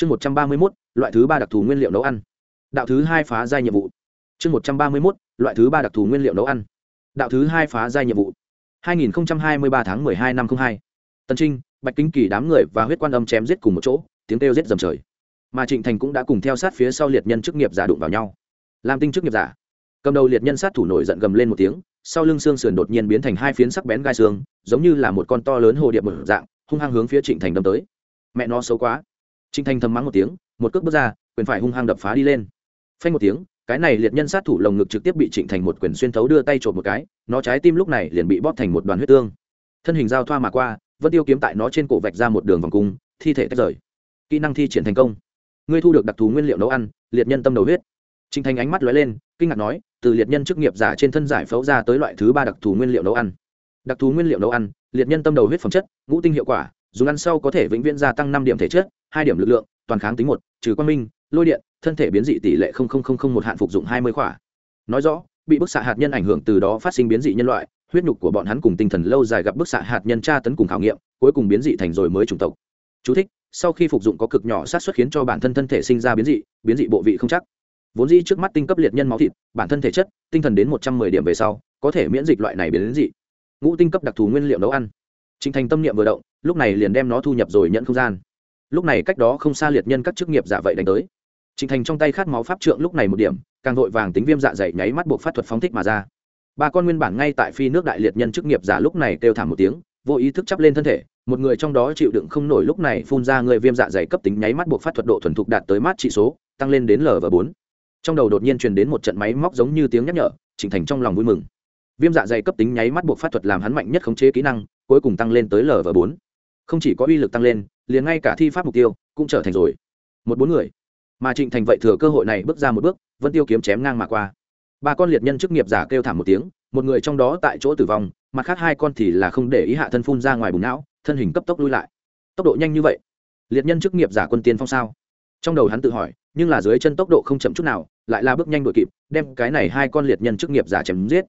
chương một trăm ba mươi mốt, loại thứ ba đặc thù nguyên liệu nấu ăn. Đạo thứ hai phá giai nhiệm vụ. Chương một trăm ba mươi mốt, loại thứ ba đặc thù nguyên liệu nấu ăn. Đạo thứ hai phá giai nhiệm vụ. hai nghìn hai mươi ba tháng mười hai năm hai. Tân trinh, bạch kính kỳ đám người và huyết quan âm chém giết cùng một chỗ, tiếng kêu giết dầm trời. Mà trịnh thành cũng đã cùng theo sát phía sau liệt nhân chức nghiệp giả đụng vào nhau. Làm tinh chức nghiệp giả. Cầm đầu liệt nhân sát thủ nổi giận gầm lên một tiếng, sau lưng xương sườn đột nhiên biến thành hai phiến sắc bén gai xương, giống như là một con to lớn hồ điệp mở dạng, hung hăng hướng phía trịnh thành đâm tới. Mẹ nó xấu quá. Trình thành thầm mắng một tiếng, một cước bước ra, quyền phải hung hăng đập phá đi lên. Phanh một tiếng, cái này liệt nhân sát thủ lồng ngực trực tiếp bị trịnh thành một quyền xuyên thấu đưa tay chộp một cái, nó trái tim lúc này liền bị bóp thành một đoàn huyết tương. Thân hình giao thoa mà qua vẫn tiêu kiếm tại nó trên cổ vạch ra một đường vòng cung, thi thể tách rời. Kỹ năng thi triển thành công. Ngươi thu được đặc thù nguyên liệu nấu ăn, liệt nhân tâm đầu huyết. Trịnh thành ánh mắt lóe lên, kinh ngạc nói, từ liệt nhân chức nghiệp giả trên thân giải phẫu ra tới loại thứ ba đặc thù nguyên liệu nấu ăn. Đặc thù nguyên liệu nấu ăn, liệt nhân tâm đầu huyết phẩm chất, ngũ tinh hiệu quả dùng ăn sau có thể vĩnh viễn gia tăng năm điểm thể chất hai điểm lực lượng toàn kháng tính một trừ quang minh lôi điện thân thể biến dị tỷ lệ một hạn phục dụng hai mươi khỏa. Nói rõ bị bức xạ hạt nhân ảnh hưởng từ đó phát sinh biến dị nhân loại huyết nhục của bọn hắn cùng tinh thần lâu dài gặp bức xạ hạt nhân tra tấn cùng khảo nghiệm cuối cùng biến dị thành rồi mới chủng tộc. Chú thích, sau khi phục dụng có cực nhỏ sát xuất khiến cho bản thân thân thể sinh ra biến dị biến dị bộ vị không chắc. Vốn dĩ trước mắt tinh cấp liệt nhân máu thịt bản thân thể chất tinh thần đến một trăm mười điểm về sau có thể miễn dịch loại này biến dị. Ngũ tinh cấp đặc thù nguyên liệu nấu ăn. Trình Thành tâm niệm vừa động, lúc này liền đem nó thu nhập rồi nhận không gian. Lúc này cách đó không xa liệt nhân các chức nghiệp giả vậy đánh tới. Trình Thành trong tay khát máu pháp trượng lúc này một điểm, càng vội vàng tính viêm dạ dày nháy mắt buộc phát thuật phóng thích mà ra. Ba con nguyên bản ngay tại phi nước đại liệt nhân chức nghiệp giả lúc này kêu thảm một tiếng, vô ý thức chắp lên thân thể, một người trong đó chịu đựng không nổi lúc này phun ra người viêm dạ dày cấp tính nháy mắt buộc phát thuật độ thuần thục đạt tới mát trị số, tăng lên đến lv bốn. Trong đầu đột nhiên truyền đến một trận máy móc giống như tiếng nhắc nhở, Trình Thành trong lòng vui mừng viêm dạ dày cấp tính nháy mắt buộc phát thuật làm hắn mạnh nhất khống chế kỹ năng cuối cùng tăng lên tới lv bốn không chỉ có uy lực tăng lên, liền ngay cả thi pháp mục tiêu cũng trở thành rồi. Một bốn người. Mà trịnh thành vậy thừa cơ hội này bước ra một bước, vẫn tiêu kiếm chém ngang mà qua. Ba con liệt nhân chức nghiệp giả kêu thảm một tiếng, một người trong đó tại chỗ tử vong, mặt khác hai con thì là không để ý hạ thân phun ra ngoài bùng não, thân hình cấp tốc lui lại. Tốc độ nhanh như vậy? Liệt nhân chức nghiệp giả quân tiên phong sao? Trong đầu hắn tự hỏi, nhưng là dưới chân tốc độ không chậm chút nào, lại là bước nhanh đội kịp, đem cái này hai con liệt nhân chức nghiệp giả chém giết.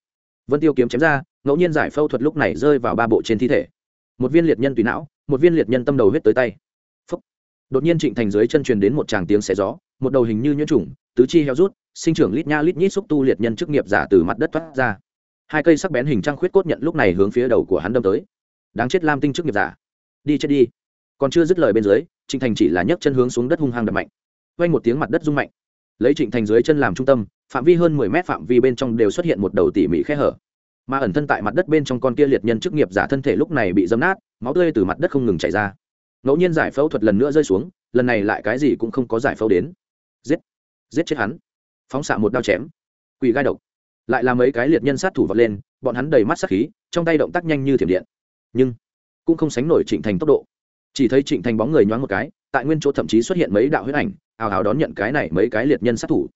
Vân tiêu kiếm chém ra, ngẫu nhiên giải phẫu thuật lúc này rơi vào ba bộ trên thi thể. Một viên liệt nhân tùy não một viên liệt nhân tâm đầu huyết tới tay. Phúc. đột nhiên trịnh thành dưới chân truyền đến một tràng tiếng xé gió, một đầu hình như nhuyễn trùng, tứ chi heo rút, sinh trưởng lít nha lít nhít xúc tu liệt nhân chức nghiệp giả từ mặt đất thoát ra. Hai cây sắc bén hình trăng khuyết cốt nhận lúc này hướng phía đầu của hắn đâm tới. Đáng chết lam tinh chức nghiệp giả. Đi chết đi. Còn chưa dứt lời bên dưới, trịnh thành chỉ là nhấc chân hướng xuống đất hung hăng đập mạnh. Vang một tiếng mặt đất rung mạnh. Lấy trịnh thành dưới chân làm trung tâm, phạm vi hơn mười mét phạm vi bên trong đều xuất hiện một đầu tỉ mỉ khe hở mà ẩn thân tại mặt đất bên trong con kia liệt nhân chức nghiệp giả thân thể lúc này bị dấm nát, máu tươi từ mặt đất không ngừng chảy ra. Ngẫu nhiên giải phẫu thuật lần nữa rơi xuống, lần này lại cái gì cũng không có giải phẫu đến. Giết giết chết hắn. Phóng xạ một đao chém. Quỳ gai độc. Lại là mấy cái liệt nhân sát thủ vật lên, bọn hắn đầy mắt sát khí, trong tay động tác nhanh như thiểm điện. Nhưng, cũng không sánh nổi trịnh thành tốc độ. Chỉ thấy trịnh thành bóng người nhoáng một cái, tại nguyên chỗ thậm chí xuất hiện mấy đạo huyết ảnh, ào ào đón nhận cái này mấy cái liệt nhân sát thủ.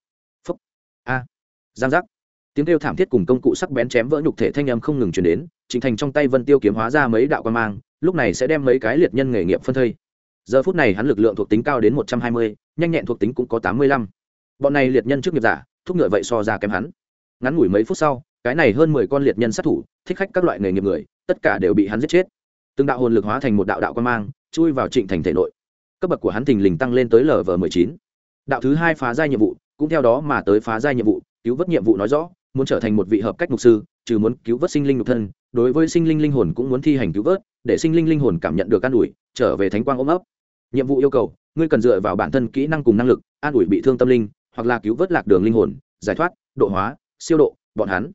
Phúc. A. Giang giác tiếng kêu thảm thiết cùng công cụ sắc bén chém vỡ nhục thể thanh âm không ngừng chuyển đến trịnh thành trong tay vân tiêu kiếm hóa ra mấy đạo quan mang, lúc này sẽ đem mấy cái liệt nhân nghề nghiệp phân thây. Giờ phút này hắn lực lượng thuộc tính cao đến một trăm hai mươi, nhanh nhẹn thuộc tính cũng có tám mươi lăm. Bọn này liệt nhân trước nghiệp giả, thúc ngựa vậy so ra kém hắn. Ngắn ngủi mấy phút sau, cái này hơn mười con liệt nhân sát thủ, thích khách các loại nghề nghiệp người, tất cả đều bị hắn giết chết. Từng đạo hồn lực hóa thành một đạo đạo quan mang, chui vào trịnh thành thể nội. Cấp bậc của hắn thình lình tăng lên tới lv mười chín. Đạo thứ hai phá giai nhiệm vụ, cũng theo đó mà tới phá giai nhiệm vụ, cứu vớt nhiệm vụ nói rõ muốn trở thành một vị hợp cách mục sư trừ muốn cứu vớt sinh linh nhục thân đối với sinh linh linh hồn cũng muốn thi hành cứu vớt để sinh linh linh hồn cảm nhận được an ủi trở về thánh quang ôm ấp. Nhiệm vụ yêu cầu ngươi cần dựa vào bản thân kỹ năng cùng năng lực an ủi bị thương tâm linh hoặc là cứu vớt lạc đường linh hồn giải thoát độ hóa siêu độ bọn hắn.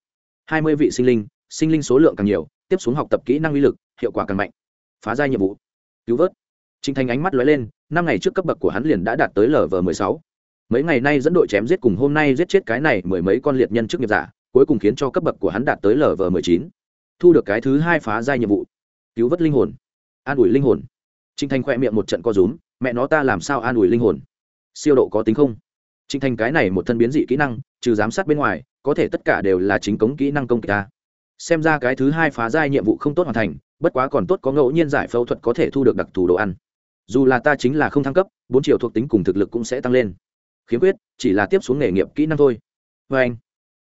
Hai mươi vị sinh linh sinh linh số lượng càng nhiều tiếp xuống học tập kỹ năng uy lực hiệu quả càng mạnh. Phá giai nhiệm vụ. Cứu vớt. Trình Thành ánh mắt lóe lên, năm ngày trước cấp bậc của hắn liền đã đạt tới LV16. Mấy ngày nay dẫn đội chém giết cùng hôm nay giết chết cái này mười mấy con liệt nhân trước nghiệp giả, cuối cùng khiến cho cấp bậc của hắn đạt tới LV19. Thu được cái thứ hai phá giai nhiệm vụ, cứu vớt linh hồn, an ủi linh hồn. Trình Thành khoe miệng một trận co rúm, mẹ nó ta làm sao an ủi linh hồn? Siêu độ có tính không? Trình Thành cái này một thân biến dị kỹ năng, trừ giám sát bên ngoài, có thể tất cả đều là chính cống kỹ năng công kích ta. Xem ra cái thứ hai phá giai nhiệm vụ không tốt hoàn thành, bất quá còn tốt có ngẫu nhiên giải phẫu thuật có thể thu được đặc thù đồ ăn dù là ta chính là không thăng cấp bốn triệu thuộc tính cùng thực lực cũng sẽ tăng lên khiếm khuyết, chỉ là tiếp xuống nghề nghiệp kỹ năng thôi. Vê anh,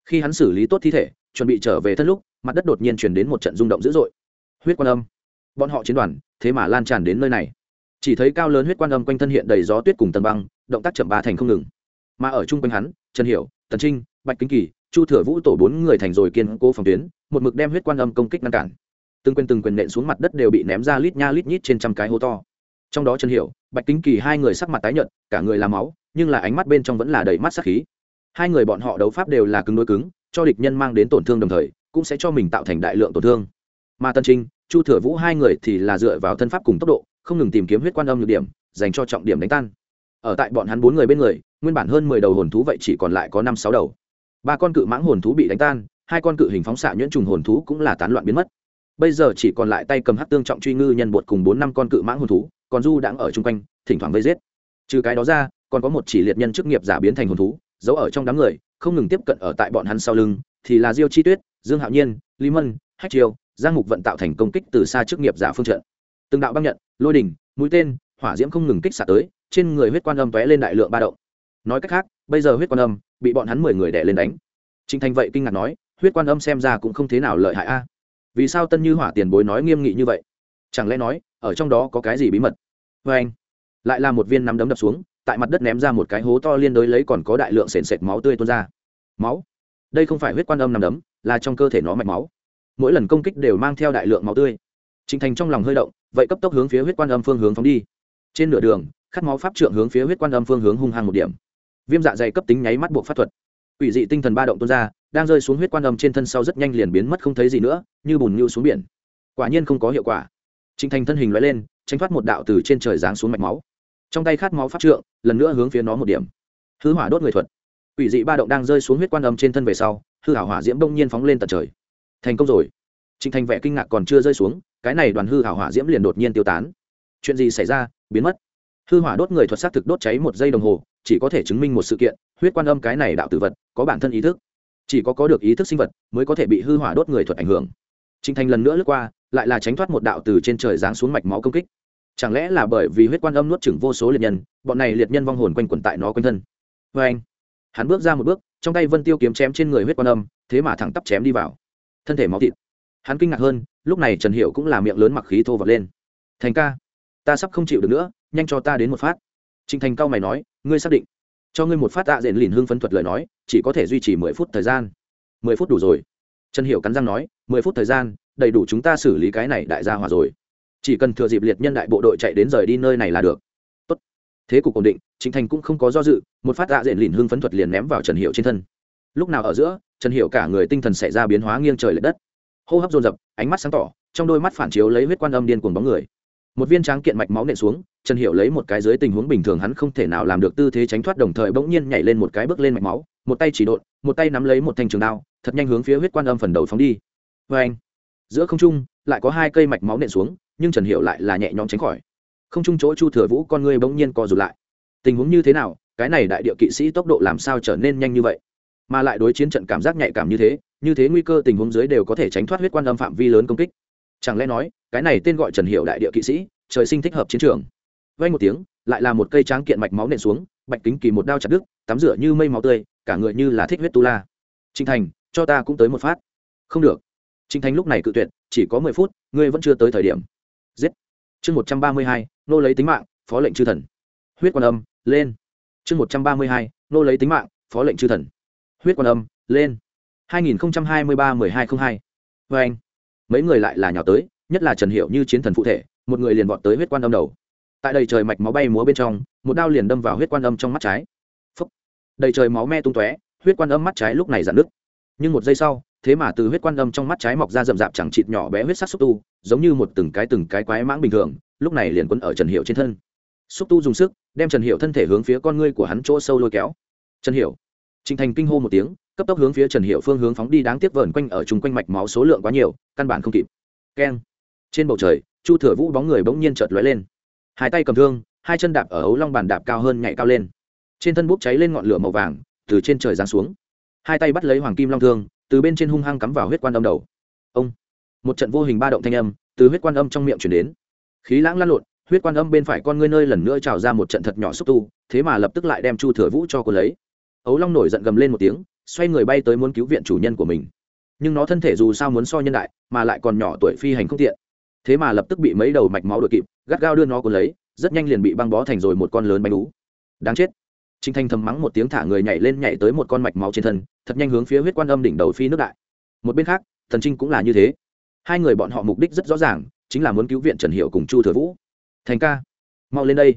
khi hắn xử lý tốt thi thể, chuẩn bị trở về thân lúc, mặt đất đột nhiên chuyển đến một trận rung động dữ dội. Huyết quan âm. Bọn họ chiến đoàn, thế mà lan tràn đến nơi này. Chỉ thấy cao lớn huyết quan âm quanh thân hiện đầy gió tuyết cùng tần băng, động tác chậm ba thành không ngừng. Mà ở chung quanh hắn, trần hiểu, tần trinh, bạch kính kỳ, chu thừa vũ tổ bốn người thành rồi kiên cố phòng tuyến, một mực đem huyết quan âm công kích ngăn cản. Từng quyền từng quyền nện xuống mặt đất đều bị ném ra lít nha lít nhít trên trăm cái hố to. Trong đó trần hiểu, bạch kính kỳ hai người sắc mặt tái nhợt, cả người làm máu nhưng là ánh mắt bên trong vẫn là đầy mắt sắc khí. Hai người bọn họ đấu pháp đều là cứng đối cứng, cho địch nhân mang đến tổn thương đồng thời, cũng sẽ cho mình tạo thành đại lượng tổn thương. Mà tân trinh, chu thừa vũ hai người thì là dựa vào thân pháp cùng tốc độ, không ngừng tìm kiếm huyết quan âm nhược điểm, dành cho trọng điểm đánh tan. Ở tại bọn hắn bốn người bên người, nguyên bản hơn mười đầu hồn thú vậy chỉ còn lại có năm sáu đầu. Ba con cự mãng hồn thú bị đánh tan, hai con cự hình phóng xạ nhuyễn trùng hồn thú cũng là tán loạn biến mất. Bây giờ chỉ còn lại tay cầm hát tương trọng truy ngư nhân bột cùng bốn năm con cự mãng hồn thú, còn du đang ở chung quanh, thỉnh thoảng vây giết. Trừ cái đó ra còn có một chỉ liệt nhân chức nghiệp giả biến thành hồn thú, giấu ở trong đám người, không ngừng tiếp cận ở tại bọn hắn sau lưng, thì là diêu chi tuyết, dương hạo nhiên, lý mân, hách triều, giang mục vận tạo thành công kích từ xa chức nghiệp giả phương trận. Từng đạo băng nhận, lôi đỉnh, mũi tên, hỏa diễm không ngừng kích xả tới, trên người huyết quan âm vẽ lên đại lượng ba động. Nói cách khác, bây giờ huyết quan âm bị bọn hắn mười người đẻ lên đánh. Trinh thành vậy kinh ngạc nói, huyết quan âm xem ra cũng không thế nào lợi hại a. Vì sao tân như hỏa tiền bối nói nghiêm nghị như vậy? Chẳng lẽ nói, ở trong đó có cái gì bí mật? Vê anh lại là một viên nắm đấm đập xuống tại mặt đất ném ra một cái hố to liên đối lấy còn có đại lượng sền sệt máu tươi tuôn ra. Máu? Đây không phải huyết quan âm nằm đấm, là trong cơ thể nó mạch máu. Mỗi lần công kích đều mang theo đại lượng máu tươi. Trịnh thành trong lòng hơi động, vậy cấp tốc hướng phía huyết quan âm phương hướng phóng đi. Trên nửa đường, khát máu pháp trượng hướng phía huyết quan âm phương hướng hung hăng một điểm. Viêm dạ dày cấp tính nháy mắt buộc pháp thuật. Quỷ dị tinh thần ba động tuôn ra, đang rơi xuống huyết quan âm trên thân sau rất nhanh liền biến mất không thấy gì nữa, như bùn nhũ xuống biển. Quả nhiên không có hiệu quả. Trịnh thành thân hình loại lên, tránh thoát một đạo từ trên trời giáng xuống mạch máu trong tay khát máu pháp trượng, lần nữa hướng phía nó một điểm. Hư hỏa đốt người thuật. Quỷ dị ba động đang rơi xuống huyết quan âm trên thân về sau, hư hảo hỏa diễm đông nhiên phóng lên tận trời. Thành công rồi. Trịnh thành vẻ kinh ngạc còn chưa rơi xuống, cái này đoàn hư hảo hỏa diễm liền đột nhiên tiêu tán. Chuyện gì xảy ra? Biến mất. Hư hỏa đốt người thuật xác thực đốt cháy một giây đồng hồ, chỉ có thể chứng minh một sự kiện, huyết quan âm cái này đạo tử vật, có bản thân ý thức. Chỉ có có được ý thức sinh vật, mới có thể bị hư hỏa đốt người thuật ảnh hưởng. Trịnh thành lần nữa lướt qua, lại là tránh thoát một đạo từ trên trời giáng xuống mạch máu công kích chẳng lẽ là bởi vì huyết quan âm nuốt chửng vô số liệt nhân, bọn này liệt nhân vong hồn quanh quẩn tại nó quanh thân? Vê anh. Hắn bước ra một bước, trong tay vân tiêu kiếm chém trên người huyết quan âm, thế mà thẳng tắp chém đi vào. Thân thể máu thịt. Hắn kinh ngạc hơn, lúc này trần hiệu cũng là miệng lớn mặc khí thô vật lên. Thành ca, ta sắp không chịu được nữa, nhanh cho ta đến một phát. Trịnh thành cao mày nói, ngươi xác định, cho ngươi một phát tạ diện lìn hương phấn thuật lời nói, chỉ có thể duy trì mười phút thời gian. Mười phút đủ rồi. Trần hiệu cắn răng nói, mười phút thời gian, đầy đủ chúng ta xử lý cái này đại gia hỏa rồi chỉ cần thừa dịp liệt nhân đại bộ đội chạy đến rời đi nơi này là được. Tốt. thế cục ổn định chính thành cũng không có do dự, một phát dạ diện lìn hương phấn thuật liền ném vào trần hiệu trên thân. Lúc nào ở giữa, trần hiệu cả người tinh thần xảy ra biến hóa nghiêng trời l ệ đất. Hô hấp dồn dập, ánh mắt sáng tỏ, trong đôi mắt phản chiếu lấy huyết quan âm điên cuồng bóng người. Một viên tráng kiện mạch máu nện xuống, trần hiệu lấy một cái dưới tình huống bình thường hắn không thể nào làm được tư thế tránh thoát đồng thời bỗng nhiên nhảy lên một cái bước lên mạch máu, một tay chỉ đột một tay nắm lấy một thanh trường đao, thật nhanh hướng phía huyết quan âm phần đầu phóng đi. Vê anh giữa không trung, lại có hai cây mạch máu nện xuống nhưng trần hiệu lại là nhẹ nhõm tránh khỏi không trung chỗ chu thừa vũ con người bỗng nhiên co rụt lại tình huống như thế nào cái này đại địa kỵ sĩ tốc độ làm sao trở nên nhanh như vậy mà lại đối chiến trận cảm giác nhạy cảm như thế như thế nguy cơ tình huống dưới đều có thể tránh thoát huyết quan âm phạm vi lớn công kích chẳng lẽ nói cái này tên gọi trần hiệu đại địa kỵ sĩ trời sinh thích hợp chiến trường vay một tiếng lại là một cây tráng kiện mạch máu nện xuống bạch kính kỳ một đao chặt đứt tắm rửa như mây máu tươi cả người như là thích huyết tu la trinh thành cho ta cũng tới một phát không được trinh thành lúc này cự tuyệt chỉ có mười phút ngươi vẫn chưa tới thời điểm chương một trăm ba mươi hai nô lấy tính mạng phó lệnh chư thần huyết quan âm lên chương một trăm ba mươi hai nô lấy tính mạng phó lệnh chư thần huyết quan âm lên 2023-1202. Và anh, mấy người lại là nhào tới, nhất là Trần hiệu như chiến thần phụ thể, một người liền vọt tới huyết quan âm đầu. Tại đây trời mạch máu bay múa bên trong, một đao liền đâm vào huyết quan âm trong mắt trái. phúc Đầy trời máu me tung tóe, huyết quan âm mắt trái lúc này giãn nứt. Nhưng một giây sau, thế mà từ huyết quan âm trong mắt trái mọc ra rậm rạp chẳng chịt nhỏ bé huyết sắc xúc tu, giống như một từng cái từng cái quái mãng bình thường, lúc này liền quấn ở Trần hiệu trên thân. Xúc tu dùng sức, đem Trần hiệu thân thể hướng phía con ngươi của hắn chỗ sâu lôi kéo. Trần hiệu Trình Thành kinh hô một tiếng, cấp tốc hướng phía trần hiệu phương hướng phóng đi đáng tiếc vờn quanh ở chung quanh mạch máu số lượng quá nhiều căn bản không kịp. Keng. Trên bầu trời chu thừa vũ bóng người bỗng nhiên chợt lóe lên. Hai tay cầm thương hai chân đạp ở ấu long bàn đạp cao hơn nhảy cao lên. Trên thân bốc cháy lên ngọn lửa màu vàng từ trên trời giáng xuống. Hai tay bắt lấy hoàng kim long thương từ bên trên hung hăng cắm vào huyết quan âm đầu. Ông. Một trận vô hình ba động thanh âm từ huyết quan âm trong miệng chuyển đến. Khí lãng lan lộn, huyết quan âm bên phải con ngươi nơi lần nữa trào ra một trận thật nhỏ xúc tu, thế mà lập tức lại đem chu thừa vũ cho cô lấy. Ấu long nổi giận gầm lên một tiếng, xoay người bay tới muốn cứu viện chủ nhân của mình. Nhưng nó thân thể dù sao muốn so nhân đại, mà lại còn nhỏ tuổi phi hành không tiện. Thế mà lập tức bị mấy đầu mạch máu đội kịp, gắt gao đưa nó cuốn lấy, rất nhanh liền bị băng bó thành rồi một con lớn bánh ú. Đáng chết. Trình thanh thầm mắng một tiếng thả người nhảy lên nhảy tới một con mạch máu trên thân, thật nhanh hướng phía huyết quan âm đỉnh đầu phi nước đại. Một bên khác, thần trinh cũng là như thế. Hai người bọn họ mục đích rất rõ ràng, chính là muốn cứu viện trần Hiểu cùng chu thừa vũ. Thành ca, mau lên đây.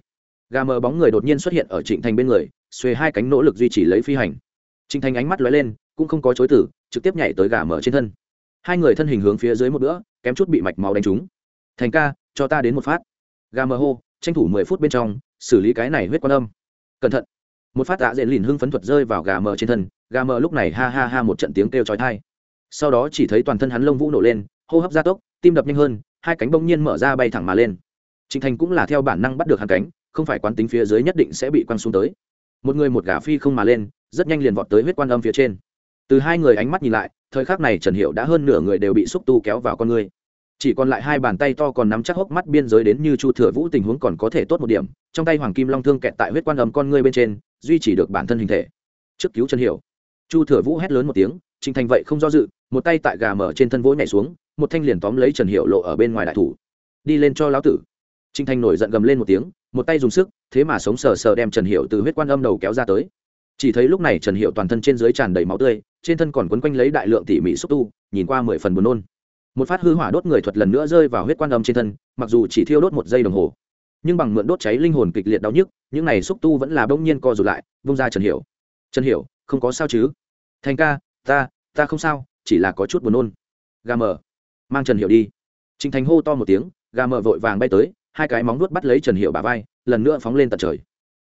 Gà mờ bóng người đột nhiên xuất hiện ở trịnh thành bên người, xuề hai cánh nỗ lực duy trì lấy phi hành. Trịnh thành ánh mắt lóe lên, cũng không có chối từ, trực tiếp nhảy tới gà mờ trên thân. Hai người thân hình hướng phía dưới một bữa, kém chút bị mạch máu đánh trúng. Thành ca, cho ta đến một phát. Gà mờ hô, tranh thủ mười phút bên trong, xử lý cái này huyết quan âm. Cẩn thận một phát tạ dễ lìn hưng phấn thuật rơi vào gà mờ trên thân, gà mờ lúc này ha ha ha một trận tiếng kêu trói thai sau đó chỉ thấy toàn thân hắn lông vũ nổ lên, hô hấp gia tốc, tim đập nhanh hơn, hai cánh bỗng nhiên mở ra bay thẳng mà lên. Trịnh thành cũng là theo bản năng bắt được hắn cánh, không phải quán tính phía dưới nhất định sẽ bị quăng xuống tới. Một người một gà phi không mà lên, rất nhanh liền vọt tới huyết quan âm phía trên. Từ hai người ánh mắt nhìn lại, thời khắc này trần hiệu đã hơn nửa người đều bị xúc tu kéo vào con người. Chỉ còn lại hai bàn tay to còn nắm chắc hốc mắt biên giới đến như chu thừa vũ tình huống còn có thể tốt một điểm trong tay hoàng kim long thương kẹt tại huyết quan âm con ngươi bên trên, duy trì được bản thân hình thể. Trước cứu trần hiệu chu thừa vũ hét lớn một tiếng, trình thành vậy không do dự, một tay tại gà mở trên thân vỗ nhảy xuống, một thanh liền tóm lấy trần hiệu lộ ở bên ngoài đại thủ. Đi lên cho lão tử. Trình thành nổi giận gầm lên một tiếng, một tay dùng sức, thế mà sống sờ sờ đem trần hiệu từ huyết quan âm đầu kéo ra tới. Chỉ thấy lúc này trần hiệu toàn thân trên dưới tràn đầy máu tươi, trên thân còn quấn quanh lấy đại lượng tỉ mỉ xúc tu, nhìn qua mười phần buồn nôn. Một phát hư hỏa đốt người thuật lần nữa rơi vào huyết quan âm trên thân, mặc dù chỉ thiêu đốt một giây đồng hồ nhưng bằng mượn đốt cháy linh hồn kịch liệt đau nhức, những này xúc tu vẫn là bỗng nhiên co rụt lại, vung ra trần hiểu. Trần hiểu, không có sao chứ? Thành ca, ta ta không sao, chỉ là có chút buồn nôn. Gà mờ. Mang trần hiểu đi. Trịnh thành hô to một tiếng, gà mờ vội vàng bay tới, hai cái móng nuốt bắt lấy trần hiểu bà vai, lần nữa phóng lên tận trời.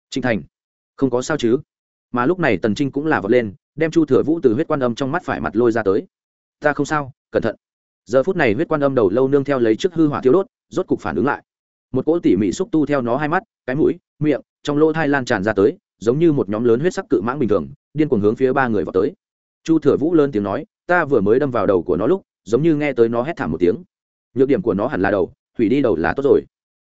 Trịnh thành, không có sao chứ? Mà lúc này tần trinh cũng là vọt lên, đem chu thừa vũ từ huyết quan âm trong mắt phải mặt lôi ra tới. Ta không sao, cẩn thận. Giờ phút này huyết quan âm đầu lâu nương theo lấy trước hư hỏa thiếu đốt, rốt cục phản ứng lại một cỗ tỉ mỉ xúc tu theo nó hai mắt, cái mũi, miệng, trong lỗ thai lan tràn ra tới, giống như một nhóm lớn huyết sắc cự mãng bình thường, điên cuồng hướng phía ba người vào tới. Chu thừa vũ lớn tiếng nói, ta vừa mới đâm vào đầu của nó lúc, giống như nghe tới nó hét thảm một tiếng. Nhược điểm của nó hẳn là đầu, hủy đi đầu là tốt rồi.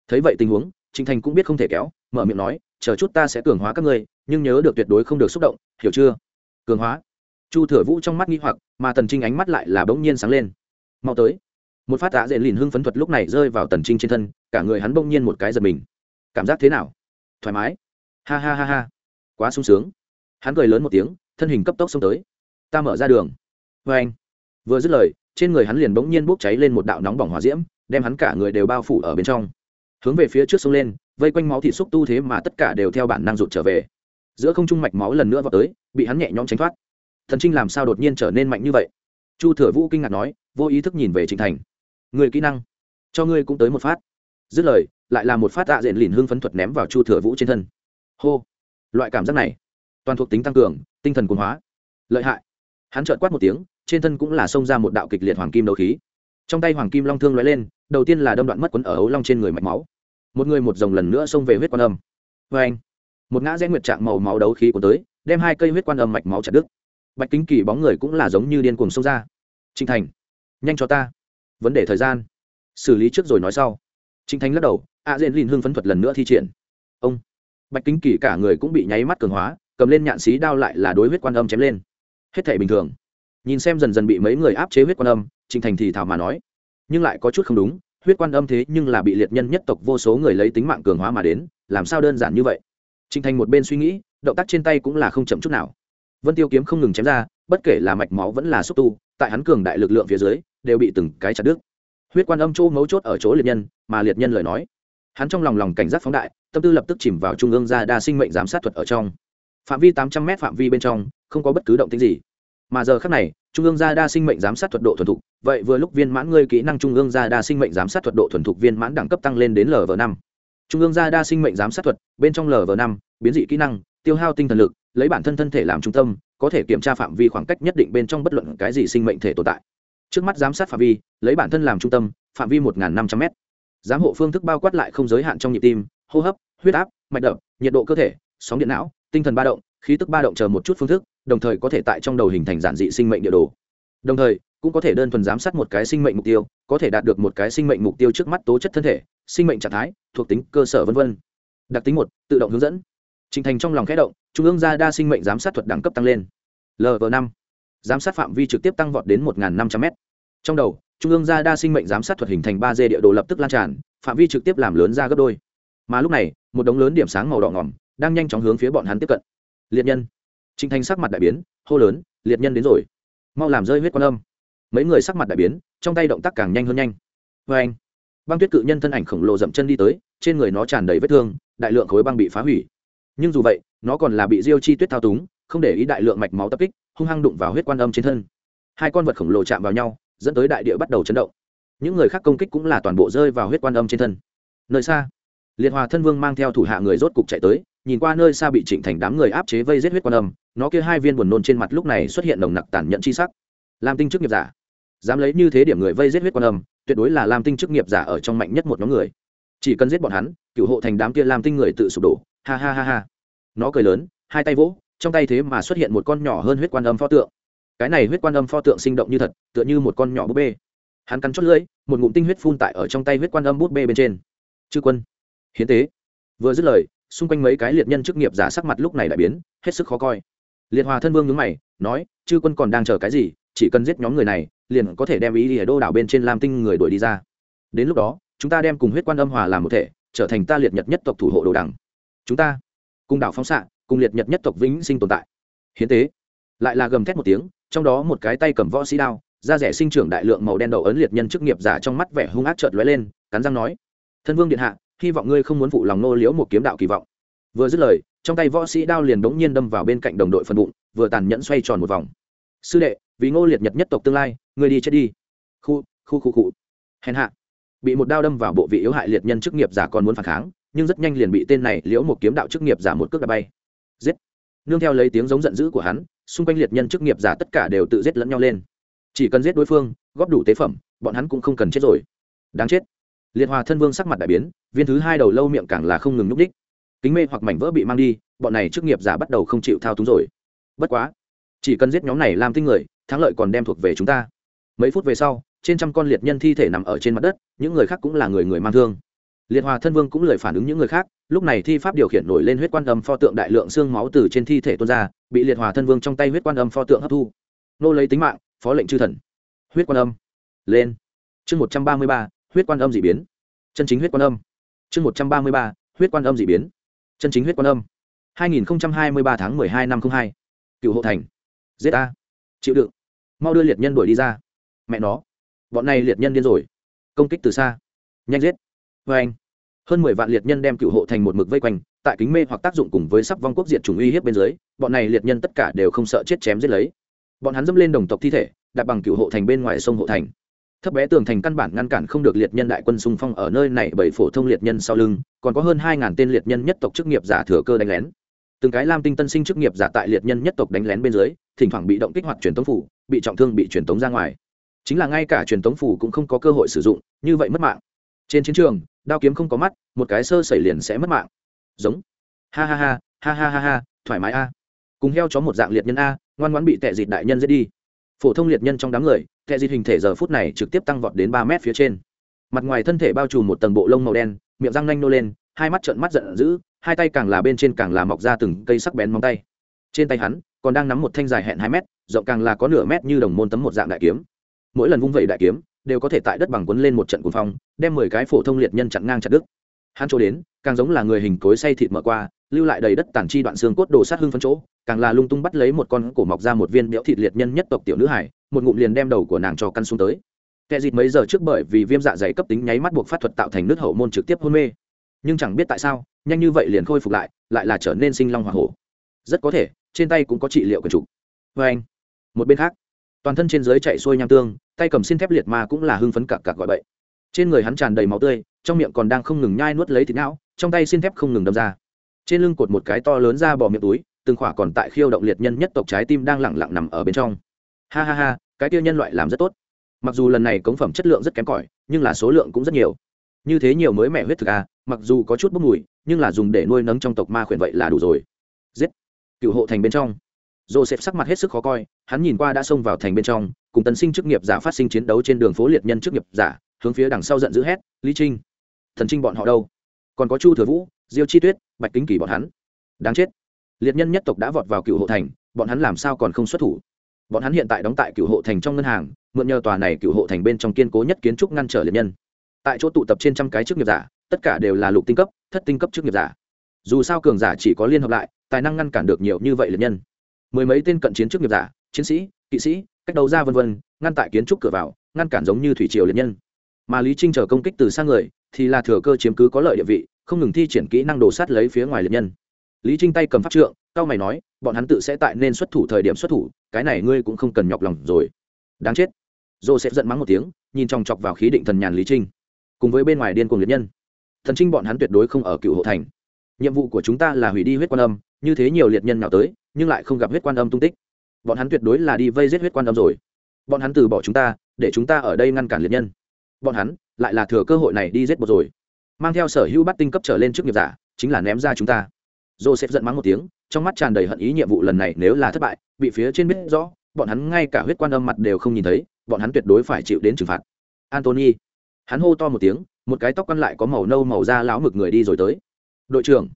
Thấy vậy tình huống trịnh thành cũng biết không thể kéo, mở miệng nói, chờ chút ta sẽ cường hóa các ngươi, nhưng nhớ được tuyệt đối không được xúc động, hiểu chưa? Cường hóa? Chu thừa vũ trong mắt nghi hoặc, mà tần trinh ánh mắt lại là bỗng nhiên sáng lên. Mau tới. Một phát tạ dễ lìn hưng phấn thuật lúc này rơi vào tần trinh trên thân cả người hắn bỗng nhiên một cái giật mình. Cảm giác thế nào? Thoải mái. Ha ha ha ha. Quá sung sướng. Hắn cười lớn một tiếng, thân hình cấp tốc xông tới. Ta mở ra đường. Vê anh. Vừa dứt lời, trên người hắn liền bỗng nhiên bốc cháy lên một đạo nóng bỏng hỏa diễm, đem hắn cả người đều bao phủ ở bên trong. Hướng về phía trước sông lên, vây quanh máu thịt xúc tu thế mà tất cả đều theo bản năng rụt trở về. Giữa không trung mạch máu lần nữa vào tới, bị hắn nhẹ nhõm tránh thoát. Thần trinh làm sao đột nhiên trở nên mạnh như vậy? Chu thừa vũ kinh ngạc nói, vô ý thức nhìn về trịnh thành. Người kỹ năng, cho ngươi cũng tới một phát dứt lời, lại là một phát tạ diện lìn hương phấn thuật ném vào chu thừa vũ trên thân. Hô! Loại cảm giác này, toàn thuộc tính tăng cường, tinh thần cuồng hóa. Lợi hại. Hắn trợn quát một tiếng, trên thân cũng là xông ra một đạo kịch liệt hoàng kim đấu khí. Trong tay hoàng kim long thương lóe lên, đầu tiên là đâm đoạn mất quấn ở ấu long trên người mạch máu. Một người một dòng lần nữa xông về huyết quan âm. Vê anh một ngã rẽ nguyệt trạng màu máu đấu khí của tới, đem hai cây huyết quan âm mạch máu chặt đứt. Bạch kính kỳ bóng người cũng là giống như điên cuồng xông ra. Trinh thành, nhanh cho ta. Vấn đề thời gian. Xử lý trước rồi nói sau trinh thành lắc đầu, a à dện lìn hương phấn thuật lần nữa thi triển. Ông. Bạch kính kỳ cả người cũng bị nháy mắt cường hóa, cầm lên nhạn xí đao lại là đối huyết quan âm chém lên. Hết thể bình thường. Nhìn xem dần dần bị mấy người áp chế huyết quan âm trịnh thành thì thảo mà nói, nhưng lại có chút không đúng, huyết quan âm thế nhưng là bị liệt nhân nhất tộc vô số người lấy tính mạng cường hóa mà đến, làm sao đơn giản như vậy? Trịnh thành một bên suy nghĩ, động tác trên tay cũng là không chậm chút nào. Vân tiêu kiếm không ngừng chém ra, bất kể là mạch máu vẫn là xúc tu, tại hắn cường đại lực lượng phía dưới, đều bị từng cái chặt đứt huyết quan âm chỗ mấu chốt ở chỗ liệt nhân, mà liệt nhân lời nói. Hắn trong lòng lòng cảnh giác phóng đại, tâm tư lập tức chìm vào trung ương ra đa sinh mệnh giám sát thuật ở trong. Phạm vi tám trăm m phạm vi bên trong, không có bất cứ động tính gì. Mà giờ khác này, trung ương gia đa sinh mệnh giám sát thuật độ thuần thục, vậy vừa lúc viên mãn ngươi kỹ năng trung ương gia đa sinh mệnh giám sát thuật độ thuần thục viên mãn đẳng cấp tăng lên đến lv năm. Trung ương gia đa sinh mệnh giám sát thuật, bên trong lv năm, biến dị kỹ năng, tiêu hao tinh thần lực, lấy bản thân thân thể làm trung tâm, có thể kiểm tra phạm vi khoảng cách nhất định bên trong bất luận cái gì sinh mệnh thể tồn tại trước mắt giám sát phạm vi, lấy bản thân làm trung tâm, phạm vi một năm trăm m giám hộ phương thức bao quát lại không giới hạn trong nhịp tim, hô hấp, huyết áp, mạch đập, nhiệt độ cơ thể, sóng điện não, tinh thần ba động, khí tức ba động chờ một chút phương thức, đồng thời có thể tại trong đầu hình thành giản dị sinh mệnh địa đồ. Đồng thời, cũng có thể đơn thuần giám sát một cái sinh mệnh mục tiêu, có thể đạt được một cái sinh mệnh mục tiêu trước mắt tố chất thân thể, sinh mệnh trạng thái, thuộc tính, cơ sở v v đặc tính một, tự động hướng dẫn. Trình thành trong lòng khẽ động, trung ương gia đa sinh mệnh giám sát thuật đẳng cấp tăng lên. Lv năm giám sát phạm vi trực tiếp tăng vọt đến một năm trăm l trong đầu, trung ương gia đa sinh mệnh giám sát thuật hình thành ba d địa đồ lập tức lan tràn, phạm vi trực tiếp làm lớn ra gấp đôi. Mà lúc này, một đống lớn điểm sáng màu đỏ ngỏm đang nhanh chóng hướng phía bọn hắn tiếp cận. Liệt nhân. Trinh thanh sắc mặt đại biến, hô lớn, liệt nhân đến rồi. Mau làm rơi huyết quan âm. Mấy người sắc mặt đại biến, trong tay động tác càng nhanh hơn nhanh. Vê anh, băng tuyết cự nhân thân ảnh khổng lồ dậm chân đi tới, trên người nó tràn đầy vết thương, đại lượng khối băng bị phá hủy. Nhưng dù vậy, nó còn là bị diêu chi tuyết thao túng, không để ý đại lượng mạch máu tập kích hung hăng đụng vào huyết quan âm trên thân. Hai con vật khổng lồ chạm vào nhau, dẫn tới đại địa bắt đầu chấn động. Những người khác công kích cũng là toàn bộ rơi vào huyết quan âm trên thân. Nơi xa, liệt hòa thân vương mang theo thủ hạ người rốt cục chạy tới, nhìn qua nơi xa bị trịnh thành đám người áp chế vây giết huyết quan âm, nó kia hai viên buồn nôn trên mặt lúc này xuất hiện nồng nặc tàn nhẫn chi sắc. Làm tinh chức nghiệp giả, dám lấy như thế điểm người vây giết huyết quan âm, tuyệt đối là làm tinh chức nghiệp giả ở trong mạnh nhất một nhóm người. Chỉ cần giết bọn hắn, cựu hộ thành đám kia làm tinh người tự sụp đổ. Ha ha ha ha. Nó cười lớn, hai tay vỗ trong tay thế mà xuất hiện một con nhỏ hơn huyết quan âm pho tượng. Cái này huyết quan âm pho tượng sinh động như thật, tựa như một con nhỏ búp bê. Hắn cắn chót lưỡi, một ngụm tinh huyết phun tại ở trong tay huyết quan âm búp bê bên trên. Chư quân. Hiến tế. Vừa dứt lời, xung quanh mấy cái liệt nhân chức nghiệp giả sắc mặt lúc này đại biến, hết sức khó coi. Liệt hòa thân vương nhướng mày, nói, chư quân còn đang chờ cái gì? Chỉ cần giết nhóm người này, liền có thể đem ý đi đô đảo bên trên lam tinh người đuổi đi ra. Đến lúc đó, chúng ta đem cùng huyết quan âm hòa làm một thể, trở thành ta liệt nhật nhất tộc thủ hộ đồ đằng. Chúng ta cùng đảo phóng xạ cùng liệt nhật nhất tộc vĩnh sinh tồn tại. Hiến tế. Lại là gầm thét một tiếng, trong đó một cái tay cầm võ sĩ đao, da rẻ sinh trưởng đại lượng màu đen đầu ấn liệt nhân chức nghiệp giả trong mắt vẻ hung ác trợt lóe lên, cắn răng nói, thân vương điện hạ, hy vọng ngươi không muốn phụ lòng nô liễu một kiếm đạo kỳ vọng. Vừa dứt lời, trong tay võ sĩ đao liền đống nhiên đâm vào bên cạnh đồng đội phần bụng, vừa tàn nhẫn xoay tròn một vòng. Sư đệ, vì ngô liệt nhật nhất tộc tương lai, ngươi đi chết đi. Khu khu khu khu. Hèn hạ. Bị một đao đâm vào bộ vị yếu hại liệt nhân chức nghiệp giả còn muốn phản kháng, nhưng rất nhanh liền bị tên này liễu một kiếm đạo chức nghiệp giả một cước đá bay giết. Nương theo lấy tiếng giống giận dữ của hắn, xung quanh liệt nhân chức nghiệp giả tất cả đều tự giết lẫn nhau lên. Chỉ cần giết đối phương, góp đủ tế phẩm, bọn hắn cũng không cần chết rồi. Đáng chết. Liệt hòa thân vương sắc mặt đại biến, viên thứ hai đầu lâu miệng càng là không ngừng nhúc đích. Kính mê hoặc mảnh vỡ bị mang đi, bọn này chức nghiệp giả bắt đầu không chịu thao túng rồi. Bất quá, chỉ cần giết nhóm này làm tinh người, thắng lợi còn đem thuộc về chúng ta. Mấy phút về sau, trên trăm con liệt nhân thi thể nằm ở trên mặt đất, những người khác cũng là người người mang thương liệt hòa thân vương cũng lời phản ứng những người khác, lúc này thi pháp điều khiển nổi lên huyết quan âm pho tượng đại lượng xương máu từ trên thi thể tuôn ra, bị liệt hòa thân vương trong tay huyết quan âm pho tượng hấp thu. Nô lấy tính mạng, phó lệnh chư thần. Huyết quan âm. Lên. Chương một trăm ba mươi ba, huyết quan âm d ị biến. Chân chính huyết quan âm. Chương một trăm ba mươi ba, huyết quan âm d ị biến. Chân chính huyết quan âm. hai nghìn hai mươi ba tháng m ộ ư ơ i hai năm t r ă n h hai. Cựu hộ thành. Giết a. Chịu đựng. Mau đưa liệt nhân đuổi đi ra. Mẹ nó. Bọn này liệt nhân điên rồi. Công kích từ xa. Nhanh giết vê anh. Hơn mười vạn liệt nhân đem cựu hộ thành một mực vây quanh, tại kính mê hoặc tác dụng cùng với sắp vong quốc diệt chủng uy hiếp bên dưới, bọn này liệt nhân tất cả đều không sợ chết chém giết lấy. Bọn hắn dẫm lên đồng tộc thi thể, đặt bằng cựu hộ thành bên ngoài sông hộ thành. Thấp bé tường thành căn bản ngăn cản không được liệt nhân đại quân xung phong ở nơi này bởi phổ thông liệt nhân sau lưng, còn có hơn hai ngàn tên liệt nhân nhất tộc chức nghiệp giả thừa cơ đánh lén. Từng cái lam tinh tân sinh chức nghiệp giả tại liệt nhân nhất tộc đánh lén bên dưới, thỉnh thoảng bị động kích hoạt truyền tống phủ, bị trọng thương bị truyền tống ra ngoài. Chính là ngay cả truyền tống phủ cũng không có cơ hội sử dụng, như vậy mất mạng trên chiến trường, đao kiếm không có mắt, một cái sơ xảy liền sẽ mất mạng. Giống. Ha ha ha ha ha ha ha, thoải mái a. Cùng heo chó một dạng liệt nhân a, ngoan ngoãn bị tệ dịt đại nhân giết đi. Phổ thông liệt nhân trong đám người, tệ dịt hình thể giờ phút này trực tiếp tăng vọt đến ba mét phía trên. Mặt ngoài thân thể bao trùm một tầng bộ lông màu đen, miệng răng nanh nô lên, hai mắt trợn mắt giận dữ, hai tay càng là bên trên càng là mọc ra từng cây sắc bén móng tay. Trên tay hắn, còn đang nắm một thanh dài hẹn hai mét, rộng càng là có nửa mét như đồng môn tấm một dạng đại kiếm. Mỗi lần vung vẩy đại kiếm đều có thể tại đất bằng quấn lên một trận cuồng phong, đem mười cái phổ thông liệt nhân chặn ngang chặt đứt. Hắn chỗ đến, càng giống là người hình cối say thịt mở qua, lưu lại đầy đất tàn chi đoạn xương cốt đồ sát hưng phân chỗ, càng là lung tung bắt lấy một con cổ mọc ra một viên béo thịt liệt nhân nhất tộc tiểu nữ hải, một ngụm liền đem đầu của nàng cho căn xuống tới. Kẻ dịt mấy giờ trước bởi vì viêm dạ dày cấp tính nháy mắt buộc phát thuật tạo thành nước hậu môn trực tiếp hôn mê. Nhưng chẳng biết tại sao, nhanh như vậy liền khôi phục lại lại là trở nên sinh long hỏa hổ. Rất có thể, trên tay cũng có trị liệu quần trục vê anh, một bên khác, toàn thân trên dưới chạy xuôi nham tương tay cầm xin thép liệt ma cũng là hưng phấn cặc cặc gọi bậy. Trên người hắn tràn đầy máu tươi, trong miệng còn đang không ngừng nhai nuốt lấy thịt não, trong tay xin thép không ngừng đâm ra. Trên lưng cột một cái to lớn ra bỏ miệng túi, từng khỏa còn tại khiêu động liệt nhân nhất tộc trái tim đang lẳng lặng nằm ở bên trong. Ha ha ha, cái tiêu nhân loại làm rất tốt. Mặc dù lần này cống phẩm chất lượng rất kém cỏi, nhưng là số lượng cũng rất nhiều. Như thế nhiều mới mẻ huyết thực à mặc dù có chút bốc mùi, nhưng là dùng để nuôi nấng trong tộc ma khuyển vậy là đủ rồi. Giết. Cựu hộ thành bên trong. Joseph sắc mặt hết sức khó coi, hắn nhìn qua đã xông vào thành bên trong cùng tân sinh chức nghiệp giả phát sinh chiến đấu trên đường phố liệt nhân chức nghiệp giả, hướng phía đằng sau giận dữ hét, lý trinh, thần trinh bọn họ đâu? Còn có chu thừa vũ, diêu chi tuyết, bạch kính kỳ bọn hắn. Đáng chết. Liệt nhân nhất tộc đã vọt vào cựu hộ thành, bọn hắn làm sao còn không xuất thủ? Bọn hắn hiện tại đóng tại cựu hộ thành trong ngân hàng, mượn nhờ tòa này cựu hộ thành bên trong kiên cố nhất kiến trúc ngăn trở liệt nhân. Tại chỗ tụ tập trên trăm cái chức nghiệp giả, tất cả đều là lục tinh cấp, thất tinh cấp chức nghiệp giả. Dù sao cường giả chỉ có liên hợp lại, tài năng ngăn cản được nhiều như vậy liệt nhân. Mười mấy tên cận chiến chức nghiệp giả, chiến sĩ, kỵ sĩ cách đấu ra vân vân, ngăn tại kiến trúc cửa vào, ngăn cản giống như thủy triều liệt nhân. Mà lý trinh chờ công kích từ xa người, thì là thừa cơ chiếm cứ có lợi địa vị, không ngừng thi triển kỹ năng đồ sát lấy phía ngoài liệt nhân. Lý trinh tay cầm pháp trượng cao mày nói, bọn hắn tự sẽ tại nên xuất thủ thời điểm xuất thủ, cái này ngươi cũng không cần nhọc lòng rồi. Đáng chết. Dô sẽ giận mắng một tiếng, nhìn chòng chọc vào khí định thần nhàn lý trinh, cùng với bên ngoài điên cuồng liệt nhân. Thần trinh bọn hắn tuyệt đối không ở cựu hộ thành. Nhiệm vụ của chúng ta là hủy đi huyết quan âm, như thế nhiều liệt nhân nào tới, nhưng lại không gặp huyết quan âm tung tích bọn hắn tuyệt đối là đi vây giết huyết quan âm rồi. Bọn hắn từ bỏ chúng ta, để chúng ta ở đây ngăn cản liệt nhân. Bọn hắn lại là thừa cơ hội này đi giết bột rồi. Mang theo sở hữu bắt tinh cấp trở lên trước nghiệp giả, chính là ném ra chúng ta. Joseph giận mắng một tiếng, trong mắt tràn đầy hận ý nhiệm vụ lần này nếu là thất bại, bị phía trên biết rõ, bọn hắn ngay cả huyết quan âm mặt đều không nhìn thấy, bọn hắn tuyệt đối phải chịu đến trừng phạt. Antony hắn hô to một tiếng, một cái tóc quăn lại có màu nâu màu da láo mực người đi rồi tới. Đội trưởng,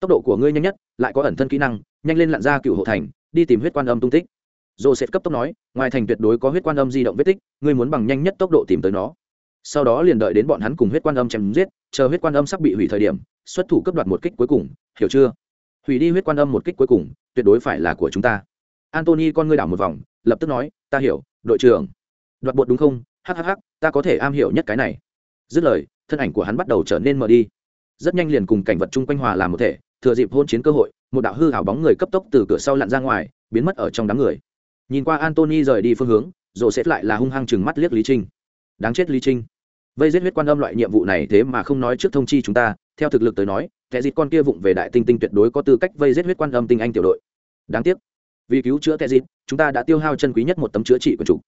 tốc độ của ngươi nhanh nhất, lại có ẩn thân kỹ năng, nhanh lên lặn ra cựu hộ thành, đi tìm huyết quan âm tung tích joseph cấp tốc nói, ngoài thành tuyệt đối có huyết quan âm di động vết tích, ngươi muốn bằng nhanh nhất tốc độ tìm tới nó. Sau đó liền đợi đến bọn hắn cùng huyết quan âm chém giết, chờ huyết quan âm sắp bị hủy thời điểm, xuất thủ cấp đoạt một kích cuối cùng, hiểu chưa? Hủy đi huyết quan âm một kích cuối cùng, tuyệt đối phải là của chúng ta. Anthony con ngươi đảo một vòng, lập tức nói, ta hiểu, đội trưởng. Đoạt bột đúng không? Hhh ta có thể am hiểu nhất cái này. Dứt lời, thân ảnh của hắn bắt đầu trở nên mờ đi. Rất nhanh liền cùng cảnh vật chung quanh hòa làm một thể, thừa dịp hôn chiến cơ hội, một đạo hư hảo bóng người cấp tốc từ cửa sau lặn ra ngoài, biến mất ở trong đám người nhìn qua antony rời đi phương hướng rồi sẽ lại là hung hăng chừng mắt liếc lý trinh. Đáng chết lý trinh. Vây giết huyết quan âm loại nhiệm vụ này thế mà không nói trước thông chi chúng ta, theo thực lực tới nói, kẻ dịt con kia vụng về đại tinh tinh tuyệt đối có tư cách vây giết huyết quan âm tinh anh tiểu đội. Đáng tiếc. Vì cứu chữa kẻ dịt chúng ta đã tiêu hao chân quý nhất một tấm chữa trị của chủ.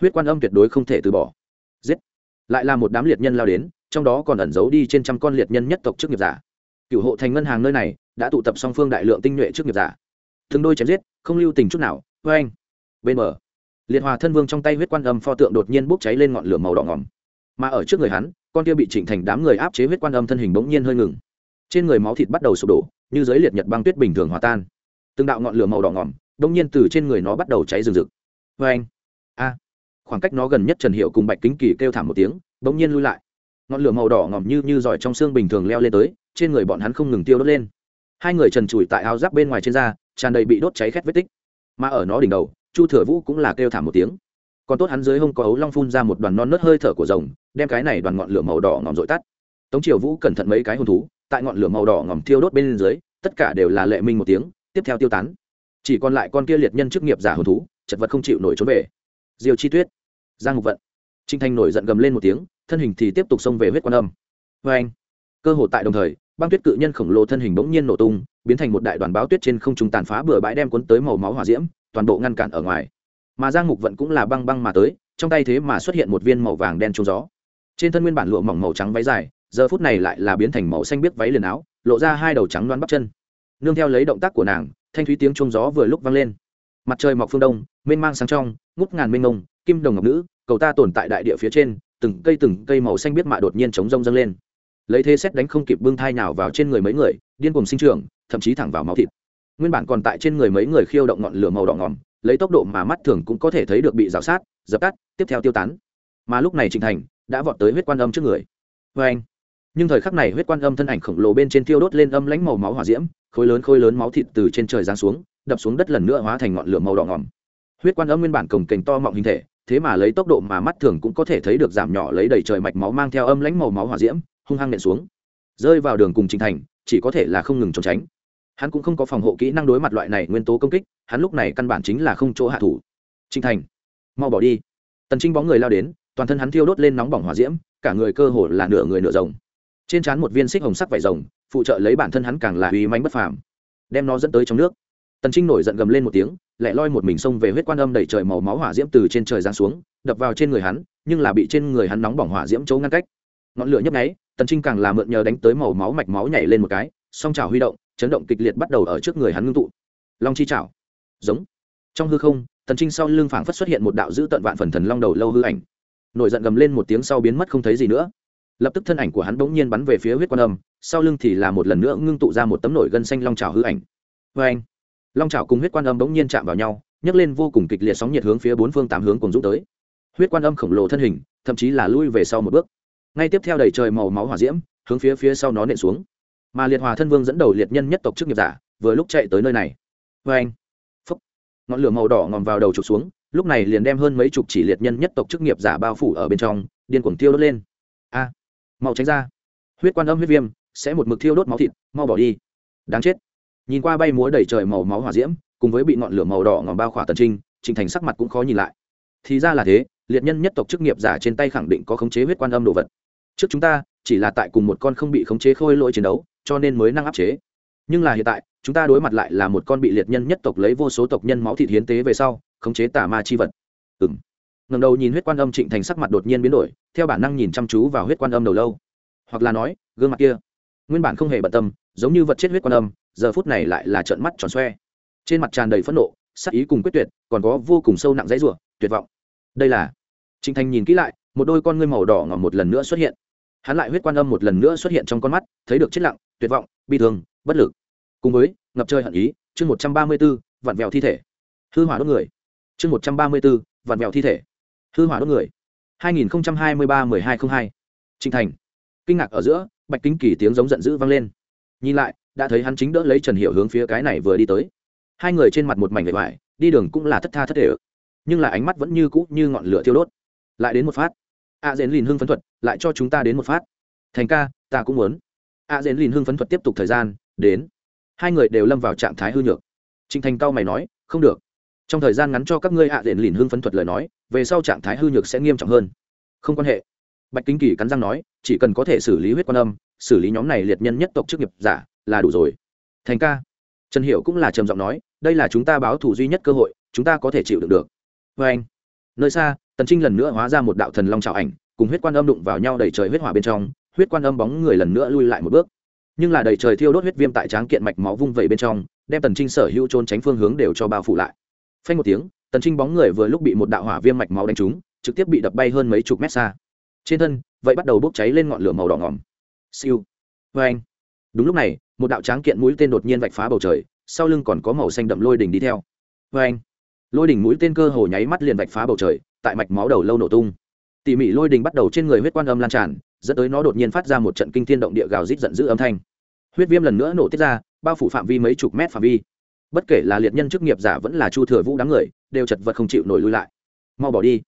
Huyết quan âm tuyệt đối không thể từ bỏ. Giết. Lại là một đám liệt nhân lao đến, trong đó còn ẩn giấu đi trên trăm con liệt nhân nhất tộc trước nghiệp giả. Cựu hộ thành ngân hàng nơi này, đã tụ tập song phương đại lượng tinh nhuệ trước nghiệp giả. Thường đôi chém giết, không lưu tình chút nào. Vê anh bên mở liệt hòa thân vương trong tay huyết quan âm pho tượng đột nhiên bốc cháy lên ngọn lửa màu đỏ ngỏm mà ở trước người hắn, con kia bị chỉnh thành đám người áp chế huyết quan âm thân hình bỗng nhiên hơi ngừng. Trên người máu thịt bắt đầu sụp đổ, như giới liệt nhật băng tuyết bình thường hòa tan. Từng đạo ngọn lửa màu đỏ ngỏm bỗng nhiên từ trên người nó bắt đầu cháy rừng rực. Vê anh a! Khoảng cách nó gần nhất trần hiệu cùng bạch kính kỳ kêu thảm một tiếng, bỗng nhiên lui lại. Ngọn lửa màu đỏ ngỏm như như giỏi trong xương bình thường leo lên tới, trên người bọn hắn không ngừng tiêu đốt lên. Hai người trần trụi tại áo giáp bên ngoài trên da, tràn đầy bị đốt cháy khét vết tích. Mà ở nó đỉnh đầu chu thừa vũ cũng là kêu thảm một tiếng. Còn tốt hắn dưới hông có ấu long phun ra một đoàn non nớt hơi thở của rồng, đem cái này đoàn ngọn lửa màu đỏ ngòm dội tắt. Tống triều vũ cẩn thận mấy cái hồn thú, tại ngọn lửa màu đỏ ngòm thiêu đốt bên dưới, tất cả đều là lệ minh một tiếng, tiếp theo tiêu tán. Chỉ còn lại con kia liệt nhân chức nghiệp giả hồn thú, chật vật không chịu nổi trốn về. Diều chi tuyết, giang ngục vận. Trinh thanh nổi giận gầm lên một tiếng, thân hình thì tiếp tục xông về huyết quan âm. Vê anh, cơ hội tại đồng thời, băng tuyết cự nhân khổng lồ thân hình bỗng nhiên nổ tung, biến thành một đại đoàn báo tuyết trên không trung tàn phá bừa bãi đem cuốn tới màu máu hỏa diễm toàn bộ ngăn cản ở ngoài. Mà giang mục vận cũng là băng băng mà tới, trong tay thế mà xuất hiện một viên màu vàng đen trúng gió. Trên thân nguyên bản lụa mỏng màu trắng váy dài, giờ phút này lại là biến thành màu xanh biếc váy liền áo, lộ ra hai đầu trắng đoán bắp chân. Nương theo lấy động tác của nàng, thanh thúy tiếng trúng gió vừa lúc vang lên. Mặt trời mọc phương đông, mênh mang sáng trong, ngút ngàn mênh mông, kim đồng ngọc nữ, cầu ta tồn tại đại địa phía trên, từng cây từng cây màu xanh biếc mạ đột nhiên chống rông dâng lên. Lấy thế xét đánh không kịp bưng thai nào vào trên người mấy người, điên cùng sinh trưởng, thậm chí thẳng vào máu thịt nguyên bản còn tại trên người mấy người khiêu động ngọn lửa màu đỏ ngỏm lấy tốc độ mà mắt thường cũng có thể thấy được bị rào sát, dập tắt, tiếp theo tiêu tán. Mà lúc này trịnh thành đã vọt tới huyết quan âm trước người. Vê anh, nhưng thời khắc này huyết quan âm thân ảnh khổng lồ bên trên tiêu đốt lên âm lãnh màu máu hỏa diễm, khối lớn khối lớn máu thịt từ trên trời giáng xuống, đập xuống đất lần nữa hóa thành ngọn lửa màu đỏ ngòm. Huyết quan âm nguyên bản cồng kềnh to mọng hình thể, thế mà lấy tốc độ mà mắt thường cũng có thể thấy được giảm nhỏ lấy đầy trời mạch máu mang theo âm lãnh màu máu hỏa diễm, hung hăng nện xuống. Rơi vào đường cùng trình thành, chỉ có thể là không ngừng trốn tránh hắn cũng không có phòng hộ kỹ năng đối mặt loại này nguyên tố công kích, hắn lúc này căn bản chính là không chỗ hạ thủ. Trinh thành, mau bỏ đi. Tần trinh bóng người lao đến, toàn thân hắn thiêu đốt lên nóng bỏng hỏa diễm, cả người cơ hồ là nửa người nửa rồng. Trên trán một viên xích hồng sắc vải rồng, phụ trợ lấy bản thân hắn càng là uy mánh bất phàm, đem nó dẫn tới trong nước. Tần trinh nổi giận gầm lên một tiếng lại loi một mình xông về huyết quan âm đẩy trời màu máu hỏa diễm từ trên trời giáng xuống, đập vào trên người hắn, nhưng là bị trên người hắn nóng bỏng hỏa diễm chỗ ngăn cách. Ngọn lửa nhấp nháy, tần trinh càng là mượn nhờ đánh tới màu máu mạch máu nhảy lên một cái, song trào huy động chấn động kịch liệt bắt đầu ở trước người hắn ngưng tụ. Long chi chảo. Giống. Trong hư không tần trinh sau lưng phảng phất xuất hiện một đạo dữ tận vạn phần thần long đầu lâu hư ảnh. Nổi giận gầm lên một tiếng sau biến mất không thấy gì nữa. Lập tức thân ảnh của hắn bỗng nhiên bắn về phía huyết quan âm, sau lưng thì là một lần nữa ngưng tụ ra một tấm nổi gân xanh long trào hư ảnh. Vê anh, long trào cùng huyết quan âm bỗng nhiên chạm vào nhau, nhấc lên vô cùng kịch liệt sóng nhiệt hướng phía bốn phương tám hướng cùng rút tới. Huyết quan âm khổng lồ thân hình, thậm chí là lui về sau một bước. Ngay tiếp theo đầy trời màu máu hỏa diễm, hướng phía phía sau nó nện xuống mà liệt hòa thân vương dẫn đầu liệt nhân nhất tộc chức nghiệp giả vừa lúc chạy tới nơi này. Vê anh phúc ngọn lửa màu đỏ ngòm vào đầu trục xuống lúc này liền đem hơn mấy chục chỉ liệt nhân nhất tộc chức nghiệp giả bao phủ ở bên trong điên cuồng tiêu đốt lên. A à, mau tránh ra. Huyết quan âm huyết viêm sẽ một mực thiêu đốt máu thịt mau bỏ đi. Đáng chết. Nhìn qua bay múa đầy trời màu máu hỏa diễm cùng với bị ngọn lửa màu đỏ ngòm bao khỏa tần trinh trình thành sắc mặt cũng khó nhìn lại. Thì ra là thế liệt nhân nhất tộc chức nghiệp giả trên tay khẳng định có khống chế huyết quan âm đồ vật. Trước chúng ta chỉ là tại cùng một con không bị khống chế khôi lỗi chiến đấu cho nên mới năng áp chế. Nhưng là hiện tại, chúng ta đối mặt lại là một con bị liệt nhân nhất tộc lấy vô số tộc nhân máu thịt hiến tế về sau, khống chế tà ma chi vật. Ừng ngầm đầu nhìn huyết quan âm trịnh thành sắc mặt đột nhiên biến đổi, theo bản năng nhìn chăm chú vào huyết quan âm đầu lâu. Hoặc là nói, gương mặt kia. Nguyên bản không hề bận tâm, giống như vật chết huyết quan âm, giờ phút này lại là trợn mắt tròn xoe. Trên mặt tràn đầy phẫn nộ, sắc ý cùng quyết tuyệt, còn có vô cùng sâu nặng dãy rủa, tuyệt vọng. Đây là trịnh thành nhìn kỹ lại, một đôi con ngươi màu đỏ ngỏm một lần nữa xuất hiện. Hắn lại huyết quan âm một lần nữa xuất hiện trong con mắt, thấy được chết lặng tuyệt vọng, bi thương, bất lực. Cùng với, ngập chơi hận ý, chương một trăm ba mươi b ố vặn vẹo thi thể. Hư hỏa đốt người. Chương một trăm ba mươi b ố vặn vẹo thi thể. Hư hỏa đốt người. hai nghìn hai mươi ba mười hai t r ă n h hai. Trịnh thành. Kinh ngạc ở giữa, bạch kính kỳ tiếng giống giận dữ vang lên. Nhìn lại, đã thấy hắn chính đỡ lấy trần hiệu hướng phía cái này vừa đi tới. Hai người trên mặt một mảnh vệ vải, đi đường cũng là thất tha thất thể. Nhưng là ánh mắt vẫn như cũ như ngọn lửa thiêu đốt. Lại đến một phát. A dễn lìn hưng phấn thuật, lại cho chúng ta đến một phát. Thành ca, ta cũng muốn a dễn lìn hưng phấn thuật tiếp tục thời gian, đến. Hai người đều lâm vào trạng thái hư nhược. Trịnh thành cao mày nói, không được. Trong thời gian ngắn cho các ngươi a dễn lìn hưng phấn thuật lời nói, về sau trạng thái hư nhược sẽ nghiêm trọng hơn. Không quan hệ. Bạch kính kỳ cắn răng nói, chỉ cần có thể xử lý huyết quan âm, xử lý nhóm này liệt nhân nhất tộc chức nghiệp giả, là đủ rồi. Thành ca. Trần hiểu cũng là trầm giọng nói, đây là chúng ta báo thù duy nhất cơ hội, chúng ta có thể chịu được được. Vê anh. Nơi xa, tần trinh lần nữa hóa ra một đạo thần long trào ảnh, cùng huyết quan âm đụng vào nhau đầy trời huyết hỏa bên trong huyết quan âm bóng người lần nữa lui lại một bước. Nhưng là đầy trời thiêu đốt huyết viêm tại tráng kiện mạch máu vung vẩy bên trong, đem tần trinh sở hữu trôn tránh phương hướng đều cho bao phủ lại. Phanh một tiếng, tần trinh bóng người vừa lúc bị một đạo hỏa viêm mạch máu đánh trúng, trực tiếp bị đập bay hơn mấy chục mét xa. Trên thân, vậy bắt đầu bốc cháy lên ngọn lửa màu đỏ ngỏm. Siêu. Vê anh đúng lúc này, một đạo tráng kiện mũi tên đột nhiên vạch phá bầu trời, sau lưng còn có màu xanh đậm lôi đỉnh đi theo. Vê anh lôi đỉnh mũi tên cơ hồ nháy mắt liền vạch phá bầu trời, tại mạch máu đầu lâu nổ tung tỉ mỉ lôi đình bắt đầu trên người huyết quan âm lan tràn, dẫn tới nó đột nhiên phát ra một trận kinh thiên động địa gào rít giận dữ âm thanh. Huyết viêm lần nữa nổ tiết ra, bao phủ phạm vi mấy chục mét phạm vi. Bất kể là liệt nhân chức nghiệp giả vẫn là chu thừa vũ đám người, đều chật vật không chịu nổi lui lại. Mau bỏ đi.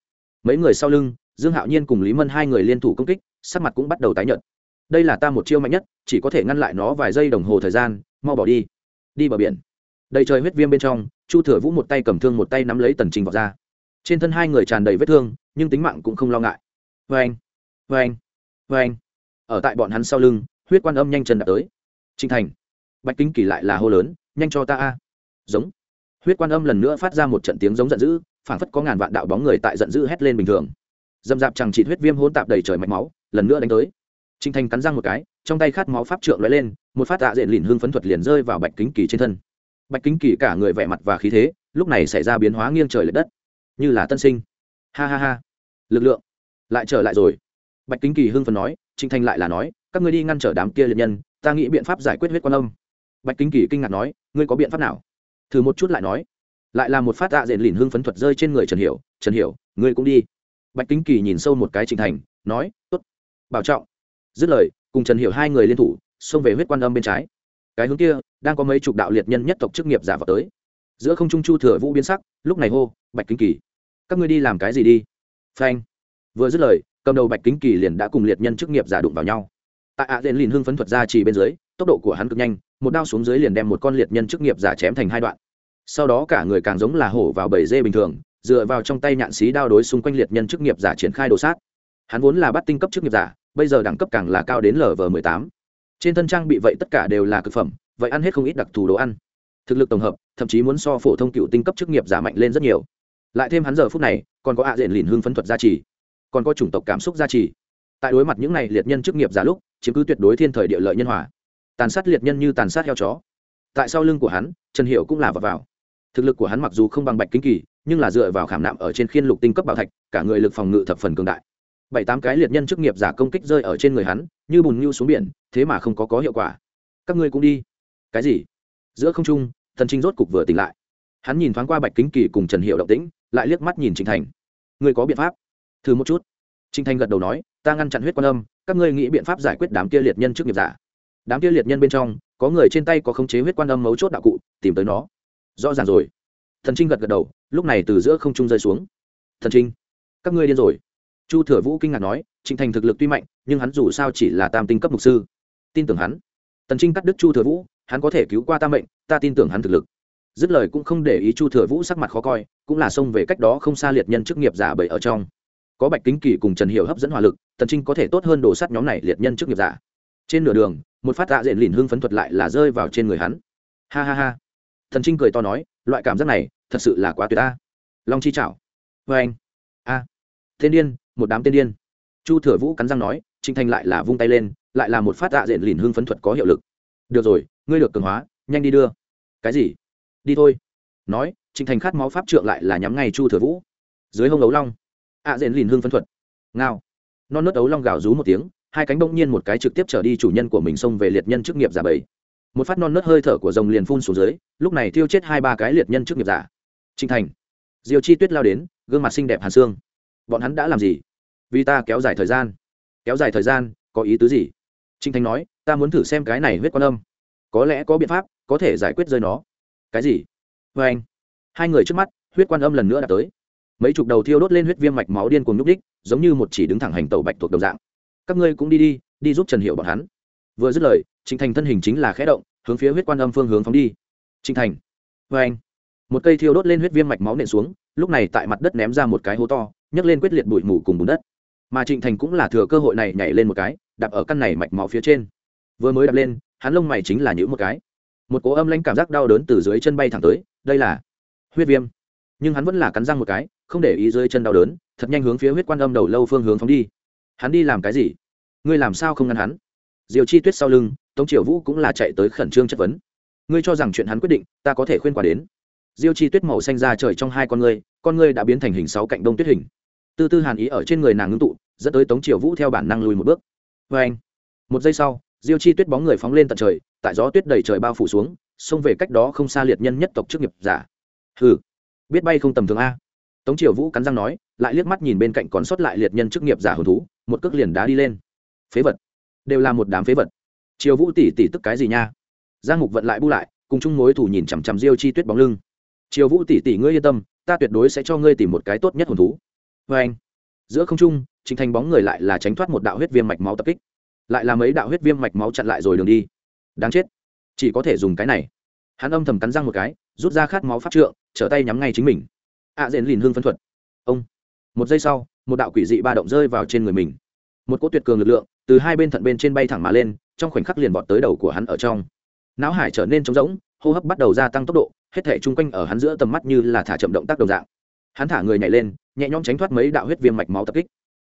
Mấy người sau lưng, dương hạo nhiên cùng lý mân hai người liên thủ công kích, sắc mặt cũng bắt đầu tái nhợt. Đây là ta một chiêu mạnh nhất, chỉ có thể ngăn lại nó vài giây đồng hồ thời gian, mau bỏ đi. Đi bờ biển. Đầy trời huyết viêm bên trong, chu thừa vũ một tay cầm thương một tay nắm lấy tần trình vào ra trên thân hai người tràn đầy vết thương, nhưng tính mạng cũng không lo ngại. Vê anh vê anh vê anh. Ở tại bọn hắn sau lưng, huyết quan âm nhanh chân đã tới. Trinh thành, bạch kính kỳ lại là hô lớn, nhanh cho ta a. Giống. Huyết quan âm lần nữa phát ra một trận tiếng giống giận dữ, phảng phất có ngàn vạn đạo bóng người tại giận dữ hét lên bình thường. Dầm dạp chẳng trị huyết viêm hỗn tạp đầy trời mạch máu, lần nữa đánh tới. Trinh thành cắn răng một cái, trong tay khát máu pháp trượng lóe lên, một phát tạ diện lìn hương phấn thuật liền rơi vào bạch kính kỳ trên thân. Bạch kính kỳ cả người vẻ mặt và khí thế, lúc này xảy ra biến hóa nghiêng trời l ệ đất như là tân sinh. Ha ha ha. Lực lượng. Lại trở lại rồi. Bạch kính kỳ hưng phần nói trinh thanh lại là nói các ngươi đi ngăn trở đám kia liệt nhân ta nghĩ biện pháp giải quyết huyết quan âm. Bạch kính kỳ kinh ngạc nói ngươi có biện pháp nào? Thử một chút lại nói. Lại là một phát tạ diện lìn hưng phấn thuật rơi trên người trần hiểu trần hiểu ngươi cũng đi. Bạch kính kỳ nhìn sâu một cái trịnh thành nói tốt, bảo trọng. Dứt lời cùng trần hiểu hai người liên thủ xông về huyết quan âm bên trái. Cái hướng kia đang có mấy chục đạo liệt nhân nhất tộc chức nghiệp giả vào tới giữa không trung chu thừa vũ biến sắc, lúc này hô, bạch kính kỳ, các ngươi đi làm cái gì đi? Phanh. Vừa dứt lời, cầm đầu bạch kính kỳ liền đã cùng liệt nhân chức nghiệp giả đụng vào nhau. Tại ạ đền lìn hưng phấn thuật ra chỉ bên dưới, tốc độ của hắn cực nhanh, một đao xuống dưới liền đem một con liệt nhân chức nghiệp giả chém thành hai đoạn. Sau đó cả người càng giống là hổ vào bầy dê bình thường, dựa vào trong tay nhạn xí đao đối xung quanh liệt nhân chức nghiệp giả triển khai đồ sát. Hắn vốn là bắt tinh cấp chức nghiệp giả, bây giờ đẳng cấp càng là cao đến lv mười tám. Trên thân trang bị vậy tất cả đều là cực phẩm, vậy ăn hết không ít đặc thù đồ ăn. Thực lực tổng hợp thậm chí muốn so phổ thông cựu tinh cấp chức nghiệp giả mạnh lên rất nhiều. Lại thêm hắn giờ phút này còn có ạ diện lìn hương phấn thuật gia trì còn có chủng tộc cảm xúc gia trì. Tại đối mặt những này liệt nhân chức nghiệp giả lúc chiếm cứ tuyệt đối thiên thời địa lợi nhân hòa. Tàn sát liệt nhân như tàn sát heo chó. Tại sau lưng của hắn trần hiệu cũng là vào, vào. thực lực của hắn mặc dù không bằng bạch kính kỳ nhưng là dựa vào khảm nạm ở trên khiên lục tinh cấp bảo thạch cả người lực phòng ngự thập phần cường đại. Bảy tám cái liệt nhân chức nghiệp giả công kích rơi ở trên người hắn như bùn ngưu xuống biển thế mà không có có hiệu quả. Các ngươi cũng đi. Cái gì? Giữa không trung thần trinh rốt cục vừa tỉnh lại. Hắn nhìn thoáng qua bạch kính kỳ cùng trần hiệu động tĩnh, lại liếc mắt nhìn trịnh thành. Ngươi có biện pháp? Thử một chút. Trịnh thanh gật đầu nói, ta ngăn chặn huyết quan âm, các ngươi nghĩ biện pháp giải quyết đám kia liệt nhân trước nghiệp giả. Đám kia liệt nhân bên trong, có người trên tay có khống chế huyết quan âm mấu chốt đạo cụ, tìm tới nó. Rõ ràng rồi. Thần trinh gật gật đầu, lúc này từ giữa không trung rơi xuống. Thần trinh, các ngươi điên rồi. Chu thừa vũ kinh ngạc nói trịnh thành thực lực tuy mạnh, nhưng hắn dù sao chỉ là tam tinh cấp mục sư. Tin tưởng hắn. Tần trinh cắt đứt chu thừa vũ hắn có thể cứu qua ta mệnh, ta tin tưởng hắn thực lực. Dứt lời cũng không để ý chu thừa vũ sắc mặt khó coi, cũng là xông về cách đó không xa liệt nhân chức nghiệp giả bảy ở trong. Có bạch kính kỳ cùng trần hiệu hấp dẫn hỏa lực, tần trinh có thể tốt hơn đồ sắt nhóm này liệt nhân chức nghiệp giả. Trên nửa đường, một phát tạ diện lìn hưng phấn thuật lại là rơi vào trên người hắn. Ha ha ha. Thần trinh cười to nói, loại cảm giác này, thật sự là quá tuyệt ta. Long chi chảo vê anh. A. À. tên điên, một đám tên điên. Chu thừa vũ cắn răng nói trinh thanh lại là vung tay lên, lại là một phát tạ diện lìn hưng phấn thuật có hiệu lực. Được rồi ngươi được cường hóa, nhanh đi đưa. Cái gì? Đi thôi. Nói trinh thành khát máu pháp trượng lại là nhắm ngay chu thừa vũ. Dưới hông ấu long ạ à diện lìn hương phấn thuật. Ngao. Non nớt ấu long gào rú một tiếng, hai cánh bỗng nhiên một cái trực tiếp trở đi chủ nhân của mình xông về liệt nhân chức nghiệp giả bảy. Một phát non nớt hơi thở của rồng liền phun xuống dưới, lúc này tiêu chết hai ba cái liệt nhân chức nghiệp giả. Trinh thành diều chi tuyết lao đến, gương mặt xinh đẹp hàn xương. Bọn hắn đã làm gì? Vì ta kéo dài thời gian. Kéo dài thời gian, có ý tứ gì? Trinh thành nói, ta muốn thử xem cái này huyết quan âm có lẽ có biện pháp, có thể giải quyết rơi nó. Cái gì? Vê anh. Hai người trước mắt, huyết quan âm lần nữa đã tới. Mấy chục đầu thiêu đốt lên huyết viêm mạch máu điên cùng nhúc đích giống như một chỉ đứng thẳng hành tàu bạch thuộc đồng dạng. Các ngươi cũng đi đi đi giúp trần hiệu bọn hắn. Vừa dứt lời trịnh thành thân hình chính là khẽ động, hướng phía huyết quan âm phương hướng phóng đi. Trịnh thành. Vê anh. Một cây thiêu đốt lên huyết viêm mạch máu nện xuống, lúc này tại mặt đất ném ra một cái hố to, nhấc lên quyết liệt bụi mù cùng bùn đất. Mà trịnh thành cũng là thừa cơ hội này nhảy lên một cái, đạp ở căn này mạch máu phía trên. Vừa mới đạp lên hắn lông mày chính là những một cái. Một cố âm lãnh cảm giác đau đớn từ dưới chân bay thẳng tới, đây là huyết viêm. Nhưng hắn vẫn là cắn răng một cái, không để ý dưới chân đau đớn, thật nhanh hướng phía huyết quan âm đầu lâu phương hướng phóng đi. Hắn đi làm cái gì? Ngươi làm sao không ngăn hắn? Diều chi tuyết sau lưng, tống triều vũ cũng là chạy tới khẩn trương chất vấn. Ngươi cho rằng chuyện hắn quyết định, ta có thể khuyên quả đến. Diêu chi tuyết màu xanh ra trời trong hai con ngươi con ngươi đã biến thành hình sáu cạnh đông tuyết hình. Tư tư hàn ý ở trên người nàng ngưng tụ, dẫn tới tống triều vũ theo bản năng lùi một bước. Vê anh một giây sau diêu chi tuyết bóng người phóng lên tận trời, tại gió tuyết đầy trời bao phủ xuống, xông về cách đó không xa liệt nhân nhất tộc chức nghiệp giả. Hừ, biết bay không tầm thường a. Tống triều vũ cắn răng nói, lại liếc mắt nhìn bên cạnh còn sót lại liệt nhân chức nghiệp giả hồn thú, một cước liền đá đi lên. Phế vật, đều là một đám phế vật. Triều vũ tỷ tỷ tức cái gì nha? Giang mục vận lại bu lại, cùng chung mối thủ nhìn chằm chằm diêu chi tuyết bóng lưng. Triều vũ tỷ tỷ ngươi yên tâm, ta tuyệt đối sẽ cho ngươi tìm một cái tốt nhất hồn thú. Vê anh giữa không trung chính thành bóng người lại là tránh thoát một đạo huyết viêm mạch máu tập kích lại là mấy đạo huyết viêm mạch máu chặn lại rồi đường đi. Đáng chết. Chỉ có thể dùng cái này. Hắn âm thầm cắn răng một cái rút ra khát máu phát trượng trở tay nhắm ngay chính mình. Ạ à, lìn hương phân thuật. Ông. Một giây sau một đạo quỷ dị ba động rơi vào trên người mình. Một cỗ tuyệt cường lực lượng từ hai bên thận bên trên bay thẳng mà lên trong khoảnh khắc liền bọt tới đầu của hắn ở trong. Não hải trở nên trống rỗng hô hấp bắt đầu gia tăng tốc độ hết thể chung quanh ở hắn giữa tầm mắt như là thả chậm động tác đồng dạng. Hắn thả người nhảy lên nhẹ nhõm tránh thoát mấy đạo huyết viêm mạch máu tập kích.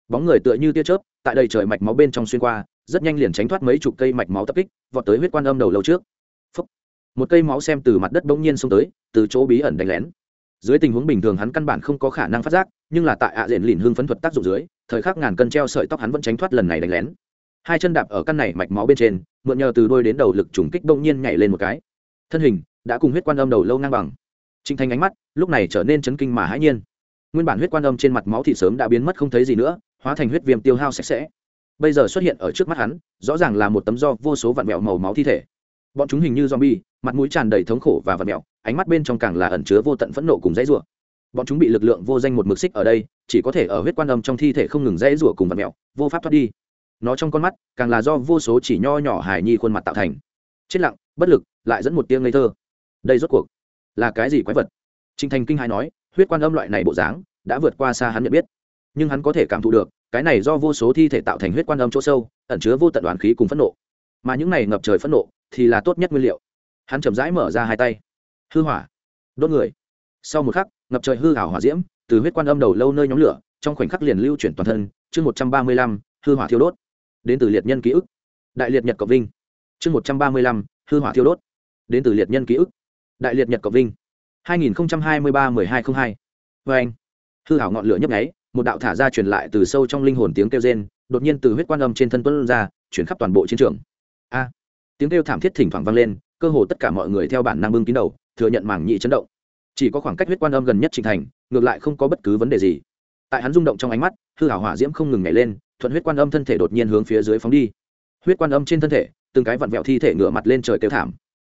Bóng người tựa như tia chớp tại đầy trời mạch máu bên trong xuyên qua rất nhanh liền tránh thoát mấy chục cây mạch máu tập kích, vọt tới huyết quan âm đầu lâu trước. Phúc. một cây máu xem từ mặt đất bỗng nhiên xông tới, từ chỗ bí ẩn đánh lén. Dưới tình huống bình thường hắn căn bản không có khả năng phát giác, nhưng là tại ạ diện lìn hương phấn thuật tác dụng dưới, thời khắc ngàn cân treo sợi tóc hắn vẫn tránh thoát lần này đánh lén. Hai chân đạp ở căn này mạch máu bên trên, mượn nhờ từ đôi đến đầu lực trùng kích bỗng nhiên nhảy lên một cái. Thân hình đã cùng huyết quan âm đầu lâu ngang bằng. Trinh thanh ánh mắt lúc này trở nên chấn kinh mà hãi nhiên. Nguyên bản huyết quan âm trên mặt máu thì sớm đã biến mất không thấy gì nữa, hóa thành huyết viêm tiêu hao sạch sẽ bây giờ xuất hiện ở trước mắt hắn, rõ ràng là một tấm do vô số vạn mẹo màu máu thi thể. Bọn chúng hình như zombie, mặt mũi tràn đầy thống khổ và vạn mẹo, ánh mắt bên trong càng là ẩn chứa vô tận phẫn nộ cùng dãy rủa. Bọn chúng bị lực lượng vô danh một mực xích ở đây, chỉ có thể ở huyết quan âm trong thi thể không ngừng dãy rủa cùng vạn mẹo, vô pháp thoát đi. Nó trong con mắt, càng là do vô số chỉ nho nhỏ hài nhi khuôn mặt tạo thành. Chết lặng, bất lực, lại dẫn một tiếng ngây thơ. Đây rốt cuộc là cái gì quái vật? Trinh thành kinh hai nói, huyết quan âm loại này bộ dáng đã vượt qua xa hắn nhận biết, nhưng hắn có thể cảm thụ được cái này do vô số thi thể tạo thành huyết quan âm chỗ sâu, ẩn chứa vô tận đoàn khí cùng phẫn nộ. Mà những này ngập trời phẫn nộ thì là tốt nhất nguyên liệu. Hắn chậm rãi mở ra hai tay. Hư hỏa. Đốt người. Sau một khắc, ngập trời hư hảo hỏa diễm từ huyết quan âm đầu lâu nơi nhóm lửa, trong khoảnh khắc liền lưu chuyển toàn thân, chương một trăm ba mươi lăm, hư hỏa thiêu đốt. Đến từ liệt nhân ký ức. Đại liệt nhật cộng vinh. Chương một trăm ba mươi lăm, hư hỏa thiêu đốt. Đến từ liệt nhân ký ức. Đại liệt nhật cộng vinh. hai nghìn hai mươi ba mười hai t r ă n h hai. Vê anh hư hảo ngọn lửa nhấp nháy một đạo thả ra truyền lại từ sâu trong linh hồn tiếng kêu rên, đột nhiên từ huyết quan âm trên thân tuấn ra, chuyển khắp toàn bộ chiến trường. A! Tiếng kêu thảm thiết thỉnh thoảng vang lên, cơ hồ tất cả mọi người theo bản năng bưng kín đầu, thừa nhận mảng nhị chấn động. Chỉ có khoảng cách huyết quan âm gần nhất trình thành, ngược lại không có bất cứ vấn đề gì. Tại hắn rung động trong ánh mắt, hư hảo hỏa diễm không ngừng nhảy lên, thuận huyết quan âm thân thể đột nhiên hướng phía dưới phóng đi. Huyết quan âm trên thân thể, từng cái vặn vẹo thi thể ngửa mặt lên trời kêu thảm.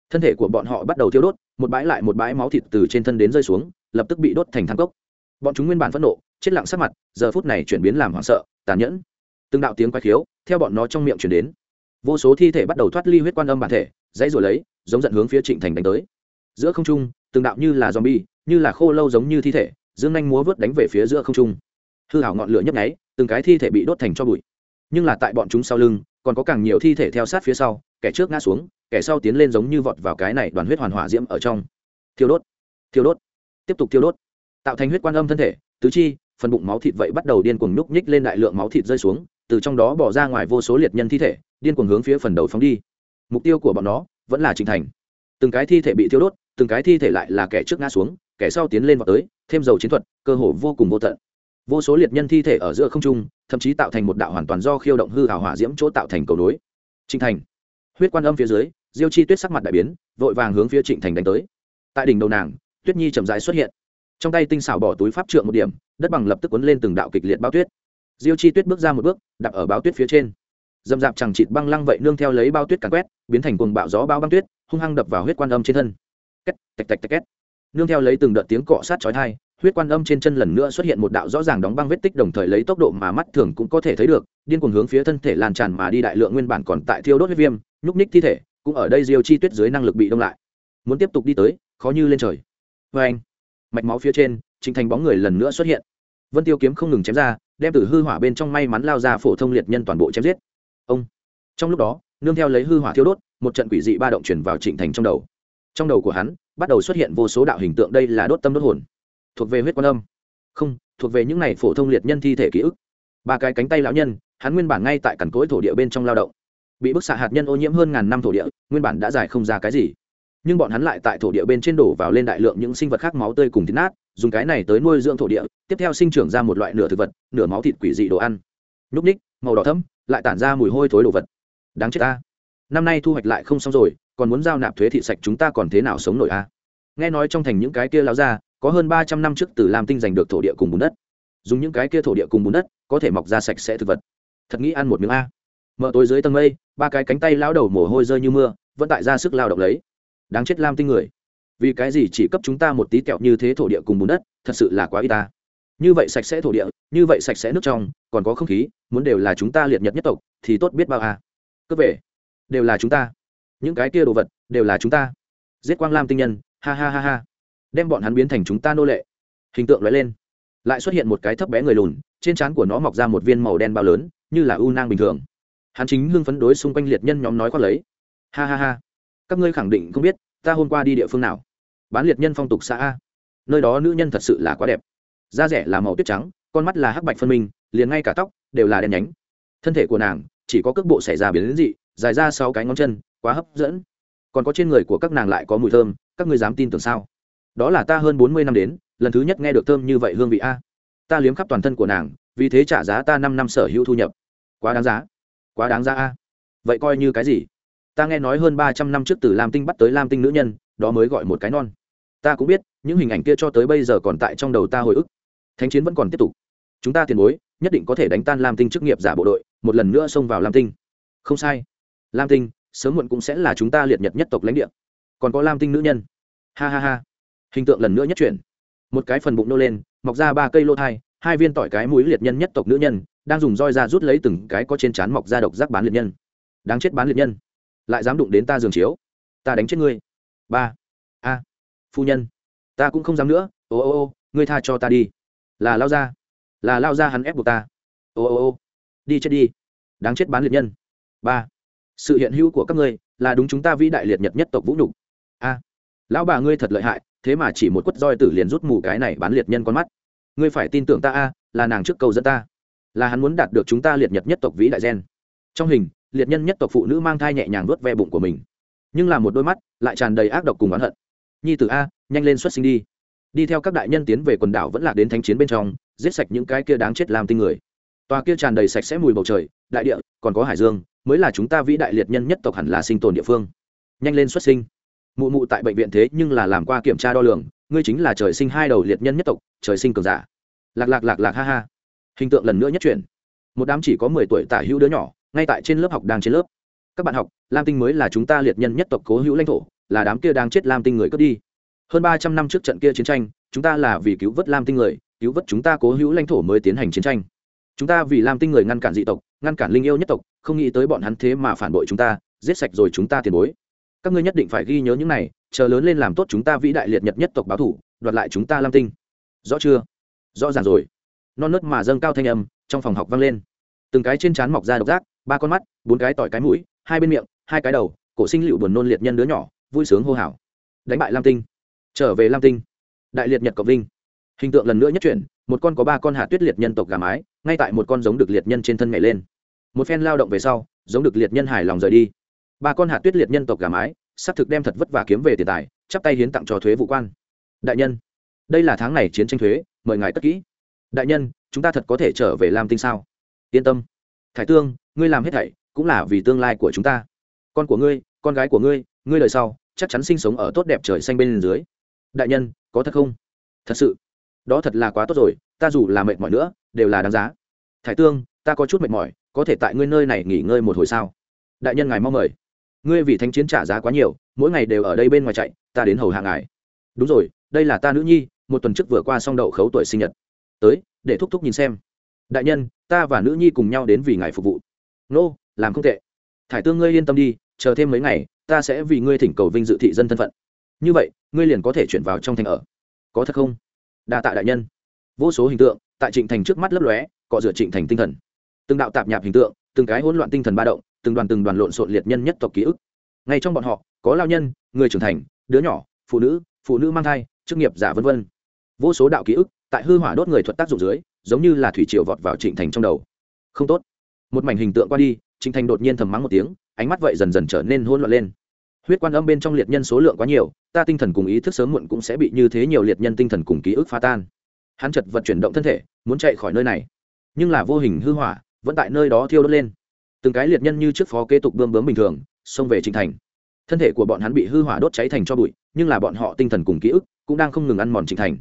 Thân thể của bọn họ bắt đầu thiêu đốt, một bãi lại một bãi máu thịt từ trên thân đến rơi xuống, lập tức bị đốt thành than cốc bọn chúng nguyên bản phẫn nộ, chết lặng sắc mặt, giờ phút này chuyển biến làm hoảng sợ, tàn nhẫn. Từng đạo tiếng quay khiếu theo bọn nó trong miệng chuyển đến. Vô số thi thể bắt đầu thoát ly huyết quan âm bản thể, dãy rồi lấy, giống giận hướng phía trịnh thành đánh tới. Giữa không trung, từng đạo như là zombie, như là khô lâu giống như thi thể, dương nhanh múa vớt đánh về phía giữa không trung. Hư hảo ngọn lửa nhấp nháy, từng cái thi thể bị đốt thành cho bụi. Nhưng là tại bọn chúng sau lưng, còn có càng nhiều thi thể theo sát phía sau, kẻ trước ngã xuống, kẻ sau tiến lên giống như vọt vào cái này đoàn huyết hoàn hỏa diễm ở trong. Thiêu đốt thiêu đốt, tiếp tục thiêu đốt tạo thành huyết quan âm thân thể, tứ chi, phần bụng máu thịt vậy bắt đầu điên cuồng núc nhích lên đại lượng máu thịt rơi xuống, từ trong đó bỏ ra ngoài vô số liệt nhân thi thể, điên cuồng hướng phía phần đầu phóng đi. Mục tiêu của bọn nó vẫn là trình thành. Từng cái thi thể bị thiêu đốt, từng cái thi thể lại là kẻ trước ngã xuống, kẻ sau tiến lên vào tới, thêm dầu chiến thuật, cơ hồ vô cùng vô tận. Vô số liệt nhân thi thể ở giữa không trung, thậm chí tạo thành một đạo hoàn toàn do khiêu động hư hào hỏa diễm chỗ tạo thành cầu nối. Trịnh thành. Huyết quan âm phía dưới, diêu chi tuyết sắc mặt đại biến, vội vàng hướng phía trịnh thành đánh tới. Tại đỉnh đầu nàng, tuyết nhi chậm rãi xuất hiện trong tay tinh xảo bỏ túi pháp trượng một điểm, đất bằng lập tức quấn lên từng đạo kịch liệt bao tuyết. Diêu chi tuyết bước ra một bước, đặt ở báo tuyết phía trên. Dầm dạp chẳng chịt băng lăng vậy nương theo lấy bao tuyết càn quét, biến thành cuồng bạo gió bao băng tuyết, hung hăng đập vào huyết quan âm trên thân. Két, tạch tạch tạch, két. Nương theo lấy từng đợt tiếng cọ sát chói tai, huyết quan âm trên chân lần nữa xuất hiện một đạo rõ ràng đóng băng vết tích đồng thời lấy tốc độ mà mắt thường cũng có thể thấy được, điên cuồng hướng phía thân thể lan tràn mà đi đại lượng nguyên bản còn tại thiêu đốt huyết viêm, nhúc ních thi thể, cũng ở đây diêu chi tuyết dưới năng lực bị đông lại. Muốn tiếp tục đi tới, khó như lên trời. Vê anh mạch máu phía trên trình thành bóng người lần nữa xuất hiện. Vân tiêu kiếm không ngừng chém ra, đem từ hư hỏa bên trong may mắn lao ra phổ thông liệt nhân toàn bộ chém giết. Ông! Trong lúc đó, nương theo lấy hư hỏa thiêu đốt, một trận quỷ dị ba động chuyển vào trịnh thành trong đầu. Trong đầu của hắn, bắt đầu xuất hiện vô số đạo hình tượng đây là đốt tâm đốt hồn. Thuộc về huyết quan âm. Không, thuộc về những này phổ thông liệt nhân thi thể ký ức. Ba cái cánh tay lão nhân, hắn nguyên bản ngay tại cằn cối thổ địa bên trong lao động. Bị bức xạ hạt nhân ô nhiễm hơn ngàn năm thổ địa, nguyên bản đã giải không ra cái gì nhưng bọn hắn lại tại thổ địa bên trên đổ vào lên đại lượng những sinh vật khác máu tươi cùng thịt nát, dùng cái này tới nuôi dưỡng thổ địa, tiếp theo sinh trưởng ra một loại nửa thực vật, nửa máu thịt quỷ dị đồ ăn. Nhúc ních màu đỏ thấm lại tản ra mùi hôi thối đồ vật. Đáng chết ta. Năm nay thu hoạch lại không xong rồi, còn muốn giao nạp thuế thị sạch chúng ta còn thế nào sống nổi a? Nghe nói trong thành những cái kia láo ra có hơn ba trăm năm trước từ làm tinh giành được thổ địa cùng bùn đất. Dùng những cái kia thổ địa cùng bùn đất, có thể mọc ra sạch sẽ thực vật. Thật nghĩ ăn một miếng a. Mở tối dưới tầng mây, ba cái cánh tay lao đầu mồ hôi rơi như mưa, vẫn tại ra sức lao động lấy đáng chết lam tinh người. Vì cái gì chỉ cấp chúng ta một tí kẹo như thế thổ địa cùng bùn đất, thật sự là quá y ta. Như vậy sạch sẽ thổ địa, như vậy sạch sẽ nước trong, còn có không khí, muốn đều là chúng ta liệt nhật nhất tộc, thì tốt biết bao à. cướp về. Đều là chúng ta. Những cái kia đồ vật, đều là chúng ta. Giết quang lam tinh nhân, ha ha ha ha. Đem bọn hắn biến thành chúng ta nô lệ. Hình tượng lóe lên. Lại xuất hiện một cái thấp bé người lùn, trên trán của nó mọc ra một viên màu đen bao lớn, như là u nang bình thường. Hắn chính hưng phấn đối xung quanh liệt nhân nhóm nói khoác lấy. Ha ha ha các ngươi khẳng định không biết, ta hôm qua đi địa phương nào? Bán liệt nhân phong tục xã a. Nơi đó nữ nhân thật sự là quá đẹp. Da rẻ là màu tuyết trắng, con mắt là hắc bạch phân minh, liền ngay cả tóc đều là đen nhánh. Thân thể của nàng chỉ có cước bộ xảy ra biến đến dị, dài ra sáu cái ngón chân, quá hấp dẫn. Còn có trên người của các nàng lại có mùi thơm, các ngươi dám tin tưởng sao? Đó là ta hơn bốn mươi năm đến, lần thứ nhất nghe được thơm như vậy hương vị a. Ta liếm khắp toàn thân của nàng, vì thế trả giá ta năm năm sở hữu thu nhập. Quá đáng giá. Quá đáng giá a. Vậy coi như cái gì? Ta nghe nói hơn ba trăm năm trước từ lam tinh bắt tới lam tinh nữ nhân, đó mới gọi một cái non. Ta cũng biết, những hình ảnh kia cho tới bây giờ còn tại trong đầu ta hồi ức. Thánh chiến vẫn còn tiếp tục. Chúng ta tiền bối, nhất định có thể đánh tan lam tinh chức nghiệp giả bộ đội, một lần nữa xông vào lam tinh. Không sai. Lam tinh, sớm muộn cũng sẽ là chúng ta liệt nhật nhất tộc lãnh địa. Còn có lam tinh nữ nhân. Ha ha ha. Hình tượng lần nữa nhất chuyển. Một cái phần bụng nô lên, mọc ra ba cây lô thai, hai viên tỏi cái mũi liệt nhân nhất tộc nữ nhân, đang dùng roi ra rút lấy từng cái có trên trán mọc ra độc giác bán liệt nhân. Đáng chết bán liệt nhân lại dám đụng đến ta giường chiếu. Ta đánh chết ngươi. Ba. A. Phu nhân. Ta cũng không dám nữa. Ô ô ô, ngươi tha cho ta đi. Là lao ra là lao ra hắn ép buộc ta. Ô ô ô. Đi chết đi. Đáng chết bán liệt nhân. Ba. Sự hiện hữu của các ngươi là đúng chúng ta vĩ đại liệt nhật nhất tộc vũ nhục. A. Lão bà ngươi thật lợi hại, thế mà chỉ một quất roi tử liền rút mù cái này bán liệt nhân con mắt. Ngươi phải tin tưởng ta a, là nàng trước cầu dẫn ta. Là hắn muốn đạt được chúng ta liệt nhật nhất tộc vĩ đại gen. Trong hình liệt nhân nhất tộc phụ nữ mang thai nhẹ nhàng vớt ve bụng của mình. Nhưng là một đôi mắt lại tràn đầy ác độc cùng oán hận. Nhi tử a, nhanh lên xuất sinh đi. Đi theo các đại nhân tiến về quần đảo vẫn là đến thánh chiến bên trong, giết sạch những cái kia đáng chết làm tinh người. Tòa kia tràn đầy sạch sẽ mùi bầu trời, đại địa, còn có hải dương, mới là chúng ta vĩ đại liệt nhân nhất tộc hẳn là sinh tồn địa phương. Nhanh lên xuất sinh. Mụ mụ tại bệnh viện thế nhưng là làm qua kiểm tra đo lường, ngươi chính là trời sinh hai đầu liệt nhân nhất tộc, trời sinh cường giả. Lạc lạc lạc lạc, ha ha. Hình tượng lần nữa nhất chuyển. Một đám chỉ có mười tuổi tả hữu đứa nhỏ ngay tại trên lớp học đang trên lớp. Các bạn học, lam tinh mới là chúng ta liệt nhân nhất tộc cố hữu lãnh thổ, là đám kia đang chết lam tinh người cướp đi. Hơn ba trăm năm trước trận kia chiến tranh, chúng ta là vì cứu vớt lam tinh người, cứu vớt chúng ta cố hữu lãnh thổ mới tiến hành chiến tranh. Chúng ta vì lam tinh người ngăn cản dị tộc, ngăn cản linh yêu nhất tộc, không nghĩ tới bọn hắn thế mà phản bội chúng ta, giết sạch rồi chúng ta tiền bối. Các ngươi nhất định phải ghi nhớ những này, chờ lớn lên làm tốt chúng ta vĩ đại liệt nhật nhất tộc báo thủ, đoạt lại chúng ta lam tinh. Rõ chưa? Rõ ràng rồi. Non nớt mà dâng cao thanh âm, trong phòng học vang lên. Từng cái trên trán mọc ra độc giác ba con mắt, bốn cái tỏi cái mũi, hai bên miệng, hai cái đầu, cổ sinh liệu buồn nôn liệt nhân đứa nhỏ, vui sướng hô hào. Đánh bại lam tinh. Trở về lam tinh. Đại liệt nhật cộng vinh. Hình tượng lần nữa nhất chuyển, một con có ba con hạ tuyết liệt nhân tộc gà mái, ngay tại một con giống được liệt nhân trên thân nhảy lên. Một phen lao động về sau, giống được liệt nhân hài lòng rời đi. Ba con hạ tuyết liệt nhân tộc gà mái xác thực đem thật vất vả kiếm về tiền tài, chắp tay hiến tặng cho thuế vụ quan. Đại nhân, đây là tháng này chiến tranh thuế, mời ngài tất kỹ. Đại nhân, chúng ta thật có thể trở về lam tinh sao? Yên tâm. Thái tương ngươi làm hết thảy cũng là vì tương lai của chúng ta. Con của ngươi, con gái của ngươi ngươi đời sau chắc chắn sinh sống ở tốt đẹp trời xanh bên dưới. Đại nhân, có thật không? Thật sự. Đó thật là quá tốt rồi, ta dù là mệt mỏi nữa, đều là đáng giá. Thái tương, ta có chút mệt mỏi, có thể tại ngươi nơi này nghỉ ngơi một hồi sao? Đại nhân ngài mong mời. Ngươi vì thanh chiến trả giá quá nhiều, mỗi ngày đều ở đây bên ngoài chạy, ta đến hầu hạ ngài. Đúng rồi, đây là ta nữ nhi, một tuần trước vừa qua xong đậu khấu tuổi sinh nhật. Tới, để thúc thúc nhìn xem. Đại nhân, ta và nữ nhi cùng nhau đến vì ngài phục vụ nô, làm không tệ. Thải tương ngươi yên tâm đi, chờ thêm mấy ngày, ta sẽ vì ngươi thỉnh cầu vinh dự thị dân thân phận. Như vậy, ngươi liền có thể chuyển vào trong thành ở. Có thật không? Đa tạ đại nhân. Vô số hình tượng, tại trịnh thành trước mắt lấp lóe, cọ rửa trịnh thành tinh thần. Từng đạo tạp nhạp hình tượng, từng cái hỗn loạn tinh thần ba động, từng đoàn từng đoàn lộn xộn liệt nhân nhất tộc ký ức. Ngay trong bọn họ, có lao nhân, người trưởng thành, đứa nhỏ, phụ nữ phụ nữ mang thai, chức nghiệp giả vân vân. Vô số đạo ký ức, tại hư hỏa đốt người thuật tác dụng dưới, giống như là thủy triều vọt vào trịnh thành trong đầu. Không tốt một mảnh hình tượng qua đi trịnh thành đột nhiên thầm mắng một tiếng, ánh mắt vậy dần dần trở nên hôn loạn lên. Huyết quan âm bên trong liệt nhân số lượng quá nhiều, ta tinh thần cùng ý thức sớm muộn cũng sẽ bị như thế nhiều liệt nhân tinh thần cùng ký ức phá tan. Hắn chật vật chuyển động thân thể, muốn chạy khỏi nơi này. Nhưng là vô hình hư hỏa, vẫn tại nơi đó thiêu đốt lên. Từng cái liệt nhân như trước phó kế tục bươm bướm bình thường, xông về trịnh thành. Thân thể của bọn hắn bị hư hỏa đốt cháy thành cho bụi, nhưng là bọn họ tinh thần cùng ký ức cũng đang không ngừng ăn mòn trịnh thành.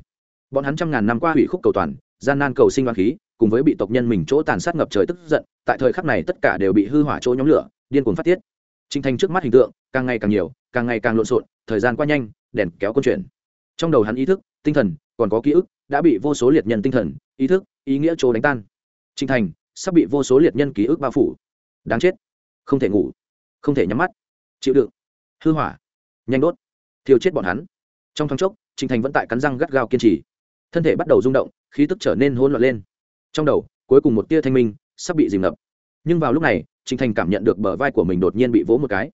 Bọn hắn trăm ngàn năm qua hủy khúc cầu toàn, gian nan cầu sinh hoa khí cùng với bị tộc nhân mình chỗ tàn sát ngập trời tức giận, tại thời khắc này tất cả đều bị hư hỏa chỗ nhóm lửa, điên cuồng phát tiết. Trinh thành trước mắt hình tượng, càng ngày càng nhiều, càng ngày càng lộn xộn, thời gian qua nhanh, đèn kéo câu chuyện trong đầu hắn ý thức, tinh thần, còn có ký ức, đã bị vô số liệt nhân tinh thần, ý thức, ý nghĩa chỗ đánh tan. Trinh thành sắp bị vô số liệt nhân ký ức bao phủ. Đáng chết. Không thể ngủ. Không thể nhắm mắt. Chịu đựng. Hư hỏa. Nhanh đốt. Thiêu chết bọn hắn. Trong thoáng chốc trinh thành vẫn tại cắn răng gắt gao kiên trì. Thân thể bắt đầu rung động, khí tức trở nên hỗn loạn lên trong đầu, cuối cùng một tia thanh minh sắp bị dìm ngập. Nhưng vào lúc này trịnh thành cảm nhận được bờ vai của mình đột nhiên bị vỗ một cái.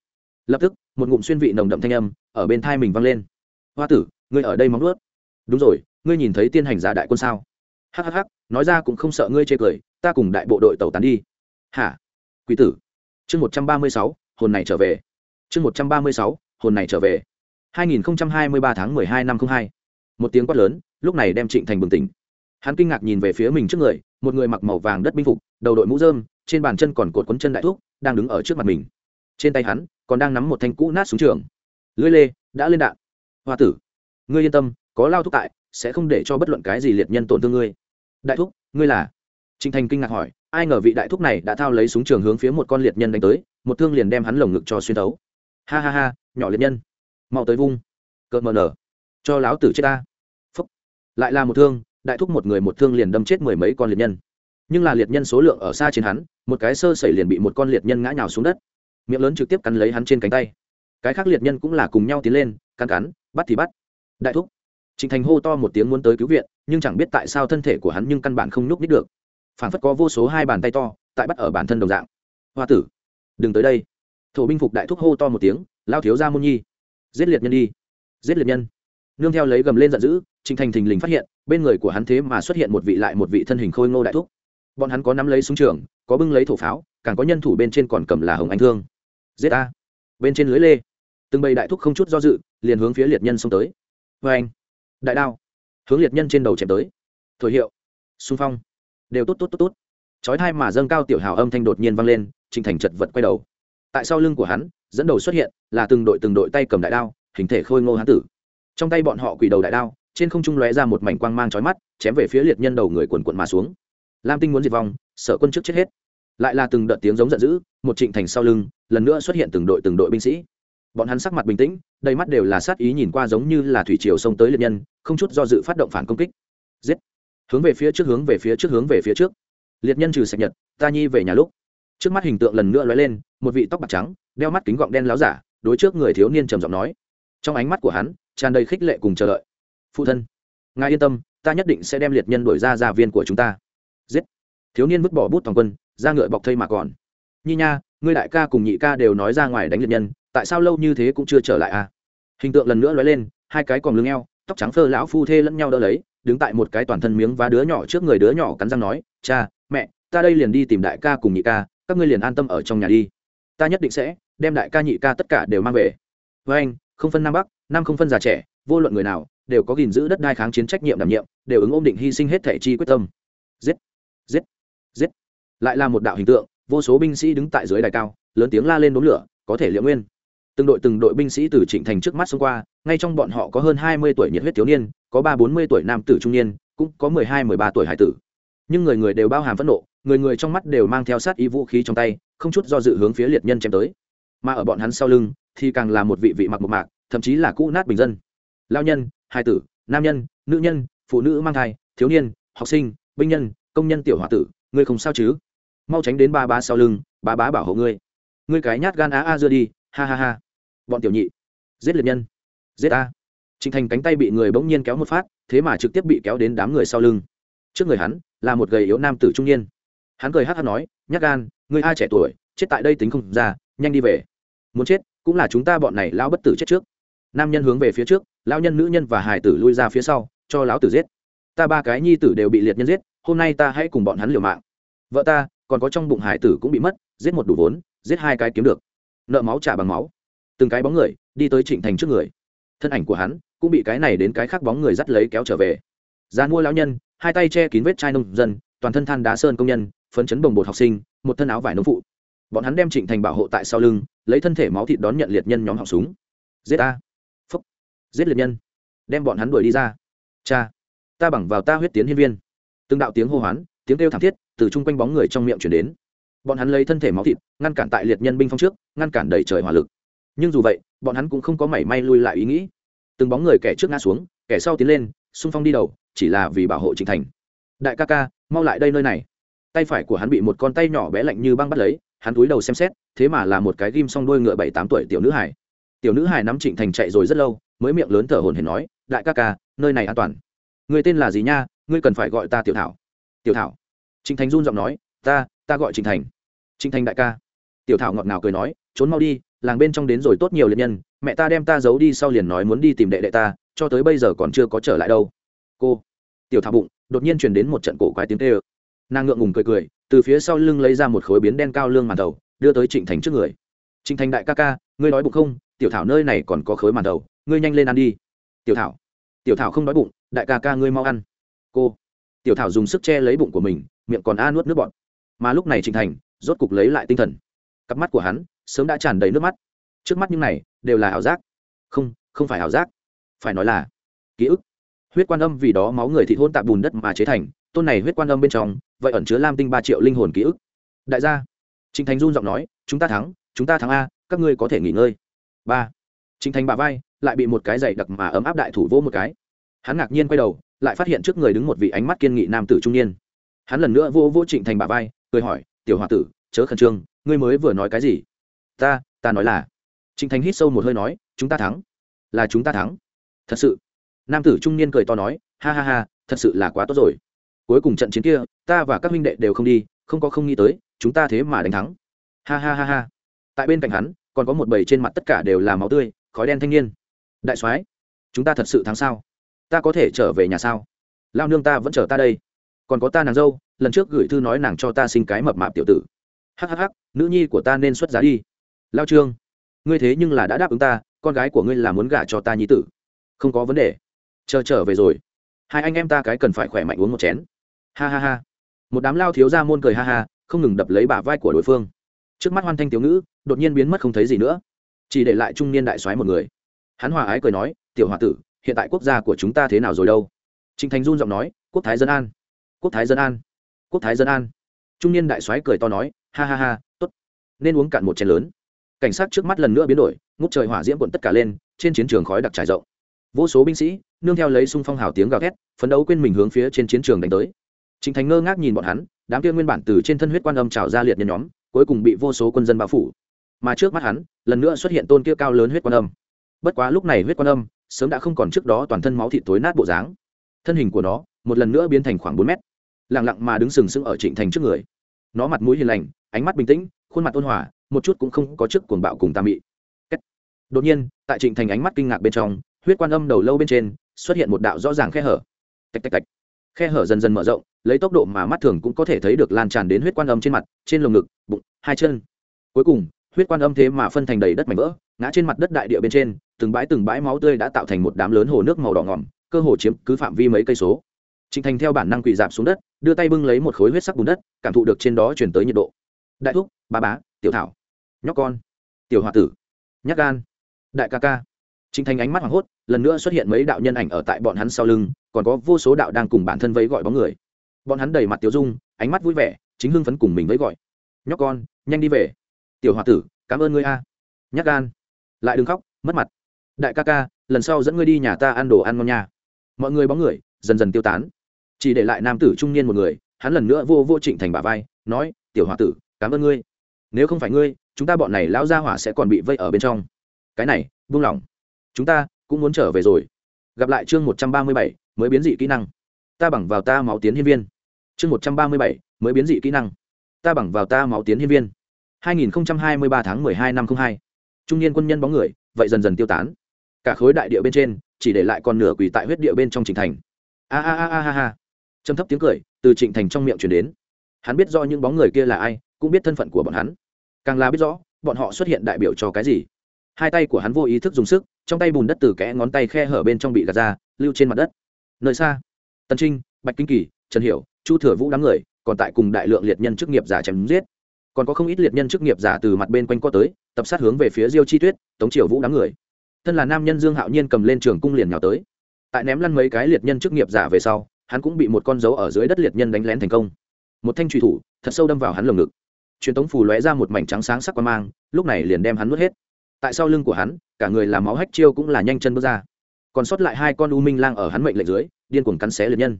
Lập tức, một ngụm xuyên vị nồng đậm thanh âm ở bên thai mình vang lên. Hoa tử, ngươi ở đây móng ướt đúng rồi, ngươi nhìn thấy tiên hành giả đại quân sao? Hhh nói ra cũng không sợ ngươi chê cười, ta cùng đại bộ đội tàu tán đi. Hả? Quý tử. Chương một trăm ba mươi sáu, hồn này trở về. Chương một trăm ba mươi sáu, hồn này trở về. Hai nghìn hai mươi ba tháng mười hai năm không hai. Một tiếng quát lớn, lúc này đem trịnh thành bừng tỉnh hắn kinh ngạc nhìn về phía mình trước người, một người mặc màu vàng đất binh phục, đầu đội mũ dơm trên bàn chân còn cột quấn chân đại thuốc đang đứng ở trước mặt mình. Trên tay hắn, còn đang nắm một thanh cũ nát súng trường. Lưỡi lê, đã lên đạn. Hoa tử, ngươi yên tâm, có lao thúc tại, sẽ không để cho bất luận cái gì liệt nhân tổn thương ngươi. Đại thúc, ngươi là? Trịnh thành kinh ngạc hỏi, ai ngờ vị đại thúc này đã thao lấy súng trường hướng phía một con liệt nhân đánh tới, một thương liền đem hắn lồng ngực cho xuyên thấu. Ha ha ha, nhỏ liệt nhân. Mau tới vung. Cợt mờ nở. Cho láo tử chết ta. Phúc. Lại là một thương đại thúc một người một thương liền đâm chết mười mấy con liệt nhân. Nhưng là liệt nhân số lượng ở xa trên hắn, một cái sơ sẩy liền bị một con liệt nhân ngã nhào xuống đất. Miệng lớn trực tiếp cắn lấy hắn trên cánh tay. Cái khác liệt nhân cũng là cùng nhau tiến lên, cắn cắn, bắt thì bắt. Đại thúc. Trịnh thành hô to một tiếng muốn tới cứu viện, nhưng chẳng biết tại sao thân thể của hắn nhưng căn bản không nhúc nít được. Phản phất có vô số hai bàn tay to, tại bắt ở bản thân đồng dạng. Hoa tử. Đừng tới đây. Thổ binh phục đại thúc hô to một tiếng, lao thiếu ra môn nhi. Giết liệt nhân đi. Giết liệt nhân nương theo lấy gầm lên giận dữ trịnh thành thình lình phát hiện, bên người của hắn thế mà xuất hiện một vị lại một vị thân hình khôi ngô đại thúc. Bọn hắn có nắm lấy súng trường, có bưng lấy thổ pháo, càng có nhân thủ bên trên còn cầm là hồng anh thương. Giết a bên trên lưới lê. Từng bầy đại thúc không chút do dự, liền hướng phía liệt nhân xông tới. Vê anh, đại đao. Hướng liệt nhân trên đầu chém tới. Thổi hiệu. Xung phong. Đều tốt tốt tốt tốt chói thai mà dâng cao tiểu hào âm thanh đột nhiên vang lên trịnh thành chật vật quay đầu. Tại sau lưng của hắn, dẫn đầu xuất hiện, là từng đội từng đội tay cầm đại đao, hình thể khôi ngô hán tử trong tay bọn họ quỷ đầu đại đao, trên không trung lóe ra một mảnh quang mang chói mắt, chém về phía liệt nhân đầu người quần quận mà xuống. Lam tinh muốn diệt vong sở quân trước chết hết. Lại là từng đợt tiếng giống giận dữ, một trịnh thành sau lưng, lần nữa xuất hiện từng đội từng đội binh sĩ. Bọn hắn sắc mặt bình tĩnh, đầy mắt đều là sát ý nhìn qua giống như là thủy triều xông tới liệt nhân, không chút do dự phát động phản công kích. Giết! Hướng về phía trước, hướng về phía trước, hướng về phía trước. Liệt nhân trừ sạch nhật, ta nhi về nhà lúc. Trước mắt hình tượng lần nữa lóe lên, một vị tóc bạc trắng, đeo mắt kính gọng đen láo giả, đối trước người thiếu niên trầm giọng nói. Trong ánh mắt của hắn tràn đầy khích lệ cùng chờ đợi. Phụ thân, ngài yên tâm, ta nhất định sẽ đem liệt nhân đổi ra gia viên của chúng ta. Giết. Thiếu niên vứt bỏ bút toàn quân, ra ngựa bọc thây mà còn. Nhi nha, ngươi đại ca cùng nhị ca đều nói ra ngoài đánh liệt nhân, tại sao lâu như thế cũng chưa trở lại à? Hình tượng lần nữa lóe lên, hai cái còn lưng eo, tóc trắng phơ lão phu thê lẫn nhau đỡ lấy, đứng tại một cái toàn thân miếng và đứa nhỏ trước người đứa nhỏ cắn răng nói, cha, mẹ, ta đây liền đi tìm đại ca cùng nhị ca, các ngươi liền an tâm ở trong nhà đi. Ta nhất định sẽ đem đại ca nhị ca tất cả đều mang về. Với anh không phân nam bắc nam không phân già trẻ, vô luận người nào, đều có gìn giữ đất đai kháng chiến trách nhiệm đảm nhiệm, đều ứng ôm định hy sinh hết thể chi quyết tâm. Giết giết giết. Lại là một đạo hình tượng, vô số binh sĩ đứng tại dưới đài cao, lớn tiếng la lên đốn lửa, có thể liệu nguyên. Từng đội từng đội binh sĩ từ trịnh thành trước mắt xông qua, ngay trong bọn họ có hơn hai mươi tuổi nhiệt huyết thiếu niên, có ba bốn mươi tuổi nam tử trung niên, cũng có mười hai mười ba tuổi hải tử. Nhưng người người đều bao hàm phẫn nộ, người người trong mắt đều mang theo sát ý vũ khí trong tay, không chút do dự hướng phía liệt nhân chém tới. Mà ở bọn hắn sau lưng, thì càng là một vị vị mặc một mạc thậm chí là cũ nát bình dân. Lao nhân hai tử, nam nhân, nữ nhân, phụ nữ mang thai, thiếu niên, học sinh, binh nhân, công nhân tiểu h o a tử, ngươi không sao chứ? Mau tránh đến ba ba sau lưng, ba bá bảo hộ ngươi. Ngươi cái nhát gan á a dưa đi, ha ha ha. Bọn tiểu nhị, giết liệt nhân, giết a trịnh thành cánh tay bị người bỗng nhiên kéo một phát, thế mà trực tiếp bị kéo đến đám người sau lưng. Trước người hắn là một gầy yếu nam tử trung niên. Hắn cười hát hát nói, nhát gan người ai trẻ tuổi, chết tại đây tính không ra, nhanh đi về. Muốn chết, cũng là chúng ta bọn này lão bất tử chết trước nam nhân hướng về phía trước, lão nhân nữ nhân và hải tử lui ra phía sau, cho lão tử giết. Ta ba cái nhi tử đều bị liệt nhân giết, hôm nay ta hãy cùng bọn hắn liều mạng. Vợ ta, còn có trong bụng hải tử cũng bị mất, giết một đủ vốn, giết hai cái kiếm được. Nợ máu trả bằng máu. Từng cái bóng người, đi tới trịnh thành trước người. Thân ảnh của hắn cũng bị cái này đến cái khác bóng người dắt lấy kéo trở về. Gian mua lão nhân, hai tay che kín vết chai nông dân, toàn thân than đá sơn công nhân, phấn chấn bồng bột học sinh, một thân áo vải nông phụ. Bọn hắn đem trịnh thành bảo hộ tại sau lưng, lấy thân thể máu thịt đón nhận liệt nhân nhóm họng súng. Giết ta giết liệt nhân, đem bọn hắn đuổi đi ra. Cha, ta bằng vào ta huyết tiến hiên viên. Từng đạo tiếng hô hoán, tiếng kêu thảm thiết từ chung quanh bóng người trong miệng chuyển đến. Bọn hắn lấy thân thể máu thịt, ngăn cản tại liệt nhân binh phong trước, ngăn cản đầy trời hỏa lực. Nhưng dù vậy, bọn hắn cũng không có mảy may lui lại ý nghĩ. Từng bóng người kẻ trước ngã xuống, kẻ sau tiến lên, xung phong đi đầu, chỉ là vì bảo hộ trịnh thành. Đại ca ca, mau lại đây nơi này. Tay phải của hắn bị một con tay nhỏ bé lạnh như băng bắt lấy, hắn túi đầu xem xét, thế mà là một cái ghim xong đôi ngựa bảy tám tuổi tiểu nữ hải tiểu nữ hải nắm trịnh thành chạy rồi rất lâu mới miệng lớn thở hồn hển nói, đại ca ca, nơi này an toàn. Người tên là gì nha? Ngươi cần phải gọi ta tiểu thảo. Tiểu thảo? Trịnh thành run giọng nói, ta ta gọi trịnh thành. Trịnh thành đại ca. Tiểu thảo ngọt ngào cười nói, trốn mau đi, làng bên trong đến rồi tốt nhiều liệt nhân, mẹ ta đem ta giấu đi sau liền nói muốn đi tìm đệ đệ ta, cho tới bây giờ còn chưa có trở lại đâu. Cô. Tiểu thảo bụng, đột nhiên truyền đến một trận cổ quái tiếng tê ơ nàng ngượng ngùng cười cười, từ phía sau lưng lấy ra một khối biến đen cao lương màn đầu, đưa tới trịnh thành trước người. Trịnh thành đại ca ca, ngươi nói bụng không? Tiểu thảo nơi này còn có khối màn đầu ngươi nhanh lên ăn đi. Tiểu thảo. Tiểu thảo không nói bụng, đại ca ca ngươi mau ăn. Cô. Tiểu thảo dùng sức che lấy bụng của mình, miệng còn a nuốt nước bọn mà lúc này trịnh thành, rốt cục lấy lại tinh thần. Cặp mắt của hắn sớm đã tràn đầy nước mắt. Trước mắt những này đều là ảo giác. Không không phải ảo giác. Phải nói là ký ức. Huyết quan âm vì đó máu người thị thôn tạp bùn đất mà chế thành, tôn này huyết quan âm bên trong, vậy ẩn chứa lam tinh ba triệu linh hồn ký ức. Đại gia, trịnh thành run giọng nói, chúng ta thắng, chúng ta thắng a, các ngươi có thể nghỉ ngơi. Ba. Trịnh thành bà vai lại bị một cái giày đặc mà ấm áp đại thủ vô một cái. Hắn ngạc nhiên quay đầu, lại phát hiện trước người đứng một vị ánh mắt kiên nghị nam tử trung niên. Hắn lần nữa vô vô trịnh thành bà vai, cười hỏi, tiểu h o a tử, chớ khẩn trương, ngươi mới vừa nói cái gì? Ta ta nói là trịnh thành hít sâu một hơi nói, chúng ta thắng. Là chúng ta thắng. Thật sự. Nam tử trung niên cười to nói, ha ha ha, thật sự là quá tốt rồi. Cuối cùng trận chiến kia, ta và các huynh đệ đều không đi, không có không nghĩ tới, chúng ta thế mà đánh thắng. Ha ha ha ha. Tại bên cạnh hắn, còn có một bầy trên mặt tất cả đều là máu tươi, khói đen thanh niên đại soái, chúng ta thật sự thắng sao? Ta có thể trở về nhà sao? Lao nương ta vẫn chờ ta đây. Còn có ta nàng dâu, lần trước gửi thư nói nàng cho ta sinh cái mập mạp tiểu tử. Hhh nữ nhi của ta nên xuất giá đi. Lao trương, ngươi thế nhưng là đã đáp ứng ta, con gái của ngươi là muốn gả cho ta nhi tử. Không có vấn đề. Chờ trở về rồi. Hai anh em ta cái cần phải khỏe mạnh uống một chén. Ha ha ha. Một đám lao thiếu ra môn cười ha ha, không ngừng đập lấy bả vai của đối phương. Trước mắt hoan thanh thiếu ngữ, đột nhiên biến mất không thấy gì nữa. Chỉ để lại trung niên đại soái một người hắn hòa ái cười nói tiểu hòa tử hiện tại quốc gia của chúng ta thế nào rồi đâu? Trịnh thành run giọng nói quốc thái dân an quốc thái dân an quốc thái dân an. Trung niên đại soái cười to nói ha ha ha tốt nên uống cạn một chén lớn. Cảnh sát trước mắt lần nữa biến đổi ngút trời hỏa diễm quận tất cả lên trên chiến trường khói đặc trải rộng. Vô số binh sĩ nương theo lấy sung phong hào tiếng gào thét phấn đấu quên mình hướng phía trên chiến trường đánh tới. Trịnh Thành ngơ ngác nhìn bọn hắn, đám kia nguyên bản từ trên thân huyết quan âm trào ra liệt nhân nhóm, cuối cùng bị vô số quân dân bao phủ. Mà trước mắt hắn, lần nữa xuất hiện tôn kia cao lớn huyết quan âm. Bất quá lúc này huyết quan âm sớm đã không còn trước đó toàn thân máu thịt tối nát bộ dáng. Thân hình của nó, một lần nữa biến thành khoảng bốn mét, lặng lặng mà đứng sừng sững ở Trịnh Thành trước người. Nó mặt mũi hiền lành, ánh mắt bình tĩnh, khuôn mặt ôn hòa, một chút cũng không có trước cuồng bạo cùng tà mị. Đột nhiên, tại Trịnh Thành ánh mắt kinh ngạc bên trong, huyết quan âm đầu lâu bên trên xuất hiện một đạo rõ ràng khe hở. Tạch tạch tạch khe hở dần dần mở rộng lấy tốc độ mà mắt thường cũng có thể thấy được lan tràn đến huyết quan âm trên mặt trên lồng ngực bụng hai chân cuối cùng huyết quan âm thế mà phân thành đầy đất mảnh vỡ ngã trên mặt đất đại địa bên trên từng bãi từng bãi máu tươi đã tạo thành một đám lớn hồ nước màu đỏ ngỏm cơ hồ chiếm cứ phạm vi mấy cây số Trịnh Thành theo bản năng quỳ dạp xuống đất, đưa tay bưng lấy một khối huyết sắc bùn đất, cảm thụ được trên đó truyền tới nhiệt độ. Đại thúc, ba bá, tiểu thảo, nhóc con, tiểu hòa tử, nhắc gan, đại ca ca. Trịnh Thành ánh mắt hoảng hốt, lần nữa xuất hiện mấy đạo nhân ảnh ở tại bọn hắn sau lưng, còn có vô số đạo đang cùng bản thân vẫy gọi bóng người bọn hắn đầy mặt tiểu dung ánh mắt vui vẻ chính hưng phấn cùng mình vẫy gọi nhóc con nhanh đi về tiểu h tử, cảm ơn ngươi a. Nhắc gan. Lại đừng khóc, mất mặt. Đại ca ca, lần sau dẫn ngươi đi nhà ta ăn đồ ăn ngon nha. Mọi người bóng người, dần dần tiêu tán. Chỉ để lại nam tử trung niên một người, hắn lần nữa vô vô trịnh thành bà vai, nói, tiểu h tử, cảm ơn ngươi. Nếu không phải ngươi, chúng ta bọn này lão gia hỏa sẽ còn bị vây ở bên trong. Cái này, buông lỏng. Chúng ta cũng muốn trở về rồi. Gặp lại chương một trăm ba mươi bảy, mới biến dị kỹ năng. Ta bằng vào ta máu tiến hiên viên. Chương một trăm ba mươi bảy, mới biến dị kỹ năng. Ta bằng vào ta máu tiến hiên viên hai nghìn hai mươi ba tháng mười hai năm không hai. Trung niên quân nhân bóng người vậy dần dần tiêu tán. Cả khối đại địa bên trên chỉ để lại còn nửa quỳ tại huyết địa bên trong trịnh thành. A a a a a ha, trầm thấp tiếng cười từ trịnh thành trong miệng truyền đến. Hắn biết rõ những bóng người kia là ai cũng biết thân phận của bọn hắn. Càng là biết rõ bọn họ xuất hiện đại biểu cho cái gì. Hai tay của hắn vô ý thức dùng sức trong tay bùn đất từ kẽ ngón tay khe hở bên trong bị gạt ra lưu trên mặt đất. Nơi xa tần trinh bạch kinh kỳ trần hiểu chu thừa vũ đám người còn tại cùng đại lượng liệt nhân chức nghiệp giả chém giết còn có không ít liệt nhân chức nghiệp giả từ mặt bên quanh co tới, tập sát hướng về phía diêu chi tuyết, tống triều vũ đám người. Thân là nam nhân dương hạo nhiên cầm lên trường cung liền nhào tới. Tại ném lăn mấy cái liệt nhân chức nghiệp giả về sau, hắn cũng bị một con dấu ở dưới đất liệt nhân đánh lén thành công. Một thanh trùy thủ, thật sâu đâm vào hắn lồng ngực. Truyền tống phù lóe ra một mảnh trắng sáng sắc qua mang, lúc này liền đem hắn nuốt hết. Tại sau lưng của hắn, cả người làm máu hách chiêu cũng là nhanh chân bước ra. Còn sót lại hai con u minh lang ở hắn mệnh lệnh dưới, điên cuồng cắn xé liệt nhân.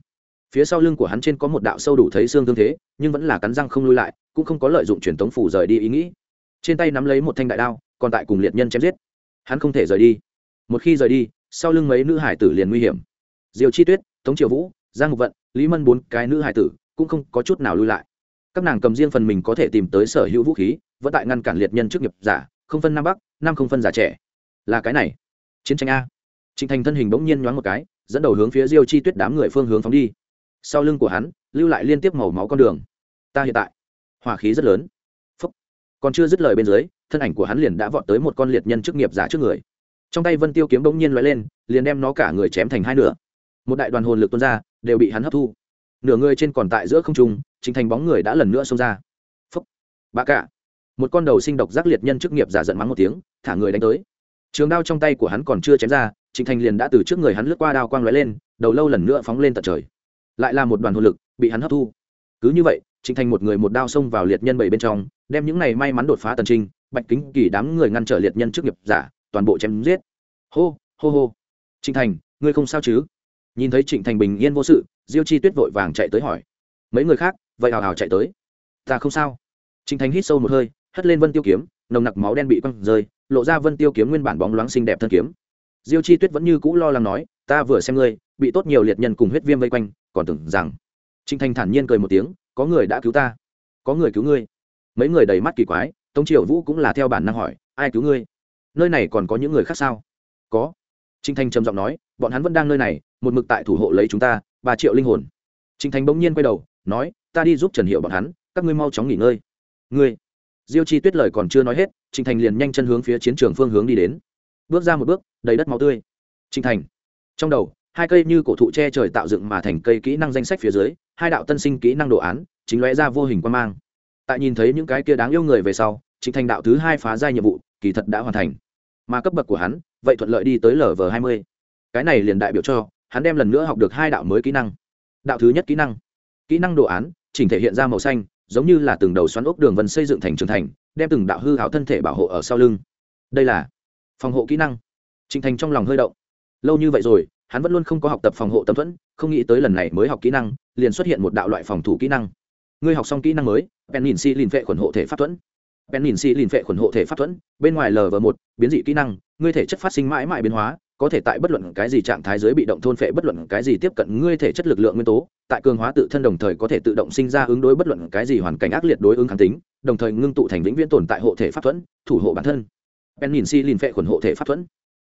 Phía sau lưng của hắn trên có một đạo sâu đủ thấy xương thương thế, nhưng vẫn là cắn răng không lui lại cũng không có lợi dụng truyền thống phủ rời đi ý nghĩ. Trên tay nắm lấy một thanh đại đao, còn tại cùng liệt nhân chém giết. Hắn không thể rời đi. Một khi rời đi, sau lưng mấy nữ hải tử liền nguy hiểm. Diều chi tuyết, tống triều vũ, giang ngục vận, lý mân bốn cái nữ hải tử cũng không có chút nào lui lại. Các nàng cầm riêng phần mình có thể tìm tới sở hữu vũ khí, vẫn tại ngăn cản liệt nhân trước nghiệp giả, không phân nam bắc, nam không phân giả trẻ. Là cái này. Chiến tranh a. Trịnh thành thân hình bỗng nhiên nhoáng một cái, dẫn đầu hướng phía diêu chi tuyết đám người phương hướng phóng đi. Sau lưng của hắn, lưu lại liên tiếp màu máu con đường. Ta hiện tại hỏa khí rất lớn. Phúc. còn chưa dứt lời bên dưới, thân ảnh của hắn liền đã vọt tới một con liệt nhân chức nghiệp giả trước người. Trong tay vân tiêu kiếm bỗng nhiên loại lên, liền đem nó cả người chém thành hai nửa. Một đại đoàn hồn lực tuôn ra, đều bị hắn hấp thu. Nửa người trên còn tại giữa không trung, chính thành bóng người đã lần nữa xông ra. Phấp bà cả một con đầu sinh độc giác liệt nhân chức nghiệp giả giận mắng một tiếng, thả người đánh tới. Trường đao trong tay của hắn còn chưa chém ra trịnh thành liền đã từ trước người hắn lướt qua đao quang lóe lên, đầu lâu lần nữa phóng lên tận trời. Lại là một đoàn hồn lực, bị hắn hấp thu. Cứ như vậy trịnh thành một người một đao xông vào liệt nhân bảy bên trong, đem những này may mắn đột phá tần trinh bạch kính kỳ đám người ngăn trở liệt nhân trước nghiệp giả, toàn bộ chém giết. Hô hô hô. Trịnh thành, ngươi không sao chứ? Nhìn thấy trịnh thành bình yên vô sự, diêu chi tuyết vội vàng chạy tới hỏi. Mấy người khác, vậy hào hào chạy tới. Ta không sao. Trịnh thành hít sâu một hơi, hất lên vân tiêu kiếm, nồng nặc máu đen bị quăng rơi, lộ ra vân tiêu kiếm nguyên bản bóng loáng xinh đẹp thân kiếm. Diêu chi tuyết vẫn như cũ lo lắng nói, ta vừa xem ngươi, bị tốt nhiều liệt nhân cùng huyết viêm vây quanh, còn tưởng rằng Trịnh thanh thản nhiên cười một tiếng có người đã cứu ta, có người cứu ngươi. Mấy người đầy mắt kỳ quái, tống triều vũ cũng là theo bản năng hỏi, ai cứu ngươi? Nơi này còn có những người khác sao? Có. Trinh thanh trầm giọng nói, bọn hắn vẫn đang nơi này, một mực tại thủ hộ lấy chúng ta, ba triệu linh hồn. Trinh thanh bỗng nhiên quay đầu, nói, ta đi giúp trần hiệu bọn hắn, các ngươi mau chóng nghỉ ngơi. Ngươi? Diêu chi tuyết lời còn chưa nói hết trinh thành liền nhanh chân hướng phía chiến trường phương hướng đi đến. Bước ra một bước, đầy đất máu tươi. Trinh thành. Trong đầu hai cây như cổ thụ che trời tạo dựng mà thành cây kỹ năng danh sách phía dưới, hai đạo tân sinh kỹ năng đồ án chính lóe ra vô hình quan mang. Tại nhìn thấy những cái kia đáng yêu người về sau, trịnh thành đạo thứ hai phá giai nhiệm vụ, kỳ thật đã hoàn thành. Mà cấp bậc của hắn, vậy thuận lợi đi tới lv hai mươi. Cái này liền đại biểu cho, hắn đem lần nữa học được hai đạo mới kỹ năng. Đạo thứ nhất kỹ năng. Kỹ năng đồ án, chỉnh thể hiện ra màu xanh, giống như là từng đầu xoắn ốc đường vân xây dựng thành trường thành, đem từng đạo hư hảo thân thể bảo hộ ở sau lưng. Đây là phòng hộ kỹ năng. Trịnh thành trong lòng hơi động. Lâu như vậy rồi hắn vẫn luôn không có học tập phòng hộ tâm thuẫn, không nghĩ tới lần này mới học kỹ năng, liền xuất hiện một đạo loại phòng thủ kỹ năng. Ngươi học xong kỹ năng mới bèn nhìn si lìn vệ khuẩn hộ thể pháp thuẫn. Bèn nhìn si lìn vệ khuẩn hộ thể pháp thuẫn, bên ngoài lv một, biến dị kỹ năng, ngươi thể chất phát sinh mãi mãi biến hóa, có thể tại bất luận cái gì trạng thái dưới bị động thôn phệ bất luận cái gì tiếp cận ngươi thể chất lực lượng nguyên tố, tại cường hóa tự thân đồng thời có thể tự động sinh ra ứng đối bất luận cái gì hoàn cảnh ác liệt đối ứng kháng tính, đồng thời ngưng tụ thành vĩnh viễn tồn tại hộ thể pháp thuẫn, thủ hộ bản thân. Bèn nhìn si lìn phệ khuẩn hộ thể pháp thuẫn,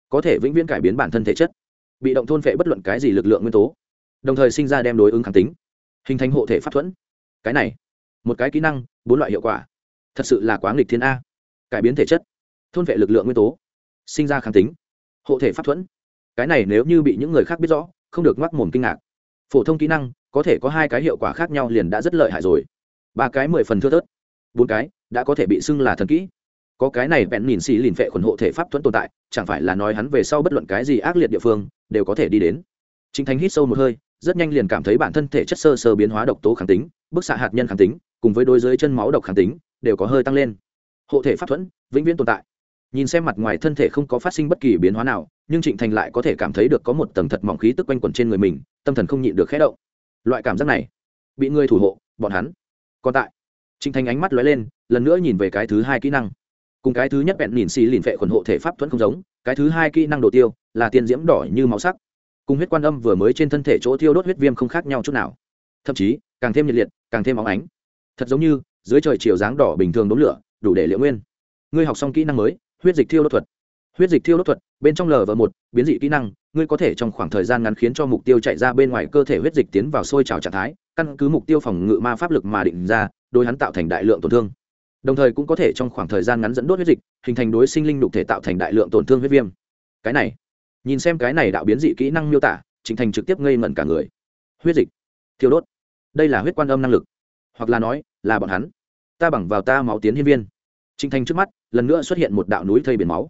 có thể vĩnh viễn cải biến bản thân thể chất bị động thôn phệ bất luận cái gì lực lượng nguyên tố, đồng thời sinh ra đem đối ứng kháng tính, hình thành hộ thể pháp thuẫn. Cái này, một cái kỹ năng, bốn loại hiệu quả. Thật sự là quá nghịch thiên a. Cải biến thể chất, thôn vệ lực lượng nguyên tố, sinh ra kháng tính, hộ thể pháp thuẫn. Cái này nếu như bị những người khác biết rõ, không được ngoắc mồm kinh ngạc. Phổ thông kỹ năng, có thể có hai cái hiệu quả khác nhau liền đã rất lợi hại rồi. Ba cái mười phần thưa thớt, bốn cái đã có thể bị xưng là thần kỹ. Có cái này bèn nhìn xì lìn vệ khuẩn hộ thể pháp thuẫn tồn tại, chẳng phải là nói hắn về sau bất luận cái gì ác liệt địa phương đều có thể đi đến. Chính thánh hít sâu một hơi, rất nhanh liền cảm thấy bản thân thể chất sơ sơ biến hóa độc tố kháng tính, bức xạ hạt nhân kháng tính, cùng với đôi dưới chân máu độc kháng tính, đều có hơi tăng lên. Hộ thể pháp thuẫn, vĩnh viễn tồn tại. Nhìn xem mặt ngoài thân thể không có phát sinh bất kỳ biến hóa nào, nhưng trịnh thành lại có thể cảm thấy được có một tầng thật mỏng khí tức quanh quẩn trên người mình, tâm thần không nhịn được khẽ động. Loại cảm giác này, bị người thủ hộ, bọn hắn còn tại. Trịnh thành ánh mắt lóe lên, lần nữa nhìn về cái thứ hai kỹ năng. Cùng cái thứ nhất bẹn nhìn xì lìn vệ khuẩn hộ thể pháp thuẫn không giống cái thứ hai kỹ năng đồ tiêu là tiên diễm đỏ như máu sắc. Cùng huyết quan âm vừa mới trên thân thể chỗ thiêu đốt huyết viêm không khác nhau chút nào. Thậm chí, càng thêm nhiệt liệt, càng thêm óng ánh. Thật giống như, dưới trời chiều dáng đỏ bình thường đốn lửa, đủ để liệu nguyên. Ngươi học xong kỹ năng mới, huyết dịch thiêu đốt thuật. Huyết dịch thiêu đốt thuật, bên trong lv một, biến dị kỹ năng, ngươi có thể trong khoảng thời gian ngắn khiến cho mục tiêu chạy ra bên ngoài cơ thể huyết dịch tiến vào sôi trào trạng thái, căn cứ mục tiêu phòng ngự ma pháp lực mà định ra, đối hắn tạo thành đại lượng tổn thương đồng thời cũng có thể trong khoảng thời gian ngắn dẫn đốt huyết dịch, hình thành đối sinh linh đục thể tạo thành đại lượng tổn thương huyết viêm. Cái này, nhìn xem cái này đạo biến dị kỹ năng miêu tả chính thành trực tiếp ngây ngẩn cả người. Huyết dịch, thiêu đốt. Đây là huyết quan âm năng lực. Hoặc là nói, là bọn hắn. Ta bằng vào ta máu tiến hiên viên. Chính thành trước mắt, lần nữa xuất hiện một đạo núi thây biển máu.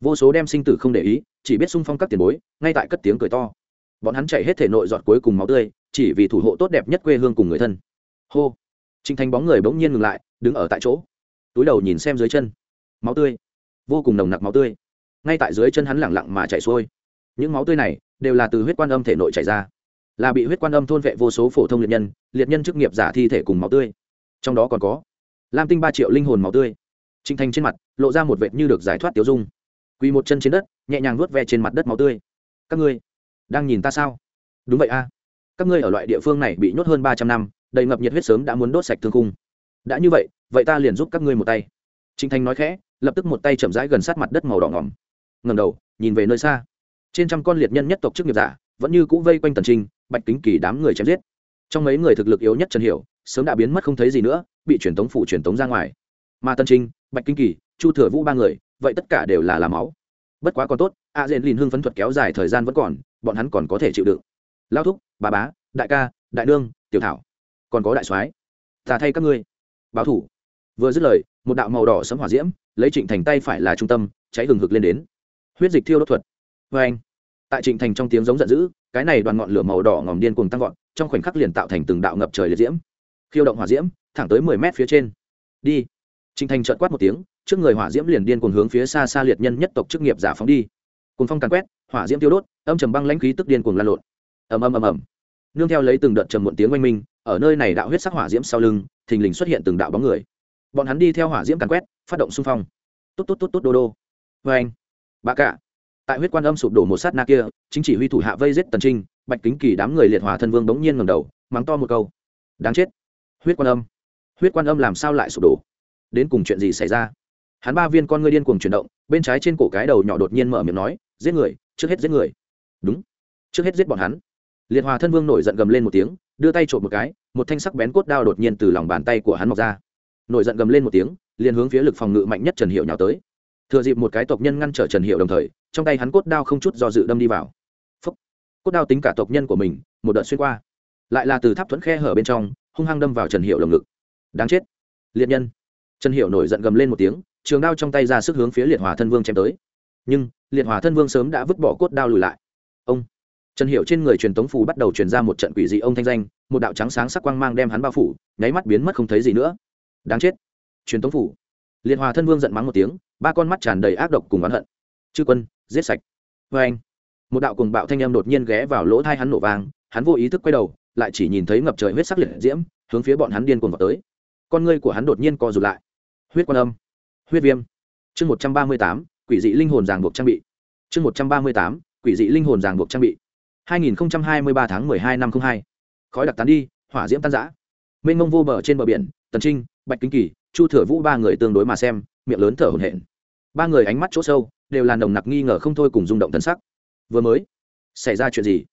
Vô số đem sinh tử không để ý, chỉ biết sung phong các tiền bối, ngay tại cất tiếng cười to. Bọn hắn chạy hết thể nội giọt cuối cùng máu tươi, chỉ vì thủ hộ tốt đẹp nhất quê hương cùng người thân. Hô. Trinh thành bóng người bỗng nhiên ngừng lại, đứng ở tại chỗ túi đầu nhìn xem dưới chân. Máu tươi. Vô cùng nồng nặc máu tươi. Ngay tại dưới chân hắn lẳng lặng mà chạy xuôi. Những máu tươi này đều là từ huyết quan âm thể nội chảy ra. Là bị huyết quan âm thôn vệ vô số phổ thông liệt nhân liệt nhân chức nghiệp giả thi thể cùng máu tươi. Trong đó còn có lam tinh ba triệu linh hồn máu tươi. Trinh thành trên mặt lộ ra một vệt như được giải thoát tiêu dung. Quỳ một chân trên đất, nhẹ nhàng nuốt ve trên mặt đất máu tươi. Các ngươi đang nhìn ta sao? Đúng vậy a. Các ngươi ở loại địa phương này bị nhốt hơn ba trăm năm, đầy ngập nhiệt huyết sớm đã muốn đốt sạch thương cung đã như vậy vậy ta liền giúp các ngươi một tay. Trịnh thành nói khẽ, lập tức một tay chậm rãi gần sát mặt đất màu đỏ ngỏm. Ngầm đầu, nhìn về nơi xa. Trên trăm con liệt nhân nhất tộc chức nghiệp giả, vẫn như cũ vây quanh tần trinh, bạch kính kỳ đám người chém giết. Trong mấy người thực lực yếu nhất trần hiểu, sớm đã biến mất không thấy gì nữa, bị truyền tống phụ truyền tống ra ngoài. Mà tân trinh, bạch kinh kỳ, chu thừa vũ ba người, vậy tất cả đều là làm máu. Bất quá còn tốt, a dền lìn hưng phấn thuật kéo dài thời gian vẫn còn, bọn hắn còn có thể chịu đựng. Lao thúc, bà bá, đại ca, đại nương, tiểu thảo, còn có đại soái. Ta thay các ngươi báo thủ. Vừa dứt lời, một đạo màu đỏ sấm hỏa diễm, lấy trịnh thành tay phải là trung tâm, cháy hừng hực lên đến. Huyết dịch thiêu đốt thuật. Vê anh, tại trịnh thành trong tiếng giống giận dữ, cái này đoàn ngọn lửa màu đỏ ngòm điên cùng tăng vọt, trong khoảnh khắc liền tạo thành từng đạo ngập trời liệt diễm. Khiêu động hỏa diễm, thẳng tới mười mét phía trên. Đi. Trịnh thành trợn quát một tiếng, trước người hỏa diễm liền điên cuồng hướng phía xa xa liệt nhân nhất tộc chức nghiệp giả phóng đi. Cùng phong càn quét, hỏa diễm tiêu đốt, âm trầm băng lãnh khí tức điên cuồng lan lộn. Ầm ầm ầm ầm. Nương theo lấy từng đợt trầm muộn tiếng oanh minh, ở nơi này đạo huyết sắc hỏa diễm sau lưng thình lình xuất hiện từng đạo bóng người. Bọn hắn đi theo hỏa diễm càn quét, phát động xung phong. Tốt tốt tốt tốt đô đô. Vê anh, bà cả. Tại huyết quan âm sụp đổ một sát na kia, chính chỉ huy thủ hạ vây giết tần trinh, bạch kính kỳ đám người liệt hòa thân vương bỗng nhiên ngầm đầu, mắng to một câu. Đáng chết. Huyết quan âm. Huyết quan âm làm sao lại sụp đổ? Đến cùng chuyện gì xảy ra? Hắn ba viên con ngươi điên cuồng chuyển động, bên trái trên cổ cái đầu nhỏ đột nhiên mở miệng nói, giết người, trước hết giết người. Đúng, trước hết giết bọn hắn. Liệt hòa thân vương nổi giận gầm lên một tiếng đưa tay trộm một cái, một thanh sắc bén cốt đao đột nhiên từ lòng bàn tay của hắn mọc ra. Nổi giận gầm lên một tiếng, liền hướng phía lực phòng ngự mạnh nhất trần hiệu nhào tới. Thừa dịp một cái tộc nhân ngăn trở trần hiệu đồng thời, trong tay hắn cốt đao không chút do dự đâm đi vào. Phúc. cốt đao tính cả tộc nhân của mình, một đợt xuyên qua. Lại là từ tháp thuẫn khe hở bên trong, hung hăng đâm vào trần hiệu lồng ngực. Đáng chết. Liệt nhân. Trần hiệu nổi giận gầm lên một tiếng, trường đao trong tay ra sức hướng phía liệt hòa thân vương chém tới. Nhưng, liệt hòa thân vương sớm đã vứt bỏ cốt đao lùi lại. Ông trần hiệu trên người truyền tống phù bắt đầu truyền ra một trận quỷ dị ông thanh danh, một đạo trắng sáng sắc quang mang đem hắn bao phủ, nháy mắt biến mất không thấy gì nữa. Đáng chết. Truyền tống phủ liên hòa thân vương giận mắng một tiếng, ba con mắt tràn đầy ác độc cùng oán hận. Chư quân, giết sạch. Vê anh, một đạo cùng bạo thanh em đột nhiên ghé vào lỗ thai hắn nổ vang, hắn vô ý thức quay đầu, lại chỉ nhìn thấy ngập trời huyết sắc liệt diễm, hướng phía bọn hắn điên cuồng vào tới. Con ngươi của hắn đột nhiên co rụt lại. Huyết quan âm. Huyết viêm. Chương một trăm ba mươi tám, quỷ dị linh hồn ràng buộc trang bị. Chương một trăm ba mươi tám, quỷ dị linh hồn ràng buộc trang bị hai nghìn hai mươi ba tháng mười hai năm không hai. Khói đặc tán đi, hỏa diễm tan rã. Mênh mông vô bờ trên bờ biển, tần trinh, bạch kính kỳ, chu thừa vũ ba người tương đối mà xem, miệng lớn thở hổn hển. Ba người ánh mắt chỗ sâu, đều là nồng nặc nghi ngờ không thôi cùng rung động thần sắc. Vừa mới, xảy ra chuyện gì?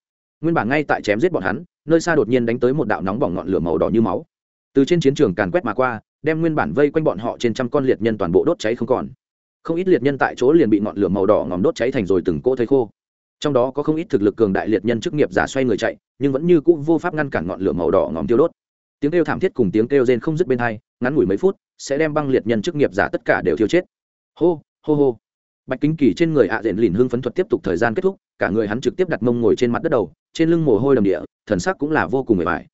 Nguyên bản ngay tại chém giết bọn hắn, nơi xa đột nhiên đánh tới một đạo nóng bỏng ngọn lửa màu đỏ như máu. Từ trên chiến trường càn quét mà qua, đem nguyên bản vây quanh bọn họ trên trăm con liệt nhân toàn bộ đốt cháy không còn. Không ít liệt nhân tại chỗ liền bị ngọn lửa màu đỏ ngòm đốt cháy thành rồi từng cỗ thấy khô trong đó có không ít thực lực cường đại liệt nhân chức nghiệp giả xoay người chạy, nhưng vẫn như cũ vô pháp ngăn cản ngọn lửa màu đỏ ngòm tiêu đốt. Tiếng kêu thảm thiết cùng tiếng kêu rên không dứt bên hai, ngắn ngủi mấy phút, sẽ đem băng liệt nhân chức nghiệp giả tất cả đều thiêu chết. Hô hô hô. Bạch kính kỳ trên người ạ à lìn hương phấn thuật tiếp tục thời gian kết thúc, cả người hắn trực tiếp đặt mông ngồi trên mặt đất đầu, trên lưng mồ hôi đầm địa, thần sắc cũng là vô cùng mệt mỏi.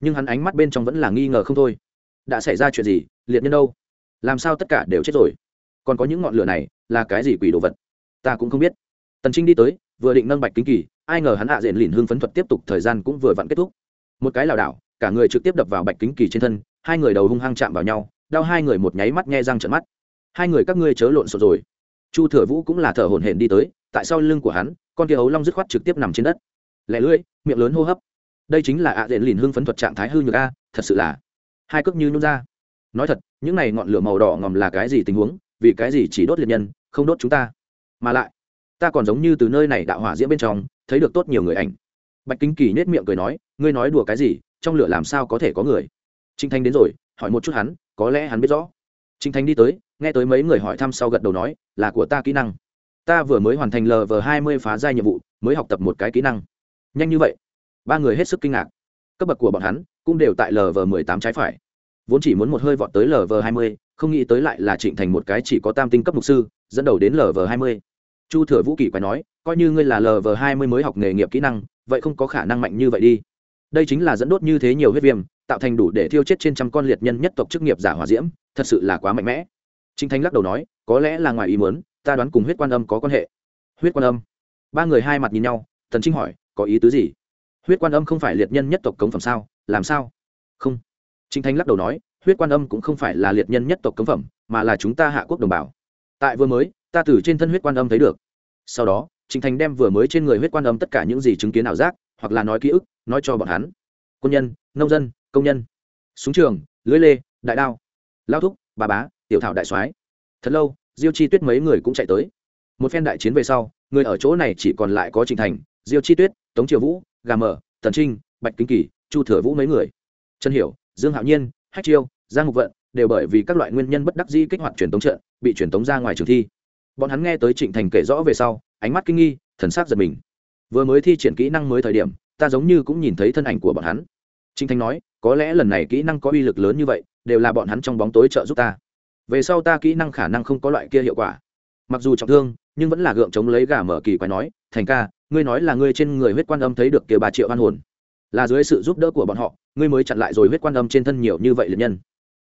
Nhưng hắn ánh mắt bên trong vẫn là nghi ngờ không thôi. Đã xảy ra chuyện gì, liệt nhân đâu? Làm sao tất cả đều chết rồi? Còn có những ngọn lửa này, là cái gì quỷ đồ vật? Ta cũng không biết. Tần trinh đi tới vừa định nâng bạch kính kỳ, ai ngờ hắn hạ à diện lìn hưng phấn thuật tiếp tục thời gian cũng vừa vặn kết thúc. Một cái lảo đảo, cả người trực tiếp đập vào bạch kính kỳ trên thân, hai người đầu hung hăng chạm vào nhau, đau hai người một nháy mắt nghe răng trận mắt. Hai người các ngươi chớ lộn xộn rồi. Chu thừa vũ cũng là thở hổn hển đi tới, tại sau lưng của hắn, con kia ấu long dứt khoát trực tiếp nằm trên đất. Lẻ lưỡi, miệng lớn hô hấp. Đây chính là ạ diện lìn hưng phấn thuật trạng thái hư nhược a, thật sự là hai cước như nhún ra. Nói thật, những này ngọn lửa màu đỏ ngòm là cái gì tình huống, vì cái gì chỉ đốt liệt nhân, không đốt chúng ta? Mà lại ta còn giống như từ nơi này đạo hỏa diễm bên trong, thấy được tốt nhiều người ảnh. Bạch kính kỳ nết miệng cười nói, ngươi nói đùa cái gì, trong lửa làm sao có thể có người? Trinh thanh đến rồi, hỏi một chút hắn, có lẽ hắn biết rõ. Trinh thanh đi tới, nghe tới mấy người hỏi thăm sau gật đầu nói, là của ta kỹ năng. Ta vừa mới hoàn thành lv hai mươi phá giai nhiệm vụ, mới học tập một cái kỹ năng. Nhanh như vậy. Ba người hết sức kinh ngạc. Cấp bậc của bọn hắn cũng đều tại lv mười tám trái phải. Vốn chỉ muốn một hơi vọt tới lv hai mươi, không nghĩ tới lại là trịnh thành một cái chỉ có tam tinh cấp mục sư, dẫn đầu đến lv hai mươi chu thừa vũ kỳ quay nói coi như ngươi là lv hai mươi mới học nghề nghiệp kỹ năng vậy không có khả năng mạnh như vậy đi đây chính là dẫn đốt như thế nhiều huyết viêm tạo thành đủ để thiêu chết trên trăm con liệt nhân nhất tộc chức nghiệp giả hòa diễm thật sự là quá mạnh mẽ chính Thanh lắc đầu nói, có lẽ là ngoài ý muốn, ta đoán cùng huyết quan âm có quan hệ. Huyết quan âm? Ba người hai mặt nhìn nhau, Thần Trinh hỏi, có ý tứ gì? Huyết quan âm không phải liệt nhân nhất tộc cống phẩm sao? Làm sao? Không. chính Thanh lắc đầu nói, huyết quan âm cũng không phải là liệt nhân nhất tộc cống phẩm, mà là chúng ta hạ quốc đồng bào. Tại vừa mới, ta từ trên thân huyết quan âm thấy được. Sau đó, Trịnh Thành đem vừa mới trên người huyết quan âm tất cả những gì chứng kiến ảo giác, hoặc là nói ký ức, nói cho bọn hắn. Quân nhân, nông dân, công nhân, súng trường, lưới lê, đại đao, lao thúc, bà bá, tiểu thảo đại soái thật lâu diêu chi tuyết mấy người cũng chạy tới một phen đại chiến về sau người ở chỗ này chỉ còn lại có trịnh thành diêu chi tuyết tống triều vũ gà mở tần trinh bạch kính kỳ chu thừa vũ mấy người trần hiểu dương hạo nhiên hách chiêu giang ngục vận đều bởi vì các loại nguyên nhân bất đắc dĩ kích hoạt truyền tống trận bị truyền tống ra ngoài trường thi bọn hắn nghe tới trịnh thành kể rõ về sau, ánh mắt kinh nghi, thần sắc giật mình. Vừa mới thi triển kỹ năng mới thời điểm, ta giống như cũng nhìn thấy thân ảnh của bọn hắn. Trịnh thành nói, có lẽ lần này kỹ năng có uy lực lớn như vậy, đều là bọn hắn trong bóng tối trợ giúp ta. Về sau ta kỹ năng khả năng không có loại kia hiệu quả. Mặc dù trọng thương, nhưng vẫn là gượng chống lấy gà mở kỳ quái nói, thành ca, ngươi nói là ngươi trên người huyết quan âm thấy được kia ba triệu hoan hồn. Là dưới sự giúp đỡ của bọn họ, ngươi mới chặn lại rồi huyết quan âm trên thân nhiều như vậy liệt nhân.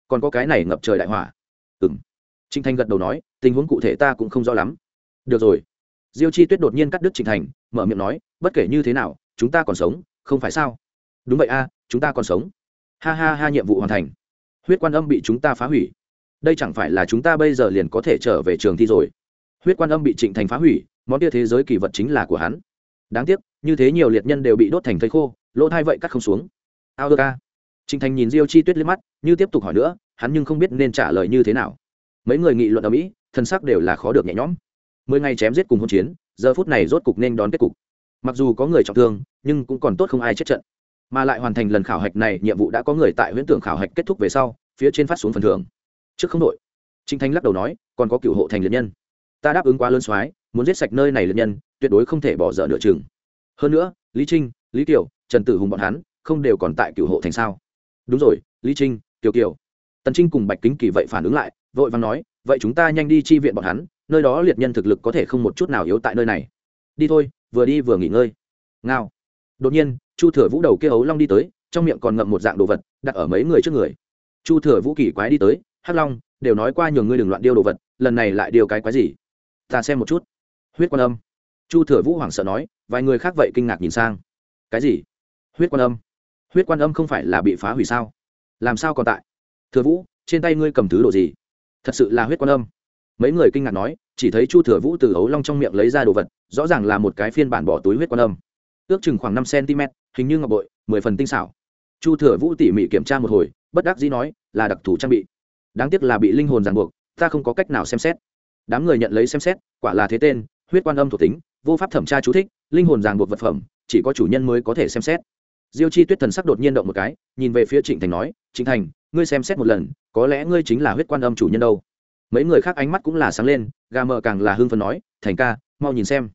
Còn có cái này ngập trời đại hỏa. Ừng trinh thanh gật đầu nói tình huống cụ thể ta cũng không rõ lắm. Được rồi. Diêu chi tuyết đột nhiên cắt đứt trịnh thành, mở miệng nói, bất kể như thế nào, chúng ta còn sống, không phải sao? Đúng vậy a, chúng ta còn sống. Ha ha ha, nhiệm vụ hoàn thành. Huyết quan âm bị chúng ta phá hủy. Đây chẳng phải là chúng ta bây giờ liền có thể trở về trường thi rồi. Huyết quan âm bị trịnh thành phá hủy, món tia thế giới kỳ vật chính là của hắn. Đáng tiếc, như thế nhiều liệt nhân đều bị đốt thành thây khô, lỗ thai vậy cắt không xuống. Ao ca trịnh thành nhìn diêu chi tuyết lên mắt, như tiếp tục hỏi nữa, hắn nhưng không biết nên trả lời như thế nào. Mấy người nghị luận ở mỹ thân sắc đều là khó được nhẹ nhõm. Mười ngày chém giết cùng hôn chiến, giờ phút này rốt cục nên đón kết cục. Mặc dù có người trọng thương, nhưng cũng còn tốt không ai chết trận. Mà lại hoàn thành lần khảo hạch này, nhiệm vụ đã có người tại huyễn tưởng khảo hạch kết thúc về sau, phía trên phát xuống phần thưởng. Trước không đội trinh thanh lắc đầu nói, còn có cựu hộ thành liệt nhân. Ta đáp ứng quá lớn soái, muốn giết sạch nơi này liệt nhân, tuyệt đối không thể bỏ dở nửa chừng. Hơn nữa, lý trinh, lý kiều, trần tử hùng bọn hắn, không đều còn tại cựu hộ thành sao? Đúng rồi, lý trinh, kiều kiều. Tần trinh cùng bạch kính kỳ vậy phản ứng lại, vội vàng nói vậy chúng ta nhanh đi chi viện bọn hắn, nơi đó liệt nhân thực lực có thể không một chút nào yếu tại nơi này. Đi thôi, vừa đi vừa nghỉ ngơi. Ngao. Đột nhiên, chu thừa vũ đầu kia ấu long đi tới, trong miệng còn ngậm một dạng đồ vật, đặt ở mấy người trước người. Chu thừa vũ kỳ quái đi tới, hắc long, đều nói qua nhường ngươi đừng loạn điêu đồ vật, lần này lại điều cái quái gì? Ta xem một chút. Huyết quan âm. Chu thừa vũ hoảng sợ nói, vài người khác vậy kinh ngạc nhìn sang. Cái gì? Huyết quan âm? Huyết quan âm không phải là bị phá hủy sao? Làm sao còn tại? Thừa vũ, trên tay ngươi cầm thứ đồ gì? Thật sự là huyết quan âm. Mấy người kinh ngạc nói, chỉ thấy chu thừa vũ từ ấu long trong miệng lấy ra đồ vật, rõ ràng là một cái phiên bản bỏ túi huyết quan âm. Ước chừng khoảng năm cm hình như ngọc bội, mười phần tinh xảo. Chu thừa vũ tỉ mỉ kiểm tra một hồi, bất đắc dĩ nói, là đặc thù trang bị. Đáng tiếc là bị linh hồn ràng buộc, ta không có cách nào xem xét. Đám người nhận lấy xem xét, quả là thế tên, huyết quan âm thuộc tính, vô pháp thẩm tra chú thích, linh hồn ràng buộc vật phẩm, chỉ có chủ nhân mới có thể xem xét. Diêu chi tuyết thần sắc đột nhiên động một cái, nhìn về phía trịnh thành nói, trịnh thành ngươi xem xét một lần, có lẽ ngươi chính là huyết quan âm chủ nhân đâu. Mấy người khác ánh mắt cũng là sáng lên, gà mờ càng là hương phần nói, thành ca, mau nhìn xem.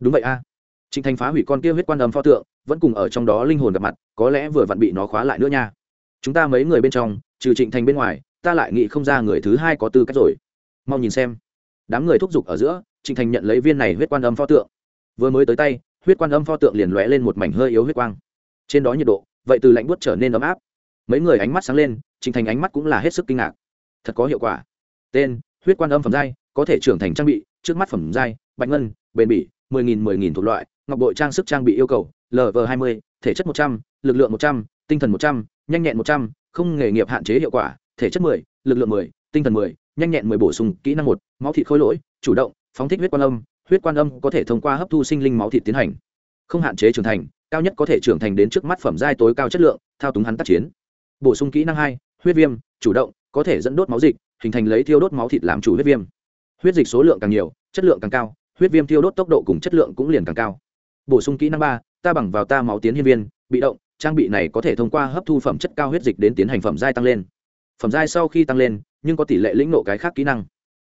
Đúng vậy a. Trịnh thành phá hủy con kia huyết quan âm pho tượng, vẫn cùng ở trong đó linh hồn gặp mặt, có lẽ vừa vặn bị nó khóa lại nữa nha. Chúng ta mấy người bên trong, trừ trịnh thành bên ngoài, ta lại nghĩ không ra người thứ hai có tư cách rồi. Mau nhìn xem. Đám người thúc giục ở giữa, trịnh thành nhận lấy viên này huyết quan âm pho tượng. Vừa mới tới tay, huyết quan âm pho tượng liền lóe lên một mảnh hơi yếu huyết quang. Trên đó nhiệt độ, vậy từ lạnh buốt trở nên ấm áp mấy người ánh mắt sáng lên, trình thành ánh mắt cũng là hết sức kinh ngạc. Thật có hiệu quả. Tên, huyết quan âm phẩm giai, có thể trưởng thành trang bị, trước mắt phẩm giai, bạch ngân, bền bỉ, mười nghìn mười nghìn thuộc loại, ngọc bội trang sức trang bị yêu cầu lv hai mươi, thể chất một trăm l ự c lượng một trăm, tinh thần một trăm, nhanh nhẹn một trăm, không nghề nghiệp hạn chế hiệu quả, thể chất mười, lực lượng mười, tinh thần mười, nhanh nhẹn mười bổ sung kỹ năng một, máu thịt khôi lỗi, chủ động, phóng thích huyết quan âm, huyết quan âm có thể thông qua hấp thu sinh linh máu thịt tiến hành. Không hạn chế trưởng thành, cao nhất có thể trưởng thành đến trước mắt phẩm giai tối cao chất lượng, thao túng hắn tác chiến bổ sung kỹ năng hai, huyết viêm, chủ động, có thể dẫn đốt máu dịch, hình thành lấy thiêu đốt máu thịt làm chủ huyết viêm. Huyết dịch số lượng càng nhiều, chất lượng càng cao, huyết viêm thiêu đốt tốc độ cùng chất lượng cũng liền càng cao. Bổ sung kỹ năng ba, ta bằng vào ta máu tiến hiên viên, bị động, trang bị này có thể thông qua hấp thu phẩm chất cao huyết dịch đến tiến hành phẩm giai tăng lên. Phẩm giai sau khi tăng lên, nhưng có tỷ lệ lĩnh nộ cái khác kỹ năng.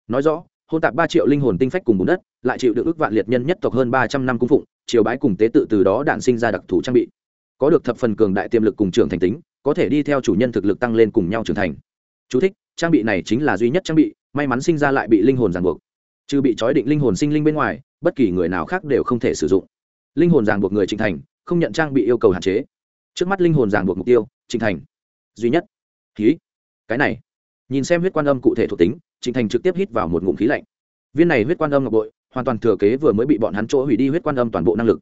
Nói rõ, hôn tạp ba triệu linh hồn tinh phách cùng bùn đất, lại chịu được ước vạn liệt nhân nhất tộc hơn ba trăm năm cung phụng, triều bái cùng tế tự từ đó đạn sinh ra đặc thù trang bị. Có được thập phần cường đại tiềm lực cùng trưởng thành tính có thể đi theo chủ nhân thực lực tăng lên cùng nhau trưởng thành. Chú thích, trang bị này chính là duy nhất trang bị may mắn sinh ra lại bị linh hồn ràng buộc. Trừ bị trói định linh hồn sinh linh bên ngoài bất kỳ người nào khác đều không thể sử dụng. Linh hồn ràng buộc người trình thành không nhận trang bị yêu cầu hạn chế. Trước mắt linh hồn ràng buộc mục tiêu trình thành. Duy nhất. Khí. Cái này. Nhìn xem huyết quan âm cụ thể thuộc tính trình thành trực tiếp hít vào một ngụm khí lạnh. Viên này huyết quan âm ngọc bội hoàn toàn thừa kế vừa mới bị bọn hắn chỗ hủy đi huyết quan âm toàn bộ năng lực.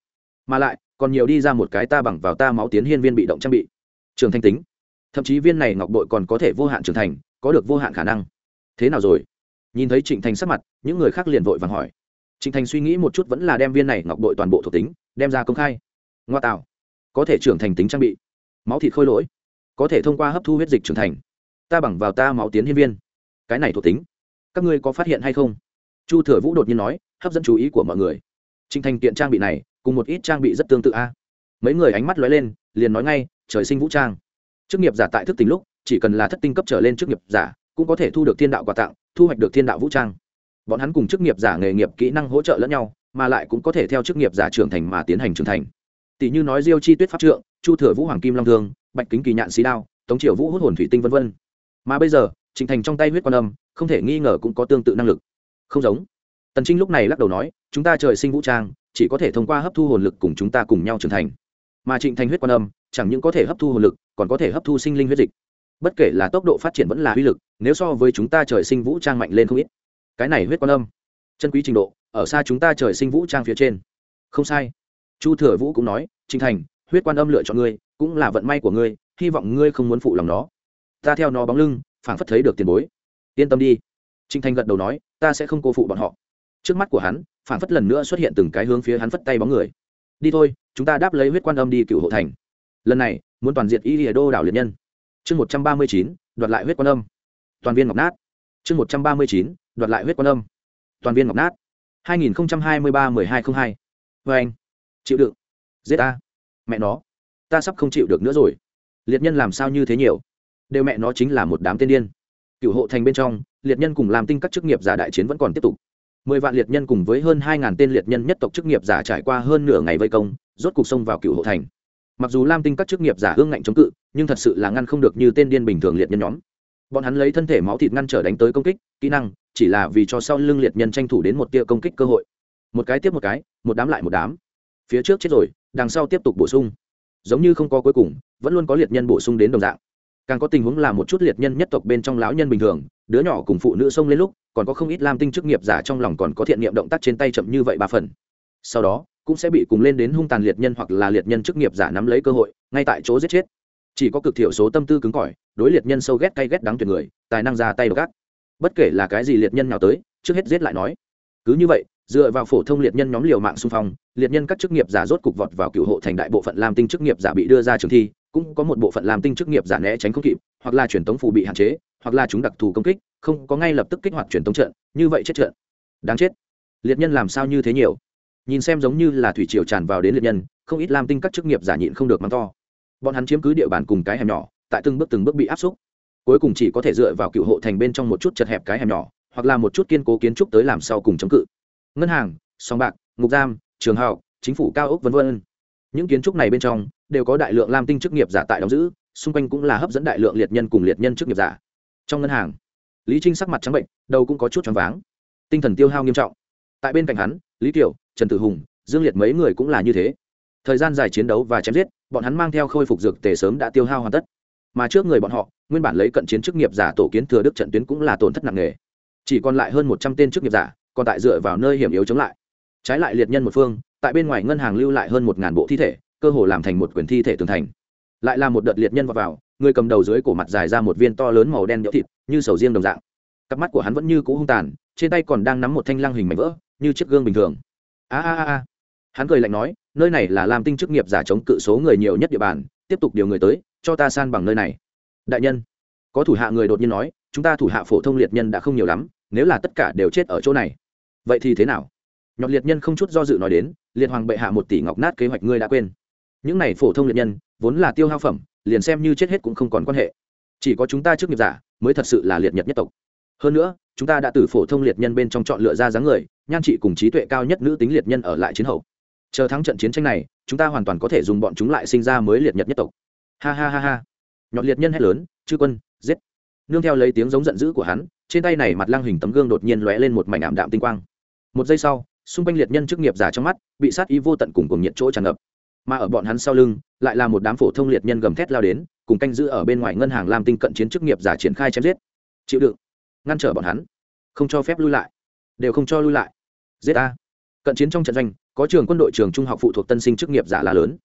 Mà lại còn nhiều đi ra một cái ta bằng vào ta máu tiến hiên viên bị động trang bị trường thanh tính. Thậm chí viên này ngọc bội còn có thể vô hạn trưởng thành, có được vô hạn khả năng. Thế nào rồi? Nhìn thấy trịnh thành sắc mặt, những người khác liền vội vàng hỏi. Trịnh thành suy nghĩ một chút vẫn là đem viên này ngọc bội toàn bộ thuộc tính, đem ra công khai. Ngoa tạo. Có thể trưởng thành tính trang bị. Máu thịt khôi lỗi. Có thể thông qua hấp thu huyết dịch trưởng thành. Ta bằng vào ta máu tiến hiên viên. Cái này thuộc tính. Các ngươi có phát hiện hay không? Chu thừa vũ đột nhiên nói, hấp dẫn chú ý của mọi người. Trịnh thành kiện trang bị này, cùng một ít trang bị rất tương tự a mấy người ánh mắt lóe lên, liền nói ngay, trời sinh vũ trang. Chức nghiệp giả tại thức tính lúc, chỉ cần là thất tinh cấp trở lên chức nghiệp giả, cũng có thể thu được thiên đạo quà tặng, thu hoạch được thiên đạo vũ trang. Bọn hắn cùng chức nghiệp giả nghề nghiệp kỹ năng hỗ trợ lẫn nhau, mà lại cũng có thể theo chức nghiệp giả trưởng thành mà tiến hành trưởng thành. Tỷ như nói diêu chi tuyết pháp trượng, chu thừa vũ hoàng kim long thương, bạch kính kỳ nhạn xí đao, tống triều vũ hút hồn thủy tinh v v mà bây giờ, trình thành trong tay huyết quan âm, không thể nghi ngờ cũng có tương tự năng lực. Không giống. Tần trinh lúc này lắc đầu nói, chúng ta trời sinh vũ trang, chỉ có thể thông qua hấp thu hồn lực cùng chúng ta cùng nhau trưởng thành mà trịnh thành huyết quan âm, chẳng những có thể hấp thu hồn lực, còn có thể hấp thu sinh linh huyết dịch. Bất kể là tốc độ phát triển vẫn là uy lực, nếu so với chúng ta trời sinh vũ trang mạnh lên không ít. Cái này huyết quan âm, chân quý trình độ, ở xa chúng ta trời sinh vũ trang phía trên. Không sai. Chu thừa vũ cũng nói, Trịnh thành, huyết quan âm lựa chọn ngươi, cũng là vận may của ngươi, hy vọng ngươi không muốn phụ lòng nó. Ta theo nó bóng lưng, phảng phất thấy được tiền bối. Yên tâm đi. Trịnh thành gật đầu nói, ta sẽ không cô phụ bọn họ. Trước mắt của hắn, phảng phất lần nữa xuất hiện từng cái hướng phía hắn phất tay bóng người. Đi thôi chúng ta đáp lấy huyết quan âm đi cựu hộ thành. Lần này, muốn toàn diện y lìa đô đảo liệt nhân. Chương một trăm ba mươi chín, đoạt lại huyết quan âm. Toàn viên ngọc nát. Chương một trăm ba mươi chín, đoạt lại huyết quan âm. Toàn viên ngọc nát. hai nghìn hai mươi ba mười hai t r ă n h hai. Vê anh, chịu đựng. Giết ta. Mẹ nó. Ta sắp không chịu được nữa rồi. Liệt nhân làm sao như thế nhiều? Đều mẹ nó chính là một đám tên điên. Cựu hộ thành bên trong, liệt nhân cùng làm tinh các chức nghiệp giả đại chiến vẫn còn tiếp tục. Mười vạn liệt nhân cùng với hơn hai ngàn tên liệt nhân nhất tộc chức nghiệp giả trải qua hơn nửa ngày vây công rốt cuộc xông vào cựu hộ thành. Mặc dù lam tinh các chức nghiệp giả hương ngạnh chống cự, nhưng thật sự là ngăn không được như tên điên bình thường liệt nhân nhóm. Bọn hắn lấy thân thể máu thịt ngăn trở đánh tới công kích, kỹ năng, chỉ là vì cho sau lưng liệt nhân tranh thủ đến một tia công kích cơ hội. Một cái tiếp một cái, một đám lại một đám. Phía trước chết rồi, đằng sau tiếp tục bổ sung. Giống như không có cuối cùng, vẫn luôn có liệt nhân bổ sung đến đồng dạng. Càng có tình huống là một chút liệt nhân nhất tộc bên trong lão nhân bình thường, đứa nhỏ cùng phụ nữ xông lên lúc, còn có không ít lam tinh chức nghiệp giả trong lòng còn có thiện niệm động tác trên tay chậm như vậy ba phần. Sau đó cũng sẽ bị cùng lên đến hung tàn liệt nhân hoặc là liệt nhân chức nghiệp giả nắm lấy cơ hội, ngay tại chỗ giết chết. Chỉ có cực thiểu số tâm tư cứng cỏi, đối liệt nhân sâu ghét cay ghét đắng tuyệt người, tài năng ra tay gác bất kể là cái gì liệt nhân nào tới, trước hết giết lại nói. Cứ như vậy, dựa vào phổ thông liệt nhân nhóm liều mạng xung phong, liệt nhân các chức nghiệp giả rốt cục vọt vào cựu hộ thành đại bộ phận làm tinh chức nghiệp giả bị đưa ra trường thi, cũng có một bộ phận làm tinh chức nghiệp giả né tránh không kịp, hoặc là truyền tống phù bị hạn chế, hoặc là chúng đặc thù công kích, không có ngay lập tức kích hoạt truyền tống trận, như vậy chết trận. Đáng chết. Liệt nhân làm sao như thế nhiều? Nhìn xem giống như là thủy triều tràn vào đến liệt nhân, không ít lam tinh các chức nghiệp giả nhịn không được mắng to. Bọn hắn chiếm cứ địa bàn cùng cái hẻm nhỏ, tại từng bước từng bước bị áp xúc. Cuối cùng chỉ có thể dựa vào cựu hộ thành bên trong một chút chật hẹp cái hẻm nhỏ, hoặc là một chút kiên cố kiến trúc tới làm sau cùng chống cự. Ngân hàng, song bạc, ngục giam, trường học, chính phủ cao ốc v v những kiến trúc này bên trong, đều có đại lượng lam tinh chức nghiệp giả tại đóng giữ, xung quanh cũng là hấp dẫn đại lượng liệt nhân cùng liệt nhân chức nghiệp giả. Trong ngân hàng, lý trinh sắc mặt trắng bệnh, đầu cũng có chút choáng váng. Tinh thần tiêu hao nghiêm trọng. Tại bên cạnh hắn, lý kiều trần tử hùng dương liệt mấy người cũng là như thế. Thời gian dài chiến đấu và chém giết bọn hắn mang theo khôi phục dược tề sớm đã tiêu hao hoàn tất. Mà trước người bọn họ nguyên bản lấy cận chiến chức nghiệp giả tổ kiến thừa đức trận tuyến cũng là tổn thất nặng nề. Chỉ còn lại hơn một trăm tên chức nghiệp giả còn tại dựa vào nơi hiểm yếu chống lại. Trái lại liệt nhân một phương tại bên ngoài ngân hàng lưu lại hơn một ngàn bộ thi thể cơ hồ làm thành một quyền thi thể tường thành. Lại là một đợt liệt nhân vào, vào người cầm đầu dưới cổ mặt dài ra một viên to lớn màu đen nhỡ thịt như sầu riêng đồng dạng. Cặp mắt của hắn vẫn như cũ hung tàn trên tay còn đang nắm một thanh lăng hình mảnh vỡ như chiếc gương bình thường a a a hắn cười lạnh nói, nơi này là làm tinh chức nghiệp giả chống cự số người nhiều nhất địa bàn, tiếp tục điều người tới, cho ta san bằng nơi này. Đại nhân, có thủ hạ người đột nhiên nói, chúng ta thủ hạ phổ thông liệt nhân đã không nhiều lắm, nếu là tất cả đều chết ở chỗ này. Vậy thì thế nào? Nhọt liệt nhân không chút do dự nói đến, liệt hoàng bệ hạ một tỷ ngọc nát kế hoạch ngươi đã quên. Những này phổ thông liệt nhân, vốn là tiêu hao phẩm, liền xem như chết hết cũng không còn quan hệ. Chỉ có chúng ta trước nghiệp giả mới thật sự là liệt nhật nhất tộc. Hơn nữa chúng ta đã từ phổ thông liệt nhân bên trong chọn lựa ra dáng người, nhan trị cùng trí tuệ cao nhất nữ tính liệt nhân ở lại chiến hậu. Chờ thắng trận chiến tranh này, chúng ta hoàn toàn có thể dùng bọn chúng lại sinh ra mới liệt nhật nhất tộc. Ha ha ha ha. Nhọn liệt nhân hét lớn, chư quân, giết! Nương theo lấy tiếng giống giận dữ của hắn, trên tay này mặt lăng hình tấm gương đột nhiên lóe lên một mảnh ảm đạm tinh quang. Một giây sau, xung quanh liệt nhân chức nghiệp giả trong mắt bị sát ý vô tận cùng cùng nhiệt chỗ tràn ngập. Mà ở bọn hắn sau lưng, lại là một đám phổ thông liệt nhân gầm thét lao đến, cùng canh giữ ở bên ngoài ngân hàng làm tinh cận chiến chức nghiệp giả triển khai chém giết. Chịu đựng ngăn trở bọn hắn. Không cho phép lui lại. Đều không cho lui lại. Giết a. Cận chiến trong trận doanh, có trường quân đội trường trung học phụ thuộc tân sinh chức nghiệp giả là lớn.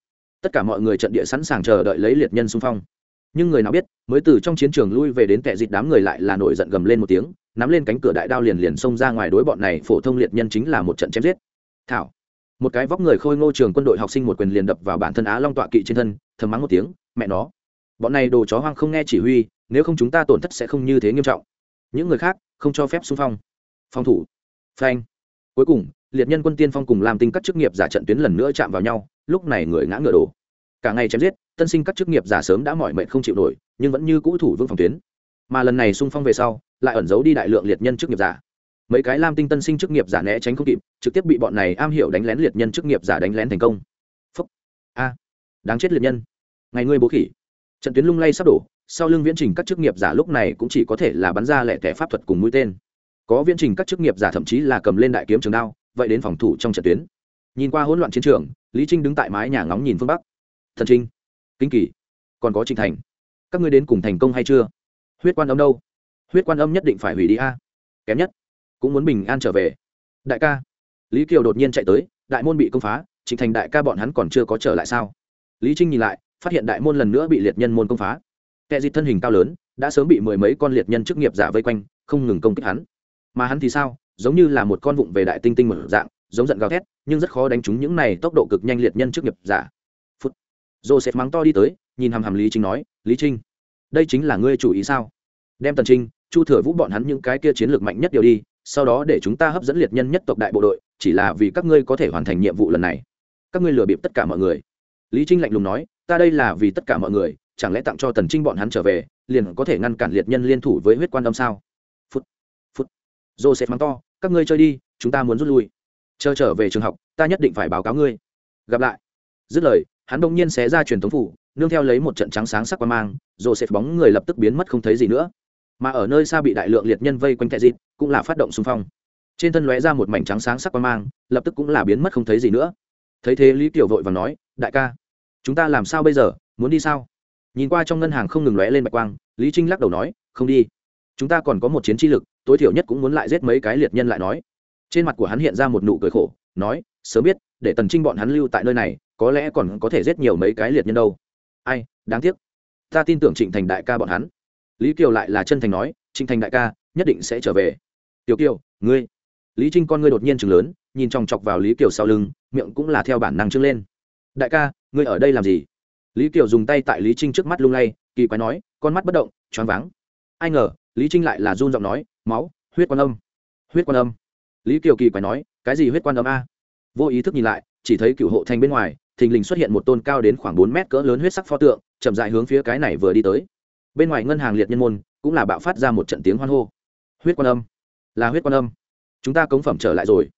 Tất cả mọi người trận địa sẵn sàng chờ đợi lấy liệt nhân xung phong. Nhưng người nào biết, mới từ trong chiến trường lui về đến tệ dịch đám người lại là nổi giận gầm lên một tiếng, nắm lên cánh cửa đại đao liền liền xông ra ngoài đối bọn này phổ thông liệt nhân chính là một trận chém giết. Thảo. Một cái vóc người khôi ngô trường quân đội học sinh một quyền liền đập vào bản thân á long tọa kỵ trên thân, thầm mắng một tiếng, mẹ nó. Bọn này đồ chó hoang không nghe chỉ huy, nếu không chúng ta tổn thất sẽ không như thế nghiêm trọng những người khác không cho phép xung phong. Phòng thủ. Phanh. Cuối cùng, liệt nhân quân tiên phong cùng làm tinh các chức nghiệp giả trận tuyến lần nữa chạm vào nhau, lúc này người ngã ngựa đổ. Cả ngày chém giết, tân sinh các chức nghiệp giả sớm đã mỏi mệt không chịu nổi, nhưng vẫn như cũ thủ vương phòng tuyến. Mà lần này xung phong về sau, lại ẩn giấu đi đại lượng liệt nhân chức nghiệp giả. Mấy cái lam tinh tân sinh chức nghiệp giả né tránh không kịp, trực tiếp bị bọn này am hiểu đánh lén liệt nhân chức nghiệp giả đánh lén thành công. Phúc. A. Đáng chết liệt nhân. Ngày ngươi bố khỉ. Trận tuyến lung lay sắp đổ sau lưng viễn trình các chức nghiệp giả lúc này cũng chỉ có thể là bắn ra lẻ tẻ pháp thuật cùng mũi tên. Có viễn trình các chức nghiệp giả thậm chí là cầm lên đại kiếm trường đao, vậy đến phòng thủ trong trận tuyến. Nhìn qua hỗn loạn chiến trường, lý trinh đứng tại mái nhà ngóng nhìn phương bắc. Thần trinh, kinh kỳ, còn có trình thành. Các ngươi đến cùng thành công hay chưa? Huyết quan âm đâu? Huyết quan âm nhất định phải hủy đi a. Kém nhất, cũng muốn bình an trở về. Đại ca, lý kiều đột nhiên chạy tới, đại môn bị công phá, trịnh thành đại ca bọn hắn còn chưa có trở lại sao? Lý trinh nhìn lại, phát hiện đại môn lần nữa bị liệt nhân môn công phá kẻ dịt thân hình cao lớn, đã sớm bị mười mấy con liệt nhân chức nghiệp giả vây quanh, không ngừng công kích hắn. Mà hắn thì sao? Giống như là một con vụng về đại tinh tinh một dạng, giống giận gào thét, nhưng rất khó đánh trúng những này tốc độ cực nhanh liệt nhân chức nghiệp giả. Phút. Joseph mắng to đi tới, nhìn hàm hàm lý trinh nói, lý trinh, đây chính là ngươi chủ ý sao? Đem tần trinh, chu thừa vũ bọn hắn những cái kia chiến lược mạnh nhất điều đi, sau đó để chúng ta hấp dẫn liệt nhân nhất tộc đại bộ đội, chỉ là vì các ngươi có thể hoàn thành nhiệm vụ lần này. Các ngươi lừa bịp tất cả mọi người. Lý trinh lạnh lùng nói, ta đây là vì tất cả mọi người chẳng lẽ tặng cho tần trinh bọn hắn trở về, liền có thể ngăn cản liệt nhân liên thủ với huyết quan âm sao? Phút phút. Joseph mắng to, các ngươi chơi đi, chúng ta muốn rút lui. Chờ trở về trường học, ta nhất định phải báo cáo ngươi. Gặp lại. Dứt lời, hắn đông nhiên xé ra truyền thống phủ, nương theo lấy một trận trắng sáng sắc qua mang joseph bóng người lập tức biến mất không thấy gì nữa. Mà ở nơi xa bị đại lượng liệt nhân vây quanh kẹ dịt, cũng là phát động xung phong. Trên thân lóe ra một mảnh trắng sáng sắc qua mang, lập tức cũng là biến mất không thấy gì nữa. Thấy thế lý tiểu vội và nói, đại ca, chúng ta làm sao bây giờ? Muốn đi sao? Nhìn qua trong ngân hàng không ngừng lóe lên bạch quang, lý trinh lắc đầu nói, không đi. Chúng ta còn có một chiến chi lực, tối thiểu nhất cũng muốn lại giết mấy cái liệt nhân lại nói. Trên mặt của hắn hiện ra một nụ cười khổ, nói, sớm biết, để tần trinh bọn hắn lưu tại nơi này, có lẽ còn có thể giết nhiều mấy cái liệt nhân đâu. Ai, đáng tiếc. Ta tin tưởng trịnh thành đại ca bọn hắn. Lý kiều lại là chân thành nói, trịnh thành đại ca, nhất định sẽ trở về. Tiểu kiều, ngươi. Lý trinh con ngươi đột nhiên chừng lớn, nhìn chòng chọc vào lý kiều sau lưng, miệng cũng là theo bản năng trưng lên. Đại ca, ngươi ở đây làm gì? Lý kiều dùng tay tại lý trinh trước mắt lung lay, kỳ quái nói, con mắt bất động, choáng váng. Ai ngờ, lý trinh lại là run giọng nói, máu, huyết quan âm, huyết quan âm. Lý kiều kỳ quái nói, cái gì huyết quan âm a? Vô ý thức nhìn lại, chỉ thấy cựu hộ thành bên ngoài, thình lình xuất hiện một tôn cao đến khoảng bốn mét cỡ lớn huyết sắc pho tượng, chậm dại hướng phía cái này vừa đi tới. Bên ngoài ngân hàng liệt nhân môn, cũng là bạo phát ra một trận tiếng hoan hô. Huyết quan âm, là huyết quan âm. Chúng ta cống phẩm trở lại rồi.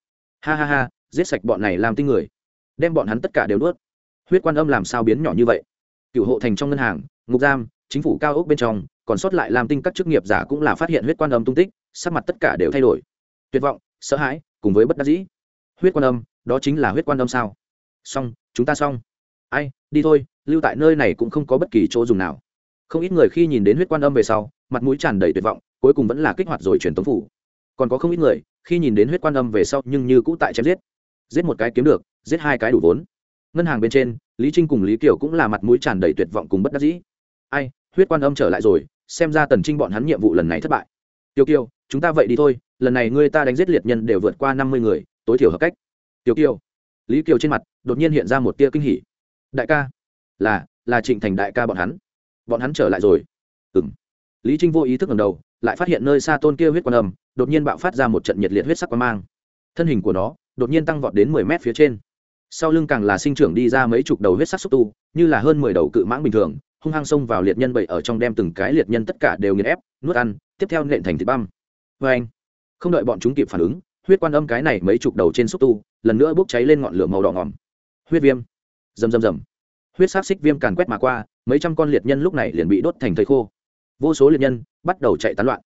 Ha ha ha, giết sạch bọn này làm tinh người. Đem bọn hắn tất cả đều nuốt huyết quan âm làm sao biến nhỏ như vậy? Cựu hộ thành trong ngân hàng, ngục giam, chính phủ cao ốc bên trong, còn sót lại làm tinh các chức nghiệp giả cũng là phát hiện huyết quan âm tung tích, sắc mặt tất cả đều thay đổi. Tuyệt vọng, sợ hãi, cùng với bất đắc dĩ. Huyết quan âm, đó chính là huyết quan âm sao? Xong, chúng ta xong. Ai, đi thôi, lưu tại nơi này cũng không có bất kỳ chỗ dùng nào. Không ít người khi nhìn đến huyết quan âm về sau, mặt mũi tràn đầy tuyệt vọng, cuối cùng vẫn là kích hoạt rồi truyền tống phủ. Còn có không ít người, khi nhìn đến huyết quan âm về sau nhưng như cũ tại chém giết. Giết một cái kiếm được, giết hai cái đủ vốn ngân hàng bên trên, lý trinh cùng lý kiều cũng là mặt mũi tràn đầy tuyệt vọng cùng bất đắc dĩ. Ai, huyết quan âm trở lại rồi, xem ra tần trinh bọn hắn nhiệm vụ lần này thất bại. Tiêu kiều, chúng ta vậy đi thôi, lần này ngươi ta đánh giết liệt nhân đều vượt qua năm mươi người, tối thiểu hợp cách. Tiêu kiều, lý kiều trên mặt đột nhiên hiện ra một tia kinh hỉ. Đại ca, là là trịnh thành đại ca bọn hắn. Bọn hắn trở lại rồi. Ừng lý trinh vô ý thức ngầm đầu, lại phát hiện nơi xa tôn kia huyết quan âm, đột nhiên bạo phát ra một trận nhiệt liệt huyết sắc quan mang. Thân hình của nó đột nhiên tăng vọt đến mười mét phía trên sau lưng càng là sinh trưởng đi ra mấy chục đầu huyết sắc xúc tu, như là hơn mười đầu cự mãng bình thường, hung hăng xông vào liệt nhân bậy ở trong đem từng cái liệt nhân tất cả đều nghiền ép, nuốt ăn, tiếp theo nện thành thịt băm. Vê anh không đợi bọn chúng kịp phản ứng, huyết quan âm cái này mấy chục đầu trên xúc tu, lần nữa bốc cháy lên ngọn lửa màu đỏ ngòm huyết viêm! Rầm rầm rầm! Huyết sắc xích viêm càn quét mà qua, mấy trăm con liệt nhân lúc này liền bị đốt thành thây khô. Vô số liệt nhân bắt đầu chạy tán loạn.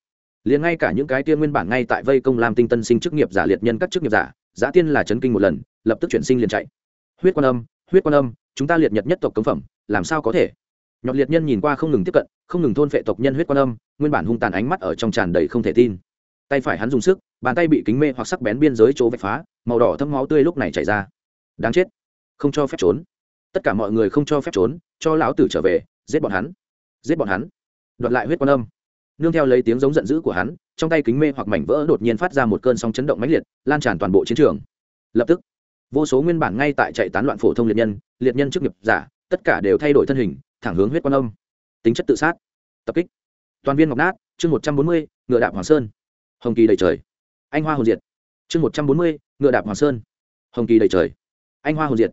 Liền ngay cả những cái tiên nguyên bản ngay tại vây công làm tinh tân sinh chức nghiệp giả liệt nhân các chức nghiệp giả giả tiên là chấn kinh một lần, lập tức chuyển sinh liền chạy. Huyết quan âm, huyết quan âm, chúng ta liệt nhật nhất tộc cấm phẩm, làm sao có thể? Nhọt liệt nhân nhìn qua không ngừng tiếp cận, không ngừng thôn phệ tộc nhân huyết quan âm, nguyên bản hung tàn ánh mắt ở trong tràn đầy không thể tin. Tay phải hắn dùng sức, bàn tay bị kính mê hoặc sắc bén biên giới chỗ vạch phá, màu đỏ thâm máu tươi lúc này chảy ra. Đáng chết. Không cho phép trốn. Tất cả mọi người không cho phép trốn, cho lão tử trở về, giết bọn hắn. Giết bọn hắn. Đoạt lại huyết quan âm. Nương theo lấy tiếng giống giận dữ của hắn trong tay kính mê hoặc mảnh vỡ đột nhiên phát ra một cơn sóng chấn động mãnh liệt, lan tràn toàn bộ chiến trường. Lập tức, vô số nguyên bản ngay tại chạy tán loạn phổ thông liệt nhân liệt nhân chức nghiệp giả, tất cả đều thay đổi thân hình, thẳng hướng huyết quan âm. Tính chất tự sát. Tập kích. Toàn viên ngọc nát, chương một trăm bốn mươi, ngựa đạp hoàng sơn. Hồng kỳ đầy trời. Anh hoa hồn diệt. Chương một trăm bốn mươi, ngựa đạp hoàng sơn. Hồng kỳ đầy trời. Anh hoa hồn diệt.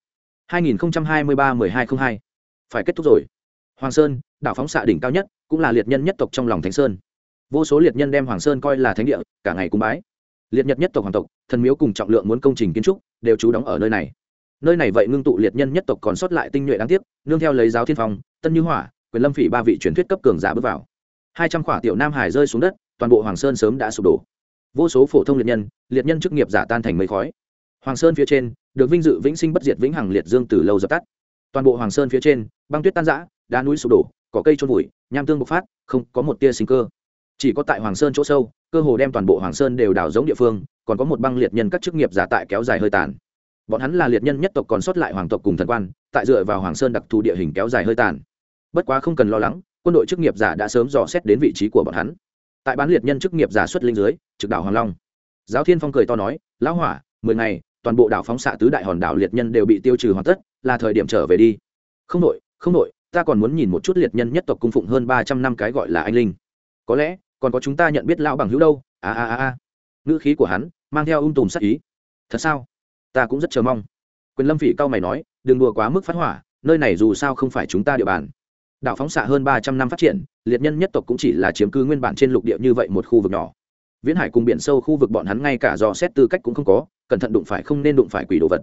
hai nghìn hai mươi ba mười hai t r ă n h hai phải kết thúc rồi hoàng sơn đảo phóng xạ đỉnh cao nhất cũng là liệt nhân nhất tộc trong lòng thánh sơn vô số liệt nhân đem hoàng sơn coi là thánh địa, cả ngày cung bái. Liệt nhật nhất tộc hoàng tộc, thần miếu cùng trọng lượng muốn công trình kiến trúc, đều trú đóng ở nơi này. Nơi này vậy ngưng tụ liệt nhân nhất tộc còn sót lại tinh nhuệ đáng tiếc, nương theo lấy giáo thiên phong, tân như hỏa, quyền lâm phỉ ba vị truyền thuyết cấp cường giả bước vào. Hai trăm khỏa tiểu nam hải rơi xuống đất, toàn bộ hoàng sơn sớm đã sụp đổ. Vô số phổ thông liệt nhân liệt nhân chức nghiệp giả tan thành mây khói. Hoàng sơn phía trên, được vinh dự vĩnh sinh bất diệt vĩnh hằng liệt dương từ lâu dập tắt. Toàn bộ hoàng sơn phía trên, băng tuyết tan giã đá núi sụp đổ, cỏ cây trôn vùi, nham tương bộc phát, không có một tia sinh cơ chỉ có tại hoàng sơn chỗ sâu, cơ hồ đem toàn bộ hoàng sơn đều đảo giống địa phương, còn có một băng liệt nhân các chức nghiệp giả tại kéo dài hơi tàn. Bọn hắn là liệt nhân nhất tộc còn sót lại hoàng tộc cùng thần quan, tại dựa vào hoàng sơn đặc thù địa hình kéo dài hơi tàn. Bất quá không cần lo lắng, quân đội chức nghiệp giả đã sớm dò xét đến vị trí của bọn hắn. Tại bán liệt nhân chức nghiệp giả xuất linh dưới, trực đảo hoàng long. Giáo thiên phong cười to nói, lão hỏa, mười ngày, toàn bộ đảo phóng xạ tứ đại hòn đảo liệt nhân đều bị tiêu trừ hoàn tất, là thời điểm trở về đi. Không đội không đội, ta còn muốn nhìn một chút liệt nhân nhất tộc cung phụng hơn ba trăm năm cái gọi là anh linh. Có lẽ còn có chúng ta nhận biết lão bằng hữu đâu? A a a a. Ngữ khí của hắn mang theo ung tùm sắc ý. Thật sao? Ta cũng rất chờ mong. Quyền lâm phỉ cao mày nói, đừng đùa quá mức phát hỏa, nơi này dù sao không phải chúng ta địa bàn. Đảo phóng xạ hơn ba trăm năm phát triển, liệt nhân nhất tộc cũng chỉ là chiếm cứ nguyên bản trên lục địa như vậy một khu vực nhỏ. Viễn hải cùng biển sâu khu vực bọn hắn ngay cả dò xét tư cách cũng không có, cẩn thận đụng phải không nên đụng phải quỷ đồ vật.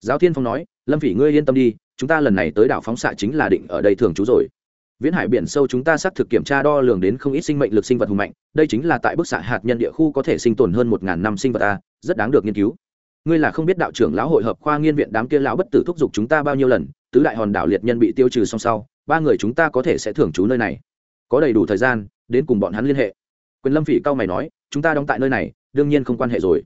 Giáo thiên phong nói, lâm phỉ, ngươi yên tâm đi, chúng ta lần này tới đảo phóng xạ chính là định ở đây thường trú rồi viễn hải biển sâu chúng ta xác thực kiểm tra đo lường đến không ít sinh mệnh lực sinh vật hùng mạnh, đây chính là tại bức xạ hạt nhân địa khu có thể sinh tồn hơn một ngàn năm sinh vật a, rất đáng được nghiên cứu. Ngươi là không biết đạo trưởng lão hội hợp khoa nghiên viện đám kia lão bất tử thúc giục chúng ta bao nhiêu lần, tứ đại hòn đảo liệt nhân bị tiêu trừ song sau, ba người chúng ta có thể sẽ thưởng trú nơi này. Có đầy đủ thời gian, đến cùng bọn hắn liên hệ. Quyền lâm phỉ cao mày nói, chúng ta đóng tại nơi này, đương nhiên không quan hệ rồi.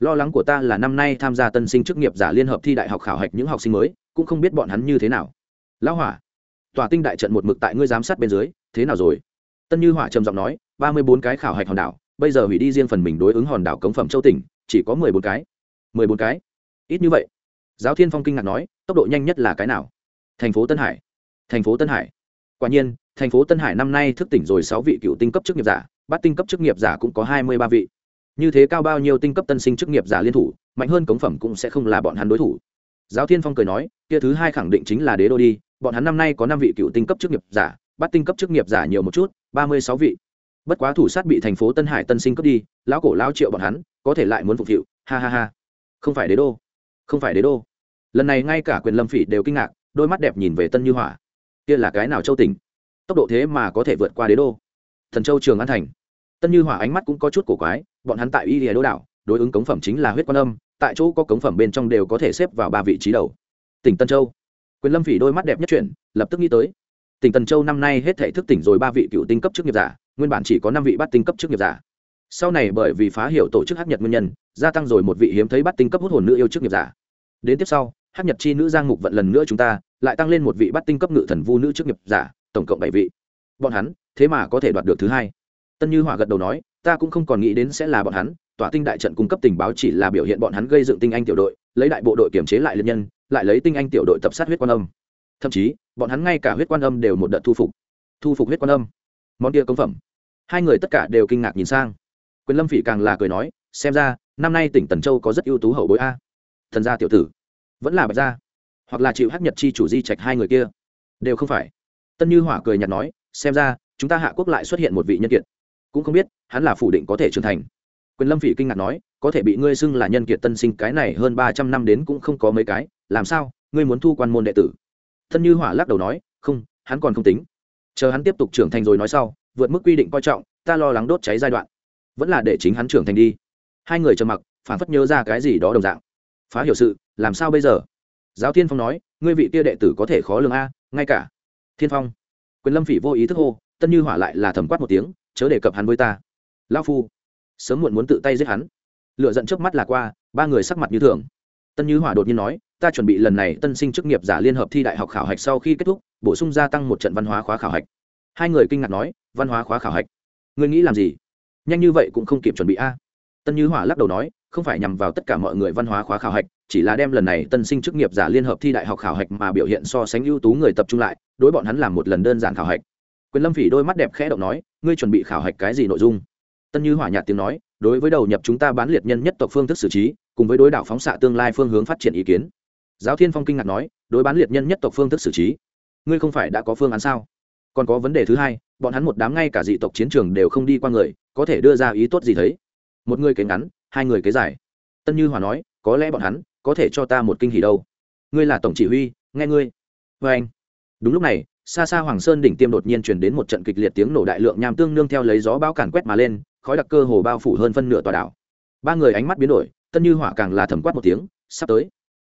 Lo lắng của ta là năm nay tham gia tân sinh chức nghiệp giả liên hợp thi đại học khảo hạch những học sinh mới, cũng không biết bọn hắn như thế nào. Lão hỏa tòa tinh đại trận một mực tại ngươi giám sát bên dưới, thế nào rồi? Tân như hỏa trầm giọng nói, ba mươi bốn cái khảo hạch hòn đảo, bây giờ hủy đi riêng phần mình đối ứng hòn đảo cống phẩm châu tỉnh, chỉ có mười bốn cái. Mười bốn cái? Ít như vậy. Giáo thiên phong kinh ngạc nói, tốc độ nhanh nhất là cái nào? Thành phố tân hải. Thành phố tân hải. Quả nhiên, thành phố tân hải năm nay thức tỉnh rồi sáu vị cựu tinh cấp chức nghiệp giả, bắt tinh cấp chức nghiệp giả cũng có hai mươi ba vị. Như thế cao bao nhiêu tinh cấp tân sinh chức nghiệp giả liên thủ, mạnh hơn cống phẩm cũng sẽ không là bọn hắn đối thủ. Giáo thiên phong cười nói, kia thứ hai khẳng định chính là đế đô đi bọn hắn năm nay có năm vị cựu tinh cấp chức nghiệp giả, bắt tinh cấp chức nghiệp giả nhiều một chút, ba mươi sáu vị. Bất quá thủ sát bị thành phố tân hải tân sinh cướp đi, lão cổ lao triệu bọn hắn, có thể lại muốn phục vụ ha ha ha. Không phải đế đô, không phải đế đô. Lần này ngay cả quyền lâm phỉ đều kinh ngạc, đôi mắt đẹp nhìn về tân như hỏa. Kia là cái nào châu tỉnh? Tốc độ thế mà có thể vượt qua đế đô. Thần châu trường an thành. Tân như hỏa ánh mắt cũng có chút cổ quái, bọn hắn tại y lìa đô đảo, đối ứng cống phẩm chính là huyết quan âm, tại chỗ có cống phẩm bên trong đều có thể xếp vào ba vị trí đầu. Tỉnh tân châu quyền lâm phỉ đôi mắt đẹp nhất chuyển, lập tức nghĩ tới. Tỉnh Tần châu năm nay hết thể thức tỉnh rồi ba vị cựu tinh cấp chức nghiệp giả, nguyên bản chỉ có năm vị bắt tinh cấp chức nghiệp giả. Sau này bởi vì phá hiểu tổ chức hát nhật nguyên nhân, gia tăng rồi một vị hiếm thấy bắt tinh cấp hút hồn nữ yêu chức nghiệp giả. Đến tiếp sau hát nhật chi nữ giang mục vận lần nữa chúng ta, lại tăng lên một vị bắt tinh cấp ngự thần vu nữ chức nghiệp giả, tổng cộng bảy vị. Bọn hắn, thế mà có thể đoạt được thứ hai. Tân như hỏa gật đầu nói, ta cũng không còn nghĩ đến sẽ là bọn hắn tỏa tinh đại trận cung cấp tình báo chỉ là biểu hiện bọn hắn gây dựng tinh anh tiểu đội lấy đại bộ đội kiểm chế lại liệt nhân, lại lấy tinh anh tiểu đội tập sát huyết quan âm. Thậm chí, bọn hắn ngay cả huyết quan âm đều một đợt thu phục. Thu phục huyết quan âm. Món kia công phẩm. Hai người tất cả đều kinh ngạc nhìn sang. Quyền lâm phỉ càng là cười nói, xem ra, năm nay tỉnh tần châu có rất ưu tú hậu bối a. Thần gia tiểu tử. Vẫn là bạch gia. Hoặc là chịu hắc nhật chi chủ di trạch hai người kia. Đều không phải. Tân như hỏa cười nhạt nói, xem ra, chúng ta hạ quốc lại xuất hiện một vị nhân kiệt. Cũng không biết, hắn là phủ định có thể trưởng thành quyền lâm phỉ kinh ngạc nói, có thể bị ngươi xưng là nhân kiệt tân sinh, cái này hơn ba trăm năm đến cũng không có mấy cái, làm sao, ngươi muốn thu quan môn đệ tử? Thân như hỏa lắc đầu nói, không, hắn còn không tính. Chờ hắn tiếp tục trưởng thành rồi nói sau, vượt mức quy định coi trọng, ta lo lắng đốt cháy giai đoạn. Vẫn là để chính hắn trưởng thành đi. Hai người trầm mặc phản phất nhớ ra cái gì đó đồng dạng. Phá hiểu sự, làm sao bây giờ? Giáo thiên phong nói, ngươi vị kia đệ tử có thể khó lường a, ngay cả. Thiên phong. Quyền lâm phỉ vô ý thức hô tân như hỏa lại là thầm quát một tiếng, chớ đề cập hắn với ta. Lao phu sớm muộn muốn tự tay giết hắn. Lựa giận trước mắt là qua, ba người sắc mặt như thường. Tân như hỏa đột nhiên nói, ta chuẩn bị lần này tân sinh chức nghiệp giả liên hợp thi đại học khảo hạch sau khi kết thúc, bổ sung gia tăng một trận văn hóa khóa khảo hạch. Hai người kinh ngạc nói, văn hóa khóa khảo hạch? Ngươi nghĩ làm gì? Nhanh như vậy cũng không kịp chuẩn bị a. Tân như hỏa lắc đầu nói, không phải nhằm vào tất cả mọi người văn hóa khóa khảo hạch, chỉ là đem lần này tân sinh chức nghiệp giả liên hợp thi đại học khảo hạch mà biểu hiện so sánh ưu tú người tập trung lại, đối bọn hắn làm một lần đơn giản khảo hạch. Quyền lâm phỉ đôi mắt đẹp khẽ động nói, ngươi chuẩn bị khảo hạch cái gì nội dung? Tân như hỏa nhạt tiếng nói, đối với đầu nhập chúng ta bán liệt nhân nhất tộc phương thức xử trí, cùng với đối đảo phóng xạ tương lai phương hướng phát triển ý kiến. Giáo thiên phong kinh ngạc nói, đối bán liệt nhân nhất tộc phương thức xử trí, ngươi không phải đã có phương án sao? Còn có vấn đề thứ hai, bọn hắn một đám ngay cả dị tộc chiến trường đều không đi qua người, có thể đưa ra ý tốt gì thấy? Một người kế ngắn, hai người kế dài. Tân như hòa nói, có lẽ bọn hắn có thể cho ta một kinh hỉ đâu. Ngươi là tổng chỉ huy, nghe ngươi. Vê anh. Đúng lúc này, xa xa hoàng sơn đỉnh tiêm đột nhiên truyền đến một trận kịch liệt tiếng nổ đại lượng nham tương nương theo lấy gió bão càn quét mà lên khói đặc cơ hồ bao phủ hơn phân nửa tòa đảo. Ba người ánh mắt biến đổi, tân như hỏa càng là thầm quát một tiếng, sắp tới.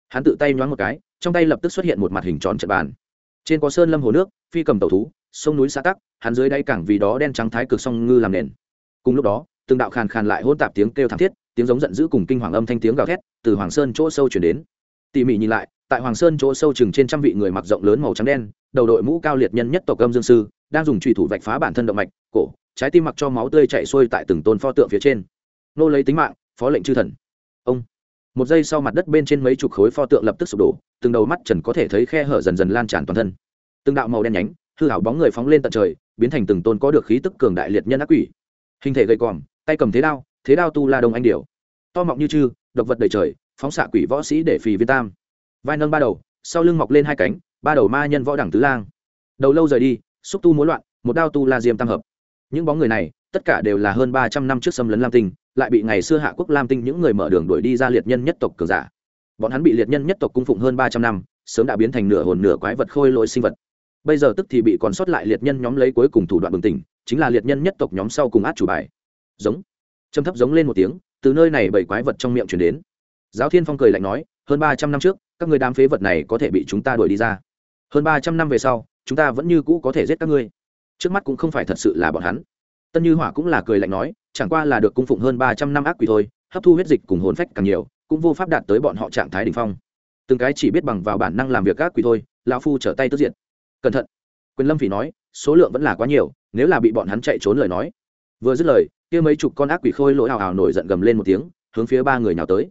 Hắn tự tay nhoáng một cái, trong tay lập tức xuất hiện một mặt hình tròn trận bàn. Trên có sơn lâm hồ nước, phi cầm tàu thú, sông núi xã tắc, hắn dưới đáy cảng vì đó đen trắng thái cực song ngư làm nền. Cùng lúc đó, từng đạo khàn khàn lại hôn tạp tiếng kêu thảm thiết, tiếng giống giận dữ cùng kinh hoàng âm thanh tiếng gào thét từ hoàng sơn chỗ sâu chuyển đến. Tỉ mỉ nhìn lại, tại hoàng sơn chỗ sâu chừng trên trăm vị người mặc rộng lớn màu trắng đen, đầu đội mũ cao liệt nhân nhất tộc âm dương sư, đang dùng trùy thủ vạch phá bản thân động mạch, cổ trái tim mặc cho máu tươi chạy xuôi tại từng tôn pho tượng phía trên. Nô lấy tính mạng, phó lệnh chư thần. Ông. Một giây sau mặt đất bên trên mấy chục khối pho tượng lập tức sụp đổ, từng đầu mắt trần có thể thấy khe hở dần dần lan tràn toàn thân. Từng đạo màu đen nhánh, hư hảo bóng người phóng lên tận trời, biến thành từng tôn có được khí tức cường đại liệt nhân ác quỷ. Hình thể gầy còm, tay cầm thế đao thế đao tu la đông anh điều to mọng như chư, độc vật đầy trời, phóng xạ quỷ võ sĩ để phì viên tam. Vai nâng ba đầu, sau lưng mọc lên hai cánh, ba đầu ma nhân võ đẳng tứ lang. Đầu lâu rời đi, xúc tu muốn loạn, một đao tu la diêm tam hợp những bóng người này, tất cả đều là hơn ba trăm năm trước xâm lấn lam tinh, lại bị ngày xưa hạ quốc lam tinh những người mở đường đuổi đi ra liệt nhân nhất tộc cường giả. Bọn hắn bị liệt nhân nhất tộc cung phụng hơn ba trăm năm, sớm đã biến thành nửa hồn nửa quái vật khôi lỗi sinh vật. Bây giờ tức thì bị còn sót lại liệt nhân nhóm lấy cuối cùng thủ đoạn bừng tỉnh, chính là liệt nhân nhất tộc nhóm sau cùng át chủ bài. Giống. Châm thấp giống lên một tiếng, từ nơi này bảy quái vật trong miệng chuyển đến. Giáo thiên phong cười lạnh nói, hơn ba trăm năm trước, các người đám phế vật này có thể bị chúng ta đuổi đi ra. Hơn ba trăm năm về sau, chúng ta vẫn như cũ có thể giết các ngươi trước mắt cũng không phải thật sự là bọn hắn. Tân như hỏa cũng là cười lạnh nói, chẳng qua là được cung phụng hơn ba trăm năm ác quỷ thôi, hấp thu huyết dịch cùng hồn phách càng nhiều, cũng vô pháp đạt tới bọn họ trạng thái đ ỉ n h phong. Từng cái chỉ biết bằng vào bản năng làm việc ác quỷ thôi lao phu trở tay tức diện cẩn thận. Quyền lâm phỉ nói, số lượng vẫn là quá nhiều, nếu là bị bọn hắn chạy trốn lời nói. Vừa dứt lời, kia mấy chục con ác quỷ khôi lỗi hào hào nổi giận gầm lên một tiếng, hướng phía ba người nào tới.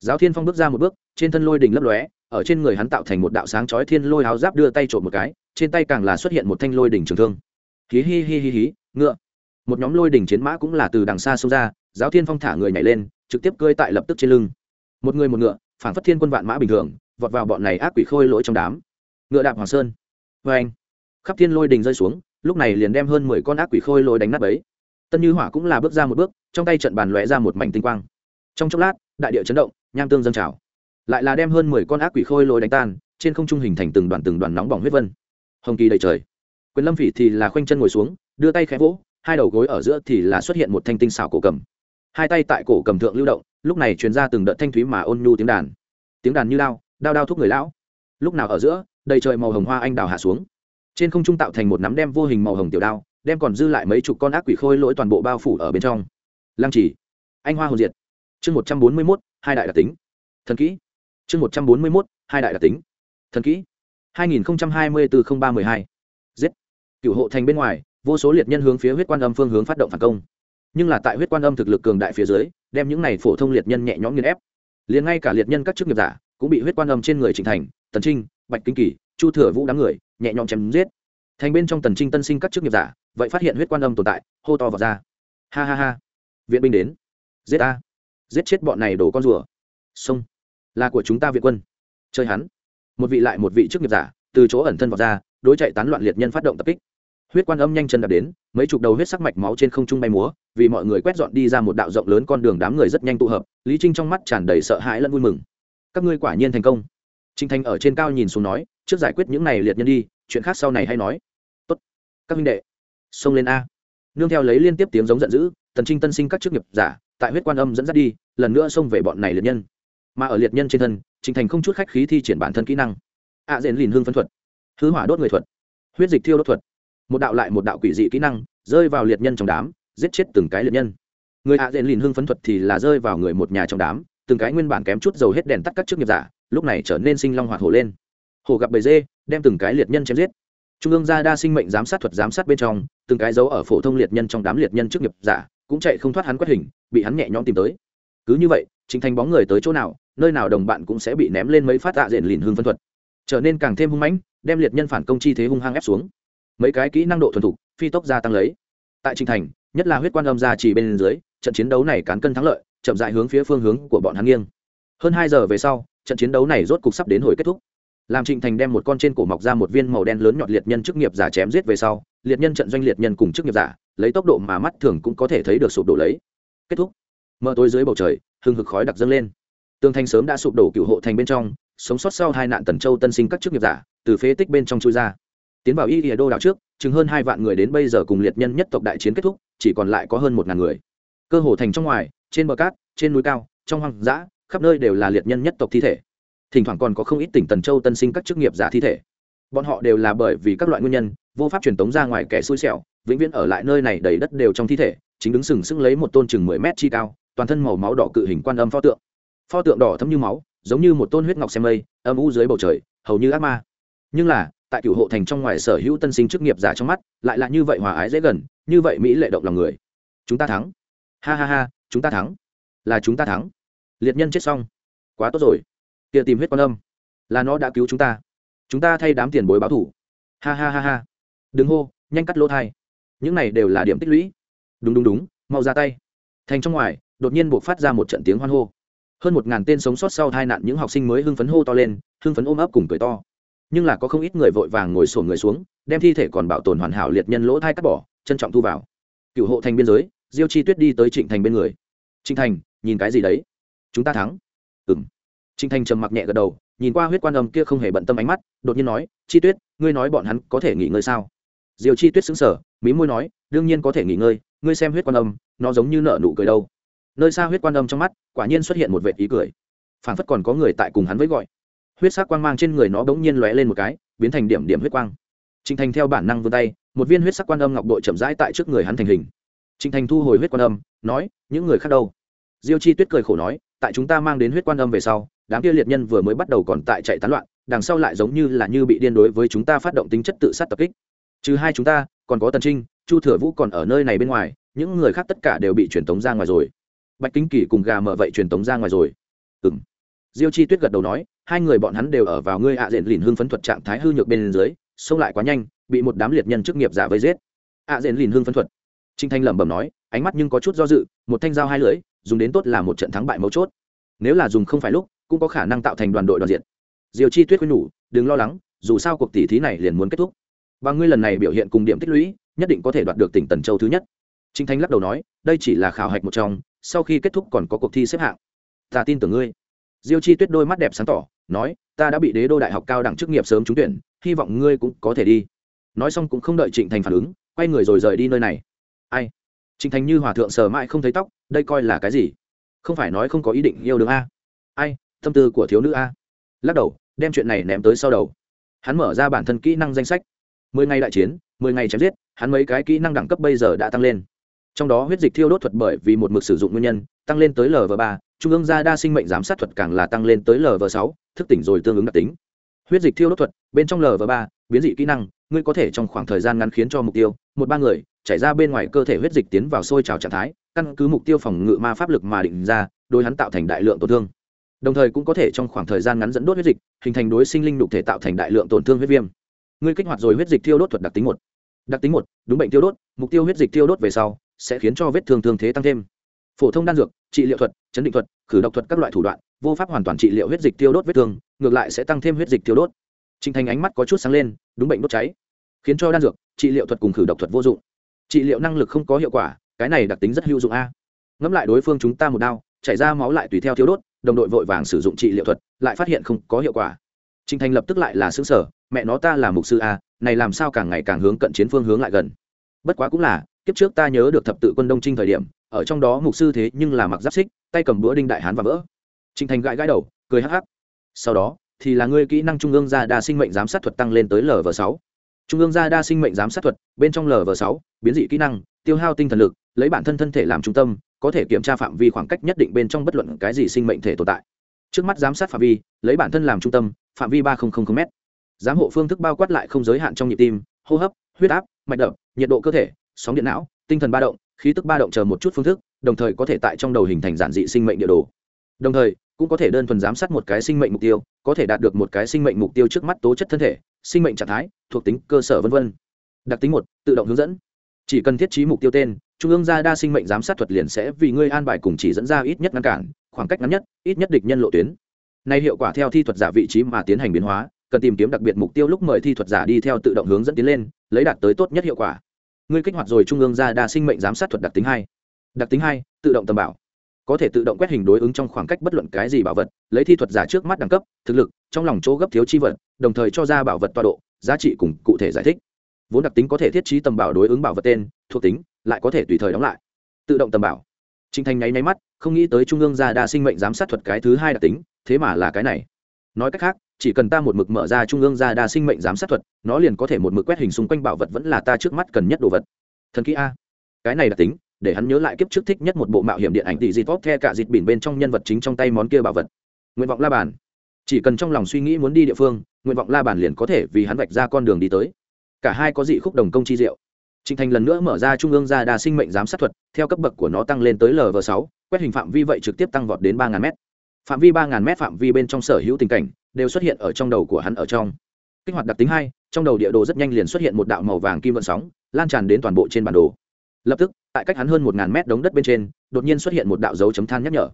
Giáo thiên phong bước ra một bước, trên thân lôi đình lấp lóe, ở trên người hắn tạo thành một đạo sáng chói thiên lôi háo giáp đưa tay trộm một cái, trên tay càng là xuất hiện một thanh lôi đỉnh trường thương hí hi hi hi hí, ngựa. Một nhóm lôi đỉnh chiến mã cũng là từ đằng xa xông ra, giáo thiên phong thả người nhảy lên, trực tiếp cơi tại lập tức trên lưng. Một người một ngựa phản phất thiên quân vạn mã bình thường, vọt vào bọn này ác quỷ khôi lỗi trong đám. Ngựa đạp hoàng sơn. Vê anh khắp thiên lôi đình rơi xuống, lúc này liền đem hơn mười con ác quỷ khôi lỗi đánh nát bấy. Tân như hỏa cũng là bước ra một bước, trong tay trận bàn lóe ra một mảnh tinh quang. Trong chốc lát, đại địa chấn động, nham tương dâng trào. Lại là đem hơn mười con ác quỷ khôi lỗi đánh tan, trên không trung hình thành từng đoàn từng đoàn nóng bỏng huyết vân. Hồng kỳ đầy trời quyền lâm phỉ thì là khoanh chân ngồi xuống, đưa tay khẽ vỗ, hai đầu gối ở giữa thì là xuất hiện một thanh tinh xảo cổ cầm. Hai tay tại cổ cầm thượng lưu động, lúc này truyền ra từng đợt thanh thúy mà ôn nhu tiếng đàn. Tiếng đàn như lao, đao đao thúc người lão. Lúc nào ở giữa, đầy trời màu hồng hoa anh đào hạ xuống. Trên không trung tạo thành một nắm đem vô hình màu hồng tiểu đao, đem còn dư lại mấy chục con ác quỷ khôi lỗi toàn bộ bao phủ ở bên trong. Lăng chỉ, anh hoa hồn diệt. Chương một trăm bốn mươi mốt, hai đại đặc tính. Thần kỹ. Chương một trăm bốn mươi mốt, hai đại đặc tính. Thần kỹ. hai nghìn hai mươi bốn ba m ư ơ i hai giết. Cựu hộ thành bên ngoài, vô số liệt nhân hướng phía huyết quan âm phương hướng phát động phản công. Nhưng là tại huyết quan âm thực lực cường đại phía dưới, đem những này phổ thông liệt nhân nhẹ nhõm nghiên ép. Liền ngay cả liệt nhân các chức nghiệp giả cũng bị huyết quan âm trên người trình thành, tần trinh, bạch kinh kỳ, chu thừa vũ đám người nhẹ nhõm chém giết. Thành bên trong tần trinh tân sinh các chức nghiệp giả, vậy phát hiện huyết quan âm tồn tại, hô to vào ra. Ha ha ha. Viện binh đến. Giết ta. Giết chết bọn này đổ con rùa. Sông là của chúng ta viện quân. Chơi hắn. Một vị lại một vị chức nghiệp giả, từ chỗ ẩn thân vào ra đối chạy tán loạn liệt nhân phát động tập kích. Huyết quan âm nhanh chân đạp đến mấy chục đầu huyết sắc mạch máu trên không trung bay múa vì mọi người quét dọn đi ra một đạo rộng lớn con đường đám người rất nhanh tụ hợp lý trinh trong mắt tràn đầy sợ hãi lẫn vui mừng. Các ngươi quả nhiên thành công. Trinh thanh ở trên cao nhìn xuống nói trước giải quyết những này liệt nhân đi chuyện khác sau này hay nói. Tốt. Các minh đệ xông lên a. Nương theo lấy liên tiếp tiếng giống giận dữ tần trinh tân sinh các chức nghiệp giả tại huyết quan âm dẫn dắt đi lần nữa xông về bọn này liệt nhân. Mà ở liệt nhân trên thân trinh thành không chút khách khí thi triển bản thân kỹ năng. Ạ à, rèn lìn hương phân thuật hư hỏa đốt người thuật, huyết dịch thiêu đốt thuật. Một đạo lại một đạo quỷ dị kỹ năng rơi vào liệt nhân trong đám, giết chết từng cái liệt nhân. Người hạ à rèn lìn hương phấn thuật thì là rơi vào người một nhà trong đám, từng cái nguyên bản kém chút dầu hết đèn tắt các chức nghiệp giả, lúc này trở nên sinh long hoạt hổ lên. Hồ gặp bầy dê, đem từng cái liệt nhân chém giết. Trung ương gia đa sinh mệnh giám sát thuật giám sát bên trong, từng cái dấu ở phổ thông liệt nhân trong đám liệt nhân chức nghiệp giả cũng chạy không thoát hắn quét hình, bị hắn nhẹ nhõm tìm tới. Cứ như vậy chính thành bóng người tới chỗ nào, nơi nào đồng bạn cũng sẽ bị ném lên mấy phát tạ diện lìn hương phân thuật. Trở nên càng thêm hung mãnh đem liệt nhân phản công chi thế hung hăng ép xuống. Mấy cái kỹ năng độ thuần thục, phi tốc gia tăng lấy. Tại trình thành, nhất là huyết quan âm gia chỉ bên dưới, trận chiến đấu này cán cân thắng lợi, chậm dại hướng phía phương hướng của bọn hắn nghiêng. Hơn hai giờ về sau, trận chiến đấu này rốt cục sắp đến hồi kết thúc. Làm trịnh thành đem một con trên cổ mọc ra một viên màu đen lớn nhọt liệt nhân chức nghiệp giả chém giết về sau, liệt nhân trận doanh liệt nhân cùng chức nghiệp giả, lấy tốc độ mà mắt thường cũng có thể thấy được sụp đổ lấy. Kết thúc. Mờ tối dưới bầu trời, hừng hực khói đặc dâng lên. Tường thành sớm đã sụp đổ cựu hộ thành bên trong, sống sót sau hai nạn tần châu tân sinh các chức nghiệp giả từ phế tích bên trong chui ra. Tiến vào y ỉa đô đảo trước, chừng hơn hai vạn người đến bây giờ cùng liệt nhân nhất tộc đại chiến kết thúc, chỉ còn lại có hơn một ngàn người. Cơ hồ thành trong ngoài, trên bờ cát, trên núi cao, trong hoang dã, khắp nơi đều là liệt nhân nhất tộc thi thể. Thỉnh thoảng còn có không ít tỉnh tần châu tân sinh các chức nghiệp giả thi thể. Bọn họ đều là bởi vì các loại nguyên nhân, vô pháp truyền tống ra ngoài kẻ xui xẻo, vĩnh viễn ở lại nơi này đầy đất đều trong thi thể, chính đứng sừng sững lấy một tôn chừng mười mét chi cao, toàn thân màu máu đỏ cự hình quan âm pho tượng. Pho tượng đỏ thấm như máu, giống như một tôn huyết ngọc xem mây, âm u dưới bầu trời, hầu như ác ma nhưng là, tại cựu hộ thành trong ngoài sở hữu tân sinh chức nghiệp giả trong mắt, lại là như vậy hòa ái dễ gần, như vậy mỹ lệ động lòng người. Chúng ta thắng. Ha ha ha, chúng ta thắng. Là chúng ta thắng. Liệt nhân chết xong. Quá tốt rồi. Kia tìm huyết quan âm. Là nó đã cứu chúng ta. Chúng ta thay đám tiền bối báo thủ. Ha ha ha ha. Đừng hô, nhanh cắt lỗ thai. Những này đều là điểm tích lũy. Đúng đúng đúng, mau ra tay. Thành trong ngoài, đột nhiên buộc phát ra một trận tiếng hoan hô. Hơn một ngàn tên sống sót sau hai nạn những học sinh mới hưng phấn hô to lên, hưng phấn ôm ấp cùng cười to nhưng là có không ít người vội vàng ngồi sổn người xuống, đem thi thể còn bảo tồn hoàn hảo liệt nhân lỗ thai cắt bỏ, trân trọng thu vào. Cựu hộ thành biên giới, diêu chi tuyết đi tới trịnh thành bên người. Trịnh thành, nhìn cái gì đấy? Chúng ta thắng. Ừ m trịnh thành trầm mặc nhẹ gật đầu, nhìn qua huyết quan âm kia không hề bận tâm ánh mắt, đột nhiên nói, chi tuyết, ngươi nói bọn hắn có thể nghỉ ngơi sao? Diều chi tuyết xứng sở mí môi nói, đương nhiên có thể nghỉ ngơi, ngươi xem huyết quan âm, nó giống như nợ nụ cười đâu. Nơi xa huyết quan âm trong mắt, quả nhiên xuất hiện một vệ ý cười. Phản phất còn có người tại cùng hắn với gọi huyết sắc quang mang trên người nó bỗng nhiên lóe lên một cái, biến thành điểm điểm huyết quang. Trịnh thành theo bản năng vươn tay, một viên huyết sắc quan âm ngọc bội chậm rãi tại trước người hắn thành hình. Trịnh thành thu hồi huyết quan âm, nói, những người khác đâu? Diêu chi tuyết cười khổ nói, tại chúng ta mang đến huyết quan âm về sau, đám kia liệt nhân vừa mới bắt đầu còn tại chạy tán loạn, đằng sau lại giống như là như bị điên đối với chúng ta phát động tính chất tự sát tập kích. Trừ hai chúng ta, còn có tần trinh, chu thừa vũ còn ở nơi này bên ngoài, những người khác tất cả đều bị truyền tống ra ngoài rồi. Bạch kính kỳ cùng gà mở vậy truyền tống ra ngoài rồi. Ừng diêu chi tuyết gật đầu nói, hai người bọn hắn đều ở vào ngươi ạ à diện lìn hương phấn thuật trạng thái hư nhược bên dưới, xông lại quá nhanh, bị một đám liệt nhân chức nghiệp giả vây giết. ạ à diện lìn hương phấn thuật. Trinh thanh lẩm bẩm nói, ánh mắt nhưng có chút do dự, một thanh dao hai lưỡi, dùng đến tốt là một trận thắng bại mấu chốt. Nếu là dùng không phải lúc, cũng có khả năng tạo thành đoàn đội đoàn diện. Diều chi tuyết khuyên nhủ, đừng lo lắng, dù sao cuộc tỷ thí này liền muốn kết thúc. Và ngươi lần này biểu hiện cùng điểm tích lũy, nhất định có thể đoạt được tỉnh tần châu thứ nhất. Trinh thanh lắc đầu nói, đây chỉ là khảo hạch một trong, sau khi kết thúc còn có cuộc thi xếp hạng. Ta tin tưởng ngươi diêu chi tuyết đôi mắt đẹp sáng tỏ, nói, ta đã bị đế đô đại học cao đẳng chức nghiệp sớm trúng tuyển, hy vọng ngươi cũng có thể đi. Nói xong cũng không đợi trịnh thành phản ứng, quay người rồi rời đi nơi này. Ai? Trịnh thành như hòa thượng sờ mãi không thấy tóc, đây coi là cái gì? Không phải nói không có ý định yêu đương a? Ai, tâm tư của thiếu nữ a? Lắc đầu, đem chuyện này ném tới sau đầu. Hắn mở ra bản thân kỹ năng danh sách. Mười ngày đại chiến, mười ngày chém giết, hắn mấy cái kỹ năng đẳng cấp bây giờ đã tăng lên. Trong đó huyết dịch thiêu đốt thuật bởi vì một mực sử dụng nguyên nhân, tăng lên tới lv ba trung ương gia đa sinh mệnh giám sát thuật càng là tăng lên tới lv sáu, thức tỉnh rồi tương ứng đặc tính. Huyết dịch thiêu đốt thuật, bên trong lv ba, biến dị kỹ năng, ngươi có thể trong khoảng thời gian ngắn khiến cho mục tiêu, một ba người, chảy ra bên ngoài cơ thể huyết dịch tiến vào sôi trào trạng thái, căn cứ mục tiêu phòng ngự ma pháp lực mà định ra, đối hắn tạo thành đại lượng tổn thương. Đồng thời cũng có thể trong khoảng thời gian ngắn dẫn đốt huyết dịch, hình thành đối sinh linh đục thể tạo thành đại lượng tổn thương huyết viêm. Ngươi kích hoạt rồi huyết dịch thiêu đốt thuật đặc tính một. Đặc tính một, đúng bệnh tiêu đốt, mục tiêu huyết dịch tiêu đốt về sau, sẽ khiến cho vết thương thương thế tăng thêm phổ thông đan dược trị liệu thuật chấn định thuật khử độc thuật các loại thủ đoạn vô pháp hoàn toàn trị liệu huyết dịch tiêu đốt vết thương ngược lại sẽ tăng thêm huyết dịch tiêu đốt Trình Thành ánh mắt có chút sáng lên, đúng bệnh đốt cháy, khiến cho đan dược, trị liệu thuật cùng khử độc thuật vô dụng. Trị liệu năng lực không có hiệu quả, cái này đặc tính rất hữu dụng a. Ngẫm lại đối phương chúng ta một đao, chảy ra máu lại tùy theo thiếu đốt, đồng đội vội vàng sử dụng trị liệu thuật, lại phát hiện không có hiệu quả. Trình Thành lập tức lại là xứng sở, mẹ nó ta là mục sư a, này làm sao càng ngày càng hướng cận chiến phương hướng lại gần. Bất quá cũng là, kiếp trước ta nhớ được thập tự quân đông trinh thời điểm, ở trong đó mục sư thế nhưng là mặc giáp xích, tay cầm bữa đinh đại hán và vỡ. Trình Thành gãi gãi đầu, cười hắc hắc. Sau đó, thì là ngươi kỹ năng trung ương gia đa sinh mệnh giám sát thuật tăng lên tới lv sáu trung ương gia đa sinh mệnh giám sát thuật bên trong lv sáu biến dị kỹ năng tiêu hao tinh thần lực lấy bản thân thân thể làm trung tâm có thể kiểm tra phạm vi khoảng cách nhất định bên trong bất luận cái gì sinh mệnh thể tồn tại trước mắt giám sát phạm vi lấy bản thân làm trung tâm phạm vi ba m giám hộ phương thức bao quát lại không giới hạn trong nhịp tim hô hấp huyết áp mạch đập nhiệt độ cơ thể sóng điện não tinh thần ba động khí tức ba động chờ một chút phương thức, đồng thời có thể tại trong đầu hình thành giản dị sinh mệnh địa đồ. Đồng thời, cũng có thể đơn thuần giám sát một cái sinh mệnh mục tiêu, có thể đạt được một cái sinh mệnh mục tiêu trước mắt tố chất thân thể, sinh mệnh trạng thái, thuộc tính, cơ sở v v đặc tính một, tự động hướng dẫn. Chỉ cần thiết trí mục tiêu tên, trung ương gia đa sinh mệnh giám sát thuật liền sẽ vì ngươi an bài cùng chỉ dẫn ra ít nhất ngăn cản, khoảng cách ngắn nhất, ít nhất địch nhân lộ tuyến. Nay hiệu quả theo thi thuật giả vị trí mà tiến hành biến hóa, cần tìm kiếm đặc biệt mục tiêu lúc mời thi thuật giả đi theo tự động hướng dẫn tiến lên, lấy đạt tới tốt nhất hiệu quả ngươi kích hoạt rồi trung ương gia đa sinh mệnh giám sát thuật đặc tính hai. Đặc tính hai, tự động tầm bảo. Có thể tự động quét hình đối ứng trong khoảng cách bất luận cái gì bảo vật, lấy thi thuật giả trước mắt đẳng cấp, thực lực, trong lòng chỗ gấp thiếu chi vật, đồng thời cho ra bảo vật toa độ, giá trị cùng cụ thể giải thích. Vốn đặc tính có thể thiết trí tầm bảo đối ứng bảo vật tên, thuộc tính, lại có thể tùy thời đóng lại. Tự động tầm bảo. Trinh thành nháy nháy mắt, không nghĩ tới trung ương gia đa sinh mệnh giám sát thuật cái thứ hai đặc tính, thế mà là cái này. Nói cách khác chỉ cần ta một mực mở ra trung ương gia đa sinh mệnh giám sát thuật nó liền có thể một mực quét hình xung quanh bảo vật vẫn là ta trước mắt cần nhất đồ vật. Thần kỹ a. Cái này đặc tính để hắn nhớ lại kiếp trước thích nhất một bộ mạo hiểm điện ảnh tỷ dịt tốt the cả dịt bỉn bên trong nhân vật chính trong tay món kia bảo vật. Nguyện vọng la bàn. Chỉ cần trong lòng suy nghĩ muốn đi địa phương nguyện vọng la bàn liền có thể vì hắn vạch ra con đường đi tới. Cả hai có dị khúc đồng công chi diệu. Trịnh Thành lần nữa mở ra trung ương gia đa sinh mệnh giám sát thuật, theo cấp bậc của nó tăng lên tới LV6, quét hình phạm vi vậy trực tiếp tăng vọt đến 3000 m Phạm vi 3000 m phạm vi bên trong sở hữu tình cảnh đều xuất hiện ở trong đầu của hắn ở trong. Kích hoạt đặc tính hai, trong đầu địa đồ rất nhanh liền xuất hiện một đạo màu vàng kim vận sóng, lan tràn đến toàn bộ trên bản đồ. Lập tức tại cách hắn hơn một ngàn mét đống đất bên trên đột nhiên xuất hiện một đạo dấu chấm than nhắc nhở.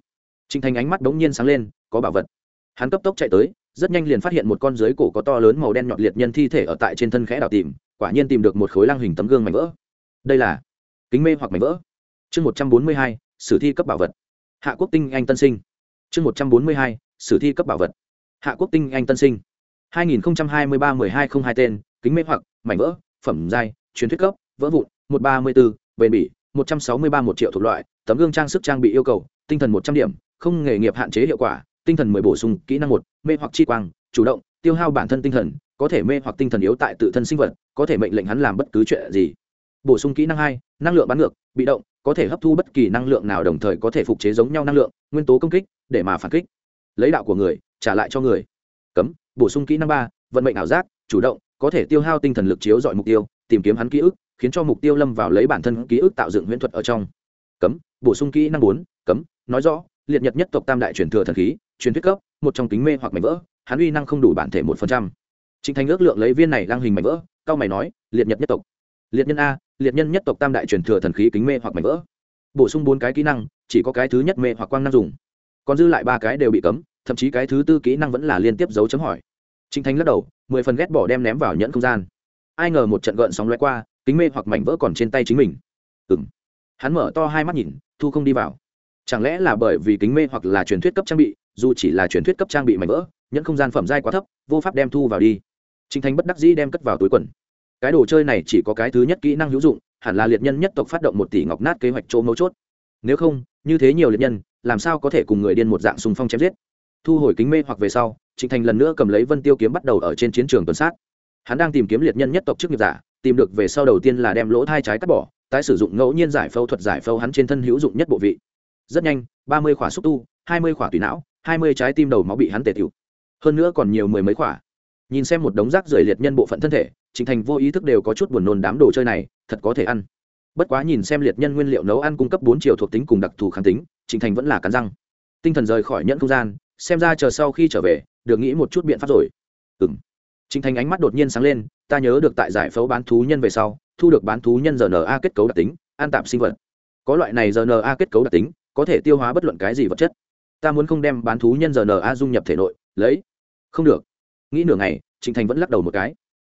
Trinh thành ánh mắt đống nhiên sáng lên có bảo vật. Hắn cấp tốc chạy tới rất nhanh liền phát hiện một con dưới cổ có to lớn màu đen nhọn liệt nhân thi thể ở tại trên thân khẽ đào tìm quả nhiên tìm được một khối lang hình tấm gương mảnh vỡ. Đây là kính mê hoặc mảnh vỡ. Chương một trăm bốn mươi hai sử thi cấp bảo vật. Hạ quốc tinh anh tân sinh. Chương một trăm bốn mươi hai sử thi cấp bảo vật hạ quốc tinh anh tân sinh. hai nghìn hai mươi ba mười hai không hai tên, kính mê hoặc, mảnh vỡ, phẩm giai, truyền thuyết cấp, vỡ vụn, một ba mươi bốn, bền bỉ, một trăm sáu mươi ba một triệu thuộc loại, tấm gương trang sức trang bị yêu cầu, tinh thần một trăm điểm, không nghề nghiệp hạn chế hiệu quả, tinh thần mười bổ sung, kỹ năng một, mê hoặc chi quang, chủ động, tiêu hao bản thân tinh thần, có thể mê hoặc tinh thần yếu tại tự thân sinh vật, có thể mệnh lệnh hắn làm bất cứ chuyện gì. Bổ sung kỹ năng hai, năng lượng bắn ngược, bị động, có thể hấp thu bất kỳ năng lượng nào đồng thời có thể phục chế giống nhau năng lượng, nguyên tố công kích, để mà phản kích. Lấy đạo của người trả lại cho người. Cấm, bổ sung kỹ năng ba, vận mệnh ảo giác, chủ động, có thể tiêu hao tinh thần lực chiếu dọi mục tiêu, tìm kiếm hắn ký ức, khiến cho mục tiêu lâm vào lấy bản thân ký ức tạo dựng huyễn thuật ở trong. Cấm, bổ sung kỹ năng bốn, cấm, nói rõ, liệt nhật nhất tộc tam đại truyền thừa thần khí, truyền thuyết cấp, một trong kính mê hoặc mảnh vỡ, hắn uy năng không đủ bản thể một phần trăm. Trịnh thành ước lượng lấy viên này lang hình mảnh vỡ, cao mày nói, liệt nhật nhất tộc. Liệt nhân a, liệt nhân nhất tộc tam đại truyền thừa thần khí kính mê hoặc mảnh vỡ. Bổ sung bốn cái kỹ năng, chỉ có cái thứ nhất mê hoặc quang năng dùng. Còn dư lại ba cái đều bị cấm thậm chí cái thứ tư kỹ năng vẫn là liên tiếp dấu chấm hỏi. Trinh thanh lắc đầu, mười phần ghét bỏ đem ném vào nhẫn không gian. Ai ngờ một trận gợn sóng loay qua, kính mê hoặc mảnh vỡ còn trên tay chính mình. Ừng hắn mở to hai mắt nhìn, thu không đi vào. Chẳng lẽ là bởi vì kính mê hoặc là truyền thuyết cấp trang bị, dù chỉ là truyền thuyết cấp trang bị mảnh vỡ, nhẫn không gian phẩm dai quá thấp, vô pháp đem thu vào đi. Trinh thanh bất đắc dĩ đem cất vào túi quần. Cái đồ chơi này chỉ có cái thứ nhất kỹ năng hữu dụng, hẳn là liệt nhân nhất tộc phát động một tỷ ngọc nát kế hoạch chỗ mấu chốt. Nếu không, như thế nhiều liệt nhân, làm sao có thể cùng người điên một dạng sùng phong chém giết? Thu hồi kính mê hoặc về sau trịnh thành lần nữa cầm lấy vân tiêu kiếm bắt đầu ở trên chiến trường tuần sát hắn đang tìm kiếm liệt nhân nhất tộc chức nghiệp giả tìm được về sau đầu tiên là đem lỗ thai trái cắt bỏ tái sử dụng ngẫu nhiên giải phẫu thuật giải phẫu hắn trên thân hữu dụng nhất bộ vị rất nhanh ba mươi khỏa xúc tu hai mươi khỏa tùy não hai mươi trái tim đầu máu bị hắn tề tiểu hơn nữa còn nhiều mười mấy khỏa nhìn xem một đống rác rưởi liệt nhân bộ phận thân thể Trịnh Thành vô ý thức đều có chút buồn nôn đám đồ chơi này, thật có thể ăn. Bất quá nhìn xem liệt nhân nguyên liệu nấu ăn cung cấp bốn chiều thuộc tính cùng đặc thù kháng tính, Trịnh Thành vẫn là cắn răng. Tinh thần rời khỏi nhẫn không gian, xem ra chờ sau khi trở về, được nghĩ một chút biện pháp rồi. Ừm. h Thành ánh mắt đột nhiên sáng lên, ta nhớ được tại giải phẫu bán thú nhân về sau, thu được bán thú nhân RNA kết cấu đặc tính, an tạm sinh vật. Có loại này RNA kết cấu đặc tính, có thể tiêu hóa bất luận cái gì vật chất. Ta muốn không đem bán thú nhân RNA dung nhập thể nội, lấy. Không được. Nghĩ nửa ngày, Trịnh Thành vẫn lắc đầu một cái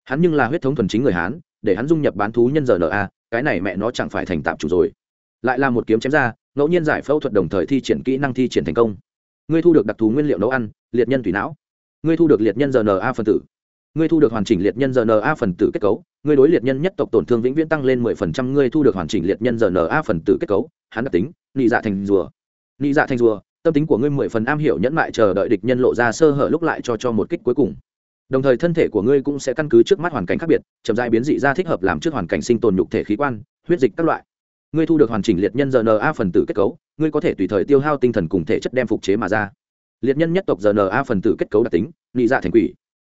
hắn nhưng là huyết thống thuần chính người hán để hắn dung nhập bán thú nhân rna, cái này mẹ nó chẳng phải thành tạm chủ rồi lại là một kiếm chém ra ngẫu nhiên giải phẫu thuật đồng thời thi triển kỹ năng thi triển thành công ngươi thu được đặc thù nguyên liệu nấu ăn, liệt nhân thủy não. Ngươi thu được liệt nhân rna phần tử. Ngươi thu được hoàn chỉnh liệt nhân rna phần tử kết cấu. Ngươi đối liệt nhân nhất tộc tổn thương vĩnh viễn tăng lên mười phần trăm. Ngươi thu được hoàn chỉnh liệt nhân rna phần tử kết cấu. Hắn đặc tính, nị dạ thành rùa. Nị dạ thành rùa, tâm tính của ngươi mười phần am hiểu nhẫn mại chờ đợi địch nhân lộ ra sơ hở lúc lại cho cho một kích cuối cùng. Đồng thời thân thể của ngươi cũng sẽ căn cứ trước mắt hoàn cảnh khác biệt, chậm dại biến dị ra thích hợp làm trước hoàn cảnh sinh tồn nhục thể khí quan, huyết dịch các loại. Ngươi thu được hoàn chỉnh liệt nhân rna phần tử kết cấu ngươi có thể tùy thời tiêu hao tinh thần cùng thể chất đem phục chế mà ra. Liệt nhân nhất tộc rna phần tử kết cấu đặc tính nị dạ thành quỷ.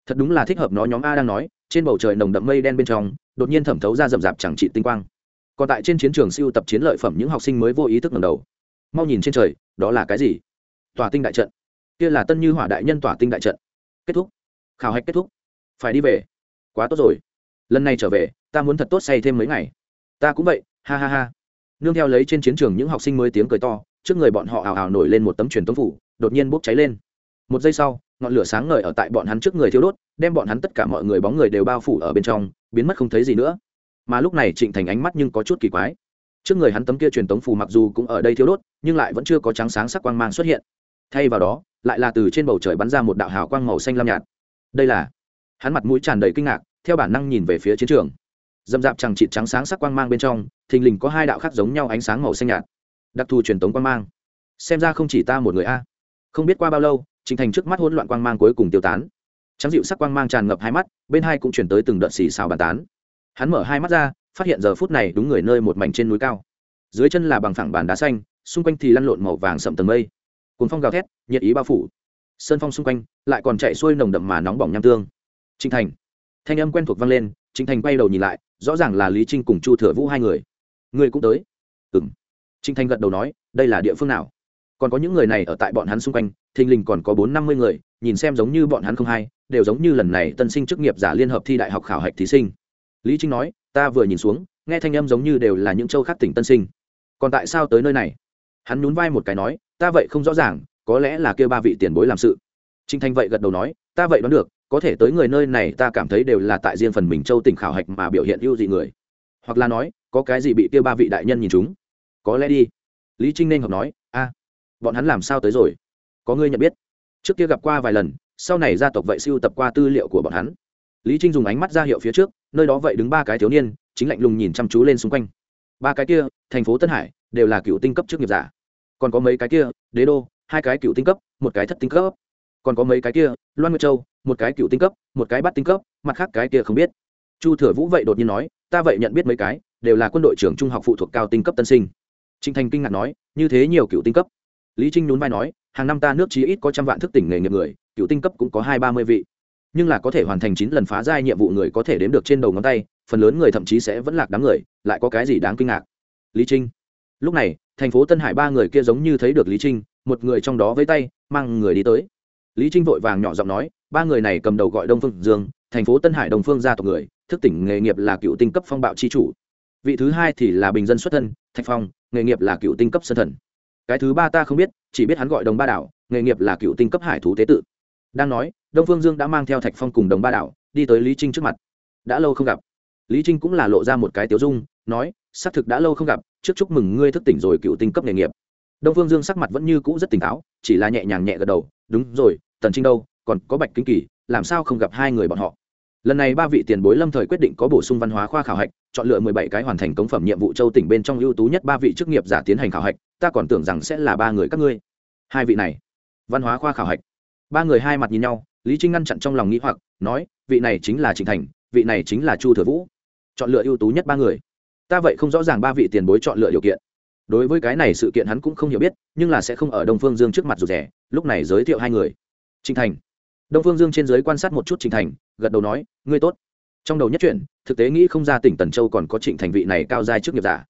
Thật đúng là thích hợp nó nhóm a đang nói, trên bầu trời nồng đậm mây đen bên trong, đột nhiên thẩm thấu ra rậm rạp chẳng trị tinh quang. Còn tại trên chiến trường siêu tập chiến lợi phẩm những học sinh mới vô ý thức ngầm đầu. Mau nhìn trên trời, đó là cái gì? Tòa tinh đại trận. Kia là tân như hỏa đại nhân tỏa tinh đại trận. Kết thúc. Khảo hạch kết thúc. Phải đi về. Quá tốt rồi. Lần này trở về, ta muốn thật tốt say thêm mấy ngày. Ta cũng vậy. Ha ha ha nương theo lấy trên chiến trường những học sinh mới tiếng cười to, trước người bọn họ ào ào nổi lên một tấm truyền tống phủ, đột nhiên bốc cháy lên. Một giây sau, ngọn lửa sáng ngời ở tại bọn hắn trước người thiêu đốt, đem bọn hắn tất cả mọi người bóng người đều bao phủ ở bên trong, biến mất không thấy gì nữa. Mà lúc này trịnh thành ánh mắt nhưng có chút kỳ quái. Trước người hắn tấm kia truyền tống phù mặc dù cũng ở đây thiêu đốt, nhưng lại vẫn chưa có trắng sáng sắc quang mang xuất hiện. Thay vào đó, lại là từ trên bầu trời bắn ra một đạo hào quang màu xanh lam nhạt. Đây là hắn mặt mũi tràn đầy kinh ngạc, theo bản năng nhìn về phía chiến trường dầm dạp chẳng chịt trắng sáng sắc quang mang bên trong, thình lình có hai đạo khác giống nhau ánh sáng màu xanh nhạt. Đặc thù truyền tống quang mang. Xem ra không chỉ ta một người a. Không biết qua bao lâu, trình thành trước mắt hỗn loạn quang mang cuối cùng tiêu tán. Trắng dịu sắc quang mang tràn ngập hai mắt, bên hai cũng chuyển tới từng đợt xì xào bàn tán. Hắn mở hai mắt ra, phát hiện giờ phút này đúng người nơi một mảnh trên núi cao. Dưới chân là bằng phẳng bàn đá xanh, xung quanh thì lăn lộn màu vàng sậm tầng mây. Cồn phong gào thét, nhiệt ý bao phủ. Sơn phong xung quanh lại còn chạy xuôi nồng đậm mà nóng bỏng nham tương. Trinh thành. Thanh âm quen thuộc vang lên trinh thành quay đầu nhìn lại rõ ràng là lý trinh cùng chu thừa vũ hai người. Người cũng tới. Ừng trinh Thanh gật đầu nói, đây là địa phương nào? Còn có những người này ở tại bọn hắn xung quanh, thình lình còn có bốn năm mươi người, nhìn xem giống như bọn hắn không hay, đều giống như lần này tân sinh chức nghiệp giả liên hợp thi đại học khảo hạch thí sinh. Lý trinh nói, ta vừa nhìn xuống, nghe thanh âm giống như đều là những châu khác tỉnh tân sinh. Còn tại sao tới nơi này? Hắn nhún vai một cái nói, ta vậy không rõ ràng, có lẽ là kêu ba vị tiền bối làm sự. Trinh thanh vậy gật đầu nói, ta vậy đoán được có thể tới người nơi này ta cảm thấy đều là tại riêng phần mình châu tỉnh khảo hạch mà biểu hiện ưu dị người. Hoặc là nói, có cái gì bị kêu ba vị đại nhân nhìn chúng? Có lẽ đi. Lý trinh nên hợp nói, a, bọn hắn làm sao tới rồi? Có ngươi nhận biết? Trước kia gặp qua vài lần, sau này gia tộc vậy siêu tập qua tư liệu của bọn hắn. Lý trinh dùng ánh mắt ra hiệu phía trước, nơi đó vậy đứng ba cái thiếu niên, chính lạnh lùng nhìn chăm chú lên xung quanh. Ba cái kia, thành phố tân hải, đều là cựu tinh cấp trước nghiệp giả. Còn có mấy cái kia, đế đô, hai cái cựu tinh cấp, một cái thất tinh cấp. Còn có mấy cái kia, loan nguyệt châu một cái cựu tinh cấp, một cái bắt tinh cấp, mặt khác cái kia không biết. Chu thừa vũ vậy đột nhiên nói, ta vậy nhận biết mấy cái, đều là quân đội trưởng trung học phụ thuộc cao tinh cấp tân sinh. Trinh thành kinh ngạc nói, như thế nhiều cựu tinh cấp? Lý trinh nhún vai nói, hàng năm ta nước chí ít có trăm vạn thức tỉnh nghề nghiệp người, cựu tinh cấp cũng có hai ba mươi vị. Nhưng là có thể hoàn thành chín lần phá giai nhiệm vụ người có thể đếm được trên đầu ngón tay, phần lớn người thậm chí sẽ vẫn lạc đám người, lại có cái gì đáng kinh ngạc? Lý trinh. Lúc này, thành phố tân hải ba người kia giống như thấy được lý trinh, một người trong đó với tay, mang người đi tới. Lý trinh vội vàng nhỏ giọng nói ba người này cầm đầu gọi đông phương dương, thành phố tân hải đồng phương gia tộc người, thức tỉnh nghề nghiệp là cựu tinh cấp phong bạo c h i chủ. Vị thứ hai thì là bình dân xuất thân, thạch phong, nghề nghiệp là cựu tinh cấp sân thần. Cái thứ ba ta không biết, chỉ biết hắn gọi đồng ba đảo, nghề nghiệp là cựu tinh cấp hải thú tế tự. Đang nói, đông phương dương đã mang theo thạch phong cùng đồng ba đảo, đi tới lý trinh trước mặt. Đã lâu không gặp. Lý trinh cũng là lộ ra một cái tiếu dung, nói, xác thực đã lâu không gặp, trước chúc mừng ngươi thức tỉnh rồi cựu tinh cấp nghề nghiệp. Đông phương dương sắc mặt vẫn như cũ rất tỉnh táo, chỉ là nhẹ nhàng nhẹ gật đầu, đúng rồi, tần trinh đâu? Còn có bạch kinh kỳ, làm sao không gặp hai người bọn họ? Lần này ba vị tiền bối lâm thời quyết định có bổ sung văn hóa khoa khảo hạch, chọn lựa mười bảy cái hoàn thành công phẩm nhiệm vụ châu tỉnh bên trong ưu tú nhất ba vị chức nghiệp giả tiến hành khảo hạch, ta còn tưởng rằng sẽ là ba người các ngươi. Hai vị này, văn hóa khoa khảo hạch. Ba người hai mặt nhìn nhau, lý trinh ngăn chặn trong lòng nghĩ hoặc, nói, vị này chính là trịnh thành, vị này chính là chu thừa vũ. Chọn lựa ưu tú nhất ba người. Ta vậy không rõ ràng ba vị tiền bối chọn lựa điều kiện. Đối với cái này sự kiện hắn cũng không hiểu biết, nhưng là sẽ không ở đông phương dương trước mặt rụt rẻ lúc này giới thiệu hai người. Trịnh thành đông phương dương trên giới quan sát một chút trịnh thành, gật đầu nói, ngươi tốt. Trong đầu nhất chuyển thực tế nghĩ không ra tỉnh tần châu còn có trịnh thành vị này cao giai trước nghiệp giả.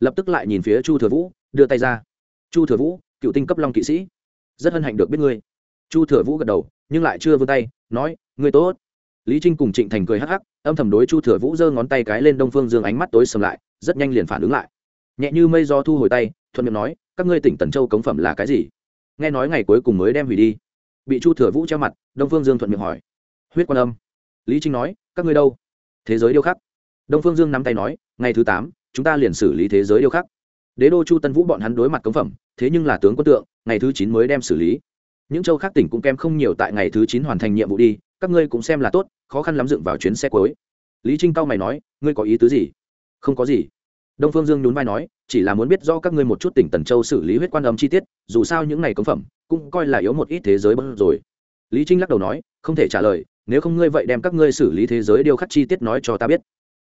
Lập tức lại nhìn phía chu thừa vũ, đưa tay ra. Chu thừa vũ, cựu tinh cấp long kỵ sĩ, rất hân hạnh được biết ngươi. Chu thừa vũ gật đầu, nhưng lại chưa vươn tay, nói, ngươi tốt. Lý trinh cùng trịnh thành cười hắc hắc, âm thầm đối chu thừa vũ giơ ngón tay cái lên đông phương dương ánh mắt tối sầm lại, rất nhanh liền phản ứng lại. Nhẹ như mây do thu hồi tay, thuận miệng nói, các ngươi tỉnh tần châu cống phẩm là cái gì? Nghe nói ngày cuối cùng mới đem hủy đi. Bị chu thừa vũ treo mặt đông phương dương thuận miệng hỏi. Huyết quan âm. Lý trinh nói, các ngươi đâu? Thế giới điêu khắc. Đông phương dương nắm tay nói, ngày thứ tám, chúng ta liền xử lý thế giới điêu khắc. Đế đô chu tân vũ bọn hắn đối mặt cống phẩm, thế nhưng là tướng quân tượng, ngày thứ chín mới đem xử lý. Những châu khác tỉnh cũng kém không nhiều tại ngày thứ chín hoàn thành nhiệm vụ đi, các ngươi cũng xem là tốt, khó khăn lắm dựng vào chuyến xe cuối. Lý trinh cao mày nói, ngươi có ý tứ gì? Không có gì. Đông phương dương nhún vai nói, chỉ là muốn biết do các ngươi một chút tỉnh tần châu xử lý huyết quan âm chi tiết, dù sao những ngày cống phẩm, cũng coi là yếu một ít thế giới bớt rồi lý trinh lắc đầu nói, không thể trả lời, nếu không ngươi vậy đem các ngươi xử lý thế giới điều khắc chi tiết nói cho ta biết.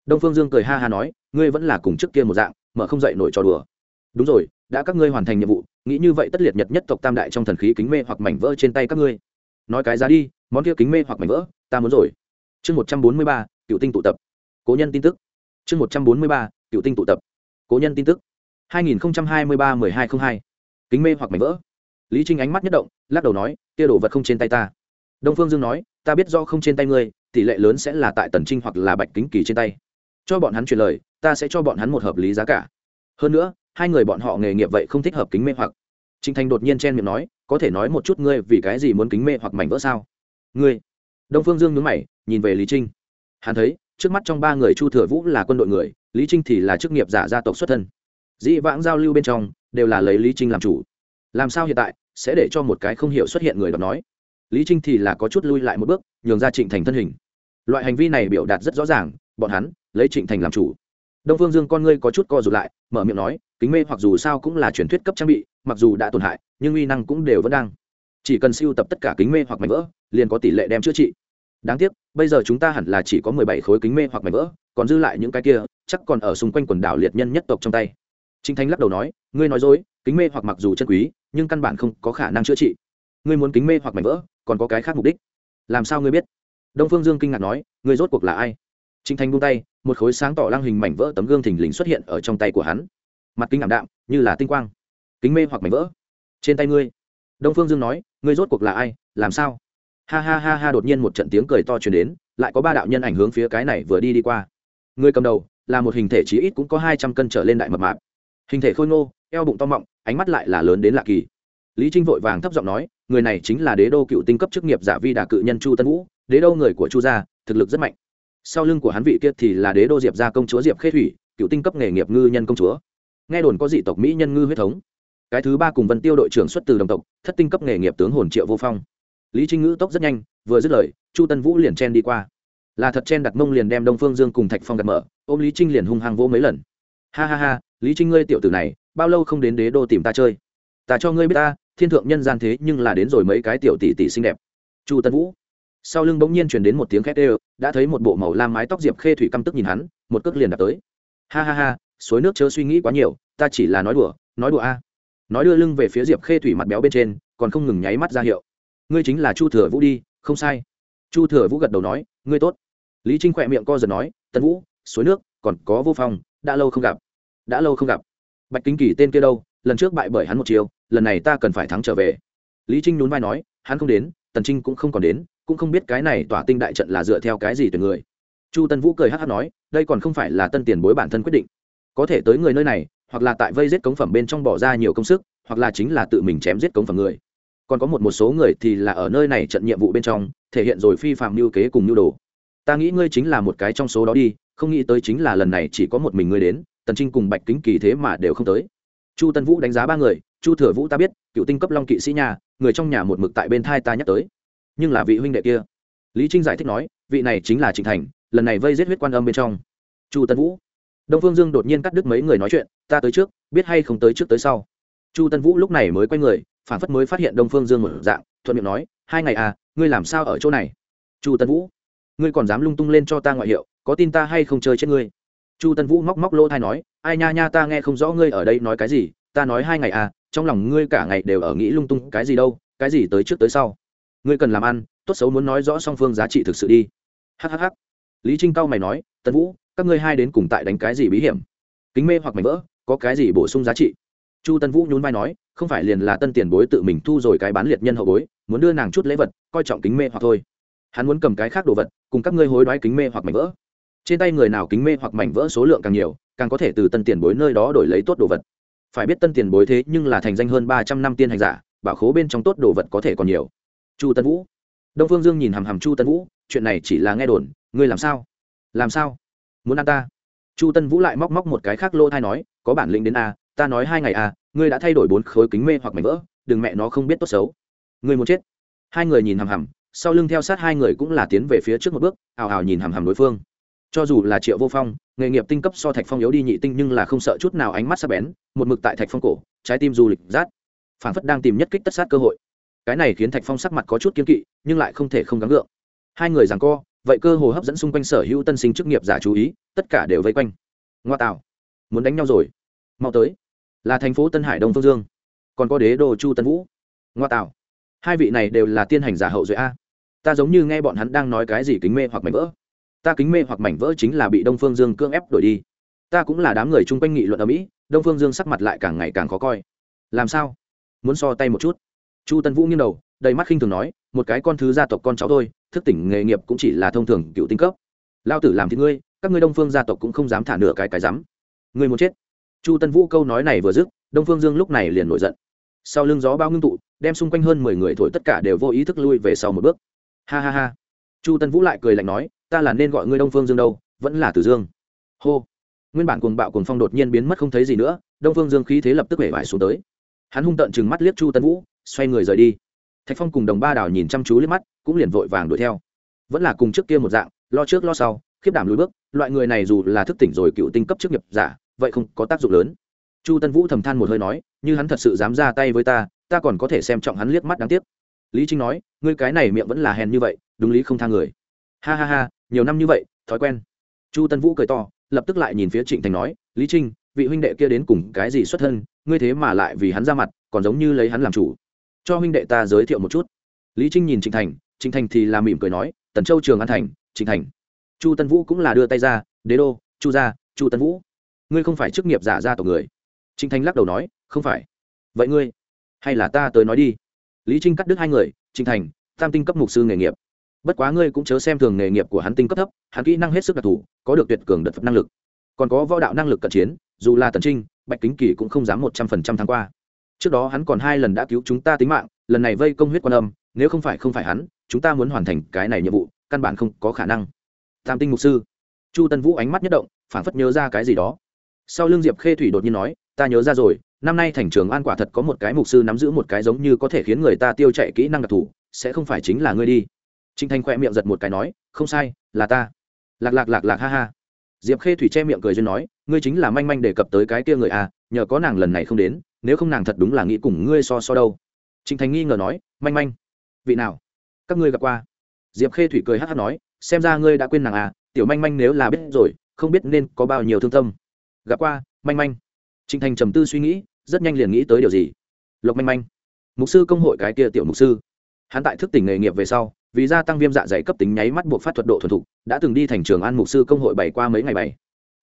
Đông phương dương cười ha ha nói, ngươi vẫn là cùng trước kia một dạng, mở không dậy nổi trò đùa. Đúng rồi, đã các ngươi hoàn thành nhiệm vụ, nghĩ như vậy tất liệt nhật nhất tộc tam đại trong thần khí kính mê hoặc mảnh vỡ trên tay các ngươi. Nói cái giá đi, món kia kính mê hoặc mảnh vỡ, ta muốn rồi. Chương một trăm bốn mươi ba, cựu tinh tụ tập. Cố nhân tin tức. Chương một trăm bốn mươi ba, cựu tinh tụ tập. Cố nhân tin tức. Hai nghìn hai mươi ba mười hai t r ă n h hai. Kính mê hoặc mảnh vỡ lý trinh ánh mắt nhất động, lắc đầu nói, kia đồ vật không trên tay ta. Đông phương dương nói, ta biết do không trên tay ngươi, tỷ lệ lớn sẽ là tại tần trinh hoặc là bạch kính kỳ trên tay. Cho bọn hắn truyền lời, ta sẽ cho bọn hắn một hợp lý giá cả. Hơn nữa, hai người bọn họ nghề nghiệp vậy không thích hợp kính mê hoặc. Trinh thành đột nhiên chen miệng nói, có thể nói một chút ngươi vì cái gì muốn kính mê hoặc mảnh vỡ sao? Ngươi? Đông phương dương nhớ mày, nhìn về lý trinh. Hắn thấy, trước mắt trong ba người chu thừa vũ là quân đội người, lý trinh thì là chức nghiệp giả gia tộc xuất thân. Dĩ vãng giao lưu bên trong, đều là lấy lý trinh làm chủ. Làm sao hiện tại sẽ để cho một cái không hiểu xuất hiện người đó nói. Lý trinh thì là có chút lui lại một bước, nhường ra trịnh thành thân hình. Loại hành vi này biểu đạt rất rõ ràng, bọn hắn lấy trịnh thành làm chủ. Đông phương dương con ngươi có chút co rụt lại, mở miệng nói, kính mê hoặc dù sao cũng là truyền thuyết cấp trang bị, mặc dù đã tổn hại, nhưng uy năng cũng đều vẫn đang. Chỉ cần siêu tập tất cả kính mê hoặc mảnh vỡ, liền có tỷ lệ đem chữa trị. Đáng tiếc, bây giờ chúng ta hẳn là chỉ có mười bảy khối kính mê hoặc mảnh vỡ, còn dư lại những cái kia, chắc còn ở xung quanh quần đảo liệt nhân nhất tộc trong tay. Trinh thanh lắc đầu nói, ngươi nói dối, kính mê hoặc mặc dù chân quý nhưng căn bản không có khả năng chữa trị. Ngươi muốn kính mê hoặc mảnh vỡ, còn có cái khác mục đích. Làm sao ngươi biết? Đông phương dương kinh ngạc nói, ngươi rốt cuộc là ai? Trinh thanh buông tay, một khối sáng tỏ lang hình mảnh vỡ tấm gương thình lình xuất hiện ở trong tay của hắn. Mặt kính ảm đạm, như là tinh quang. Kính mê hoặc mảnh vỡ. Trên tay ngươi. Đông phương dương nói, ngươi rốt cuộc là ai? Làm sao? Ha ha ha ha, đột nhiên một trận tiếng cười to truyền đến, lại có ba đạo nhân ảnh hướng phía cái này vừa đi đi qua. Người cầm đầu, là một hình thể chí ít cũng có hai trăm cân trở lên đại mập mạp. Hình thể khôi ngô eo bụng to mọng, ánh mắt lại là lớn đến lạ kỳ. Lý trinh vội vàng thấp giọng nói, người này chính là đế đô cựu tinh cấp chức nghiệp giả vi đà cự nhân chu tân vũ, đế đô người của chu gia, thực lực rất mạnh. Sau lưng của hắn vị kia thì là đế đô diệp gia công chúa diệp khê thủy, cựu tinh cấp nghề nghiệp ngư nhân công chúa. Nghe đồn có dị tộc mỹ nhân ngư huyết thống. Cái thứ ba cùng vân tiêu đội trưởng xuất từ đồng tộc, thất tinh cấp nghề nghiệp tướng hồn triệu vô phong. Lý trinh ngữ tốc rất nhanh, vừa dứt lời, chu tân vũ liền chen đi qua. Là thật chen đặt mông liền đem đông phương dương cùng thạch phong đặt mở, ôm lý trinh liền hung hăng vỗ mấy lần. Ha ha ha lý trinh ngươi tiểu tử này, bao lâu không đến đế đô tìm ta chơi? Ta cho ngươi biết ta, thiên thượng nhân gian thế nhưng là đến rồi mấy cái tiểu tỷ tỷ xinh đẹp. Chu tân vũ. Sau lưng bỗng nhiên truyền đến một tiếng khét ê đã thấy một bộ màu lam mái tóc diệp khê thủy căm tức nhìn hắn, một cước liền đạp tới. Ha ha ha, suối nước chớ suy nghĩ quá nhiều, ta chỉ là nói đùa nói đùa a. Nói đưa lưng về phía diệp khê thủy mặt béo bên trên, còn không ngừng nháy mắt ra hiệu. Ngươi chính là chu thừa vũ đi, không sai. Chu thừa vũ gật đầu nói, ngươi tốt. Lý trinh khỏe miệng co giật nói, tân vũ, suối nước, còn có vô phong, đã lâu không gặp đã lâu không gặp. Bạch kính kỳ tên kia đâu? Lần trước bại bởi hắn một chiều, lần này ta cần phải thắng trở về. Lý trinh nhún vai nói, hắn không đến, tần trinh cũng không còn đến, cũng không biết cái này tỏa tinh đại trận là dựa theo cái gì tuyển người. Chu tân vũ cười hát hát nói, đây còn không phải là tân tiền bối bản thân quyết định. Có thể tới người nơi này, hoặc là tại vây giết cống phẩm bên trong bỏ ra nhiều công sức, hoặc là chính là tự mình chém giết cống phẩm người. Còn có một một số người thì là ở nơi này trận nhiệm vụ bên trong, thể hiện rồi phi phạm mưu kế cùng mưu đồ. Ta nghĩ ngươi chính là một cái trong số đó đi, không nghĩ tới chính là lần này chỉ có một mình ngươi đến tần trinh cùng bạch kính kỳ thế mà đều không tới. Chu tân vũ đánh giá ba người, chu thừa vũ ta biết, cựu tinh cấp long kỵ sĩ nhà người trong nhà một mực tại bên thai ta nhắc tới. Nhưng là vị huynh đệ kia. Lý trinh giải thích nói, vị này chính là trịnh thành, lần này vây giết huyết quan âm bên trong. Chu tân vũ. Đông phương dương đột nhiên cắt đứt mấy người nói chuyện, ta tới trước, biết hay không tới trước tới sau. Chu tân vũ lúc này mới quay người, phản phất mới phát hiện đông phương dương một dạng, thuận miệng nói, hai ngày à ngươi làm sao ở chỗ này? Chu tân vũ. Ngươi còn dám lung tung lên cho ta ngoại hiệu, có tin ta hay không chơi chết ngươi? Chu tân vũ móc móc lỗ thai nói, ai nha nha, ta nghe không rõ ngươi ở đây nói cái gì, ta nói hai ngày à trong lòng ngươi cả ngày đều ở nghĩ lung tung, cái gì đâu, cái gì tới trước tới sau. Ngươi cần làm ăn, tốt xấu muốn nói rõ song phương giá trị thực sự đi. Hhh lý trinh cao mày nói, tân vũ, các ngươi hai đến cùng tại đánh cái gì bí hiểm? Kính mê hoặc mảnh vỡ, có cái gì bổ sung giá trị? Chu tân vũ nhún vai nói, không phải liền là tân tiền bối tự mình thu rồi cái bán liệt nhân hậu bối, muốn đưa nàng chút lễ vật, coi trọng kính mê hoặc thôi. Hắn muốn cầm cái khác đồ vật, cùng các ngươi hối đoái kính mê hoặc mảnh vỡ trên tay người nào kính mê hoặc mảnh vỡ số lượng càng nhiều, càng có thể từ tân tiền bối nơi đó đổi lấy tốt đồ vật. Phải biết tân tiền bối thế nhưng là thành danh hơn ba trăm năm tiên hành giả, bảo khố bên trong tốt đồ vật có thể còn nhiều. Chu tân vũ. Đông phương dương nhìn hằm hằm chu tân vũ, chuyện này chỉ là nghe đồn, ngươi làm sao? Làm sao? Muốn ăn ta? Chu tân vũ lại móc móc một cái khác lô thai nói, có bản lĩnh đến a, ta nói hai ngày a, ngươi đã thay đổi bốn khối kính mê hoặc mảnh vỡ, đừng mẹ nó không biết tốt xấu. Ngươi muốn chết. Hai người nhìn hằm hằm, sau lưng theo sát hai người cũng là tiến về phía trước một bước, ào ào nhìn hằm hằm đối phương cho dù là triệu vô phong, nghề nghiệp tinh cấp so thạch phong yếu đi nhị tinh nhưng là không sợ chút nào ánh mắt sắp bén, một mực tại thạch phong cổ, trái tim du lịch rát. Phản phất đang tìm nhất kích tất sát cơ hội. Cái này khiến thạch phong sắc mặt có chút kiên kỵ, nhưng lại không thể không gắng gượng. Hai người rằng co, vậy cơ hồ hấp dẫn xung quanh sở hữu tân sinh chức nghiệp giả chú ý, tất cả đều vây quanh. Ngoa tạo. Muốn đánh nhau rồi. Mau tới. Là thành phố tân hải đông phương dương. Còn có đế đô chu tân vũ. Ngoa tạo. Hai vị này đều là tiên hành giả hậu duệ a. Ta giống như nghe bọn hắn đang nói cái gì kính mê hoặc mảnh vỡ ta kính mê hoặc mảnh vỡ chính là bị đông phương dương cưỡng ép đổi đi. Ta cũng là đám người chung quanh nghị luận ở mỹ, đông phương dương sắc mặt lại càng ngày càng khó coi. Làm sao? Muốn so tay một chút. Chu tân vũ nghiêng đầu, đầy mắt khinh thường nói, một cái con thứ gia tộc con cháu thôi, thức tỉnh nghề nghiệp cũng chỉ là thông thường cựu tinh cấp. Lao tử làm thì ngươi, các ngươi đông phương gia tộc cũng không dám thả nửa cái cái dám ngươi muốn chết. Chu tân vũ câu nói này vừa dứt, đông phương dương lúc này liền nổi giận. Sau lưng gió bao ngưng tụ, đem xung quanh hơn mười người thổi tất cả đều vô ý thức lui về sau một bước. Ha ha ha. Chu tân vũ lại cười lạnh nói ta là nên gọi ngươi đông phương dương đâu, vẫn là tử dương. Hô. Nguyên bản cuồng bạo cuồng phong đột nhiên biến mất không thấy gì nữa, đông phương dương khí thế lập tức hể vải xuống tới. Hắn hung tợn chừng mắt liếc chu tân vũ, xoay người rời đi. Thạch phong cùng đồng ba đảo nhìn chăm chú liếc mắt, cũng liền vội vàng đuổi theo. Vẫn là cùng trước kia một dạng, lo trước lo sau, khiếp đảm lùi bước, loại người này dù là thức tỉnh rồi cựu tinh cấp chức nghiệp giả, vậy không có tác dụng lớn. Chu tân vũ thầm than một hơi nói, như hắn thật sự dám ra tay với ta ta còn có thể xem trọng hắn liếc mắt đáng tiếc. Lý trinh nói, ngươi cái này miệng vẫn là hèn như vậy, đúng lý không tha người. Ha ha ha nhiều năm như vậy, thói quen. Chu tân vũ cười to, lập tức lại nhìn phía trịnh thành nói, lý trinh, vị huynh đệ kia đến cùng cái gì xuất thân, ngươi thế mà lại vì hắn ra mặt, còn giống như lấy hắn làm chủ. Cho huynh đệ ta giới thiệu một chút. Lý trinh nhìn trịnh thành trịnh thành thì làm mỉm cười nói, tần châu trường an thành, trịnh thành. Chu tân vũ cũng là đưa tay ra, đế đô, chu gia, chu tân vũ. Ngươi không phải chức nghiệp giả ra tổ người. Trịnh thành lắc đầu nói, không phải. Vậy ngươi, hay là ta tới nói đi. Lý trinh cắt đứt hai người, trịnh thành, tam tinh cấp mục sư nghề nghiệp bất quá ngươi cũng chớ xem thường nghề nghiệp của hắn tinh cấp thấp, hắn kỹ năng hết sức đặc thù, có được tuyệt cường đật phật năng lực. Còn có võ đạo năng lực cận chiến, dù là tần trinh, bạch kính kỳ cũng không dám một trăm phần trăm tháng qua. Trước đó hắn còn hai lần đã cứu chúng ta tính mạng, lần này vây công huyết quan âm, nếu không phải không phải hắn, chúng ta muốn hoàn thành cái này nhiệm vụ, căn bản không có khả năng. Tam tinh mục sư. Chu tân vũ ánh mắt nhất động phản phất nhớ ra cái gì đó. Sau l ư n g diệp khê thủy đột nhiên nói, ta nhớ ra rồi, năm nay thành trường an quả thật có một cái mục sư nắm giữ một cái giống như có thể khiến người ta tiêu chạy kỹ năng đặc thù, sẽ không phải chính là ngươi đi trinh thanh khoe miệng giật một cái nói, không sai, là ta. Lạc lạc lạc lạc ha ha. Diệp khê thủy che miệng cười duyên nói, ngươi chính là manh manh đề cập tới cái kia người à nhờ có nàng lần này không đến, nếu không nàng thật đúng là nghĩ cùng ngươi so so đâu. Trịnh thành nghi ngờ nói, manh manh, vị nào? Các ngươi gặp qua? Diệp khê thủy cười hát hát nói, xem ra ngươi đã quên nàng à tiểu manh manh nếu là biết rồi, không biết nên có bao nhiêu thương tâm. Gặp qua, manh manh. Trịnh thành trầm tư suy nghĩ, rất nhanh liền nghĩ tới điều gì? Lộc manh manh, mục sư công hội cái kia tiểu mục sư. Hắn tại thức tỉnh nghề nghiệp về sau vì gia tăng viêm dạ dày cấp tính nháy mắt buộc phát thuật độ thuần thục, đã từng đi thành trường an mục sư công hội bảy qua mấy ngày bảy.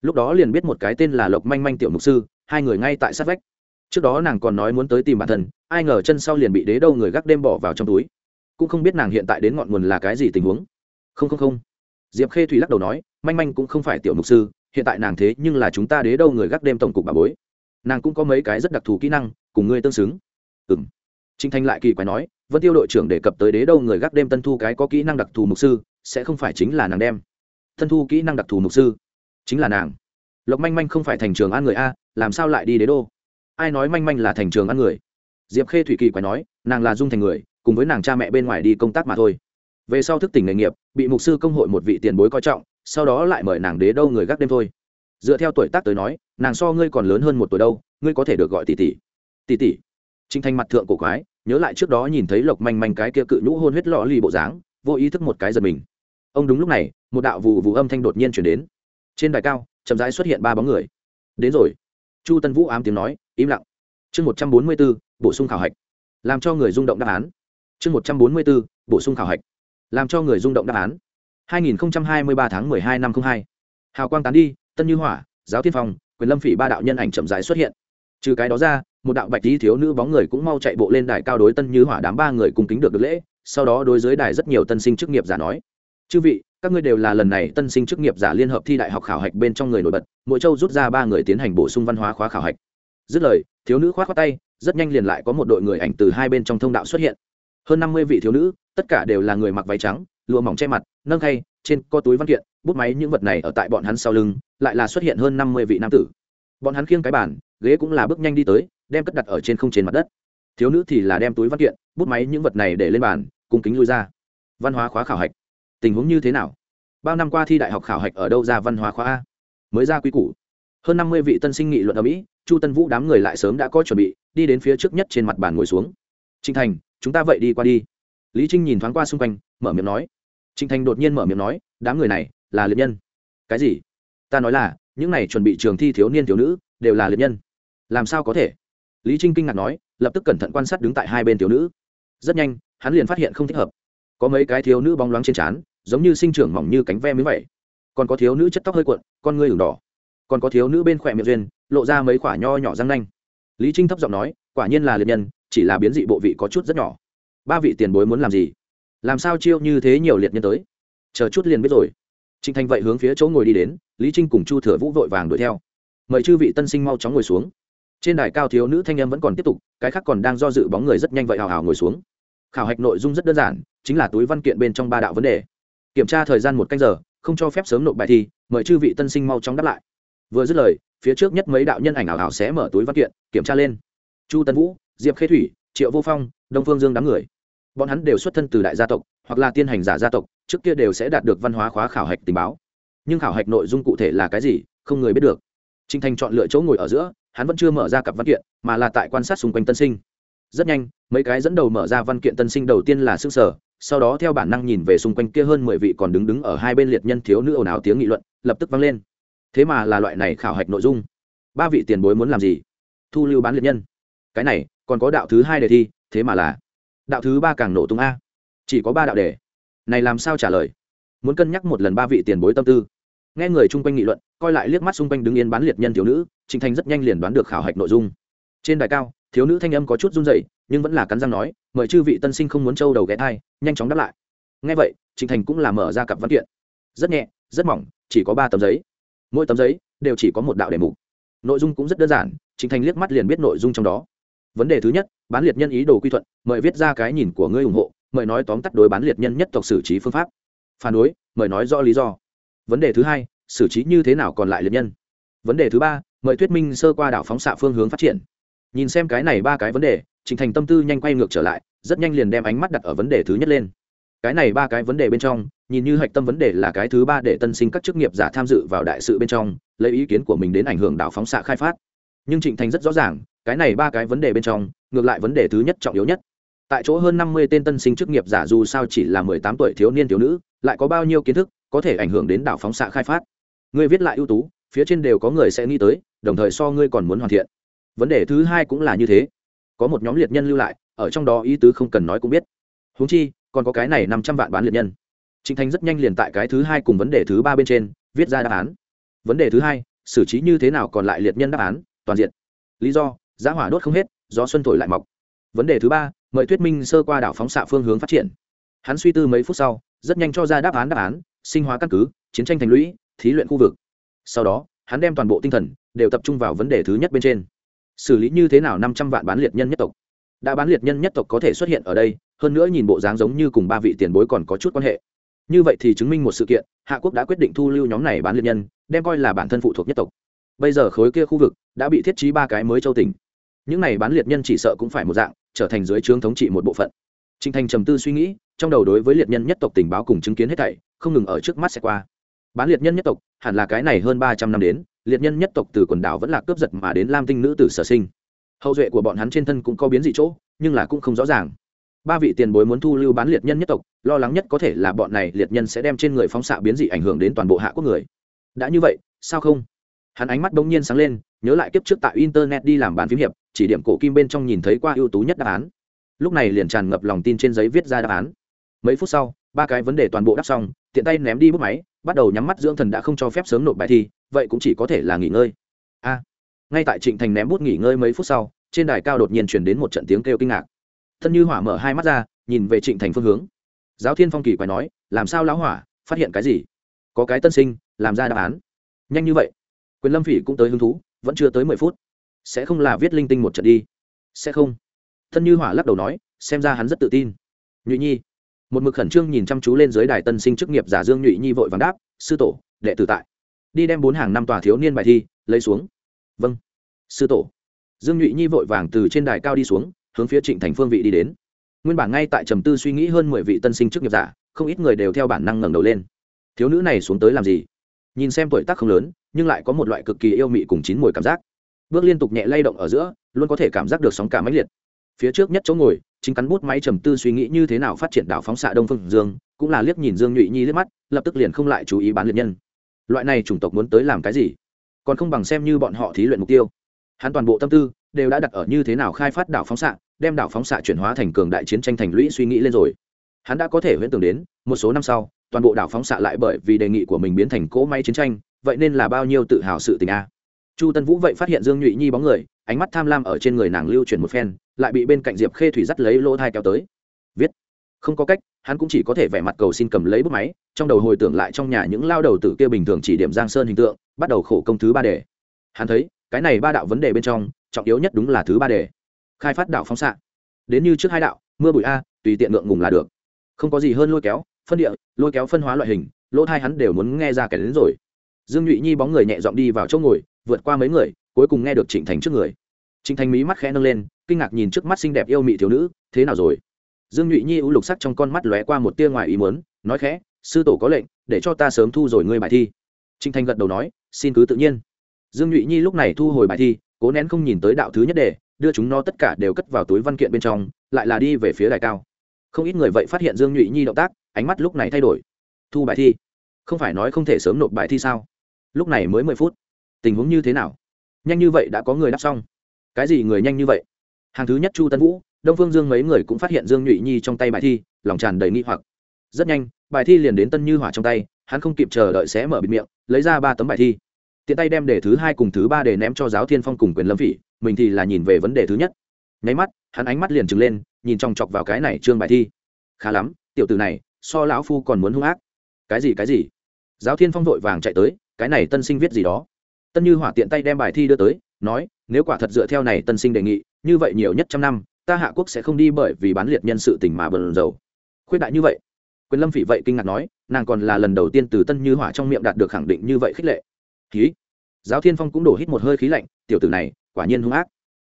Lúc đó liền biết một cái tên là lộc manh manh tiểu mục sư, hai người ngay tại sát vách. Trước đó nàng còn nói muốn tới tìm bản thân, ai ngờ chân sau liền bị đế đâu người gác đêm bỏ vào trong túi. Cũng không biết nàng hiện tại đến ngọn nguồn là cái gì tình huống. Không không không. Diệp khê thủy lắc đầu nói, manh manh cũng không phải tiểu mục sư, hiện tại nàng thế nhưng là chúng ta đế đâu người gác đêm tổng cục bà bối. Nàng cũng có mấy cái rất đặc thù kỹ năng, cùng ngươi tương xứng. Ừ m Trình thanh lại kỳ quái nói, vân tiêu đội trưởng đề cập tới đế đâu người gác đêm tân thu cái có kỹ năng đặc thù mục sư, sẽ không phải chính là nàng đem. Tân thu kỹ năng đặc thù mục sư, chính là nàng. Lộc manh manh không phải thành trường an người a, làm sao lại đi đế đô? Ai nói manh manh là thành trường an người? Diệp khê thủy kỳ quái nói, nàng là dung thành người, cùng với nàng cha mẹ bên ngoài đi công tác mà thôi. Về sau thức tỉnh nghề nghiệp, bị mục sư công hội một vị tiền bối coi trọng, sau đó lại mời nàng đế đâu người gác đêm thôi. Dựa theo tuổi tác tới nói, nàng so ngươi còn lớn hơn một tuổi đâu, ngươi có thể được gọi tỷ tỷ. Tỷ tỷ trinh thanh mặt thượng cổ quái nhớ lại trước đó nhìn thấy lộc manh manh cái kia cự nhũ hôn huyết lọ lì bộ dáng vô ý thức một cái giật mình. Ông đúng lúc này một đạo vụ vụ âm thanh đột nhiên truyền đến. Trên đài cao chậm rãi xuất hiện ba bóng người. Đến rồi. Chu tân vũ ám tiếng nói im lặng. Chương một trăm bốn mươi b ố bổ sung khảo hạch. Làm cho người rung động đáp án. Chương một trăm bốn mươi b ố bổ sung khảo hạch. Làm cho người rung động đáp án. 2023 tháng 12 năm 02. Hào quang tán đi, Tân Như Hỏa, Giáo Thiên Phong, Quyền Lâm Phỉ ba đạo nhân ảnh chậm rãi xuất hiện. Trừ cái đó ra, một đạo bạch tí thiếu nữ bóng người cũng mau chạy bộ lên đài cao đối Tân Như Hỏa đám ba người cùng kính được được lễ, sau đó đối dưới đài rất nhiều tân sinh chức nghiệp giả nói: "Chư vị, các ngươi đều là lần này tân sinh chức nghiệp giả liên hợp thi đại học khảo hạch bên trong người nổi bật, mỗi châu rút ra ba người tiến hành bổ sung văn hóa khóa khảo hạch." Dứt lời, thiếu nữ khoát khoát tay, rất nhanh liền lại có một đội người ảnh từ hai bên trong thông đạo xuất hiện. Hơn 50 vị thiếu nữ, tất cả đều là người mặc váy trắng, lụa mỏng che mặt nâng khay trên có túi văn kiện bút máy những vật này ở tại bọn hắn sau lưng lại là xuất hiện hơn năm mươi vị nam tử bọn hắn khiêng cái bản ghế cũng là bước nhanh đi tới đem cất đặt ở trên không trên mặt đất. Thiếu nữ thì là đem túi văn kiện bút máy những vật này để lên bàn cung kính lui ra. Văn hóa khóa khảo hạch. Tình huống như thế nào? Bao năm qua thi đại học khảo hạch ở đâu ra văn hóa khóa a? Mới ra quy củ. Hơn năm mươi vị tân sinh nghị luận ở mỹ chu tân vũ đám người lại sớm đã có chuẩn bị đi đến phía trước nhất trên mặt bàn ngồi xuống. Trinh thành chúng ta vậy đi qua đi. Lý trinh nhìn thoáng qua xung quanh mở miệng nói. Trinh Thành đột nhiên mở miệng nói, đám người này là liệt nhân. Cái gì? Ta nói là, những này chuẩn bị trường thi thiếu niên thiếu nữ đều là liệt nhân. Làm sao có thể? Lý Trinh kinh ngạc nói, lập tức cẩn thận quan sát đứng tại hai bên thiếu nữ. Rất nhanh, hắn liền phát hiện không thích hợp. Có mấy cái thiếu nữ bóng loáng trên trán, giống như sinh trưởng mỏng như cánh ve mới vậy. Còn có thiếu nữ chất tóc hơi cuộn, con ngươi ửng đỏ. Còn có thiếu nữ bên khỏe miệng duyên, lộ ra mấy quả nho nhỏ răng nanh. Lý Trinh thấp giọng nói, quả nhiên là liệt nhân, chỉ là biến dị bộ vị có chút rất nhỏ. Ba vị tiền bối muốn làm gì? làm sao chiêu như thế nhiều liệt nhân tới chờ chút liền biết rồi trịnh thành vậy hướng phía chỗ ngồi đi đến lý trinh cùng chu thừa vũ vội vàng đuổi theo mời chư vị tân sinh mau chóng ngồi xuống trên đài cao thiếu nữ thanh em vẫn còn tiếp tục, cái khác còn đang do dự bóng người rất nhanh vậy hào hào ngồi xuống. Khảo hạch nội dung rất đơn giản, chính là túi văn kiện bên trong ba đạo vấn đề. Kiểm tra thời gian một canh giờ, không cho phép sớm nộp bài thi, mời chư vị tân sinh mau chóng đáp lại. Vừa dứt lời, phía trước nhất mấy đạo nhân ảnh ảo ảo sẽ mở túi văn kiện, kiểm tra lên. Chu tân vũ, diệp khê thủy, triệu vô phong, đông phương dương đám người. Bọn hắn đều xuất thân từ đại gia tộc, hoặc là tiên hành giả gia tộc, trước kia đều sẽ đạt được văn hóa khóa khảo hạch tình báo. Nhưng khảo hạch nội dung cụ thể là cái gì, không người biết được. Trinh thành chọn lựa chỗ ngồi ở giữa hắn vẫn chưa mở ra cặp văn kiện, mà là tại quan sát xung quanh tân sinh. Rất nhanh, mấy cái dẫn đầu mở ra văn kiện tân sinh đầu tiên là xương sở, sau đó theo bản năng nhìn về xung quanh kia hơn mười vị còn đứng đứng ở hai bên liệt nhân thiếu nữ ồn ào tiếng nghị luận, lập tức vang lên. Thế mà là loại này khảo hạch nội dung. Ba vị tiền bối muốn làm gì? Thu lưu bán liệt nhân. Cái này, còn có đạo thứ hai đề thi, thế mà là đạo thứ ba càng nổ tung a. Chỉ có ba đạo đề. Này làm sao trả lời? Muốn cân nhắc một lần ba vị tiền bối tâm tư. Nghe người chung quanh nghị luận, coi lại liếc mắt xung quanh đứng yên bán liệt nhân thiếu nữ trịnh thành rất nhanh liền đoán được khảo hạch nội dung. Trên đài cao thiếu nữ thanh âm có chút run rẩy, nhưng vẫn là cắn răng nói mời chư vị tân sinh không muốn trâu đầu ghé thai nhanh chóng đáp lại. Nghe vậy trịnh thành cũng là mở ra cặp văn kiện. Rất nhẹ rất mỏng chỉ có ba tấm giấy. Mỗi tấm giấy đều chỉ có một đạo đề mục. Nội dung cũng rất đơn giản trịnh thành liếc mắt liền biết nội dung trong đó. Vấn đề thứ nhất bán liệt nhân ý đồ quy thuận mời viết ra cái nhìn của ngươi ủng hộ mời nói tóm tắt đối bán liệt nhân nhất tộc xử trí phương pháp. Phản đối mời nói rõ lý do. Vấn đề thứ hai xử trí như thế nào còn lại liệt nhân? Vấn đề thứ ba mời thuyết minh sơ qua đảo phóng xạ phương hướng phát triển. Nhìn xem cái này ba cái vấn đề, trình thành tâm tư nhanh quay ngược trở lại, rất nhanh liền đem ánh mắt đặt ở vấn đề thứ nhất lên. Cái này ba cái vấn đề bên trong, nhìn như hạch tâm vấn đề là cái thứ ba để tân sinh các chức nghiệp giả tham dự vào đại sự bên trong, lấy ý kiến của mình đến ảnh hưởng đảo phóng xạ khai phát. Nhưng trịnh thành rất rõ ràng, cái này ba cái vấn đề bên trong, ngược lại vấn đề thứ nhất trọng yếu nhất. Tại chỗ hơn năm mươi tên tân sinh chức nghiệp giả dù sao chỉ là mười tám tuổi thiếu niên thiếu nữ, lại có bao nhiêu kiến thức có thể ảnh hưởng đến đảo phóng xạ khai phát? Ngươi viết lại ưu tú, phía trên đều có người sẽ nghĩ tới đồng thời so ngươi còn muốn hoàn thiện. Vấn đề thứ hai cũng là như thế. Có một nhóm liệt nhân lưu lại, ở trong đó ý tứ không cần nói cũng biết. Huống chi, còn có cái này năm trăm vạn bán liệt nhân. Trịnh thành rất nhanh liền tại cái thứ hai cùng vấn đề thứ ba bên trên, viết ra đáp án. Vấn đề thứ hai, xử trí như thế nào còn lại liệt nhân đáp án, toàn diện. Lý do, giá hỏa đốt không hết do xuân thổi lại mọc. Vấn đề thứ ba, mời thuyết minh sơ qua đảo phóng xạ phương hướng phát triển. Hắn suy tư mấy phút sau, rất nhanh cho ra đáp án đáp án, sinh hóa căn cứ, chiến tranh thành lũy, thí luyện khu vực. Sau đó, hắn đem toàn bộ tinh thần đều tập trung vào vấn đề thứ nhất bên trên. Xử lý như thế nào năm trăm vạn bán liệt nhân nhất tộc? Đã bán liệt nhân nhất tộc có thể xuất hiện ở đây, hơn nữa nhìn bộ dáng giống như cùng ba vị tiền bối còn có chút quan hệ. Như vậy thì chứng minh một sự kiện, hạ quốc đã quyết định thu lưu nhóm này bán liệt nhân, đem coi là bản thân phụ thuộc nhất tộc. Bây giờ khối kia khu vực đã bị thiết trí ba cái mới châu tỉnh. Những này bán liệt nhân chỉ sợ cũng phải một dạng, trở thành dưới trướng thống trị một bộ phận. Trinh thành trầm tư suy nghĩ, trong đầu đối với liệt nhân nhất tộc tình báo cùng chứng kiến hết thảy, không ngừng ở trước mắt sẽ qua bán liệt nhân nhất tộc, hẳn là cái này hơn ba trăm năm đến, liệt nhân nhất tộc từ quần đảo vẫn là cướp giật mà đến lam tinh nữ tử sở sinh. Hậu duệ của bọn hắn trên thân cũng có biến dị chỗ, nhưng là cũng không rõ ràng. Ba vị tiền bối muốn thu lưu bán liệt nhân nhất tộc, lo lắng nhất có thể là bọn này liệt nhân sẽ đem trên người phóng xạ biến dị ảnh hưởng đến toàn bộ hạ quốc người. Đã như vậy, sao không? Hắn ánh mắt bỗng nhiên sáng lên, nhớ lại kiếp trước tại internet đi làm bàn phím hiệp, chỉ điểm cổ kim bên trong nhìn thấy qua ưu tú nhất đáp án. Lúc này liền tràn ngập lòng tin trên giấy viết ra đáp án. Mấy phút sau, ba cái vấn đề toàn bộ đáp xong, tiện tay ném đi bút máy bắt đầu nhắm mắt dưỡng thần đã không cho phép sớm nộp bài thi, vậy cũng chỉ có thể là nghỉ ngơi. A. Ngay tại trịnh thành ném bút nghỉ ngơi mấy phút sau, trên đài cao đột nhiên chuyển đến một trận tiếng kêu kinh ngạc. Thân như hỏa mở hai mắt ra, nhìn về trịnh thành phương hướng. Giáo thiên phong kỳ quay nói, làm sao lão hỏa, phát hiện cái gì? Có cái tân sinh, làm ra đáp án. Nhanh như vậy, quyền lâm phỉ cũng tới hứng thú, vẫn chưa tới mười phút. Sẽ không là viết linh tinh một trận đi? Sẽ không. Thân như hỏa lắc đầu nói, xem ra hắn rất tự tin. Nhụy nhi một mực khẩn trương nhìn chăm chú lên dưới đài tân sinh chức nghiệp giả dương nhụy nhi vội vàng đáp, sư tổ, đệ tử tại. Đi đem bốn hàng năm tòa thiếu niên bài thi, lấy xuống. Vâng. Sư tổ. Dương nhụy nhi vội vàng từ trên đài cao đi xuống, hướng phía trịnh thành phương vị đi đến. Nguyên bản ngay tại trầm tư suy nghĩ hơn mười vị tân sinh chức nghiệp giả, không ít người đều theo bản năng ngẩng đầu lên. Thiếu nữ này xuống tới làm gì? Nhìn xem tuổi tác không lớn, nhưng lại có một loại cực kỳ yêu mị cùng chín mùi cảm giác. Bước liên tục nhẹ lay động ở giữa, luôn có thể cảm giác được sóng cả máy liệt. Phía trước nhất chỗ ngồi chính cắn bút máy trầm tư suy nghĩ như thế nào phát triển đảo phóng xạ đông phương dương, cũng là liếc nhìn dương nhụy nhi liếc mắt, lập tức liền không lại chú ý bán liệt nhân. Loại này chủng tộc muốn tới làm cái gì? Còn không bằng xem như bọn họ thí luyện mục tiêu. Hắn toàn bộ tâm tư đều đã đặt ở như thế nào khai phát đảo phóng xạ, đem đảo phóng xạ chuyển hóa thành cường đại chiến tranh thành lũy suy nghĩ lên rồi. Hắn đã có thể huyễn tưởng đến, một số năm sau, toàn bộ đảo phóng xạ lại bởi vì đề nghị của mình biến thành cỗ máy chiến tranh, vậy nên là bao nhiêu tự hào sự tình a chu tân vũ vậy phát hiện dương nhụy nhi bóng người, ánh mắt tham lam ở trên người nàng lưu chuyển một phen, lại bị bên cạnh diệp khê thủy dắt lấy lỗ thai kéo tới. Viết. Không có cách, hắn cũng chỉ có thể vẻ mặt cầu xin cầm lấy bút máy, trong đầu hồi tưởng lại trong nhà những lao đầu tử kia bình thường chỉ điểm giang sơn hình tượng, bắt đầu khổ công thứ ba đề. Hắn thấy, cái này ba đạo vấn đề bên trong, trọng yếu nhất đúng là thứ ba đề. Khai phát đạo phóng xạ. Đến như trước hai đạo, mưa bụi a, tùy tiện ngượng ngùng là được. Không có gì hơn lôi kéo, phân địa, lôi kéo phân hóa loại hình, lỗ thai hắn đều muốn nghe ra kẻ đến rồi. Dương nhụy nhi bóng người nhẹ dọn đi vào chỗ ngồi vượt qua mấy người, cuối cùng nghe được trịnh thành trước người. Trịnh thành mí mắt khẽ nâng lên, kinh ngạc nhìn trước mắt xinh đẹp yêu mị thiếu nữ, thế nào rồi? Dương nhụy nhi ưu lục sắc trong con mắt lóe qua một tia ngoài ý muốn, nói khẽ, sư tổ có lệnh, để cho ta sớm thu rồi ngươi bài thi. Trịnh thành gật đầu nói, xin cứ tự nhiên. Dương nhụy nhi lúc này thu hồi bài thi, cố nén không nhìn tới đạo thứ nhất đề, đưa chúng nó tất cả đều cất vào túi văn kiện bên trong, lại là đi về phía đài cao. Không ít người vậy phát hiện dương nhụy nhi động tác, ánh mắt lúc này thay đổi. Thu bài thi? Không phải nói không thể sớm nộp bài thi sao? Lúc này mới mười phút tình huống như thế nào? Nhanh như vậy đã có người đáp xong. Cái gì người nhanh như vậy? Hàng thứ nhất chu tân vũ, đông phương dương mấy người cũng phát hiện dương nhụy nhi trong tay bài thi, lòng tràn đầy nghi hoặc. Rất nhanh, bài thi liền đến tân như hỏa trong tay, hắn không kịp chờ đợi sẽ mở bịt miệng, lấy ra ba tấm bài thi. Tiện tay đem đề thứ hai cùng thứ ba để ném cho giáo thiên phong cùng quyền lâm phỉ, mình thì là nhìn về vấn đề thứ nhất. Nháy mắt, hắn ánh mắt liền trừng lên, nhìn chòng chọc vào cái này trương bài thi. Khá lắm, tiểu từ này, so lão phu còn muốn hung ác. Cái gì cái gì? Giáo thiên phong vội vàng chạy tới, cái này tân sinh viết gì đó tân như hỏa tiện tay đem bài thi đưa tới, nói, nếu quả thật dựa theo này tân sinh đề nghị, như vậy nhiều nhất trăm năm, ta hạ quốc sẽ không đi bởi vì bán liệt nhân sự tình mà bần dầu khuyết đại như vậy. Quyền lâm phỉ vậy kinh ngạc nói, nàng còn là lần đầu tiên từ tân như hỏa trong miệng đạt được khẳng định như vậy khích lệ. Khí giáo thiên phong cũng đổ hít một hơi khí lạnh, tiểu tử này, quả nhiên hung ác.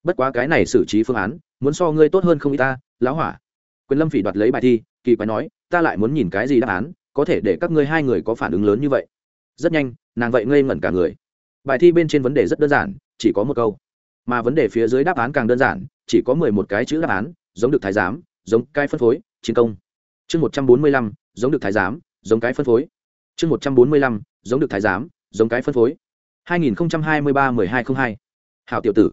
Bất quá cái này xử trí phương án, muốn so ngươi tốt hơn không y ta, lão hỏa. Quyền lâm phỉ đoạt lấy bài thi, kỳ quái nói, ta lại muốn nhìn cái gì đáp án, có thể để các ngươi hai người có phản ứng lớn như vậy. Rất nhanh, nàng vậy ngây ngẩn cả người bài thi bên trên vấn đề rất đơn giản, chỉ có một câu. Mà vấn đề phía dưới đáp án càng đơn giản, chỉ có mười một cái chữ đáp án, giống được thái giám, giống cái phân phối, chiến công. Chương một trăm bốn mươi lăm, giống được thái giám, giống cái phân phối. Chương một trăm bốn mươi lăm, giống được thái giám, giống cái phân phối. hai nghìn hai mươi ba mười hai t r ă n h hai. Hảo tiểu tử.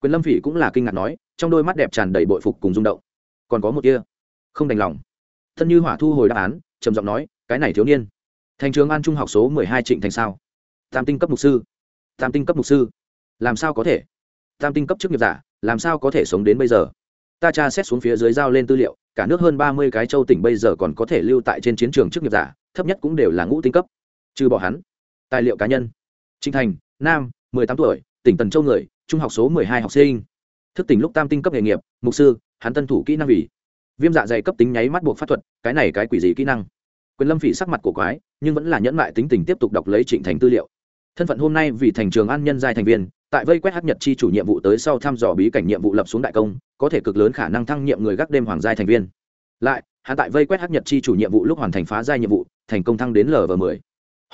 Quyền lâm phỉ cũng là kinh ngạc nói, trong đôi mắt đẹp tràn đầy bội phục cùng rung động. Còn có một kia. Không đành lòng. Thân như hỏa thu hồi đáp án, trầm giọng nói, cái này thiếu niên. Thành trường an trung học số mười hai trịnh thành sao? Tam tinh cấp mục sư tam tinh cấp mục sư. Làm sao có thể? Tam tinh cấp chức nghiệp giả, làm sao có thể sống đến bây giờ? Ta tra xét xuống phía dưới giao lên tư liệu, cả nước hơn ba mươi cái châu tỉnh bây giờ còn có thể lưu tại trên chiến trường chức nghiệp giả, thấp nhất cũng đều là ngũ tinh cấp. Trừ bỏ hắn, tài liệu cá nhân. Trinh thành, nam, mười tám tuổi, tỉnh tần châu người, trung học số mười hai học sinh. Thức tỉnh lúc tam tinh cấp nghề nghiệp, mục sư, hắn tân thủ kỹ năng vì. Viêm dạ dày cấp tính nháy mắt buộc pháp thuật, cái này cái quỷ gì kỹ năng? Quyền lâm phỉ sắc mặt của quái, nhưng vẫn là nhẫn mại tính tình tiếp tục đọc lấy trịnh thành tư liệu thân phận hôm nay vì thành trường an nhân giai thành viên, tại vây quét hắc nhật chi chủ nhiệm vụ tới sau thăm dò bí cảnh nhiệm vụ lập xuống đại công, có thể cực lớn khả năng thăng nhiệm người gác đêm hoàng giai thành viên. Lại hạ tại vây quét hắc nhật chi chủ nhiệm vụ lúc hoàn thành phá giai nhiệm vụ, thành công thăng đến lv 10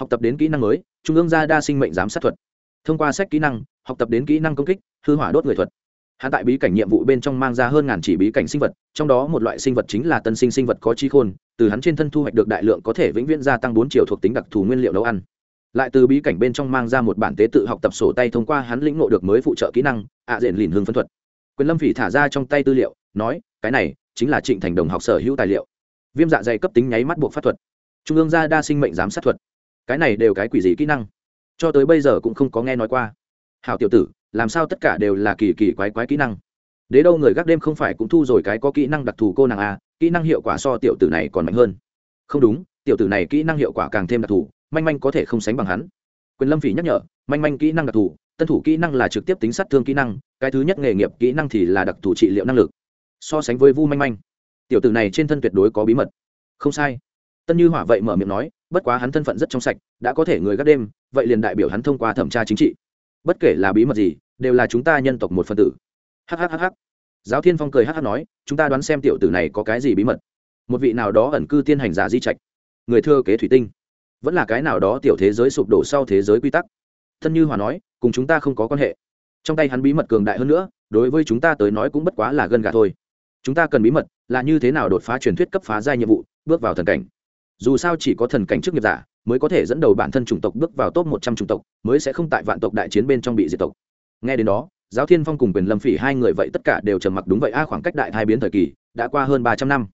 học tập đến kỹ năng mới, trung ương gia đa sinh mệnh giám sát thuật. Thông qua sách kỹ năng, học tập đến kỹ năng công kích, hư hỏa đốt người thuật. Hạ tại bí cảnh nhiệm vụ bên trong mang ra hơn ngàn chỉ bí cảnh sinh vật, trong đó một loại sinh vật chính là tân sinh sinh vật có trí khôn, từ hắn trên thân thu hoạch được đại lượng có thể vĩnh viễn gia tăng bốn triệu thuộc tính đặc thù nguyên liệu nấu ăn lại từ bí cảnh bên trong mang ra một bản tế tự học tập sổ tay thông qua hắn lĩnh ngộ được mới phụ trợ kỹ năng ạ à diện lìn hương phân thuật. Quyền lâm phỉ thả ra trong tay tư liệu nói cái này chính là trịnh thành đồng học sở hữu tài liệu. Viêm dạ dày cấp tính nháy mắt buộc pháp thuật. Trung ương gia đa sinh mệnh giám sát thuật. Cái này đều cái quỷ gì kỹ năng? Cho tới bây giờ cũng không có nghe nói qua. Hảo tiểu tử làm sao tất cả đều là kỳ kỳ quái quái kỹ năng? Đế đâu người gác đêm không phải cũng thu rồi cái có kỹ năng đặc thù cô nàng a à, kỹ năng hiệu quả so tiểu tử này còn mạnh hơn. Không đúng tiểu tử này kỹ năng hiệu quả càng thêm đặc thù manh manh có thể không sánh bằng hắn. Quyền lâm phỉ nhắc nhở, manh manh kỹ năng đặc thù, tân thủ kỹ năng là trực tiếp tính sát thương kỹ năng, cái thứ nhất nghề nghiệp kỹ năng thì là đặc thù trị liệu năng lực. So sánh với vu manh manh, tiểu tử này trên thân tuyệt đối có bí mật. Không sai. Tân như hỏa vậy mở miệng nói, bất quá hắn thân phận rất trong sạch, đã có thể người gác đêm, vậy liền đại biểu hắn thông qua thẩm tra chính trị. Bất kể là bí mật gì, đều là chúng ta nhân tộc một phân tử. Hhhh giáo thiên phong cười hh nói, chúng ta đoán xem tiểu tử này có cái gì bí mật. Một vị nào đó ẩn cư tiên hành giả di trạch. Người thưa kế thủy tinh vẫn là cái nào đó tiểu thế giới sụp đổ sau thế giới quy tắc. Thân như hòa nói, cùng chúng ta không có quan hệ. Trong tay hắn bí mật cường đại hơn nữa, đối với chúng ta tới nói cũng bất quá là gân gà thôi. Chúng ta cần bí mật, là như thế nào đột phá truyền thuyết cấp phá giai nhiệm vụ, bước vào thần cảnh. Dù sao chỉ có thần cảnh trước nghiệp giả, mới có thể dẫn đầu bản thân chủng tộc bước vào top một trăm chủng tộc, mới sẽ không tại vạn tộc đại chiến bên trong bị diệt tộc. Nghe đến đó, giáo thiên phong cùng quyền lâm phỉ hai người vậy tất cả đều trầm mặc đúng vậy. A, khoảng cách đại hai biến thời kỳ đã qua hơn ba trăm năm.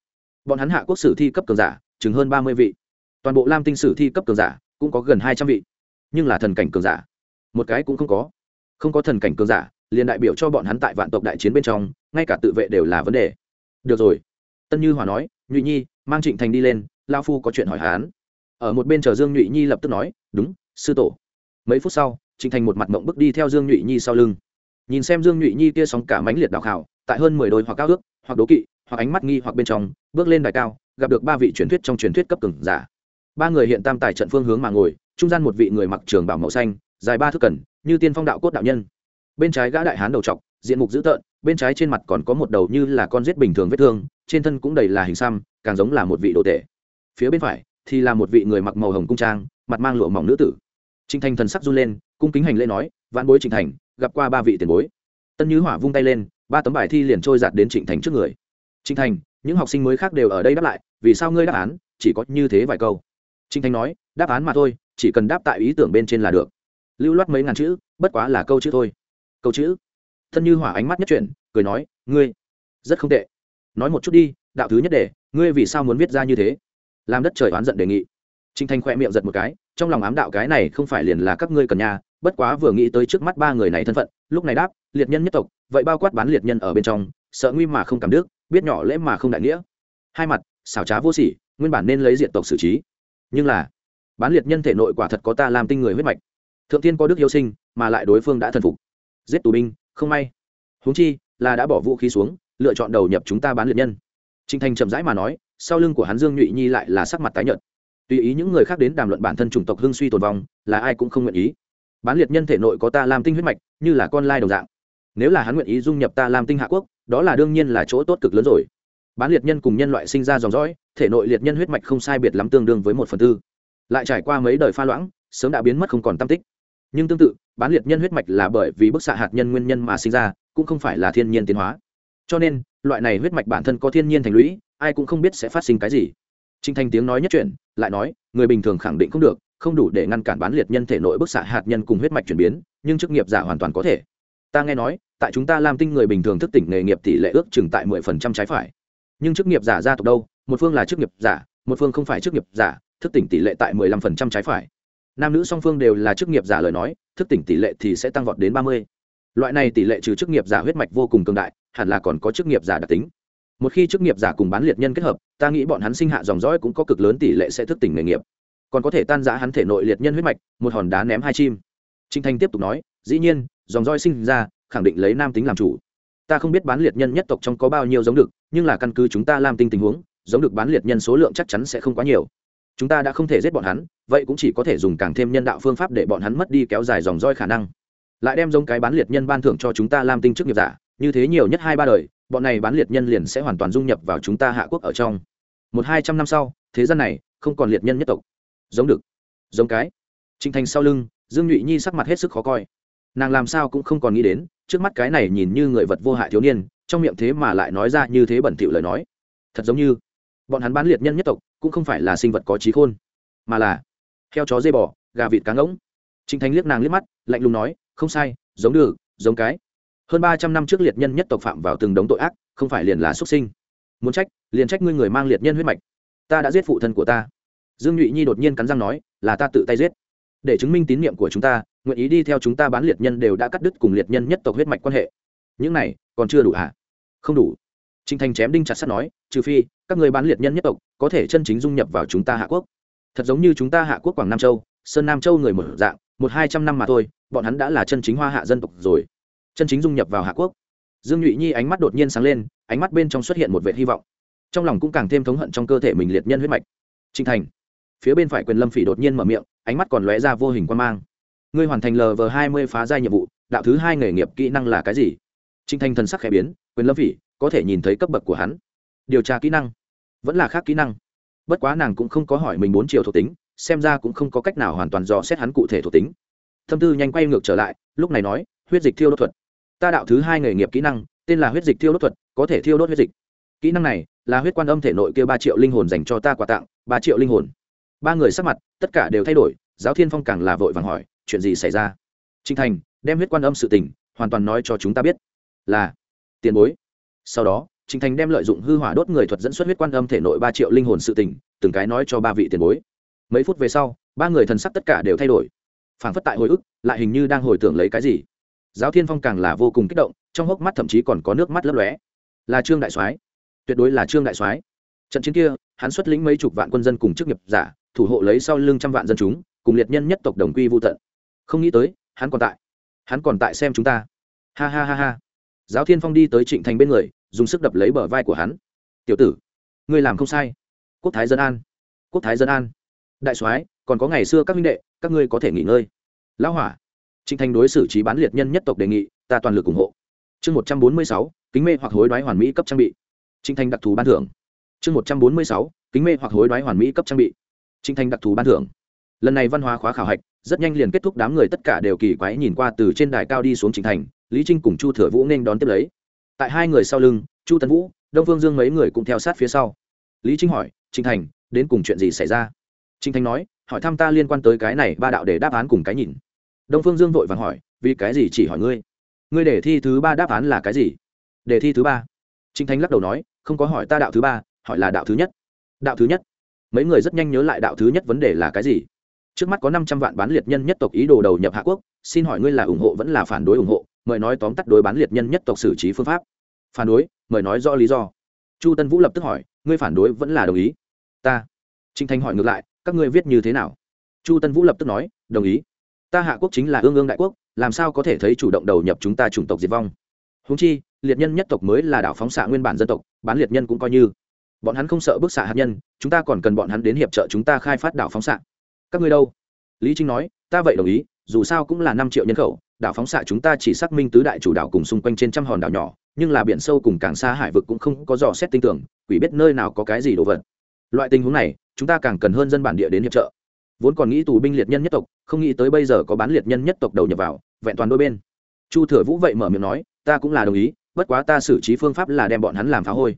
Bọn hắn hạ quốc sử thi cấp cường giả, chừng hơn ba mươi vị toàn bộ lam tinh sử thi cấp cường giả cũng có gần hai trăm vị nhưng là thần cảnh cường giả một cái cũng không có không có thần cảnh cường giả liền đại biểu cho bọn hắn tại vạn tộc đại chiến bên trong ngay cả tự vệ đều là vấn đề được rồi tân như hòa nói nhụy nhi mang trịnh thành đi lên lao phu có chuyện hỏi hán ở một bên chờ dương nhụy nhi lập tức nói đúng sư tổ mấy phút sau trịnh thành một mặt mộng bước đi theo dương nhụy nhi sau lưng nhìn xem dương nhụy nhi kia sóng cả mánh liệt đào khảo tại hơn mười đôi hoặc cao ước hoặc đố kỵ hoặc ánh mắt nghi hoặc bên trong bước lên đài cao gặp được ba vị truyền thuyết trong truyền thuyết cấp cường giả ba người hiện tam tài trận phương hướng mà ngồi, trung gian một vị người mặc trường bảo màu xanh, dài ba thước cần như tiên phong đạo cốt đạo nhân. Bên trái gã đại hán đầu trọc, diện mục dữ tợn, bên trái trên mặt còn có một đầu như là con rết bình thường vết thương, trên thân cũng đầy là hình xăm, càng giống là một vị đồ tể. Phía bên phải thì là một vị người mặc màu hồng cung trang, mặt mang lụa mỏng nữ tử. Trịnh thành thần sắc run lên, cung kính hành lễ nói, vãn bối trịnh thành, gặp qua ba vị tiền bối. Tân như hỏa vung tay lên, ba tấm bài thi liền trôi giạt đến trịnh thành trước người. Trịnh thành, những học sinh mới khác đều ở đây đáp lại, vì sao ngươi đáp án, chỉ có như thế vài câu? Trịnh thành nói, đáp án mà thôi, chỉ cần đáp tại ý tưởng bên trên là được. Lưu loát mấy ngàn chữ, bất quá là câu chữ thôi. Câu chữ? Thân như hỏa ánh mắt nhất chuyển, cười nói, ngươi, rất không tệ. Nói một chút đi, đạo thứ nhất để ngươi vì sao muốn viết ra như thế? Làm đất trời oán giận đề nghị. Trinh thanh khoe miệng giật một cái, trong lòng ám đạo cái này không phải liền là các ngươi cần nhà, bất quá vừa nghĩ tới trước mắt ba người này thân phận, lúc này đáp, liệt nhân nhất tộc, vậy bao quát bán liệt nhân ở bên trong, sợ nguy mà không cảm đức, biết nhỏ lễ mà không đại nghĩa. Hai mặt, xảo trá vô sỉ, nguyên bản nên lấy diện tộc xử trí nhưng là, bán liệt nhân thể nội quả thật có ta làm tinh người huyết mạch. Thượng tiên có đức yêu sinh, mà lại đối phương đã thần phục. Giết tù binh, không may. Huống chi, là đã bỏ vũ khí xuống, lựa chọn đầu nhập chúng ta bán liệt nhân. Trinh thành chậm rãi mà nói, sau lưng của hắn dương nhụy nhi lại là sắc mặt tái nhợt. Tùy ý những người khác đến đàm luận bản thân chủng tộc hương suy tồn vong, là ai cũng không nguyện ý. Bán liệt nhân thể nội có ta làm tinh huyết mạch, như là con lai đồng dạng. Nếu là hắn nguyện ý dung nhập ta làm tinh hạ quốc, đó là đương nhiên là chỗ tốt cực lớn rồi. Bán liệt nhân cùng nhân loại sinh ra dòng dõi thể nội liệt nhân huyết mạch không sai biệt lắm tương đương với một phần tư. Lại trải qua mấy đời pha loãng, sớm đã biến mất không còn tam tích. Nhưng tương tự, bán liệt nhân huyết mạch là bởi vì bức xạ hạt nhân nguyên nhân mà sinh ra, cũng không phải là thiên nhiên tiến hóa. Cho nên, loại này huyết mạch bản thân có thiên nhiên thành lũy, ai cũng không biết sẽ phát sinh cái gì. Trinh thanh tiếng nói nhất chuyển lại nói, người bình thường khẳng định không được, không đủ để ngăn cản bán liệt nhân thể nội bức xạ hạt nhân cùng huyết mạch chuyển biến, nhưng chức nghiệp giả hoàn toàn có thể. Ta nghe nói, tại chúng ta làm tinh người bình thường thức tỉnh nghề nghiệp tỷ lệ ước chừng tại mười phần trăm trái phải. Nhưng chức nghiệp giả gia tộc đâu? Một phương là chức nghiệp giả, một phương không phải chức nghiệp giả, thức tỉnh tỷ lệ tại mười lăm phần trăm trái phải. Nam nữ song phương đều là chức nghiệp giả lời nói, thức tỉnh tỷ lệ thì sẽ tăng vọt đến ba mươi. Loại này tỷ lệ trừ chức nghiệp giả huyết mạch vô cùng cường đại, hẳn là còn có chức nghiệp giả đặc tính. Một khi chức nghiệp giả cùng bán liệt nhân kết hợp, ta nghĩ bọn hắn sinh hạ dòng dõi cũng có cực lớn tỷ lệ sẽ thức tỉnh nghề nghiệp. Còn có thể tan giã hắn thể nội liệt nhân huyết mạch, một hòn đá ném hai chim. Trinh thanh tiếp tục nói, dĩ nhiên, dòng roi sinh ra, khẳng định lấy nam tính làm chủ. Ta không biết bán liệt nhân nhất tộc trong có bao nhiêu giống được, nhưng là căn cứ chúng ta làm tinh tình huống giống được bán liệt nhân số lượng chắc chắn sẽ không quá nhiều. Chúng ta đã không thể giết bọn hắn, vậy cũng chỉ có thể dùng càng thêm nhân đạo phương pháp để bọn hắn mất đi kéo dài dòng roi khả năng. Lại đem giống cái bán liệt nhân ban thưởng cho chúng ta làm tinh chức nghiệp giả, như thế nhiều nhất hai ba đời, bọn này bán liệt nhân liền sẽ hoàn toàn dung nhập vào chúng ta hạ quốc ở trong. Một hai trăm năm sau, thế gian này không còn liệt nhân nhất tộc. Giống được. Giống cái. Trinh thành sau lưng, dương nhụy nhi sắc mặt hết sức khó coi. Nàng làm sao cũng không còn nghĩ đến, trước mắt cái này nhìn như người vật vô hại thiếu niên, trong miệng thế mà lại nói ra như thế bẩn thỉu lời nói. Thật giống như bọn hắn bán liệt nhân nhất tộc, cũng không phải là sinh vật có trí khôn, mà là heo chó dây bò, gà vịt cá ngỗng. Trinh thanh liếc nàng liếc mắt, lạnh lùng nói, không sai, giống được, giống cái. Hơn ba trăm năm trước liệt nhân nhất tộc phạm vào từng đống tội ác, không phải liền là xuất sinh. Muốn trách, liền trách ngươi người mang liệt nhân huyết mạch. Ta đã giết phụ thân của ta. Dương nhụy nhi đột nhiên cắn răng nói, là ta tự tay giết. Để chứng minh tín nhiệm của chúng ta, nguyện ý đi theo chúng ta bán liệt nhân đều đã cắt đứt cùng liệt nhân nhất tộc huyết mạch quan hệ. Những này còn chưa đủ hả không đủ. Trình thành chém đinh chặt sắt nói, trừ phi, các người bán liệt nhân nhất tộc, có thể chân chính dung nhập vào chúng ta hạ quốc. Thật giống như chúng ta hạ quốc quảng nam châu, sơn nam châu người một dạng, một hai trăm năm mà thôi, bọn hắn đã là chân chính hoa hạ dân tộc rồi, chân chính dung nhập vào hạ quốc. Dương nhụy nhi ánh mắt đột nhiên sáng lên, ánh mắt bên trong xuất hiện một vẻ hy vọng. Trong lòng cũng càng thêm thống hận trong cơ thể mình liệt nhân huyết mạch. Trình thành. Phía bên phải quyền lâm phỉ đột nhiên mở miệng, ánh mắt còn lóe ra vô hình quan mang. Ngươi hoàn thành lv hai mươi phá giai nhiệm vụ, đạo thứ hai nghề nghiệp kỹ năng là cái gì? Trình thanh thần sắc khẽ biến, quyền lâm phỉ có thể nhìn thấy cấp bậc của hắn. Điều tra kỹ năng. Vẫn là khác kỹ năng. Bất quá nàng cũng không có hỏi mình bốn chiều thuộc tính, xem ra cũng không có cách nào hoàn toàn dò xét hắn cụ thể thuộc tính. Thâm tư nhanh quay ngược trở lại, lúc này nói, huyết dịch thiêu đốt thuật. Ta đạo thứ hai nghề nghiệp kỹ năng, tên là huyết dịch thiêu đốt thuật, có thể thiêu đốt huyết dịch. Kỹ năng này, là huyết quan âm thể nội kêu ba triệu linh hồn dành cho ta quà tặng, ba triệu linh hồn. Ba người sắc mặt, tất cả đều thay đổi, giáo thiên phong càng là vội vàng hỏi, chuyện gì xảy ra? Trinh thành, đem huyết quan âm sự tình, hoàn toàn nói cho chúng ta biết. Là, tiền bối sau đó, trình thành đem lợi dụng hư hỏa đốt người thuật dẫn xuất huyết quan âm thể nội ba triệu linh hồn sự tình, từng cái nói cho ba vị tiền bối. Mấy phút về sau, ba người thần sắc tất cả đều thay đổi. Phảng phất tại hồi ức, lại hình như đang hồi tưởng lấy cái gì. Giáo thiên phong càng là vô cùng kích động, trong hốc mắt thậm chí còn có nước mắt lấp lóe. Là trương đại soái. Tuyệt đối là trương đại soái. Trận chiến kia, hắn xuất lĩnh mấy chục vạn quân dân cùng chức nghiệp giả, thủ hộ lấy sau lưng trăm vạn dân chúng, cùng liệt nhân nhất tộc đồng quy vô tận. Không nghĩ tới, hắn còn tại. Hắn còn tại xem chúng ta. Ha ha ha ha giáo thiên phong đi tới trịnh thành bên người, dùng sức đập lấy bờ vai của hắn. Tiểu tử, ngươi làm không sai. Quốc thái dân an, quốc thái dân an. Đại soái, còn có ngày xưa các minh đệ, các ngươi có thể nghỉ ngơi. Lão hỏa. Trịnh thành đối xử trí bán liệt nhân nhất tộc đề nghị, ta toàn lực ủng hộ. Chương một trăm bốn mươi sáu, kính mê hoặc hối đoái hoàn mỹ cấp trang bị. Trịnh thành đặc thù ban thưởng. Chương một trăm bốn mươi sáu, kính mê hoặc hối đoái hoàn mỹ cấp trang bị. Trịnh thành đặc thù ban thưởng. Lần này văn hóa khóa khảo hạch, rất nhanh liền kết thúc đám người tất cả đều kỳ quái nhìn qua từ trên đài cao đi xuống trịnh thành lý trinh cùng chu thừa vũ nên đón tiếp lấy. Tại hai người sau lưng, chu tấn vũ, đông phương dương mấy người cũng theo sát phía sau. Lý trinh hỏi trinh thành, đến cùng chuyện gì xảy ra? Trinh thành nói, hỏi thăm ta liên quan tới cái này ba đạo để đáp án cùng cái nhìn. Đông phương dương vội vàng hỏi, vì cái gì chỉ hỏi ngươi? Ngươi để thi thứ ba đáp án là cái gì? Đề thi thứ ba. Trinh thành lắc đầu nói, không có hỏi ta đạo thứ ba, hỏi là đạo thứ nhất. Đạo thứ nhất? Mấy người rất nhanh nhớ lại đạo thứ nhất vấn đề là cái gì. Trước mắt có năm trăm vạn bán liệt nhân nhất tộc ý đồ đầu nhập hạ quốc, xin hỏi ngươi là ủng hộ vẫn là phản đối ủng hộ? Mời nói tóm tắt đối bán liệt nhân nhất tộc xử trí phương pháp. Phản đối, mời nói rõ lý do. Chu tân vũ lập tức hỏi, ngươi phản đối vẫn là đồng ý? Ta. Trinh thanh hỏi ngược lại, các ngươi viết như thế nào? Chu tân vũ lập tức nói, đồng ý. Ta hạ quốc chính là ương ương đại quốc, làm sao có thể thấy chủ động đầu nhập chúng ta chủng tộc diệt vong? Húng chi, liệt nhân nhất tộc mới là đảo phóng xạ nguyên bản dân tộc, bán liệt nhân cũng coi như. Bọn hắn không sợ bức xạ hạt nhân, chúng ta còn cần bọn hắn đến hiệp trợ chúng ta khai phát đảo phóng xạ. Các ngươi đâu? Lý trinh nói, ta vậy đồng ý, dù sao cũng là năm triệu nhân khẩu đảo phóng xạ chúng ta chỉ xác minh tứ đại chủ đảo cùng xung quanh trên trăm hòn đảo nhỏ, nhưng là biển sâu cùng càng xa hải vực cũng không có dò xét tinh tưởng, quỷ biết nơi nào có cái gì đồ vật. Loại tình huống này, chúng ta càng cần hơn dân bản địa đến hiệp trợ. Vốn còn nghĩ tù binh liệt nhân nhất tộc, không nghĩ tới bây giờ có bán liệt nhân nhất tộc đầu nhập vào, vẹn toàn đôi bên. Chu thừa vũ vậy mở miệng nói, ta cũng là đồng ý, bất quá ta xử trí phương pháp là đem bọn hắn làm phá hôi.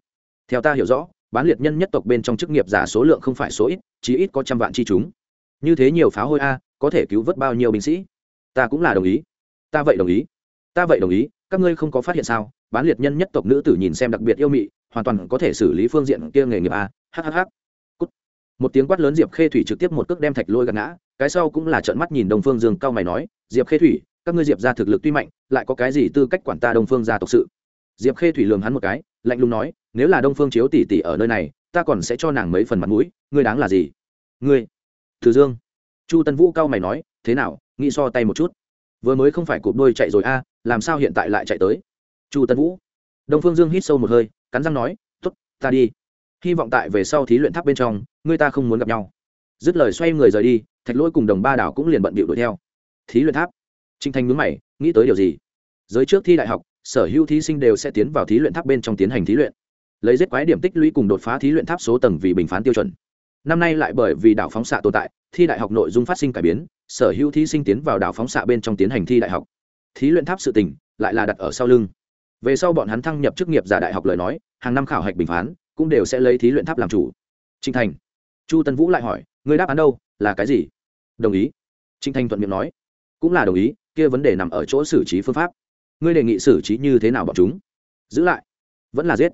Theo ta hiểu rõ, bán liệt nhân nhất tộc bên trong chức nghiệp giả số lượng không phải số ít chỉ ít có trăm vạn chi chúng. Như thế nhiều phá hôi a, có thể cứu vớt bao nhiêu binh sĩ? Ta cũng là đồng ý ta vậy đồng ý. Ta vậy đồng ý, các ngươi không có phát hiện sao? Bán liệt nhân nhất tộc nữ tử nhìn xem đặc biệt yêu mị, hoàn toàn có thể xử lý phương diện kia nghề nghiệp a. Hhh một tiếng quát lớn diệp khê thủy trực tiếp một cước đem thạch lôi gạt ngã, cái sau cũng là trợn mắt nhìn đông phương dương, cao mày nói, diệp khê thủy, các ngươi diệp ra thực lực tuy mạnh, lại có cái gì tư cách quản ta đông phương gia tộc sự? Diệp khê thủy lường hắn một cái, lạnh lùng nói, nếu là đông phương chiếu tỷ tỷ ở nơi này, ta còn sẽ cho nàng mấy phần mặt mũi, ngươi đáng là gì? Ngươi. Từ dương. Chu tân vũ cao mày nói, thế nào, nghĩ so tay một chút vừa mới không phải cụp đôi chạy rồi a, làm sao hiện tại lại chạy tới? Chu tân vũ. Đông phương dương hít sâu một hơi, cắn răng nói t ố t ta đi. Hy vọng tại về sau thí luyện tháp bên trong, ngươi ta không muốn gặp nhau. Dứt lời xoay người rời đi, thạch lỗi cùng đồng ba đảo cũng liền bận bịu đuổi theo. Thí luyện tháp. Trinh thanh nhướng mày, nghĩ tới điều gì? Giới trước thi đại học, sở hữu thí sinh đều sẽ tiến vào thí luyện tháp bên trong tiến hành thí luyện. Lấy giết quái điểm tích lũy cùng đột phá thí luyện tháp số tầng vì bình phán tiêu chuẩn năm nay lại bởi vì đảo phóng xạ tồn tại, thi đại học nội dung phát sinh cải biến, sở hữu thí sinh tiến vào đảo phóng xạ bên trong tiến hành thi đại học. Thí luyện tháp sự tình, lại là đặt ở sau lưng. Về sau bọn hắn thăng nhập chức nghiệp giả đại học lời nói, hàng năm khảo hạch bình phán, cũng đều sẽ lấy thí luyện tháp làm chủ. Trinh thành. Chu tân vũ lại hỏi, người đáp án đâu, là cái gì? Đồng ý. Trinh thành thuận miệng nói, cũng là đồng ý, kia vấn đề nằm ở chỗ xử trí phương pháp. Ngươi đề nghị xử trí như thế nào bọn chúng? Giữ lại. Vẫn là giết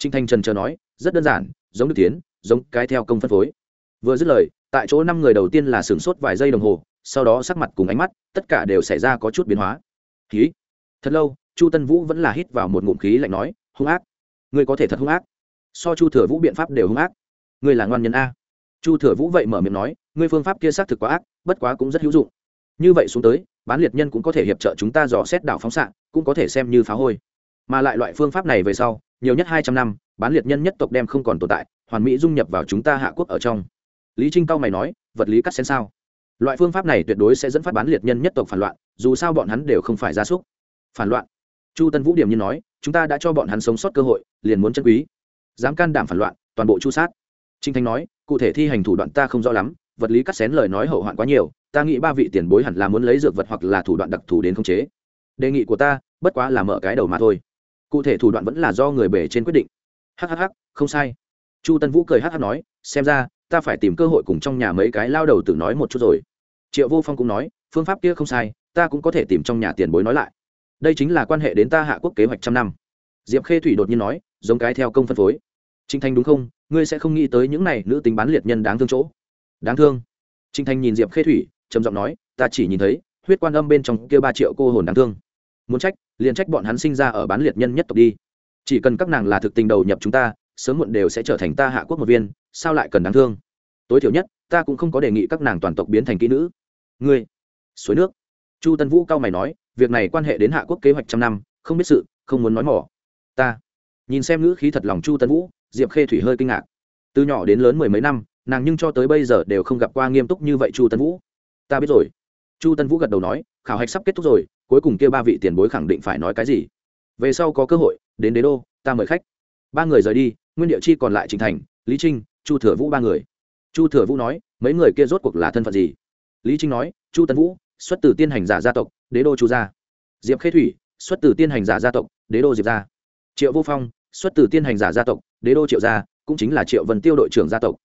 trinh thành trần chờ nói, rất đơn giản, giống được tiến, giống cái theo công phân phối. Vừa dứt lời, tại chỗ năm người đầu tiên là sửng sốt vài giây đồng hồ, sau đó sắc mặt cùng ánh mắt, tất cả đều xảy ra có chút biến hóa. Khí thật lâu, chu tân vũ vẫn là hít vào một ngụm khí lạnh nói, hung ác! Ngươi có thể thật hung ác! So chu thừa vũ biện pháp đều hung ác! Ngươi là ngoan nhân a! Chu thừa vũ vậy mở miệng nói, ngươi phương pháp kia xác thực quá ác, bất quá cũng rất hữu dụng. Như vậy xuống tới, bán liệt nhân cũng có thể hiệp trợ chúng ta dò xét đảo phóng xạ, cũng có thể xem như phá hôi. Mà lại loại phương pháp này về sau nhiều nhất hai trăm năm, bán liệt nhân nhất tộc đem không còn tồn tại, hoàn mỹ dung nhập vào chúng ta hạ quốc ở trong. Lý trinh cao mày nói, vật lý cắt xén sao? Loại phương pháp này tuyệt đối sẽ dẫn phát bán liệt nhân nhất tộc phản loạn, dù sao bọn hắn đều không phải gia súc. Phản loạn? Chu tân vũ điểm như nói, chúng ta đã cho bọn hắn sống sót cơ hội, liền muốn chân quý. Dám can đảm phản loạn, toàn bộ chu sát. Trinh thanh nói, cụ thể thi hành thủ đoạn ta không rõ lắm, vật lý cắt xén lời nói hậu hoạn quá nhiều, ta nghĩ ba vị tiền bối hẳn là muốn lấy dược vật hoặc là thủ đoạn đặc thù đến khống chế. Đề nghị của ta, bất quá là mở cái đầu mà thôi cụ thể thủ đoạn vẫn là do người bể trên quyết định. Hhh không sai. Chu tân vũ cười hh nói, xem ra, ta phải tìm cơ hội cùng trong nhà mấy cái lao đầu tự nói một chút rồi. Triệu vô phong cũng nói, phương pháp kia không sai, ta cũng có thể tìm trong nhà tiền bối nói lại. Đây chính là quan hệ đến ta hạ quốc kế hoạch trăm năm. Diệp khê thủy đột nhiên nói, giống cái theo công phân phối. Trinh thanh đúng không? Ngươi sẽ không nghĩ tới những này nữ tính bán liệt nhân đáng thương chỗ. Đáng thương. Trinh thanh nhìn diệp khê thủy, trầm giọng nói, ta chỉ nhìn thấy, huyết quan âm bên trong kia ba triệu cô hồn đáng thương muốn trách, liền trách bọn hắn sinh ra ở bán liệt nhân nhất tộc đi. Chỉ cần các nàng là thực tình đầu nhập chúng ta, sớm muộn đều sẽ trở thành ta hạ quốc một viên, sao lại cần đáng thương? Tối thiểu nhất, ta cũng không có đề nghị các nàng toàn tộc biến thành kỹ nữ. Ngươi, suối nước. Chu tân vũ cao mày nói, việc này quan hệ đến hạ quốc kế hoạch trăm năm, không biết sự, không muốn nói mỏ. Ta, nhìn xem ngữ khí thật lòng chu tân vũ, diệp khê thủy hơi kinh ngạc. Từ nhỏ đến lớn mười mấy năm, nàng nhưng cho tới bây giờ đều không gặp qua nghiêm túc như vậy chu tân vũ. Ta biết rồi. Chu tân vũ gật đầu nói khảo hạch sắp kết thúc rồi, cuối cùng kia ba vị tiền bối khẳng định phải nói cái gì? Về sau có cơ hội, đến đế đô, ta mời khách. Ba người rời đi, nguyên địa chi còn lại trình thành, lý trinh, chu thừa vũ ba người. Chu thừa vũ nói, mấy người kia rốt cuộc là thân phận gì? Lý trinh nói, chu tân vũ, xuất từ tiên hành giả gia tộc, đế đô chu gia. Diệp khê thủy, xuất từ tiên hành giả gia tộc, đế đô diệp gia. Triệu vô phong, xuất từ tiên hành giả gia tộc, đế đô triệu gia, cũng chính là triệu vân tiêu đội trưởng gia tộc.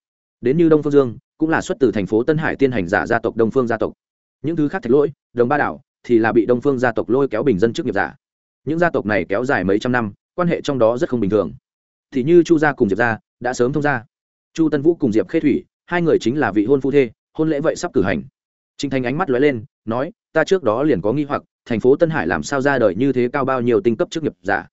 Đến như đông phương dương, cũng là xuất từ thành phố tân hải tiên hành giả gia tộc, đông phương gia tộc những thứ khác thạch lỗi, đồng ba đảo, thì là bị đông phương gia tộc lôi kéo bình dân trước nghiệp giả. Những gia tộc này kéo dài mấy trăm năm, quan hệ trong đó rất không bình thường. Thì như chu gia cùng diệp gia, đã sớm thông gia. Chu tân vũ cùng diệp khê thủy, hai người chính là vị hôn phu thê, hôn lễ vậy sắp cử hành. Trinh thành ánh mắt lóe lên, nói, ta trước đó liền có nghi hoặc, thành phố tân hải làm sao ra đời như thế cao bao nhiêu tinh cấp chức nghiệp giả?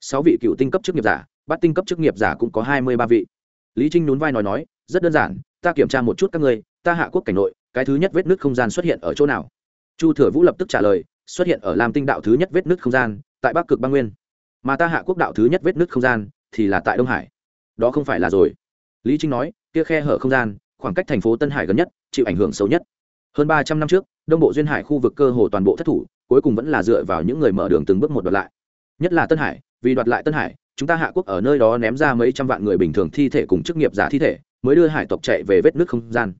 Sáu vị cựu tinh cấp chức nghiệp giả, bắt tinh cấp chức nghiệp giả cũng có hai mươi ba vị. Lý trinh nhún vai nói nói rất đơn giản, ta kiểm tra một chút các ngươi, ta hạ quốc cảnh nội, cái thứ nhất vết nứt không gian xuất hiện ở chỗ nào? Chu thừa vũ lập tức trả lời, xuất hiện ở lam tinh đạo thứ nhất vết nứt không gian, tại bắc cực băng nguyên. Mà ta hạ quốc đạo thứ nhất vết nứt không gian, thì là tại đông hải. Đó không phải là rồi. Lý trinh nói, kia khe hở không gian, khoảng cách thành phố tân hải gần nhất, chịu ảnh hưởng xấu nhất. Hơn ba trăm năm trước, đông bộ duyên hải khu vực cơ hồ toàn bộ thất thủ, cuối cùng vẫn là dựa vào những người mở đường từng bước một đoạt lại. Nhất là tân hải, vì đoạt lại tân hải, chúng ta hạ quốc ở nơi đó ném ra mấy trăm vạn người bình thường thi thể cùng chức nghiệp giả thi thể mới đưa hải tộc chạy về vết nước không gian.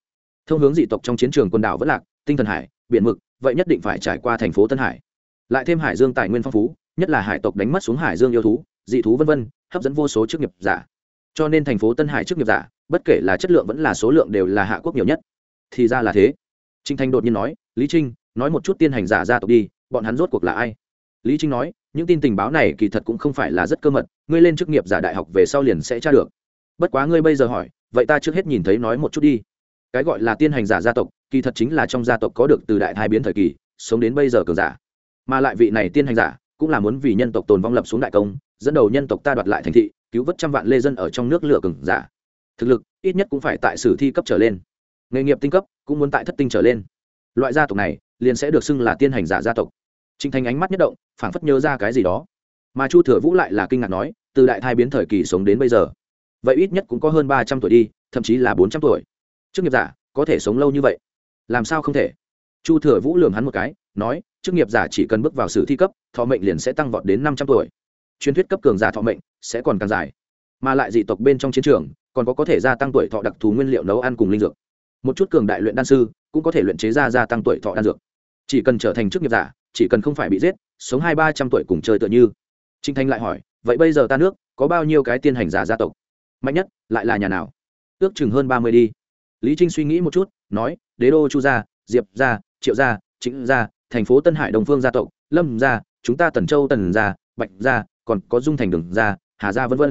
Thông hướng dị tộc trong chiến trường quần đảo vẫn lạc, tinh thần hải, biển mực, vậy nhất định phải trải qua thành phố tân hải. Lại thêm hải dương tài nguyên phong phú, nhất là hải tộc đánh mất xuống hải dương yêu thú, dị thú v v hấp dẫn vô số chức nghiệp giả. Cho nên thành phố tân hải chức nghiệp giả, bất kể là chất lượng vẫn là số lượng đều là hạ quốc nhiều nhất. Thì ra là thế. Trinh thanh đột nhiên nói, lý trinh, nói một chút tiên hành giả gia tộc đi, bọn hắn rốt cuộc là ai? Lý trinh nói, những tin tình báo này kỳ thật cũng không phải là rất cơ mật, ngươi lên chức nghiệp giả đại học về sau liền sẽ tra được. Bất quá ngươi bây giờ hỏi vậy ta trước hết nhìn thấy nói một chút đi. Cái gọi là tiên hành giả gia tộc, kỳ thật chính là trong gia tộc có được từ đại thái biến thời kỳ, sống đến bây giờ cường giả. Mà lại vị này tiên hành giả, cũng là muốn vì nhân tộc tồn vong lập xuống đại công, dẫn đầu nhân tộc ta đoạt lại thành thị, cứu vớt trăm vạn lê dân ở trong nước lửa cường giả. Thực lực, ít nhất cũng phải tại sử thi cấp trở lên. Nghề nghiệp tinh cấp, cũng muốn tại thất tinh trở lên. Loại gia tộc này, liền sẽ được xưng là tiên hành giả gia tộc. Trinh thành ánh mắt nhất động, phảng phất nhớ ra cái gì đó. Mà chu thừa vũ lại là kinh ngạc nói, từ đại thai biến thời kỳ sống đến bây giờ vậy ít nhất cũng có hơn ba trăm tuổi đi, thậm chí là bốn trăm tuổi. Chức nghiệp giả, có thể sống lâu như vậy. Làm sao không thể? Chu thừa vũ lường hắn một cái, nói chức nghiệp giả chỉ cần bước vào sử thi cấp, thọ mệnh liền sẽ tăng vọt đến năm trăm tuổi. Truyền thuyết cấp cường giả thọ mệnh sẽ còn càng dài. Mà lại dị tộc bên trong chiến trường, còn có có thể gia tăng tuổi thọ đặc thù nguyên liệu nấu ăn cùng linh dược. Một chút cường đại luyện đan sư cũng có thể luyện chế ra gia tăng tuổi thọ đan dược. Chỉ cần trở thành chức nghiệp giả, chỉ cần không phải bị giết, sống hai ba trăm tuổi cùng chơi tựa như. Trinh thanh lại hỏi, vậy bây giờ ta nước có bao nhiêu cái tiên hành giả gia tộc? Mạnh nhất, lại là nhà nào? Ước chừng hơn ba mươi đi. Lý trinh suy nghĩ một chút, nói, đế đô chu gia, diệp gia, triệu gia chính gia, thành phố tân hải đồng phương gia tộc, lâm gia, chúng ta tần châu tần gia, bạch gia, còn có dung thành đường gia, hà gia v v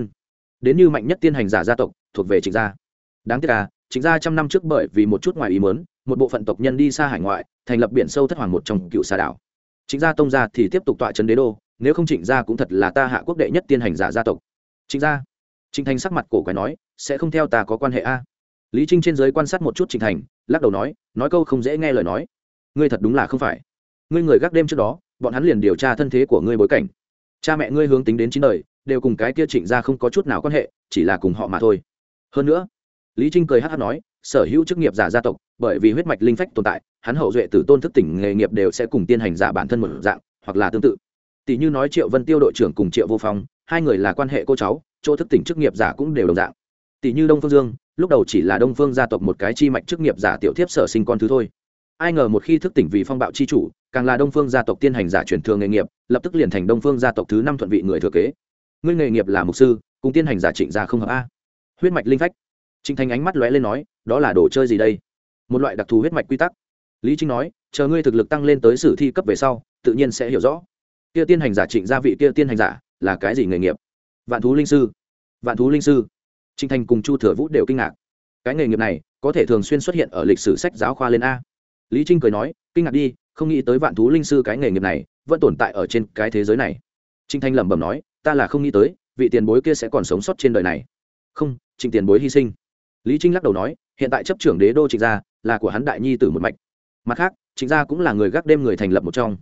đến như mạnh nhất tiên hành giả gia tộc, thuộc về trịnh gia. Đáng tiếc là trịnh gia trăm năm trước bởi vì một chút ngoài ý mớn một bộ phận tộc nhân đi xa hải ngoại, thành lập biển sâu thất hoàng một trong cựu xà đảo. Trịnh gia tông gia thì tiếp tục tọa trấn đế đô, nếu không trịnh gia cũng thật là ta hạ quốc đệ nhất tiên hành giả gia tộc. Trịnh gia trịnh thành sắc mặt cổ quái nói, sẽ không theo ta có quan hệ a? Lý trinh trên giới quan sát một chút trịnh thành, lắc đầu nói nói câu không dễ nghe lời nói. Ngươi thật đúng là không phải. Ngươi người gác đêm trước đó, bọn hắn liền điều tra thân thế của ngươi bối cảnh. Cha mẹ ngươi hướng tính đến chín đời, đều cùng cái kia trịnh gia không có chút nào quan hệ, chỉ là cùng họ mà thôi. Hơn nữa, lý trinh cười hát hát nói, sở hữu chức nghiệp giả gia tộc, bởi vì huyết mạch linh phách tồn tại, hắn hậu duệ từ tôn thức tỉnh nghề nghiệp đều sẽ cùng tiên hành giả bản thân một dạng, hoặc là tương tự. Tỷ như nói triệu vân tiêu đội trưởng cùng triệu vô phong, hai người là quan hệ cô cháu chỗ thức tỉnh chức nghiệp giả cũng đều đồng dạng. Tỷ như đông phương dương, lúc đầu chỉ là đông phương gia tộc một cái chi mạch chức nghiệp giả tiểu thiếp sở sinh con thứ thôi. Ai ngờ một khi thức tỉnh vì phong bạo chi chủ, càng là đông phương gia tộc tiên hành giả truyền thừa nghề nghiệp, lập tức liền thành đông phương gia tộc thứ năm thuận vị người thừa kế. Ngươi nghề nghiệp là mục sư, cùng tiên hành giả trịnh gia không hợp a? Huyết mạch linh phách. Trịnh thành ánh mắt lóe lên nói, đó là đồ chơi gì đây? Một loại đặc thù huyết mạch quy tắc. Lý trinh nói, chờ ngươi thực lực tăng lên tới sử thi cấp về sau, tự nhiên sẽ hiểu rõ. Kia tiên hành giả trịnh gia vị kia tiên hành giả là cái gì nghề nghiệp? Vạn thú linh sư. Vạn thú linh sư. Trinh thành cùng chu thừa vũ đều kinh ngạc. Cái nghề nghiệp này, có thể thường xuyên xuất hiện ở lịch sử sách giáo khoa lên a. Lý trinh cười nói, kinh ngạc đi, không nghĩ tới vạn thú linh sư cái nghề nghiệp này vẫn tồn tại ở trên cái thế giới này. Trinh thanh lẩm bẩm nói, ta là không nghĩ tới, vị tiền bối kia sẽ còn sống sót trên đời này. Không trịnh tiền bối hy sinh. Lý trinh lắc đầu nói, hiện tại chấp trưởng đế đô trịnh gia là của hắn đại nhi tử một mạch. Mặt khác, trịnh gia cũng là người gác đêm người thành lập một trong.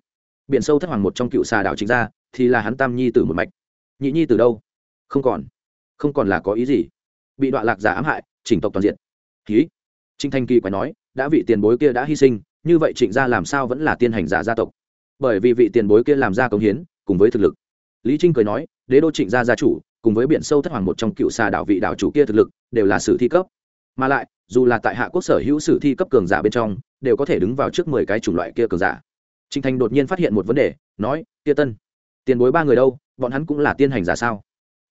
Biển sâu thất hoàng một trong cựu xà đảo trịnh gia thì là hắn tam nhi tử một mạch. Nhị nhi từ đâu? Không còn. Không còn là có ý gì. Bị đoạn lạc giả ám hại, chỉnh tộc toàn diện. Ký trịnh thanh kỳ quái nói, đã vị tiền bối kia đã hy sinh, như vậy trịnh gia làm sao vẫn là tiên hành giả gia tộc? Bởi vì vị tiền bối kia làm ra công hiến, cùng với thực lực. Lý trinh cười nói, đế đô trịnh gia gia chủ, cùng với biển sâu thất hoàng một trong cựu xà đảo vị đảo chủ kia thực lực, đều là sử thi cấp. Mà lại, dù là tại hạ quốc sở hữu sử thi cấp cường giả bên trong, đều có thể đứng vào trước mười cái chủng loại kia cường giả. Trịnh thanh đột nhiên phát hiện một vấn đề, nói kia tân, tiền bối ba người đâu? Bọn hắn cũng là tiên hành giả sao?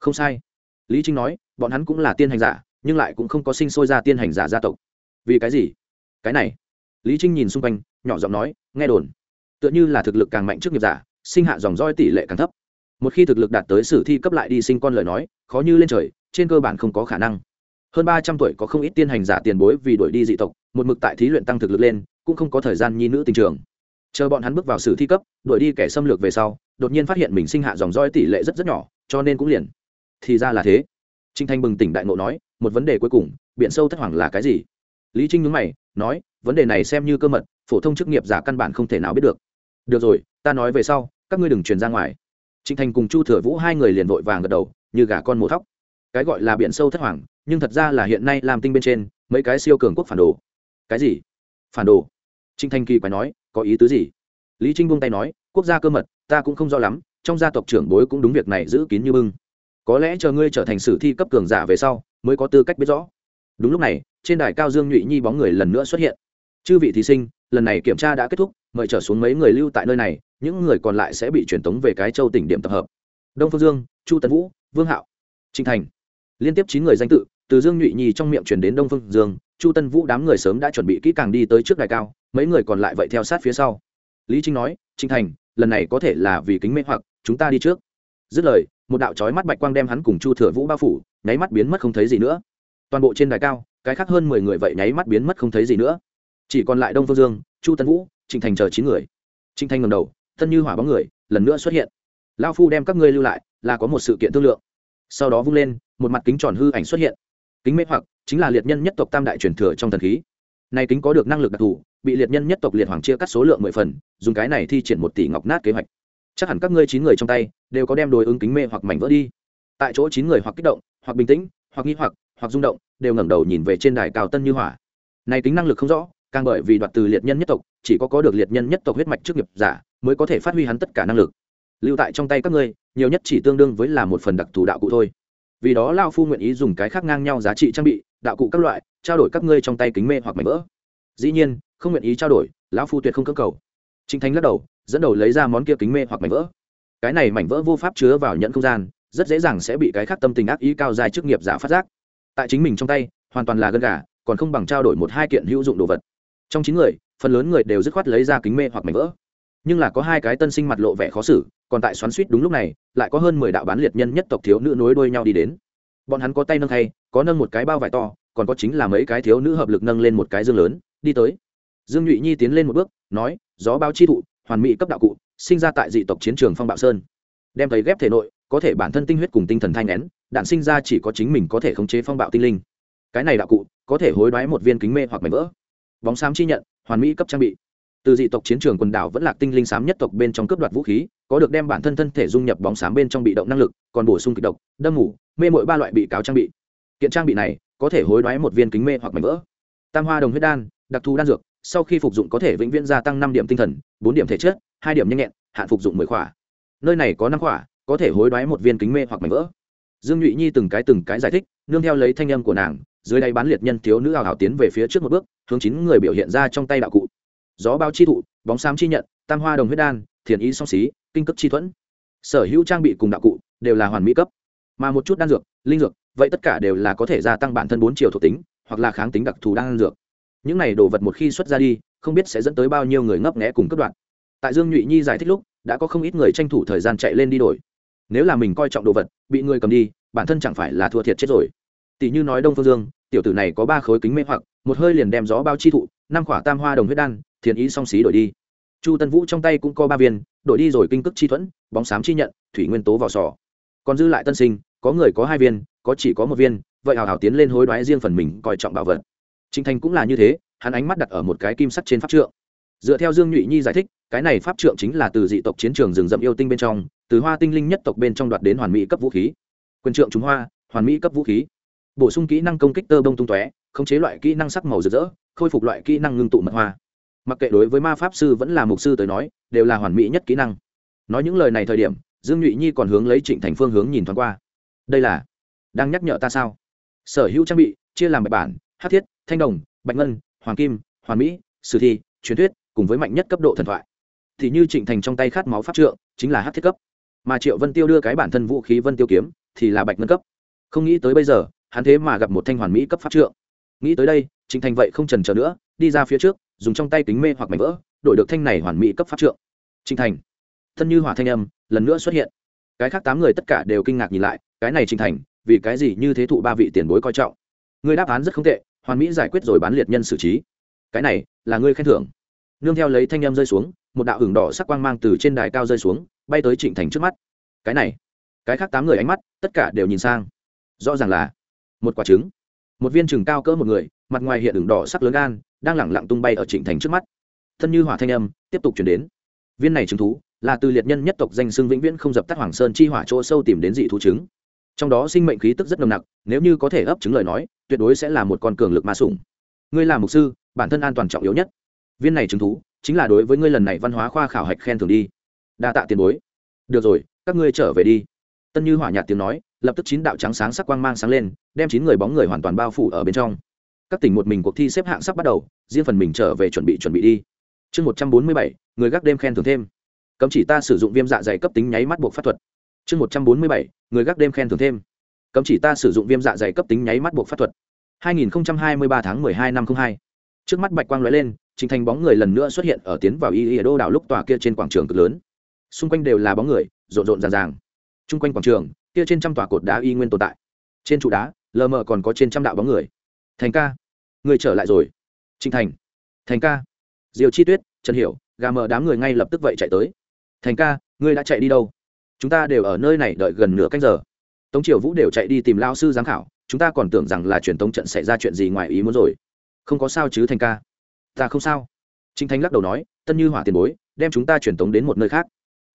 Không sai. Lý trinh nói, bọn hắn cũng là tiên hành giả, nhưng lại cũng không có sinh sôi ra tiên hành giả gia tộc. Vì cái gì? Cái này. Lý trinh nhìn xung quanh, nhỏ giọng nói, nghe đồn. Tựa như là thực lực càng mạnh trước nghiệp giả, sinh hạ dòng roi tỷ lệ càng thấp. Một khi thực lực đạt tới sử thi cấp lại đi sinh con lời nói, khó như lên trời, trên cơ bản không có khả năng. Hơn ba trăm tuổi có không ít tiên hành giả tiền bối vì đuổi đi dị tộc, một mực tại thí luyện tăng thực lực lên, cũng không có thời gian nhi nữ tình trường. Chờ bọn hắn bước vào sử thi cấp, đuổi đi kẻ xâm lược về sau, đột nhiên phát hiện mình sinh hạ dòng roi tỷ lệ rất rất nhỏ, cho nên cũng liền thì ra là thế. Trinh thanh bừng tỉnh đại ngộ nói, một vấn đề cuối cùng, biển sâu thất hoàng là cái gì? Lý trinh nhúng mày, nói, vấn đề này xem như cơ mật, phổ thông chức nghiệp giả căn bản không thể nào biết được. Được rồi, ta nói về sau, các ngươi đừng truyền ra ngoài. Trinh Thanh cùng chu thừa vũ hai người liền vội vàng gật đầu, như gà con mổ thóc. Cái gọi là biển sâu thất hoàng, nhưng thật ra là hiện nay làm tinh bên trên, mấy cái siêu cường quốc phản đồ. Cái gì? Phản đồ? Trinh thanh kỳ quái nói, có ý tứ gì? Lý trinh buông tay nói, quốc gia cơ mật, ta cũng không rõ lắm, trong gia tộc trưởng bối cũng đúng việc này giữ kín như bưng có lẽ chờ ngươi trở thành sử thi cấp cường giả về sau, mới có tư cách biết rõ. Đúng lúc này, trên đài cao dương nhụy nhi bóng người lần nữa xuất hiện. Chư vị thí sinh, lần này kiểm tra đã kết thúc, mời trở xuống mấy người lưu tại nơi này, những người còn lại sẽ bị truyền tống về cái châu tỉnh điểm tập hợp. Đông phương dương, chu tấn vũ, vương hạo trinh thành. Liên tiếp chín người danh tự, từ dương nhụy nhi trong miệng truyền đến đông phương dương, chu tân vũ đám người sớm đã chuẩn bị kỹ càng đi tới trước đài cao, mấy người còn lại vậy theo sát phía sau. Lý trinh nói trinh thành, lần này có thể là vì kính mê hoặc, chúng ta đi trước. Dứt lời một đạo trói mắt bạch quang đem hắn cùng chu thừa vũ bao phủ, nháy mắt biến mất không thấy gì nữa. Toàn bộ trên đài cao, cái khác hơn mười người vậy nháy mắt biến mất không thấy gì nữa. Chỉ còn lại đông phương dương, chu tân vũ, trịnh thành chờ chín người. Trịnh thành ngầm đầu thân như hỏa bóng người, lần nữa xuất hiện. Lao phu đem các ngươi lưu lại, là có một sự kiện thương lượng. Sau đó vung lên, một mặt kính tròn hư ảnh xuất hiện. Kính mê hoặc, chính là liệt nhân nhất tộc tam đại truyền thừa trong thần khí. Này kính có được năng lực đặc thù, bị liệt nhân nhất tộc liệt hoàng chia cắt số lượng mười phần, dùng cái này thi triển một tỷ ngọc nát kế hoạch chắc hẳn các ngươi chín người trong tay đều có đem đối ứng kính mê hoặc mảnh vỡ đi. Tại chỗ chín người hoặc kích động, hoặc bình tĩnh, hoặc nghi hoặc hoặc rung động, đều ngẩng đầu nhìn về trên đài cao tân như hỏa. Này tính năng lực không rõ, càng bởi vì đoạt từ liệt nhân nhất tộc, chỉ có có được liệt nhân nhất tộc huyết mạch trước nghiệp giả mới có thể phát huy hắn tất cả năng lực. Lưu tại trong tay các ngươi, nhiều nhất chỉ tương đương với là một phần đặc thù đạo cụ thôi. Vì đó lao phu nguyện ý dùng cái khác ngang nhau giá trị trang bị, đạo cụ các loại, trao đổi các ngươi trong tay kính mê hoặc mảnh vỡ. Dĩ nhiên, không nguyện ý trao đổi, lão phu tuyệt không cơ cầu. Trinh thánh lắc đầu dẫn đầu lấy ra món kia kính mê hoặc mảnh vỡ. Cái này mảnh vỡ vô pháp chứa vào nhận không gian, rất dễ dàng sẽ bị cái khác tâm tình ác ý cao dài chức nghiệp giả phát giác. Tại chính mình trong tay, hoàn toàn là gân gà, còn không bằng trao đổi một hai kiện hữu dụng đồ vật. Trong chín người, phần lớn người đều dứt khoát lấy ra kính mê hoặc mảnh vỡ. Nhưng là có hai cái tân sinh mặt lộ vẻ khó xử, còn tại xoắn suýt đúng lúc này, lại có hơn mười đạo bán liệt nhân nhất tộc thiếu nữ nối đuôi nhau đi đến. Bọn hắn có tay nâng hay có nâng một cái bao vải to, còn có chính là mấy cái thiếu nữ hợp lực nâng lên một cái dương lớn, đi tới. Dương nhụy nhi tiến lên một bước, nói, gió bao chi thụ hoàn mỹ cấp đạo cụ, sinh ra tại dị tộc chiến trường phong bạo sơn. Đem thấy ghép thể nội, có thể bản thân tinh huyết cùng tinh thần thanh nén đạn sinh ra chỉ có chính mình có thể khống chế phong bạo tinh linh. Cái này đạo cụ, có thể hối đoái một viên kính mê hoặc mảnh vỡ. Bóng xám chi nhận, hoàn mỹ cấp trang bị. Từ dị tộc chiến trường quần đảo vẫn là tinh linh xám nhất tộc bên trong cướp đoạt vũ khí, có được đem bản thân thân thể dung nhập bóng xám bên trong bị động năng lực, còn bổ sung kịch độc, đâm ngủ, mê mội ba loại bị cáo trang bị. Kiện trang bị này, có thể hối đoái một viên kính mê hoặc mảnh vỡ. Tam hoa đồng huyết đan, đặc thù đan dược sau khi phục dụng có thể vĩnh viễn gia tăng năm điểm tinh thần, bốn điểm thể chất, hai điểm nhanh nhẹn, hạn phục dụng mười khỏa. Nơi này có năm khỏa, có thể hối đoái một viên kính mê hoặc mảnh vỡ. Dương nhụy nhi từng cái từng cái giải thích, nương theo lấy thanh âm của nàng, dưới đây bán liệt nhân thiếu nữ hào hào tiến về phía trước một bước, hướng chín người biểu hiện ra trong tay đạo cụ. Gió bao chi thụ, bóng xám chi nhận, tam hoa đồng huyết đan, thiền ý song xí, kinh cấp chi thuẫn. Sở hữu trang bị cùng đạo cụ đều là hoàn mỹ cấp. Mà một chút đan dược, linh dược, vậy tất cả đều là có thể gia tăng bản thân bốn chiều thuộc tính, hoặc là kháng tính đặc thù đan dược những này đồ vật một khi xuất ra đi, không biết sẽ dẫn tới bao nhiêu người ngấp nghẽ cùng cấp đoạn tại dương nhụy nhi giải thích lúc, đã có không ít người tranh thủ thời gian chạy lên đi đổi. Nếu là mình coi trọng đồ vật, bị người cầm đi, bản thân chẳng phải là thua thiệt chết rồi. Tỷ như nói đông phương dương, tiểu tử này có ba khối kính mê hoặc, một hơi liền đem gió bao chi thụ, năm khỏa tam hoa đồng huyết đan thiền ý song xí đổi đi. Chu tân vũ trong tay cũng có ba viên, đổi đi rồi kinh cước chi thuẫn, bóng xám chi nhận, thủy nguyên tố vào sò. Còn dư lại tân sinh, có người có hai viên, có chỉ có một viên, vậy hào hào tiến lên hối đoái riêng phần mình coi trọng bảo vật. Trình thành cũng là như thế, hắn ánh mắt đặt ở một cái kim sắt trên pháp trượng. Dựa theo dương nhụy nhi giải thích, cái này pháp trượng chính là từ dị tộc chiến trường rừng rậm yêu tinh bên trong, từ hoa tinh linh nhất tộc bên trong đoạt đến hoàn mỹ cấp vũ khí. Quyền trượng chúng hoa, hoàn mỹ cấp vũ khí. Bổ sung kỹ năng công kích tơ bông tung tóe, khống chế loại kỹ năng sắc màu rực rỡ, khôi phục loại kỹ năng ngưng tụ mật hoa. Mặc kệ đối với ma pháp sư vẫn là mục sư tới nói, đều là hoàn mỹ nhất kỹ năng. Nói những lời này thời điểm, dương nhụy nhi còn hướng lấy trịnh thành phương hướng nhìn thoáng qua. Đây là đang nhắc nhở ta sao? Sở hữu trang bị, chia làm bảy bản hắc thiết thanh đồng, bạch ngân, hoàng kim hoàn mỹ, sử thi, truyền thuyết, cùng với mạnh nhất cấp độ thần thoại. Thì như trịnh thành trong tay khát máu pháp trượng, chính là hát thiết cấp. Mà triệu vân tiêu đưa cái bản thân vũ khí vân tiêu kiếm, thì là bạch ngân cấp. Không nghĩ tới bây giờ, hắn thế mà gặp một thanh hoàn mỹ cấp pháp trượng. Nghĩ tới đây, trịnh thành vậy không trần trờ nữa, đi ra phía trước, dùng trong tay kính mê hoặc mảnh vỡ, đổi được thanh này hoàn mỹ cấp pháp trượng. Trịnh thành. Thân như hỏa thanh âm, lần nữa xuất hiện. Cái khác tám người tất cả đều kinh ngạc nhìn lại, cái này trịnh thành, vì cái gì như thế thụ ba vị tiền bối coi trọng? Người đáp án rất không tệ hoàn mỹ giải quyết rồi bán liệt nhân xử trí. Cái này, là ngươi khen thưởng. Nương theo lấy thanh em rơi xuống, một đạo hưởng đỏ sắc quang mang từ trên đài cao rơi xuống, bay tới trịnh thành trước mắt. Cái này, cái khác tám người ánh mắt, tất cả đều nhìn sang. Rõ ràng là một quả trứng. Một viên trứng cao cỡ một người, mặt ngoài hiện ửng đỏ sắc lớn gan, đang lẳng lặng tung bay ở trịnh thành trước mắt. Thân như hỏa thanh âm, tiếp tục chuyển đến. Viên này trứng thú, là từ liệt nhân nhất tộc danh xưng vĩnh viễn không dập tắt hoàng sơn chi hỏa chỗ sâu tìm đến dị thú trứng trong đó sinh mệnh khí tức rất nồng nặc, nếu như có thể ấp chứng lời nói, tuyệt đối sẽ là một con cường lực ma sủng. Ngươi là mục sư, bản thân an toàn trọng yếu nhất. Viên này chứng thú, chính là đối với ngươi lần này văn hóa khoa khảo hạch khen thưởng đi. Đa tạ tiền bối. Được rồi, các ngươi trở về đi. Tân như hỏa nhạt tiếng nói, lập tức chín đạo trắng sáng sắc quang mang sáng lên, đem chín người bóng người hoàn toàn bao phủ ở bên trong. Các tỉnh một mình cuộc thi xếp hạng sắp bắt đầu, riêng phần mình trở về chuẩn bị chuẩn bị đi. Chương một trăm bốn mươi bảy, người gác đêm khen thưởng thêm. Cấm chỉ ta sử dụng viêm dạ dày cấp tính nháy mắt buộc pháp thuật chương một trăm bốn mươi bảy người gác đêm khen thưởng thêm cấm chỉ ta sử dụng viêm dạ dày cấp tính nháy mắt buộc pháp thuật 2023 tháng 12 năm 02. Trước mắt bạch quang lóe lên, Trình Thành bóng người lần nữa xuất hiện ở tiến vào Y Y đô đảo lúc tòa kia trên quảng trường cực lớn. Xung quanh đều là bóng người, rộn rộn ràng ràng. Trung quanh quảng trường, kia trên trăm tòa cột đá y nguyên tồn tại. Trên trụ đá, lờ mờ còn có trên trăm đạo bóng người. Thành ca, người trở lại rồi. Trình Thành, Thành ca. Diều Chi Tuyết, Trần Hiểu, gà mờ đám người ngay lập tức vậy chạy tới. Thành ca, ngươi đã chạy đi đâu? Chúng ta đều ở nơi này đợi gần nửa canh giờ. Tống Triều Vũ đều chạy đi tìm lão sư giám khảo, chúng ta còn tưởng rằng là truyền tống trận xảy ra chuyện gì ngoài ý muốn rồi. Không có sao chứ thành ca. Ta không sao. Chính thanh lắc đầu nói tân như hỏa tiền bối đem chúng ta truyền tống đến một nơi khác.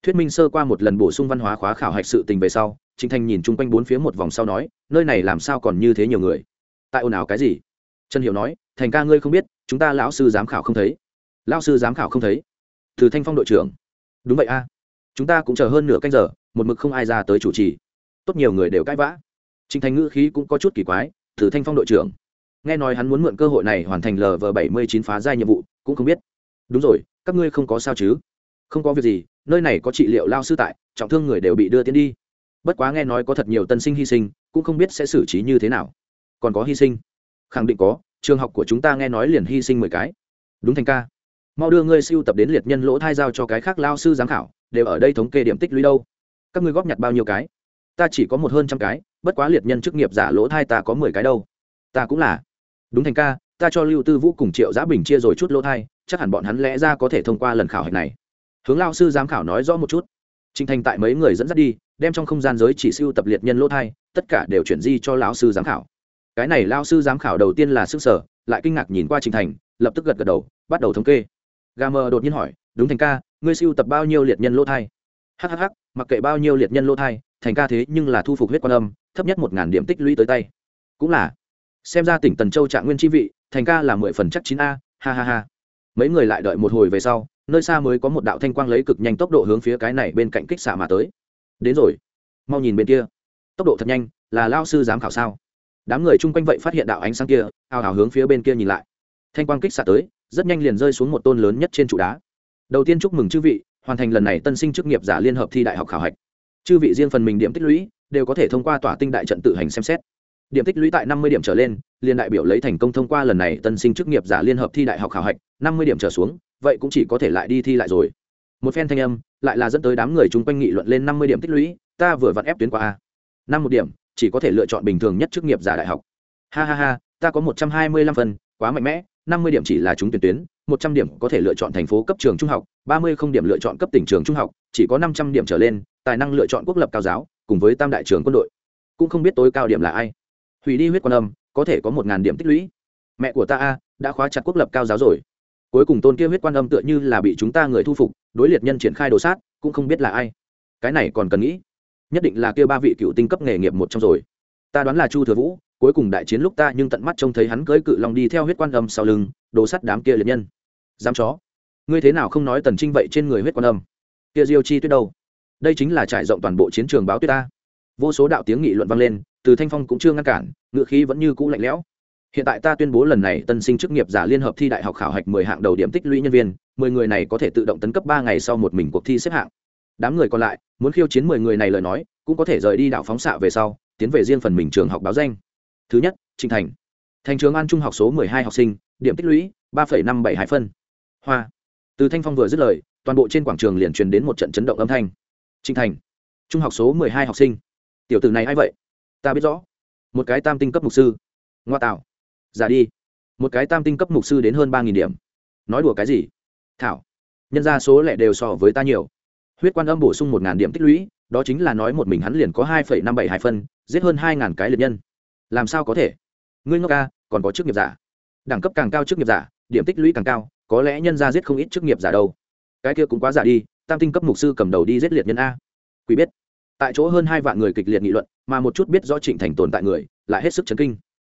Thuyết minh sơ qua một lần bổ sung văn hóa khóa khảo hạch sự tình về sau chính thanh nhìn chung quanh bốn phía một vòng sau nói nơi này làm sao còn như thế nhiều người? Tại ồn ào cái gì? Trần hiểu nói thành ca ngươi không biết chúng ta lão sư giám khảo không thấy. Lão sư giám khảo không thấy. Từ thanh phong đội trưởng. Đúng vậy a chúng ta cũng chờ hơn nửa canh giờ một mực không ai ra tới chủ trì tốt nhiều người đều cãi vã Trình Thành ngữ khí cũng có chút kỳ quái, Thử Thanh Phong đội trưởng, nghe nói hắn muốn mượn cơ hội này hoàn thành LV79 phá giai nhiệm vụ, cũng không biết. Đúng rồi, các ngươi không có sao chứ? Không có việc gì, nơi này có trị liệu lao sư tại, trọng thương người đều bị đưa tiến đi. Bất quá nghe nói có thật nhiều tân sinh hy sinh, cũng không biết sẽ xử trí như thế nào. Còn có hy sinh? Khẳng định có, trường học của chúng ta nghe nói liền hy sinh mười cái. Đúng thành ca. Mau đưa ngươi siêu tập đến liệt nhân lỗ thai giao cho cái khác lao sư giám khảo, đều ở đây thống kê điểm tích lũy đâu. Các ngươi góp nhặt bao nhiêu cái? Ta chỉ có một hơn trăm cái, bất quá liệt nhân chức nghiệp giả lỗ thai ta có mười cái đâu. Ta cũng là. Đúng thành ca ta cho lưu tư vũ cùng triệu giã bình chia rồi chút lỗ thai chắc hẳn bọn hắn lẽ ra có thể thông qua lần khảo hạch này. Hướng lao sư giám khảo nói rõ một chút. Trinh thành tại mấy người dẫn dắt đi đem trong không gian giới chỉ siêu tập liệt nhân lỗ thai tất cả đều chuyển di cho lão sư giám khảo. Cái này lao sư giám khảo đầu tiên là sức sở lại kinh ngạc nhìn qua trình thành lập tức gật gật đầu bắt đầu thống kê gà mờ đột nhiên hỏi, đúng thành ca, ngươi siêu tập bao nhiêu liệt nhân lỗ thai? Hhh mặc kệ bao nhiêu liệt nhân lỗ thai, thành ca thế nhưng là thu phục huyết quan âm, thấp nhất một ngàn điểm tích lũy tới tay. Cũng là. Xem ra tỉnh tần châu trạng nguyên chi vị, thành ca là mười phần chắc chín a, ha ha ha. Mấy người lại đợi một hồi về sau, nơi xa mới có một đạo thanh quang lấy cực nhanh tốc độ hướng phía cái này bên cạnh kích xạ mà tới. Đến rồi. Mau nhìn bên kia. Tốc độ thật nhanh, là lao sư giám khảo sao? Đám người chung quanh vậy phát hiện đạo ánh sáng kia ào ào hướng phía bên kia nhìn lại. Thanh quang kích xạ tới rất nhanh liền rơi xuống một tôn lớn nhất trên trụ đá. Đầu tiên chúc mừng chư vị, hoàn thành lần này tân sinh chức nghiệp giả liên hợp thi đại học khảo hạch. Chư vị riêng phần mình điểm tích lũy, đều có thể thông qua tỏa tinh đại trận tự hành xem xét. Điểm tích lũy tại năm mươi điểm trở lên liên đại biểu lấy thành công thông qua lần này tân sinh chức nghiệp giả liên hợp thi đại học khảo hạch, năm mươi điểm trở xuống, vậy cũng chỉ có thể lại đi thi lại rồi. Một phen thanh âm, lại là dẫn tới đám người chung quanh nghị luận lên năm mươi điểm tích lũy, ta vừa vặn ép tuyến qua a. Năm một điểm, chỉ có thể lựa chọn bình thường nhất chức nghiệp giả đại học. Ha ha ha, ta có một trăm hai mươi lăm phần, quá mạnh mẽ năm mươi điểm chỉ là chúng tuyển tuyến, một trăm điểm có thể lựa chọn thành phố cấp trường trung học, ba mươi không điểm lựa chọn cấp tỉnh trường trung học, chỉ có năm trăm điểm trở lên, tài năng lựa chọn quốc lập cao giáo, cùng với tam đại trường quân đội. Cũng không biết tối cao điểm là ai. Hủy đi huyết quan âm, có thể có một ngàn điểm tích lũy. Mẹ của ta a, đã khóa chặt quốc lập cao giáo rồi. Cuối cùng tôn kia huyết quan âm tựa như là bị chúng ta người thu phục, đối liệt nhân triển khai đồ sát, cũng không biết là ai. Cái này còn cần nghĩ. Nhất định là kia ba vị cựu tinh cấp nghề nghiệp một trong rồi. Ta đoán là chu thừa vũ cuối cùng đại chiến lúc ta nhưng tận mắt trông thấy hắn cưỡi cự long đi theo huyết quan âm sau lưng, đồ sắt đám kia liệt nhân. Dám chó. Ngươi thế nào không nói tần trinh vậy trên người huyết quan âm? Kia diêu chi tuyết đâu? Đây chính là trải rộng toàn bộ chiến trường báo tuyết ta. Vô số đạo tiếng nghị luận vang lên, từ thanh phong cũng chưa ngăn cản, ngựa khí vẫn như cũ lạnh lẽo. Hiện tại ta tuyên bố lần này tân sinh chức nghiệp giả liên hợp thi đại học khảo hạch mười hạng đầu điểm tích lũy nhân viên, mười người này có thể tự động tấn cấp ba ngày sau một mình cuộc thi xếp hạng. Đám người còn lại, muốn khiêu chiến mười người này lời nói, cũng có thể rời đi đạo phóng xạ về sau, tiến về riêng phần mình trường học báo danh thứ nhất trịnh thành. Thành trường an trung học số mười hai học sinh, điểm tích lũy ba phẩy năm bảy hai phân. Hoa. Từ thanh phong vừa dứt lời, toàn bộ trên quảng trường liền truyền đến một trận chấn động âm thanh. Trịnh thành. Trung học số mười hai học sinh. Tiểu tử này a i vậy? Ta biết rõ. Một cái tam tinh cấp mục sư. Ngoa tạo. Giả đi. Một cái tam tinh cấp mục sư đến hơn ba nghìn điểm. Nói đùa cái gì? Thảo. Nhân ra số lẻ đều so với ta nhiều. Huyết quan âm bổ sung một ngàn điểm tích lũy, đó chính là nói một mình hắn liền có hai phẩy năm bảy hai phân, giết hơn hai ngàn cái liệt nhân làm sao có thể? Ngươi ngốc ca, còn có chức nghiệp giả. Đẳng cấp càng cao chức nghiệp giả, điểm tích lũy càng cao, có lẽ nhân ra giết không ít chức nghiệp giả đâu. Cái kia cũng quá giả đi, tam tinh cấp mục sư cầm đầu đi giết liệt nhân a. Quý biết. Tại chỗ hơn hai vạn người kịch liệt nghị luận, mà một chút biết rõ trịnh thành tồn tại người, lại hết sức chấn kinh.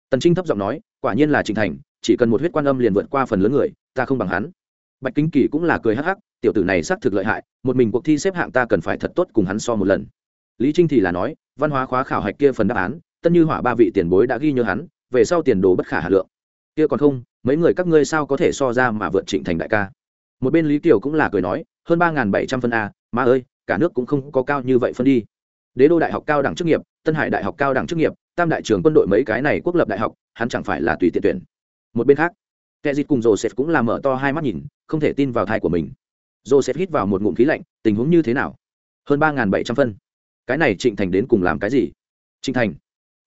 Tần trinh thấp giọng nói, quả nhiên là trịnh thành, chỉ cần một huyết quan âm liền vượt qua phần lớn người, ta không bằng hắn. Bạch kính kỳ cũng là cười hắc hắc, tiểu tử này xác thực lợi hại, một mình cuộc thi xếp hạng ta cần phải thật tốt cùng hắn so một lần. Lý trinh thì là nói, văn hóa khóa khảo hạch kia phần đáp án tân như hỏa ba vị tiền bối đã ghi nhớ hắn, về sau tiền đồ bất khả hà lượng. Kia còn không, mấy người các ngươi sao có thể so ra mà vượt trịnh thành đại ca? Một bên lý kiều cũng là cười nói, hơn ba bảy trăm phân a, má ơi, cả nước cũng không có cao như vậy phân đi. Đế đô đại học cao đẳng chức nghiệp, tân hải đại học cao đẳng chức nghiệp, tam đại trường quân đội mấy cái này quốc lập đại học, hắn chẳng phải là tùy tiện tuyển. Một bên khác kẻ dịt cùng joseph cũng là mở to hai mắt nhìn, không thể tin vào thai của mình. Joseph hít vào một ngụm khí lạnh, tình huống như thế nào? Hơn ba bảy trăm phân. Cái này trịnh thành đến cùng làm cái gì? Trịnh thành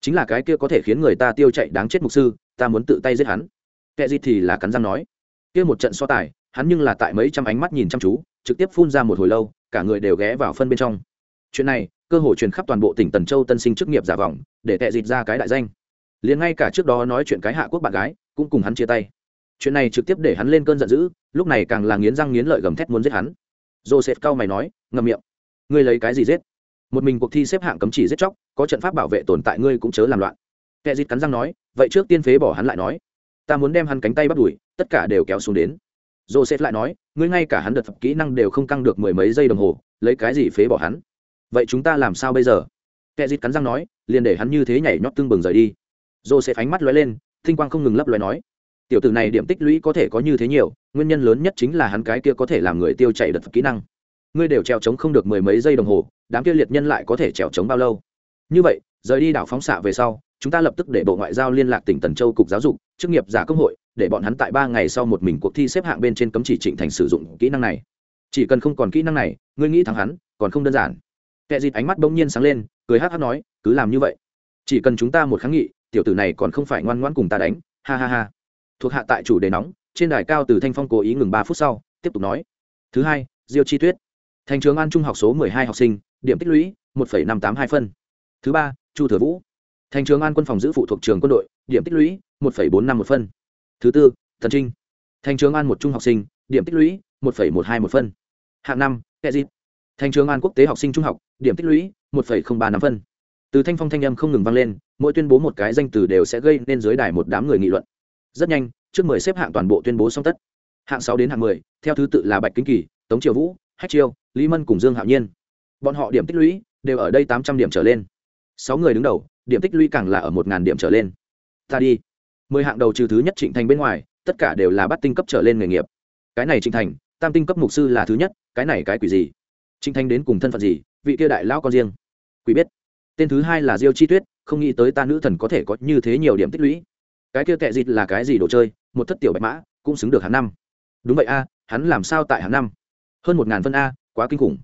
chính là cái kia có thể khiến người ta tiêu chạy đáng chết mục sư, ta muốn tự tay giết hắn. Kệ gì thì là cắn răng nói. Kia một trận so tài, hắn nhưng là tại mấy trăm ánh mắt nhìn chăm chú, trực tiếp phun ra một hồi lâu, cả người đều ghé vào phân bên trong. Chuyện này, cơ hội truyền khắp toàn bộ tỉnh tần châu tân sinh chức nghiệp giả vọng, để tệ dịt ra cái đại danh. Liền ngay cả trước đó nói chuyện cái hạ quốc bạn gái, cũng cùng hắn chia tay. Chuyện này trực tiếp để hắn lên cơn giận dữ, lúc này càng là nghiến răng nghiến lợi gầm thét muốn giết hắn. Joseph cao mày nói, ngậm miệng. Ngươi lấy cái gì giết? Một mình cuộc thi xếp hạng cấm chỉ giết chóc, có trận pháp bảo vệ tồn tại ngươi cũng chớ làm loạn. Kẻ dịt cắn răng nói, vậy trước tiên phế bỏ hắn lại nói. Ta muốn đem hắn cánh tay bắt đuổi, tất cả đều kéo xuống đến. Joseph lại nói, ngươi ngay cả hắn đợt kỹ năng đều không căng được mười mấy giây đồng hồ, lấy cái gì phế bỏ hắn? Vậy chúng ta làm sao bây giờ? Kẻ dịt cắn răng nói, liền để hắn như thế nhảy nhót tương bừng rời đi. Joseph ánh mắt lóe lên, thinh quang không ngừng lấp lóe nói, tiểu tử này điểm tích lũy có thể có như thế nhiều, nguyên nhân lớn nhất chính là hắn cái kia có thể làm người tiêu chạy đợt kỹ năng ngươi đều trèo trống không được mười mấy giây đồng hồ, đám kia liệt nhân lại có thể trèo trống bao lâu? Như vậy, rời đi đảo phóng xạ về sau, chúng ta lập tức để bộ ngoại giao liên lạc tỉnh tần châu cục giáo dục, chức nghiệp giả công hội, để bọn hắn tại ba ngày sau một mình cuộc thi xếp hạng bên trên cấm chỉ trịnh thành sử dụng kỹ năng này. Chỉ cần không còn kỹ năng này, ngươi nghĩ thắng hắn, còn không đơn giản. Kệ dịt ánh mắt bỗng nhiên sáng lên, cười hát hát nói, cứ làm như vậy. Chỉ cần chúng ta một kháng nghị, tiểu tử này còn không phải ngoan ngoãn cùng ta đánh. Ha ha ha. Thuộc hạ tại chủ đề nóng, trên đài cao từ thanh phong cố ý ngừng ba phút sau, tiếp tục nói, thứ hai, diêu chi tuyết thành trường an trung học số mười hai học sinh, điểm tích lũy, một phẩy năm tám hai phân. Thứ ba, chu thừa vũ. Thành trường an quân phòng giữ phụ thuộc trường quân đội, điểm tích lũy, một phẩy bốn năm một phân. Thứ tư thần trinh. Thành trường an một trung học sinh, điểm tích lũy, một phẩy một hai một phân. Hạng năm, kệ dịp. Thành trường an quốc tế học sinh trung học, điểm tích lũy, một phẩy không ba năm phân. Từ thanh phong thanh âm không ngừng vang lên, mỗi tuyên bố một cái danh từ đều sẽ gây nên dưới đài một đám người nghị luận. Rất nhanh, trước mười xếp hạng toàn bộ tuyên bố xong tất. Hạng sáu đến hạng mười, theo thứ tự là bạch kính kỳ, tống triều vũ hách chiêu, lý mân cùng dương hạo nhiên. Bọn họ điểm tích lũy đều ở đây tám trăm điểm trở lên. Sáu người đứng đầu, điểm tích lũy càng là ở một điểm trở lên. Ta đi. Mười hạng đầu trừ thứ nhất trịnh thành bên ngoài, tất cả đều là bắt tinh cấp trở lên nghề nghiệp. Cái này trịnh thành, tam tinh cấp mục sư là thứ nhất, cái này cái quỷ gì? Trịnh thành đến cùng thân phận gì? Vị kia đại lão con riêng. Quỷ biết. Tên thứ hai là diêu chi tuyết, không nghĩ tới ta nữ thần có thể có như thế nhiều điểm tích lũy. Cái kia kệ dịt là cái gì đồ chơi? Một thất tiểu bạch mã, cũng xứng được hàng năm. Đúng vậy a, hắn làm sao tại hàng năm? Hơn một ngàn phân a, quá kinh khủng.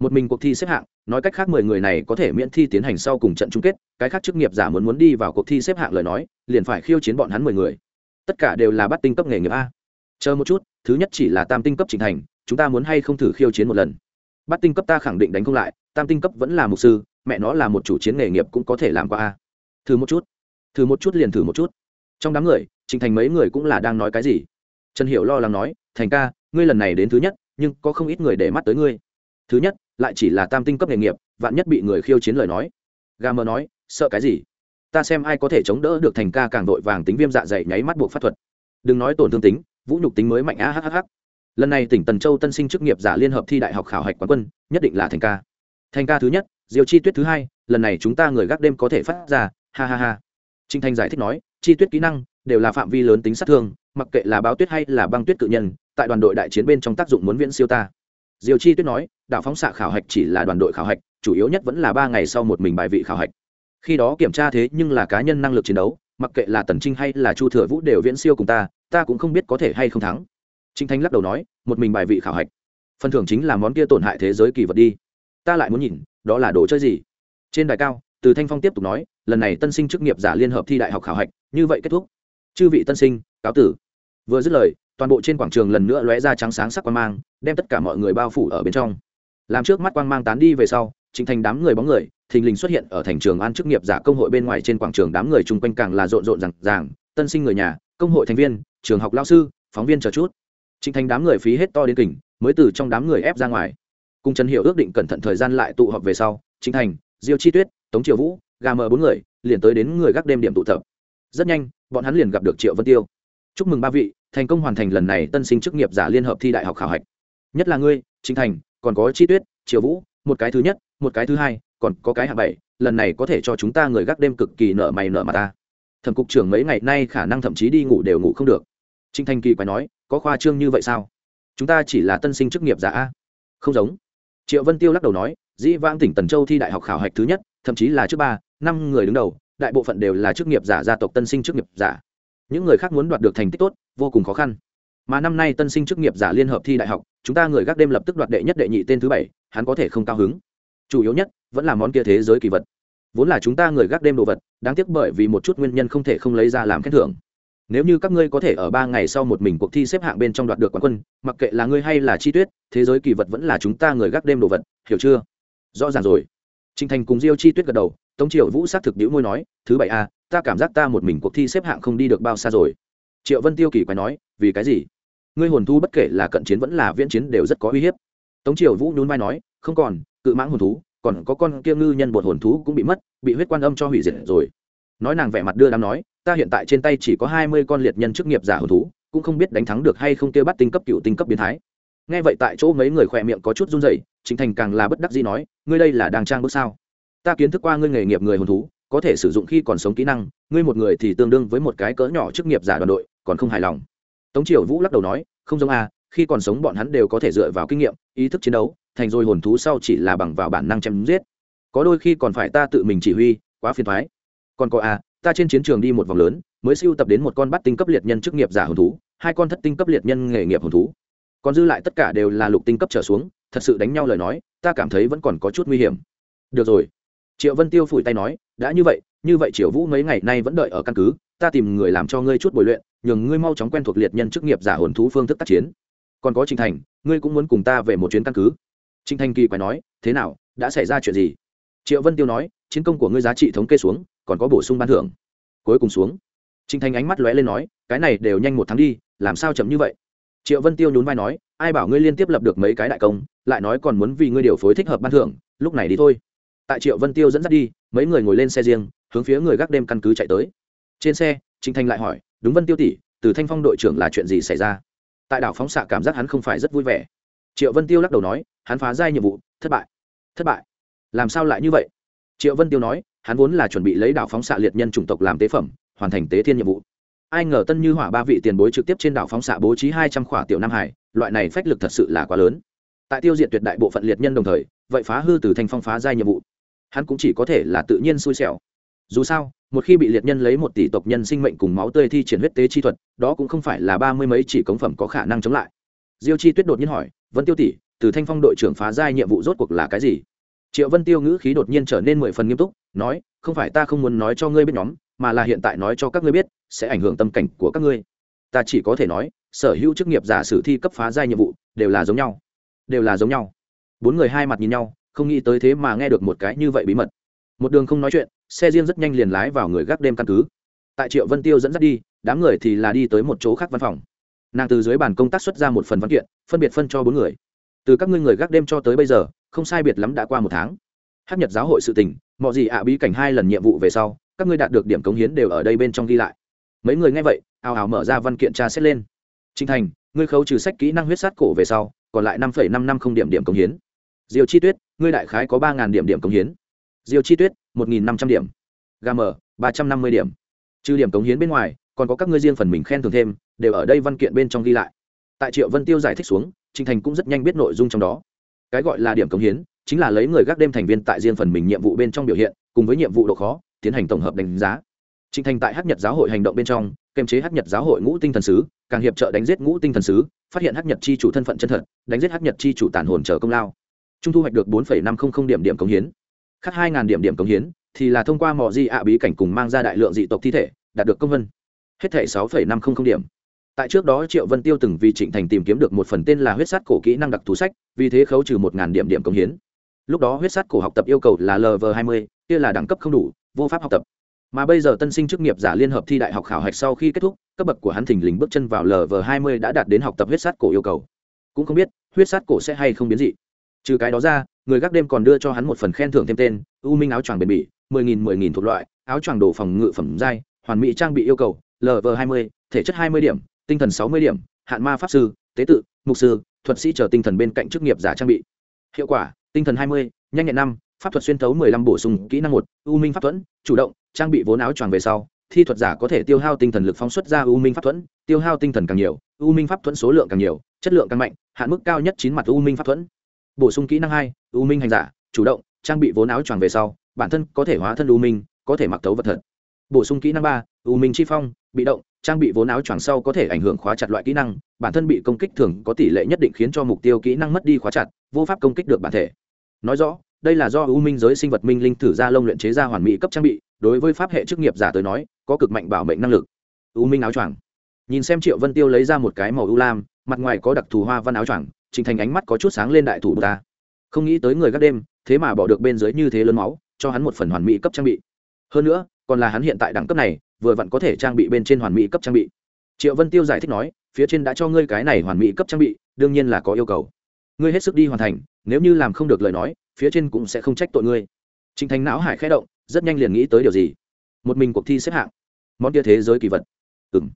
Một mình cuộc thi xếp hạng, nói cách khác mười người này có thể miễn thi tiến hành sau cùng trận chung kết, cái khác chức nghiệp giả muốn muốn đi vào cuộc thi xếp hạng lời nói, liền phải khiêu chiến bọn hắn mười người. Tất cả đều là bắt tinh cấp nghề nghiệp a. Chờ một chút, thứ nhất chỉ là tam tinh cấp trình thành, chúng ta muốn hay không thử khiêu chiến một lần? Bắt tinh cấp ta khẳng định đánh không lại, tam tinh cấp vẫn là mục sư, mẹ nó là một chủ chiến nghề nghiệp cũng có thể làm qua a. Thử một chút. Thử một chút liền thử một chút. Trong đám người, trình thành mấy người cũng là đang nói cái gì? Trần hiểu lo lắng nói, thành ca, ngươi lần này đến thứ nhất nhưng có không ít người để mắt tới ngươi. Thứ nhất, lại chỉ là tam tinh cấp nghề nghiệp, vạn nhất bị người khiêu chiến lời nói. Gà mờ nói, sợ cái gì? Ta xem ai có thể chống đỡ được thành ca càng vội vàng tính viêm dạ dày nháy mắt buộc pháp thuật. Đừng nói tổn thương tính, vũ nhục tính mới mạnh, a hhh lần này tỉnh tần châu tân sinh chức nghiệp giả liên hợp thi đại học khảo hạch quán quân, nhất định là thành ca. Thành ca thứ nhất diều chi tuyết thứ hai, lần này chúng ta người gác đêm có thể phát ra, ha ha ha. Trinh thanh giải thích nói, chi tuyết kỹ năng đều là phạm vi lớn tính sát thương, mặc kệ là báo tuyết hay là băng tuyết cự nhân tại đoàn đội đại chiến bên trong tác dụng muốn viễn siêu ta. Diều chi tuyết nói đạo phóng xạ khảo hạch chỉ là đoàn đội khảo hạch, chủ yếu nhất vẫn là ba ngày sau một mình bài vị khảo hạch. Khi đó kiểm tra thế nhưng là cá nhân năng lực chiến đấu, mặc kệ là tần trinh hay là chu thừa vũ đều viễn siêu cùng ta ta cũng không biết có thể hay không thắng. Trinh thanh lắc đầu nói, một mình bài vị khảo hạch, phần thưởng chính là món kia tổn hại thế giới kỳ vật đi. Ta lại muốn nhìn, đó là đồ chơi gì? Trên đài cao, từ thanh phong tiếp tục nói, lần này tân sinh chức nghiệp giả liên hợp thi đại học khảo hạch, như vậy kết thúc. Chư vị tân sinh, cáo tử. Vừa dứt lời toàn bộ trên quảng trường lần nữa lóe ra trắng sáng sắc quang mang, đem tất cả mọi người bao phủ ở bên trong. Làm trước mắt quang mang tán đi về sau chính thành đám người bóng người, thình lình xuất hiện ở thành trường an chức nghiệp giả công hội bên ngoài trên quảng trường đám người chung quanh càng là rộn rộn rằng ràng, tân sinh người nhà, công hội thành viên, trường học lao sư, phóng viên chờ chút. Chính thành đám người phí hết to đến kỉnh, mới từ trong đám người ép ra ngoài. Cùng trần hiệu ước định cẩn thận thời gian lại tụ họp về sau chính thành, diêu chi tuyết, tống triều vũ, gà mờ bốn người, liền tới đến người gác đêm điểm tụ tập. Rất nhanh, bọn hắn liền gặp được triệu vân tiêu. Chúc mừng ba vị thành công hoàn thành lần này tân sinh chức nghiệp giả liên hợp thi đại học khảo hạch. Nhất là ngươi chính thành, còn có chi tuyết, triều vũ, một cái thứ nhất, một cái thứ hai, còn có cái hạng bảy, lần này có thể cho chúng ta người gác đêm cực kỳ nợ mày nợ mà ta. Thẩm cục trưởng mấy ngày nay khả năng thậm chí đi ngủ đều ngủ không được. Trinh thanh kỳ quái nói, có khoa trương như vậy sao? Chúng ta chỉ là tân sinh chức nghiệp giả a? Không giống. Triệu vân tiêu lắc đầu nói, dĩ vãng tỉnh tần châu thi đại học khảo hạch thứ nhất, thậm chí là trước ba, năm người đứng đầu, đại bộ phận đều là chức nghiệp giả gia tộc tân sinh chức nghiệp giả những người khác muốn đoạt được thành tích tốt, vô cùng khó khăn. Mà năm nay tân sinh chức nghiệp giả liên hợp thi đại học, chúng ta người gác đêm lập tức đoạt đệ nhất đệ nhị tên thứ bảy, hắn có thể không cao hứng. Chủ yếu nhất, vẫn là món kia thế giới kỳ vật. Vốn là chúng ta người gác đêm đồ vật, đáng tiếc bởi vì một chút nguyên nhân không thể không lấy ra làm khen thưởng. Nếu như các ngươi có thể ở ba ngày sau một mình cuộc thi xếp hạng bên trong đoạt được quán quân, mặc kệ là ngươi hay là chi tuyết, thế giới kỳ vật vẫn là chúng ta người gác đêm đồ vật, hiểu chưa? Rõ ràng rồi. Trinh thành cùng diêu chi tuyết gật đầu, tống triệu vũ s á t thực đĩu môi nói, thứ bảy a ta cảm giác ta một mình cuộc thi xếp hạng không đi được bao xa rồi. Triệu vân tiêu kỳ quay nói, vì cái gì? Ngươi hồn thú bất kể là cận chiến vẫn là viễn chiến đều rất có uy hiếp. Tống triều vũ nhún vai nói, không còn, cự mãng hồn thú, còn có con kia ngư nhân bột hồn thú cũng bị mất, bị huyết quan âm cho hủy diệt rồi. Nói nàng vẻ mặt đưa đám nói, ta hiện tại trên tay chỉ có hai mươi con liệt nhân chức nghiệp giả hồn thú, cũng không biết đánh thắng được hay không kêu bắt tinh cấp cựu tinh cấp biến thái. Nghe vậy tại chỗ mấy người khỏe miệng có chút run rẩy chính thành càng là bất đắc dĩ nói, ngươi đây là đang trang bước sao? Ta kiến thức qua ngươi nghề nghiệp người hồn thú có thể sử dụng khi còn sống kỹ năng, ngươi một người thì tương đương với một cái cỡ nhỏ chức nghiệp giả đoàn đội, còn không hài lòng. Tống triều vũ lắc đầu nói, không giống a, khi còn sống bọn hắn đều có thể dựa vào kinh nghiệm, ý thức chiến đấu, thành rồi hồn thú sau chỉ là bằng vào bản năng chém giết. Có đôi khi còn phải ta tự mình chỉ huy, quá phiền thoái còn có a, ta trên chiến trường đi một vòng lớn, mới siêu tập đến một con bắt tinh cấp liệt nhân chức nghiệp giả hồn thú, hai con thất tinh cấp liệt nhân nghề nghiệp hồn thú. Còn dư lại tất cả đều là lục tinh cấp trở xuống, thật sự đánh nhau lời nói, ta cảm thấy vẫn còn có chút nguy hiểm. Được rồi triệu vân tiêu phủi tay nói, đã như vậy như vậy triệu vũ mấy ngày nay vẫn đợi ở căn cứ, ta tìm người làm cho ngươi chút bồi luyện, nhường ngươi mau chóng quen thuộc liệt nhân chức nghiệp giả hồn thú phương thức tác chiến. Còn có Trình thành, ngươi cũng muốn cùng ta về một chuyến căn cứ. Trình thành kỳ quái nói, thế nào, đã xảy ra chuyện gì? Triệu vân tiêu nói, chiến công của ngươi giá trị thống kê xuống, còn có bổ sung ban thưởng. Cuối cùng xuống, Trình thành ánh mắt lóe lên nói, cái này đều nhanh một tháng đi, làm sao chậm như vậy? Triệu vân tiêu nhún vai nói, ai bảo ngươi liên tiếp lập được mấy cái đại công, lại nói còn muốn vì ngươi điều phối thích hợp ban thưởng, lúc này đi thôi tại triệu vân tiêu dẫn dắt đi, mấy người ngồi lên xe riêng, hướng phía người gác đêm căn cứ chạy tới. Trên xe trịnh thanh lại hỏi, đúng vân tiêu tỷ, từ thanh phong đội trưởng là chuyện gì xảy ra? Tại đảo phóng xạ cảm giác hắn không phải rất vui vẻ. Triệu vân tiêu lắc đầu nói, hắn phá giai nhiệm vụ, thất bại thất bại. Làm sao lại như vậy? Triệu vân tiêu nói, hắn vốn là chuẩn bị lấy đảo phóng xạ liệt nhân chủng tộc làm tế phẩm, hoàn thành tế thiên nhiệm vụ. Ai ngờ tân như hỏa ba vị tiền bối trực tiếp trên đảo phóng xạ bố trí hai trăm khỏa tiểu nam hải, loại này phách lực thật sự là quá lớn. Tại tiêu diệt tuyệt đại bộ phận liệt nhân đồng thời, vậy phá hư từ thanh phong phá giai nhiệm vụ hắn cũng chỉ có thể là tự nhiên xui xẻo. Dù sao, một khi bị liệt nhân lấy một tỷ tộc nhân sinh mệnh cùng máu tươi thi triển huyết tế chi thuật, đó cũng không phải là ba mươi mấy chỉ cống phẩm có khả năng chống lại. Diêu chi tuyết đột nhiên hỏi, vân tiêu tỷ, từ thanh phong đội trưởng phá giai nhiệm vụ rốt cuộc là cái gì? Triệu vân tiêu ngữ khí đột nhiên trở nên mười phần nghiêm túc, nói, không phải ta không muốn nói cho ngươi biết nhóm, mà là hiện tại nói cho các ngươi biết, sẽ ảnh hưởng tâm cảnh của các ngươi. Ta chỉ có thể nói, sở hữu chức nghiệp giả sử thi cấp phá giai nhiệm vụ đều là giống nhau. Đều là giống nhau. Bốn người hai mặt nhìn nhau không nghĩ tới thế mà nghe được một cái như vậy bí mật. Một đường không nói chuyện, xe riêng rất nhanh liền lái vào người gác đêm căn cứ. Tại triệu vân tiêu dẫn dắt đi, đám người thì là đi tới một chỗ khác văn phòng. Nàng từ dưới bàn công tác xuất ra một phần văn kiện, phân biệt phân cho bốn người. Từ các ngươi người gác đêm cho tới bây giờ, không sai biệt lắm đã qua một tháng. Hát nhật giáo hội sự tình mọi gì ạ bí cảnh hai lần nhiệm vụ về sau, các ngươi đạt được điểm cống hiến đều ở đây bên trong ghi lại. Mấy người nghe vậy, ào ào mở ra văn kiện tra xét lên. Trinh thành, ngươi khấu trừ sách kỹ năng huyết sát cổ về sau, còn lại năm năm năm không điểm điểm cống hiến. Diều chi tuyết ngươi đại khái có ba điểm điểm cống hiến. Diêu chi tuyết, một nghìn năm trăm điểm. Gam ba trăm năm mươi điểm. Trừ điểm cống hiến bên ngoài, còn có các ngươi riêng phần mình khen thưởng thêm, đều ở đây văn kiện bên trong ghi lại. Tại triệu vân tiêu giải thích xuống trinh thành cũng rất nhanh biết nội dung trong đó. Cái gọi là điểm cống hiến, chính là lấy người gác đêm thành viên tại riêng phần mình nhiệm vụ bên trong biểu hiện, cùng với nhiệm vụ độ khó, tiến hành tổng hợp đánh giá. Trinh thành tại hát nhật giáo hội hành động bên trong, kiềm chế hát nhật giáo hội ngũ tinh thần sứ, càng hiệp trợ đánh giết ngũ tinh thần sứ, phát hiện hát nhật chi chủ thân phận chân thật, đánh giết hát nhật chi chủ tàn hồn trở công lao trung thu hoạch được bốn năm trăm linh điểm điểm cống hiến. Khác 2000 điểm điểm cống hiến thì là thông qua mò di ạ bí cảnh cùng mang ra đại lượng dị tộc thi thể đạt được công vân. Hết thảy 6,500 điểm. Tại trước đó triệu vân tiêu từng vì trịnh thành tìm kiếm được một phần tên là huyết sát cổ kỹ năng đặc thù sách vì thế khấu trừ 1000 điểm điểm cống hiến. Lúc đó huyết sát cổ học tập yêu cầu là lv hai mươi kia là đẳng cấp không đủ vô pháp học tập. Mà bây giờ tân sinh chức nghiệp giả liên hợp thi đại học khảo hạch sau khi kết thúc cấp bậc của hắn thình lình bước chân vào lv hai mươi đã đạt đến học tập huyết sát cổ yêu cầu. Cũng không biết huyết sát cổ sẽ hay không biến dị trừ cái đó ra, người gác đêm còn đưa cho hắn một phần khen thưởng thêm tên, u minh áo choàng bền bỉ, mười nghìn mười nghìn thuộc loại, áo choàng đồ phòng ngự phẩm giai, hoàn mỹ trang bị yêu cầu lv hai mươi, thể chất hai mươi điểm, tinh thần sáu mươi điểm, hạn ma pháp sư, tế tự, mục sư, thuật sĩ chờ tinh thần bên cạnh chức nghiệp giả trang bị. Hiệu quả, tinh thần hai mươi, nhanh nhẹn năm, pháp thuật xuyên thấu mười lăm bổ sung kỹ năng một, u minh pháp thuẫn, chủ động, trang bị vốn áo choàng về sau, thi thuật giả có thể tiêu hao tinh thần lực phóng xuất ra u minh pháp thuẫn, tiêu hao tinh thần càng nhiều, u minh pháp thuẫn số lượng càng nhiều, chất lượng càng mạnh, hạn mức cao nhất chín mặt u minh pháp thuẫn bổ sung kỹ năng hai, u minh hành giả, chủ động, trang bị vốn áo choàng về sau, bản thân có thể hóa thân u minh, có thể mặc tấu vật thật. Bổ sung kỹ năng ba, u minh chi phong, bị động, trang bị vốn áo choàng sau có thể ảnh hưởng khóa chặt loại kỹ năng, bản thân bị công kích thường có tỷ lệ nhất định khiến cho mục tiêu kỹ năng mất đi khóa chặt, vô pháp công kích được bản thể. Nói rõ, đây là do u minh giới sinh vật minh linh thử ra lông luyện chế ra hoàn mỹ cấp trang bị, đối với pháp hệ chức nghiệp giả tới nói, có cực mạnh bảo mệnh năng lực. U minh áo choàng. Nhìn xem triệu vân tiêu lấy ra một cái màu u lam, mặt ngoài có đặc thù hoa văn áo choàng trình thành ánh mắt có chút sáng lên đại thủ ta. Không nghĩ tới người gác đêm thế mà bỏ được bên dưới như thế lớn máu cho hắn một phần hoàn mỹ cấp trang bị. Hơn nữa còn là hắn hiện tại đẳng cấp này vừa vặn có thể trang bị bên trên hoàn mỹ cấp trang bị. Triệu vân tiêu giải thích nói phía trên đã cho ngươi cái này hoàn mỹ cấp trang bị đương nhiên là có yêu cầu. Ngươi hết sức đi hoàn thành nếu như làm không được lời nói phía trên cũng sẽ không trách tội ngươi. Trình thành não hải khẽ động rất nhanh liền nghĩ tới điều gì? Một mình cuộc thi xếp hạng. Món kia thế giới kỳ vật. Ừm,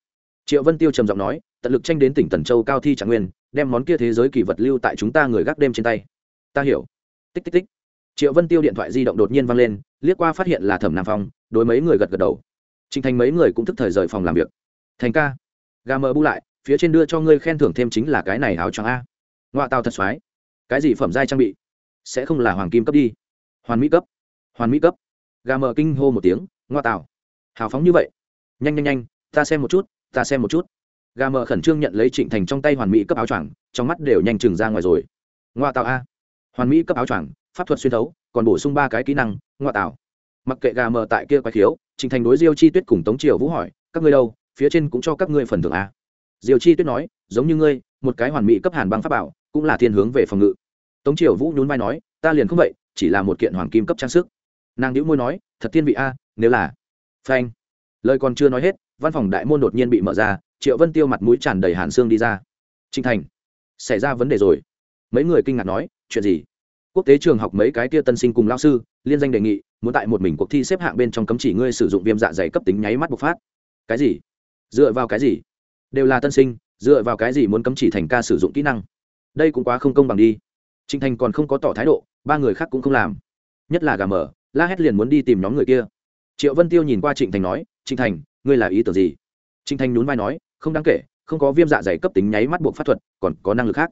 triệu vân tiêu trầm giọng nói tận lực tranh đến tỉnh tần châu cao thi trạng nguyên, đem món kia thế giới kỳ vật lưu tại chúng ta người gác đêm trên tay. Ta hiểu. Tích tích tích. Triệu vân tiêu điện thoại di động đột nhiên văng lên, liếc qua phát hiện là thẩm nam phong, đối mấy người gật gật đầu. Trình thành mấy người cũng thức thời rời phòng làm việc. Thành ca. Gà mờ bu lại, phía trên đưa cho ngươi khen thưởng thêm chính là cái này áo choàng a. Ngoại tàu thật xoái. Cái gì phẩm giai trang bị? Sẽ không là hoàng kim cấp đi. Hoàn mỹ cấp. Hoàn mỹ cấp. Gà mờ kinh hô một tiếng ngoa tàu hào phóng như vậy. Nhanh nhanh nhanh, ta xem một chút, ta xem một chút gà mờ khẩn trương nhận lấy trịnh thành trong tay hoàn mỹ cấp áo choàng, trong mắt đều nhanh chừng ra ngoài rồi. Ngoa tạo a. Hoàn mỹ cấp áo choàng, pháp thuật xuyên thấu, còn bổ sung ba cái kỹ năng, ngoa tạo. Mặc kệ gà mờ tại kia quái khiếu, trịnh thành đối diêu chi tuyết cùng tống triều vũ hỏi, các ngươi đâu? Phía trên cũng cho các ngươi phần thưởng a. Diêu chi tuyết nói, giống như ngươi, một cái hoàn mỹ cấp hàn băng pháp bảo, cũng là thiên hướng về phòng ngự. Tống triều vũ nhún vai nói, ta liền không vậy, chỉ là một kiện hoàng kim cấp trang sức. Nàng đĩu môi nói, thật thiên vị a, nếu là phanh. Lời còn chưa nói hết, văn phòng đại môn đột nhiên bị mở ra triệu vân tiêu mặt mũi tràn đầy hàn xương đi ra. Trinh thành, xảy ra vấn đề rồi. Mấy người kinh ngạc nói, chuyện gì? Quốc tế trường học mấy cái tia tân sinh cùng lao sư liên danh đề nghị, muốn tại một mình cuộc thi xếp hạng bên trong cấm chỉ ngươi sử dụng viêm dạ dày cấp tính nháy mắt bộc phát. Cái gì? Dựa vào cái gì? Đều là tân sinh, dựa vào cái gì muốn cấm chỉ thành ca sử dụng kỹ năng? Đây cũng quá không công bằng đi. Trinh thành còn không có tỏ thái độ, ba người khác cũng không làm. Nhất là gà mở la hét liền muốn đi tìm nhóm người kia. Triệu vân tiêu nhìn qua trịnh thành nói, trịnh thành, ngươi là ý tưởng gì? Trịnh thành nhún vai nói không đáng kể không có viêm dạ dày cấp tính nháy mắt buộc pháp thuật còn có năng lực khác.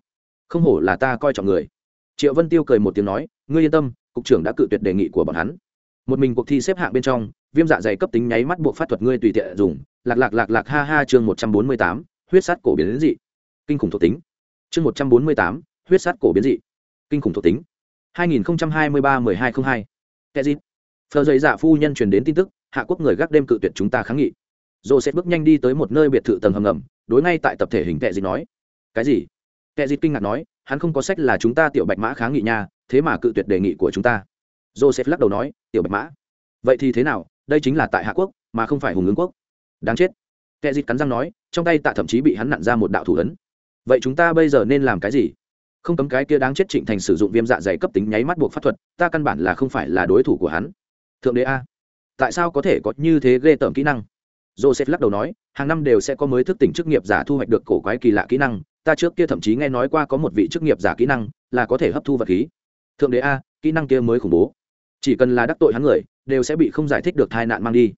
Không hổ là ta coi trọng người. Triệu vân tiêu cười một tiếng nói ngươi yên tâm cục trưởng đã cự tuyệt đề nghị của bọn hắn. Một mình cuộc thi xếp hạng bên trong viêm dạ dày cấp tính nháy mắt buộc pháp thuật ngươi tùy tiện dùng. Lạc lạc lạc lạc ha ha chương một trăm bốn mươi tám huyết sát cổ biến dị. Kinh khủng thuộc tính. Chương một trăm bốn mươi tám huyết sát cổ biến dị. Kinh khủng thuộc tính. hai nghìn hai mươi ba mười hai không 2023-1202 Kezit. Phờ dậy giả phu nhân truyền đến tin tức, hạ quốc người gác đêm cự tuyệt chúng ta kháng nghị. Joseph bước nhanh đi tới một nơi biệt thự tầng hầm ngầm, đối ngay tại tập thể hình kệ dịch nói. Cái gì? kệ dịch kinh ngạc nói, hắn không có sách là chúng ta tiểu bạch mã kháng nghị nha, thế mà cự tuyệt đề nghị của chúng ta. Joseph lắc đầu nói, tiểu bạch mã. Vậy thì thế nào, đây chính là tại hạ quốc, mà không phải hùng ứng quốc. Đáng chết. kệ dịch cắn răng nói, trong tay tạ thậm chí bị hắn nặn ra một đạo thủ ấn. Vậy chúng ta bây giờ nên làm cái gì? không cấm cái kia đáng chết trịnh thành sử dụng viêm dạ dày cấp tính nháy mắt buộc pháp thuật ta căn bản là không phải là đối thủ của hắn thượng đế a tại sao có thể có như thế ghê tởm kỹ năng joseph lắc đầu nói, hàng năm đều sẽ có mới thức tỉnh chức nghiệp giả thu hoạch được cổ quái kỳ lạ kỹ năng, ta trước kia thậm chí nghe nói qua có một vị chức nghiệp giả kỹ năng là có thể hấp thu vật khí. Thượng đế a, kỹ năng kia mới khủng bố. Chỉ cần là đắc tội hắn người, đều sẽ bị không giải thích được tai nạn mang đi.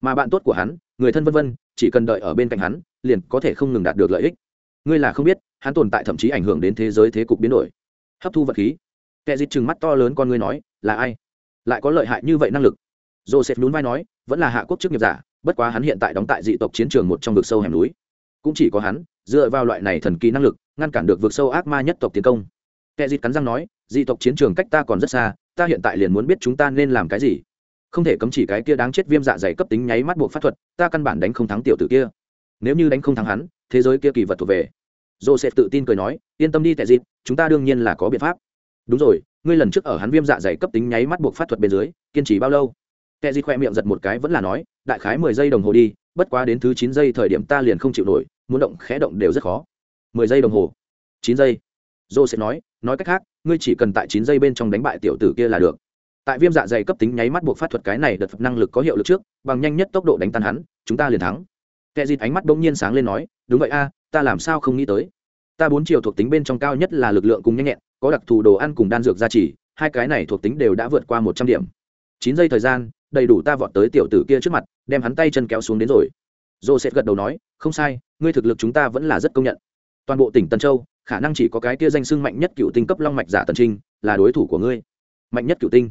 Mà bạn tốt của hắn, người thân vân vân, chỉ cần đợi ở bên cạnh hắn, liền có thể không ngừng đạt được lợi ích. Ngươi là không biết, hắn tồn tại thậm chí ảnh hưởng đến thế giới thế cục biến đổi. Hấp thu vật khí. Kẻ dịch chừng mắt to lớn con ngươi nói, là ai? Lại có lợi hại như vậy năng lực? Joseph nhún vai nói, vẫn là hạ quốc chức nghiệp giả bất quá hắn hiện tại đóng tại dị tộc chiến trường một trong vực sâu hẻm núi. Cũng chỉ có hắn, dựa vào loại này thần kỳ năng lực, ngăn cản được vực sâu ác ma nhất tộc tiến công. Kẻ dịt cắn răng nói, dị tộc chiến trường cách ta còn rất xa, ta hiện tại liền muốn biết chúng ta nên làm cái gì. Không thể cấm chỉ cái kia đáng chết viêm dạ dày cấp tính nháy mắt buộc pháp thuật, ta căn bản đánh không thắng tiểu tử kia. Nếu như đánh không thắng hắn, thế giới kia kỳ vật thuộc về. Joseph tự tin cười nói, yên tâm đi tệ dịp chúng ta đương nhiên là có biện pháp. Đúng rồi, ngươi lần trước ở hắn viêm dạ dày cấp tính nháy mắt buộc phát thuật bên dưới, kiên trì bao lâu? Kẻ gì khoe miệng giật một cái vẫn là nói, đại khái mười giây đồng hồ đi, bất quá đến thứ chín giây thời điểm ta liền không chịu nổi, muốn động khẽ động đều rất khó. Mười giây đồng hồ. Chín giây. Joseph nói nói cách khác, ngươi chỉ cần tại chín giây bên trong đánh bại tiểu tử kia là được. Tại viêm dạ dày cấp tính nháy mắt buộc phát thuật cái này đợt năng lực có hiệu lực trước, bằng nhanh nhất tốc độ đánh tan hắn, chúng ta liền thắng. Kẻ dịt ánh mắt bỗng nhiên sáng lên nói, đúng vậy a, ta làm sao không nghĩ tới? Ta bốn chiều thuộc tính bên trong cao nhất là lực lượng cùng nhanh nhẹn, có đặc thù đồ ăn cùng đan dược gia trì, hai cái này thuộc tính đều đã vượt qua một trăm điểm. Chín giây thời gian đầy đủ ta vọt tới tiểu tử kia trước mặt, đem hắn tay chân kéo xuống đến rồi. Joseph gật đầu nói, không sai, ngươi thực lực chúng ta vẫn là rất công nhận. Toàn bộ tỉnh tân châu, khả năng chỉ có cái kia danh sưng mạnh nhất cựu tinh cấp long mạch giả tần trinh, là đối thủ của ngươi. Mạnh nhất cựu tinh?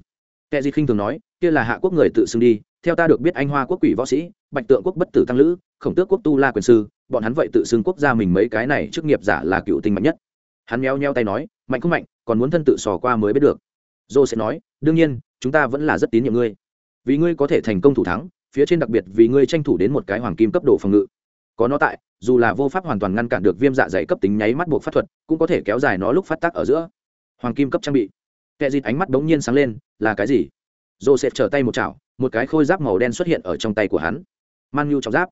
Kệ di khinh thường nói, kia là hạ quốc người tự xưng đi, theo ta được biết anh hoa quốc quỷ võ sĩ, bạch tượng quốc bất tử tăng lữ, khổng tước quốc tu la quyền sư, bọn hắn vậy tự xưng quốc gia mình mấy cái này chức nghiệp giả là cựu tinh mạnh nhất. Hắn meo nheo tay nói, mạnh không mạnh, còn muốn thân tự sò qua mới biết được. Dô sẽ nói, đương nhiên, chúng ta vẫn là rất tín nhiệm ngươi vì ngươi có thể thành công thủ thắng, phía trên đặc biệt vì ngươi tranh thủ đến một cái hoàng kim cấp độ phòng ngự. Có nó tại, dù là vô pháp hoàn toàn ngăn cản được viêm dạ dày cấp tính nháy mắt buộc phát thuật, cũng có thể kéo dài nó lúc phát tác ở giữa. Hoàng kim cấp trang bị. Kệ dịt ánh mắt bỗng nhiên sáng lên, là cái gì? Joseph trở tay một chảo, một cái khôi giáp màu đen xuất hiện ở trong tay của hắn. Man nhu trọng giáp.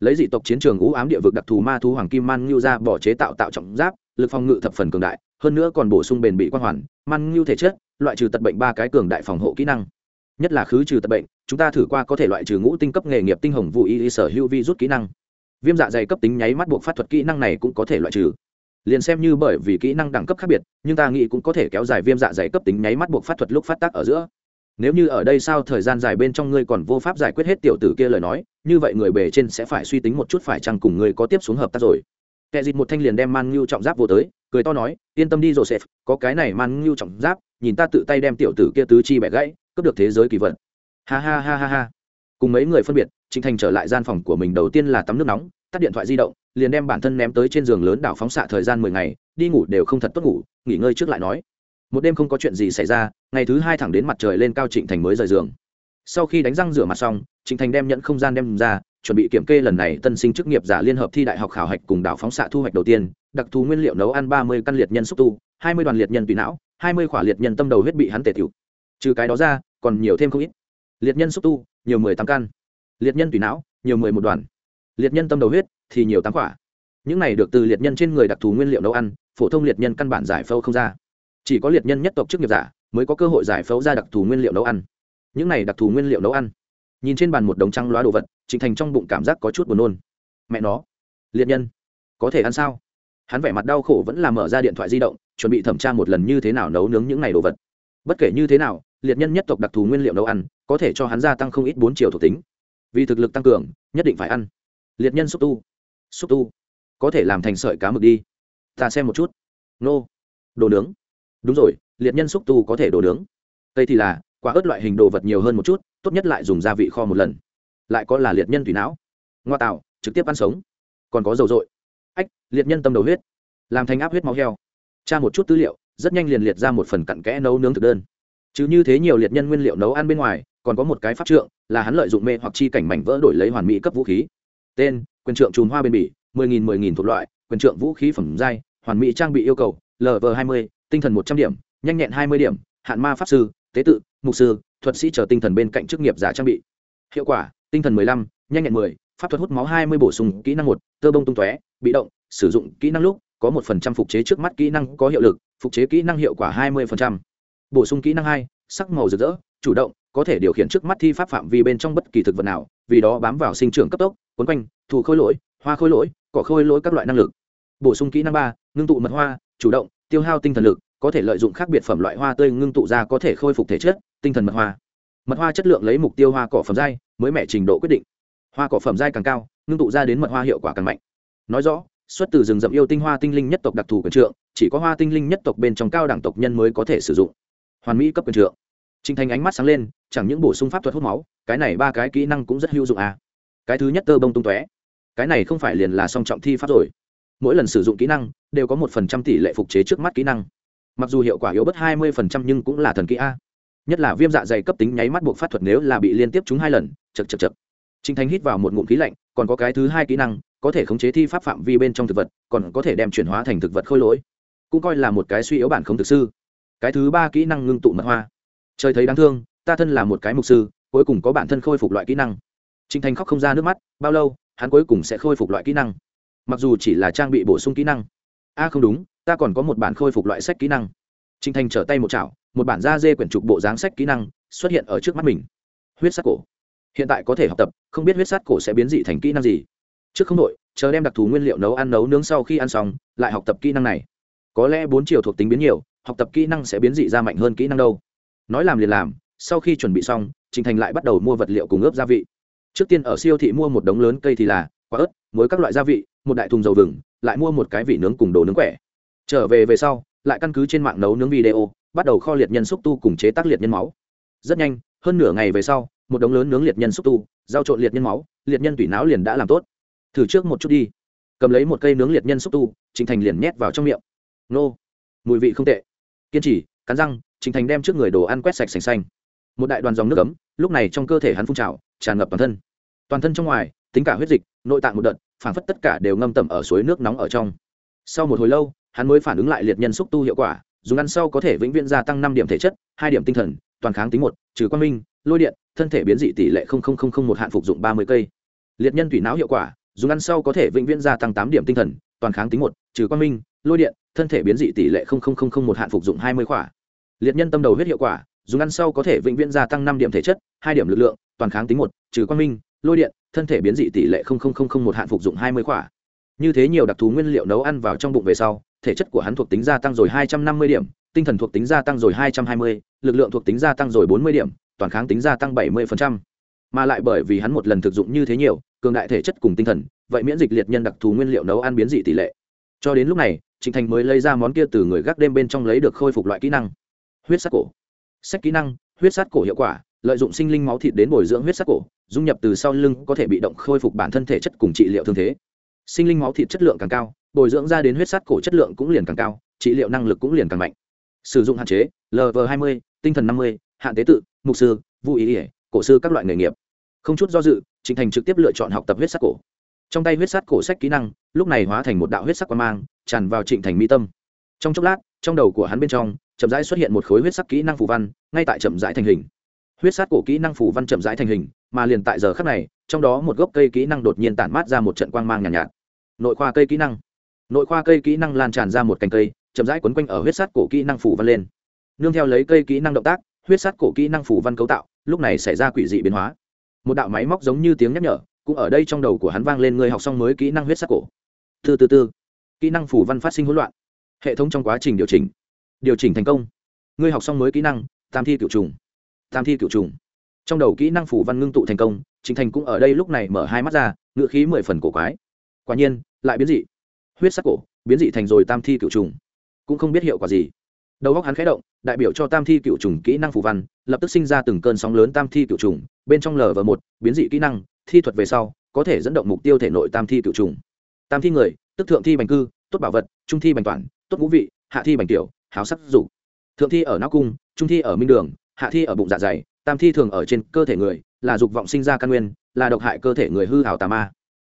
Lấy dị tộc chiến trường ú ám địa vực đặc thù ma thú hoàng kim man nhu ra bỏ chế tạo tạo trọng giáp, lực phòng ngự thập phần cường đại, hơn nữa còn bổ sung bền bị quan hoàn. Man nhu thể chất, loại trừ tật bệnh ba cái cường đại phòng hộ kỹ năng nhất là khứ trừ tật bệnh, chúng ta thử qua có thể loại trừ ngũ tinh cấp nghề nghiệp tinh hồng vụ y sở hữu vi rút kỹ năng. Viêm dạ dày cấp tính nháy mắt buộc phát thuật kỹ năng này cũng có thể loại trừ. Liền xem như bởi vì kỹ năng đẳng cấp khác biệt, nhưng ta nghĩ cũng có thể kéo dài viêm dạ dày cấp tính nháy mắt buộc phát thuật lúc phát tác ở giữa. Nếu như ở đây sao thời gian dài bên trong ngươi còn vô pháp giải quyết hết tiểu tử kia lời nói, như vậy người bề trên sẽ phải suy tính một chút phải chăng cùng ngươi có tiếp xuống hợp tác rồi. Kẻ dịt một thanh liền đem man ngưu trọng giáp vô tới, cười to nói, yên tâm đi, joseph, có cái này man ngưu trọng giáp, nhìn ta tự tay đem tiểu tử kia tứ chi bẻ gãy cướp được thế giới kỳ vật. Ha ha ha ha ha. Cùng mấy người phân biệt, trịnh thành trở lại gian phòng của mình đầu tiên là tắm nước nóng, tắt điện thoại di động, liền đem bản thân ném tới trên giường lớn đảo phóng xạ thời gian mười ngày, đi ngủ đều không thật tốt ngủ, nghỉ ngơi trước lại nói. Một đêm không có chuyện gì xảy ra, ngày thứ hai thẳng đến mặt trời lên cao trịnh thành mới rời giường. Sau khi đánh răng rửa mặt xong, trịnh thành đem nhận không gian đem ra, chuẩn bị kiểm kê lần này tân sinh chức nghiệp giả liên hợp thi đại học khảo hạch cùng đảo phóng xạ thu hoạch đầu tiên, đặc thù nguyên liệu nấu ăn ba mươi căn liệt nhân xúc tu, hai mươi đoàn liệt nhân tùy não, hai mươi khỏa liệt nhân tâm đầu huyết bị hắn tề tiểu trừ cái đó ra, còn nhiều thêm không ít. Liệt nhân xúc tu, nhiều mười tám căn. Liệt nhân tùy não, nhiều mười một đoàn. Liệt nhân tâm đầu huyết, thì nhiều tám quả. Những này được từ liệt nhân trên người đặc thù nguyên liệu nấu ăn, phổ thông liệt nhân căn bản giải phẫu không ra. Chỉ có liệt nhân nhất tộc chức nghiệp giả mới có cơ hội giải phẫu ra đặc thù nguyên liệu nấu ăn. Những này đặc thù nguyên liệu nấu ăn. Nhìn trên bàn một đống trăng loá đồ vật, trịnh thành trong bụng cảm giác có chút buồn nôn. Mẹ nó, liệt nhân, có thể ăn sao? Hắn vẻ mặt đau khổ vẫn là mở ra điện thoại di động, chuẩn bị thẩm tra một lần như thế nào nấu nướng những này đồ vật. Bất kể như thế nào liệt nhân nhất tộc đặc thù nguyên liệu nấu ăn, có thể cho hắn gia tăng không ít bốn chiều thuộc tính. Vì thực lực tăng cường, nhất định phải ăn. Liệt nhân xúc tu. Xúc tu. Có thể làm thành sợi cá mực đi. Ta xem một chút. Nô. Đồ nướng. Đúng rồi, liệt nhân xúc tu có thể đồ nướng. Đây thì là, quả ớt loại hình đồ vật nhiều hơn một chút, tốt nhất lại dùng gia vị kho một lần. Lại có là liệt nhân thủy não. Ngoa tạo, trực tiếp ăn sống. Còn có dầu dội. Ách, liệt nhân tâm đầu huyết. Làm thành áp huyết máu heo. Tra một chút tư liệu, rất nhanh liền liệt ra một phần cặn kẽ nấu nướng thực đơn chứ như thế nhiều liệt nhân nguyên liệu nấu ăn bên ngoài, còn có một cái pháp trượng, là hắn lợi dụng mê hoặc chi cảnh mảnh vỡ đổi lấy hoàn mỹ cấp vũ khí. Tên, quyền trượng chùm hoa bên bỉ, mười nghìn mười nghìn thuộc loại, quyền trượng vũ khí phẩm giai, hoàn mỹ trang bị yêu cầu lv hai mươi, tinh thần một trăm điểm, nhanh nhẹn hai mươi điểm, hạn ma pháp sư, tế tự, mục sư, thuật sĩ chờ tinh thần bên cạnh chức nghiệp giả trang bị. Hiệu quả, tinh thần mười lăm, nhanh nhẹn mười, pháp thuật hút máu hai mươi, bổ sung kỹ năng một, tơ bông tung tóe, bị động, sử dụng kỹ năng lúc, có một phần trăm phục chế trước mắt kỹ năng có hiệu lực, phục chế kỹ năng hiệu quả hai mươi phần trăm bổ sung kỹ năng hai, sắc màu rực rỡ, chủ động, có thể điều khiển trước mắt thi pháp phạm vi bên trong bất kỳ thực vật nào, vì đó bám vào sinh trưởng cấp tốc quấn quanh thù khôi lỗi, hoa khôi lỗi, cỏ khôi lỗi các loại năng lực. Bổ sung kỹ năng ba, ngưng tụ mật hoa, chủ động, tiêu hao tinh thần lực, có thể lợi dụng khác biệt phẩm loại hoa tươi ngưng tụ ra có thể khôi phục thể chất, tinh thần mật hoa. Mật hoa chất lượng lấy mục tiêu hoa cỏ phẩm giai, mới mẻ trình độ quyết định. Hoa cỏ phẩm giai càng cao, ngưng tụ ra đến mật hoa hiệu quả càng mạnh. Nói rõ, xuất từ rừng rậm yêu tinh hoa tinh linh nhất tộc đặc thù quyền trượng, chỉ có hoa tinh linh nhất tộc bên trong cao đẳng tộc nhân mới có thể sử dụng hoàn mỹ cấp quyền trượng Trình Thành ánh mắt sáng lên, chẳng những bổ sung pháp thuật hút máu, cái này ba cái kỹ năng cũng rất hữu dụng à. Cái thứ nhất tơ bông tung tóe. Cái này không phải liền là song trọng thi pháp rồi. Mỗi lần sử dụng kỹ năng đều có một phần trăm tỷ lệ phục chế trước mắt kỹ năng. Mặc dù hiệu quả yếu bất hai mươi phần trăm nhưng cũng là thần kỹ a. Nhất là viêm dạ dày cấp tính nháy mắt buộc phát thuật nếu là bị liên tiếp trúng hai lần, chật chật chật Trình Thành hít vào một ngụm khí lạnh, còn có cái thứ hai kỹ năng, có thể khống chế thi pháp phạm vi bên trong thực vật, còn có thể đem chuyển hóa thành thực vật khôi lỗi. Cũng coi là một cái suy yếu bản không thực sư. Cái thứ ba kỹ năng ngưng tụ mật hoa. Trời thấy đáng thương, ta thân là một cái mục sư, cuối cùng có bản thân khôi phục loại kỹ năng. Trinh thành khóc không ra nước mắt, bao lâu, hắn cuối cùng sẽ khôi phục loại kỹ năng. Mặc dù chỉ là trang bị bổ sung kỹ năng. A không đúng, ta còn có một bản khôi phục loại sách kỹ năng. Trinh thành trở tay một chảo, một bản da dê quyển trục bộ dáng sách kỹ năng, xuất hiện ở trước mắt mình. Huyết sát cổ. Hiện tại có thể học tập, không biết huyết sát cổ sẽ biến dị thành kỹ năng gì. Trước không đội chờ đem đặc thù nguyên liệu nấu ăn nấu nướng sau khi ăn xong, lại học tập kỹ năng này. Có lẽ bốn chiều thuộc tính biến nhiều học tập kỹ năng sẽ biến dị ra mạnh hơn kỹ năng đâu. Nói làm liền làm, sau khi chuẩn bị xong, trình thành lại bắt đầu mua vật liệu cùng ướp gia vị. Trước tiên ở siêu thị mua một đống lớn cây thì là quả ớt mới các loại gia vị, một đại thùng dầu vừng, lại mua một cái vị nướng cùng đồ nướng quẻ. Trở về về sau, lại căn cứ trên mạng nấu nướng video, bắt đầu kho liệt nhân xúc tu cùng chế tác liệt nhân máu. Rất nhanh, hơn nửa ngày về sau, một đống lớn nướng liệt nhân xúc tu giao trộn liệt nhân máu, liệt nhân tủy não liền đã làm tốt. Thử trước một chút đi. Cầm lấy một cây nướng liệt nhân xúc tu, Trình thành liền nhét vào trong miệng. Nô, mùi vị không tệ kiên trì, cắn răng, trình thành đem trước người đồ ăn quét sạch sành xanh. Một đại đoàn dòng nước ấm, lúc này trong cơ thể hắn phun trào, tràn ngập toàn thân. Toàn thân trong ngoài, tính cả huyết dịch, nội tạng một đợt phản phất tất cả đều ngâm tẩm ở suối nước nóng ở trong. Sau một hồi lâu, hắn mới phản ứng lại liệt nhân xúc tu hiệu quả, dùng ăn sau có thể vĩnh viễn gia tăng năm điểm thể chất, hai điểm tinh thần, toàn kháng tính một, trừ quang minh, lôi điện, thân thể biến dị tỷ lệ một hạn phục dụng ba mươi cây. Liệt nhân thủy não hiệu quả dùng ăn sau có thể vĩnh viễn gia tăng tám điểm tinh thần, toàn kháng tính một, trừ quang minh, lôi điện, thân thể biến dị tỷ lệ một hạn phục dụng hai mươi khỏa. Liệt nhân tâm đầu huyết hiệu quả, dùng ăn sau có thể vĩnh viễn gia tăng năm điểm thể chất, hai điểm lực lượng, toàn kháng tính một, trừ quang minh, lôi điện, thân thể biến dị tỷ lệ một hạn phục dụng hai mươi khỏa. Như thế nhiều đặc thù nguyên liệu nấu ăn vào trong bụng về sau, thể chất của hắn thuộc tính gia tăng rồi hai trăm năm mươi điểm, tinh thần thuộc tính gia tăng rồi hai trăm hai mươi, lực lượng thuộc tính gia tăng rồi bốn mươi điểm, toàn kháng tính gia tăng bảy mươi mà lại bởi vì hắn một lần thực dụng như thế nhiều, cường đại thể chất cùng tinh thần, vậy miễn dịch liệt nhân đặc thù nguyên liệu nấu ăn biến dị tỷ lệ. Cho đến lúc này, trịnh thành mới lấy ra món kia từ người gác đêm bên trong lấy được khôi phục loại kỹ năng. Huyết sắc cổ. Sách kỹ năng, huyết sát cổ hiệu quả, lợi dụng sinh linh máu thịt đến bồi dưỡng huyết sắc cổ, dung nhập từ sau lưng có thể bị động khôi phục bản thân thể chất cùng trị liệu thương thế. Sinh linh máu thịt chất lượng càng cao, bồi dưỡng ra đến huyết sát cổ chất lượng cũng liền càng cao, trị liệu năng lực cũng liền càng mạnh. Sử dụng hạn chế lv hai mươi, tinh thần năm mươi, hạn tế tự, mục sư vũ ý ỉa cổ sư các loại nghề nghiệp không chút do dự trịnh thành trực tiếp lựa chọn học tập huyết sắc cổ. Trong tay huyết sắc cổ sách kỹ năng lúc này hóa thành một đạo huyết sắc quan mang tràn vào trịnh thành mi tâm. Trong chốc lát trong đầu của hắn bên trong chậm rãi xuất hiện một khối huyết sắc kỹ năng phù văn ngay tại chậm rãi thành hình. Huyết sắc cổ kỹ năng phù văn chậm rãi thành hình mà liền tại giờ khắc này trong đó một gốc cây kỹ năng đột nhiên tản mát ra một trận quang mang nhàn nhạt, nhạt. Nội khoa cây kỹ năng. Nội khoa cây kỹ năng lan tràn ra một cành cây chậm rãi quấn quanh ở huyết sắt cổ kỹ năng phủ văn lên. Nương theo lấy cây kỹ năng động tác huyết sắt cổ kỹ năng phủ văn cấu tạo lúc này xảy ra quỷ dị biến hóa một đạo máy móc giống như tiếng nhắc nhở, cũng ở đây trong đầu của hắn vang lên người học xong mới kỹ năng huyết sắc cổ. Từ từ từ, kỹ năng phủ văn phát sinh hỗn loạn. Hệ thống trong quá trình điều chỉnh. Điều chỉnh thành công. Ngươi học xong mới kỹ năng, tam thi cựu trùng. Tam thi cựu trùng. Trong đầu kỹ năng phủ văn ngưng tụ thành công chính thành cũng ở đây lúc này mở hai mắt ra, ngựa khí mười phần cổ quái. Quả nhiên, lại biến dị. Huyết sắc cổ, biến dị thành rồi tam thi cựu trùng. Cũng không biết hiệu quả gì đầu góc hắn khẽ động, đại biểu cho tam thi cựu trùng kỹ năng phù văn, lập tức sinh ra từng cơn sóng lớn tam thi cựu trùng, bên trong lv một, biến dị kỹ năng, thi thuật về sau, có thể dẫn động mục tiêu thể nội tam thi cựu trùng. Tam thi người, tức thượng thi bành cư, tốt bảo vật, trung thi bành toàn, tốt ngũ vị, hạ thi bành tiểu, háo sắc dục. Thượng thi ở não cung, trung thi ở minh đường, hạ thi ở bụng dạ dày, tam thi thường ở trên cơ thể người, là dục vọng sinh ra căn nguyên, là độc hại cơ thể người hư hào tà ma.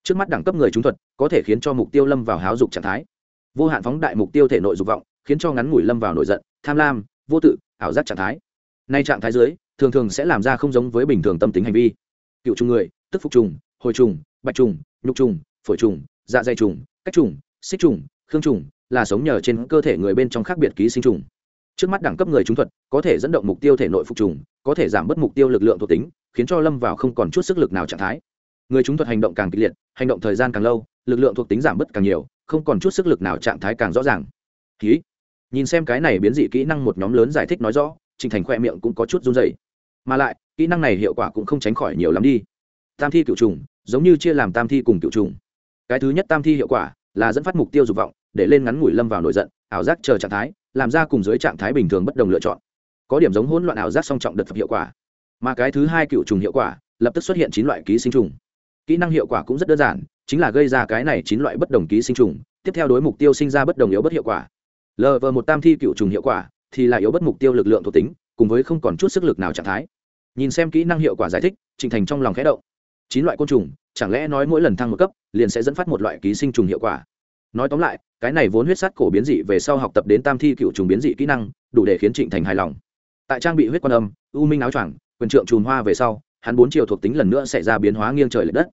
Trước mắt đẳng cấp người trúng thuật, có thể khiến cho mục tiêu lâm vào háo dục trạng thái. Vô hạn phóng đại mục tiêu thể nội dục vọng khiến cho ngắn ngủi lâm vào nổi giận, tham lam, vô tự, ảo giác trạng thái. Nay trạng thái dưới, thường thường sẽ làm ra không giống với bình thường tâm tính hành vi. Cựu trùng người, tức phục trùng, hồi trùng, bạch trùng, nhục trùng, phổi trùng dạ dày trùng, cách trùng, xích trùng, khương trùng là sống nhờ trên cơ thể người bên trong khác biệt ký sinh trùng. Trước mắt đẳng cấp người trúng thuật có thể dẫn động mục tiêu thể nội phục trùng, có thể giảm bớt mục tiêu lực lượng thuộc tính, khiến cho lâm vào không còn chút sức lực nào trạng thái. Người trúng thuật hành động càng kịch liệt, hành động thời gian càng lâu, lực lượng thuộc tính giảm bớt càng nhiều, không còn chút sức lực nào trạng thái càng rõ ràng. Ký nhìn xem cái này biến dị kỹ năng một nhóm lớn giải thích nói rõ, trình thành khoe miệng cũng có chút run dày mà lại, kỹ năng này hiệu quả cũng không tránh khỏi nhiều lắm đi. Tam thi cựu trùng, giống như chia làm tam thi cùng cựu trùng. Cái thứ nhất tam thi hiệu quả là dẫn phát mục tiêu dục vọng, để lên ngắn ngủi lâm vào nổi giận, ảo giác chờ trạng thái, làm ra cùng dưới trạng thái bình thường bất đồng lựa chọn. Có điểm giống hỗn loạn ảo giác song trọng đợt hiệu quả. Mà cái thứ hai cựu trùng hiệu quả lập tức xuất hiện chín loại ký sinh trùng. Kỹ năng hiệu quả cũng rất đơn giản, chính là gây ra cái này chín loại bất đồng ký sinh trùng, tiếp theo đối mục tiêu sinh ra bất đồng yếu bất hiệu quả lv một tam thi cựu trùng hiệu quả thì là yếu bất mục tiêu lực lượng thuộc tính, cùng với không còn chút sức lực nào trạng thái. Nhìn xem kỹ năng hiệu quả giải thích, trình thành trong lòng khẽ động. Chín loại côn trùng, chẳng lẽ nói mỗi lần thăng một cấp, liền sẽ dẫn phát một loại ký sinh trùng hiệu quả? Nói tóm lại, cái này vốn huyết sắt cổ biến dị về sau học tập đến tam thi cựu trùng biến dị kỹ năng, đủ để khiến trịnh thành hài lòng. Tại trang bị huyết quan âm, u minh áo choàng, quyền trượng trùn hoa về sau, hắn bốn chiều thuộc tính lần nữa sẽ ra biến hóa nghiêng trời l ệ đất.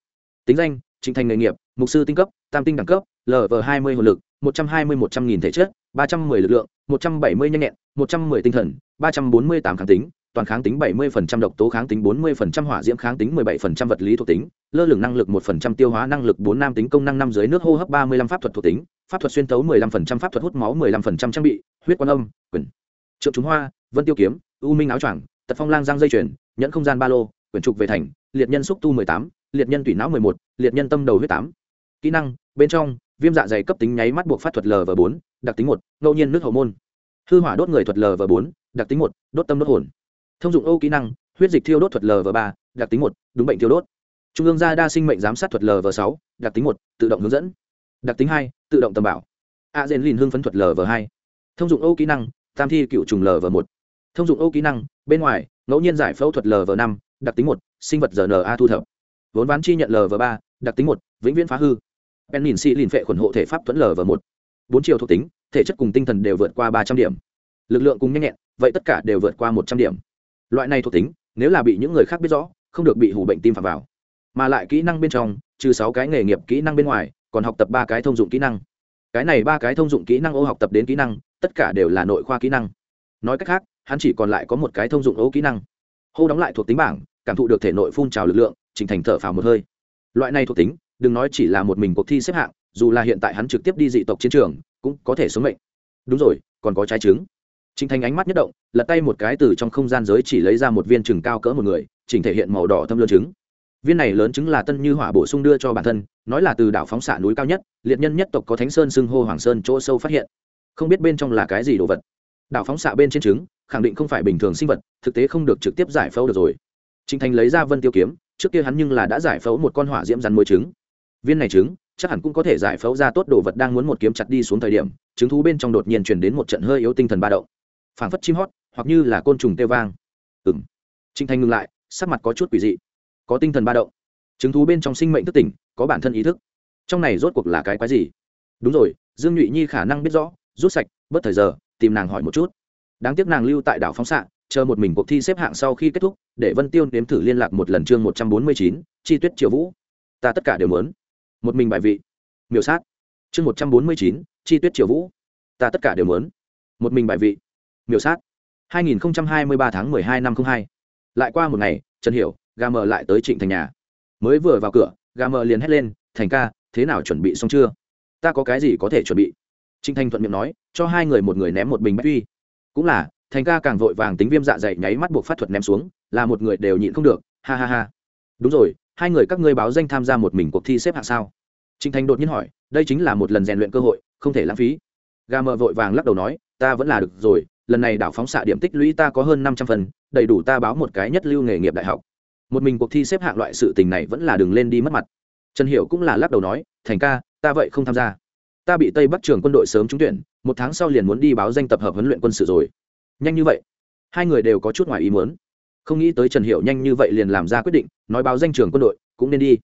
Tính danh trịnh thành nghề nghiệp, mục sư tinh cấp, tam tinh đẳng cấp lv hai mươi hồn lực, một trăm hai mươi một trăm nghìn thể chất ba trăm mười lực lượng, một trăm bảy mươi nhanh nhẹn, một trăm mười tinh thần, ba trăm bốn mươi tám kháng tính, toàn kháng tính bảy mươi phần trăm độc tố kháng tính, bốn mươi phần trăm hỏa diễm kháng tính, mười bảy phần trăm vật lý thuộc tính, lơ lửng năng lực một phần trăm tiêu hóa, năng lực bốn nam tính, công năng năm dưới nước, hô hấp ba mươi lăm pháp thuật thuộc tính, pháp thuật xuyên tấu mười lăm phần trăm, pháp thuật hút máu mười lăm phần trăm trang bị, huyết quan âm, quyển. Trượng chúng hoa, vân tiêu kiếm, u minh áo choàng, tật phong lang giang dây chuyền, nhẫn không gian ba lô, quyển trục về thành, liệt nhân xúc tu mười tám, liệt nhân tủy não mười một, liệt nhân tâm đầu huyết tám. Kỹ năng, bên trong viêm dạ dày cấp tính nháy mắt buộc phát thuật lv bốn, đặc tính một, ngẫu nhiên nước hậu môn. Hư hỏa đốt người thuật lv bốn, đặc tính một, đốt tâm đốt hồn. Thông dụng ô kỹ năng, huyết dịch thiêu đốt thuật lv ba, đặc tính một, đúng bệnh thiêu đốt. Trung ương gia đa sinh mệnh giám sát thuật lv sáu, đặc tính một, tự động hướng dẫn. Đặc tính hai, tự động tầm bảo. A dền lìn hương phấn thuật lv hai. Thông dụng ô kỹ năng, tam thi cựu trùng lv một. Thông dụng ô kỹ năng, bên ngoài, ngẫu nhiên giải phẫu thuật lv năm, đặc tính một, sinh vật rna thu thập. Vốn ván chi nhận lv ba, đặc tính một, vĩnh viễn phá hư pen nhìn xị lìn phệ khuẩn hộ thể pháp thuẫn lv một. Bốn chiều thuộc tính, thể chất cùng tinh thần đều vượt qua ba trăm điểm. Lực lượng cùng nhanh nhẹn, vậy tất cả đều vượt qua một trăm điểm. Loại này thuộc tính, nếu là bị những người khác biết rõ, không được bị hủ bệnh tim phạm vào. Mà lại kỹ năng bên trong, trừ sáu cái nghề nghiệp kỹ năng bên ngoài, còn học tập ba cái thông dụng kỹ năng. Cái này ba cái thông dụng kỹ năng ô học tập đến kỹ năng, tất cả đều là nội khoa kỹ năng. Nói cách khác, hắn chỉ còn lại có một cái thông dụng ô kỹ năng. Hô đóng lại thuộc tính bảng, cảm thụ được thể nội phun trào lực lượng trình thành thở phào một hơi. Loại này thuộc tính đừng nói chỉ là một mình cuộc thi xếp hạng dù là hiện tại hắn trực tiếp đi dị tộc chiến trường cũng có thể sống mệnh đúng rồi còn có trái trứng Trình Thành ánh mắt nhất động, lật tay một cái từ trong không gian giới chỉ lấy ra một viên trứng cao cỡ một người, chỉnh thể hiện màu đỏ thâm lớn trứng. Viên này lớn trứng là Tân Như Hỏa bổ sung đưa cho bản thân, nói là từ đảo phóng xạ núi cao nhất, liệt nhân nhất tộc có Thánh Sơn xưng hô Hoàng Sơn chỗ sâu phát hiện. Không biết bên trong là cái gì đồ vật. Đảo phóng xạ bên trên trứng, khẳng định không phải bình thường sinh vật, thực tế không được trực tiếp giải phẫu được rồi. Trình Thành lấy ra Vân Tiêu kiếm, trước kia hắn nhưng là đã giải phẫu một con hỏa diễm rắn môi trứng. Viên này trứng, chắc hẳn cũng có thể giải phẫu ra tốt đồ vật đang muốn một kiếm chặt đi xuống thời điểm, trứng thú bên trong đột nhiên truyền đến một trận hơi yếu tinh thần ba động. Phảng phất chim hót hoặc như là côn trùng tê vang. Ừng trinh thanh ngừng lại sắc mặt có chút quỷ dị. Có tinh thần ba động. Trứng thú bên trong sinh mệnh thức tỉnh có bản thân ý thức. Trong này rốt cuộc là cái quái gì? Đúng rồi dương nhụy nhi khả năng biết rõ rút sạch bớt thời giờ tìm nàng hỏi một chút. Đáng tiếc nàng lưu tại đảo phóng xạ chờ một mình cuộc thi xếp hạng sau khi kết thúc để vân tiêu nếm thử liên lạc một lần chương một trăm bốn mươi chín chi tuyết Triệu vũ. Ta tất cả đều muốn một mình bài vị. Miểu sát. Chương một trăm bốn mươi chín, chi tuyết triều vũ. Ta tất cả đều muốn một mình bài vị. Miểu sát. 2023 tháng 12 năm 02. lại qua một ngày, trần hiểu, gà mờ lại tới trịnh thành nhà. Mới vừa vào cửa, gà mờ liền hét lên, thành ca, thế nào chuẩn bị xong chưa? Ta có cái gì có thể chuẩn bị? Trịnh thành thuận miệng nói, cho hai người một người ném một bình bách uy. Cũng là, thành ca càng vội vàng tính viêm dạ dày nháy mắt buộc phát thuật ném xuống, là một người đều nhịn không được. Ha ha ha. Đúng rồi hai người các ngươi báo danh tham gia một mình cuộc thi xếp hạng sao? Trịnh thành đột nhiên hỏi, đây chính là một lần rèn luyện cơ hội, không thể lãng phí. Gà mờ vội vàng lắc đầu nói, ta vẫn là được rồi, lần này đảo phóng xạ điểm tích lũy ta có hơn năm trăm phần, đầy đủ ta báo một cái nhất lưu nghề nghiệp đại học. Một mình cuộc thi xếp hạng loại sự tình này vẫn là đừng lên đi mất mặt. Trần hiểu cũng là lắc đầu nói, thành ca, ta vậy không tham gia. Ta bị tây bắc trường quân đội sớm trúng tuyển, một tháng sau liền muốn đi báo danh tập hợp huấn luyện quân sự rồi. Nhanh như vậy. Hai người đều có chút ngoài ý muốn không nghĩ tới trần Hiệu nhanh như vậy liền làm ra quyết định, nói báo danh trường quân đội, cũng nên đi.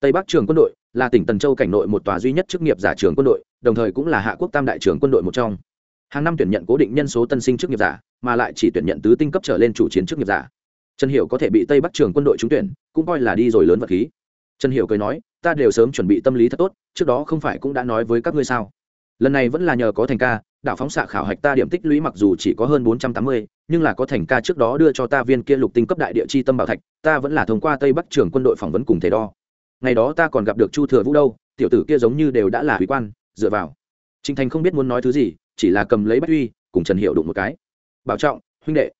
Tây bắc trường quân đội là tỉnh tần châu cảnh nội một tòa duy nhất chức nghiệp giả trường quân đội, đồng thời cũng là hạ quốc tam đại trường quân đội một trong. Hàng năm tuyển nhận cố định nhân số tân sinh chức nghiệp giả, mà lại chỉ tuyển nhận tứ tinh cấp trở lên chủ chiến chức nghiệp giả. Trần hiểu có thể bị tây bắc trường quân đội trúng tuyển, cũng coi là đi rồi lớn vật khí. Trần hiểu cười nói, ta đều sớm chuẩn bị tâm lý thật tốt, trước đó không phải cũng đã nói với các ngươi sao? Lần này vẫn là nhờ có thành ca đạo phóng xạ khảo hạch ta điểm tích lũy mặc dù chỉ có hơn bốn trăm tám mươi, nhưng là có thành ca trước đó đưa cho ta viên kia lục tinh cấp đại địa chi tâm bảo thạch, ta vẫn là thông qua tây bắc trường quân đội phỏng vấn cùng thế đo. Ngày đó ta còn gặp được chu thừa vũ đâu, tiểu tử kia giống như đều đã là hủy quan, dựa vào. Trinh thành không biết muốn nói thứ gì, chỉ là cầm lấy bách uy, cùng trần hiệu đụng một cái. Bảo trọng, huynh đệ.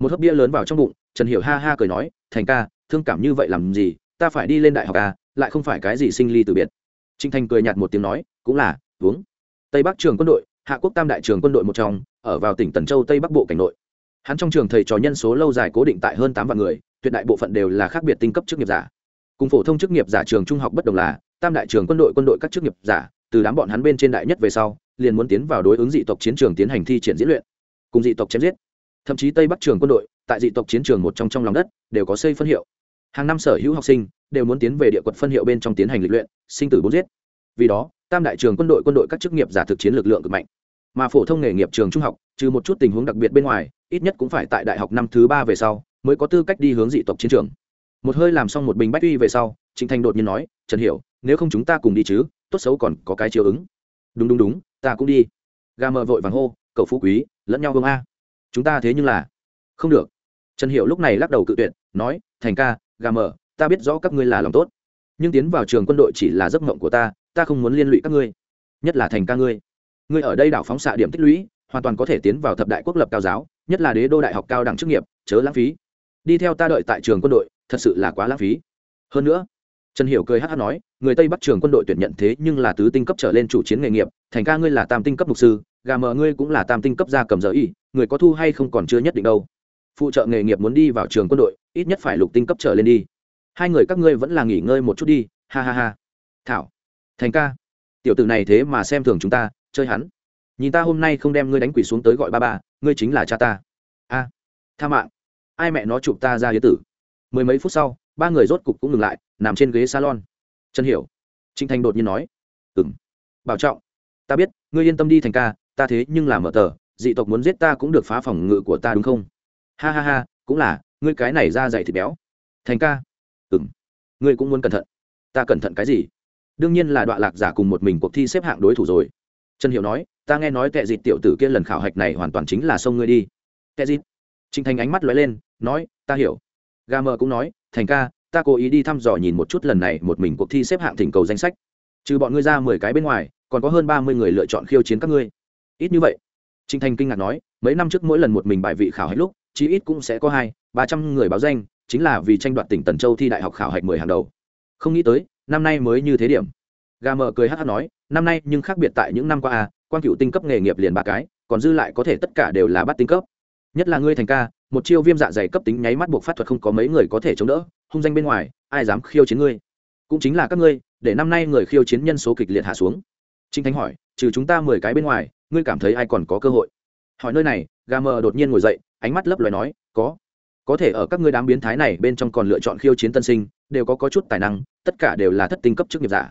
Một hớp bia lớn vào trong bụng, trần hiệu ha ha cười nói, thành ca, thương cảm như vậy làm gì, ta phải đi lên đại học à lại không phải cái gì sinh ly từ biệt. Trinh thành cười nhạt một tiếng nói, cũng là, uống. Tây bắc trường quân đội hạ quốc tam đại trường quân đội một trong, ở vào tỉnh tần châu tây bắc bộ cảnh nội. Hắn trong trường thầy trò nhân số lâu dài cố định tại hơn tám vạn người, tuyệt đại bộ phận đều là khác biệt tinh cấp chức nghiệp giả. Cùng phổ thông chức nghiệp giả trường trung học bất đồng là, tam đại trường quân đội quân đội các chức nghiệp giả, từ đám bọn hắn bên trên đại nhất về sau, liền muốn tiến vào đối ứng dị tộc chiến trường tiến hành thi triển diễn luyện, cùng dị tộc chém giết. Thậm chí tây bắc trường quân đội, tại dị tộc chiến trường một trong trong lòng đất, đều có xây phân hiệu. Hàng năm sở hữu học sinh, đều muốn tiến về địa quật phân hiệu bên trong tiến hành lịch luyện, sinh tử bốn giết vì đó, tam đại trường quân đội quân đội các chức nghiệp giả thực chiến lực lượng cực mạnh. Mà phổ thông nghề nghiệp trường trung học, trừ một chút tình huống đặc biệt bên ngoài, ít nhất cũng phải tại đại học năm thứ ba về sau mới có tư cách đi hướng dị tộc chiến trường. Một hơi làm xong một bình bách uy về sau, trịnh thành đột nhiên nói, trần hiểu, nếu không chúng ta cùng đi chứ, tốt xấu còn có cái chiều ứng. Đúng đúng đúng, ta cũng đi. Gà mờ vội vàng hô, cậu phú quý, lẫn nhau vương a. Chúng ta thế nhưng là không được. Trần hiệu lúc này lắc đầu cự tuyệt, nói, thành ca, gà mờ, ta biết rõ các ngươi là lòng tốt, nhưng tiến vào trường quân đội chỉ là giấc mộng của ta ta không muốn liên lụy các ngươi, nhất là thành ca ngươi. Ngươi ở đây đảo phóng xạ điểm tích lũy, hoàn toàn có thể tiến vào thập đại quốc lập cao giáo, nhất là đế đô đại học cao đẳng chức nghiệp, chớ lãng phí. Đi theo ta đợi tại trường quân đội, thật sự là quá lãng phí. Hơn nữa, trần hiểu cười hát hát nói, người tây bắc trường quân đội tuyển nhận thế nhưng là tứ tinh cấp trở lên chủ chiến nghề nghiệp, thành ca ngươi là tam tinh cấp mục sư, gà mờ ngươi cũng là tam tinh cấp gia cầm giờ y, người có thu hay không còn chưa nhất định đâu. Phụ trợ nghề nghiệp muốn đi vào trường quân đội, ít nhất phải lục tinh cấp trở lên đi. Hai người các ngươi vẫn là nghỉ ngơi một chút đi, ha ha ha. Thảo thành ca, tiểu tử này thế mà xem thường chúng ta, chơi hắn. Nhìn ta hôm nay không đem ngươi đánh quỷ xuống tới gọi ba ba, ngươi chính là cha ta. A, tha mạng. Ai mẹ nó chụp ta ra hiến tử. Mười mấy phút sau, ba người rốt cục cũng ngừng lại, nằm trên ghế salon. Trần hiểu trinh thanh đột nhiên nói ừ m bảo trọng. Ta biết, ngươi yên tâm đi thành ca, ta thế nhưng là mở tờ, dị tộc muốn giết ta cũng được phá phòng ngự của ta đúng không? Ha ha ha, cũng là, ngươi cái này ra dày thịt béo. Thành ca. Ừ m ngươi cũng muốn cẩn thận. Ta cẩn thận cái gì? Đương nhiên là đoạn lạc giả cùng một mình cuộc thi xếp hạng đối thủ rồi. Trần hiểu nói, ta nghe nói tệ dịt tiểu tử kia lần khảo hạch này hoàn toàn chính là sông ngươi đi. Tệ dịt? Trinh thành ánh mắt lóe lên, nói, ta hiểu. Ga mờ cũng nói, thành ca, ta cố ý đi thăm dò nhìn một chút lần này một mình cuộc thi xếp hạng thỉnh cầu danh sách. Trừ bọn ngươi ra mười cái bên ngoài, còn có hơn ba mươi người lựa chọn khiêu chiến các ngươi. Ít như vậy? Trinh thành kinh ngạc nói, mấy năm trước mỗi lần một mình bài vị khảo hạch lúc, chí ít cũng sẽ có hai, ba trăm người báo danh, chính là vì tranh đoạt tỉnh tần châu thi đại học khảo hạch mười hàng đầu. Không nghĩ tới năm nay mới như thế điểm. Gà mờ cười hát hát nói năm nay nhưng khác biệt tại những năm qua à quan cựu tinh cấp nghề nghiệp liền ba cái còn dư lại có thể tất cả đều là bắt tinh cấp. Nhất là ngươi thành ca một chiêu viêm dạ dày cấp tính nháy mắt buộc phát thuật không có mấy người có thể chống đỡ hung danh bên ngoài ai dám khiêu chiến ngươi? Cũng chính là các ngươi để năm nay người khiêu chiến nhân số kịch liệt hạ xuống. Trinh thánh hỏi trừ chúng ta mười cái bên ngoài ngươi cảm thấy ai còn có cơ hội? Hỏi nơi này gà mờ đột nhiên ngồi dậy ánh mắt lấp loài nói có. Có thể ở các ngươi đám biến thái này bên trong còn lựa chọn khiêu chiến tân sinh đều có, có chút tài năng tất cả đều là thất tinh cấp chức nghiệp giả.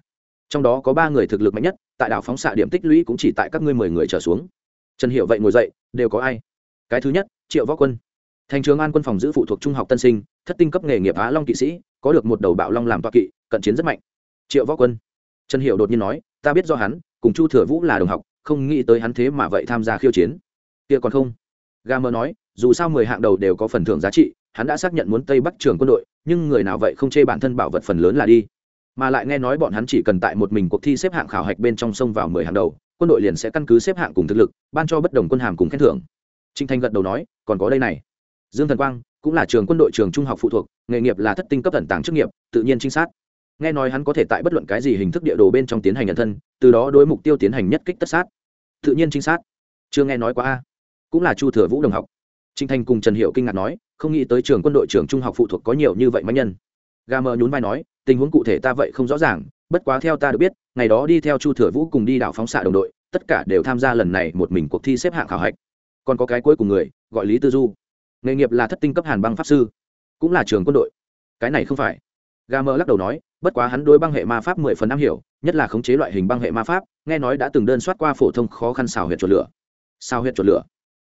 Trong đó có ba người thực lực mạnh nhất, tại đảo phóng xạ điểm tích lũy cũng chỉ tại các ngươi mười người trở xuống. Trần hiệu vậy ngồi dậy, đều có ai? Cái thứ nhất, triệu võ quân. Thành trường an quân phòng giữ phụ thuộc trung học tân sinh, thất tinh cấp nghề nghiệp á long kỵ sĩ, có được một đầu bạo long làm toa kỵ, cận chiến rất mạnh. Triệu võ quân. Trần hiệu đột nhiên nói, ta biết do hắn, cùng chu thừa vũ là đồng học, không nghĩ tới hắn thế mà vậy tham gia khiêu chiến. Kia còn không? Ga mơ nói, dù sao mười hạng đầu đều có phần thưởng giá trị hắn đã xác nhận muốn tây bắc trường quân đội, nhưng người nào vậy không chê bản thân bảo vật phần lớn là đi. Mà lại nghe nói bọn hắn chỉ cần tại một mình cuộc thi xếp hạng khảo hạch bên trong sông vào mười hàng đầu, quân đội liền sẽ căn cứ xếp hạng cùng thực lực, ban cho bất đồng quân hàm cùng khen thưởng. Trinh thanh gật đầu nói, còn có đây này. Dương thần quang, cũng là trường quân đội trường trung học phụ thuộc, nghề nghiệp là thất tinh cấp thần tàng chức nghiệp, tự nhiên trinh sát. Nghe nói hắn có thể tại bất luận cái gì hình thức địa đồ bên trong tiến hành nhận thân, từ đó đối mục tiêu tiến hành nhất kích tất sát. Tự nhiên trinh sát. Chưa nghe nói qua a. Cũng là chu thừa vũ đồng học. Trinh thanh cùng trần hiệu kinh ngạc nói không nghĩ tới trường quân đội trường trung học phụ thuộc có nhiều như vậy máy nhân. Gà mờ nhún vai nói, tình huống cụ thể ta vậy không rõ ràng, bất quá theo ta được biết, ngày đó đi theo chu thừa vũ cùng đi đảo phóng xạ đồng đội, tất cả đều tham gia lần này một mình cuộc thi xếp hạng khảo hạch. Còn có cái cuối cùng người, gọi lý tư du. Nghề nghiệp là thất tinh cấp hàn băng pháp sư, cũng là trường quân đội. Cái này không phải. Gà mờ lắc đầu nói, bất quá hắn đối băng hệ ma pháp mười phần năm hiểu, nhất là khống chế loại hình băng hệ ma pháp, nghe nói đã từng đơn soát qua phổ thông khó khăn xào huyệt chuột lửa. Sao huyệt chuột lửa.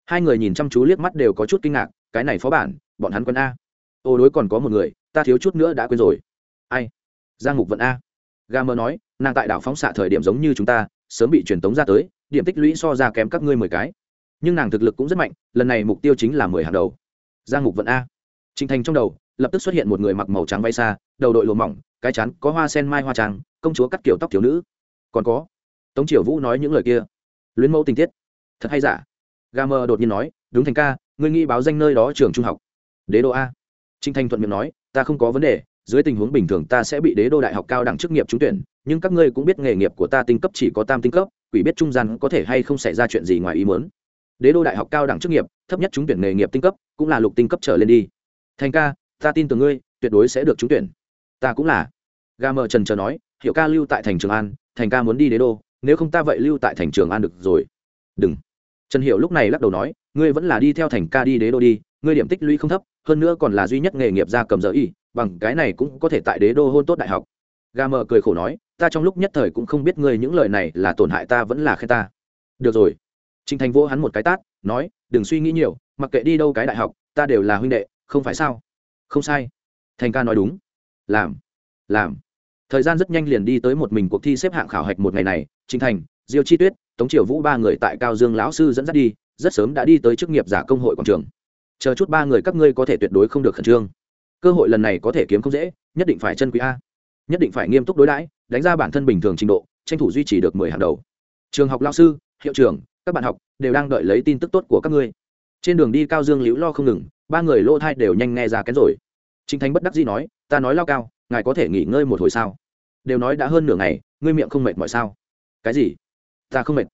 Hai người nhìn chăm chú liếc mắt đều có chút kinh ngạc cái này phó bản, bọn hắn quân a. Ô đối còn có một người, ta thiếu chút nữa đã quên rồi. Ai? Giang mục vận a. Ga mơ nói, nàng tại đảo phóng xạ thời điểm giống như chúng ta, sớm bị truyền tống ra tới, điểm tích lũy so ra kém các ngươi mười cái. Nhưng nàng thực lực cũng rất mạnh, lần này mục tiêu chính là mười hàng đầu. Giang mục vận a. Trinh thành trong đầu, lập tức xuất hiện một người mặc màu trắng bay xa đầu đội lùa mỏng, cái chắn có hoa sen mai hoa trang công chúa cắt kiểu tóc thiếu nữ. Còn có, tống triều vũ nói những lời kia. Luyến mẫu tình tiết. Thật hay giả? Ga mơ đột nhiên nói, đúng thành ca ngươi nghĩ báo danh nơi đó trường trung học. Đế đô a. Trinh thanh thuận miệng nói, ta không có vấn đề, dưới tình huống bình thường ta sẽ bị đế đô đại học cao đẳng chức nghiệp trúng tuyển, nhưng các ngươi cũng biết nghề nghiệp của ta tinh cấp chỉ có tam tinh cấp, quỷ biết trung gian có thể hay không xảy ra chuyện gì ngoài ý muốn. Đế đô đại học cao đẳng chức nghiệp, thấp nhất trúng tuyển nghề nghiệp tinh cấp, cũng là lục tinh cấp trở lên đi. Thành ca, ta tin tưởng ngươi, tuyệt đối sẽ được trúng tuyển. Ta cũng là. Ga mờ trần chờ nói, hiệu ca lưu tại thành trường an, thành ca muốn đi đế đô, nếu không ta vậy lưu tại thành trường an được rồi. Đừng trần hiệu lúc này lắc đầu nói, ngươi vẫn là đi theo thành ca đi đế đô đi, ngươi điểm tích lũy không thấp, hơn nữa còn là duy nhất nghề nghiệp gia cầm giờ y, bằng cái này cũng có thể tại đế đô hôn tốt đại học. Ga mờ cười khổ nói, ta trong lúc nhất thời cũng không biết ngươi những lời này là tổn hại ta vẫn là khen ta. Được rồi. Trình thành vô hắn một cái tát, nói, đừng suy nghĩ nhiều, mặc kệ đi đâu cái đại học, ta đều là huynh đệ, không phải sao? Không sai. Thành ca nói đúng. Làm làm. Thời gian rất nhanh liền đi tới một mình cuộc thi xếp hạng khảo hạch một ngày này, Trình thành, diêu chi tuyết tống triều vũ ba người tại cao dương lão sư dẫn dắt đi, rất sớm đã đi tới chức nghiệp giả công hội quảng trường. Chờ chút ba người các ngươi có thể tuyệt đối không được khẩn trương. Cơ hội lần này có thể kiếm không dễ, nhất định phải chân quý a. Nhất định phải nghiêm túc đối đãi, đánh ra bản thân bình thường trình độ, tranh thủ duy trì được mười hàng đầu. Trường học lao sư, hiệu trưởng, các bạn học đều đang đợi lấy tin tức tốt của các ngươi. Trên đường đi cao dương liễu lo không ngừng, ba người lỗ thai đều nhanh nghe ra kén rồi. Chính thánh bất đắc dĩ nói, ta nói lao cao, ngài có thể nghỉ ngơi một hồi sao? Đều nói đã hơn nửa ngày, ngươi miệng không mệt mọi sao? Cái gì? Ta không mệt.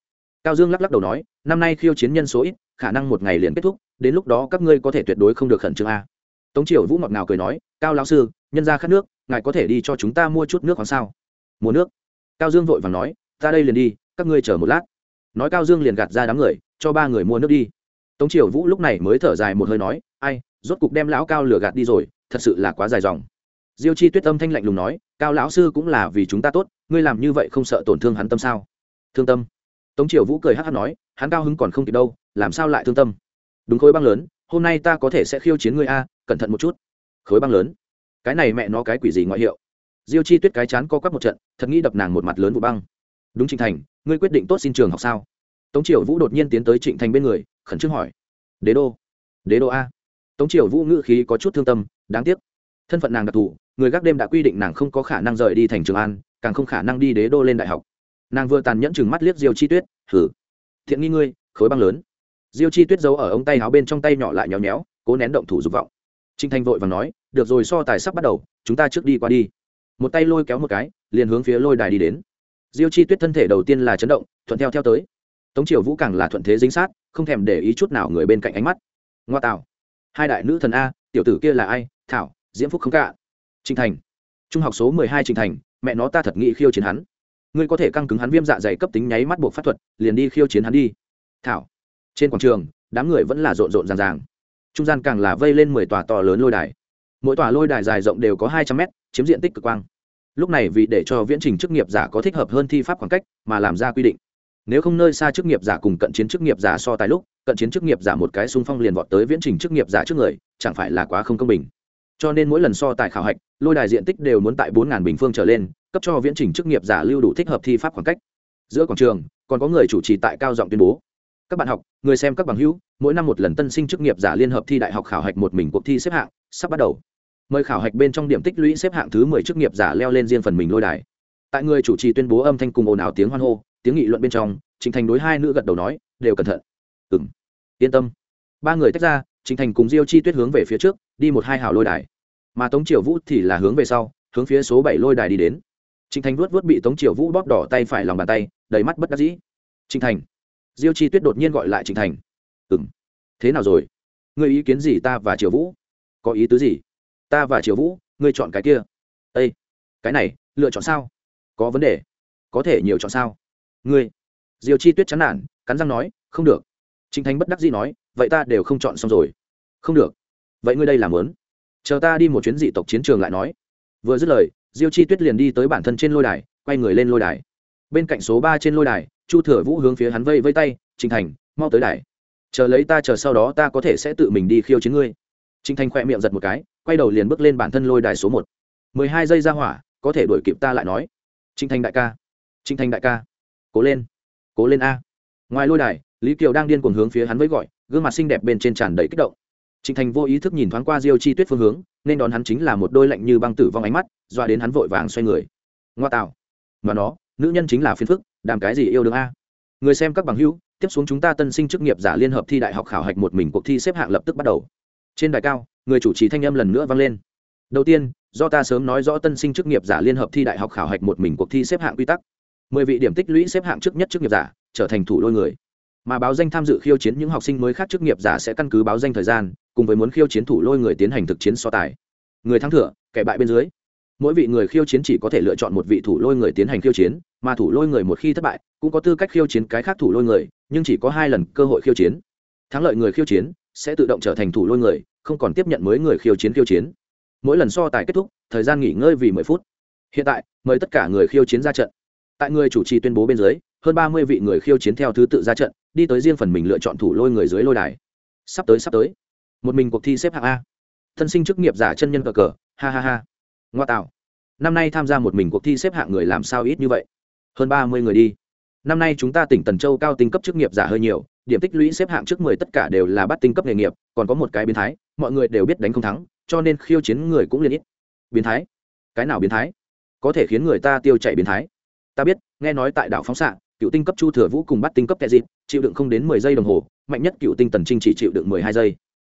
Cao dương lắc lắc đầu nói, năm nay khiêu chiến nhân số ít, khả năng một ngày liền kết thúc, đến lúc đó các ngươi có thể tuyệt đối không được khẩn trương a. Tống triều vũ ngọt ngào cười nói, cao lão sư, nhân ra khát nước, ngài có thể đi cho chúng ta mua chút nước hoặc sao? Mua nước. Cao dương vội vàng nói, ta đây liền đi, các ngươi chờ một lát. Nói cao dương liền gạt ra đám người, cho ba người mua nước đi. Tống triều vũ lúc này mới thở dài một hơi nói, ai, rốt cục đem lão cao lửa gạt đi rồi, thật sự là quá dài dòng. Diêu chi tuyết tâm thanh lạnh lùng nói, cao lão sư cũng là vì chúng ta tốt, ngươi làm như vậy không sợ tổn thương hắn tâm sao? Thương tâm. Tống triều vũ cười hát hát nói, hắn cao hứng còn không kịp đâu, làm sao lại thương tâm? Đúng khối băng lớn, hôm nay ta có thể sẽ khiêu chiến ngươi a, cẩn thận một chút. Khối băng lớn? Cái này mẹ nó cái quỷ gì ngoại hiệu? Diêu chi tuyết cái chán co quắp một trận, thật nghĩ đập nàng một mặt lớn vụ băng. Đúng trịnh thành, ngươi quyết định tốt xin trường học sao? Tống triều vũ đột nhiên tiến tới trịnh thành bên người, khẩn trương hỏi. Đế đô. Đế đô a. Tống triều vũ ngữ khí có chút thương tâm, đáng tiếc. Thân phận nàng đặc thù, người gác đêm đã quy định nàng không có khả năng rời đi thành trường an, càng không khả năng đi đế đô lên đại học nàng vừa tàn nhẫn chừng mắt liếc diêu chi tuyết thử thiện nghi ngươi, khối băng lớn. Diêu chi tuyết giấu ở ống tay áo bên trong tay nhỏ lại nhéo nhéo, cố nén động thủ dục vọng. Trinh thanh vội và nói, được rồi, so tài sắp bắt đầu, chúng ta trước đi qua đi. Một tay lôi kéo một cái, liền hướng phía lôi đài đi đến. Diêu chi tuyết thân thể đầu tiên là chấn động, thuận theo theo tới. Tống triều vũ càng là thuận thế dính sát, không thèm để ý chút nào người bên cạnh ánh mắt. Ngoa tạo. Hai đại nữ thần a, tiểu tử kia là ai? Thảo, diễm phúc không cả. trinh thành. Trung học số mười hai trinh thành, mẹ nó ta thật nghĩ khiêu chiến hắn ngươi có thể căng cứng hắn viêm dạ dày cấp tính nháy mắt buộc pháp thuật, liền đi khiêu chiến hắn đi. Thảo, trên quảng trường, đám người vẫn là rộn rộn ràng ràng. Trung gian càng là vây lên mười tòa to lớn lôi đài. Mỗi tòa lôi đài dài rộng đều có hai trăm mét, chiếm diện tích cực quang. Lúc này vì để cho viễn trình chức nghiệp giả có thích hợp hơn thi pháp khoảng cách, mà làm ra quy định. Nếu không nơi xa chức nghiệp giả cùng cận chiến chức nghiệp giả so tài lúc, cận chiến chức nghiệp giả một cái xung phong liền vọt tới viễn trình chức nghiệp giả trước người, chẳng phải là quá không công bình cho nên mỗi lần so tài khảo hạch, lôi đài diện tích đều muốn tại bốn bình phương trở lên, cấp cho viễn trình chức nghiệp giả lưu đủ thích hợp thi pháp khoảng cách. Giữa quảng trường, còn có người chủ trì tại cao giọng tuyên bố. Các bạn học, người xem các bằng hữu, mỗi năm một lần tân sinh chức nghiệp giả liên hợp thi đại học khảo hạch một mình cuộc thi xếp hạng, sắp bắt đầu. Mời khảo hạch bên trong điểm tích lũy xếp hạng thứ mười chức nghiệp giả leo lên riêng phần mình lôi đài. Tại người chủ trì tuyên bố âm thanh cùng ồn ào tiếng hoan hô, tiếng nghị luận bên trong, trình thành đối hai nữ gật đầu nói, đều cẩn thận. Ừ m yên tâm. Ba người tách ra Trình thành cùng diêu chi tuyết hướng về phía trước đi một hai hào lôi đài. Mà tống triều vũ thì là hướng về sau hướng phía số bảy lôi đài đi đến. Trình thành vuốt vuốt bị tống triều vũ bóp đỏ tay phải lòng bàn tay đầy mắt bất đắc dĩ. Trình thành diêu chi tuyết đột nhiên gọi lại Trình thành. Ừm, thế nào rồi? Người ý kiến gì ta và triều vũ? Có ý tứ gì? Ta và triều vũ ngươi chọn cái kia. "Ê, cái này lựa chọn sao? Có vấn đề. Có thể nhiều chọn sao? Ngươi Diêu chi tuyết chán nản cắn răng nói không được. Trình thành bất đắc dĩ nói vậy ta đều không chọn xong rồi. Không được. Vậy ngươi đây làm lớn. Chờ ta đi một chuyến dị tộc chiến trường lại nói. Vừa dứt lời, diêu chi tuyết liền đi tới bản thân trên lôi đài, quay người lên lôi đài. Bên cạnh số ba trên lôi đài, chu thừa vũ hướng phía hắn vây vây tay, trình thành, mau tới đài. Chờ lấy ta chờ sau đó ta có thể sẽ tự mình đi khiêu chiến ngươi. Trình thành khỏe miệng giật một cái, quay đầu liền bước lên bản thân lôi đài số một. Mười hai giây ra hỏa, có thể đuổi kịp ta lại nói. Trình thành đại ca. Trình thành đại ca, cố lên cố lên a. Ngoài lôi đài lý kiều đang điên cuồng hướng phía hắn với gọi, gương mặt xinh đẹp bên trên tràn đầy kích động. Trịnh thành vô ý thức nhìn thoáng qua diêu chi tuyết phương hướng, nên đón hắn chính là một đôi lạnh như băng tử vong ánh mắt doa đến hắn vội vàng xoay người. Ngoa tạo. Mà nó, nữ nhân chính là phiền phức, đàm cái gì yêu đương a? Người xem các bằng hữu, tiếp xuống chúng ta tân sinh chức nghiệp giả liên hợp thi đại học khảo hạch một mình cuộc thi xếp hạng lập tức bắt đầu. Trên đài cao, người chủ trì thanh âm lần nữa vang lên. Đầu tiên, do ta sớm nói rõ tân sinh chức nghiệp giả liên hợp thi đại học khảo hạch một mình cuộc thi xếp hạng quy tắc. Mười vị điểm tích lũy xếp hạng trước nhất chức nghiệp giả, trở thành thủ đôi người mà báo danh tham dự khiêu chiến những học sinh mới khác chức nghiệp giả sẽ căn cứ báo danh thời gian, cùng với muốn khiêu chiến thủ lôi người tiến hành thực chiến so tài. Người thắng thửa, kẻ bại bên dưới. Mỗi vị người khiêu chiến chỉ có thể lựa chọn một vị thủ lôi người tiến hành khiêu chiến, mà thủ lôi người một khi thất bại, cũng có tư cách khiêu chiến cái khác thủ lôi người, nhưng chỉ có hai lần cơ hội khiêu chiến. Thắng lợi người khiêu chiến sẽ tự động trở thành thủ lôi người, không còn tiếp nhận mới người khiêu chiến khiêu chiến. Mỗi lần so tài kết thúc, thời gian nghỉ ngơi vì mười phút. Hiện tại, mời tất cả người khiêu chiến ra trận. Tại người chủ trì tuyên bố bên dưới, hơn ba mươi vị người khiêu chiến theo thứ tự ra trận đi tới riêng phần mình lựa chọn thủ lôi người dưới lôi đài. Sắp tới sắp tới. Một mình cuộc thi xếp hạng a. Thân sinh chức nghiệp giả chân nhân cờ cờ. Ha ha ha. Ngoa tạo. Năm nay tham gia một mình cuộc thi xếp hạng người làm sao ít như vậy? Hơn ba mươi người đi. Năm nay chúng ta tỉnh tần châu cao tinh cấp chức nghiệp giả hơi nhiều, điểm tích lũy xếp hạng trước mười tất cả đều là bắt tinh cấp nghề nghiệp, còn có một cái biến thái, mọi người đều biết đánh không thắng, cho nên khiêu chiến người cũng liên ít. Biến thái? Cái nào biến thái? Có thể khiến người ta tiêu chạy biến thái. Ta biết, nghe nói tại đảo phóng xạ cựu tinh cấp chu thừa vũ cùng bắt tinh cấp tệ dịp, chịu đựng không đến mười giây đồng hồ, mạnh nhất cựu tinh tần trinh chỉ chịu đựng mười hai giây.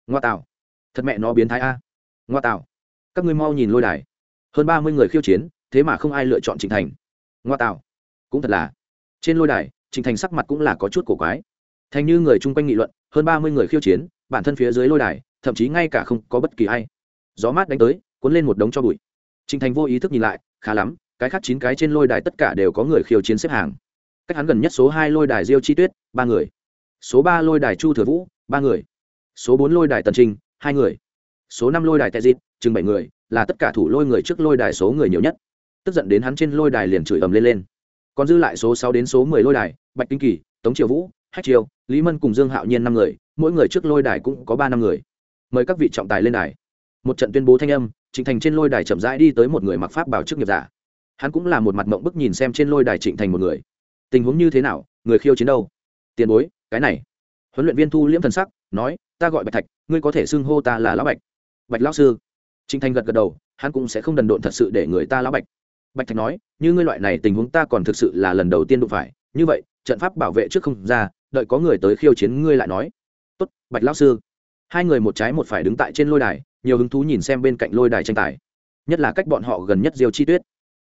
Ngoa tạo. Thật mẹ nó biến thái a. Ngoa tạo. Các ngươi mau nhìn lôi đài. Hơn ba mươi người khiêu chiến, thế mà không ai lựa chọn trịnh thành. Ngoa tạo. Cũng thật là. Trên lôi đài, trịnh thành sắc mặt cũng là có chút cổ quái. Thành như người chung quanh nghị luận, hơn ba mươi người khiêu chiến, bản thân phía dưới lôi đài, thậm chí ngay cả không có bất kỳ ai. Gió mát đánh tới, cuốn lên một đống cho bụi. Trịnh thành vô ý thức nhìn lại, khá lắm, cái khác chín cái trên lôi đài tất cả đều có người khiêu chiến xếp hàng cách hắn gần nhất số hai lôi đài diêu chi tuyết, ba người. Số ba lôi đài chu thừa vũ, ba người. Số bốn lôi đài tần trinh hai người. Số năm lôi đài tệ dịt chừng bảy người, là tất cả thủ lôi người trước lôi đài số người nhiều nhất. Tức giận đến hắn trên lôi đài liền chửi ầm lên lên. Còn dư lại số sáu đến số mười lôi đài, bạch kinh kỳ, tống triều vũ, hách triều, lý mân cùng dương hạo nhiên năm người, mỗi người trước lôi đài cũng có ba năm người. Mời các vị trọng tài lên đài. Một trận tuyên bố thanh âm, trịnh thành trên lôi đài chậm rãi đi tới một người mặc pháp bảo chức nghiệp giả. Hắn cũng là một mặt mộng bức nhìn xem trên lôi đài trịnh thành một người tình huống như thế nào, người khiêu chiến đâu? Tiền bối, cái này. Huấn luyện viên thu liễm thần sắc, nói, ta gọi bạch thạch, ngươi có thể xưng hô ta là lão bạch. Bạch lão sư. Trinh thanh gật gật đầu, hắn cũng sẽ không đần độn thật sự để người ta lão bạch. Bạch thạch nói, như ngươi loại này tình huống ta còn thực sự là lần đầu tiên đụng phải. Như vậy, trận pháp bảo vệ trước không ra, đợi có người tới khiêu chiến ngươi lại nói. Tốt, bạch lão sư. Hai người một trái một phải đứng tại trên lôi đài, nhiều hứng thú nhìn xem bên cạnh lôi đài tranh tài. Nhất là cách bọn họ gần nhất diêu chi tuyết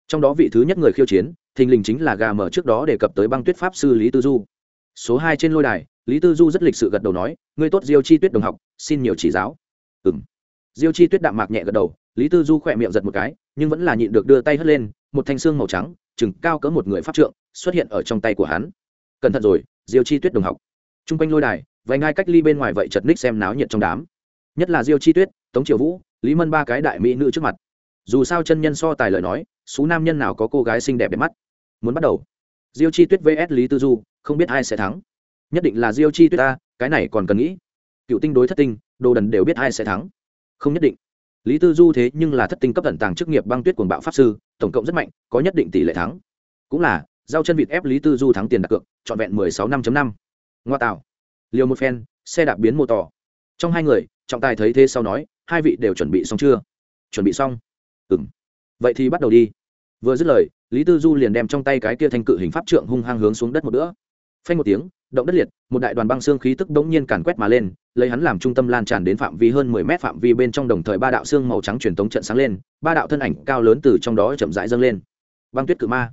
trong đó vị thứ nhất người khiêu chiến, thình lình chính là gà mở trước đó đề cập tới băng tuyết pháp sư lý tư du. Số hai trên lôi đài, lý tư du rất lịch sự gật đầu nói, ngươi tốt diêu chi tuyết đồng học, xin nhiều chỉ giáo. Ừ m diêu chi tuyết đạm mạc nhẹ gật đầu, lý tư du khỏe miệng giật một cái, nhưng vẫn là nhịn được đưa tay hất lên, một thanh xương màu trắng, chừng cao cỡ một người pháp trượng, xuất hiện ở trong tay của hắn. Cẩn thận rồi, diêu chi tuyết đồng học. T r u n g quanh lôi đài, vài ngai cách ly bên ngoài vậy chật ních xem náo nhiệt trong đám. Nhất là diêu chi tuyết, tống triều vũ, lý mân ba cái đại mỹ nữ trước mặt dù sao chân nhân so tài lời nói số nam nhân nào có cô gái xinh đẹp đẹp mắt? Muốn bắt đầu. Diêu chi tuyết vs lý tư du, không biết ai sẽ thắng. Nhất định là diêu chi tuyết ta, cái này còn cần nghĩ. Cựu tinh đối thất tinh, đồ đần đều biết ai sẽ thắng. Không nhất định. Lý tư du thế nhưng là thất tinh cấp tận tàng chức nghiệp băng tuyết quần bạo pháp sư, tổng cộng rất mạnh, có nhất định tỷ lệ thắng. Cũng là, giao chân vịt ép lý tư du thắng tiền đặt cược, trọn vẹn mười sáu năm năm. Ngoa tạo. Liều một phen, xe đạp biến mô tỏ trong hai người, trọng tài thấy thế sau nói, hai vị đều chuẩn bị xong chưa? Chuẩn bị xong ừ m vậy thì bắt đầu đi. Vừa dứt lời, lý tư du liền đem trong tay cái kia thanh cự hình pháp trượng hung hăng hướng xuống đất một nữa phanh một tiếng, động đất liệt, một đại đoàn băng xương khí tức đống nhiên càn quét mà lên, lấy hắn làm trung tâm lan tràn đến phạm vi hơn mười mét phạm vi bên trong đồng thời ba đạo xương màu trắng truyền tống trận sáng lên, ba đạo thân ảnh cao lớn từ trong đó chậm rãi dâng lên. Băng tuyết cự ma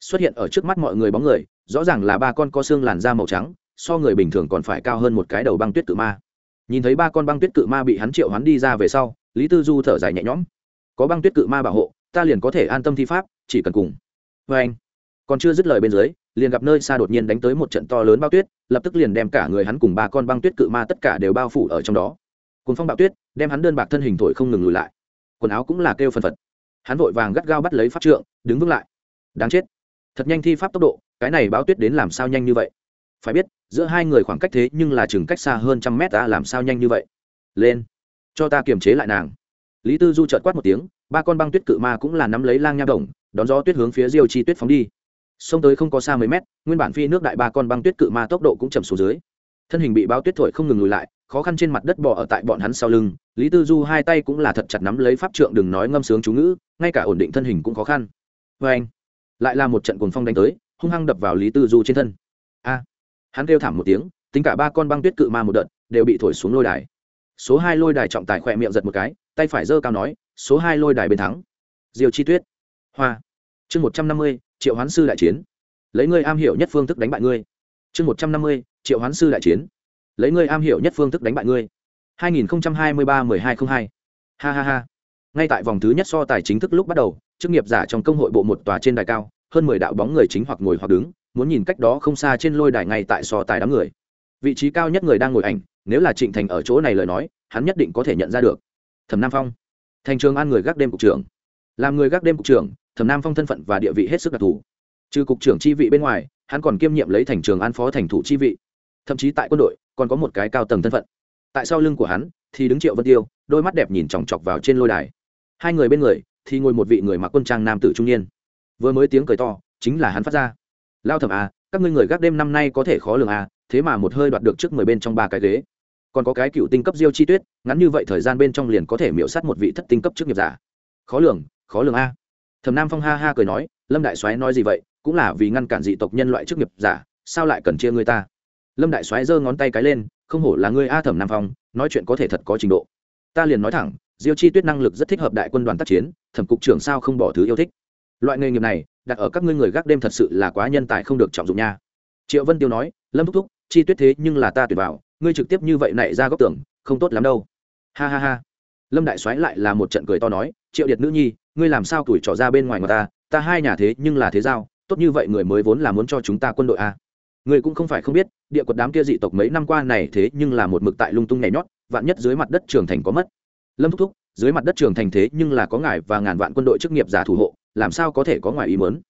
xuất hiện ở trước mắt mọi người bóng người, rõ ràng là ba con co xương làn da màu trắng, so người bình thường còn phải cao hơn một cái đầu băng tuyết cự ma. Nhìn thấy ba con băng tuyết cự ma bị hắn triệu hắn đi ra về sau, lý tư du thở dài nhẹ nhõm có băng tuyết cự ma bảo hộ, ta liền có thể an tâm thi pháp, chỉ cần cùng. Vê anh, còn chưa dứt lời bên dưới, liền gặp nơi xa đột nhiên đánh tới một trận to lớn bao tuyết, lập tức liền đem cả người hắn cùng ba con băng tuyết cự ma tất cả đều bao phủ ở trong đó. Cùng phong bạo tuyết, đem hắn đơn bạc thân hình thổi không ngừng lùi lại. Quần áo cũng là kêu phân phật. Hắn vội vàng gắt gao bắt lấy pháp trượng, đứng vững lại. Đáng chết. Thật nhanh thi pháp tốc độ, cái này báo tuyết đến làm sao nhanh như vậy? Phải biết, giữa hai người khoảng cách thế nhưng là chừng cách xa hơn trăm mét, ta làm sao nhanh như vậy? Lên, cho ta kiềm chế lại nàng lý tư du trợt quát một tiếng, ba con băng tuyết cự ma cũng là nắm lấy lang nha đồng, đón gió tuyết hướng phía diêu chi tuyết phóng đi. Xông tới không có xa mấy mét, nguyên bản phi nước đại ba con băng tuyết cự ma tốc độ cũng chậm xuống dưới. Thân hình bị bao tuyết thổi không ngừng lùi lại, khó khăn trên mặt đất bò ở tại bọn hắn sau lưng, lý tư du hai tay cũng là thật chặt nắm lấy pháp trượng đừng nói ngâm sướng chú ngữ, ngay cả ổn định thân hình cũng khó khăn. Vê anh, lại là một trận cuồng phong đánh tới, hung hăng đập vào lý tư du trên thân. A, hắn kêu thảm một tiếng, tính cả ba con băng tuyết cự ma một đợt, đều bị thổi xuống lôi đài số hai lôi đài trọng tài khỏe miệng giật một cái, tay phải giơ cao nói, số hai lôi đài bên thắng. Diều chi tuyết. Hoa. Chương một trăm năm mươi, triệu hoán sư đại chiến. Lấy ngươi am hiểu nhất phương thức đánh bại ngươi. Chương một trăm năm mươi, triệu hoán sư đại chiến. Lấy ngươi am hiểu nhất phương thức đánh bại ngươi. Hai nghìn hai mươi ba mười hai không hai. Ha ha ha. Ngay tại vòng thứ nhất so tài chính thức lúc bắt đầu, chức nghiệp giả trong công hội bộ một tòa trên đài cao, hơn mười đạo bóng người chính hoặc ngồi hoặc đứng, muốn nhìn cách đó không xa trên lôi đài ngay tại so tài đám người. Vị trí cao nhất người đang ngồi ảnh nếu là trịnh thành ở chỗ này lời nói, hắn nhất định có thể nhận ra được. Thẩm nam phong. Thành trường an người gác đêm cục trưởng. Làm người gác đêm cục trưởng, thẩm nam phong thân phận và địa vị hết sức đặc thù. Trừ cục trưởng chi vị bên ngoài, hắn còn kiêm nhiệm lấy thành trường an phó thành thủ chi vị. Thậm chí tại quân đội, còn có một cái cao tầng thân phận. Tại sau lưng của hắn, thì đứng triệu vân tiêu, đôi mắt đẹp nhìn chòng chọc vào trên lôi đài. Hai người bên người, thì ngồi một vị người mặc quân trang nam tử trung niên. Vừa mới tiếng cười to, chính là hắn phát ra. Lao thẩm à các ngươi người gác đêm năm nay có thể khó lường à thế mà một hơi đoạt được trước mười bên trong ba cái ghế còn có cái cựu tinh cấp diêu chi tuyết, ngắn như vậy thời gian bên trong liền có thể miễu sát một vị thất tinh cấp trước nghiệp giả. Khó lường khó lường a. Thẩm nam phong ha ha cười nói, lâm đại soái nói gì vậy, cũng là vì ngăn cản dị tộc nhân loại trước nghiệp giả, sao lại cần chia người ta? Lâm đại soái giơ ngón tay cái lên, không hổ là ngươi a thẩm nam phong, nói chuyện có thể thật có trình độ. Ta liền nói thẳng, diêu chi tuyết năng lực rất thích hợp đại quân đoàn tác chiến, thẩm cục trưởng sao không bỏ thứ yêu thích. Loại nghề nghiệp này, đặt ở các ngươi người gác đêm thật sự là quá nhân tài không được trọng dụng nha. Triệu vân tiêu nói, lâm thúc thúc, chi tuyết thế nhưng là ta tuyệt vào ngươi trực tiếp như vậy nảy ra góc tưởng, không tốt lắm đâu. Ha ha ha. Lâm đại soái lại là một trận cười to nói, triệu điệt nữ nhi, ngươi làm sao tuổi trỏ ra bên ngoài người ta ta hai nhà thế nhưng là thế giao, tốt như vậy người mới vốn là muốn cho chúng ta quân đội a à. người cũng không phải không biết, địa quật đám kia dị tộc mấy năm qua này thế nhưng là một mực tại lung tung nhảy nhót, vạn nhất dưới mặt đất trường thành có mất. Lâm thúc thúc, dưới mặt đất trường thành thế nhưng là có ngài và ngàn vạn quân đội chức nghiệp giả thủ hộ, làm sao có thể có ngoài ý mớn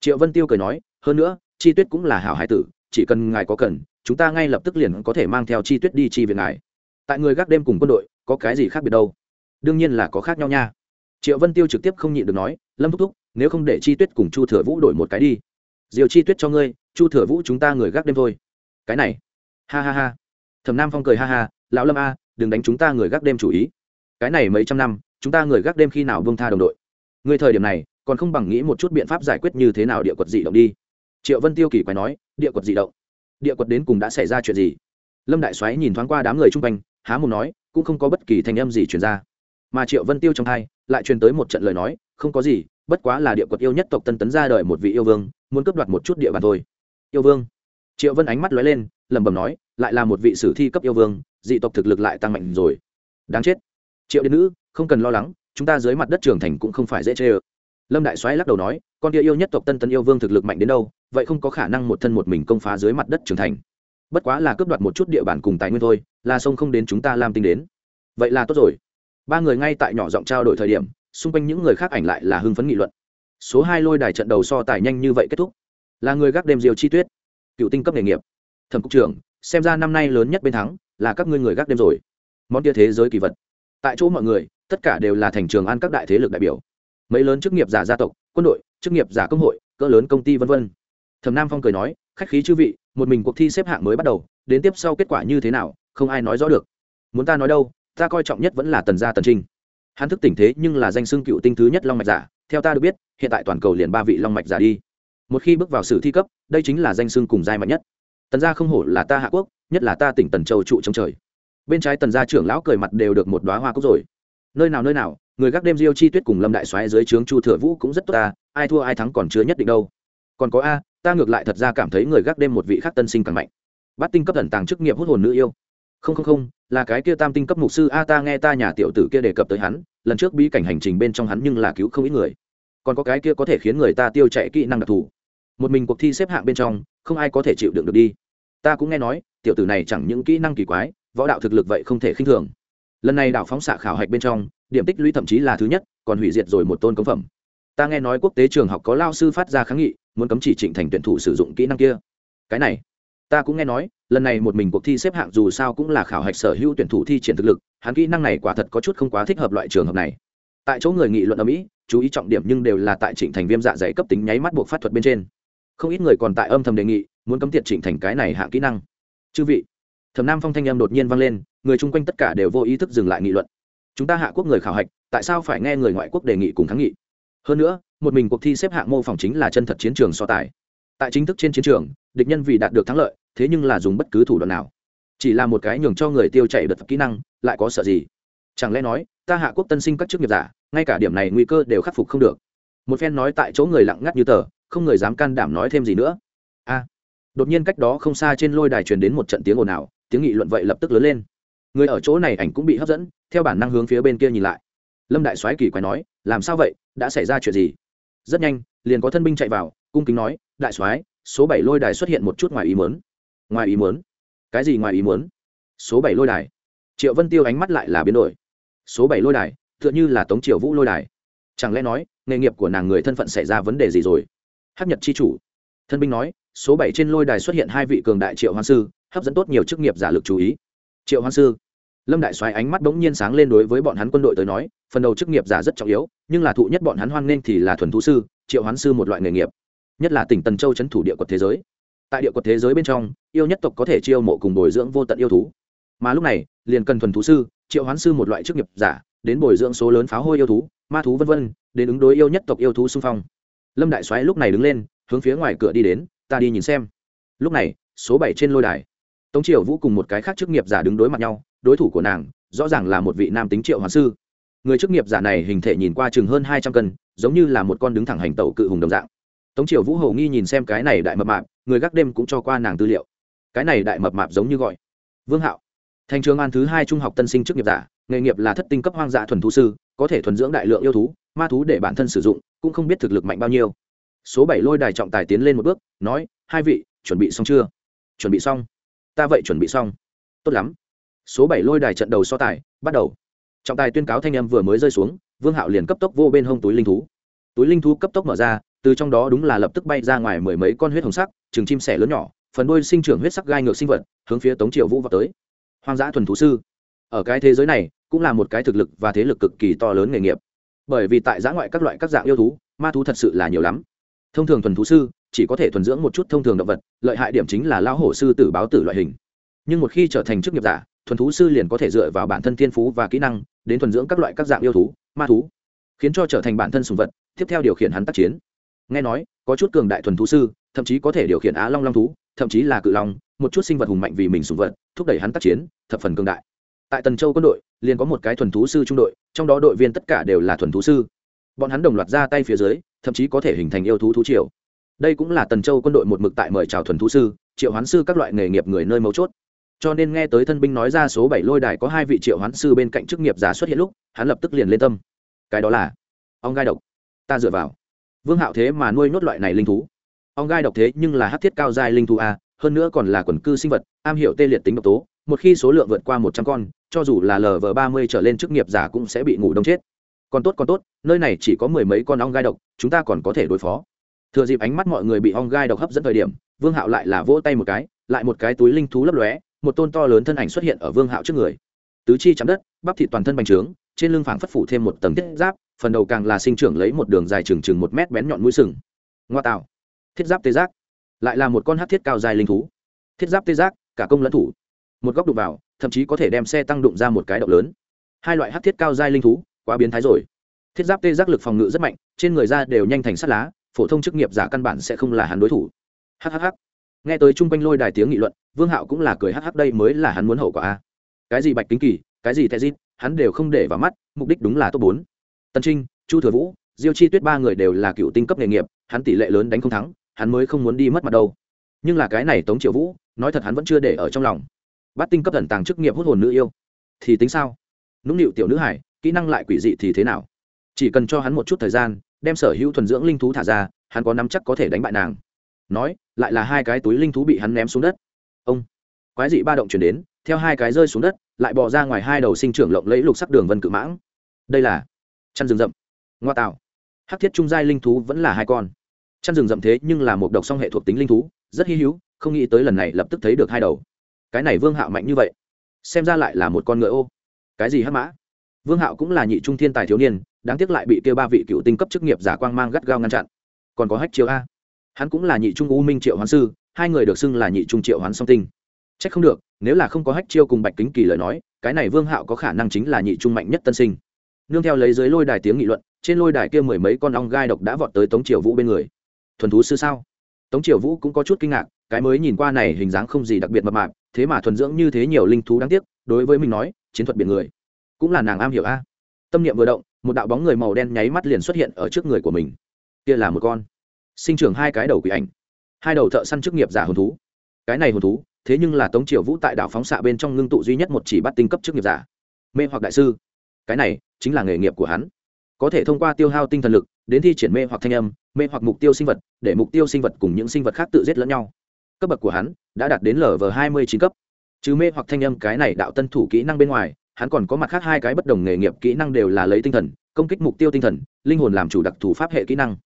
triệu vân tiêu cười nói, hơn nữa, chi tuyết cũng là hảo hải tử, chỉ cần ngài có cần chúng ta ngay lập tức liền có thể mang theo chi tuyết đi chi viện ngài. Tại người gác đêm cùng quân đội, có cái gì khác biệt đâu? Đương nhiên là có khác nhau nha. Triệu vân tiêu trực tiếp không nhịn được nói, lâm thúc thúc, nếu không để chi tuyết cùng chu thừa vũ đổi một cái đi. Diều chi tuyết cho ngươi, chu thừa vũ chúng ta người gác đêm thôi. Cái này. Ha ha ha. Thẩm nam phong cười ha ha, lão lâm a, đừng đánh chúng ta người gác đêm chủ ý. Cái này mấy trăm năm, chúng ta người gác đêm khi nào vương tha đồng đội? Người thời điểm này, còn không bằng nghĩ một chút biện pháp giải quyết như thế nào địa quật dị động đi. Triệu vân tiêu kỳ quái nói, địa quật dị động? Địa quật đến cùng đã xảy ra chuyện gì? Lâm đại soái nhìn thoáng qua đám người chung quanh, há mồm nói, cũng không có bất kỳ thanh âm gì truyền ra. Mà triệu vân tiêu trong hai lại truyền tới một trận lời nói, không có gì, bất quá là địa quật yêu nhất tộc tân tấn ra đời một vị yêu vương, muốn cướp đoạt một chút địa bàn thôi. Yêu vương. Triệu vân ánh mắt lóe lên, lẩm bẩm nói, lại là một vị sử thi cấp yêu vương, dị tộc thực lực lại tăng mạnh rồi. Đáng chết. Triệu điện nữ, không cần lo lắng, chúng ta dưới mặt đất trường thành cũng không phải dễ chê ơ. Lâm đại soái lắc đầu nói, con kia yêu nhất tộc tân tấn yêu vương thực lực mạnh đến đâu vậy không có khả năng một thân một mình công phá dưới mặt đất trường thành. Bất quá là cướp đoạt một chút địa bàn cùng tài nguyên thôi, là sông không đến chúng ta làm tinh đến. Vậy là tốt rồi. Ba người ngay tại nhỏ giọng trao đổi thời điểm, xung quanh những người khác ảnh lại là hưng phấn nghị luận. Số hai lôi đài trận đầu so tài nhanh như vậy kết thúc. Là người gác đêm diều chi tuyết, cựu tinh cấp nghề nghiệp, thẩm cục trưởng, xem ra năm nay lớn nhất bên thắng, là các ngươi người gác đêm rồi. Món kia thế giới kỳ vật. Tại chỗ mọi người, tất cả đều là thành trường an các đại thế lực đại biểu. Mấy lớn chức nghiệp giả gia tộc, quân đội, chức nghiệp giả công hội, cỡ lớn công ty v v thẩm nam phong cười nói, khách khí chư vị, một mình cuộc thi xếp hạng mới bắt đầu, đến tiếp sau kết quả như thế nào, không ai nói rõ được. Muốn ta nói đâu, ta coi trọng nhất vẫn là tần gia tần trinh. Hắn thức tỉnh thế nhưng là danh xưng cựu tinh thứ nhất long mạch giả, theo ta được biết, hiện tại toàn cầu liền ba vị long mạch giả đi. Một khi bước vào sử thi cấp, đây chính là danh xưng cùng giai mạnh nhất. Tần gia không hổ là ta hạ quốc, nhất là ta tỉnh tần châu trụ trong trời. Bên trái tần gia trưởng lão cười mặt đều được một đoá hoa cúc rồi. Nơi nào nơi nào, người gác đêm diêu chi tuyết cùng lâm đại xoáy dưới trướng chu thừa vũ cũng rất tốt ta, ai thua ai thắng còn chưa nhất định đâu còn có a, ta ngược lại thật ra cảm thấy người gác đêm một vị khác tân sinh càng mạnh. Bắt tinh cấp thần tàng chức nghiệp hút hồn nữ yêu. Không không không, là cái kia tam tinh cấp mục sư a, ta nghe ta nhà tiểu tử kia đề cập tới hắn, lần trước bí cảnh hành trình bên trong hắn nhưng là cứu không ít người. Còn có cái kia có thể khiến người ta tiêu chạy kỹ năng đặc thù. Một mình cuộc thi xếp hạng bên trong, không ai có thể chịu đựng được đi. Ta cũng nghe nói, tiểu tử này chẳng những kỹ năng kỳ quái, võ đạo thực lực vậy không thể khinh thường. Lần này đảo phóng xạ khảo hạch bên trong, điểm tích lũy thậm chí là thứ nhất, còn hủy diệt rồi một tôn cống phẩm ta nghe nói quốc tế trường học có lao sư phát ra kháng nghị, muốn cấm chỉ trịnh thành tuyển thủ sử dụng kỹ năng kia. Cái này, ta cũng nghe nói, lần này một mình cuộc thi xếp hạng dù sao cũng là khảo hạch sở hữu tuyển thủ thi triển thực lực, hắn kỹ năng này quả thật có chút không quá thích hợp loại trường hợp này. Tại chỗ người nghị luận ở mỹ, chú ý trọng điểm nhưng đều là tại trịnh thành viêm dạ dày cấp tính nháy mắt buộc phát thuật bên trên. Không ít người còn tại âm thầm đề nghị, muốn cấm tiệt trịnh thành cái này hạng kỹ năng. Chư vị, thẩm nam phong thanh âm đột nhiên vang lên, người chung quanh tất cả đều vô ý thức dừng lại nghị luận. Chúng ta hạ quốc người khảo hạch, tại sao phải nghe người ngoại quốc đề nghị cùng kháng nghị? Hơn nữa, một mình cuộc thi xếp hạng mô phỏng chính là chân thật chiến trường so tài. Tại chính thức trên chiến trường, địch nhân vì đạt được thắng lợi, thế nhưng là dùng bất cứ thủ đoạn nào. Chỉ là một cái nhường cho người tiêu chảy đợt kỹ năng, lại có sợ gì? Chẳng lẽ nói, ta hạ quốc tân sinh các chức nghiệp giả, ngay cả điểm này nguy cơ đều khắc phục không được. Một phen nói tại chỗ người lặng ngắt như tờ, không người dám can đảm nói thêm gì nữa. A! Đột nhiên cách đó không xa trên lôi đài truyền đến một trận tiếng ồn ào, tiếng nghị luận vậy lập tức lớn lên. Người ở chỗ này ảnh cũng bị hấp dẫn, theo bản năng hướng phía bên kia nhìn lại lâm đại soái kỳ quái nói, làm sao vậy? Đã xảy ra chuyện gì? Rất nhanh, liền có thân binh chạy vào, cung kính nói, đại soái, số bảy lôi đài xuất hiện một chút ngoài ý muốn ngoài ý muốn? Cái gì ngoài ý muốn? Số bảy lôi đài. Triệu vân tiêu ánh mắt lại là biến đổi. Số bảy lôi đài, tựa như là tống triều vũ lôi đài. Chẳng lẽ nói, nghề nghiệp của nàng người thân phận xảy ra vấn đề gì rồi? Hắc nhật c h i chủ. Thân binh nói, số bảy trên lôi đài xuất hiện hai vị cường đại triệu hoan sư, hấp dẫn tốt nhiều chức nghiệp giả lực chú ý. Triệu hoan sư lâm đại soái ánh mắt bỗng nhiên sáng lên đối với bọn hắn quân đội tới nói, phần đầu chức nghiệp giả rất trọng yếu, nhưng là thụ nhất bọn hắn hoan nghênh thì là thuần thú sư, triệu hoán sư một loại nghề nghiệp. Nhất là tỉnh tần châu c h ấ n thủ địa quật thế giới. Tại địa quật thế giới bên trong, yêu nhất tộc có thể chiêu mộ cùng bồi dưỡng vô tận yêu thú. Mà lúc này, liền cần thuần thú sư, triệu hoán sư một loại chức nghiệp giả, đến bồi dưỡng số lớn pháo hôi yêu thú, ma thú v v đến ứng đối yêu nhất tộc yêu thú xung phong. Lâm đại soái lúc này đứng lên, hướng phía ngoài cửa đi đến, ta đi nhìn xem. Lúc này, số bảy trên lôi đài. Tống triều vũ cùng một cái khác chức nghiệp giả đứng đối mặt nhau đối thủ của nàng, rõ ràng là một vị nam tính triệu hoán sư. Người chức nghiệp giả này hình thể nhìn qua chừng hơn hai trăm cân, giống như là một con đứng thẳng hành tẩu cự hùng đồng dạng. Tống triều vũ hầu nghi nhìn xem cái này đại mập mạp, người gác đêm cũng cho qua nàng tư liệu. Cái này đại mập mạp giống như gọi vương hạo. Thành trường an thứ hai trung học tân sinh chức nghiệp giả, nghề nghiệp là thất tinh cấp hoang dã thuần thú sư, có thể thuần dưỡng đại lượng yêu thú, ma thú để bản thân sử dụng, cũng không biết thực lực mạnh bao nhiêu. Số bảy lôi đài trọng tài tiến lên một bước, nói, hai vị, chuẩn bị xong chưa? Chuẩn bị xong. Ta vậy chuẩn bị xong. Tốt lắm số bảy lôi đài trận đầu so tài, bắt đầu. Trọng tài tuyên cáo thanh em vừa mới rơi xuống, vương hạo liền cấp tốc vô bên hông túi linh thú. Túi linh thú cấp tốc mở ra, từ trong đó đúng là lập tức bay ra ngoài mười mấy con huyết hồng sắc chừng chim sẻ lớn nhỏ, phần đôi sinh trưởng huyết sắc gai ngược sinh vật, hướng phía tống triều vũ vào tới. Hoang dã thuần thú sư. Ở cái thế giới này, cũng là một cái thực lực và thế lực cực kỳ to lớn nghề nghiệp. Bởi vì tại giã ngoại các loại các dạng yêu thú, ma thú thật sự là nhiều lắm. Thông thường thuần thú sư, chỉ có thể thuần dưỡng một chút thông thường động vật, lợi hại điểm chính là lao hổ sư tử báo tử loại hình. Nhưng một khi trở thành chức nghiệp giả thuần thú sư liền có thể dựa vào bản thân thiên phú và kỹ năng, đến thuần dưỡng các loại các dạng yêu thú, ma thú, khiến cho trở thành bản thân sùng vật, tiếp theo điều khiển hắn tác chiến. Nghe nói, có chút cường đại thuần thú sư, thậm chí có thể điều khiển á long long thú, thậm chí là cự long, một chút sinh vật hùng mạnh vì mình sùng vật, thúc đẩy hắn tác chiến, thập phần cường đại. Tại tần châu quân đội, liền có một cái thuần thú sư trung đội, trong đó đội viên tất cả đều là thuần thú sư. Bọn hắn đồng loạt ra tay phía dưới, thậm chí có thể hình thành yêu thú thú triều. Đây cũng là tần châu quân đội một mực tại mời chào thuần thú sư, triệu hoán sư các loại nghề nghiệp người nơi mấu chốt cho nên nghe tới thân binh nói ra số bảy lôi đài có hai vị triệu hoán sư bên cạnh chức nghiệp giả xuất hiện lúc, hắn lập tức liền lên tâm. Cái đó là ong gai độc. Ta dựa vào. Vương hạo thế mà nuôi nốt loại này linh thú. Ong gai độc thế nhưng là hát thiết cao dài linh thú a, hơn nữa còn là quần cư sinh vật, am hiểu tê liệt tính độc tố, một khi số lượng vượt qua một trăm con, cho dù là lv ba mươi trở lên chức nghiệp giả cũng sẽ bị ngủ đông chết. Còn tốt còn tốt, nơi này chỉ có mười mấy con ong gai độc, chúng ta còn có thể đối phó. Thừa dịp ánh mắt mọi người bị ong gai độc hấp dẫn thời điểm, vương hạo lại là vỗ tay một cái, lại một cái túi linh thú lấp lóe một tôn to lớn thân ảnh xuất hiện ở vương hạo trước người tứ chi chạm đất bắp thịt toàn thân bành trướng trên lưng phảng phất phủ thêm một tầng thiết giáp phần đầu càng là sinh trưởng lấy một đường dài chừng chừng một mét bén nhọn mũi sừng ngoa tạo thiết giáp tê giác lại là một con hát thiết cao dài linh thú thiết giáp tê giác cả công lẫn thủ một góc đụng vào thậm chí có thể đem xe tăng đụng ra một cái động lớn hai loại hát thiết cao dài linh thú quá biến thái rồi thiết giáp tê giác lực phòng ngự rất mạnh trên người da đều nhanh thành sắt lá phổ thông chức nghiệp giả căn bản sẽ không là hắn đối thủ hhh nghe tới chung quanh lôi đài tiếng nghị luận, vương hạo cũng là cười hắc hắc đây mới là hắn muốn hậu quả a. Cái gì bạch kính kỳ, cái gì thẻ dít, hắn đều không để vào mắt, mục đích đúng là top bốn. Tân trinh, chu thừa vũ, diêu chi tuyết ba người đều là cựu tinh cấp nghề nghiệp, hắn tỷ lệ lớn đánh không thắng, hắn mới không muốn đi mất mặt đâu. Nhưng là cái này tống triệu vũ, nói thật hắn vẫn chưa để ở trong lòng. Bắt tinh cấp thần tàng chức nghiệp hút hồn nữ yêu. Thì tính sao? Nũng nịu tiểu nữ hải, kỹ năng lại quỷ dị thì thế nào? Chỉ cần cho hắn một chút thời gian, đem sở hữu thuần dưỡng linh thú thả ra, hắn có nắm chắc có thể đánh bại nàng nói, lại là hai cái túi linh thú bị hắn ném xuống đất. Ông, quái dị ba động chuyển đến, theo hai cái rơi xuống đất, lại bỏ ra ngoài hai đầu sinh trưởng lộng lẫy lục sắc đường vân cự mãng. Đây là chăn rừng rậm. Ngoa tạo. Hắc thiết trung giai linh thú vẫn là hai con. Chăn rừng rậm thế nhưng là một độc song hệ thuộc tính linh thú, rất hy hữu, không nghĩ tới lần này lập tức thấy được hai đầu. Cái này vương hạo mạnh như vậy, xem ra lại là một con ngựa ô. Cái gì hắc mã? Vương hạo cũng là nhị trung thiên tài thiếu niên, đáng tiếc lại bị kêu ba vị cựu tinh cấp chức nghiệp giả quang mang gắt gao ngăn chặn. Còn có hách chiếu a hắn cũng là nhị trung u minh triệu hoán sư, hai người được xưng là nhị trung triệu hoán song tinh. C h ắ c không được, nếu là không có hách chiêu cùng bạch kính kỳ lời nói, cái này vương hạo có khả năng chính là nhị trung mạnh nhất tân sinh. Nương theo lấy dưới lôi đài tiếng nghị luận, trên lôi đài kia mười mấy con ong gai độc đã vọt tới tống triều vũ bên người. Thuần thú sư sao? Tống triều vũ cũng có chút kinh ngạc, cái mới nhìn qua này hình dáng không gì đặc biệt mập mạp, thế mà thuần dưỡng như thế nhiều linh thú đáng tiếc, đối với mình nói, chiến thuật biển người. Cũng là nàng am hiểu a. Tâm niệm vừa động, một đạo bóng người màu đen nháy mắt liền xuất hiện ở trước người của mình. Kia là một con sinh trưởng hai cái đầu quỷ ảnh, hai đầu thợ săn chức nghiệp giả hồn thú. Cái này hồn thú, thế nhưng là tống triều vũ tại đảo phóng xạ bên trong ngưng tụ duy nhất một chỉ bắt tinh cấp chức nghiệp giả. Mê hoặc đại sư. Cái này chính là nghề nghiệp của hắn. Có thể thông qua tiêu hao tinh thần lực, đến thi triển mê hoặc thanh âm, mê hoặc mục tiêu sinh vật, để mục tiêu sinh vật cùng những sinh vật khác tự giết lẫn nhau. Cấp bậc của hắn đã đạt đến lv hai mươi chín cấp. Chứ mê hoặc thanh âm cái này đạo tân thủ kỹ năng bên ngoài, hắn còn có mặt khác hai cái bất đồng nghề nghiệp kỹ năng đều là lấy tinh thần, công kích mục tiêu tinh thần, linh hồn làm chủ đặc thù pháp hệ kỹ năng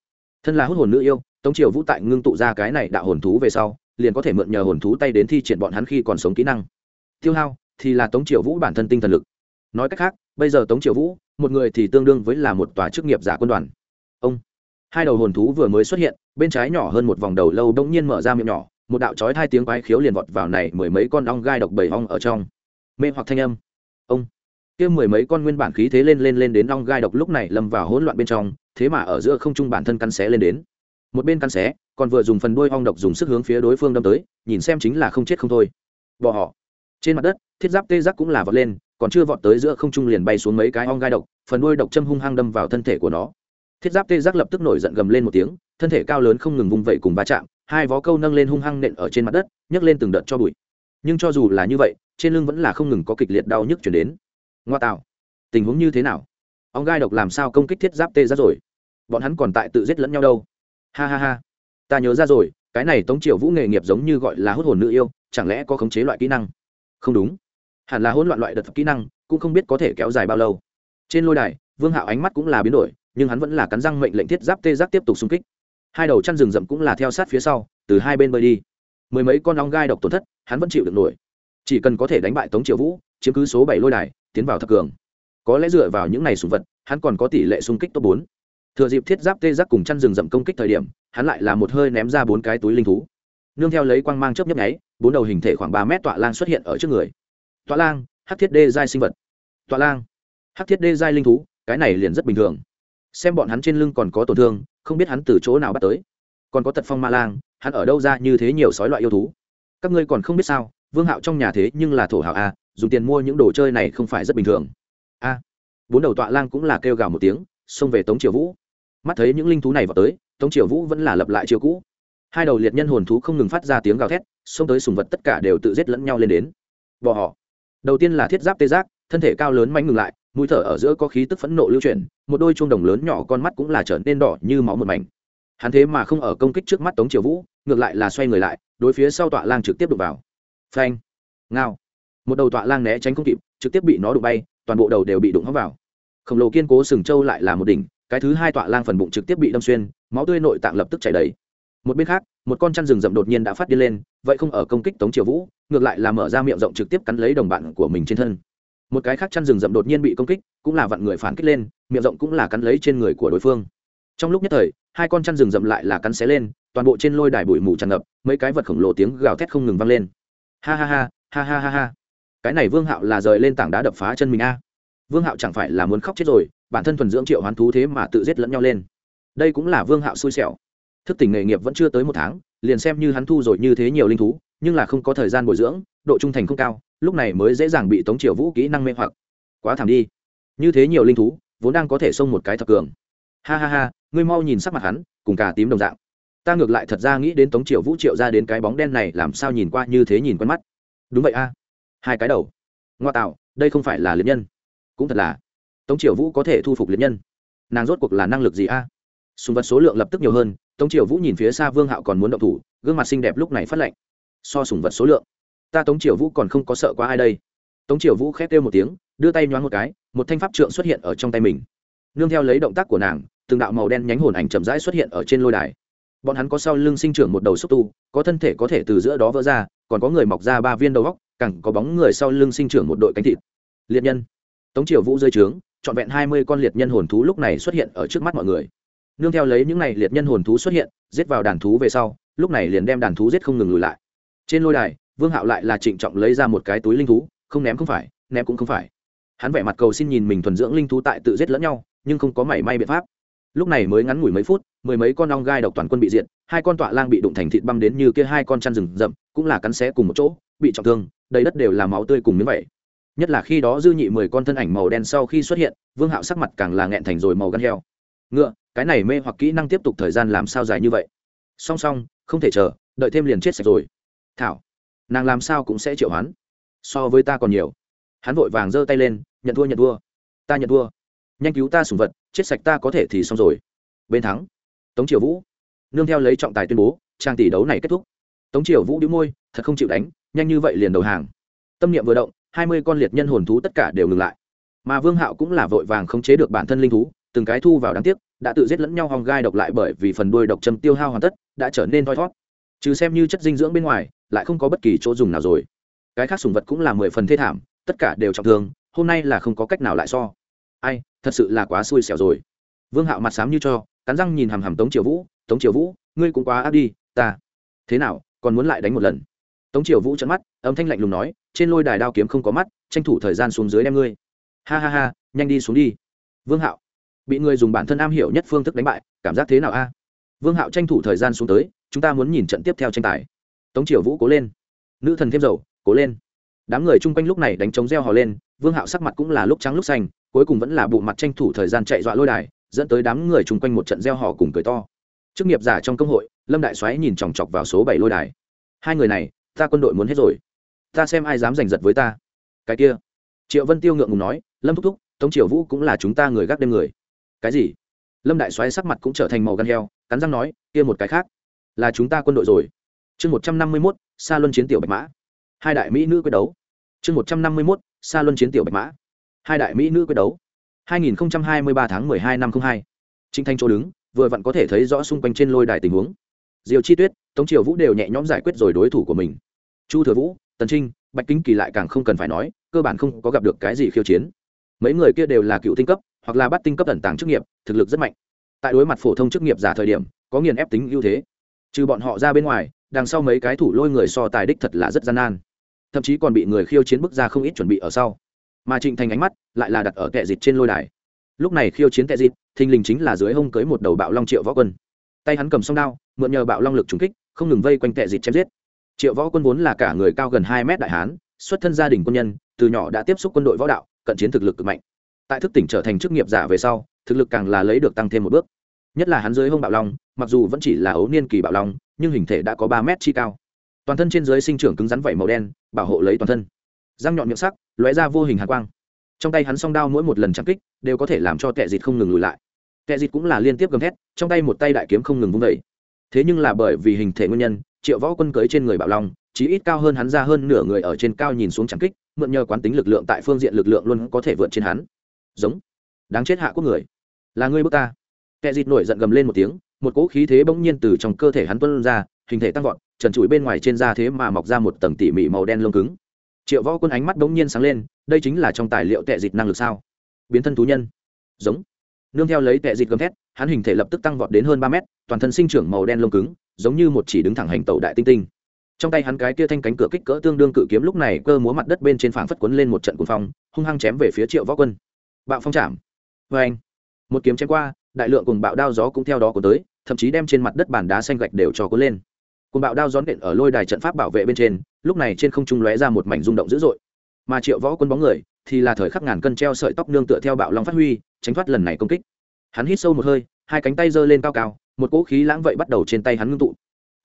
thân là hút hồn nữ yêu, tống triều vũ tại ngưng tụ ra cái này đạo hồn thú về sau, liền có thể mượn nhờ hồn thú tay đến thi triển bọn hắn khi còn sống kỹ năng. Tiêu hao thì là tống triều vũ bản thân tinh thần lực. Nói cách khác, bây giờ tống triều vũ, một người thì tương đương với là một tòa chức nghiệp giả quân đoàn. Ông, hai đầu hồn thú vừa mới xuất hiện, bên trái nhỏ hơn một vòng đầu lâu đông nhiên mở ra miệng nhỏ, một đạo chói hai tiếng quái khiếu liền vọt vào này mười mấy con ong gai độc bầy ong ở trong. Mê hoặc thanh âm. Ông kia mười mấy con nguyên bản khí thế lên lên lên đến ong gai độc lúc này lâm vào hỗn loạn bên trong, thế mà ở giữa không trung bản thân căn xé lên đến. Một bên căn xé, còn vừa dùng phần đuôi ong độc dùng sức hướng phía đối phương đâm tới, nhìn xem chính là không chết không thôi. Bỏ họ. Trên mặt đất, thiết giáp tê giác cũng là vọt lên, còn chưa vọt tới giữa không trung liền bay xuống mấy cái ong gai độc, phần đuôi độc châm hung hăng đâm vào thân thể của nó. Thiết giáp tê giác lập tức nổi giận gầm lên một tiếng, thân thể cao lớn không ngừng vung vẩy cùng va chạm, hai vó câu nâng lên hung hăng nện ở trên mặt đất, nhấc lên từng đợt cho bụi. Nhưng cho dù là như vậy, trên lưng vẫn là không ngừng có kịch liệt đau nhức chuyển đến ngoa tạo tình huống như thế nào? Ong gai độc làm sao công kích thiết giáp tê ra rồi? Bọn hắn còn tại tự giết lẫn nhau đâu? Ha ha ha. Ta nhớ ra rồi, cái này tống triều vũ nghề nghiệp giống như gọi là hút hồn nữ yêu, chẳng lẽ có khống chế loại kỹ năng? Không đúng. Hẳn là hỗn loạn loại đợt kỹ năng, cũng không biết có thể kéo dài bao lâu. Trên lôi đài, vương hạo ánh mắt cũng là biến đổi, nhưng hắn vẫn là cắn răng mệnh lệnh thiết giáp tê giác tiếp tục xung kích. Hai đầu chăn rừng rậm cũng là theo sát phía sau, từ hai bên bơi đi. Mười mấy con ong gai độc tổn thất, hắn vẫn chịu được nổi. Chỉ cần có thể đánh bại tống triệu vũ, chiếm cứ số bảy lôi đài tiến vào thập cường. Có lẽ dựa vào những này sùng vật, hắn còn có tỷ lệ xung kích top bốn. Thừa dịp thiết giáp tê giác cùng chăn rừng rậm công kích thời điểm, hắn lại là một hơi ném ra bốn cái túi linh thú. Nương theo lấy quang mang chớp nhấp nháy, bốn đầu hình thể khoảng ba mét tọa lang xuất hiện ở trước người. Tọa lang, hắc thiết đê giai sinh vật. Tọa lang, hắc thiết đê giai linh thú, cái này liền rất bình thường. Xem bọn hắn trên lưng còn có tổn thương, không biết hắn từ chỗ nào bắt tới. Còn có tật phong ma lang, hắn ở đâu ra như thế nhiều sói loại yêu thú? Các ngươi còn không biết sao, vương hạo trong nhà thế nhưng là thổ hảo a dùng tiền mua những đồ chơi này không phải rất bình thường. A, bốn đầu tọa lang cũng là kêu gào một tiếng, xông về tống triều vũ. Mắt thấy những linh thú này vào tới, tống triều vũ vẫn là lập lại chiều cũ. Hai đầu liệt nhân hồn thú không ngừng phát ra tiếng gào thét, xông tới sùng vật tất cả đều tự giết lẫn nhau lên đến. Bỏ họ. Đầu tiên là thiết giáp tê giác, thân thể cao lớn mánh ngừng lại, mũi thở ở giữa có khí tức phẫn nộ lưu chuyển, một đôi chuông đồng lớn nhỏ con mắt cũng là trở nên đỏ như máu một mảnh. Hắn thế mà không ở công kích trước mắt tống triều vũ, ngược lại là xoay người lại, đối phía sau tọa lang trực tiếp đụng vào. Phanh. Ngao một đầu tọa lang né tránh không kịp, trực tiếp bị nó đụng bay, toàn bộ đầu đều bị đụng hóc vào. Khổng lồ kiên cố sừng trâu lại là một đỉnh, cái thứ hai tọa lang phần bụng trực tiếp bị đâm xuyên, máu tươi nội tạng lập tức chảy đầy. Một bên khác, một con chăn rừng rậm đột nhiên đã phát đi lên, vậy không ở công kích tống triều vũ, ngược lại là mở ra miệng rộng trực tiếp cắn lấy đồng bạn của mình trên thân. Một cái khác chăn rừng rậm đột nhiên bị công kích, cũng là vặn người phản kích lên, miệng rộng cũng là cắn lấy trên người của đối phương. Trong lúc nhất thời, hai con chăn rừng rậm lại là cắn xé lên, toàn bộ trên lôi đài bụi mù tràn ngập, mấy cái vật khổng lồ tiếng gào thét không ngừng vang lên. Ha ha ha ha ha ha ha cái này vương hạo là rời lên tảng đá đập phá chân mình a. Vương hạo chẳng phải là muốn khóc chết rồi, bản thân thuần dưỡng triệu hoán thú thế mà tự giết lẫn nhau lên. Đây cũng là vương hạo xui xẻo. Thức tỉnh nghề nghiệp vẫn chưa tới một tháng, liền xem như hắn thu rồi như thế nhiều linh thú, nhưng là không có thời gian bồi dưỡng, độ trung thành không cao, lúc này mới dễ dàng bị tống triều vũ kỹ năng mê hoặc. Quá thảm đi. Như thế nhiều linh thú, vốn đang có thể xông một cái thập cường. Ha ha ha, ngươi mau nhìn sắc mặt hắn, cùng cả tím đồng dạng. Ta ngược lại thật ra nghĩ đến tống triều vũ triệu ra đến cái bóng đen này, làm sao nhìn qua như thế nhìn quen mắt. Đúng vậy a hai cái đầu. Ngoa tạo, đây không phải là liệt nhân. Cũng thật là. Tống triều vũ có thể thu phục liệt nhân. Nàng rốt cuộc là năng lực gì a? À? sùng vật số lượng lập tức nhiều hơn, tống triều vũ nhìn phía xa vương hạo còn muốn động thủ, gương mặt xinh đẹp lúc này phát lệnh so sùng vật số lượng, ta tống triều vũ còn không có sợ quá ai đây. Tống triều vũ khét kêu một tiếng, đưa tay nhoáng một cái, một thanh pháp trượng xuất hiện ở trong tay mình. Nương theo lấy động tác của nàng, từng đạo màu đen nhánh hồn ảnh chậm rãi xuất hiện ở trên lôi đài. Bọn hắn có sau lưng sinh trưởng một đầu xúc tu, có thân thể có thể từ giữa đó vỡ ra, còn có người mọc ra ba viên đầu góc cẳng có bóng người sau lưng sinh trưởng một đội cánh thịt. Liệt nhân. Tống triều vũ rơi trướng, trọn vẹn hai mươi con liệt nhân hồn thú lúc này xuất hiện ở trước mắt mọi người. Nương theo lấy những n à y liệt nhân hồn thú xuất hiện, giết vào đàn thú về sau, lúc này liền đem đàn thú giết không ngừng lùi lại. Trên lôi đài, vương hạo lại là trịnh trọng lấy ra một cái túi linh thú, không ném không phải, ném cũng không phải. Hắn vẻ mặt cầu xin nhìn mình thuần dưỡng linh thú tại tự giết lẫn nhau, nhưng không có mảy may biện pháp. Lúc này mới ngắn ngủi mấy phút, mười mấy con ong gai độc toàn quân bị diệt, hai con tọa lang bị đụng thành thịt băm đến như kia hai con chăn rừng rậm, cũng là cắn xé cùng một chỗ bị trọng thương, đầy đất đều là máu tươi cùng miếng vậy nhất là khi đó dư nhị mười con thân ảnh màu đen sau khi xuất hiện, vương hạo sắc mặt càng là nghẹn thành rồi màu gan heo. Ngựa, cái này mê hoặc kỹ năng tiếp tục thời gian làm sao dài như vậy? Song song, không thể chờ, đợi thêm liền chết sạch rồi. Thảo, nàng làm sao cũng sẽ triệu hắn so với ta còn nhiều. Hắn vội vàng giơ tay lên, nhận thua nhận thua. Ta nhận thua. Nhanh cứu ta sùng vật, chết sạch ta có thể thì xong rồi. Bên thắng, tống triều vũ. Nương theo lấy trọng tài tuyên bố, trang tỷ đấu này kết thúc. Tống triều vũ đĩu môi thật không chịu đánh, nhanh như vậy liền đầu hàng. Tâm niệm vừa động, hai mươi con liệt nhân hồn thú tất cả đều ngừng lại. Mà vương hạo cũng là vội vàng khống chế được bản thân linh thú, từng cái thu vào đáng tiếc, đã tự giết lẫn nhau hòng gai độc lại bởi vì phần đuôi độc châm tiêu hao hoàn tất, đã trở nên thoi thót trừ xem như chất dinh dưỡng bên ngoài, lại không có bất kỳ chỗ dùng nào rồi. Cái khác sùng vật cũng là mười phần thê thảm, tất cả đều trọng thương, hôm nay là không có cách nào lại so. Ai, thật sự là quá xui xẻo rồi. Vương hạo mặt xám như cho, cắn răng nhìn hằm hằm tống triều vũ, tống triều vũ, ngươi cũng quá áp đi, ta. Thế nào, còn muốn lại đánh một lần? Tống triều vũ trận mắt, âm thanh lạnh lùng nói, trên lôi đài đao kiếm không có mắt, tranh thủ thời gian xuống dưới đem ngươi. Ha ha ha, nhanh đi xuống đi. Vương hạo bị người dùng bản thân am hiểu nhất phương thức đánh bại, cảm giác thế nào a? Vương hạo tranh thủ thời gian xuống tới, chúng ta muốn nhìn trận tiếp theo tranh tài. Tống triều vũ cố lên. Nữ thần thêm dầu, cố lên. Đám người chung quanh lúc này đánh trống reo hò lên, vương hạo sắc mặt cũng là lúc trắng lúc xanh, cuối cùng vẫn là bộ mặt tranh thủ thời gian chạy dọa lôi đài, dẫn tới đám người chung quanh một trận reo hò cùng cười to. Chức nghiệp giả trong công hội, lâm đại xoáy nhìn chòng chọc vào số bảy lôi đài. Hai người này ta quân đội muốn hết rồi. Ta xem ai dám giành giật với ta. Cái kia. Triệu vân tiêu ngượng ngùng nói lâm thúc thúc tống triều vũ cũng là chúng ta người gác đêm người. Cái gì? Lâm đại xoáy sắc mặt cũng trở thành màu gan heo cắn răng nói kia một cái khác. Là chúng ta quân đội rồi. Chương một trăm năm mươi mốt xa luân chiến tiểu bạch mã. Hai đại mỹ nữ quyết đấu. Chương một trăm năm mươi mốt xa luân chiến tiểu bạch mã. Hai đại mỹ nữ quyết đấu. Hai nghìn hai mươi ba tháng hai năm hai. Trịnh Thanh chỗ đứng, vừa vặn có thể thấy rõ xung quanh trên lôi đài tình huống. Diều Chi Tuyết, Tống Triều Vũ đều nhẹ nhõm giải quyết rồi đối thủ của mình. Chu Thừa Vũ, Tần Trinh, Bạch Kính Kỳ lại càng không cần phải nói, cơ bản không có gặp được cái gì khiêu chiến. Mấy người kia đều là cựu tinh cấp, hoặc là bắt tinh cấp tần tàng chức nghiệp, thực lực rất mạnh. Tại đối mặt phổ thông chức nghiệp giả thời điểm, có nghiền ép tính ưu thế. Trừ bọn họ ra bên ngoài, đằng sau mấy cái thủ lôi người so tài đích thật là rất gian nan. Thậm chí còn bị người khiêu chiến bức ra không ít chuẩn bị ở sau. Mà Trịnh Thành ánh mắt lại là đặt ở kệ dịch trên lôi đài. Lúc này khiêu chiến kệ dịch, thình lình chính là dưới hông cưới một đầu bạo long triệu võ quân tay hắn cầm song đao mượn nhờ bạo long lực trúng kích không ngừng vây quanh kệ dịch chém giết triệu võ quân vốn là cả người cao gần hai mét đại hán, xuất thân gia đình quân nhân, từ nhỏ đã tiếp xúc quân đội võ đạo, cận chiến thực lực cực mạnh. Tại thức tỉnh trở thành chức nghiệp giả về sau, thực lực càng là lấy được tăng thêm một bước. Nhất là hắn dưới hông bạo long, mặc dù vẫn chỉ là ấu niên kỳ bạo long, nhưng hình thể đã có ba mét chi cao. Toàn thân trên dưới sinh trưởng cứng rắn vảy màu đen, bảo hộ lấy toàn thân. Răng nhọn miệng sắc, lóe ra vô hình hàn quang. Trong tay hắn song đao mỗi một lần chạm kích, đều có thể làm cho tệ dịt không ngừng lùi lại. Tệ dịt cũng là liên tiếp gầm thét, trong tay một tay đại kiếm không ngừng vung vẩy thế nhưng là bởi vì hình thể nguyên nhân triệu võ quân cưới trên người Bảo long, chí ít cao hơn hắn ra hơn nửa người ở trên cao nhìn xuống trắng kích, mượn nhờ quán tính lực lượng tại phương diện lực lượng luôn có thể vượt trên hắn. Giống. Đáng chết hạ quốc người. Là ngươi bước ta. Kẻ dịt nổi giận gầm lên một tiếng, một cỗ khí thế bỗng nhiên từ trong cơ thể hắn tuân ra, hình thể tăng vọt, trần trụi bên ngoài trên da thế mà mọc ra một tầng tỉ mỉ màu đen lông cứng. Triệu võ quân ánh mắt bỗng nhiên sáng lên, đây chính là trong tài liệu tệ dịch năng lực sao? Biến thân thú nhân. Giống. Nương theo lấy tệ dịch gầm thét, hắn hình thể lập tức tăng vọt đến hơn ba mét, toàn thân sinh trưởng màu đen lông cứng giống như một chỉ đứng thẳng hành tàu đại tinh tinh. Trong tay hắn cái kia thanh cánh cửa kích cỡ tương đương cự kiếm lúc này cơ múa mặt đất bên trên phảng phất quấn lên một trận cuồng phong, hung hăng chém về phía triệu võ quân. Bạo phong chạm. Vê anh, một kiếm chém qua, đại lượng cùng bạo đao gió cũng theo đó cuốn tới, thậm chí đem trên mặt đất bàn đá xanh gạch đều cho cuốn lên. Cùng bạo đao gió nện ở lôi đài trận pháp bảo vệ bên trên, lúc này trên không trung lóe ra một mảnh rung động dữ dội. Mà triệu võ quân bóng người thì là thời khắc ngàn cân treo sợi tóc nương tựa theo bạo long phát huy, tránh thoát lần này công kích. Hắn hít sâu một hơi, hai cánh tay giơ lên cao cao một cỗ khí lãng vậy bắt đầu trên tay hắn ngưng tụ.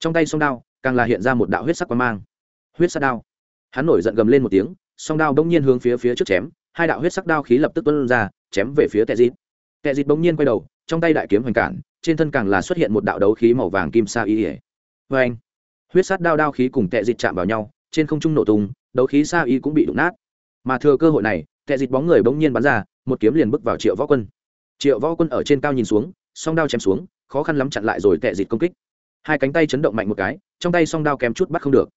Trong tay song đao, càng là hiện ra một đạo huyết sắc quang mang. Huyết sắc đao. Hắn nổi giận gầm lên một tiếng, song đao bỗng nhiên hướng phía phía trước chém, hai đạo huyết sắc đao khí lập tức tuân ra, chém về phía tệ dịt. Tệ dịt bỗng nhiên quay đầu, trong tay đại kiếm hoành cản, trên thân càng là xuất hiện một đạo đấu khí màu vàng kim sa y ỉa vê anh huyết sắc đao đao khí cùng tệ dịt chạm vào nhau, trên không trung nổ tung, đấu khí sa y cũng bị đụng nát. Mà thừa cơ hội này, tệ dịt bóng người bỗng nhiên bắn ra, một kiếm liền bước vào triệu võ quân. Triệu võ quân ở trên cao nhìn xuống song đao chém xuống, khó khăn lắm chặn lại rồi tệ dịt công kích. Hai cánh tay chấn động mạnh một cái, trong tay song đao kém chút bắt không được.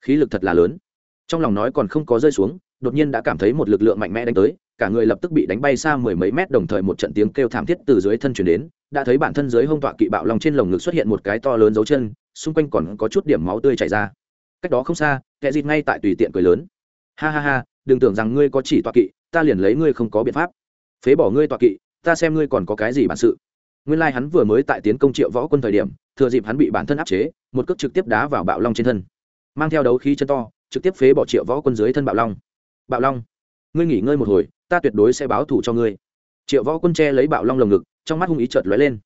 Khí lực thật là lớn. Trong lòng nói còn không có rơi xuống, đột nhiên đã cảm thấy một lực lượng mạnh mẽ đánh tới, cả người lập tức bị đánh bay xa mười mấy mét đồng thời một trận tiếng kêu thảm thiết từ dưới thân chuyển đến, đã thấy bản thân dưới hông tọa kỵ bạo lòng trên lồng ngực xuất hiện một cái to lớn dấu chân, xung quanh còn có chút điểm máu tươi chảy ra. Cách đó không xa, kẻ dịt ngay tại tùy tiện cười lớn. Ha ha ha, đừng tưởng rằng ngươi có chỉ tọa kỵ, ta liền lấy ngươi không có biện pháp. Phế bỏ ngươi tọa kỵ, ta xem ngươi còn có cái gì bản sự nguyên lai hắn vừa mới tại tiến công triệu võ quân thời điểm, thừa dịp hắn bị bản thân áp chế, một cước trực tiếp đá vào bạo long trên thân. Mang theo đấu khí chân to, trực tiếp phế bỏ triệu võ quân dưới thân bạo long. Bạo long, ngươi nghỉ ngơi một hồi, ta tuyệt đối sẽ báo thù cho ngươi. Triệu võ quân che lấy bạo long lồng ngực, trong mắt hung ý chợt lóe lên.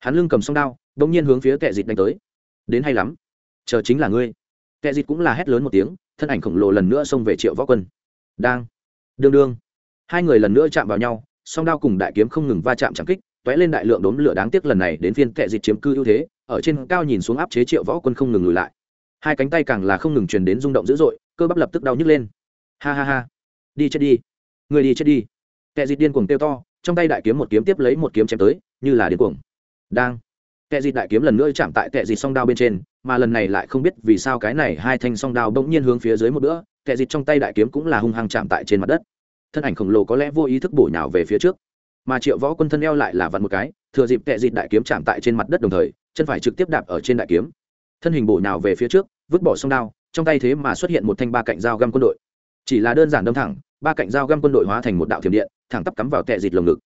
Hắn lưng cầm song đao đ ỗ n g nhiên hướng phía kệ dịt đánh tới. Đến hay lắm, chờ chính là ngươi. Kệ dịt cũng là hét lớn một tiếng, thân ảnh khổng lồ lần nữa xông về triệu võ quân. Đang, đương đương. Hai người lần nữa chạm vào nhau song đao cùng đại kiếm không ngừng va chạm chẳng kích t lên đại lượng đốm lửa đáng tiếc lần này đến phiên kệ dịch chiếm cư ưu thế, ở trên cao nhìn xuống áp chế triệu võ quân không ngừng lùi lại. Hai cánh tay càng là không ngừng truyền đến rung động dữ dội, cơ bắp lập tức đau nhức lên. Ha ha ha. Đi chết đi. Người đi chết đi. Kệ dịch điên cuồng tiêu to, trong tay đại kiếm một kiếm tiếp lấy một kiếm chém tới, như là điên cuồng. Đang. Kệ dịch đại kiếm lần nữa chạm tại kệ dịch song đao bên trên, mà lần này lại không biết vì sao cái này hai thanh song đao bỗng nhiên hướng phía dưới một bữa kệ dịch trong tay đại kiếm cũng là hung hăng chạm tại trên mặt đất thân ảnh khổng lồ có lẽ vô ý thức bổ nhào về phía trước. Mà triệu võ quân thân eo lại là vặn một cái, thừa dịp tệ dịt đại kiếm chạm tại trên mặt đất đồng thời, chân phải trực tiếp đạp ở trên đại kiếm. Thân hình bổ nhào về phía trước, vứt bỏ sông đao, trong tay thế mà xuất hiện một thanh ba cạnh dao găm quân đội. Chỉ là đơn giản đâm thẳng, ba cạnh dao găm quân đội hóa thành một đạo thiểm điện, thẳng tắp cắm vào tệ dịt lồng ngực.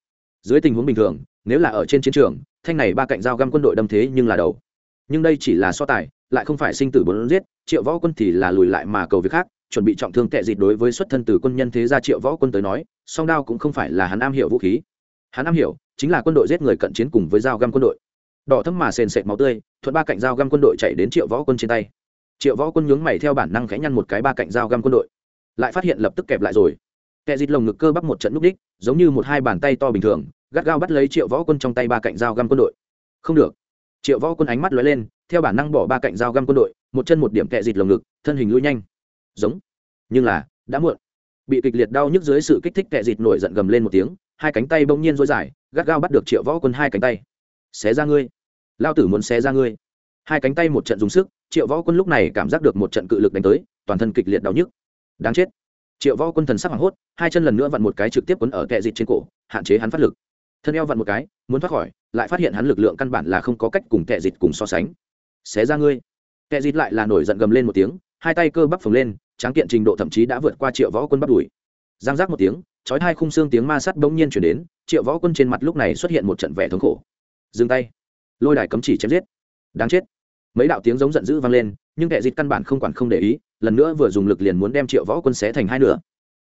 Dưới tình huống bình thường, nếu là ở trên chiến trường, thanh này ba cạnh dao găm quân đội đâm thế nhưng là đầu. Nhưng đây chỉ là so tài, lại không phải sinh tử bốn giết, triệu võ quân thì là lùi lại mà cầu việc khác chuẩn bị trọng thương tệ dịt đối với xuất thân từ quân nhân thế gia triệu võ quân tới nói, song đao cũng không phải là hắn am hiểu vũ khí. Hắn am hiểu chính là quân đội giết người cận chiến cùng với dao găm quân đội. Đỏ thấm mà sền sệt máu tươi, thuận ba cạnh dao găm quân đội chạy đến triệu võ quân trên tay. Triệu võ quân nhướng mày theo bản năng khẽ nhăn một cái ba cạnh dao găm quân đội. Lại phát hiện lập tức kẹp lại rồi. Tệ dịt lồng ngực cơ bắp một trận núp đích, giống như một hai bàn tay to bình thường, gắt gao bắt lấy triệu võ quân trong tay ba cạnh dao găm quân đội. Không được. Triệu võ quân ánh mắt lóe lên, theo bản năng bỏ ba cạnh dao găm quân đội, một chân một điểm tệ dịt lồng ngực, thân hình lui nhanh giống. Nhưng là, đã muộn. Bị kịch liệt đau nhức dưới sự kích thích kẹt dịt nổi giận gầm lên một tiếng, hai cánh tay bỗng nhiên rối dài, gắt gao bắt được triệu võ quân hai cánh tay. Xé ra ngươi. Lao tử muốn xé ra ngươi. Hai cánh tay một trận dùng sức, triệu võ quân lúc này cảm giác được một trận cự lực đánh tới, toàn thân kịch liệt đau nhức. Đáng chết. Triệu võ quân thần sắc hoảng hốt, hai chân lần nữa vặn một cái trực tiếp quấn ở kẹt dịt trên cổ, hạn chế hắn phát lực. Thân eo vặn một cái, muốn thoát khỏi, lại phát hiện hắn lực lượng căn bản là không có cách cùng kẹt dịt cùng so sánh. Xé ra ngươi. Kẹt dịt lại là nổi giận gầm lên một tiếng hai tay cơ bắp phồng lên, tráng kiện trình độ thậm chí đã vượt qua triệu võ quân bắt đuổi giang giác một tiếng, chói hai khung xương tiếng ma sắt bỗng nhiên chuyển đến, triệu võ quân trên mặt lúc này xuất hiện một trận vẻ thống khổ. Dừng tay. Lôi đài cấm chỉ chém giết. Đáng chết. Mấy đạo tiếng giống giận dữ vang lên, nhưng kẻ dịch căn bản không quản không để ý, lần nữa vừa dùng lực liền muốn đem triệu võ quân xé thành hai nửa.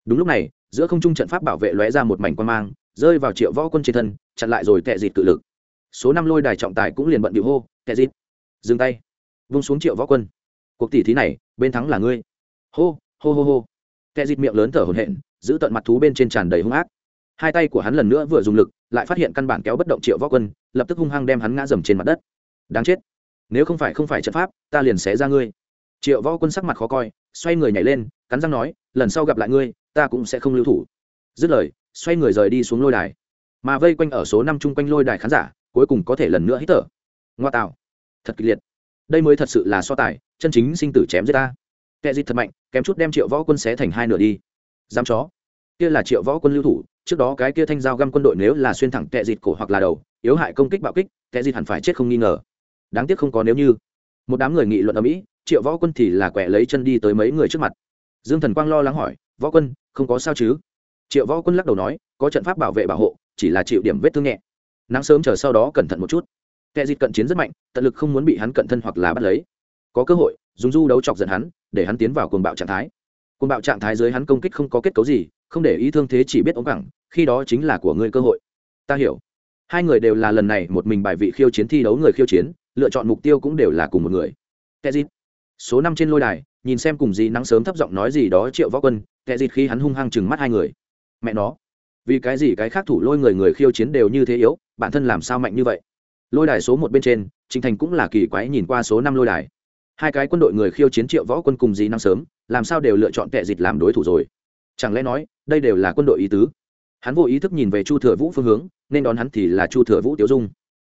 Đúng lúc này, giữa không trung trận pháp bảo vệ lóe ra một mảnh quan mang, rơi vào triệu võ quân trên thân, chặn lại rồi kẻ dịch cự lực. Số năm lôi đài trọng tài cũng liền bận điệu hô, kẻ dịch, dừng tay. Vung xuống triệu võ quân cuộc tỷ thí này, bên thắng là ngươi. Hô hô hô hô. Kẻ dịt miệng lớn thở hổn hển, giữ tận mặt thú bên trên tràn đầy hung ác. Hai tay của hắn lần nữa vừa dùng lực, lại phát hiện căn bản kéo bất động triệu võ quân, lập tức hung hăng đem hắn ngã dầm trên mặt đất. Đáng chết. Nếu không phải không phải trận pháp, ta liền xé ra ngươi. Triệu võ quân sắc mặt khó coi, xoay người nhảy lên, cắn răng nói, lần sau gặp lại ngươi, ta cũng sẽ không lưu thủ. Dứt lời, xoay người rời đi xuống lôi đài. Mà vây quanh ở số năm chung quanh lôi đài khán giả, cuối cùng có thể lần nữa hít thở. Ngoa tạo. Thật kịch liệt. Đây mới thật sự là so tài chân chính sinh tử chém giết ta. Kẻ dịch thật mạnh, kém chút đem triệu võ quân xé thành hai nửa đi. Dám chó. Kia là triệu võ quân lưu thủ, trước đó cái kia thanh dao găm quân đội nếu là xuyên thẳng kẻ dịt cổ hoặc là đầu, yếu hại công kích bạo kích, kẻ dịt hẳn phải chết không nghi ngờ. Đáng tiếc không có nếu như. Một đám người nghị luận ở mỹ, triệu võ quân thì là quẹ lấy chân đi tới mấy người trước mặt. Dương thần quang lo lắng hỏi, võ quân, không có sao chứ? Triệu võ quân lắc đầu nói, có trận pháp bảo vệ bảo hộ, chỉ là chịu điểm vết thương nhẹ. Nắng sớm chờ sau đó cẩn thận một chút. Kẻ dịt cận chiến rất mạnh, tận lực không muốn bị hắn cận thân hoặc là bắt lấy có cơ hội, dùng du đấu chọc giận hắn, để hắn tiến vào cuồng bạo trạng thái. Cuồng bạo trạng thái dưới hắn công kích không có kết cấu gì, không để ý thương thế chỉ biết ống cẳng, khi đó chính là của ngươi cơ hội. Ta hiểu. Hai người đều là lần này một mình bài vị khiêu chiến thi đấu người khiêu chiến, lựa chọn mục tiêu cũng đều là cùng một người. Kẻ dịt số năm trên lôi đài, nhìn xem cùng gì nắng sớm thấp giọng nói gì đó triệu võ quân tệ dịt khi hắn hung hăng chừng mắt hai người. Mẹ nó. Vì cái gì cái khác thủ lôi người người khiêu chiến đều như thế yếu, bản thân làm sao mạnh như vậy? Lôi đài số một bên trên trinh thành cũng là kỳ quái nhìn qua số năm lôi đài hai cái quân đội người khiêu chiến triệu võ quân cùng gì năng sớm, làm sao đều lựa chọn kẻ dịch làm đối thủ rồi? Chẳng lẽ nói, đây đều là quân đội ý tứ? Hắn vô ý thức nhìn về chu thừa vũ phương hướng, nên đón hắn thì là chu thừa vũ tiểu dung.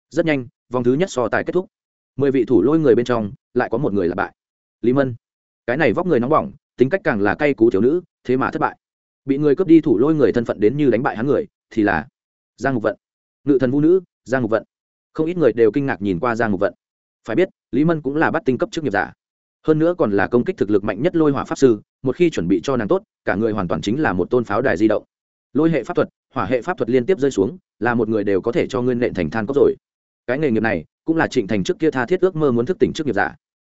Rất nhanh, vòng thứ nhất so tài kết thúc. Mười vị thủ lôi người bên trong, lại có một người là bại. Lý mân. Cái này vóc người nóng bỏng, tính cách càng là cay cú thiếu nữ, thế mà thất bại. Bị người cướp đi thủ lôi người thân phận đến như đánh bại hắn người, thì là giang ngục vận. Ngự thần vũ nữ, giang ngục vận. Không ít người đều kinh ngạc nhìn qua giang ngục vận. Phải biết lý mân cũng là bắt tinh cấp chức nghiệp giả. Hơn nữa còn là công kích thực lực mạnh nhất lôi hỏa pháp sư, một khi chuẩn bị cho nàng tốt, cả người hoàn toàn chính là một tôn pháo đài di động. Lôi hệ pháp thuật, hỏa hệ pháp thuật liên tiếp rơi xuống, là một người đều có thể cho ngươi nện thành than cốc rồi. Cái nghề nghiệp này, cũng là trịnh thành trước kia tha thiết ước mơ muốn thức tỉnh trước nghiệp giả.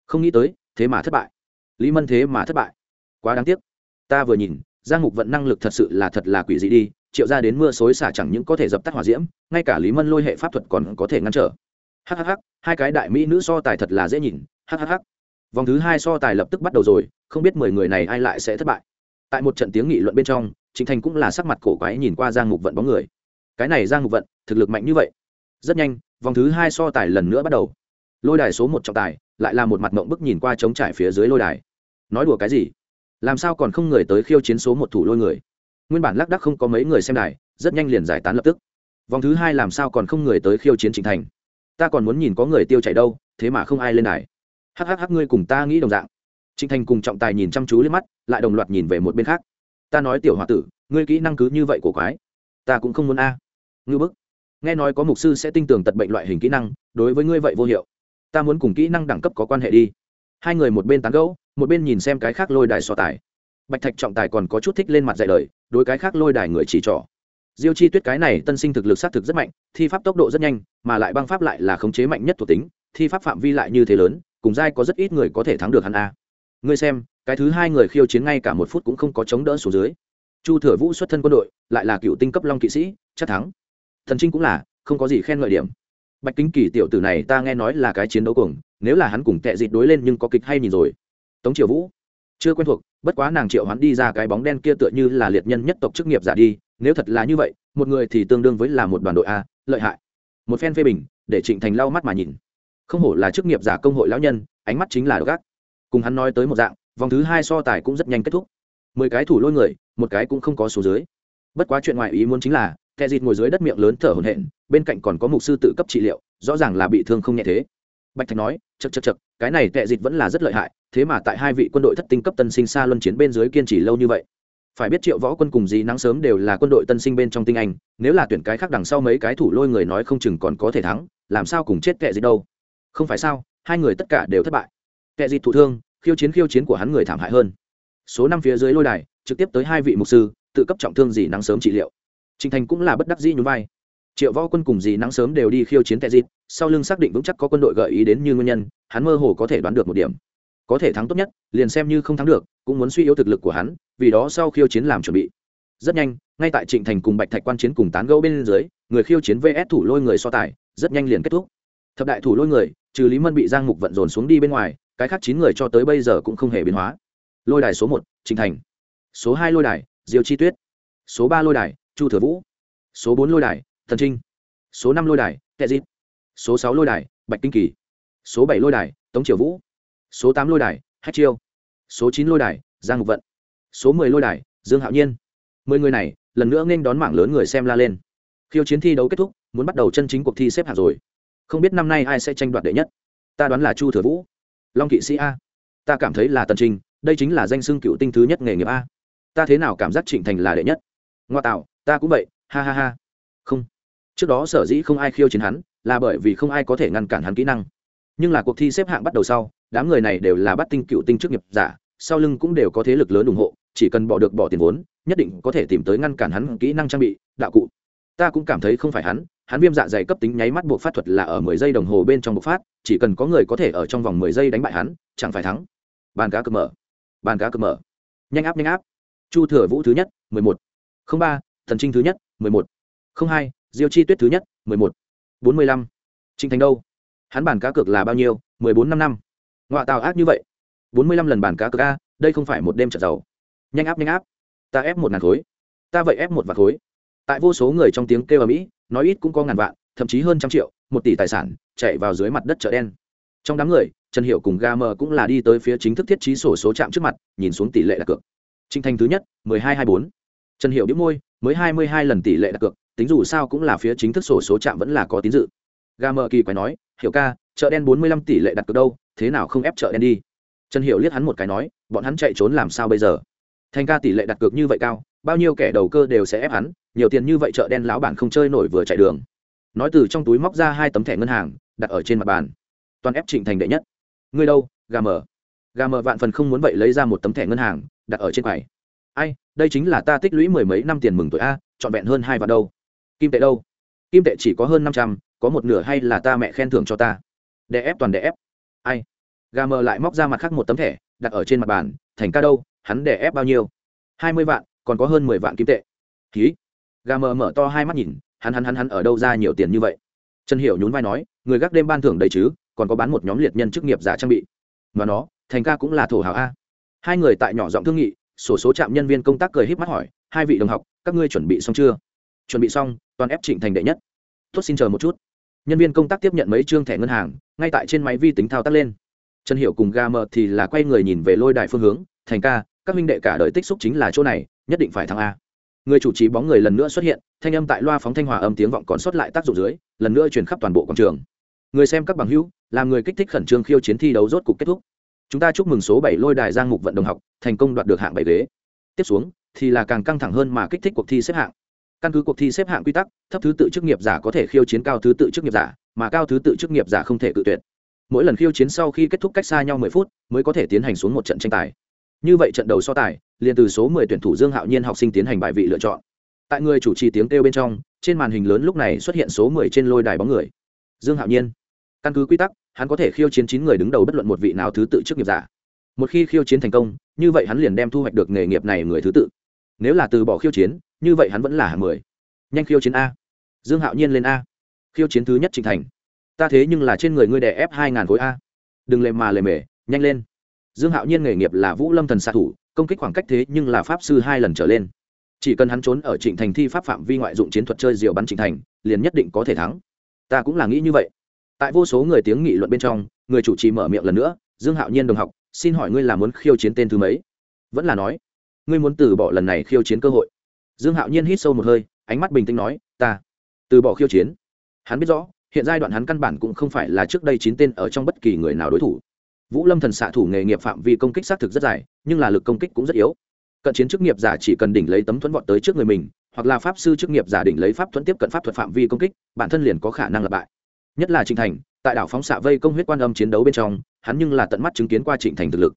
Không nghĩ tới, thế mà thất bại. Lý mân thế mà thất bại. Quá đáng tiếc. Ta vừa nhìn, giang mục vận năng lực thật sự là thật là quỷ dị đi, triệu ra đến mưa xối xả chẳng những có thể dập tắt hỏa diễm, ngay cả lý mân lôi hệ pháp thuật còn có thể ngăn trở hhh hai cái đại mỹ nữ so tài thật là dễ nhìn. Hhh vòng thứ hai so tài lập tức bắt đầu rồi, không biết mười người này ai lại sẽ thất bại. Tại một trận tiếng nghị luận bên trong, trịnh thành cũng là sắc mặt cổ quái nhìn qua giang mục vận bóng người. Cái này giang mục vận, thực lực mạnh như vậy. Rất nhanh, vòng thứ hai so tài lần nữa bắt đầu. Lôi đài số một trọng tài, lại là một mặt mộng bức nhìn qua trống trải phía dưới lôi đài. Nói đùa cái gì? Làm sao còn không người tới khiêu chiến số một thủ lôi người? Nguyên bản lác đắc không có mấy người xem đài, rất nhanh liền giải tán lập tức. Vòng thứ hai làm sao còn không người tới khiêu chiến Trình thành? Ta còn muốn nhìn có người tiêu chảy đâu, thế mà không ai lên đài. Hhh ngươi cùng ta nghĩ đồng dạng. Trịnh thành cùng trọng tài nhìn chăm chú lên mắt, lại đồng loạt nhìn về một bên khác. Ta nói tiểu h o a tử, ngươi kỹ năng cứ như vậy của quái. Ta cũng không muốn a. À. ngư bức. Nghe nói có mục sư sẽ tin tưởng tật bệnh loại hình kỹ năng, đối với ngươi vậy vô hiệu. Ta muốn cùng kỹ năng đẳng cấp có quan hệ đi. Hai người một bên tán gẫu, một bên nhìn xem cái khác lôi đài so tài. Bạch thạch trọng tài còn có chút thích lên mặt dạy đời đối cái khác lôi đài người chỉ trỏ diêu chi tuyết cái này tân sinh thực lực sát thực rất mạnh, thi pháp tốc độ rất nhanh, mà lại băng pháp lại là khống chế mạnh nhất thuộc tính, thi pháp phạm vi lại như thế lớn, cùng giai có rất ít người có thể thắng được hắn a. Ngươi xem, cái thứ hai người khiêu chiến ngay cả một phút cũng không có chống đỡ số dưới. Chu thừa vũ xuất thân quân đội, lại là cựu tinh cấp long kỵ sĩ, chắc thắng. Thần trinh cũng là, không có gì khen ngợi điểm. Bạch kính kỳ tiểu tử này ta nghe nói là cái chiến đấu cùng nếu là hắn cùng tệ dịt đối lên nhưng có kịch hay nhìn rồi. Tống triều vũ chưa quen thuộc, bất quá nàng triệu hoán đi ra cái bóng đen kia tựa như là liệt nhân nhất tộc chức nghiệp giả đi, nếu thật là như vậy, một người thì tương đương với là một đoàn đội a, lợi hại. Một phen phê bình, để trịnh thành lau mắt mà nhìn. Không hổ là chức nghiệp giả công hội lão nhân, ánh mắt chính là gác cùng hắn nói tới một dạng, vòng thứ hai so tài cũng rất nhanh kết thúc. Mười cái thủ lôi người, một cái cũng không có số dưới. Bất quá chuyện ngoài ý muốn chính là, kẻ dịt ngồi dưới đất miệng lớn thở hổn hển, bên cạnh còn có mục sư tự cấp trị liệu, rõ ràng là bị thương không nhẹ thế. Bạch thạch nói chật chật chật cái này tệ dịt vẫn là rất lợi hại, thế mà tại hai vị quân đội thất tinh cấp tân sinh xa luân chiến bên dưới kiên trì lâu như vậy. Phải biết triệu võ quân cùng dì nắng sớm đều là quân đội tân sinh bên trong tinh anh, nếu là tuyển cái khác đằng sau mấy cái thủ lôi người nói không chừng còn có thể thắng, làm sao cùng chết tệ dịch đâu? Không phải sao, hai người tất cả đều thất bại. Tệ dịch thụ thương, khiêu chiến khiêu chiến của hắn người thảm hại hơn. Số năm phía dưới lôi đài, trực tiếp tới hai vị mục sư, tự cấp trọng thương dì nắng sớm trị liệu. Trình thành cũng là bất đắc dĩ nhún vai triệu võ quân cùng dì nắng sớm đều đi khiêu chiến tệ dịp, sau lưng xác định vững chắc có quân đội gợi ý đến như nguyên nhân, hắn mơ hồ có thể đoán được một điểm. Có thể thắng tốt nhất, liền xem như không thắng được, cũng muốn suy yếu thực lực của hắn, vì đó sau khiêu chiến làm chuẩn bị. Rất nhanh, ngay tại trịnh thành cùng bạch thạch quan chiến cùng tán gẫu bên dưới, người khiêu chiến vs thủ lôi người so tài, rất nhanh liền kết thúc. Thập đại thủ lôi người, trừ lý mân bị giang mục vận dồn xuống đi bên ngoài, cái khác chín người cho tới bây giờ cũng không hề biến hóa. Lôi đài số một, trịnh thành. Số hai lôi đài, diêu chi tuyết. Số ba lôi đài, chu thừa vũ. Số bốn lôi đài thần trinh. Số năm lôi đài tệ dịp. Số sáu lôi đài, bạch kinh kỳ. Số bảy lôi đài, tống triều vũ. Số tám lôi đài hát chiêu. Số chín lôi đài, giang ngục vận. Số mười lôi đài, dương hạo nhiên. Mười người này, lần nữa nên đón mảng lớn người xem la lên. Khiêu chiến thi đấu kết thúc, muốn bắt đầu chân chính cuộc thi xếp hạng rồi. Không biết năm nay ai sẽ tranh đoạt đệ nhất. Ta đoán là chu thừa vũ. Long kỵ sĩ a. Ta cảm thấy là tần trình, đây chính là danh xưng cựu tinh thứ nhất nghề nghiệp a. Ta thế nào cảm giác trịnh thành là đệ nhất? Ngoa tạo, ta cũng vậy, ha ha ha. Không trước đó sở dĩ không ai khiêu chiến hắn, là bởi vì không ai có thể ngăn cản hắn kỹ năng. Nhưng là cuộc thi xếp hạng bắt đầu sau, đám người này đều là bắt tinh cựu tinh chức nghiệp giả, sau lưng cũng đều có thế lực lớn ủng hộ, chỉ cần bỏ được bỏ tiền vốn, nhất định có thể tìm tới ngăn cản hắn kỹ năng trang bị, đạo cụ. Ta cũng cảm thấy không phải hắn hắn viêm dạ dày cấp tính nháy mắt buộc phát thuật là ở mười giây đồng hồ bên trong bộc phát, chỉ cần có người có thể ở trong vòng mười giây đánh bại hắn, chẳng phải thắng. Bàn cá cơ mở. Bàn cá cơ mở. Nhanh áp nhanh áp. Chu thừa vũ thứ nhất, mười một. Không ba, thần trinh thứ nhất, mười một. Không hai diêu chi tuyết thứ nhất, mười một, bốn mươi lăm. Trinh thành đâu? Hắn bàn cá cược là bao nhiêu? mười bốn, năm năm. Ngoại tào ác như vậy. bốn mươi lăm lần bàn cá cược a, đây không phải một đêm trận giàu. Nhanh áp nhanh áp. Ta ép một ngàn khối. Ta vậy ép một vạn khối. Tại vô số người trong tiếng kêu ở mỹ nói ít cũng có ngàn vạn, thậm chí hơn trăm triệu, một tỷ tài sản, chạy vào dưới mặt đất chợ đen. Trong đám người, trần hiệu cùng ga mờ cũng là đi tới phía chính thức thiết trí sổ số chạm trước mặt, nhìn xuống tỷ lệ đặt cược. Trinh thành thứ nhất, mười hai hai bốn. Trần hiệu đĩu môi, mới hai mươi hai lần tỷ lệ đặt cược tính dù sao cũng là phía chính thức sổ số chạm vẫn là có tín dự. Ga mờ kỳ quái nói hiệu ca, chợ đen bốn mươi lăm tỷ lệ đặt cược đâu, thế nào không ép chợ đen đi? Trần Hiểu liếc hắn một cái nói, bọn hắn chạy trốn làm sao bây giờ? Thành ca tỷ lệ đặt cược như vậy cao, bao nhiêu kẻ đầu cơ đều sẽ ép hắn, nhiều tiền như vậy chợ đen lão bản không chơi nổi vừa chạy đường. Nói từ trong túi móc ra hai tấm thẻ ngân hàng, đặt ở trên mặt bàn. Toàn ép trịnh thành đệ nhất. Ngươi đâu, gà mờ? Gà mờ vạn phần không muốn vậy lấy ra một tấm thẻ ngân hàng, đặt ở trên quầy. Ai, đây chính là ta tích lũy mười mấy năm tiền mừng tuổi a, trọn vẹn hơn hai vạn đâu kim tệ đâu? Kim tệ chỉ có hơn năm trăm, có một nửa hay là ta mẹ khen thưởng cho ta? Đè ép toàn đè ép. Ai? Gà mờ lại móc ra mặt khác một tấm thẻ, đặt ở trên mặt bàn, thành ca đâu? Hắn đè ép bao nhiêu? Hai mươi vạn, còn có hơn mười vạn kim tệ. Ký gà mờ mở to hai mắt nhìn, hắn hắn hắn hắn ở đâu ra nhiều tiền như vậy? Trần hiểu nhún vai nói, người gác đêm ban thưởng đầy chứ, còn có bán một nhóm liệt nhân chức nghiệp giả trang bị. Mà nó, thành ca cũng là thổ hào a. Hai người tại nhỏ giọng thương nghị, sổ số trạm nhân viên công tác cười híp mắt hỏi, hai vị đồng học, các ngươi chuẩn bị xong chưa? Chuẩn bị xong, toàn ép trịnh thành đệ nhất. Tốt, xin chờ một chút. Nhân viên công tác tiếp nhận mấy chương thẻ ngân hàng, ngay tại trên máy vi tính thao tác lên. Trần hiểu cùng ga mờ thì là quay người nhìn về lôi đài phương hướng. Thành ca, các huynh đệ cả đời tích xúc chính là chỗ này, nhất định phải thắng a. Người chủ trì bóng người lần nữa xuất hiện, thanh âm tại loa phóng thanh hòa âm tiếng vọng còn sót lại tác dụng dưới, lần nữa truyền khắp toàn bộ quảng trường. Người xem các bằng hữu, làm người kích thích khẩn trương khiêu chiến thi đấu rốt cục kết thúc. Chúng ta chúc mừng số bảy lôi đài giang mục vận động học, thành công đoạt được hạng bảy ghế. Tiếp xuống, thì là càng căng thẳng hơn mà kích thích cuộc thi xếp hạng căn cứ cuộc thi xếp hạng quy tắc, thấp thứ tự chức nghiệp giả có thể khiêu chiến cao thứ tự chức nghiệp giả, mà cao thứ tự chức nghiệp giả không thể cự tuyệt. Mỗi lần khiêu chiến sau khi kết thúc cách xa nhau mười phút, mới có thể tiến hành xuống một trận tranh tài. Như vậy trận đầu so tài, liền từ số mười tuyển thủ dương hạo nhiên học sinh tiến hành bài vị lựa chọn. Tại người chủ trì tiếng kêu bên trong, trên màn hình lớn lúc này xuất hiện số mười trên lôi đài bóng người. Dương hạo nhiên. Căn cứ quy tắc, hắn có thể khiêu chiến chín người đứng đầu bất luận một vị nào thứ tự chức nghiệp giả. Một khi khiêu chiến thành công, như vậy hắn liền đem thu hoạch được nghề nghiệp này người thứ tự. Nếu là từ bỏ khiêu chiến như vậy hắn vẫn là hạng mười. Nhanh khiêu chiến a. Dương hạo nhiên lên a. Khiêu chiến thứ nhất trịnh thành. Ta thế nhưng là trên người ngươi đè ép hai ngàn khối a. Đừng lề mà lề mề, nhanh lên. Dương hạo nhiên nghề nghiệp là vũ lâm thần xạ thủ, công kích khoảng cách thế nhưng là pháp sư hai lần trở lên. Chỉ cần hắn trốn ở trịnh thành thi pháp phạm vi ngoại dụng chiến thuật chơi diều bắn trịnh thành, liền nhất định có thể thắng. Ta cũng là nghĩ như vậy. Tại vô số người tiếng nghị luận bên trong, người chủ trì mở miệng lần nữa, dương hạo nhiên đồng học, xin hỏi ngươi là muốn khiêu chiến tên thứ mấy? Vẫn là nói, ngươi muốn từ bỏ lần này khiêu chiến cơ hội dương hạo nhiên hít sâu một hơi, ánh mắt bình tĩnh nói, ta, từ bỏ khiêu chiến. Hắn biết rõ, hiện giai đoạn hắn căn bản cũng không phải là trước đây chín tên ở trong bất kỳ người nào đối thủ. Vũ lâm thần xạ thủ nghề nghiệp phạm vi công kích xác thực rất dài, nhưng là lực công kích cũng rất yếu. Cận chiến chức nghiệp giả chỉ cần đỉnh lấy tấm thuẫn vọt tới trước người mình, hoặc là pháp sư chức nghiệp giả đỉnh lấy pháp thuẫn tiếp cận pháp thuật phạm vi công kích, bản thân liền có khả năng lập bại. Nhất là trịnh thành, tại đảo phóng xạ vây công huyết quan âm chiến đấu bên trong, hắn nhưng là tận mắt chứng kiến qua trịnh thành thực lực.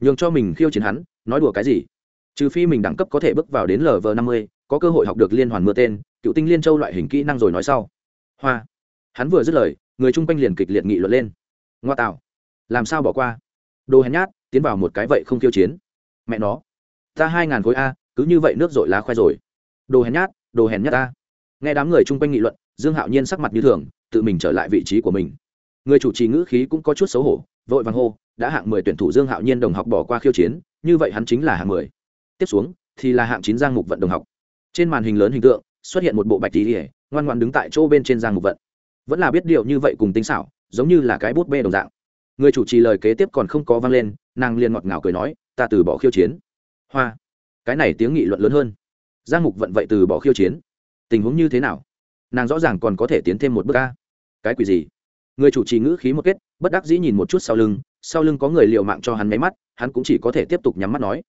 Nhường cho mình khiêu chiến hắn, nói đùa cái gì? Trừ phi mình đẳng cấp có thể bước vào đến lv năm mươi, có cơ hội học được liên hoàn mưa tên, cựu tinh liên châu loại hình kỹ năng rồi nói sau. Hoa. Hắn vừa dứt lời, người chung quanh liền kịch liệt nghị luận lên. Ngoa tạo. Làm sao bỏ qua? Đồ hèn nhát, tiến vào một cái vậy không khiêu chiến. Mẹ nó. Ta hai ngàn khối a, cứ như vậy nước dội lá khoe rồi. Đồ hèn nhát, đồ hèn nhát ta nghe đám người chung quanh nghị luận, dương hạo nhiên sắc mặt như thường, tự mình trở lại vị trí của mình. Người chủ trì ngữ khí cũng có chút xấu hổ, vội vàng hô, đã hạng mười tuyển thủ dương hạo nhiên đồng học bỏ qua khiêu chiến, như vậy hắn chính là hạng mười tiếp xuống, thì là hạng chín giang mục vận đồng học. Trên màn hình lớn hình tượng, xuất hiện một bộ bạch tí ỉa ngoan ngoan đứng tại chỗ bên trên giang mục vận. Vẫn là biết điều như vậy cùng tinh xảo, giống như là cái bút bê đồng dạng. Người chủ trì lời kế tiếp còn không có vang lên, nàng liền ngọt ngào cười nói, ta từ bỏ khiêu chiến. Hoa. Cái này tiếng nghị luận lớn hơn. Giang mục vận vậy từ bỏ khiêu chiến. Tình huống như thế nào? Nàng rõ ràng còn có thể tiến thêm một bước ca cái quỷ gì? Người chủ trì ngữ khí một kết, bất đắc dĩ nhìn một chút sau lưng sau lưng có người liệu mạng cho hắn máy mắt, hắn cũng chỉ có thể tiếp tục nhắm mắt nói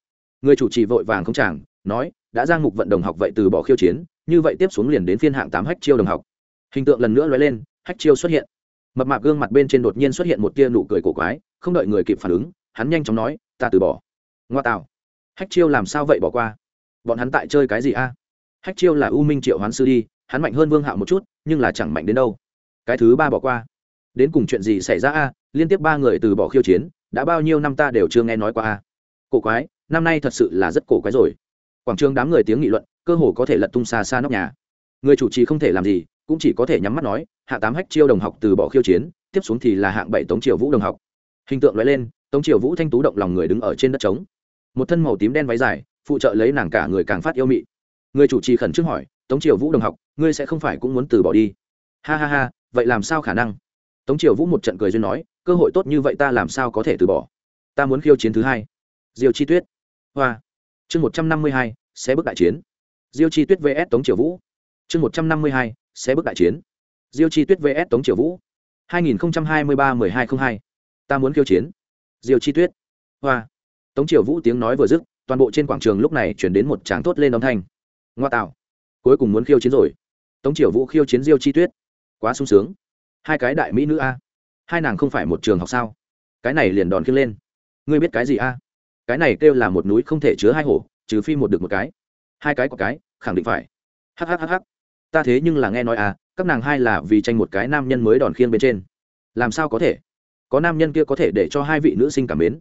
người chủ trì vội vàng không chàng, nói, đã giang mục vận đồng học vậy từ bỏ khiêu chiến, như vậy tiếp xuống liền đến phiên hạng tám hách chiêu đồng học. Hình tượng lần nữa lóe lên, hách chiêu xuất hiện. Mập mạp gương mặt bên trên đột nhiên xuất hiện một tia nụ cười cổ quái, không đợi người kịp phản ứng, hắn nhanh chóng nói, ta từ bỏ. Ngoa tạo. Hách chiêu làm sao vậy bỏ qua? Bọn hắn tại chơi cái gì a? Hách chiêu là u minh triệu hoán sư đi, hắn mạnh hơn vương hạo một chút, nhưng là chẳng mạnh đến đâu. Cái thứ ba bỏ qua. Đến cùng chuyện gì xảy ra a? Liên tiếp ba người từ bỏ khiêu chiến, đã bao nhiêu năm ta đều chưa nghe nói qua a? Cổ quái năm nay thật sự là rất cổ quái rồi. Quảng trường đám người tiếng nghị luận, cơ hồ có thể lật tung xa xa nóc nhà. Người chủ trì không thể làm gì, cũng chỉ có thể nhắm mắt nói, Hạ tám hách chiêu đồng học từ bỏ khiêu chiến, tiếp xuống thì là hạng bảy tống triều vũ đồng học. Hình tượng loại lên, tống triều vũ thanh tú động lòng người đứng ở trên đất trống. Một thân màu tím đen váy dài, phụ trợ lấy nàng cả người càng phát yêu mị. Người chủ trì khẩn trương hỏi, tống triều vũ đồng học, ngươi sẽ không phải cũng muốn từ bỏ đi? Ha ha ha, vậy làm sao khả năng? Tống triều vũ một trận cười duyên nói, cơ hội tốt như vậy ta làm sao có thể từ bỏ? Ta muốn khiêu chiến thứ hai diêu chi tuyết. Hoa. Chương một trăm năm mươi hai sẽ bước đại chiến. Diêu chi tuyết vs tống triều vũ. Chương một trăm năm mươi hai sẽ bước đại chiến. Diêu chi tuyết vs tống triều vũ. hai nghìn hai mươi ba mười hai t hai. Ta muốn khiêu chiến. Diêu chi tuyết. Hoa. Tống triều vũ tiếng nói vừa dứt, toàn bộ trên quảng trường lúc này chuyển đến một tràng thốt lên âm thanh. Ngoa tạo. Cuối cùng muốn khiêu chiến rồi. Tống triều vũ khiêu chiến diêu chi tuyết. Quá sung sướng. Hai cái đại mỹ nữ a. Hai nàng không phải một trường học sao? Cái này liền đòn khiêng lên. Ngươi biết cái gì a? Cái này kêu là một núi không thể chứa hai hổ, trừ phi một được một cái. Hai cái có cái, khẳng định phải. Hhhh ta thế nhưng là nghe nói à các nàng hai là vì tranh một cái nam nhân mới đòn khiêng bên trên. Làm sao có thể? Có nam nhân kia có thể để cho hai vị nữ sinh cảm mến,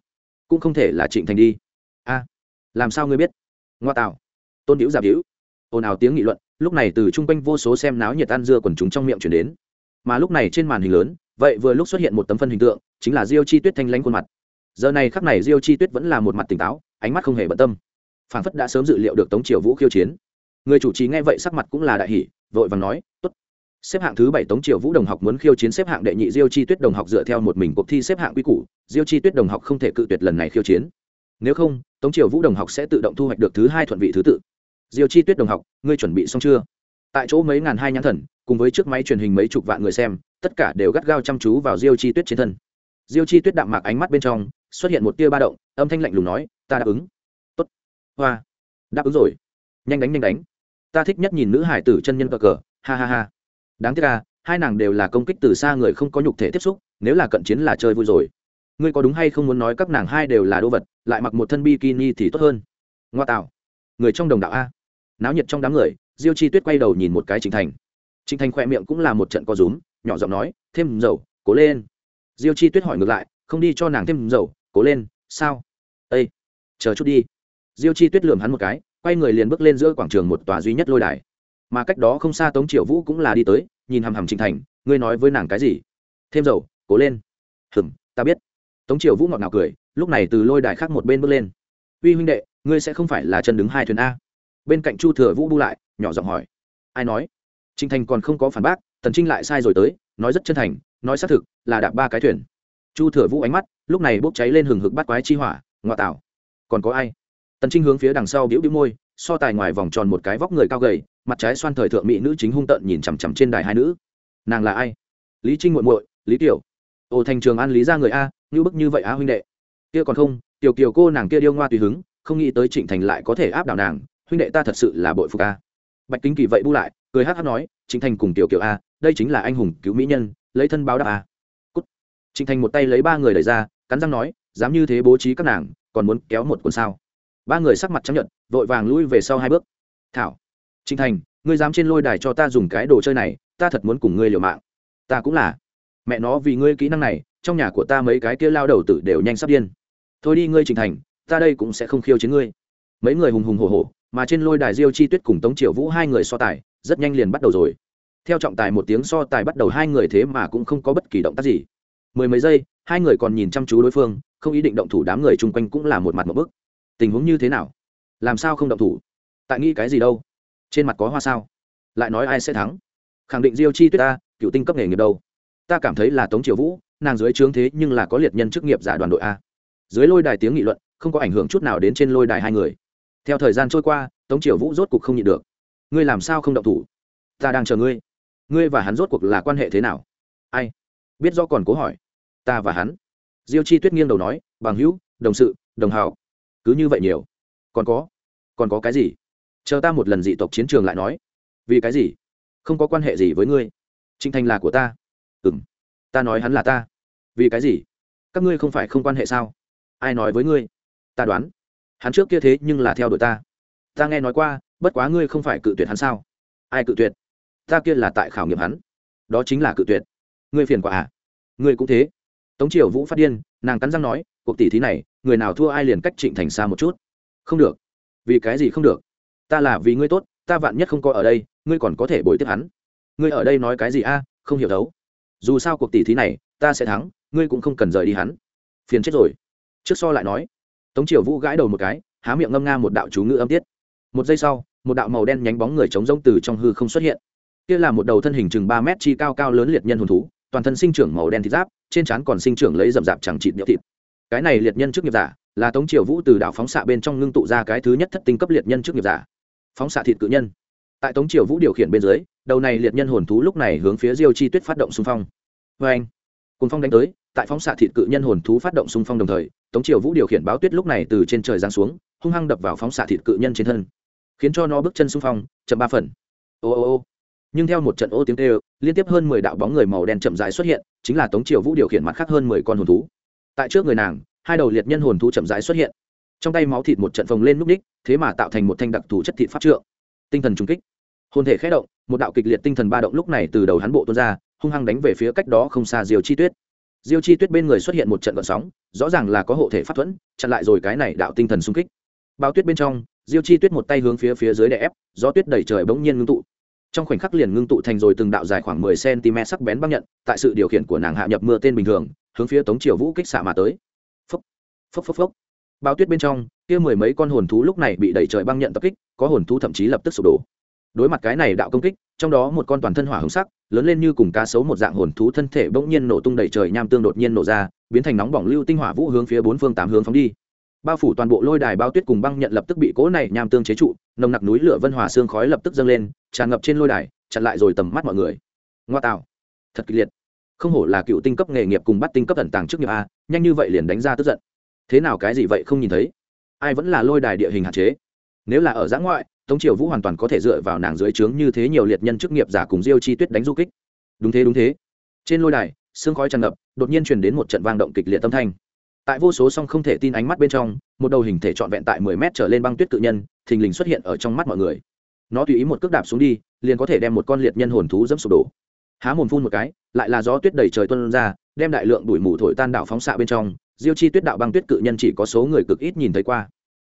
cũng không thể là trịnh thành đi. A làm sao ngươi biết? Ngoa tạo. Tôn hữu giảm hữu ồn ào tiếng nghị luận, lúc này từ chung quanh vô số xem náo nhiệt tan dưa quần chúng trong miệng chuyển đến. Mà lúc này trên màn hình lớn, vậy vừa lúc xuất hiện một tấm phân hình tượng, chính là diêu chi tuyết thanh lãnh khuôn mặt giờ này khắc này diêu chi tuyết vẫn là một mặt tỉnh táo, ánh mắt không hề bận tâm. Phản phất đã sớm dự liệu được tống triều vũ khiêu chiến. Người chủ trì nghe vậy sắc mặt cũng là đại hỷ vội vàng nói, tốt. Xếp hạng thứ bảy tống triều vũ đồng học muốn khiêu chiến xếp hạng đệ nhị diêu chi tuyết đồng học dựa theo một mình cuộc thi xếp hạng quy củ, diêu chi tuyết đồng học không thể cự tuyệt lần này khiêu chiến. Nếu không, tống triều vũ đồng học sẽ tự động thu hoạch được thứ hai thuận vị thứ tự. Diêu chi tuyết đồng học, ngươi chuẩn bị xong chưa? Tại chỗ mấy ngàn hai nhãn thần, cùng với chiếc máy truyền hình mấy chục vạn người xem, tất cả đều gắt gao chăm chú vào diêu chi tuyết trên thân. Diêu chi tuyết đạm mạc ánh mắt bên trong xuất hiện một tia ba động, âm thanh lạnh lùng nói, ta đáp ứng. Tốt. Hoa. Đáp ứng rồi. Nhanh đánh nhanh đánh. Ta thích nhất nhìn nữ hải tử chân nhân cờ cờ. Ha ha ha. Đáng tiếc là hai nàng đều là công kích từ xa người không có nhục thể tiếp xúc, nếu là cận chiến là chơi vui rồi. Ngươi có đúng hay không muốn nói các nàng hai đều là đô vật, lại mặc một thân bikini thì tốt hơn? Ngoa tạo. Người trong đồng đạo a. Náo nhiệt trong đám người. Diêu chi tuyết quay đầu nhìn một cái trịnh thành. Trịnh thành khoe miệng cũng là một trận co rúm, nhỏ giọng nói, thêm dầu, cố lên. Diêu chi tuyết hỏi ngược lại, không đi cho nàng thêm dầu cố lên, sao? Ây chờ chút đi. Diêu chi tuyết lườm hắn một cái, quay người liền bước lên giữa quảng trường một tòa duy nhất lôi đài. Mà cách đó không xa tống triệu vũ cũng là đi tới, nhìn hằm hằm trịnh thành, ngươi nói với nàng cái gì? Thêm dầu, cố lên. Hừm, ta biết. Tống triệu vũ ngọt ngào cười, lúc này từ lôi đài khác một bên bước lên. Uy huynh đệ, ngươi sẽ không phải là chân đứng hai thuyền a. Bên cạnh chu thừa vũ bu lại, nhỏ giọng hỏi. Ai nói? Trịnh thành còn không có phản bác, tần trinh lại sai rồi tới, nói rất chân thành, nói xác thực, là đạp ba cái thuyền. Chu thừa vũ ánh mắt lúc này bốc cháy lên hừng hực bắt quái chi hỏa, ngoại tảo còn có ai? Tần trinh hướng phía đằng sau biểu biểu môi, so tài ngoài vòng tròn một cái vóc người cao gầy, mặt trái xoan thời thượng mỹ nữ chính hung tợn nhìn chằm chằm trên đài hai nữ. Nàng là ai? Lý trinh muội muội, lý tiểu. Ồ thành trường an lý ra người a, như bức như vậy á huynh đệ. Kia còn không, tiểu kiều cô nàng kia điêu ngoa tùy hứng, không nghĩ tới trịnh thành lại có thể áp đảo nàng, huynh đệ ta thật sự là bội phục a. Bạch kính kỳ vậy bu lại, cười hát hát nói, trịnh thành cùng tiểu kiều a, đây chính là anh hùng cứu mỹ nhân, lấy thân báo đáp a trịnh thành một tay lấy ba người đẩy ra, cắn răng nói, dám như thế bố trí các nàng, còn muốn kéo một cuốn sao? Ba người sắc mặt chấp nhận vội vàng lui về sau hai bước. Thảo trịnh thành, ngươi dám trên lôi đài cho ta dùng cái đồ chơi này, ta thật muốn cùng ngươi liều mạng. Ta cũng là. Mẹ nó, vì ngươi kỹ năng này, trong nhà của ta mấy cái kia lao đầu tử đều nhanh sắp điên. Thôi đi ngươi trịnh thành, ta đây cũng sẽ không khiêu chiến ngươi. Mấy người hùng hùng hổ hổ, mà trên lôi đài diêu chi tuyết cùng tống triệu vũ hai người so tài, rất nhanh liền bắt đầu rồi. Theo trọng tài một tiếng so tài bắt đầu hai người thế mà cũng không có bất kỳ động tác gì mười mấy giây, hai người còn nhìn chăm chú đối phương, không ý định động thủ đám người chung quanh cũng là một mặt một bức. Tình huống như thế nào? Làm sao không động thủ? Tại nghĩ cái gì đâu? Trên mặt có hoa sao? Lại nói ai sẽ thắng? Khẳng định diêu chi tuyết ta, cựu tinh cấp nghề nghiệp đâu? Ta cảm thấy là tống triều vũ, nàng dưới trướng thế nhưng là có liệt nhân chức nghiệp giả đoàn đội a. Dưới lôi đài tiếng nghị luận, không có ảnh hưởng chút nào đến trên lôi đài hai người. Theo thời gian trôi qua, tống triều vũ rốt cuộc không nhịn được. Ngươi làm sao không động thủ? Ta đang chờ ngươi. Ngươi và hắn rốt cuộc là quan hệ thế nào? Ai? Biết do còn cố hỏi ta và hắn. Diêu chi tuyết nghiêng đầu nói, bằng hữu, đồng sự, đồng hào cứ như vậy nhiều. Còn có còn có cái gì? Chờ ta một lần dị tộc chiến trường lại nói. Vì cái gì? Không có quan hệ gì với ngươi. Trinh thành là của ta. Ừ m ta nói hắn là ta. Vì cái gì? Các ngươi không phải không quan hệ sao? Ai nói với ngươi? Ta đoán, hắn trước kia thế nhưng là theo đuổi ta. Ta nghe nói qua, bất quá ngươi không phải cự tuyệt hắn sao? Ai cự tuyệt? Ta kia là tại khảo nghiệm hắn. Đó chính là cự tuyệt. Ngươi phiền quả à? Ngươi cũng thế tống triều vũ phát điên, nàng cắn răng nói, cuộc tỷ thí này, người nào thua ai liền cách trịnh thành xa một chút. Không được. Vì cái gì không được? Ta là vì ngươi tốt, ta vạn nhất không có ở đây, ngươi còn có thể bồi tiếp hắn. Ngươi ở đây nói cái gì a? Không hiểu đấu dù sao cuộc tỷ thí này, ta sẽ thắng, ngươi cũng không cần rời đi hắn. Phiền chết rồi. Trước so lại nói, tống triều vũ gãi đầu một cái, há miệng ngâm nga một đạo chú ngữ âm tiết. Một giây sau, một đạo màu đen nhánh bóng người trống rông từ trong hư không xuất hiện. Kia là một đầu thân hình chừng ba mét chi cao cao lớn liệt nhân hồn thú toàn thân sinh trưởng màu đen thịt giáp, trên trán còn sinh trưởng lấy rậm rạp chẳng trị điệu thịt. Cái này liệt nhân trước nghiệp giả là tống triều vũ từ đảo phóng xạ bên trong ngưng tụ ra cái thứ nhất thất tinh cấp liệt nhân trước nghiệp giả. Phóng xạ thịt cự nhân. Tại tống triều vũ điều khiển bên dưới, đầu này liệt nhân hồn thú lúc này hướng phía diêu chi tuyết phát động xung phong. Vê anh cùng phong đánh tới, tại phóng xạ thịt cự nhân hồn thú phát động xung phong đồng thời, tống triều vũ điều khiển báo tuyết lúc này từ trên trời giáng xuống, hung hăng đập vào phóng xạ thịt cự nhân trên thân, khiến cho nó bước chân xung phong, chậm ba phần. Ô ô ô nhưng theo một trận ô tiếng tê liên tiếp hơn mười đạo bóng người màu đen chậm rãi xuất hiện, chính là tống triều vũ điều khiển mặt khác hơn mười con hồn thú. Tại trước người nàng, hai đầu liệt nhân hồn thú chậm rãi xuất hiện. Trong tay máu thịt một trận phồng lên núp ních thế mà tạo thành một thanh đặc thù chất thịt pháp trượng. Tinh thần trung kích. Hồn thể khé động, một đạo kịch liệt tinh thần ba động lúc này từ đầu hắn bộ tuôn ra, hung hăng đánh về phía cách đó không xa diều chi tuyết. Diêu chi tuyết bên người xuất hiện một trận gợn sóng, rõ ràng là có hộ thể pháp thuẫn, chặn lại rồi cái này đạo tinh thần xung kích. Bao tuyết bên trong, diêu chi tuyết một tay hướng phía phía dưới đè ép, gió tuyết đẩy trời bỗng nhiên ngưng tụ trong khoảnh khắc liền ngưng tụ thành rồi từng đạo dài khoảng mười cm sắc bén băng nhận, tại sự điều khiển của nàng hạ nhập mưa tên bình thường, hướng phía tống triều vũ kích xạ mà tới. Phốc phốc phốc phốc. Bao tuyết bên trong, kia mười mấy con hồn thú lúc này bị đẩy trời băng nhận tập kích, có hồn thú thậm chí lập tức sụp đổ. Đối mặt cái này đạo công kích, trong đó một con toàn thân hỏa hồng sắc, lớn lên như cùng cá sấu một dạng hồn thú thân thể bỗng nhiên nổ tung đầy trời nham tương đột nhiên nổ ra, biến thành nóng bỏng lưu tinh hỏa vũ hướng phía bốn phương tám hướng phóng đi bao phủ toàn bộ lôi đài bao tuyết cùng băng nhận lập tức bị cỗ này nham tương chế trụ, nồng nặc núi lửa vân hòa xương khói lập tức dâng lên, tràn ngập trên lôi đài, chặn lại rồi tầm mắt mọi người. Ngoa tạo. Thật kịch liệt. Không hổ là cựu tinh cấp nghề nghiệp cùng bắt tinh cấp ẩn tàng trước nghiệp a, nhanh như vậy liền đánh ra tức giận. Thế nào cái gì vậy không nhìn thấy? Ai vẫn là lôi đài địa hình hạn chế? Nếu là ở giã ngoại, tống triều vũ hoàn toàn có thể dựa vào nàng dưới trướng như thế nhiều liệt nhân chức nghiệp giả cùng diêu chi tuyết đánh du kích. Đúng thế đúng thế. Trên lôi đài, xương khói tràn ngập, đột nhiên truyền đến một trận vang động kịch liệt tâm thanh tại vô số song không thể tin ánh mắt bên trong, một đầu hình thể trọn vẹn tại mười mét trở lên băng tuyết tự nhân, thình lình xuất hiện ở trong mắt mọi người. Nó tùy ý một cước đạp xuống đi, liền có thể đem một con liệt nhân hồn thú dẫm sụp đổ. Há mồm phun một cái, lại là gió tuyết đầy trời tuân ra, đem đại lượng đuổi mù thổi tan đạo phóng xạ bên trong. Diêu chi tuyết đạo băng tuyết cự nhân chỉ có số người cực ít nhìn thấy qua.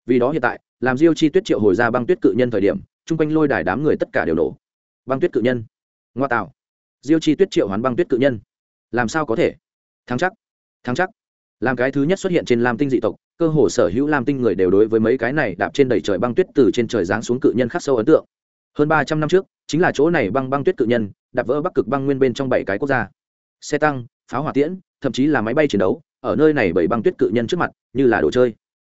Vì đó hiện tại, làm diêu chi tuyết triệu hồi ra băng tuyết cự nhân thời điểm, chung quanh lôi đài đám người tất cả đều nổ. Băng tuyết cự nhân. Ngoa tạo. Diêu chi tuyết triệu hoán băng tuyết cự nhân. Làm sao có thể? Thắng chắc. Thắng chắc làm cái thứ nhất xuất hiện trên lam tinh dị tộc, cơ hồ sở hữu lam tinh người đều đối với mấy cái này đạp trên đầy trời băng tuyết từ trên trời giáng xuống cự nhân khắc sâu ấn tượng. Hơn ba trăm năm trước, chính là chỗ này băng băng tuyết cự nhân, đạp vỡ bắc cực băng nguyên bên trong bảy cái quốc gia. Xe tăng, pháo hỏa tiễn, thậm chí là máy bay chiến đấu, ở nơi này bảy băng tuyết cự nhân trước mặt, như là đồ chơi.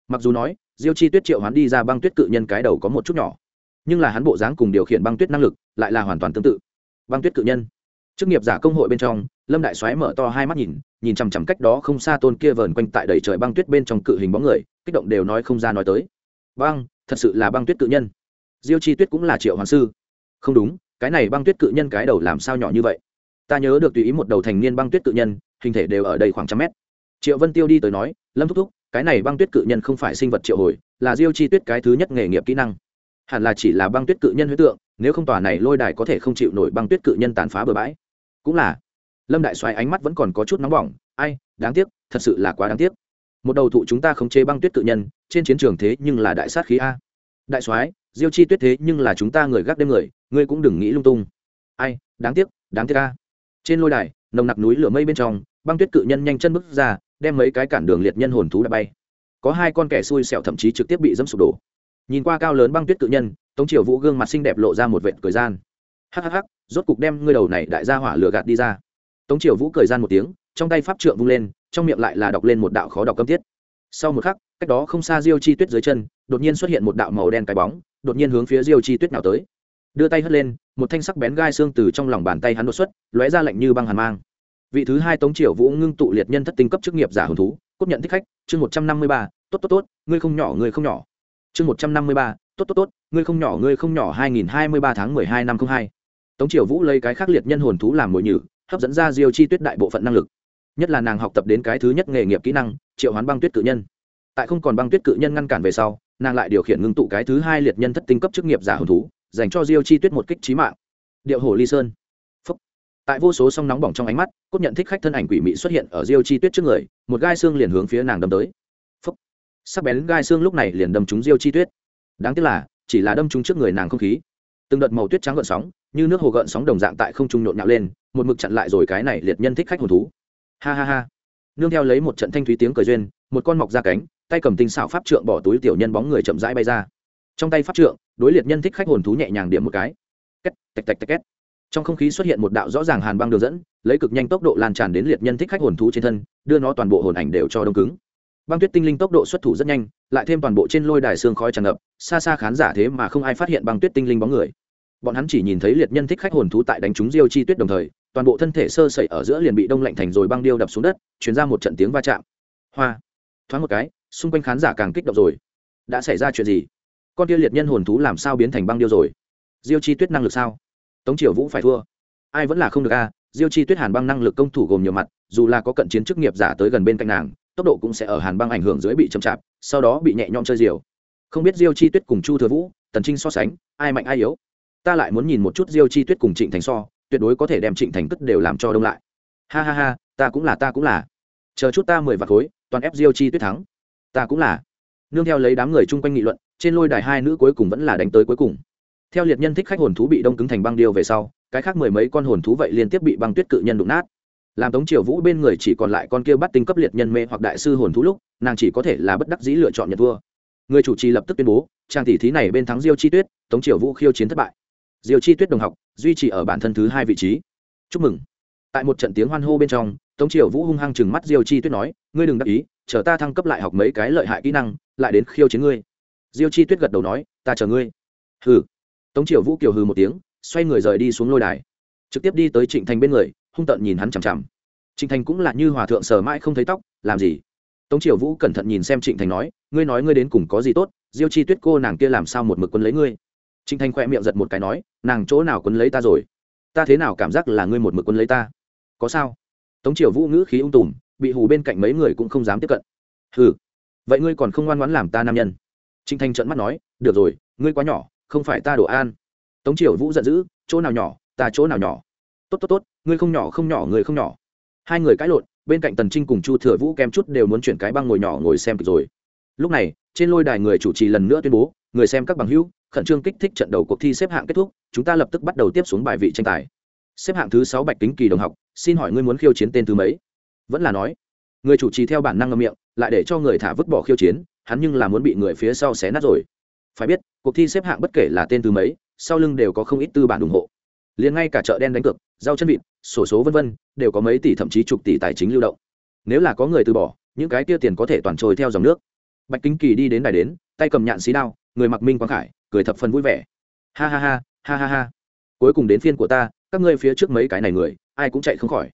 Mặc dù nói, diêu chi tuyết triệu hắn đi ra băng tuyết cự nhân cái đầu có một chút nhỏ, nhưng là hắn bộ dáng cùng điều khiển băng tuyết năng lực lại là hoàn toàn tương tự. Băng tuyết cự nhân. Chức nghiệp giả công hội bên trong lâm đại soái mở to hai mắt nhìn nhìn chằm chằm cách đó không xa tôn kia vờn quanh tại đầy trời băng tuyết bên trong cự hình bóng người, kích động đều nói không ra nói tới. Băng, thật sự là băng tuyết cự nhân. Diêu chi tuyết cũng là triệu hoàng sư. Không đúng, cái này băng tuyết cự nhân cái đầu làm sao nhỏ như vậy? Ta nhớ được tùy ý một đầu thành niên băng tuyết cự nhân, hình thể đều ở đây khoảng trăm mét. Triệu vân tiêu đi tới nói, lâm thúc thúc, cái này băng tuyết cự nhân không phải sinh vật triệu hồi, là diêu chi tuyết cái thứ nhất nghề nghiệp kỹ năng. Hẳn là chỉ là băng tuyết cự nhân huyết tượng, nếu không tòa này lôi đài có thể không chịu nổi băng tuyết cự nhân tàn phá bừa bãi. Cũng là lâm đại soái ánh mắt vẫn còn có chút nóng bỏng, ai, đáng tiếc, thật sự là quá đáng tiếc. Một đầu thụ chúng ta không chế băng tuyết tự nhân, trên chiến trường thế nhưng là đại sát khí a. Đại soái, diêu chi tuyết thế nhưng là chúng ta người gác đêm người, ngươi cũng đừng nghĩ lung tung. Ai, đáng tiếc đáng tiếc a. Trên lôi đài, nồng nặc núi lửa mây bên trong, băng tuyết cự nhân nhanh chân bước ra, đem mấy cái cản đường liệt nhân hồn thú đã bay. Có hai con kẻ xui xẻo thậm chí trực tiếp bị dẫm sụp đổ. Nhìn qua cao lớn băng tuyết cự nhân, tống triều vũ gương mặt xinh đẹp lộ ra một vệt cười gian. Hhh rốt cục đem ngươi đầu này đại ra hỏa lửa gạt đi ra tống triều vũ cười gian một tiếng, trong tay pháp trượng vung lên, trong miệng lại là đọc lên một đạo khó đọc câm tiết. Sau một khắc, cách đó không xa diêu chi tuyết dưới chân, đột nhiên xuất hiện một đạo màu đen cái bóng, đột nhiên hướng phía diêu chi tuyết nào tới. Đưa tay hất lên, một thanh sắc bén gai xương từ trong lòng bàn tay hắn đột xuất, lóe ra lạnh như băng hàn mang. Vị thứ hai tống triều vũ ngưng tụ liệt nhân thất tinh cấp chức nghiệp giả hồn thú, cốt nhận thích khách, chương một trăm năm mươi ba, tốt tốt tốt, ngươi không nhỏ, ngươi không nhỏ. Chương một trăm năm mươi ba, tốt tốt tốt, ngươi không nhỏ, ngươi không nhỏ, hai nghìn hai mươi ba tháng mười hai năm không hai. Tống triều vũ lấy cái khác liệt nhân hồn thú làm mồi nhử hấp dẫn ra diêu chi tuyết đại bộ phận năng lực. Nhất là nàng học tập đến cái thứ nhất nghề nghiệp kỹ năng, triệu hoán băng tuyết cự nhân. Tại không còn băng tuyết cự nhân ngăn cản về sau, nàng lại điều khiển ngưng tụ cái thứ hai liệt nhân thất tinh cấp chức nghiệp giả hồn thú, dành cho diêu chi tuyết một kích trí mạng. Điệu hồ ly sơn. Phúc. tại vô số song nóng bỏng trong ánh mắt, cốt nhận thích khách thân ảnh quỷ mị xuất hiện ở diêu chi tuyết trước người, một gai xương liền hướng phía nàng đâm tới. Phúc. sắc bén gai xương lúc này liền đâm trúng diêu chi tuyết. Đáng tiếc là, chỉ là đâm trúng trước người nàng không khí từng đợt màu tuyết trắng gợn sóng, như nước hồ gợn sóng đồng dạng tại không trung nhộn nhạo lên, một mực chặn lại rồi cái này liệt nhân thích khách hồn thú. Ha ha ha. Nương theo lấy một trận thanh thúy tiếng cười duyên, một con mọc ra cánh, tay cầm tinh xảo pháp trượng bỏ túi tiểu nhân bóng người chậm rãi bay ra. Trong tay pháp trượng, đối liệt nhân thích khách hồn thú nhẹ nhàng điểm một cái. Két, tạch tạch tạch, két. Trong không khí xuất hiện một đạo rõ ràng hàn băng đường dẫn, lấy cực nhanh tốc độ lan tràn đến liệt nhân thích khách hồn thú trên thân, đưa nó toàn bộ hồn ảnh đều cho đông cứng. Băng tuyết tinh linh tốc độ xuất thủ rất nhanh, lại thêm toàn bộ trên lôi đài xương khói tràn ngập, xa xa khán giả thế mà không ai phát hiện băng tuyết tinh linh bóng người bọn hắn chỉ nhìn thấy liệt nhân thích khách hồn thú tại đánh trúng diêu chi tuyết đồng thời, toàn bộ thân thể sơ sẩy ở giữa liền bị đông lạnh thành rồi băng điêu đập xuống đất chuyển ra một trận tiếng va chạm. Hoa! Thoáng một cái, xung quanh khán giả càng kích động rồi. Đã xảy ra chuyện gì? Con tia liệt nhân hồn thú làm sao biến thành băng điêu rồi? Diêu chi tuyết năng lực sao? Tống triều vũ phải thua. Ai vẫn là không được a, diêu chi tuyết hàn băng năng lực công thủ gồm nhiều mặt, dù là có cận chiến chức nghiệp giả tới gần bên cạnh nàng, tốc độ cũng sẽ ở hàn băng ảnh hưởng dưới bị chậm chạp, sau đó bị nhẹ nhõm chơi diều. Không biết diêu chi tuyết cùng chu thừa vũ, tần trinh so sánh, ai mạnh ai yếu? Ta lại muốn nhìn một chút diêu chi tuyết cùng trịnh thành so, tuyệt đối có thể đem trịnh thành cất đều làm cho đông lại. Ha ha ha, ta cũng là, ta cũng là. Chờ chút ta mười vạt khối, toàn ép diêu chi tuyết thắng. Ta cũng là. Nương theo lấy đám người chung quanh nghị luận, trên lôi đài hai nữ cuối cùng vẫn là đánh tới cuối cùng. Theo liệt nhân thích khách hồn thú bị đông cứng thành băng điêu về sau, cái khác mười mấy con hồn thú vậy liên tiếp bị băng tuyết cự nhân đụng nát. Làm tống triều vũ bên người chỉ còn lại con kia bắt tinh cấp liệt nhân mê hoặc đại sư hồn thú lúc, nàng chỉ có thể là bất đắc dĩ lựa chọn nhận thua. Người chủ trì lập tức tuyên bố trang tỷ thí này bên thắng diêu chi tuyết, tống triều vũ khiêu chiến thất bại. Diều chi tuyết đồng học, duy trì ở bản thân thứ hai vị trí. Chúc mừng. Tại một trận tiếng hoan hô bên trong, tống triều vũ hung hăng chừng mắt diêu chi tuyết nói, ngươi đừng đắc ý, chờ ta thăng cấp lại học mấy cái lợi hại kỹ năng, lại đến khiêu chiến ngươi. Diêu chi tuyết gật đầu nói, ta chờ ngươi. Hừ. Tống triều vũ kiều hừ một tiếng, xoay người rời đi xuống lôi đài. Trực tiếp đi tới trịnh thành bên người, hung tợn nhìn hắn chằm chằm. Trịnh thành cũng là như hòa thượng sờ mãi không thấy tóc, làm gì? Tống triều vũ cẩn thận nhìn xem trịnh thành nói, ngươi nói ngươi đến cùng có gì tốt, diêu chi tuyết cô nàng kia làm sao một mực quân lấy ngươi? Trịnh thành khoe miệng giật một cái nói nàng chỗ nào quấn lấy ta rồi? Ta thế nào cảm giác là ngươi một mực quấn lấy ta? Có sao? Tống triều vũ ngữ khí ung tùm bị hù bên cạnh mấy người cũng không dám tiếp cận. Hừ, vậy ngươi còn không ngoan ngoãn làm ta nam nhân? Trịnh thành trợn mắt nói được rồi ngươi quá nhỏ không phải ta đổ an. Tống triều vũ giận dữ chỗ nào nhỏ ta chỗ nào nhỏ? Tốt tốt tốt ngươi không nhỏ không nhỏ người không nhỏ. Hai người cãi lộn bên cạnh tần trinh cùng chu thừa vũ kem chút đều muốn chuyển cái băng ngồi nhỏ ngồi xem kịch rồi. Lúc này trên lôi đài người chủ trì lần nữa tuyên bố người xem các bằng hữu, khẩn trương kích thích trận đầu cuộc thi xếp hạng kết thúc, chúng ta lập tức bắt đầu tiếp xuống bài vị tranh tài. Xếp hạng thứ sáu bạch kính kỳ đồng học, xin hỏi ngươi muốn khiêu chiến tên thứ mấy? Vẫn là nói, người chủ trì theo bản năng ngâm miệng, lại để cho người thả vứt bỏ khiêu chiến, hắn nhưng là muốn bị người phía sau xé nát rồi. Phải biết, cuộc thi xếp hạng bất kể là tên thứ mấy, sau lưng đều có không ít tư bản ủng hộ. Liền ngay cả chợ đen đánh cược, rau chân vịt, sổ số vân vân, đều có mấy tỷ thậm chí chục tỷ tài chính lưu động. Nếu là có người từ bỏ, những cái kia tiền có thể toàn trôi theo dòng nước. Bạch kính kỳ đi đến đài đến tay cầm nhạn xí đao, người mặc minh quang khải, cười thập phần vui vẻ. Ha ha ha ha ha ha. Cuối cùng đến phiên của ta, các ngươi phía trước mấy cái này người, ai cũng chạy không khỏi.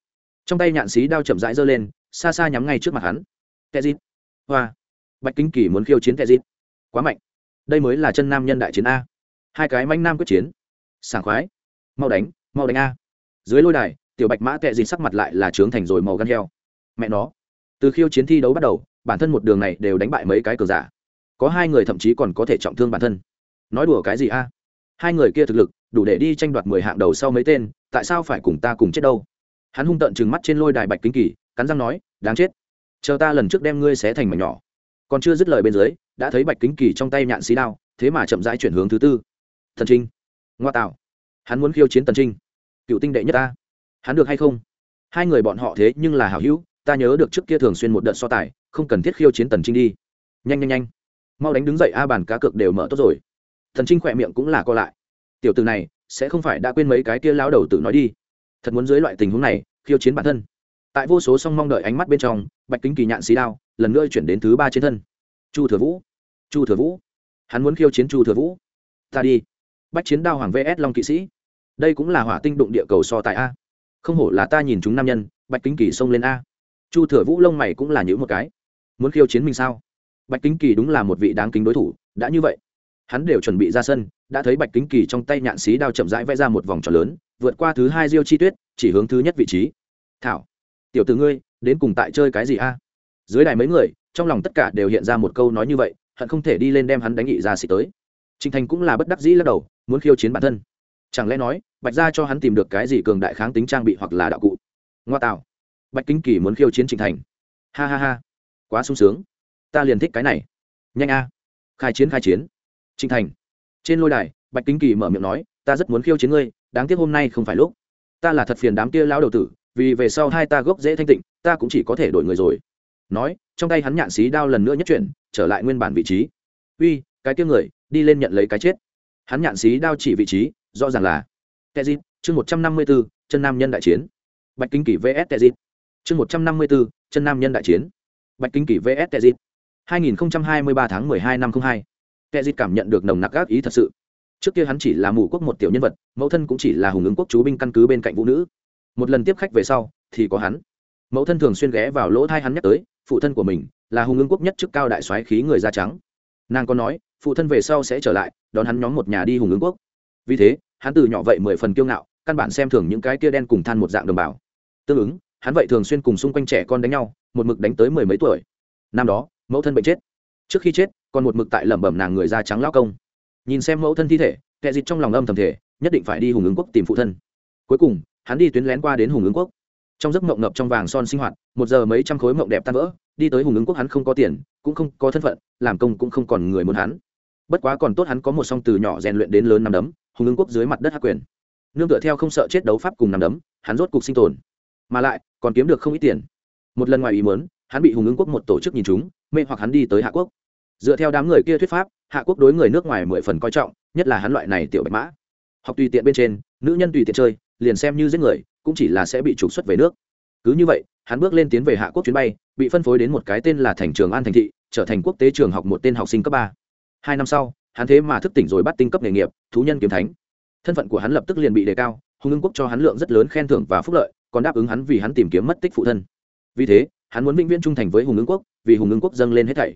Trong tay nhạn xí đao chậm rãi giơ lên, xa xa nhắm ngay trước mặt hắn. Tè dít hoa. Bạch kính kỳ muốn khiêu chiến tè dít quá mạnh. Đây mới là chân nam nhân đại chiến a. Hai cái manh nam quyết chiến. Sảng khoái. Mau đánh mau đánh a. Dưới lôi đài, tiểu bạch mã tệ dịt sắc mặt lại là trướng thành rồi màu gan heo. Mẹ nó. Từ khiêu chiến thi đấu bắt đầu, bản thân một đường này đều đánh bại mấy cái cờ giả có hai người thậm chí còn có thể trọng thương bản thân. Nói đùa cái gì a? Hai người kia thực lực, đủ để đi tranh đoạt mười hạng đầu sau mấy tên, tại sao phải cùng ta cùng chết đâu? Hắn hung tợn trừng mắt trên lôi đài bạch kính kỳ, cắn răng nói, đáng chết. Chờ ta lần trước đem ngươi xé thành mảnh nhỏ. Còn chưa dứt lời bên dưới, đã thấy bạch kính kỳ trong tay nhạn xí đao, thế mà chậm rãi chuyển hướng thứ tư. Thần trinh. Ngoa tạo. Hắn muốn khiêu chiến tần trinh. Cựu tinh đệ nhất ta. Hắn được hay không? Hai người bọn họ thế nhưng là hảo hữu, ta nhớ được trước kia thường xuyên một đợt so tài, không cần thiết khiêu chiến tần trinh đi. Nhanh nhanh nhanh mau đánh đứng dậy, a bàn cá cược đều mở tốt rồi. Thần trinh khỏe miệng cũng là co lại. Tiểu từ này, sẽ không phải đã quên mấy cái kia lao đầu tự nói đi. Thật muốn dưới loại tình huống này, khiêu chiến bản thân. Tại vô số song mong đợi ánh mắt bên trong, bạch kính kỳ nhạn xí đao, lần nữa chuyển đến thứ ba trên thân. Chu thừa vũ. Chu thừa vũ. Hắn muốn khiêu chiến chu thừa vũ. Ta đi. Bách chiến đao hoàng vs long kỵ sĩ. Đây cũng là hỏa tinh đụng địa cầu so tại a. Không hổ là ta nhìn chúng nam nhân, bạch kính kỳ xông lên a. Chu thừa vũ lông mày cũng là những một cái. Muốn khiêu chiến mình sao? Bạch kính kỳ đúng là một vị đáng kính đối thủ, đã như vậy, hắn đều chuẩn bị ra sân, đã thấy bạch kính kỳ trong tay nhạn xí đao chậm rãi vẽ ra một vòng tròn lớn, vượt qua thứ hai diêu chi tuyết, chỉ hướng thứ nhất vị trí. Thảo, tiểu từ ngươi, đến cùng tại chơi cái gì a? Dưới đài mấy người, trong lòng tất cả đều hiện ra một câu nói như vậy, hận không thể đi lên đem hắn đánh nghị ra xị tới. Trinh thành cũng là bất đắc dĩ lắc đầu, muốn khiêu chiến bản thân. Chẳng lẽ nói, bạch ra cho hắn tìm được cái gì cường đại kháng tính trang bị hoặc là đạo cụ? Ngoa tạo. Bạch kính kỳ muốn khiêu chiến trịnh thành. Ha ha ha. Quá sung sướng ta liền thích cái này. Nhanh a. Khai chiến khai chiến. Trịnh thành. Trên lôi đài, bạch kính kỳ mở miệng nói, ta rất muốn khiêu chiến ngươi, đáng tiếc hôm nay không phải lúc. Ta là thật phiền đám kia lão đầu tử, vì về sau hai ta gốc dễ thanh tịnh, ta cũng chỉ có thể đổi người rồi. Nói, trong tay hắn nhạn xí đao lần nữa nhất chuyển, trở lại nguyên bản vị trí. Uy, cái kia người, đi lên nhận lấy cái chết. Hắn nhạn xí đao chỉ vị trí, rõ ràng là tezit, chương một trăm năm mươi b ố chân nam nhân đại chiến. Bạch kinh kỷ vs tezit. Chương một trăm năm mươi b ố chân nam nhân đại chiến. Bạch kinh kỷ vs tezit hai nghìn hai mươi ba tháng mười hai năm 02. Kẻ dịch cảm nhận được nồng nặc gác ý thật sự. Trước kia hắn chỉ là mù quốc một tiểu nhân vật, mẫu thân cũng chỉ là hùng ứng quốc chú binh căn cứ bên cạnh vũ nữ. Một lần tiếp khách về sau, thì có hắn. Mẫu thân thường xuyên ghé vào lỗ thai hắn nhắc tới, phụ thân của mình là hùng ứng quốc nhất chức cao đại soái khí người da trắng. Nàng có nói, phụ thân về sau sẽ trở lại, đón hắn nhóm một nhà đi hùng ứng quốc. Vì thế, hắn từ nhỏ vậy mười phần kiêu ngạo, căn bản xem thường những cái kia đen cùng than một dạng đồng bào. Tương ứng, hắn vậy thường xuyên cùng xung quanh trẻ con đánh nhau, một mực đánh tới mười mấy tuổi. Năm đó mẫu thân bệnh chết. Trước khi chết, còn một mực tại lẩm bẩm nàng người da trắng lao công. Nhìn xem mẫu thân thi thể kệ dịch trong lòng âm thầm thể nhất định phải đi hùng ứng quốc tìm phụ thân. Cuối cùng, hắn đi tuyến lén qua đến hùng ứng quốc. Trong giấc mộng ngập trong vàng son sinh hoạt, một giờ mấy trăm khối mộng đẹp tan vỡ, đi tới hùng ứng quốc hắn không có tiền, cũng không có thân phận, làm công cũng không còn người muốn hắn. Bất quá còn tốt hắn có một song từ nhỏ rèn luyện đến lớn năm đấm, hùng ứng quốc dưới mặt đất hắc quyền. Nương tựa theo không sợ chết đấu pháp cùng năm đấm, hắn rốt cục sinh tồn. Mà lại, còn kiếm được không ít tiền. Một lần ngoài ý muốn, hắn bị hùng ứng quốc một tổ chức nhìn chúng mê hoặc hắn đi tới hạ quốc. Dựa theo đám người kia thuyết pháp, hạ quốc đối người nước ngoài mười phần coi trọng, nhất là hắn loại này tiểu bạch mã. Học tùy tiện bên trên, nữ nhân tùy tiện chơi, liền xem như giết người, cũng chỉ là sẽ bị trục xuất về nước. Cứ như vậy, hắn bước lên tiến về hạ quốc chuyến bay, bị phân phối đến một cái tên là thành trường an thành thị, trở thành quốc tế trường học một tên học sinh cấp ba. Hai năm sau, hắn thế mà thức tỉnh rồi bắt tinh cấp nghề nghiệp, thú nhân kiếm thánh. Thân phận của hắn lập tức liền bị đề cao, hùng ưng quốc cho hắn lượng rất lớn khen thưởng và phúc lợi, còn đáp ứng hắn vì hắn tìm kiếm mất tích phụ thân. Vì thế, hắn muốn vĩnh viễn trung thành với hùng ưng quốc vì hùng ứng quốc dâng lên hết thảy.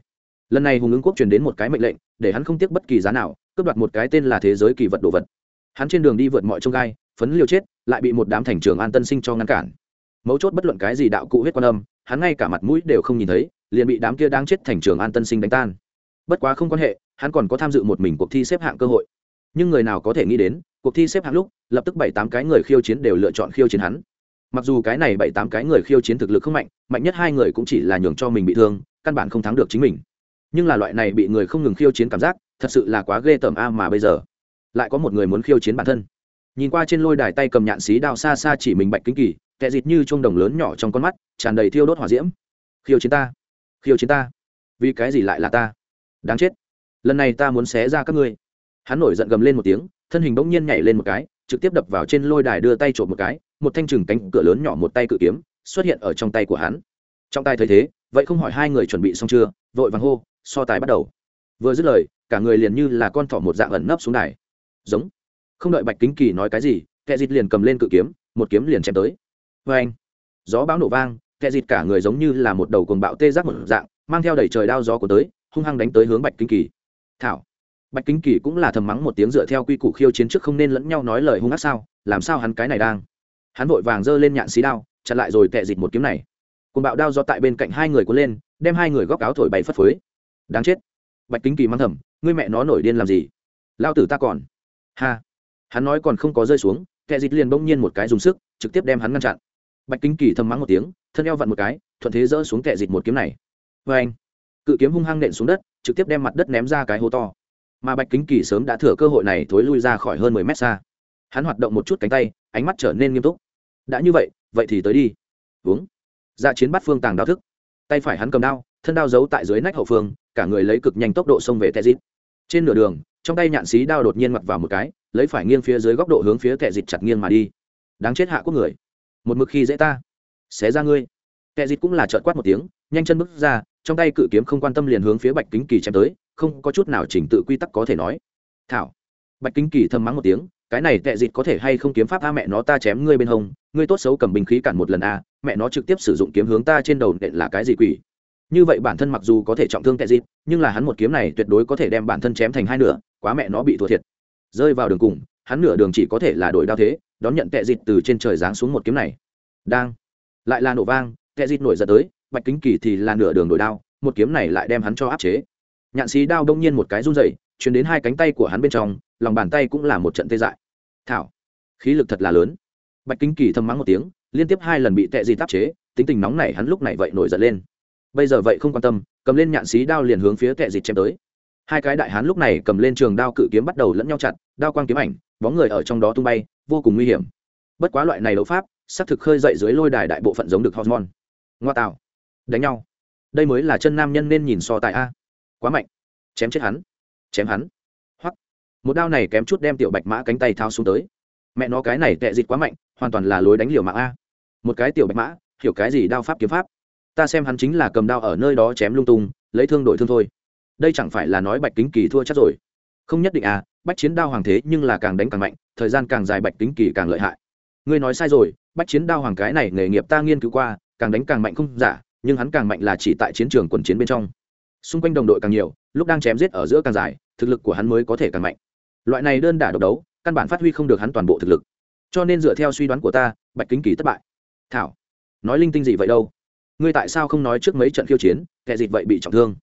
Lần này hùng ứng quốc truyền đến một cái mệnh lệnh, để hắn không tiếc bất kỳ giá nào, cướp đoạt một cái tên là thế giới kỳ vật đồ vật. Hắn trên đường đi vượt mọi trông gai, phấn liều chết, lại bị một đám thành trường an tân sinh cho ngăn cản. Mấu chốt bất luận cái gì đạo cụ huyết quan âm, hắn ngay cả mặt mũi đều không nhìn thấy, liền bị đám kia đang chết thành trường an tân sinh đánh tan. Bất quá không quan hệ, hắn còn có tham dự một mình cuộc thi xếp hạng cơ hội. Nhưng người nào có thể nghĩ đến, cuộc thi xếp hạng lúc, lập tức bảy tám cái người khiêu chiến đều lựa chọn khiêu chiến hắn mặc dù cái này bảy tám cái người khiêu chiến thực lực không mạnh mạnh nhất hai người cũng chỉ là nhường cho mình bị thương, căn bản không thắng được chính mình. Nhưng là loại này bị người không ngừng khiêu chiến cảm giác, thật sự là quá ghê tởm a mà bây giờ. Lại có một người muốn khiêu chiến bản thân. Nhìn qua trên lôi đài tay cầm nhạn xí đao xa xa chỉ mình bạch kính kỳ tệ dịt như chuông đồng lớn nhỏ trong con mắt, tràn đầy thiêu đốt hỏa diễm. Khiêu chiến ta. Khiêu chiến ta. Vì cái gì lại là ta? Đáng chết. Lần này ta muốn xé ra các ngươi. Hắn nổi giận gầm lên một tiếng, thân hình bỗng nhiên nhảy lên một cái trực tiếp đập vào trên lôi đài đưa tay trộm một cái, một thanh trừng cánh cửa lớn nhỏ một tay cự kiếm xuất hiện ở trong tay của hắn. Trong tay thấy thế, vậy không hỏi hai người chuẩn bị xong chưa, vội vàng hô, so tài bắt đầu. Vừa dứt lời, cả người liền như là con thỏ một dạng ẩn nấp xuống đài. Giống. Không đợi bạch kính kỳ nói cái gì, kẻ dịt liền cầm lên cự kiếm, một kiếm liền chém tới. Vê anh, gió bão nổ vang, kẻ dịt cả người giống như là một đầu cồn bạo tê giác một dạng, mang theo đẩy trời đao gió của tới, hung hăng đánh tới hướng bạch kính kỳ. Thảo bạch kính kỳ cũng là thầm mắng một tiếng dựa theo quy củ khiêu chiến trước không nên lẫn nhau nói lời hung ác sao, làm sao hắn cái này đang? Hắn vội vàng giơ lên nhạn xí đao, chặn lại rồi tệ dịch một kiếm này. Cùng bạo đao do tại bên cạnh hai người cuốn lên, đem hai người góc áo thổi bay phất phới. Đáng chết. Bạch kính kỳ mắng thầm, ngươi mẹ nó nổi điên làm gì? Lao tử ta còn. Ha. Hắn nói còn không có rơi xuống kẻ dịch liền bỗng nhiên một cái dùng sức, trực tiếp đem hắn ngăn chặn. Bạch kính kỳ thầm mắng một tiếng, thân eo vặn một cái, thuận thế dỡ xuống kẻ dịch một kiếm này. Vê anh cự kiếm hung hăng nện xuống đất, trực tiếp đem mặt đất ném ra cái hố to mà bạch kính kỳ sớm đã thừa cơ hội này thối lui ra khỏi hơn mười mét xa. Hắn hoạt động một chút cánh tay, ánh mắt trở nên nghiêm túc. Đã như vậy vậy thì tới đi. Uống. Dạ chiến bắt phương tàng đao thức. Tay phải hắn cầm đao, thân đao giấu tại dưới nách hậu phương, cả người lấy cực nhanh tốc độ xông về tezit trên nửa đường, trong tay nhạn xí đao đột nhiên mặc vào một cái, lấy phải nghiêng phía dưới góc độ hướng phía kẻ dịt chặt nghiêng mà đi. Đáng chết hạ quốc người, một mực khi dễ ta, xé ra ngươi. Kẻ dịt cũng là trợn quát một tiếng, nhanh chân bước ra trong tay cự kiếm không quan tâm liền hướng phía bạch kính kỳ chém tới, không có chút nào chỉnh tự quy tắc có thể nói. Thảo. Bạch kính kỳ thầm mắng một tiếng, cái này tệ dịt có thể hay không kiếm pháp a mẹ nó ta chém ngươi bên hông, ngươi tốt xấu cầm bình khí cản một lần a mẹ nó trực tiếp sử dụng kiếm hướng ta trên đầu nện là cái gì quỷ? Như vậy bản thân mặc dù có thể trọng thương tệ dịt, nhưng là hắn một kiếm này tuyệt đối có thể đem bản thân chém thành hai nửa, quá mẹ nó bị thua thiệt. Rơi vào đường cùng, hắn nửa đường chỉ có thể là đổi đao thế, đón nhận tệ dịt từ trên trời giáng xuống một kiếm này. Đang. Lại là nổ vang, tệ dịt nổi giật tới bạch kính kỳ thì là nửa đường đổi đao, một kiếm này lại đem hắn cho áp chế. Nhạn xí đao đông nhiên một cái run dày chuyển đến hai cánh tay của hắn bên trong, lòng bàn tay cũng là một trận tê dại. Thảo, khí lực thật là lớn. Bạch kính kỳ thầm mắng một tiếng, liên tiếp hai lần bị tệ gì áp chế, tính tình nóng này hắn lúc này vậy nổi giận lên. Bây giờ vậy không quan tâm, cầm lên nhạn xí đao liền hướng phía tệ dịch chém tới. Hai cái đại hán lúc này cầm lên trường đao cự kiếm bắt đầu lẫn nhau chặt đao quang kiếm ảnh, bóng người ở trong đó tung bay, vô cùng nguy hiểm. Bất quá loại này đấu pháp, xác thực khơi dậy dưới lôi đài đại bộ phận giống được hormone. Ngoa tạo đánh nhau. Đây mới là chân nam nhân nên nhìn so tại a. Quá mạnh. Chém chết hắn. Chém hắn. Hoặc một đao này kém chút đem tiểu bạch mã cánh tay thao xuống tới. Mẹ nó cái này tệ dịch quá mạnh, hoàn toàn là lối đánh liều mạng a. Một cái tiểu bạch mã, hiểu cái gì đao pháp kiếm pháp? Ta xem hắn chính là cầm đao ở nơi đó chém lung tung, lấy thương đổi thương thôi. Đây chẳng phải là nói bạch kính kỳ thua chắc rồi. Không nhất định à bách chiến đao hoàng thế nhưng là càng đánh càng mạnh, thời gian càng dài bạch kính kỳ càng lợi hại. Ngươi nói sai rồi, bách chiến đao hoàng cái này nghề nghiệp ta nghiên cứu qua, càng đánh càng mạnh không? Giả nhưng hắn càng mạnh là chỉ tại chiến trường quần chiến bên trong. Xung quanh đồng đội càng nhiều, lúc đang chém giết ở giữa càng dài, thực lực của hắn mới có thể càng mạnh. Loại này đơn đả độc đấu, căn bản phát huy không được hắn toàn bộ thực lực. Cho nên dựa theo suy đoán của ta, bạch kính kỳ thất bại. Thảo, nói linh tinh gì vậy đâu? Ngươi tại sao không nói trước mấy trận khiêu chiến, kẻ dịch vậy bị trọng thương?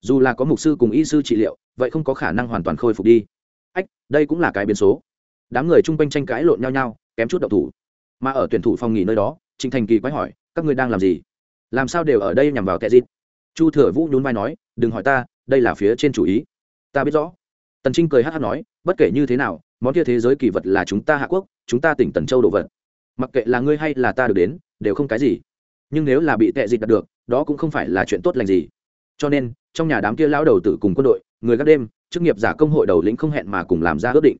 Dù là có mục sư cùng y sư trị liệu, vậy không có khả năng hoàn toàn khôi phục đi. Ách, đây cũng là cái biến số. Đám người chung quanh tranh cãi lộn nhau nhau, kém chút đậu thủ. Mà ở tuyển thủ phòng nghỉ nơi đó trịnh thành kỳ quái hỏi, các ngươi đang làm gì? Làm sao đều ở đây nhằm vào kẻ dịch chu thừa vũ nhún vai nói đừng hỏi ta đây là phía trên chủ ý. Ta biết rõ. Tần trinh cười hát hát nói bất kể như thế nào món kia thế giới kỳ vật là chúng ta hạ quốc chúng ta tỉnh tần châu đồ vật. Mặc kệ là ngươi hay là ta được đến đều không cái gì. Nhưng nếu là bị tệ dịch đạt được đó cũng không phải là chuyện tốt lành gì. Cho nên trong nhà đám kia lão đầu tử cùng quân đội người gác đêm chức nghiệp giả công hội đầu lĩnh không hẹn mà cùng làm ra ước định.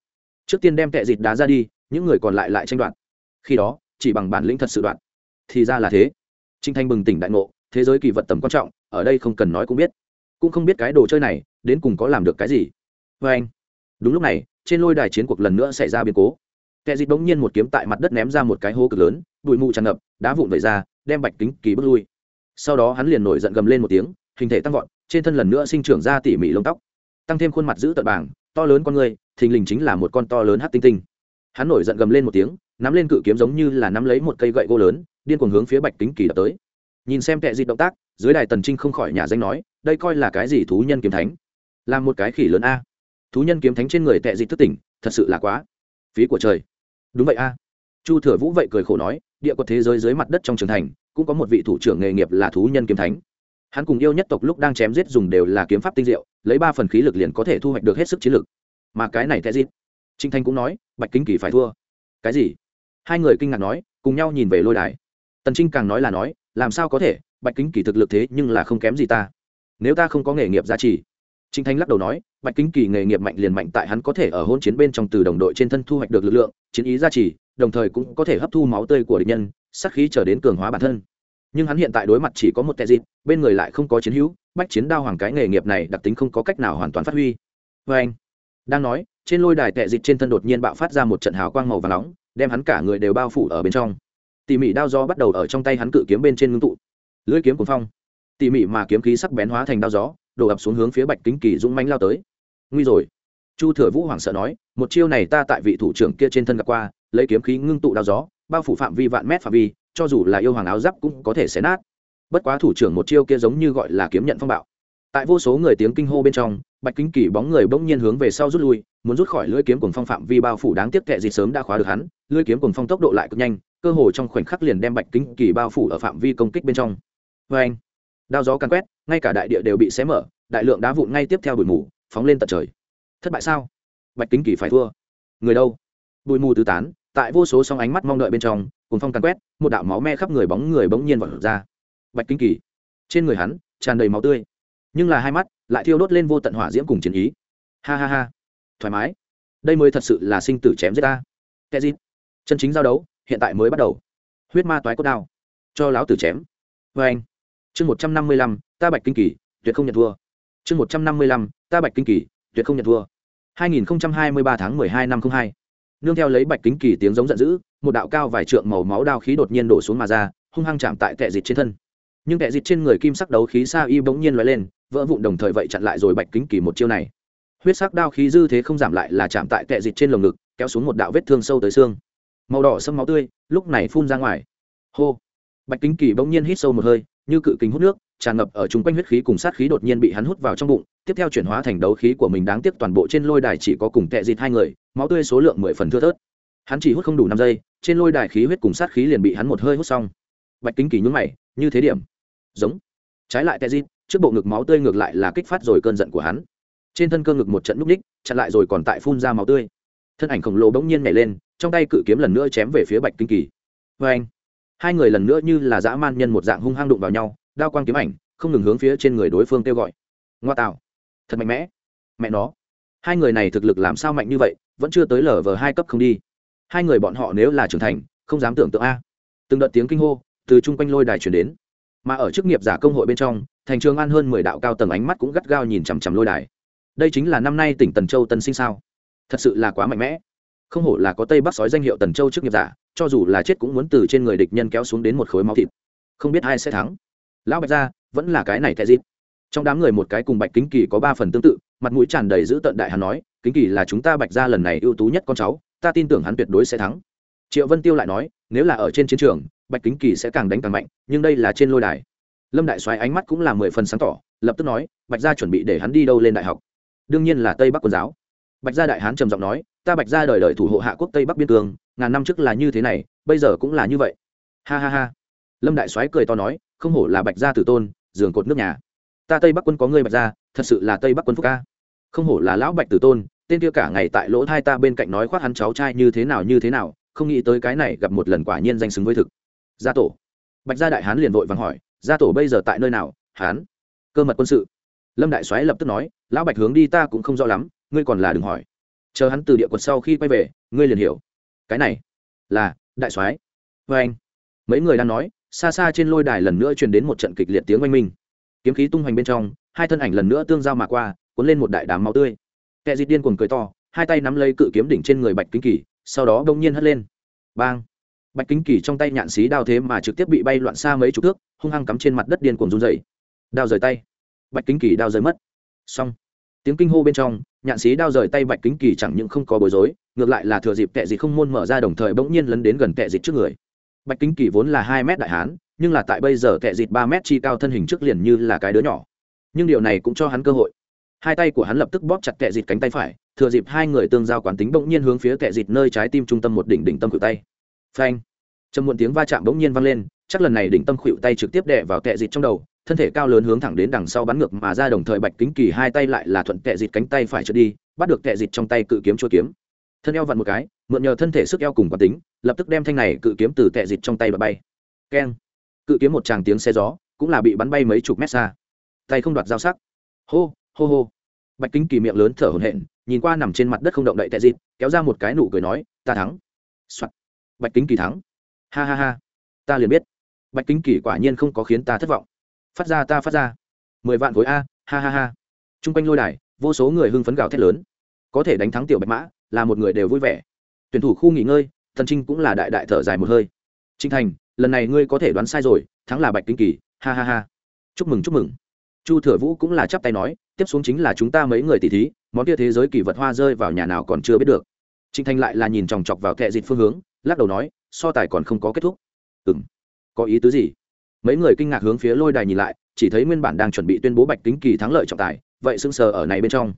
Trước tiên đem tệ dịch đá ra đi những người còn lại lại tranh đoạt. Khi đó chỉ bằng bản lĩnh thật sự đoạt, thì ra là thế. Trình thanh bừng tỉnh đại ngộ, thế giới kỳ vật tầm quan trọng, ở đây không cần nói cũng biết. Cũng không biết cái đồ chơi này, đến cùng có làm được cái gì. Và anh, đúng lúc này, trên lôi đài chiến cuộc lần nữa xảy ra biến cố. Kẻ dịch bỗng nhiên một kiếm tại mặt đất ném ra một cái hố cực lớn, bụi mù tràn ngập, đá vụn vẩy ra, đem bạch kính kỳ bước lui. Sau đó hắn liền nổi giận gầm lên một tiếng, hình thể tăng vọt, trên thân lần nữa sinh trưởng ra tỉ mỉ lông tóc. Tăng thêm khuôn mặt giữ tận bảng, to lớn con người, thình lình chính là một con to lớn hắc tinh tinh. Hắn nổi giận gầm lên một tiếng, nắm lên cự kiếm giống như là nắm lấy một cây gậy gỗ lớn điên cuồng hướng phía bạch kính kỳ đập tới. Nhìn xem tệ dịch động tác, dưới đài tần trinh không khỏi nhà danh nói, đây coi là cái gì thú nhân kiếm thánh? Làm một cái khỉ lớn a. Thú nhân kiếm thánh trên người tệ dịch thất tỉnh, thật sự là quá phí của trời. Đúng vậy a. Chu thừa vũ vậy cười khổ nói, địa quật thế giới dưới mặt đất trong trường thành, cũng có một vị thủ trưởng nghề nghiệp là thú nhân kiếm thánh. Hắn cùng yêu nhất tộc lúc đang chém giết dùng đều là kiếm pháp tinh diệu, lấy ba phần khí lực liền có thể thu hoạch được hết sức chiến lực. Mà cái này tệ dịp trinh thanh cũng nói, bạch kính kỳ phải thua. Cái gì? Hai người kinh ngạc nói, cùng nhau nhìn về lôi đài tần trinh càng nói là nói, làm sao có thể, bạch kính kỳ thực lực thế nhưng là không kém gì ta. Nếu ta không có nghề nghiệp giá trị trinh thanh lắc đầu nói, bạch kính kỳ nghề nghiệp mạnh liền mạnh tại hắn có thể ở hôn chiến bên trong từ đồng đội trên thân thu hoạch được lực lượng, chiến ý giá trị đồng thời cũng có thể hấp thu máu tươi của địch nhân, sát khí trở đến cường hóa bản thân. Nhưng hắn hiện tại đối mặt chỉ có một tệ dịp, bên người lại không có chiến hữu, bách chiến đao hoàng cái nghề nghiệp này đặc tính không có cách nào hoàn toàn phát huy. Vê anh, đang nói, trên lôi đài tệ dịch trên thân đột nhiên bạo phát ra một trận hào quang màu và nóng, đem hắn cả người đều bao phủ ở bên trong tỉ mỉ đao gió bắt đầu ở trong tay hắn cự kiếm bên trên ngưng tụ. Lưỡi kiếm cuồng phong. Tỉ mỉ mà kiếm khí sắc bén hóa thành đao gió, đổ ập xuống hướng phía bạch kính kỳ dũng mánh lao tới. Nguy rồi. Chu thừa vũ hoảng sợ nói, một chiêu này ta tại vị thủ trưởng kia trên thân gặp qua, lấy kiếm khí ngưng tụ đao gió, bao phủ phạm vi vạn mét phạm vi, cho dù là yêu hoàng áo giáp cũng có thể xé nát. Bất quá thủ trưởng một chiêu kia giống như gọi là kiếm nhận phong bạo. Tại vô số người tiếng kinh hô bên trong, bạch kính kỳ bóng người bỗng nhiên hướng về sau rút lui, muốn rút khỏi lưỡi kiếm cùng phong phạm vi bao phủ đáng tiếc kệ gì sớm đã khóa được hắn, lưỡi kiếm cùng phong tốc độ lại cực nhanh cơ hồ trong khoảnh khắc liền đem bạch kính kỳ bao phủ ở phạm vi công kích bên trong. Vê anh, đao gió căn quét, ngay cả đại địa đều bị xé mở, đại lượng đá vụn ngay tiếp theo bụi mù, phóng lên tận trời. Thất bại sao? Bạch kính kỳ phải thua. Người đâu? Bụi mù tứ tán, tại vô số song ánh mắt mong đợi bên trong cùng phong càn quét, một đạo máu me khắp người bóng người bỗng nhiên vọt ra. Bạch kính kỳ. Trên người hắn, tràn đầy máu tươi. Nhưng là hai mắt lại thiêu đốt lên vô tận hỏa diễm cùng chiến ý. Ha ha ha. Thoải mái. Đây mới thật sự là sinh tử chém giết ta. Cái gì chân chính giao đấu hiện tại mới bắt đầu. Huyết ma toái cốt đao. Cho láo tử chém. Vê anh. Chương một trăm năm mươi lăm, ta bạch kinh kỳ, tuyệt không nhận thua. Chương một trăm năm mươi lăm, ta bạch kinh kỳ, tuyệt không nhận thua. hai nghìn hai mươi ba tháng mười hai năm không hai. Nương theo lấy bạch kính kỳ tiếng giống giận dữ, một đạo cao vài trượng màu máu đao khí đột nhiên đổ xuống mà ra, hung hăng chạm tại tệ dịch trên thân. Nhưng tệ dịch trên người kim sắc đấu khí sa y bỗng nhiên l lên, vỡ vụn đồng thời vậy chặn lại rồi bạch kính kỳ một chiêu này. Huyết sắc đao khí dư thế không giảm lại là chạm tại tệ dịch trên lồng ngực, kéo xuống một đạo vết thương sâu tới xương màu đỏ sâm máu tươi, lúc này phun ra ngoài. Hô! Bạch kính kỳ bỗng nhiên hít sâu một hơi, như cự kính hút nước, tràn ngập ở chung quanh huyết khí cùng sát khí đột nhiên bị hắn hút vào trong bụng, tiếp theo chuyển hóa thành đấu khí của mình đáng tiếc toàn bộ trên lôi đài chỉ có cùng tệ dịt hai người, máu tươi số lượng mười phần thưa thớt. Hắn chỉ hút không đủ năm giây, trên lôi đài khí huyết cùng sát khí liền bị hắn một hơi hút xong. Bạch kính kỳ nhún mày, như thế điểm. Giống. Trái lại tệ dịt, trước bộ ngực máu tươi ngược lại là kích phát rồi cơn giận của hắn. Trên thân cơ ngực một trận núp ních, chặn lại rồi còn tại phun ra máu tươi. Thân ảnh khổng lồ bỗng nhiên nhảy lên trong tay cự kiếm lần nữa chém về phía bạch kinh kỳ. Vê anh, hai người lần nữa như là dã man nhân một dạng hung hăng đụng vào nhau, đao quang kiếm ảnh, không ngừng hướng phía trên người đối phương kêu gọi. Ngoa tạo, thật mạnh mẽ. Mẹ nó, hai người này thực lực làm sao mạnh như vậy, vẫn chưa tới lở vờ hai cấp không đi. Hai người bọn họ nếu là trưởng thành, không dám tưởng tượng a. Từng đợt tiếng kinh hô từ chung quanh lôi đài chuyển đến. Mà ở chức nghiệp giả công hội bên trong, thành trường an hơn mười đạo cao tầng ánh mắt cũng gắt gao nhìn chằm chằm lôi đài. Đây chính là năm nay tỉnh tần châu tân sinh sao? Thật sự là quá mạnh mẽ không hổ là có tây bắc sói danh hiệu tần châu trước nghiệp giả, cho dù là chết cũng muốn từ trên người địch nhân kéo xuống đến một khối máu thịt. Không biết ai sẽ thắng. Lão bạch gia, vẫn là cái này tệ dịp. Trong đám người một cái cùng bạch kính kỳ có ba phần tương tự, mặt mũi tràn đầy giữ tận đại hắn nói, kính kỳ là chúng ta bạch gia lần này ưu tú nhất con cháu, ta tin tưởng hắn tuyệt đối sẽ thắng. Triệu vân tiêu lại nói, nếu là ở trên chiến trường, bạch kính kỳ sẽ càng đánh càng mạnh, nhưng đây là trên lôi đài. Lâm đại soái ánh mắt cũng là mười phần sáng tỏ, lập tức nói, bạch gia chuẩn bị để hắn đi đâu lên đại học? Đương nhiên là tây bắc quân giáo. Bạch gia đại hán trầm giọng nói ta bạch gia đời đời thủ hộ hạ quốc tây bắc biên cương, ngàn năm trước là như thế này, bây giờ cũng là như vậy. Ha ha ha. Lâm đại soái cười to nói, không hổ là bạch gia tử tôn, giường cột nước nhà. Ta tây bắc quân có người bạch gia, thật sự là tây bắc quân phúc ca. Không hổ là lão bạch tử tôn, tên kia cả ngày tại lỗ thai ta bên cạnh nói khoác hắn cháu trai như thế nào như thế nào, không nghĩ tới cái này gặp một lần quả nhiên danh xứng với thực. Gia tổ. Bạch gia đại hán liền vội vàng hỏi, gia tổ bây giờ tại nơi nào, hán? Cơ mật quân sự. Lâm đại soái lập tức nói, lão bạch hướng đi ta cũng không rõ lắm, ngươi còn là đừng hỏi chờ hắn từ địa quật sau khi quay về, ngươi liền hiểu. Cái này là đại soái. Vê anh, mấy người đang nói, xa xa trên lôi đài lần nữa truyền đến một trận kịch liệt tiếng oanh minh. Kiếm khí tung hoành bên trong, hai thân ảnh lần nữa tương giao mà qua, cuốn lên một đại đám máu tươi. Kẻ dịt điên cuồng cười to, hai tay nắm lấy cự kiếm đỉnh trên người bạch kính kỳ, sau đó đông nhiên hất lên. Bang! Bạch kính kỳ trong tay nhạn xí đao thế mà trực tiếp bị bay loạn xa mấy chục thước, hung hăng cắm trên mặt đất điên cuồng run dày đao rời tay. Bạch kính kỳ đao rời mất. Xong. Tiếng kinh hô bên trong nhạn sĩ đao rời tay bạch kính kỳ chẳng những không có bối rối, ngược lại là thừa dịp tệ dịch không môn mở ra đồng thời bỗng nhiên lấn đến gần tệ dịch trước người. Bạch kính kỳ vốn là hai mét đại hán, nhưng là tại bây giờ tệ dịch ba mét chi cao thân hình trước liền như là cái đứa nhỏ. Nhưng điều này cũng cho hắn cơ hội. Hai tay của hắn lập tức bóp chặt tệ dịch cánh tay phải, thừa dịp hai người tương giao quán tính bỗng nhiên hướng phía tệ dịch nơi trái tim trung tâm một đỉnh đỉnh tâm cự tay. Phanh! Trầm muộn tiếng va chạm bỗng nhiên vang lên, chắc lần này đỉnh tâm khuỵu tay trực tiếp đè vào tệ dịch trong đầu thân thể cao lớn hướng thẳng đến đằng sau bắn ngược mà ra đồng thời bạch kính kỳ hai tay lại là thuận tệ dịt cánh tay phải trượt đi, bắt được tệ dịt trong tay cự kiếm chua kiếm. Thân eo vặn một cái, mượn nhờ thân thể sức eo cùng quán tính, lập tức đem thanh này cự kiếm từ tệ dịt trong tay bật bay. Keng. Cự kiếm một tràng tiếng xe gió, cũng là bị bắn bay mấy chục mét xa. Tay không đoạt dao sắc. Hô hô hô. Bạch kính kỳ miệng lớn thở hổn hển, nhìn qua nằm trên mặt đất không động đậy tệ dịt, kéo ra một cái nụ cười nói, ta thắng、Soạn. bạch kính kỳ thắng. Ha ha ha. Ta liền biết. Bạch kính kỳ quả nhiên không có khiến ta thất vọng phát ra ta phát ra. Mười vạn khối a, ha ha ha. T r u n g quanh lôi đài, vô số người hưng phấn gào thét lớn. Có thể đánh thắng tiểu bạch mã, là một người đều vui vẻ. Tuyển thủ khu nghỉ ngơi, thần trinh cũng là đại đại thở dài một hơi. Trinh thành, lần này ngươi có thể đoán sai rồi, thắng là bạch kinh kỳ, ha ha ha. Chúc mừng chúc mừng. Chu thừa vũ cũng là chắp tay nói, tiếp xuống chính là chúng ta mấy người tỷ thí, món kia thế giới kỳ vật hoa rơi vào nhà nào còn chưa biết được. Trinh thành lại là nhìn chòng chọc vào kệ dịt phương hướng, lắc đầu nói, so tài còn không có kết thúc. Ừ m có ý tứ gì? Mấy người kinh ngạc hướng phía lôi đài nhìn lại, chỉ thấy nguyên bản đang chuẩn bị tuyên bố bạch kính kỳ thắng lợi trọng tài, vậy sưng sờ ở này bên trong.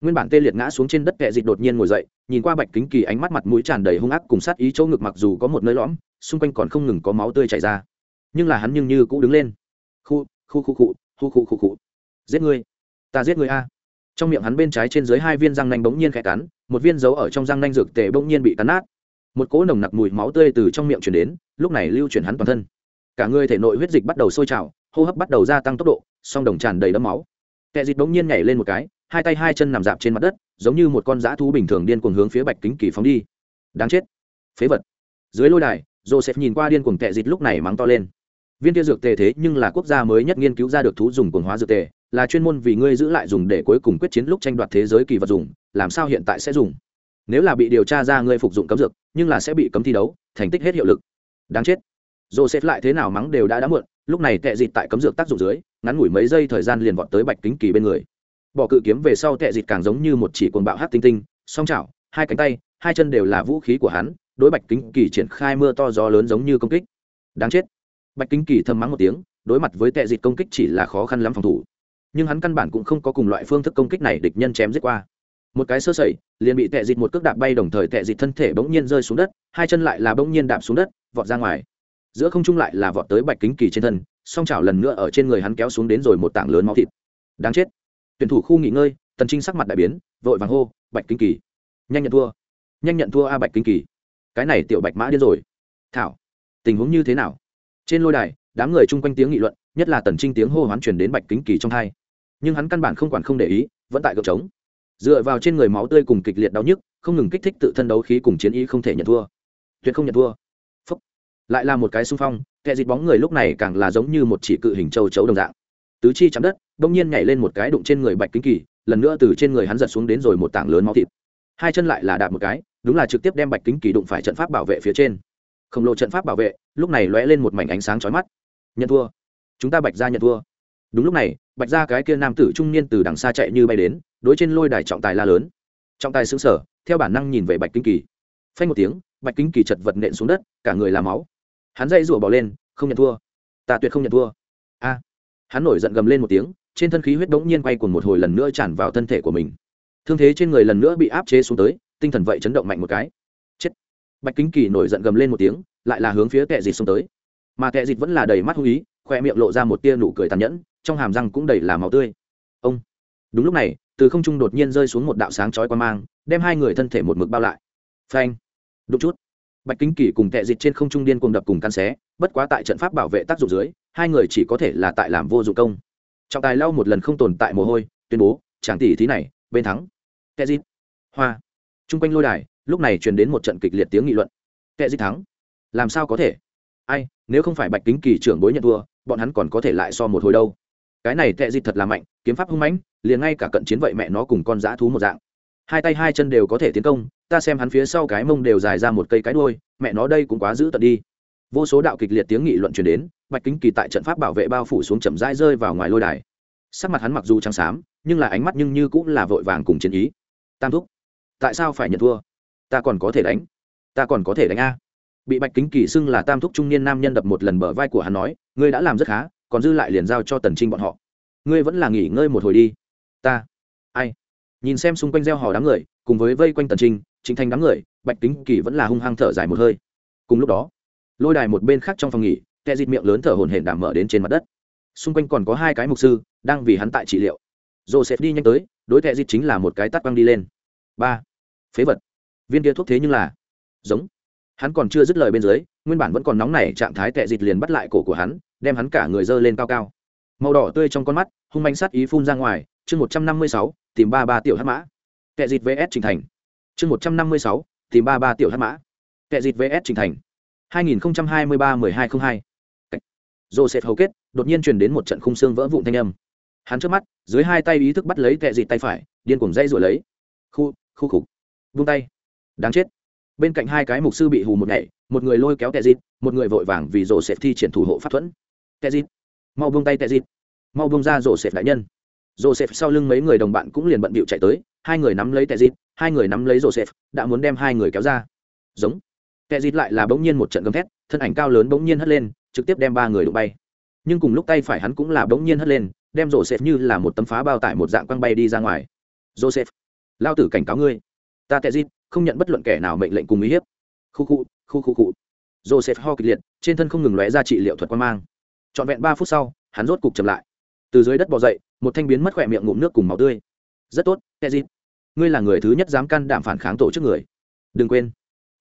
Nguyên bản tê liệt ngã xuống trên đất kệ dịch đột nhiên ngồi dậy, nhìn qua bạch kính kỳ ánh mắt mặt mũi tràn đầy hung ác cùng sát ý chỗ ngực mặc dù có một nơi lõm, xung quanh còn không ngừng có máu tươi chảy ra. Nhưng là hắn nhưng như cũng đứng lên. Khu khu khu khu khu khu khu khu. Giết ngươi. Ta giết ngươi a. Trong miệng hắn bên trái trên dưới hai viên răng nanh bỗng nhiên khẽ cắn, một viên giấu ở trong răng nanh dược tề bỗng nhiên bị cắn nát. Một cỗ nồng nặc mùi máu tươi từ trong miệng chuyển đến, lúc này lưu chuyển hắn toàn thân cả người thể nội huyết dịch bắt đầu sôi trào, hô hấp bắt đầu gia tăng tốc độ, song đồng tràn đầy đấm máu. Kẻ dịch bỗng nhiên nhảy lên một cái, hai tay hai chân nằm dạp trên mặt đất, giống như một con dã thú bình thường điên cuồng hướng phía bạch kính kỳ phóng đi. Đáng chết. Phế vật. Dưới lôi đài, joseph nhìn qua điên cuồng kẻ dịch lúc này mắng to lên. Viên kia dược tề thế nhưng là quốc gia mới nhất nghiên cứu ra được thú dùng cuồng hóa dược tề, là chuyên môn vì ngươi giữ lại dùng để cuối cùng quyết chiến lúc tranh đoạt thế giới kỳ vật dùng, làm sao hiện tại sẽ dùng? Nếu là bị điều tra ra ngươi phục dụng cấm dược, nhưng là sẽ bị cấm thi đấu, thành tích hết hiệu lực. Đáng chết. Joseph lại thế nào mắng đều đã đã muộn, lúc này tệ dịt tại cấm dược tác dụng dưới, ngắn ngủi mấy giây thời gian liền vọt tới Bạch Kính Kỳ bên người. Bỏ cự kiếm về sau tệ dịt càng giống như một chỉ cuồng bạo hắc tinh tinh, song chảo, hai cánh tay, hai chân đều là vũ khí của hắn, đối Bạch Kính Kỳ triển khai mưa to gió lớn giống như công kích. Đáng chết. Bạch Kính Kỳ thầm mắng một tiếng, đối mặt với tệ dịt công kích chỉ là khó khăn lắm phòng thủ. Nhưng hắn căn bản cũng không có cùng loại phương thức công kích này địch nhân chém giết qua. Một cái sơ sẩy, liền bị tệ dịt một cước đạp bay đồng thời tệ dịt thân thể bỗng nhiên rơi xuống đất, hai chân lại là bỗng nhiên đạp xuống đất, vọt ra ngoài giữa không trung lại là vọt tới bạch kính kỳ trên thân, song chảo lần nữa ở trên người hắn kéo xuống đến rồi một tảng lớn máu thịt. Đáng chết. Tuyển thủ khu nghỉ ngơi, tần trinh sắc mặt đại biến, vội vàng hô, bạch kính kỳ, nhanh nhận thua. Nhanh nhận thua a bạch kính kỳ. Cái này tiểu bạch mã điên rồi. Thảo, tình huống như thế nào? Trên lôi đài, đám người chung quanh tiếng nghị luận, nhất là tần trinh tiếng hô hoán truyền đến bạch kính kỳ trong hai. Nhưng hắn căn bản không quản không để ý, vẫn tại gợp trống. Dựa vào trên người máu tươi cùng kịch liệt đau nhức, không ngừng kích thích tự thân đấu khí cùng chiến ý không thể nhận thua. Tuyệt không nhận thua lại là một cái xung phong, kẻ dịt bóng người lúc này càng là giống như một chỉ cự hình châu chấu đồng dạng. Tứ chi chạm đất, bỗng nhiên nhảy lên một cái đụng trên người bạch kính kỳ, lần nữa từ trên người hắn giật xuống đến rồi một tảng lớn máu thịt. Hai chân lại là đạp một cái, đúng là trực tiếp đem bạch kính kỳ đụng phải trận pháp bảo vệ phía trên. Khổng lồ trận pháp bảo vệ, lúc này lóe lên một mảnh ánh sáng chói mắt. Nhận thua. Chúng ta bạch ra nhận thua. Đúng lúc này, bạch ra cái kia nam tử trung niên từ đằng xa chạy như bay đến, đối trên lôi đài trọng tài la lớn. Trọng tài xứng sở theo bản năng nhìn về bạch kính kỳ. Phanh một tiếng, bạch kính kỳ chật vật nện xuống đất, cả người làm máu hắn dây rủa bỏ lên, không nhận thua. Ta tuyệt không nhận thua. A. Hắn nổi giận gầm lên một tiếng, trên thân khí huyết đ ố n g nhiên quay cuồng một hồi lần nữa tràn vào thân thể của mình. Thương thế trên người lần nữa bị áp chế xuống tới, tinh thần vậy chấn động mạnh một cái. Chết. Bạch kính kỳ nổi giận gầm lên một tiếng, lại là hướng phía kệ dịt xông tới. Mà kệ dịt vẫn là đầy mắt hung ý, khoe miệng lộ ra một tia nụ cười tàn nhẫn, trong hàm răng cũng đầy là màu tươi. Ông. Đúng lúc này, từ không trung đột nhiên rơi xuống một đạo sáng chói qua mang, đem hai người thân thể một mực bao lại. Phanh. Đúng chút bạch kính kỳ cùng tệ dịch trên không trung điên cuồng đập cùng căn xé, bất quá tại trận pháp bảo vệ tác dụng dưới, hai người chỉ có thể là tại làm vô dụng công. Trọng tài lau một lần không tồn tại mồ hôi, tuyên bố chẳng tỷ thí này, bên thắng. Tệ dịch, hoa. Chung quanh lôi đài, lúc này truyền đến một trận kịch liệt tiếng nghị luận. Tệ dịch thắng. Làm sao có thể? Ai, nếu không phải bạch kính kỳ trưởng bối nhận thua, bọn hắn còn có thể lại so một hồi đâu. Cái này tệ dịch thật là mạnh, kiếm pháp hung mãnh, liền ngay cả cận chiến vậy mẹ nó cùng con dã thú một dạng hai tay hai chân đều có thể tiến công, ta xem hắn phía sau cái mông đều dài ra một cây cái đuôi, mẹ nó đây cũng quá dữ tận đi. Vô số đạo kịch liệt tiếng nghị luận truyền đến, bạch kính kỳ tại trận pháp bảo vệ bao phủ xuống chậm rãi rơi vào ngoài lôi đài. Sắc mặt hắn mặc dù trắng xám, nhưng là ánh mắt nhưng như cũng là vội vàng cùng chiến ý. Tam thúc, tại sao phải nhận thua? Ta còn có thể đánh. Ta còn có thể đánh a. Bị bạch kính kỳ xưng là tam thúc trung niên nam nhân đập một lần bờ vai của hắn nói, ngươi đã làm rất khá, còn dư lại liền giao cho tần trinh bọn họ. Ngươi vẫn là nghỉ ngơi một hồi đi. Ta. Ai? Nhìn xem xung quanh gieo hò đám người, cùng với vây quanh tần trinh chính thành đám người, bạch kính kỳ vẫn là hung hăng thở dài một hơi. Cùng lúc đó, lôi đài một bên khác trong phòng nghỉ tệ dịt miệng lớn thở hổn hển đảm mở đến trên mặt đất. Xung quanh còn có hai cái mục sư, đang vì hắn tại trị liệu. Joseph đi nhanh tới, đối tệ dịt chính là một cái tắt băng đi lên. Ba. Phế vật. Viên kia thuốc thế nhưng là. Giống. Hắn còn chưa dứt lời bên dưới, nguyên bản vẫn còn nóng nảy trạng thái tệ dịt liền bắt lại cổ của hắn, đem hắn cả người dơ lên cao cao. Màu đỏ tươi trong con mắt, hung manh sát ý phun ra ngoài chương một trăm năm mươi sáu, tìm ba ba tiểu hát mã. Kẻ dịt vs trình thành. Chương một trăm năm mươi sáu, tìm ba ba tiểu hát mã. Kẻ dịt vs trình thành. hai nghìn hai mươi ba mười hai t r ă n h hai joseph hầu kết, đột nhiên truyền đến một trận khung xương vỡ vụn thanh âm. Hắn trước mắt, dưới hai tay ý thức bắt lấy kẻ dịt tay phải, điên cuồng dây rồi lấy. Khu khu khục. Vung tay. Đáng chết. Bên cạnh hai cái mục sư bị hù một nhảy, một người lôi kéo tệ dịt, một người vội vàng vì rổ xẹp thi triển thủ hộ pháp thuẫn. Tệ dịt. Mau buông tay tệ dịt. Mau buông ra rổ xẹp đại nhân. Joseph sau lưng mấy người đồng bạn cũng liền bận bịu chạy tới hai người nắm lấy tệ hai người nắm lấy Joseph, đã muốn đem hai người kéo ra. Giống. Tệ lại là bỗng nhiên một trận gầm thét thân ảnh cao lớn bỗng nhiên hất lên trực tiếp đem ba người đụng bay. Nhưng cùng lúc tay phải hắn cũng là bỗng nhiên hất lên đem Joseph như là một tấm phá bao tải một dạng quăng bay đi ra ngoài. Joseph lao tử cảnh cáo ngươi. Ta tệ không nhận bất luận kẻ nào mệnh lệnh cùng uy hiếp. Khu khu khu khu khu. Joseph ho kịch liệt trên thân không ngừng lóe ra trị liệu thuật quan mang. Trọn vẹn ba phút sau hắn rốt cục chậm lại. Từ dưới đất bò dậy một thanh biến mất khỏe miệng ngụm nước cùng máu tươi. Rất tốt ezit ngươi là người thứ nhất dám can đảm phản kháng tổ chức người. Đừng quên,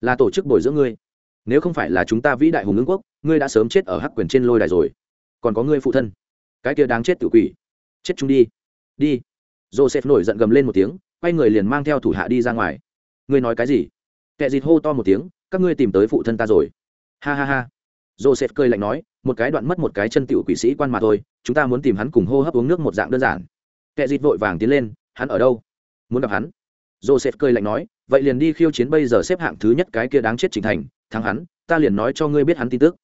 là tổ chức bồi dưỡng ngươi. Nếu không phải là chúng ta vĩ đại hùng ứng quốc, ngươi đã sớm chết ở hắc quyền trên lôi đài rồi. Còn có ngươi phụ thân. Cái kia đáng chết tự quỷ. Chết chúng đi. Đi. Joseph nổi giận gầm lên một tiếng, quay người liền mang theo thủ hạ đi ra ngoài. Ngươi nói cái gì? Kẻ dịt hô to một tiếng, các ngươi tìm tới phụ thân ta rồi. Ha ha ha. Joseph cười lạnh nói một cái đoạn mất một cái chân tiểu quỷ sĩ quan mà thôi, chúng ta muốn tìm hắn cùng hô hấp uống nước một dạng đơn giản. Kẻ dịt vội vàng tiến lên, hắn ở đâu? Muốn gặp hắn? Joseph cười lạnh nói, vậy liền đi khiêu chiến bây giờ xếp hạng thứ nhất cái kia đáng chết trình thành, thắng hắn, ta liền nói cho ngươi biết hắn tin tức.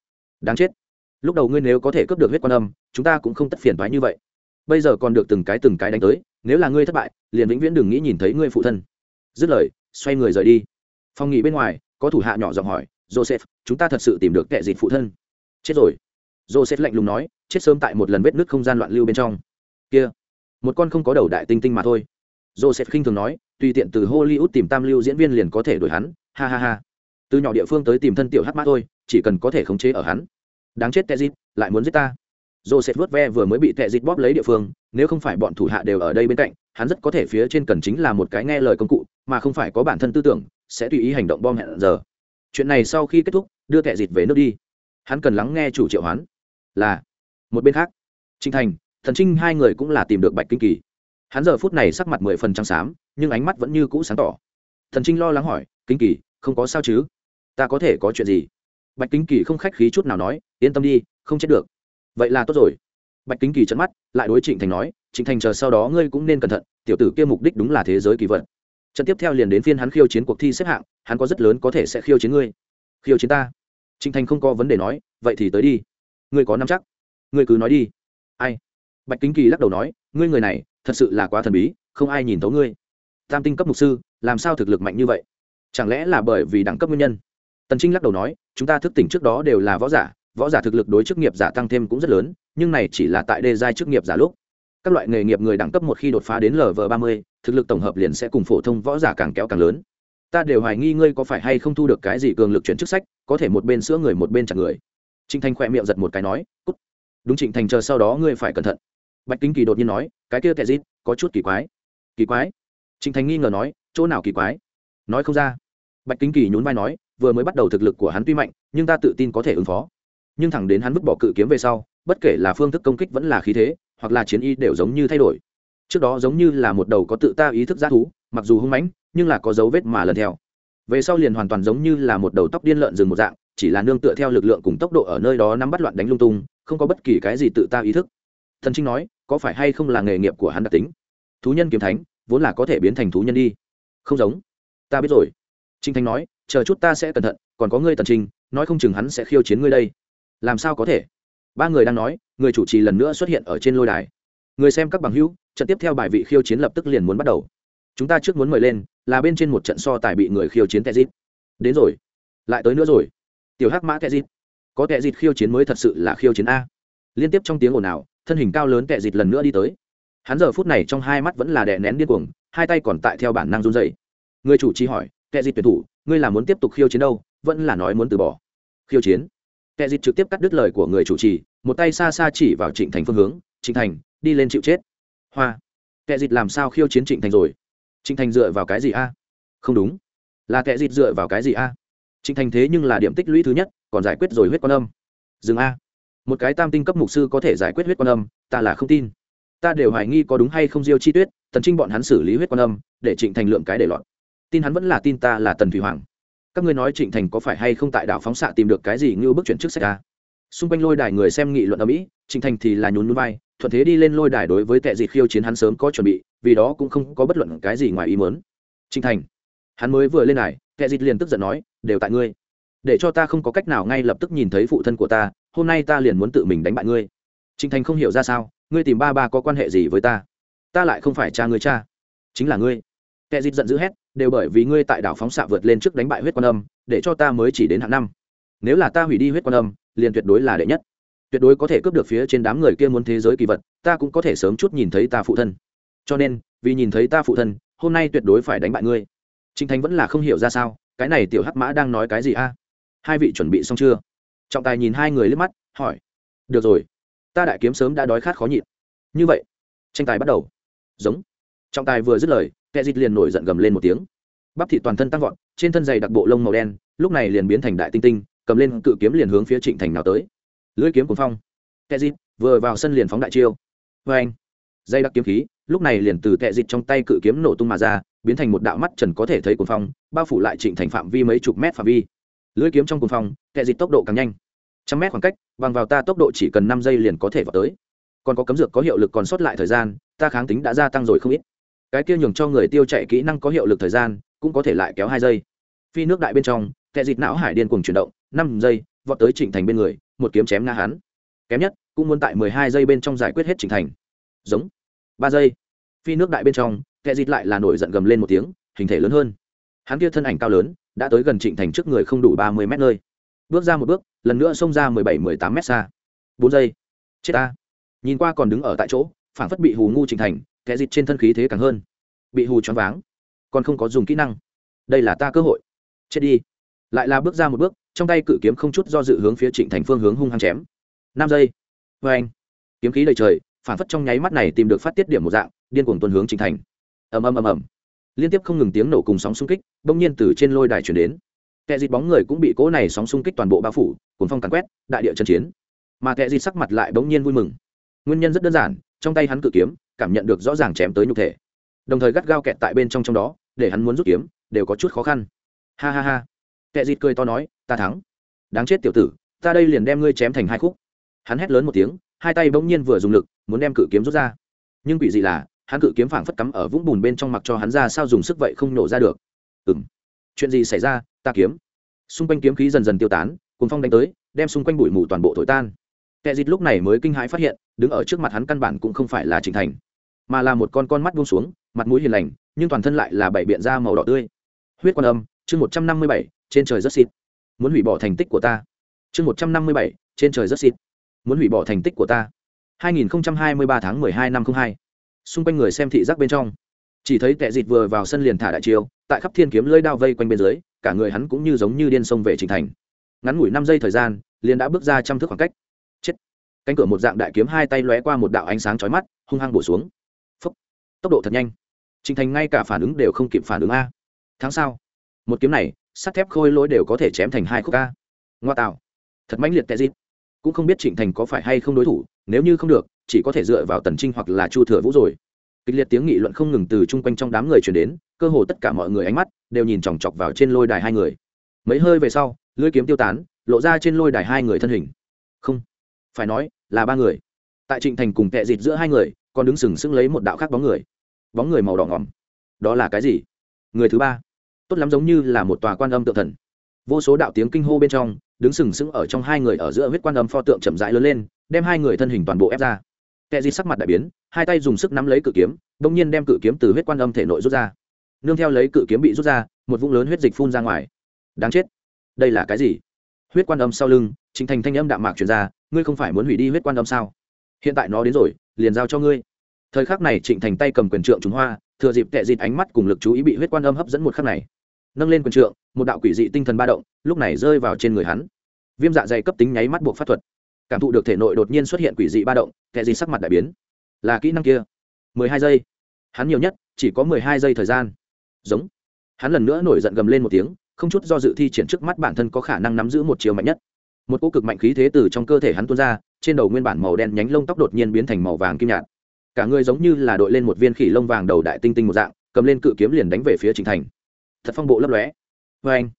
Đáng chết. Lúc đầu ngươi nếu có thể cướp được huyết quan âm, chúng ta cũng không tất phiền thoái như vậy. Bây giờ còn được từng cái từng cái đánh tới, nếu là ngươi thất bại, liền vĩnh viễn đừng nghĩ nhìn thấy ngươi phụ thân. Dứt lời, xoay người rời đi. Phòng nghỉ bên ngoài, có thủ hạ nhỏ giọng hỏi, joseph, chúng ta thật sự tìm được kẻ dịt phụ thân? Chết rồi joseph lạnh lùng nói, chết sớm tại một lần vết nứt không gian loạn lưu bên trong. Kia, một con không có đầu đại tinh tinh mà thôi. Joseph khinh thường nói, tùy tiện từ hollywood tìm tam lưu diễn viên liền có thể đổi hắn, ha ha ha. Từ nhỏ địa phương tới tìm thân tiểu hát mã thôi, chỉ cần có thể khống chế ở hắn. Đáng chết tệ dịt, lại muốn giết ta. Joseph vớt ve vừa mới bị tệ dịt bóp lấy địa phương, nếu không phải bọn thủ hạ đều ở đây bên cạnh, hắn rất có thể phía trên cần chính là một cái nghe lời công cụ, mà không phải có bản thân tư tưởng, sẽ tùy ý hành động bom hẹn giờ. Chuyện này sau khi kết thúc, đưa tệ dịt về nước đi. Hắn cần lắng nghe chủ triệu hoán là một bên khác trinh thành, thần trinh hai người cũng là tìm được bạch kinh kỳ. Hắn giờ phút này sắc mặt mười phần trắng xám, nhưng ánh mắt vẫn như cũ sáng tỏ. Thần trinh lo lắng hỏi, kinh kỳ, không có sao chứ? Ta có thể có chuyện gì? Bạch kinh kỳ không khách khí chút nào nói, yên tâm đi, không chết được. Vậy là tốt rồi. Bạch kính kỳ chấn mắt, lại đối trịnh thành nói, trịnh thành chờ sau đó ngươi cũng nên cẩn thận, tiểu tử kia mục đích đúng là thế giới kỳ vật. Trận tiếp theo liền đến phiên hắn khiêu chiến cuộc thi xếp hạng, hắn có rất lớn có thể sẽ khiêu chiến ngươi. Khiêu chiến ta? Trịnh thành không có vấn đề nói, vậy thì tới đi ngươi có nắm chắc. Ngươi cứ nói đi. Ai? Bạch kính kỳ lắc đầu nói, ngươi người này, thật sự là quá thần bí, không ai nhìn thấu ngươi. Tam tinh cấp mục sư, làm sao thực lực mạnh như vậy? Chẳng lẽ là bởi vì đẳng cấp nguyên nhân? Tần trinh lắc đầu nói, chúng ta thức tỉnh trước đó đều là võ giả võ giả thực lực đối chức nghiệp giả tăng thêm cũng rất lớn, nhưng này chỉ là tại đề giai chức nghiệp giả lúc. Các loại nghề nghiệp người đẳng cấp một khi đột phá đến lv ba mươi, thực lực tổng hợp liền sẽ cùng phổ thông võ giả càng kéo càng lớn. Ta đều hoài nghi ngươi có phải hay không thu được cái gì cường lực chuyển chức sách, có thể một bên sữa người một bên chặt người trịnh thành khoe miệng giật một cái nói, cút. Đúng trịnh thành, chờ sau đó ngươi phải cẩn thận. Bạch kính kỳ đột nhiên nói, cái kia tệ dít, có chút kỳ quái. Kỳ quái? Trịnh thành nghi ngờ nói, chỗ nào kỳ quái? Nói không ra. Bạch kính kỳ nhún vai nói, vừa mới bắt đầu thực lực của hắn tuy mạnh, nhưng ta tự tin có thể ứng phó. Nhưng thẳng đến hắn vứt bỏ cự kiếm về sau, bất kể là phương thức công kích vẫn là khí thế, hoặc là chiến y đều giống như thay đổi. Trước đó giống như là một đầu có tự ta ý thức giá thú, mặc dù hung mãnh, nhưng là có dấu vết mà lần theo. Về sau liền hoàn toàn giống như là một đầu tóc điên lợn rừng một dạng chỉ là nương tựa theo lực lượng cùng tốc độ ở nơi đó nắm bắt loạn đánh lung tung, không có bất kỳ cái gì tự ta ý thức. Thần trinh nói, có phải hay không là nghề nghiệp của hắn đặc tính? Thú nhân kiếm thánh, vốn là có thể biến thành thú nhân đi. Không giống. Ta biết rồi. Trinh thanh nói, chờ chút ta sẽ cẩn thận, còn có ngươi tần trinh, nói không chừng hắn sẽ khiêu chiến ngươi đây. Làm sao có thể? Ba người đang nói, người chủ trì lần nữa xuất hiện ở trên lôi đài. Người xem các bằng hữu, trận tiếp theo bài vị khiêu chiến lập tức liền muốn bắt đầu. Chúng ta trước muốn mời lên, là bên trên một trận so tài bị người khiêu chiến tezit đến rồi. Lại tới nữa rồi tiểu hắc mã tezit có tezit khiêu chiến mới thật sự là khiêu chiến a. Liên tiếp trong tiếng ồn ào, thân hình cao lớn tezit lần nữa đi tới. Hắn giờ phút này trong hai mắt vẫn là đè nén điên cuồng, hai tay còn tại theo bản năng run dày người chủ trì hỏi tezit tuyển thủ, ngươi là muốn tiếp tục khiêu chiến đâu? Vẫn là nói muốn từ bỏ? Khiêu chiến. Kẻ Dịt trực tiếp cắt đứt lời của người chủ trì, một tay xa xa chỉ vào trịnh thành phương hướng, trịnh thành, đi lên chịu chết. Hoa. Kẻ Dịt làm sao khiêu chiến trịnh thành rồi? Trịnh thành dựa vào cái gì a? Không đúng. Là kẻ Dịt dựa vào cái gì a? Trịnh thành thế nhưng là điểm tích lũy thứ nhất, còn giải quyết rồi huyết quan âm. Dừng a. Một cái tam tinh cấp mục sư có thể giải quyết huyết quan âm, ta là không tin. Ta đều hoài nghi có đúng hay không diêu chi tuyết, tần trinh bọn hắn xử lý huyết quan âm, để trịnh thành lượng cái để lọt tin hắn vẫn là tin ta là tần thủy hoàng. Các ngươi nói trịnh thành có phải hay không tại đảo phóng xạ tìm được cái gì như bước chuyển trước sách ta xung quanh lôi đài người xem nghị luận ở mỹ, trịnh thành thì là nhún núi vai, thuận thế đi lên lôi đài đối với tệ dịt khiêu chiến hắn sớm có chuẩn bị, vì đó cũng không có bất luận cái gì ngoài ý muốn. trịnh thành hắn mới vừa lên này, kẻ dịt liền tức giận nói, đều tại ngươi. Để cho ta không có cách nào ngay lập tức nhìn thấy phụ thân của ta, hôm nay ta liền muốn tự mình đánh bại ngươi. Trịnh thành không hiểu ra sao, ngươi tìm ba ba có quan hệ gì với ta? Ta lại không phải cha ngươi cha, chính là ngươi. Kẻ dịt giận dữ hét, đều bởi vì ngươi tại đảo phóng xạ vượt lên trước đánh bại huyết quan âm, để cho ta mới chỉ đến hạng năm. Nếu là ta hủy đi huyết quan âm, liền tuyệt đối là đệ nhất. Tuyệt đối có thể cướp được phía trên đám người kia muốn thế giới kỳ vật, ta cũng có thể sớm chút nhìn thấy ta phụ thân. Cho nên, vì nhìn thấy ta phụ thân, hôm nay tuyệt đối phải đánh bại ngươi trinh thành vẫn là không hiểu ra sao, cái này tiểu hắc mã đang nói cái gì a? Hai vị chuẩn bị xong chưa? Trọng tài nhìn hai người liếc mắt, hỏi. Được rồi, ta đại kiếm sớm đã đói khát khó nhịn. Như vậy, tranh tài bắt đầu. Giống. Trọng tài vừa dứt lời, kẻ dịt liền nổi giận gầm lên một tiếng. Bắp thị toàn thân tăng vọt, trên thân dày đặc bộ lông màu đen, lúc này liền biến thành đại tinh tinh, cầm lên cự kiếm liền hướng phía trịnh thành nào tới. Lưỡi kiếm cuồng phong. Kẻ dịt vừa vào sân liền phóng đại chiêu. Vê anh dây đặc kiếm khí, lúc này liền từ kẻ dịt trong tay cự kiếm nổ tung mà ra biến thành một đạo mắt trần có thể thấy cuồng phong, bao phủ lại trịnh thành phạm vi mấy chục mét phạm vi. Lưỡi kiếm trong cuồng phong kệ dịch tốc độ càng nhanh. Trăm mét khoảng cách, bằng vào ta tốc độ chỉ cần năm giây liền có thể vào tới. Còn có cấm dược có hiệu lực còn sót lại thời gian, ta kháng tính đã gia tăng rồi không ít. Cái kia nhường cho người tiêu chạy kỹ năng có hiệu lực thời gian, cũng có thể lại kéo hai giây. Phi nước đại bên trong kệ dịch não hải điên cuồng chuyển động, năm giây, vọt tới trịnh thành bên người, một kiếm chém nga hắn. Kém nhất, cũng muốn tại mười hai giây bên trong giải quyết hết trịnh thành. Giống. Ba giây. Phi nước đại bên trong kẻ dịt lại là nổi giận gầm lên một tiếng, hình thể lớn hơn. Hắn kia thân ảnh cao lớn, đã tới gần trịnh thành trước người không đủ ba mươi mét nơi. Bước ra một bước, lần nữa xông ra mười bảy, mười tám mét xa. Bốn giây. Chết ta. Nhìn qua còn đứng ở tại chỗ phản phất bị hù ngu trịnh thành, kẻ dịt trên thân khí thế càng hơn. Bị hù choáng váng. Còn không có dùng kỹ năng. Đây là ta cơ hội. Chết đi. Lại là bước ra một bước, trong tay cự kiếm không chút do dự hướng phía trịnh thành phương hướng hung hăng chém. Năm giây. Vê anh kiếm khí đầy trời phản phất trong nháy mắt này tìm được phát tiết điểm một dạng, điên cuồng tuần hướng trịnh thành ầm ầm ầm ầm. Liên tiếp không ngừng tiếng nổ cùng sóng xung kích, bỗng nhiên từ trên lôi đài chuyển đến. Kẻ dịt bóng người cũng bị cỗ này sóng xung kích toàn bộ bao phủ, cuốn phong càn quét, đại địa chân chiến. Mà kẻ dịt sắc mặt lại bỗng nhiên vui mừng. Nguyên nhân rất đơn giản, trong tay hắn cự kiếm, cảm nhận được rõ ràng chém tới nhục thể. Đồng thời gắt gao kẹt tại bên trong trong đó, để hắn muốn rút kiếm, đều có chút khó khăn. Ha ha ha. Kẻ dịt cười to nói, ta thắng. Đáng chết tiểu tử, ta đây liền đem ngươi chém thành hai khúc. Hắn hét lớn một tiếng, hai tay bỗng nhiên vừa dùng lực, muốn đem cự kiếm rút ra. Nhưng quỷ gì là hắn cự kiếm phảng phất cắm ở vũng bùn bên trong mặc cho hắn ra sao dùng sức vậy không nổ ra được. Ừng chuyện gì xảy ra? Ta kiếm. Xung quanh kiếm khí dần dần tiêu tán cùng phong đánh tới, đem xung quanh bụi mù toàn bộ thổi tan. Kẻ dịt lúc này mới kinh hãi phát hiện, đứng ở trước mặt hắn căn bản cũng không phải là trình thành, mà là một con con mắt buông xuống, mặt mũi hiền lành, nhưng toàn thân lại là bảy biện da màu đỏ tươi. Huyết quan âm, chương một trăm năm mươi bảy, trên trời rất xịt. Muốn hủy bỏ thành tích của ta. Chương một trăm năm mươi bảy, trên trời rất xịt. Muốn hủy bỏ thành tích của ta. 2023 tháng 12 năm 02 xung quanh người xem thị giác bên trong. Chỉ thấy tệ dịt vừa vào sân liền thả đại chiêu, tại khắp thiên kiếm lưỡi đao vây quanh bên dưới, cả người hắn cũng như giống như điên sông về trình thành. Ngắn ngủi năm giây thời gian, liền đã bước ra trăm thước khoảng cách. Chết! Cánh cửa một dạng đại kiếm hai tay lóe qua một đạo ánh sáng chói mắt, hung hăng bổ xuống. Phúc. tốc độ thật nhanh. Trình thành ngay cả phản ứng đều không kịp phản ứng a. Tháng sau, một kiếm này, sắt thép khôi lỗi đều có thể chém thành hai khúc a. Ngoa tạo! Thật mãnh liệt tệ dịt. Cũng không biết trịnh thành có phải hay không đối thủ, nếu như không được chỉ có thể dựa vào tần trinh hoặc là chu thừa vũ rồi. Kịch liệt tiếng nghị luận không ngừng từ chung quanh trong đám người chuyển đến, cơ hồ tất cả mọi người ánh mắt đều nhìn chòng chọc vào trên lôi đài hai người. Mấy hơi về sau, lưỡi kiếm tiêu tán, lộ ra trên lôi đài hai người thân hình. Không, phải nói là ba người. Tại trịnh thành cùng tệ dịt giữa hai người, còn đứng sừng sững lấy một đạo khác bóng người. Bóng người màu đỏ ngỏm. Đó là cái gì? Người thứ ba. Tốt lắm giống như là một tòa quan âm tự thần. Vô số đạo tiếng kinh hô bên trong, đứng sừng sững ở trong hai người ở giữa huyết quan âm pho tượng chậm rãi lớn lên, đem hai người thân hình toàn bộ ép ra kẻ di sắc mặt đại biến, hai tay dùng sức nắm lấy cự kiếm, bỗng nhiên đem cự kiếm từ huyết quan âm thể nội rút ra. Nương theo lấy cự kiếm bị rút ra, một vũng lớn huyết dịch phun ra ngoài. Đáng chết. Đây là cái gì? Huyết quan âm sau lưng, chính thành thanh âm đạm mạc truyền ra, ngươi không phải muốn hủy đi huyết quan âm sao? Hiện tại nó đến rồi, liền giao cho ngươi. Thời khắc này trịnh thành tay cầm quyền trượng trúng hoa, thừa dịp tệ dịt ánh mắt cùng lực chú ý bị huyết quan âm hấp dẫn một khắc này. Nâng lên quyền trượng, một đạo quỷ dị tinh thần ba động, lúc này rơi vào trên người hắn. Viêm dạ dày cấp tính nháy mắt buộc pháp thuật cảm thụ được thể nội đột nhiên xuất hiện quỷ dị ba động kệ gì sắc mặt đại biến? Là kỹ năng kia. Mười hai giây. Hắn nhiều nhất, chỉ có mười hai giây thời gian. Giống. Hắn lần nữa nổi giận gầm lên một tiếng, không chút do dự thi triển trước mắt bản thân có khả năng nắm giữ một chiều mạnh nhất. Một cỗ cực mạnh khí thế từ trong cơ thể hắn tuôn ra, trên đầu nguyên bản màu đen nhánh lông tóc đột nhiên biến thành màu vàng kim nhạt. Cả người giống như là đội lên một viên khỉ lông vàng đầu đại tinh tinh một dạng, cầm lên cự kiếm liền đánh về phía trình thành. Thật phong bộ lấp lóe. Vê anh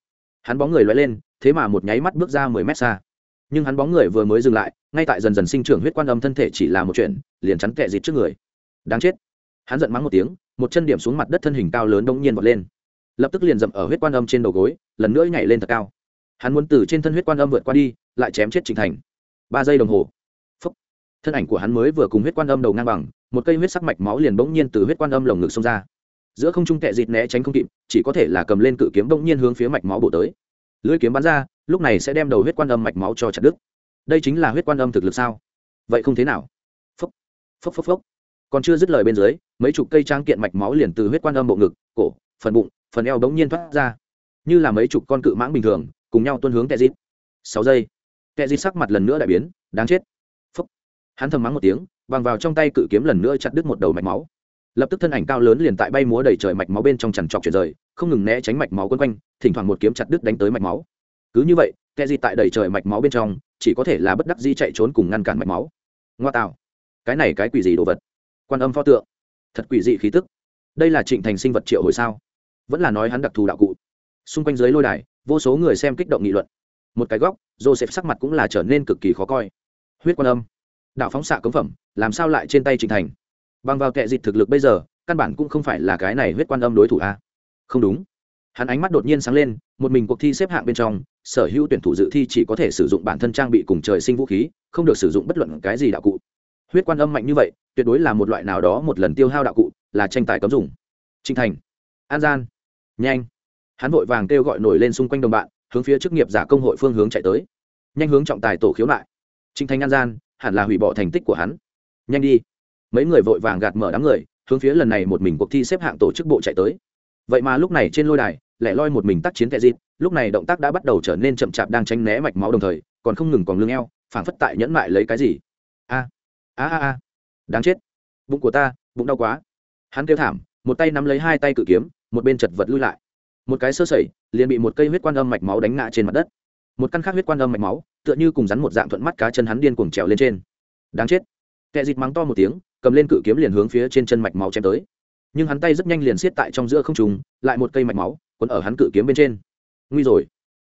hắn bóng người lóe lên, thế mà một nháy mắt bước ra mười mét xa nhưng hắn bóng người vừa mới dừng lại, ngay tại dần dần sinh trưởng huyết quan âm thân thể chỉ là một chuyện, liền chắn tệ dịt trước người. Đáng chết. Hắn giận mắng một tiếng, một chân điểm xuống mặt đất thân hình cao lớn đông nhiên vọt lên. Lập tức liền dậm ở huyết quan âm trên đầu gối, lần nữa nhảy lên thật cao. Hắn muốn từ trên thân huyết quan âm vượt qua đi, lại chém chết trình thành. Ba giây đồng hồ. Phúc. thân ảnh của hắn mới vừa cùng huyết quan âm đầu ngang bằng, một cây huyết sắc mạch máu liền bỗng nhiên từ huyết quan âm lồng ngực xông ra. Giữa không trung tệ dịt né tránh không kịp, chỉ có thể là cầm lên cự kiếm bỗng nhiên hướng phía mạch máu bổ tới. Lưỡi kiếm bắn ra lúc này sẽ đem đầu huyết quan âm mạch máu cho chặt đứt. Đây chính là huyết quan âm thực lực sao? Vậy không thế nào? Phốc phốc phốc phốc. Còn chưa dứt lời bên dưới, mấy chục cây trang kiện mạch máu liền từ huyết quan âm bộ ngực, cổ, phần bụng, phần eo bỗng nhiên thoát ra. Như là mấy chục con cự mãng bình thường, cùng nhau tuân hướng tệ dịt sáu giây tệ dịt sắc mặt lần nữa đại biến, đáng chết. Phốc. Hắn thầm mắng một tiếng, bằng vào trong tay cự kiếm lần nữa chặt đứt một đầu mạch máu. Lập tức thân ảnh cao lớn liền tại bay múa đầy trời mạch máu bên trong chằn trọc chuyển rời, không ngừng né tránh mạch máu quân quanh, thỉnh thoảng một kiếm chặt đứt đánh tới mạch máu cứ như vậy, kẻ gì tại đầy trời mạch máu bên trong, chỉ có thể là bất đắc di chạy trốn cùng ngăn cản mạch máu. Ngoa tạo. Cái này cái quỷ gì đồ vật? Quan âm pho tượng. Thật quỷ dị khí tức. Đây là trịnh thành sinh vật triệu hồi sao? Vẫn là nói hắn đặc thù đạo cụ. Xung quanh dưới lôi đài, vô số người xem kích động nghị luận. Một cái góc, joseph sắc mặt cũng là trở nên cực kỳ khó coi. Huyết quan âm. Đạo phóng xạ cống phẩm, làm sao lại trên tay trịnh thành? Bằng vào kệ dịch thực lực bây giờ, căn bản cũng không phải là cái này huyết quan âm đối thủ a. Không đúng. Hắn ánh mắt đột nhiên sáng lên, một mình cuộc thi xếp hạng bên trong sở hữu tuyển thủ dự thi chỉ có thể sử dụng bản thân trang bị cùng trời sinh vũ khí, không được sử dụng bất luận cái gì đạo cụ. Huyết quan âm mạnh như vậy, tuyệt đối là một loại nào đó một lần tiêu hao đạo cụ, là tranh tài cấm dùng. Trinh thành, an gian, nhanh. Hắn vội vàng kêu gọi nổi lên xung quanh đồng bạn, hướng phía chức nghiệp giả công hội phương hướng chạy tới. Nhanh hướng trọng tài tổ khiếu lại. Trinh thành, an gian, hẳn là hủy bỏ thành tích của hắn. Nhanh đi. Mấy người vội vàng gạt mở đám người, hướng phía lần này một mình cuộc thi xếp hạng tổ chức bộ chạy tới vậy mà lúc này trên lôi đài, lẻ loi một mình tác chiến tệ dịt lúc này động tác đã bắt đầu trở nên chậm chạp đang tránh né mạch máu đồng thời, còn không ngừng còn lưng eo, phảng phất tại nhẫn mại lấy cái gì. A a a a. Đáng chết. Bụng của ta, bụng đau quá. Hắn kêu thảm, một tay nắm lấy hai tay cự kiếm, một bên chật vật lui lại. Một cái sơ sẩy, liền bị một cây huyết quan âm mạch máu đánh ngã trên mặt đất. Một căn khác huyết quan âm mạch máu, tựa như cùng rắn một dạng thuận mắt cá chân hắn điên cuồng trèo lên trên. Đáng chết. Kẻ dịt mắng to một tiếng, cầm lên cự kiếm liền hướng phía trên chân mạch máu chém tới nhưng hắn tay rất nhanh liền xiết tại trong giữa không trùng lại một cây mạch máu, quấn ở hắn cự kiếm bên trên. Nguy rồi.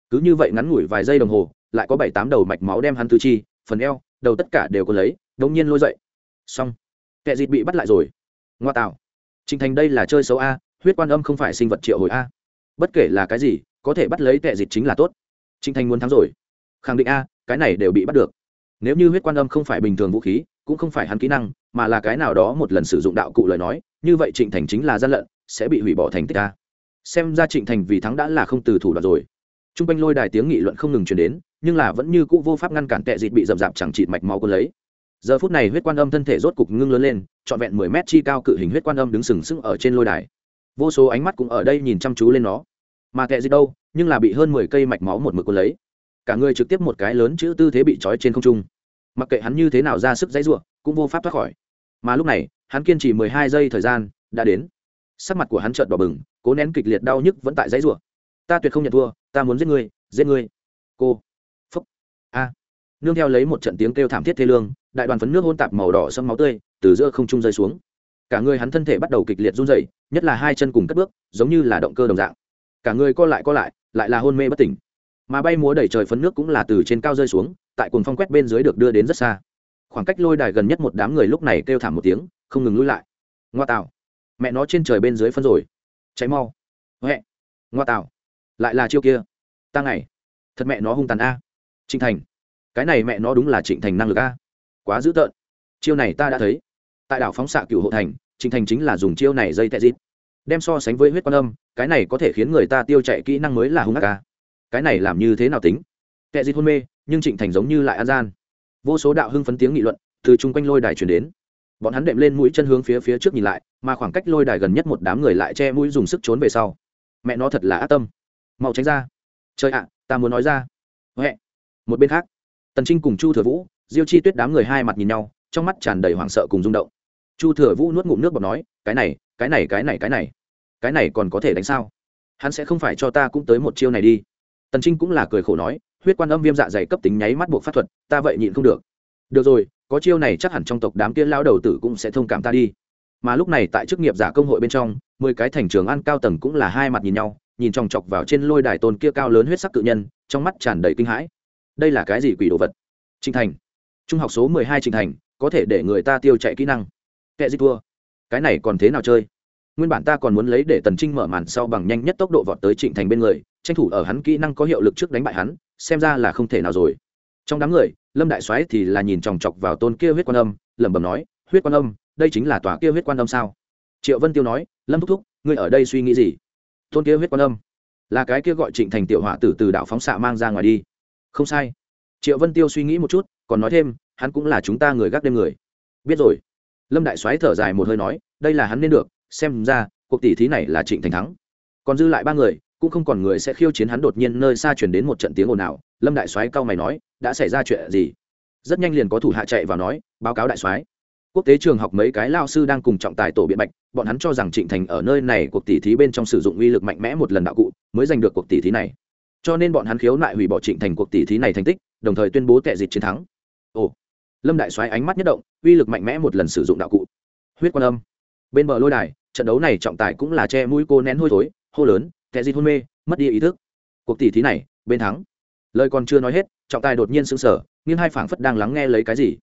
Cứ như vậy ngắn ngủi vài giây đồng hồ, lại có bảy tám đầu mạch máu đem hắn tứ chi, phần eo, đầu tất cả đều có lấy đống nhiên lôi dậy. Xong. Kẻ dịt bị bắt lại rồi. Ngoa tạo. Trình thành đây là chơi xấu a, huyết quan âm không phải sinh vật triệu hồi a. Bất kể là cái gì, có thể bắt lấy kẻ dịt chính là tốt. Trình thành muốn thắng rồi. Khẳng định a, cái này đều bị bắt được. Nếu như huyết quan âm không phải bình thường vũ khí cũng không phải hắn kỹ năng, mà là cái nào đó một lần sử dụng đạo cụ lời nói, như vậy trịnh thành chính là gian lận, sẽ bị hủy bỏ thành tích ta. Xem ra trịnh thành vì thắng đã là không từ thủ đoạn rồi. T r u n g quanh lôi đài tiếng nghị luận không ngừng chuyển đến, nhưng là vẫn như cũ vô pháp ngăn cản tệ dịt bị dập dạp chẳng chịt mạch máu quân lấy. Giờ phút này huyết quan âm thân thể rốt cục ngưng lớn lên, trọn vẹn mười mét chi cao cự hình huyết quan âm đứng sừng sững ở trên lôi đài. Vô số ánh mắt cũng ở đây nhìn chăm chú lên nó. Mà tệ dịt đâu, nhưng là bị hơn mười cây mạch máu một mực quân lấy. Cả người trực tiếp một cái lớn chữ tư thế bị trói trên không trung mặc kệ hắn như thế nào ra sức dãy ruộng cũng vô pháp thoát khỏi. Mà lúc này, hắn kiên trì mười hai giây thời gian đã đến. Sắc mặt của hắn trợn đỏ bừng, cố nén kịch liệt đau nhức vẫn tại dãy ruộng ta tuyệt không nhận thua, ta muốn giết ngươi giết ngươi. Cô. Phúc. A. Nương theo lấy một trận tiếng kêu thảm thiết thê lương, đại đoàn phấn nước hôn tạp màu đỏ sâm máu tươi từ giữa không trung rơi xuống. Cả người hắn thân thể bắt đầu kịch liệt run rẩy, nhất là hai chân cùng cất bước, giống như là động cơ đồng dạng. Cả người co lại co lại lại là hôn mê bất tỉnh mà bay múa đẩy trời phấn nước cũng là từ trên cao rơi xuống, tại cuồng phong quét bên dưới được đưa đến rất xa. Khoảng cách lôi đài gần nhất một đám người lúc này kêu thảm một tiếng, không ngừng lui lại. Ngoa tạo mẹ nó trên trời bên dưới phân rồi. Cháy mau. Huệ ngoa tạo lại là chiêu kia. Ta ngày, thật mẹ nó hung tàn a. Trịnh thành, cái này mẹ nó đúng là trịnh thành năng lực a. Quá dữ tợn. Chiêu này ta đã thấy. Tại đảo phóng xạ cựu hộ thành, trịnh thành chính là dùng chiêu này dây tệ dít đem so sánh với huyết quan âm, cái này có thể khiến người ta tiêu chạy kỹ năng mới là hung ác a cái này làm như thế nào tính? Kệ dịt hôn mê, nhưng trịnh thành giống như lại an gian. Vô số đạo hưng phấn tiếng nghị luận từ chung quanh lôi đài chuyển đến. Bọn hắn đệm lên mũi chân hướng phía phía trước nhìn lại, mà khoảng cách lôi đài gần nhất một đám người lại che mũi dùng sức trốn về sau. Mẹ nó thật là ác tâm. Mau tránh ra. Trời ạ, ta muốn nói ra. Huệ. Một bên khác, tần trinh cùng chu thừa vũ, diêu chi tuyết đám người hai mặt nhìn nhau, trong mắt tràn đầy hoảng sợ cùng rung động. Chu thừa vũ nuốt ngụm nước bọt nói, cái này cái này cái này cái này. Cái này còn có thể đánh sao? Hắn sẽ không phải cho ta cũng tới một chiêu này đi tần trinh cũng là cười khổ nói, huyết quan âm viêm dạ dày cấp tính nháy mắt buộc pháp thuật, ta vậy nhịn không được. Được rồi, có chiêu này chắc hẳn trong tộc đám kia lao đầu tử cũng sẽ thông cảm ta đi. Mà lúc này tại chức nghiệp giả công hội bên trong, mười cái thành trường ăn cao tầng cũng là hai mặt nhìn nhau, nhìn chòng chọc vào trên lôi đài tôn kia cao lớn huyết sắc cự nhân, trong mắt tràn đầy kinh hãi. Đây là cái gì quỷ đồ vật? Trinh thành. Trung học số mười hai trinh thành, có thể để người ta tiêu chạy kỹ năng. Kệ di thua cái này còn thế nào chơi? Nguyên bản ta còn muốn lấy để tần trinh mở màn sau bằng nhanh nhất tốc độ vọt tới trịnh thành bên người, tranh thủ ở hắn kỹ năng có hiệu lực trước đánh bại hắn, xem ra là không thể nào rồi. Trong đám người, lâm đại soái thì là nhìn chòng chọc vào tôn kia huyết quan âm, lẩm bẩm nói, huyết quan âm, đây chính là tòa kia huyết quan âm sao? Triệu vân tiêu nói, lâm thúc thúc, ngươi ở đây suy nghĩ gì? Tôn kia huyết quan âm, là cái kia gọi trịnh thành tiểu họa tử từ đạo phóng xạ mang ra ngoài đi. Không sai. Triệu vân tiêu suy nghĩ một chút, còn nói thêm, hắn cũng là chúng ta người gác đêm người. Biết rồi. Lâm đại soái thở dài một hơi nói, đây là hắn nên được xem ra, cuộc tỷ thí này là trịnh thành thắng. Còn dư lại ba người, cũng không còn người sẽ khiêu chiến hắn đột nhiên nơi xa chuyển đến một trận tiếng ồn ào. Lâm đại soái cao mày nói, đã xảy ra chuyện gì? Rất nhanh liền có thủ hạ chạy vào nói, báo cáo đại soái. Quốc tế trường học mấy cái lao sư đang cùng trọng tài tổ biện bạch, bọn hắn cho rằng trịnh thành ở nơi này cuộc tỷ thí bên trong sử dụng uy lực mạnh mẽ một lần đạo cụ, mới giành được cuộc tỷ thí này. Cho nên bọn hắn khiếu nại hủy bỏ trịnh thành cuộc tỷ thí này thành tích, đồng thời tuyên bố tệ dịch chiến thắng. Ồ. Lâm đại soái ánh mắt nhất động, uy lực mạnh mẽ một lần sử dụng đạo cụ. Huyết quan âm. Bên bờ lôi đài trận đấu này trọng tài cũng là che mũi cô nén hôi thối, hô lớn, kẻ gì hôn mê, mất đi ý thức. Cuộc tỷ thí này, bên thắng. Lời còn chưa nói hết, trọng tài đột nhiên sững sờ, nghiêng hai phảng phất đang lắng nghe lấy cái gì.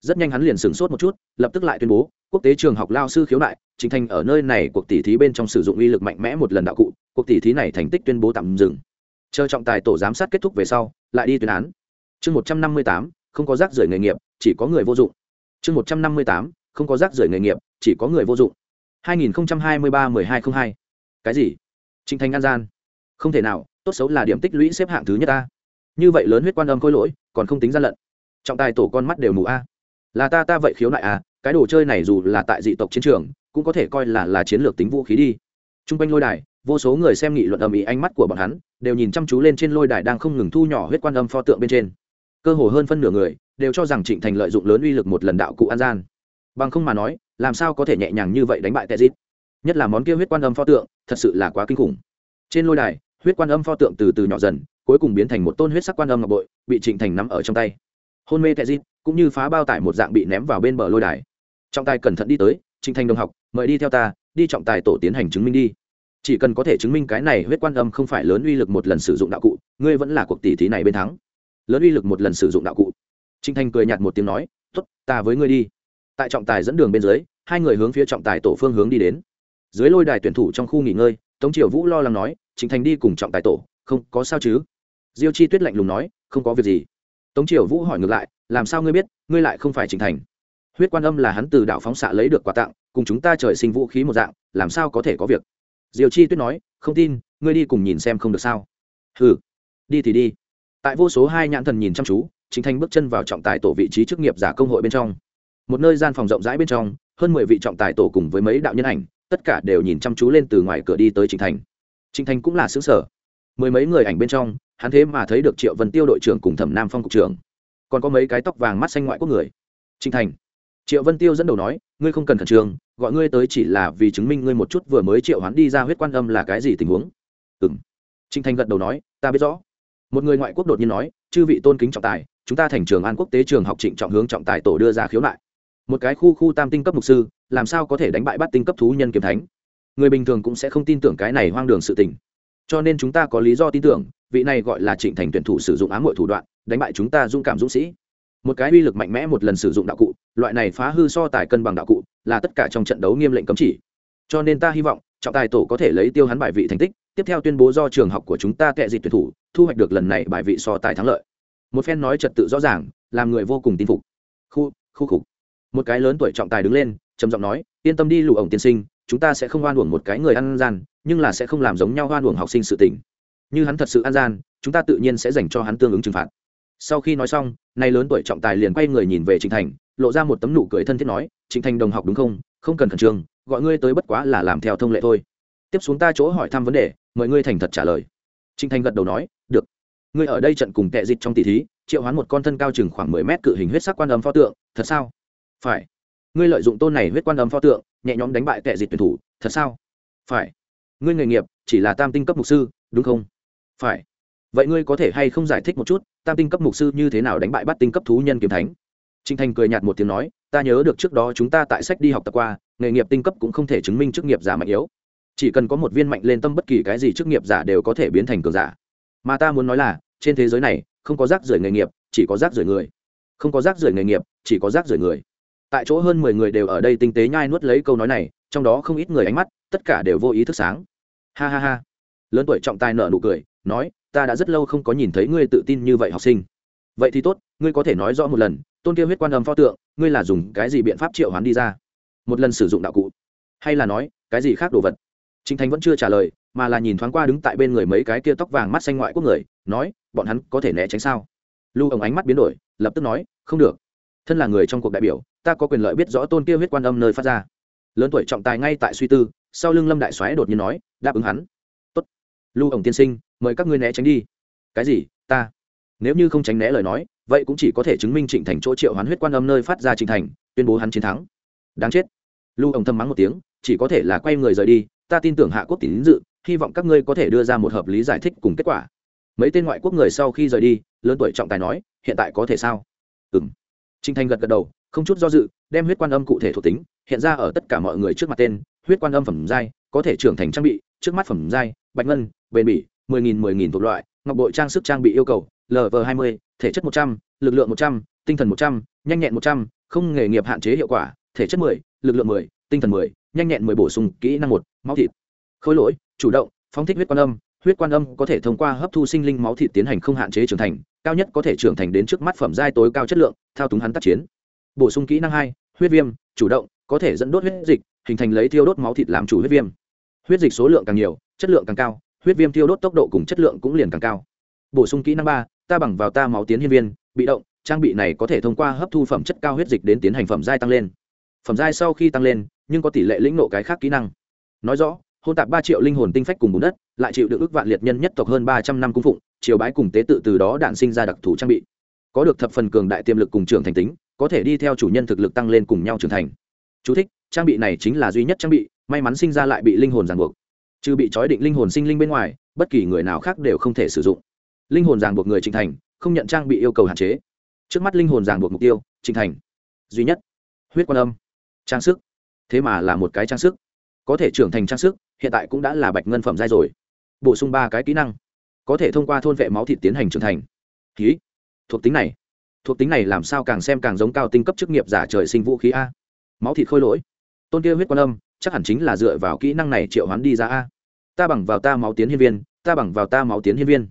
Rất nhanh hắn liền sửng sốt một chút, lập tức lại tuyên bố, quốc tế trường học lao sư khiếu nại chính thành ở nơi này cuộc tỷ thí bên trong sử dụng uy lực mạnh mẽ một lần đạo cụ, cuộc tỷ thí này thành tích tuyên bố tạm dừng. Chờ trọng tài tổ giám sát kết thúc về sau, lại đi tuyên án. Chương một trăm năm mươi tám, không có rác rưởi nghề nghiệp, chỉ có người vô dụng. Chương một trăm năm mươi tám, không có rác rưởi nghề nghiệp, chỉ có người vô dụng hai nghìn hai mươi ba mười hai không hai. Cái gì? Trịnh thành an gian. Không thể nào, tốt xấu là điểm tích lũy xếp hạng thứ nhất ta. Như vậy lớn huyết quan âm khôi lỗi, còn không tính gian lận. Trọng tài tổ con mắt đều mù a. Là ta ta vậy khiếu nại à cái đồ chơi này dù là tại dị tộc chiến trường, cũng có thể coi là là chiến lược tính vũ khí đi. Trung quanh lôi đài, vô số người xem nghị luận ầm ĩ ánh mắt của bọn hắn, đều nhìn chăm chú lên trên lôi đài đang không ngừng thu nhỏ huyết quan âm pho tượng bên trên. Cơ hồ hơn phân nửa người, đều cho rằng trịnh thành lợi dụng lớn uy lực một lần đạo cụ an gian. Bằng không mà nói làm sao có thể nhẹ nhàng như vậy đánh bại tệ dít nhất là món kia huyết quan âm pho tượng, thật sự là quá kinh khủng. Trên lôi đài, huyết quan âm pho tượng từ từ nhỏ dần, cuối cùng biến thành một tôn huyết sắc quan âm ngọc bội, bị trịnh thành nắm ở trong tay. Hôn mê tệ dít cũng như phá bao tải một dạng bị ném vào bên bờ lôi đài. Trọng tài cẩn thận đi tới, trịnh thành đồng học, mời đi theo ta, đi trọng tài tổ tiến hành chứng minh đi. Chỉ cần có thể chứng minh cái này huyết quan âm không phải lớn uy lực một lần sử dụng đạo cụ, ngươi vẫn là cuộc tỷ thí này bên thắng. Lớn uy lực một lần sử dụng đạo cụ. Trịnh thành cười nhạt một tiếng nói t ố t ta với ngươi đi tại trọng tài dẫn đường bên dưới, hai người hướng phía trọng tài tổ phương hướng đi đến. Dưới lôi đài tuyển thủ trong khu nghỉ ngơi, tống triều vũ lo lắng nói chính thành đi cùng trọng tài tổ, không có sao chứ? Diêu chi tuyết lạnh lùng nói, không có việc gì. Tống triều vũ hỏi ngược lại, làm sao ngươi biết, ngươi lại không phải trình thành? Huyết quan âm là hắn từ đạo phóng xạ lấy được quà tặng, cùng chúng ta trời sinh vũ khí một dạng, làm sao có thể có việc? Diều chi tuyết nói, không tin, ngươi đi cùng nhìn xem không được sao? Hừ, đi thì đi. Tại vô số hai nhãn thần nhìn chăm chú chính thành bước chân vào trọng tài tổ vị trí chức nghiệp giả công hội bên trong một nơi gian phòng rộng rãi bên trong, hơn mười vị trọng tài tổ cùng với mấy đạo nhân ảnh, tất cả đều nhìn chăm chú lên từ ngoài cửa đi tới trịnh thành. Trịnh thành cũng là xứ sở. Mười mấy người ảnh bên trong, hắn thế mà thấy được triệu vân tiêu đội trưởng cùng thẩm nam phong cục trưởng. Còn có mấy cái tóc vàng mắt xanh ngoại quốc người. Trịnh thành. Triệu vân tiêu dẫn đầu nói, ngươi không cần khẩn trương, gọi ngươi tới chỉ là vì chứng minh ngươi một chút vừa mới triệu hắn đi ra huyết quan âm là cái gì tình huống. Ừ m trịnh thành gật đầu nói, ta biết rõ. Một người ngoại quốc đột nhiên nói, chư vị tôn kính trọng tài, chúng ta thành trường an quốc tế trường học trịnh trọng hướng trọng tài tổ đưa ra khiếu nại một cái khu khu tam tinh cấp mục sư, làm sao có thể đánh bại bắt tinh cấp thú nhân kiếm thánh? Người bình thường cũng sẽ không tin tưởng cái này hoang đường sự tình. Cho nên chúng ta có lý do tin tưởng, vị này gọi là trịnh thành tuyển thủ sử dụng ám hội thủ đoạn, đánh bại chúng ta dũng cảm dũng sĩ. Một cái uy lực mạnh mẽ một lần sử dụng đạo cụ, loại này phá hư so tài cân bằng đạo cụ, là tất cả trong trận đấu nghiêm lệnh cấm chỉ. Cho nên ta hy vọng, trọng tài tổ có thể lấy tiêu hắn bài vị thành tích, tiếp theo tuyên bố do trường học của chúng ta kệ dịch tuyển thủ, thu hoạch được lần này bài vị so tài thắng lợi. Một phen nói trật tự rõ ràng, làm người vô cùng tin phục. Khu khu khục một cái lớn tuổi trọng tài đứng lên, trầm giọng nói, yên tâm đi lụ ổng tiên sinh, chúng ta sẽ không oan uổng một cái người ăn gian, nhưng là sẽ không làm giống nhau oan uổng học sinh sự tình. Như hắn thật sự ăn gian, chúng ta tự nhiên sẽ dành cho hắn tương ứng trừng phạt. Sau khi nói xong, nay lớn tuổi trọng tài liền quay người nhìn về trịnh thành, lộ ra một tấm nụ cười thân thiết nói, trịnh thành đồng học đúng không? Không cần khẩn trương, gọi ngươi tới bất quá là làm theo thông lệ thôi. Tiếp xuống ta chỗ hỏi thăm vấn đề, mời ngươi thành thật trả lời. Trịnh thành gật đầu nói, được. Ngươi ở đây trận cùng tệ dịch trong tỷ thí, triệu hoán một con thân cao chừng khoảng mười mét cự hình huyết sắc quan âm pho tượng, thật sao? Phải. Ngươi lợi dụng tôn này huyết quan âm pho tượng, nhẹ nhõm đánh bại tệ dịch tuyển thủ, thật sao? Phải. Ngươi nghề nghiệp, chỉ là tam tinh cấp mục sư, đúng không? Phải. Vậy ngươi có thể hay không giải thích một chút, tam tinh cấp mục sư như thế nào đánh bại bắt tinh cấp thú nhân kiếm thánh? Trinh thành cười nhạt một tiếng nói, ta nhớ được trước đó chúng ta tại sách đi học tập qua, nghề nghiệp tinh cấp cũng không thể chứng minh chức nghiệp giả mạnh yếu. Chỉ cần có một viên mạnh lên tâm bất kỳ cái gì chức nghiệp giả đều có thể biến thành cường giả. Mà ta muốn nói là, trên thế giới này, không có rác rưởi nghề nghiệp, chỉ có rác rưởi người. Không có rác rưởi nghề nghiệp, chỉ có rác rưởi người tại chỗ hơn mười người đều ở đây tinh tế nhai nuốt lấy câu nói này, trong đó không ít người ánh mắt, tất cả đều vô ý thức sáng. Ha ha ha. Lớn tuổi trọng tài nở nụ cười, nói, ta đã rất lâu không có nhìn thấy ngươi tự tin như vậy, học sinh. Vậy thì tốt, ngươi có thể nói rõ một lần, tôn kia huyết quan âm pho tượng, ngươi là dùng cái gì biện pháp triệu hoán đi ra? Một lần sử dụng đạo cụ. Hay là nói, cái gì khác đồ vật? Trinh thành vẫn chưa trả lời, mà là nhìn thoáng qua đứng tại bên người mấy cái kia tóc vàng mắt xanh ngoại quốc người, nói, bọn hắn có thể né tránh sao? Lưu ổng ánh mắt biến đổi, lập tức nói, không được. Thân là người trong cuộc đại biểu ta có quyền lợi biết rõ tôn kia huyết quan âm nơi phát ra. Lớn tuổi trọng tài ngay tại suy tư, sau lưng lâm đại soái đột nhiên nói, đáp ứng hắn. Tốt. Lưu ổng tiên sinh, mời các ngươi né tránh đi. Cái gì? Ta. Nếu như không tránh né lời nói, vậy cũng chỉ có thể chứng minh trịnh thành chỗ triệu hoán huyết quan âm nơi phát ra trịnh thành, tuyên bố hắn chiến thắng. Đáng chết. Lưu ổng thầm mắng một tiếng, chỉ có thể là quay người rời đi, ta tin tưởng hạ quốc tín dự, hy vọng các ngươi có thể đưa ra một hợp lý giải thích cùng kết quả. Mấy tên ngoại quốc người sau khi rời đi, lớn tuổi trọng tài nói, hiện tại có thể sao? Ừ m trinh thanh gật gật đầu không chút do dự, đem huyết quan âm cụ thể thuộc tính hiện ra ở tất cả mọi người trước mặt tên, huyết quan âm phẩm giai, có thể trưởng thành trang bị, trước mắt phẩm giai, bạch ngân, bền bỉ, mười nghìn mười nghìn thuộc loại, ngọc bội trang sức trang bị yêu cầu lv hai mươi, thể chất một trăm l ự c lượng một trăm, tinh thần một trăm, nhanh nhẹn một trăm, không nghề nghiệp hạn chế hiệu quả, thể chất mười, lực lượng mười, tinh thần mười, nhanh nhẹn mười bổ sung kỹ năng một, máu thịt. Khối lỗi, chủ động, phóng thích huyết quan âm, huyết quan âm có thể thông qua hấp thu sinh linh máu thịt tiến hành không hạn chế trưởng thành, cao nhất có thể trưởng thành đến trước mắt phẩm giai tối cao chất lượng, thao túng hắn tác chiến bổ sung kỹ năng hai, huyết viêm, chủ động, có thể dẫn đốt huyết dịch, hình thành lấy thiêu đốt máu thịt làm chủ huyết viêm. Huyết dịch số lượng càng nhiều, chất lượng càng cao, huyết viêm thiêu đốt tốc độ cùng chất lượng cũng liền càng cao. Bổ sung kỹ năng ba, ta bằng vào ta máu tiến hiên viên, bị động, trang bị này có thể thông qua hấp thu phẩm chất cao huyết dịch đến tiến hành phẩm giai tăng lên. Phẩm giai sau khi tăng lên, nhưng có tỷ lệ lĩnh nộ cái khác kỹ năng. Nói rõ, hôn tạp ba triệu linh hồn tinh phách cùng bùn đất, lại chịu được ước vạn liệt nhân nhất tộc hơn ba trăm năm cung phụng chiều bái cùng tế tự từ đó đạn sinh ra đặc thù trang bị. Có được thập phần cường đại tiềm lực cùng trưởng thành tính có thể đi theo chủ nhân thực lực tăng lên cùng nhau trưởng thành. Chú thích, trang bị này chính là duy nhất trang bị may mắn sinh ra lại bị linh hồn ràng buộc. Trừ bị trói định linh hồn sinh linh bên ngoài bất kỳ người nào khác đều không thể sử dụng. Linh hồn ràng buộc người trình thành không nhận trang bị yêu cầu hạn chế. Trước mắt linh hồn ràng buộc mục tiêu trình thành. Duy nhất huyết quan âm. Trang sức. Thế mà là một cái trang sức. Có thể trưởng thành trang sức hiện tại cũng đã là bạch ngân phẩm giai rồi. Bổ sung ba cái kỹ năng. Có thể thông qua thôn vệ máu thịt tiến hành trưởng thành. Ký. Thuộc tính này thuộc tính này làm sao càng xem càng giống cao tinh cấp chức nghiệp giả trời sinh vũ khí a? Máu thịt khôi lỗi. Tôn kia huyết quan âm, chắc hẳn chính là dựa vào kỹ năng này triệu hoán đi ra a. Ta bằng vào ta máu tiến hiên viên, ta bằng vào ta máu tiến hiên viên.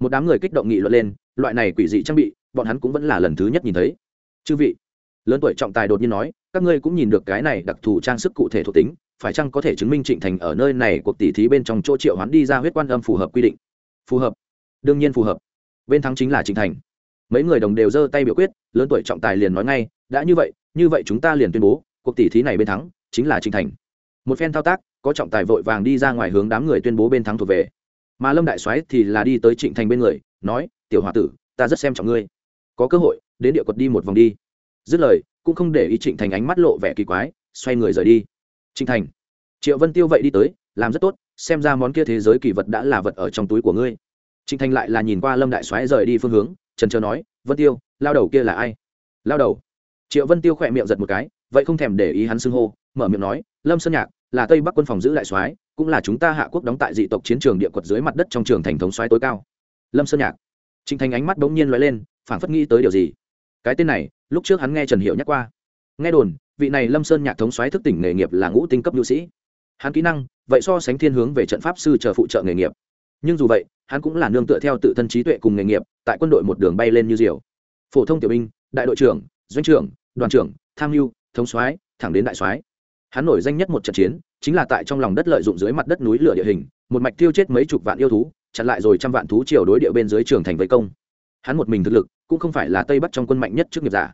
Một đám người kích động nghị luận lên, loại này quỷ dị trang bị, bọn hắn cũng vẫn là lần thứ nhất nhìn thấy. Chư vị, lớn tuổi trọng tài đột nhiên nói, các ngươi cũng nhìn được cái này đặc thù trang sức cụ thể thuộc tính, phải chăng có thể chứng minh trịnh thành ở nơi này cuộc tỉ thí bên trong chỗ triệu hoán đi ra huyết quan âm phù hợp quy định? Phù hợp. Đương nhiên phù hợp. Bên thắng chính là trịnh thành mấy người đồng đều giơ tay biểu quyết, lớn tuổi trọng tài liền nói ngay, đã như vậy như vậy chúng ta liền tuyên bố, cuộc tỷ thí này bên thắng chính là Trình thành. Một phen thao tác, có trọng tài vội vàng đi ra ngoài hướng đám người tuyên bố bên thắng thuộc về. Mà lâm đại soái thì là đi tới trịnh thành bên người, nói, tiểu h o a tử, ta rất xem trọng ngươi. Có cơ hội, đến địa quật đi một vòng đi. Dứt lời, cũng không để ý trịnh thành ánh mắt lộ vẻ kỳ quái, xoay người rời đi. Trịnh thành, triệu vân tiêu vậy đi tới, làm rất tốt, xem ra món kia thế giới kỳ vật đã là vật ở trong túi của ngươi. Trịnh thành lại là nhìn qua lâm đại soái rời đi phương hướng trần trờ nói, vân tiêu, lao đầu kia là ai? Lao đầu? Triệu vân tiêu khỏe miệng giật một cái, vậy không thèm để ý hắn xưng hô, mở miệng nói, lâm sơn nhạc, là tây bắc quân phòng giữ đại soái, cũng là chúng ta hạ quốc đóng tại dị tộc chiến trường địa quật dưới mặt đất trong trường thành thống soái tối cao. Lâm sơn nhạc. Trịnh thành ánh mắt bỗng nhiên l lên, phảng phất nghĩ tới điều gì. Cái tên này, lúc trước hắn nghe trần hiệu nhắc qua. Nghe đồn, vị này lâm sơn nhạc thống xoáy thức tỉnh nghề nghiệp là ngũ tinh cấp nhu sĩ. Hắn kỹ năng, vậy so sánh thiên hướng về trận pháp sư chờ phụ trợ nghề nghiệp nhưng dù vậy, hắn cũng là nương tựa theo tự thân trí tuệ cùng nghề nghiệp, tại quân đội một đường bay lên như diều. Phổ thông tiểu binh, đại đội trưởng, doanh trưởng, đoàn trưởng, tham mưu, thống soái, thẳng đến đại soái. Hắn nổi danh nhất một trận chiến, chính là tại trong lòng đất lợi dụng dưới mặt đất núi lửa địa hình, một mạch tiêu chết mấy chục vạn yêu thú, chặn lại rồi trăm vạn thú triều đối địa bên dưới trường thành vây công. Hắn một mình thực lực, cũng không phải là tây bắc trong quân mạnh nhất trước nghiệp giả,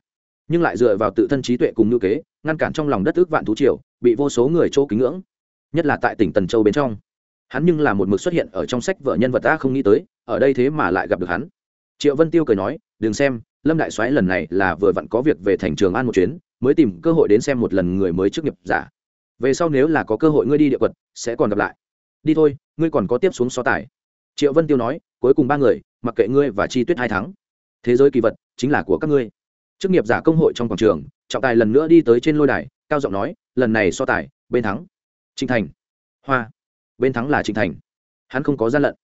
nhưng lại dựa vào tự thân trí tuệ cùng ngữ kế, ngăn cản trong lòng đất ước vạn thú triều, bị vô số người chỗ kính ngưỡng, nhất là tại tỉnh tần châu bên trong hắn nhưng là một mực xuất hiện ở trong sách vợ nhân vật ta không nghĩ tới, ở đây thế mà lại gặp được hắn. Triệu vân tiêu cười nói, đừng xem, lâm đại soái lần này là vừa vặn có việc về thành trường an một chuyến, mới tìm cơ hội đến xem một lần người mới trước nghiệp giả. Về sau nếu là có cơ hội ngươi đi địa quật sẽ còn gặp lại. Đi thôi, ngươi còn có tiếp xuống so tài. Triệu vân tiêu nói, cuối cùng ba người, mặc kệ ngươi và chi tuyết hai tháng thế giới kỳ vật chính là của các ngươi. Chức nghiệp giả công hội trong quảng trường, trọng tài lần nữa đi tới trên lôi đài, cao giọng nói, lần này so tài, bên thắng. Trinh thành. Hoa bên thắng là Trịnh thành. Hắn không có gian lận.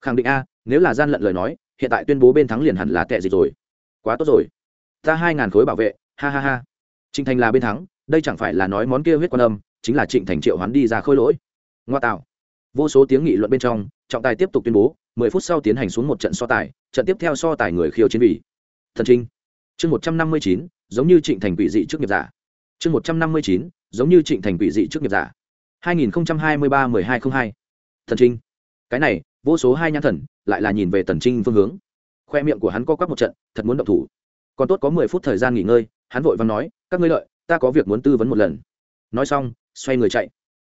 Khẳng định a, nếu là gian lận lời nói, hiện tại tuyên bố bên thắng liền hẳn là tệ gì rồi. Quá tốt rồi. Ta hai ngàn khối bảo vệ, ha ha ha. Trịnh thành là bên thắng, đây chẳng phải là nói món kia huyết quan âm, chính là trịnh thành triệu hắn đi ra khôi lỗi. Ngoa tạo. Vô số tiếng nghị luận bên trong, trọng tài tiếp tục tuyên bố, mười phút sau tiến hành xuống một trận so tài, trận tiếp theo so tài người khiêu chiến vị. Thần trinh. Chương một trăm năm mươi chín, giống như trịnh thành quỷ dị trước nghiệp giả. Chương một trăm năm mươi chín, giống như trịnh thành quỷ dị trước nghiệp giả hai nghìn hai mươi ba mười hai không hai. Thần trinh. Cái này, vô số hai nhãn thần, lại là nhìn về tần trinh phương hướng. Khoe miệng của hắn co quắp một trận, thật muốn động thủ. Còn tốt có mười phút thời gian nghỉ ngơi, hắn vội vàng nói, các ngươi lợi ta có việc muốn tư vấn một lần. Nói xong, xoay người chạy.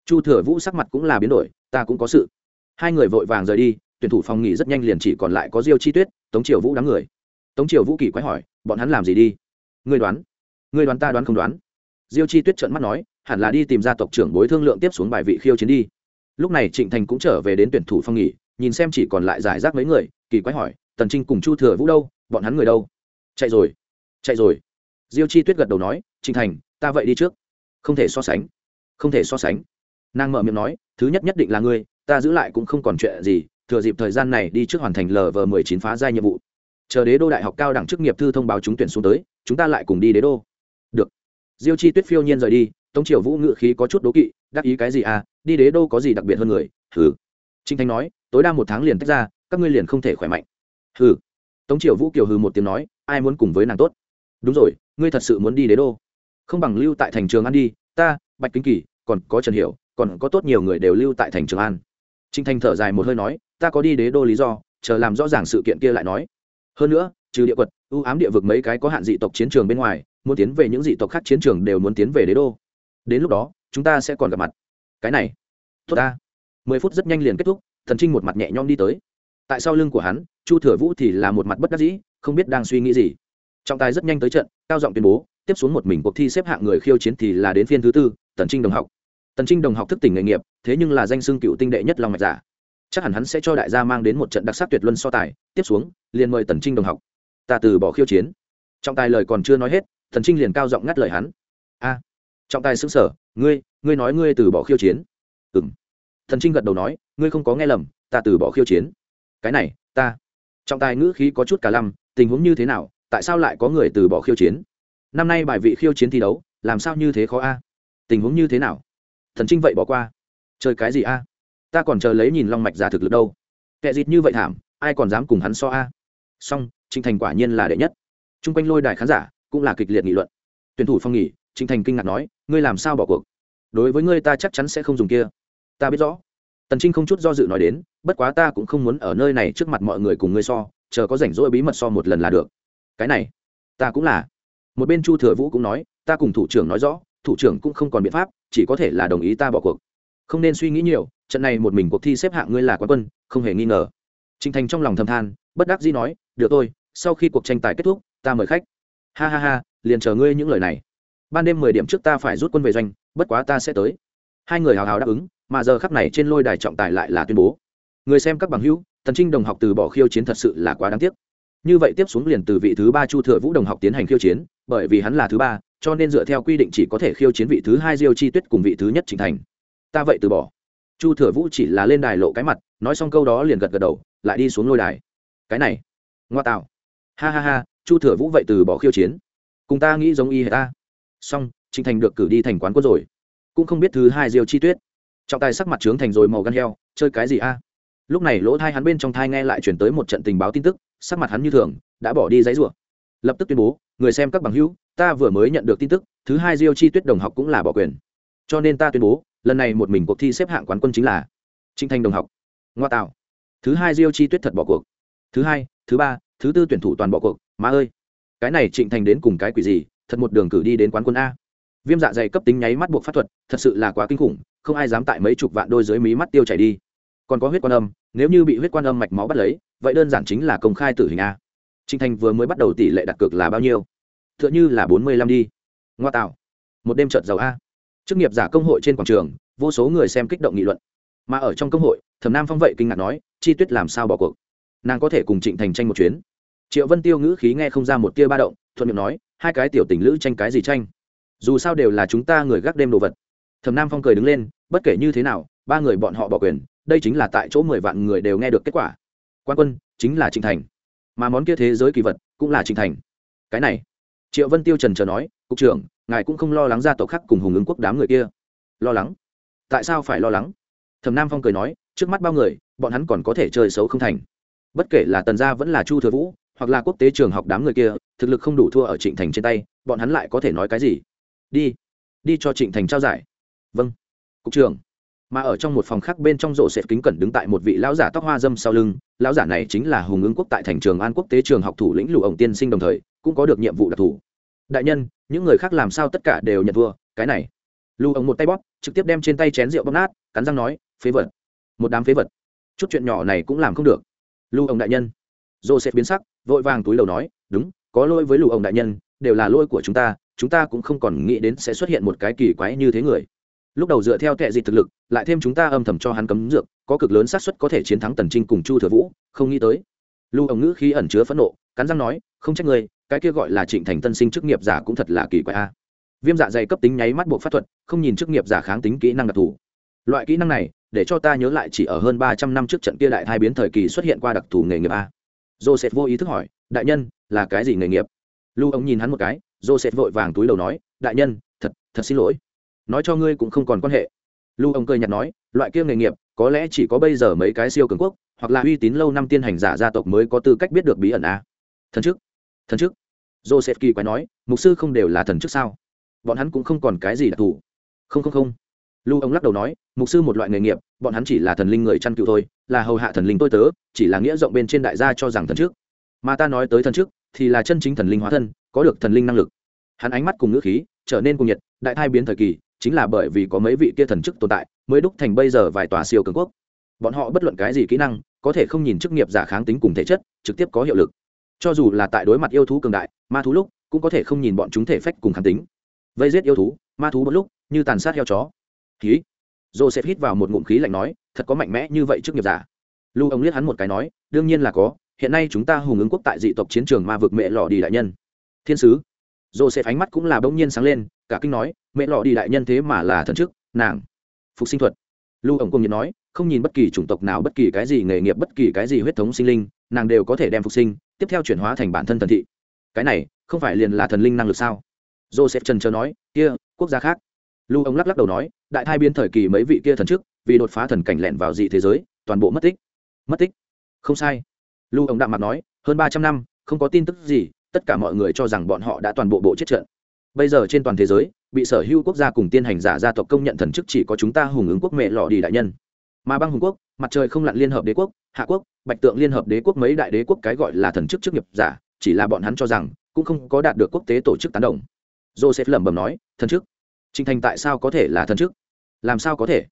Chu thừa vũ sắc mặt cũng là biến đổi, ta cũng có sự. Hai người vội vàng rời đi, tuyển thủ phòng nghỉ rất nhanh liền chỉ còn lại có diêu chi tuyết, tống triều vũ đám người. Tống triều vũ kỳ quái hỏi, bọn hắn làm gì đi? Ngươi đoán. Ngươi đoán ta đoán không đoán. Diêu chi tuyết trợn mắt nói hẳn là đi tìm ra tộc trưởng bối thương lượng tiếp xuống bài vị khiêu chiến đi. Lúc này trịnh thành cũng trở về đến tuyển thủ phòng nghỉ, nhìn xem chỉ còn lại giải rác mấy người, kỳ quái hỏi, tần trinh cùng chu thừa vũ đâu? Bọn hắn người đâu? Chạy rồi chạy rồi. Diêu chi tuyết gật đầu nói, trịnh thành, ta vậy đi trước. Không thể so sánh, không thể so sánh. Nàng mở miệng nói, thứ nhất nhất định là ngươi, ta giữ lại cũng không còn chuyện gì, thừa dịp thời gian này đi trước hoàn thành lv mười chín phá giai nhiệm vụ. Chờ đế đô đại học cao đẳng chức nghiệp thư thông báo trúng tuyển xuống tới, chúng ta lại cùng đi đế đô. Được. Diêu chi tuyết phiêu nhiên rời đi tống triều vũ ngự khí có chút đố kỵ, đắc ý cái gì à đi đế đô có gì đặc biệt hơn người? Hừ. Trinh thanh nói, tối đa một tháng liền tách ra, các ngươi liền không thể khỏe mạnh. Hừ. Tống triều vũ kiều hừ một tiếng nói, ai muốn cùng với nàng tốt? Đúng rồi, ngươi thật sự muốn đi đế đô? Không bằng lưu tại thành trường ăn đi, ta, bạch kính kỳ, còn có trần hiểu, còn có tốt nhiều người đều lưu tại thành trường an. Trinh thanh thở dài một hơi nói, ta có đi đế đô lý do, chờ làm rõ ràng sự kiện kia lại nói. Hơn nữa, trừ địa quật, ưu ám địa vực mấy cái có hạn dị tộc chiến trường bên ngoài, muốn tiến về những dị tộc khác chiến trường đều muốn tiến về đế đô đến lúc đó, chúng ta sẽ còn gặp mặt. Cái này, tốt ta. Mười phút rất nhanh liền kết thúc, thần trinh một mặt nhẹ nhõm đi tới. Tại sau lưng của hắn, chu thừa vũ thì là một mặt bất đắc dĩ, không biết đang suy nghĩ gì. Trọng tài rất nhanh tới trận, cao giọng tuyên bố, tiếp xuống một mình cuộc thi xếp hạng người khiêu chiến thì là đến phiên thứ tư tần trinh đồng học. Tần trinh đồng học thức tỉnh nghề nghiệp, thế nhưng là danh xưng cựu tinh đệ nhất lòng mạch giả. Chắc hẳn hắn sẽ cho đại gia mang đến một trận đặc sắc tuyệt luân so tài, tiếp xuống, liền mời tần trinh đồng học. Ta từ bỏ khiêu chiến. Trọng tài lời còn chưa nói hết tần trinh liền cao giọng ngắt lời hắn trọng tài xứng sở, ngươi ngươi nói ngươi từ bỏ khiêu chiến. Ừ m thần trinh gật đầu nói, ngươi không có nghe lầm, ta từ bỏ khiêu chiến. Cái này, ta. Trọng tài ngữ khí có chút cả lăm, tình huống như thế nào, tại sao lại có người từ bỏ khiêu chiến? Năm nay bài vị khiêu chiến thi đấu, làm sao như thế khó a? Tình huống như thế nào? Thần trinh vậy bỏ qua. Chơi cái gì a? Ta còn chờ lấy nhìn long mạch giả thực lực đâu. Kệ dịt như vậy thảm, ai còn dám cùng hắn so a? Song trinh thành quả nhiên là đệ nhất. T r u n g quanh lôi đài khán giả cũng là kịch liệt nghị luận. Tuyển thủ phong nghỉ trinh thành kinh ngạc nói ngươi làm sao bỏ cuộc? Đối với ngươi ta chắc chắn sẽ không dùng kia. Ta biết rõ. Tần trinh không chút do dự nói đến, bất quá ta cũng không muốn ở nơi này trước mặt mọi người cùng ngươi so, chờ có rảnh rỗi bí mật so một lần là được. Cái này, ta cũng là. Một bên chu thừa vũ cũng nói, ta cùng thủ trưởng nói rõ, thủ trưởng cũng không còn biện pháp, chỉ có thể là đồng ý ta bỏ cuộc. Không nên suy nghĩ nhiều, trận này một mình cuộc thi xếp hạng ngươi là quán quân, không hề nghi ngờ. Trinh thành trong lòng thầm than, bất đắc dĩ nói, được tôi sau khi cuộc tranh tài kết thúc, ta mời khách. Ha ha ha, liền chờ ngươi những lời này ban đêm mười điểm trước ta phải rút quân về doanh, bất quá ta sẽ tới. Hai người hào hào đáp ứng, mà giờ khắc này trên lôi đài trọng tài lại là tuyên bố. Người xem các bằng hữu thần trinh đồng học từ bỏ khiêu chiến thật sự là quá đáng tiếc. Như vậy tiếp xuống liền từ vị thứ ba chu thừa vũ đồng học tiến hành khiêu chiến, bởi vì hắn là thứ ba, cho nên dựa theo quy định chỉ có thể khiêu chiến vị thứ hai diêu chi tuyết cùng vị thứ nhất trình thành. Ta vậy từ bỏ. Chu thừa vũ chỉ là lên đài lộ cái mặt, nói xong câu đó liền gật gật đầu, lại đi xuống lôi đài. Cái này, ngoa tạo. Ha ha ha, chu thừa vũ vậy từ bỏ khiêu chiến. Cùng ta nghĩ giống y hệt ta xong, trịnh thành được cử đi thành quán quân rồi. Cũng không biết thứ hai diêu chi tuyết. Trọng tài sắc mặt trướng thành rồi màu gan heo, chơi cái gì a? Lúc này lỗ thai hắn bên trong thai nghe lại chuyển tới một trận tình báo tin tức, sắc mặt hắn như thường, đã bỏ đi giấy rủa. Lập tức tuyên bố, người xem các bằng hữu, ta vừa mới nhận được tin tức, thứ hai diêu chi tuyết đồng học cũng là bỏ quyền. Cho nên ta tuyên bố, lần này một mình cuộc thi xếp hạng quán quân chính là trinh thanh đồng học. Ngoa tạo. Thứ hai diêu chi tuyết thật bỏ cuộc. Thứ hai, thứ ba, thứ tư tuyển thủ toàn bỏ cuộc. Má ơi! Cái này trịnh thành đến cùng cái quỷ gì? Thật một đường cử đi đến quán quân a. Viêm dạ dày cấp tính nháy mắt buộc pháp thuật, thật sự là quá kinh khủng, không ai dám tại mấy chục vạn đôi dưới mí mắt tiêu chảy đi. Còn có huyết quan âm, nếu như bị huyết quan âm mạch máu bắt lấy, vậy đơn giản chính là công khai tử hình a. Trịnh thành vừa mới bắt đầu tỷ lệ đặt cược là bao nhiêu? T h ư ợ n h ư là bốn mươi lăm đi. Ngoa tạo. Một đêm trợt giàu a. Chức nghiệp giả công hội trên quảng trường, vô số người xem kích động nghị luận. Mà ở trong công hội, thẩm nam phong vậy kinh ngạc nói, chi tuyết làm sao bỏ cuộc? Nàng có thể cùng trịnh thành tranh một chuyến. Triệu vân tiêu ngữ khí nghe không ra một tia ba động, thuận miệng nói hai cái tiểu tình lữ tranh cái gì tranh? Dù sao đều là chúng ta người gác đêm đồ vật. Thẩm nam phong cười đứng lên, bất kể như thế nào, ba người bọn họ bỏ quyền, đây chính là tại chỗ mười vạn người đều nghe được kết quả. Quan quân, chính là trịnh thành. Mà món kia thế giới kỳ vật, cũng là trịnh thành. Cái này, triệu vân tiêu trần chờ nói, cục trưởng, ngài cũng không lo lắng gia tộc khác cùng hùng ứng quốc đám người kia. Lo lắng? Tại sao phải lo lắng? Thẩm nam phong cười nói, trước mắt bao người, bọn hắn còn có thể chơi xấu không thành. Bất kể là tần gia vẫn là chu thừa vũ hoặc là quốc tế trường học đám người kia, thực lực không đủ thua ở trịnh thành trên tay, bọn hắn lại có thể nói cái gì? Đi đi cho trịnh thành trao giải. Vâng. Cục trưởng. Mà ở trong một phòng khác bên trong rộ sệt kính cẩn đứng tại một vị lão giả tóc hoa dâm sau lưng, lão giả này chính là hùng ứng quốc tại thành trường an quốc tế trường học thủ lĩnh lù ổng tiên sinh đồng thời, cũng có được nhiệm vụ đặc thù. Đại nhân, những người khác làm sao tất cả đều nhận thua? Cái này. Lù ổng một tay bóp, trực tiếp đem trên tay chén rượu bóp nát, cắn răng nói, phế vật. Một đám phế vật. Chút chuyện nhỏ này cũng làm không được. Lù ổng đại nhân. Joseph biến sắc vội vàng túi đầu nói, đúng, có lỗi với lù ông đại nhân, đều là lỗi của chúng ta chúng ta cũng không còn nghĩ đến sẽ xuất hiện một cái kỳ quái như thế người. Lúc đầu dựa theo kệ dịch thực lực, lại thêm chúng ta âm thầm cho hắn cấm dược, có cực lớn xác suất có thể chiến thắng tần trinh cùng chu thừa vũ, không nghĩ tới. Lưu ông ngữ khí ẩn chứa phẫn nộ, cắn răng nói, không trách người cái kia gọi là trịnh thành tân sinh chức nghiệp giả cũng thật là kỳ quái a. Viêm dạ dày cấp tính nháy mắt buộc pháp thuật, không nhìn chức nghiệp giả kháng tính kỹ năng đặc thù. Loại kỹ năng này, để cho ta nhớ lại chỉ ở hơn ba trăm năm trước trận kia đại thai biến thời kỳ xuất hiện qua đặc thù nghề nghiệp a joseph vô ý thức hỏi, đại nhân, là cái gì nghề nghiệp? Lưu ông nhìn hắn một cái, joseph vội vàng túi đầu nói, đại nhân, thật thật xin lỗi. Nói cho ngươi cũng không còn quan hệ. Lưu ông cười nhạt nói, loại kia nghề nghiệp, có lẽ chỉ có bây giờ mấy cái siêu cường quốc, hoặc là uy tín lâu năm tiên hành giả gia tộc mới có tư cách biết được bí ẩn à? thần chức thần chức. Joseph kỳ quái nói, mục sư không đều là thần chức sao? Bọn hắn cũng không còn cái gì đặc thù. Không không không. Lưu ông lắc đầu nói, mục sư một loại nghề nghiệp, bọn hắn chỉ là thần linh người chăn cựu thôi là hầu hạ thần linh tôi tớ chỉ là nghĩa rộng bên trên đại gia cho rằng thần trước, mà ta nói tới thần trước, thì là chân chính thần linh hóa thân có được thần linh năng lực. Hắn ánh mắt cùng ngữ khí trở nên cùng nhiệt đại thai biến thời kỳ chính là bởi vì có mấy vị kia thần chức tồn tại mới đúc thành bây giờ vài tòa siêu cường quốc. Bọn họ bất luận cái gì kỹ năng có thể không nhìn chức nghiệp giả kháng tính cùng thể chất trực tiếp có hiệu lực. Cho dù là tại đối mặt yêu thú cường đại ma thú lúc cũng có thể không nhìn bọn chúng thể phách cùng kháng tính. Vây giết yêu thú ma thú một lúc như tàn sát heo chó. Ký joseph hít vào một ngụm khí lạnh nói, thật có mạnh mẽ như vậy trước nghiệp giả. Lưu ông liếc hắn một cái nói, đương nhiên là có, hiện nay chúng ta hùng ứng quốc tại dị tộc chiến trường ma vực mẹ lò đi đại nhân. Thiên sứ. Joseph ánh mắt cũng là bỗng nhiên sáng lên, cả kinh nói, mẹ lọ đi đại nhân thế mà là thần chức, nàng. Phục sinh thuật. Lưu ổng cùng nhiệt nói, không nhìn bất kỳ chủng tộc nào bất kỳ cái gì nghề nghiệp bất kỳ cái gì huyết thống sinh linh, nàng đều có thể đem phục sinh, tiếp theo chuyển hóa thành bản thân thần thị. Cái này không phải liền là thần linh năng lực sao? Joseph trần chờ nói, kia, quốc gia khác lưu ông lắc lắc đầu nói đại thai biên thời kỳ mấy vị kia thần trước, vì đột phá thần cảnh lẹn vào dị thế giới toàn bộ mất tích. Mất tích? Không sai. Lưu ông đạm mặt nói hơn ba trăm năm không có tin tức gì tất cả mọi người cho rằng bọn họ đã toàn bộ bộ chết trận. Bây giờ trên toàn thế giới bị sở hữu quốc gia cùng tiên hành giả gia tộc công nhận thần chức chỉ có chúng ta hùng ứng quốc mẹ lọ đi đại nhân. Mà băng hùng quốc mặt trời không lặn liên hợp đế quốc hạ quốc bạch tượng liên hợp đế quốc mấy đại đế quốc cái gọi là thần chức chức nghiệp giả chỉ là bọn hắn cho rằng cũng không có đạt được quốc tế tổ chức tán đồng. Joseph lẩm bẩm nói thần chức Trịnh thành tại sao có thể là thần chức? Làm sao có thể?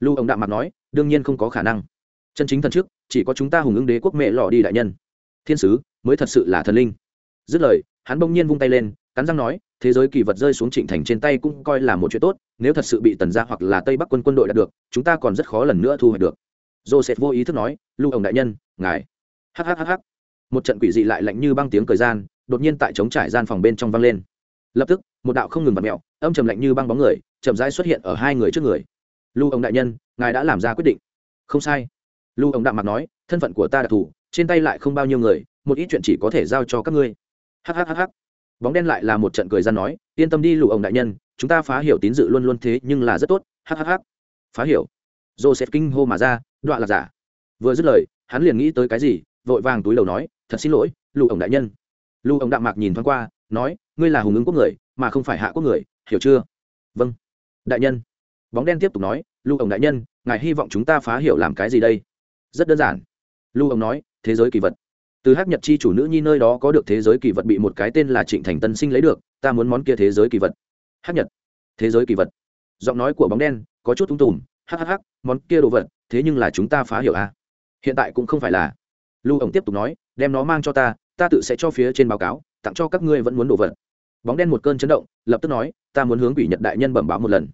Lưu ông đạm mặt nói, đương nhiên không có khả năng. Chân chính thần chức, chỉ có chúng ta hùng ứng đế quốc mẹ lọ đi đại nhân. Thiên sứ, mới thật sự là thần linh. Dứt lời, hắn bỗng nhiên vung tay lên, cắn răng nói, thế giới kỳ vật rơi xuống trịnh thành trên tay cũng coi là một chuyện tốt, nếu thật sự bị tần gia hoặc là tây bắc quân quân đội đạt được, chúng ta còn rất khó lần nữa thu hoạch được. Joseph vô ý thức nói, lưu ông đại nhân, ngài. Hhhh một trận quỷ dị lại lạnh như băng tiếng cười gian, đột nhiên tại trống trải gian phòng bên trong vang lên. Lập tức, một đạo không ngừng vặt mẹo âm trầm lạnh như băng bóng người, chậm rãi xuất hiện ở hai người trước người. Lưu ông đại nhân, ngài đã làm ra quyết định. Không sai. Lưu ông đạm mặt nói, thân phận của ta đặc thù, trên tay lại không bao nhiêu người, một ít chuyện chỉ có thể giao cho các ngươi. Hhhh bóng đen lại là một trận cười ra nói, yên tâm đi lưu ông đại nhân, chúng ta phá hiểu tín dự luôn luôn thế nhưng là rất tốt. Hhh phá hiểu. Joseph kinh hô mà ra đoạn là giả. Vừa dứt lời, hắn liền nghĩ tới cái gì, vội vàng túi đầu nói, thật xin lỗi, lưu ông đại nhân. Lưu ông đạm mạc nhìn thoáng qua, nói, ngươi là hùng ứng quốc người, mà không phải hạ quốc người hiểu chưa? Vâng. Đại nhân. Bóng đen tiếp tục nói lưu ông đại nhân, ngài hy vọng chúng ta phá hiểu làm cái gì đây? Rất đơn giản. Lưu ông nói, thế giới kỳ vật. Từ hắc nhật chi chủ nữ nhi nơi đó có được thế giới kỳ vật bị một cái tên là trịnh thành tân sinh lấy được, ta muốn món kia thế giới kỳ vật. Hắc nhật. Thế giới kỳ vật. Giọng nói của bóng đen, có chút tung tùm hhh món kia đồ vật, thế nhưng là chúng ta phá hiểu à? hiện tại cũng không phải là. Lưu ổng tiếp tục nói, đem nó mang cho ta ta tự sẽ cho phía trên báo cáo, tặng cho các ngươi vẫn muốn đồ vật bóng đen một cơn chấn động, lập tức nói, ta muốn hướng quỷ nhật đại nhân bẩm báo một lần.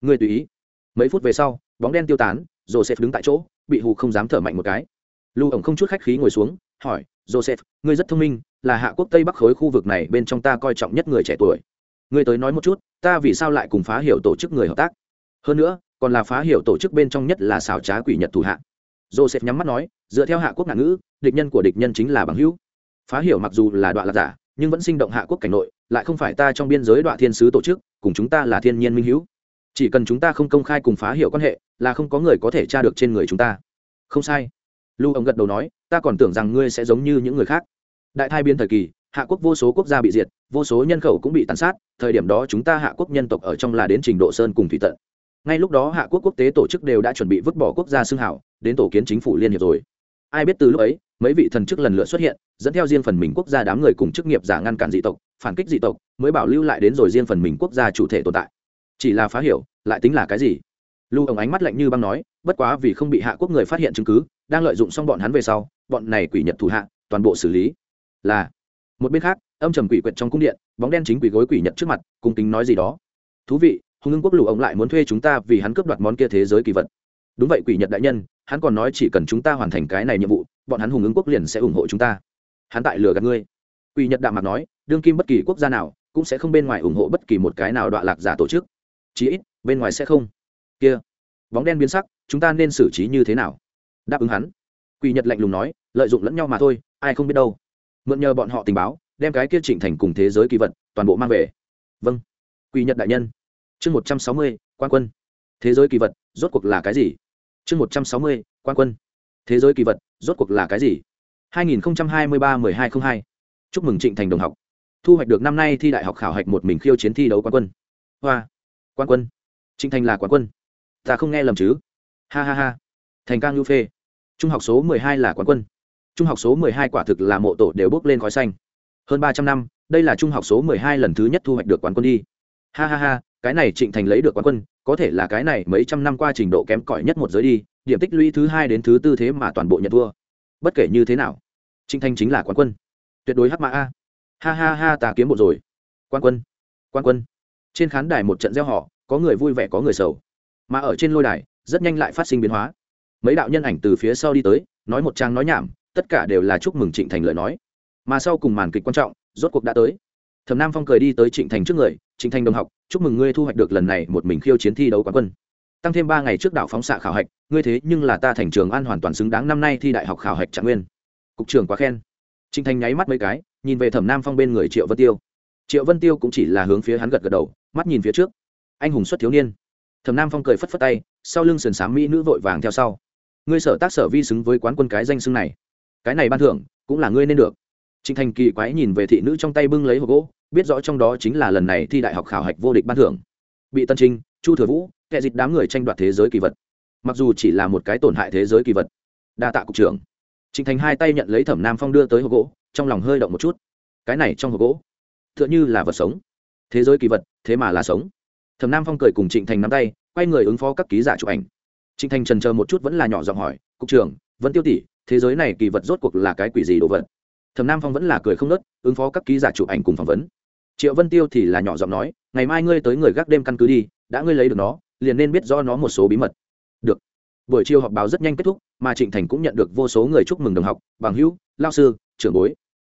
Ngươi tùy ý. Mấy phút về sau, bóng đen tiêu tán, joseph đứng tại chỗ, bị hù không dám thở mạnh một cái. Lưu ổng không chút khách khí ngồi xuống, hỏi, joseph, ngươi rất thông minh, là hạ quốc tây bắc khối khu vực này bên trong ta coi trọng nhất người trẻ tuổi. Ngươi tới nói một chút, ta vì sao lại cùng phá hiểu tổ chức người hợp tác? Hơn nữa, còn là phá hiểu tổ chức bên trong nhất là xảo trá quỷ nhật thủ hạ. Joseph nhắm mắt nói, dựa theo hạ quốc ngạn ngữ, địch nhân của địch nhân chính là bằng hữu. Phá hiểu mặc dù là đoạn lạc giả nhưng vẫn sinh động hạ quốc cảnh nội, lại không phải ta trong biên giới đoạn thiên sứ tổ chức, cùng chúng ta là thiên nhiên minh hữu. Chỉ cần chúng ta không công khai cùng phá hiểu quan hệ, là không có người có thể tra được trên người chúng ta. Không sai. Lưu ông gật đầu nói, ta còn tưởng rằng ngươi sẽ giống như những người khác. Đại thai biên thời kỳ, hạ quốc vô số quốc gia bị diệt, vô số nhân khẩu cũng bị tàn sát, thời điểm đó chúng ta hạ quốc nhân tộc ở trong là đến trình độ sơn cùng thủy tận. Ngay lúc đó hạ quốc quốc tế tổ chức đều đã chuẩn bị vứt bỏ quốc gia xương hảo, đến tổ kiến chính phủ liên hiệp rồi ai biết từ lúc ấy, mấy vị thần chức lần lượt xuất hiện, dẫn theo riêng phần mình quốc gia đám người cùng chức nghiệp giả ngăn cản dị tộc, phản kích dị tộc, mới bảo lưu lại đến rồi riêng phần mình quốc gia chủ thể tồn tại. Chỉ là phá hiểu, lại tính là cái gì? Lưu ông ánh mắt lạnh như băng nói, bất quá vì không bị hạ quốc người phát hiện chứng cứ, đang lợi dụng xong bọn hắn về sau, bọn này quỷ nhật thủ hạ, toàn bộ xử lý. Là, một bên khác, âm trầm quỷ quyệt trong cung điện, bóng đen chính quỷ gối quỷ nhật trước mặt, cung kính nói gì đó. Thú vị, hùng ưng quốc lù ông lại muốn thuê chúng ta vì hắn cướp đoạt món kia thế giới kỳ vật. Đúng vậy quỷ nhật đại nhân hắn còn nói chỉ cần chúng ta hoàn thành cái này nhiệm vụ, bọn hắn hùng ứng quốc liền sẽ ủng hộ chúng ta. Hắn tại lừa gạt ngươi. Quỷ nhật đạm mặt nói, đương kim bất kỳ quốc gia nào cũng sẽ không bên ngoài ủng hộ bất kỳ một cái nào đoạn lạc giả tổ chức. Chí ít, bên ngoài sẽ không. Kia. Bóng đen biến sắc, chúng ta nên xử trí như thế nào? Đáp ứng hắn. Quỷ nhật lạnh lùng nói, lợi dụng lẫn nhau mà thôi, ai không biết đâu. Mượn nhờ bọn họ tình báo, đem cái kia trịnh thành cùng thế giới kỳ vật, toàn bộ mang về. Vâng. Quỷ nhật đại nhân. Chương một trăm sáu mươi, quan quân. Thế giới kỳ vật, rốt cuộc là cái gì? Chương một trăm sáu mươi, quan quân. Thế giới kỳ vật, rốt cuộc là cái gì? hai nghìn hai mươi ba mười hai t r ă n h hai. Chúc mừng trịnh thành đồng học. Thu hoạch được năm nay thi đại học khảo hạch một mình khiêu chiến thi đấu quan quân. Hoa. Quan quân. Trịnh thành là quan quân. Ta không nghe lầm chứ? Ha ha ha. Thành cang ngưu phê. Trung học số mười hai là quán quân. Trung học số mười hai quả thực là mộ tổ đều bước lên khói xanh. Hơn ba trăm năm, đây là trung học số mười hai lần thứ nhất thu hoạch được quán quân đi. Ha ha ha, cái này trịnh thành lấy được quán quân có thể là cái này mấy trăm năm qua trình độ kém cỏi nhất một giới đi, điểm tích lũy thứ hai đến thứ tư thế mà toàn bộ nhận thua. Bất kể như thế nào, trịnh thanh chính là quán quân. Tuyệt đối hắc mã a. Ha ha ha, ta kiếm một rồi. Quan quân quan quân. Trên khán đài một trận gieo họ có người vui vẻ, có người sầu. Mà ở trên lôi đài, rất nhanh lại phát sinh biến hóa. Mấy đạo nhân ảnh từ phía sau đi tới, nói một trang nói nhảm, tất cả đều là chúc mừng trịnh thành lời nói. Mà sau cùng màn kịch quan trọng, rốt cuộc đã tới thẩm nam phong cười đi tới trịnh thành trước người, trịnh thành đồng học, chúc mừng ngươi thu hoạch được lần này một mình khiêu chiến thi đấu quán quân. Tăng thêm ba ngày trước đảo phóng xạ khảo hạch, ngươi thế nhưng là ta thành trường an hoàn toàn xứng đáng năm nay thi đại học khảo hạch trạng nguyên. Cục trưởng quá khen. Trịnh thành nháy mắt mấy cái, nhìn về thẩm nam phong bên người triệu vân tiêu. Triệu vân tiêu cũng chỉ là hướng phía hắn gật gật đầu, mắt nhìn phía trước. Anh hùng xuất thiếu niên. Thẩm nam phong cười phất phất tay, sau lưng sườn s mỹ nữ vội vàng theo sau. Ngươi sở tác sở vi xứng với quán quân cái danh xưng này. Cái này ban thưởng cũng là ngươi nên được. Trịnh thành kỳ quái nhìn về thị nữ trong tay bưng lấy hộp gỗ biết rõ trong đó chính là lần này thi đại học khảo hạch vô địch ban thưởng. Bị tân trinh, chu thừa vũ kệ dịch đám người tranh đoạt thế giới kỳ vật. Mặc dù chỉ là một cái tổn hại thế giới kỳ vật, đa tạ cục trưởng. Trịnh thành hai tay nhận lấy thẩm nam phong đưa tới hộp gỗ, trong lòng hơi động một chút. Cái này trong hộp gỗ t h ư ợ n h ư là vật sống. Thế giới kỳ vật, thế mà là sống. Thẩm nam phong cười cùng trịnh thành nắm tay, quay người ứng phó các ký giả chụp ảnh. Trịnh thành trần chờ một chút vẫn là nhỏ giọng hỏi, cục trưởng vẫn tiêu tỷ, thế giới này kỳ vật rốt cuộc là cái quỷ gì đồ vật? Thẩm nam phong vẫn là cười không nớt, ứng phó các ký giả chụp ảnh cùng phỏng vấn triệu vân tiêu thì là nhỏ giọng nói, ngày mai ngươi tới người gác đêm căn cứ đi, đã ngươi lấy được nó, liền nên biết do nó một số bí mật. Được. Buổi chiều họp báo rất nhanh kết thúc, mà trịnh thành cũng nhận được vô số người chúc mừng đồng học, bằng hữu, lao sư, trưởng bối.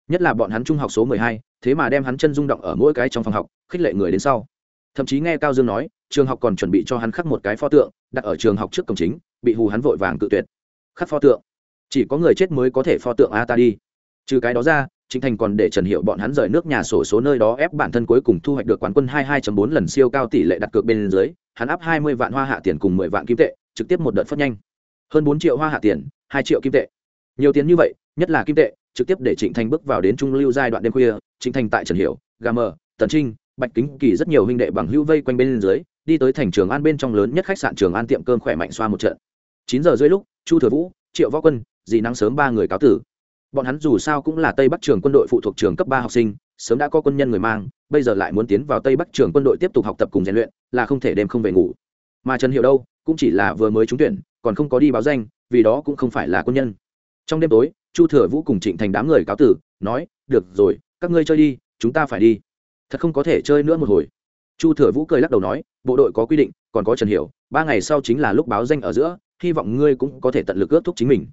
Nhất là bọn hắn trung học số mười hai, thế mà đem hắn chân rung động ở mỗi cái trong phòng học, khích lệ người đến sau. Thậm chí nghe cao dương nói, trường học còn chuẩn bị cho hắn khắc một cái pho tượng, đặt ở trường học trước cổng chính, bị hù hắn vội vàng cự tuyệt. Khắc pho tượng. Chỉ có người chết mới có thể pho tượng a ta đi trừ cái đó ra Trịnh Thành còn để Trần Hiệu bọn hắn rời nước nhà sổ số nơi đó ép bản thân cuối cùng thu hoạch được quán quân 22.4 lần siêu cao tỷ lệ đặt cược bên dưới, hắn áp 20 vạn hoa hạ tiền cùng 10 vạn kim tệ, trực tiếp một đợt phát nhanh. Hơn 4 triệu hoa hạ tiền, 2 triệu kim tệ. Nhiều tiền như vậy, nhất là kim tệ, trực tiếp để Trịnh Thành bước vào đến trung lưu giai đoạn đêm khuya, Trịnh Thành tại Trần Hiệu, Gamer, Tần Trinh, Bạch Kính Kỳ rất nhiều huynh đệ bằng hữu vây quanh bên dưới, đi tới thành Trường An bên trong lớn nhất khách sạn Trường An tiệm cơm khỏe mạnh xoa một trận. 9 giờ rưỡi lúc, Chu Thừa Vũ, Triệu Võ Quân, dì nắng sớm ba người cáo tử bọn hắn dù sao cũng là tây bắc trường quân đội phụ thuộc trường cấp ba học sinh, sớm đã có quân nhân người mang, bây giờ lại muốn tiến vào tây bắc trường quân đội tiếp tục học tập cùng rèn luyện, là không thể đêm không về ngủ. Mà trần hiệu đâu cũng chỉ là vừa mới trúng tuyển, còn không có đi báo danh, vì đó cũng không phải là quân nhân. Trong đêm tối, chu thừa vũ cùng trịnh thành đám người cáo tử, nói, được rồi, các ngươi chơi đi, chúng ta phải đi. Thật không có thể chơi nữa một hồi. Chu thừa vũ cười lắc đầu nói, bộ đội có quy định, còn có trần hiểu, ba ngày sau chính là lúc báo danh ở giữa, hy vọng ngươi cũng có thể tận lực ước thúc chính mình.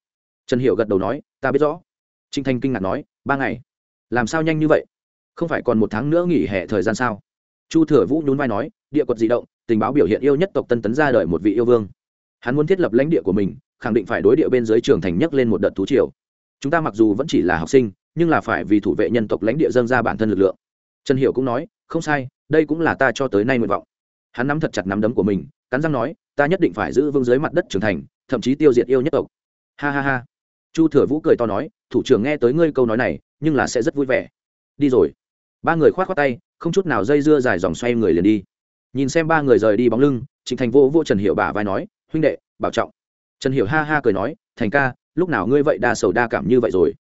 Trần hiểu gật đầu nói, ta biết rõ trinh thanh kinh ngạc nói, ba ngày? Làm sao nhanh như vậy? Không phải còn một tháng nữa nghỉ hè thời gian sao? Chu thừa vũ nhún vai nói, địa quật di động, tình báo biểu hiện yêu nhất tộc tân tấn ra đời một vị yêu vương. Hắn muốn thiết lập lãnh địa của mình, khẳng định phải đối địa bên dưới trường thành nhất lên một đợt thú triều. Chúng ta mặc dù vẫn chỉ là học sinh, nhưng là phải vì thủ vệ nhân tộc lãnh địa dâng ra bản thân lực lượng. Trần hiểu cũng nói, không sai, đây cũng là ta cho tới nay nguyện vọng. Hắn nắm thật chặt nắm đấm của mình, cắn răng nói, ta nhất định phải giữ vương dưới mặt đất trưởng thành, thậm chí tiêu diệt yêu nhất tộc. Ha ha ha. Chu thừa vũ cười to nói thủ trưởng nghe tới ngươi câu nói này, nhưng là sẽ rất vui vẻ. Đi rồi. Ba người khoát khoát tay, không chút nào dây dưa dài dòng xoay người liền đi. Nhìn xem ba người rời đi bóng lưng, trịnh thành vô vô trần hiệu bả vai nói, huynh đệ, bảo trọng. Trần hiệu ha ha cười nói, thành ca, lúc nào ngươi vậy đa sầu đa cảm như vậy rồi?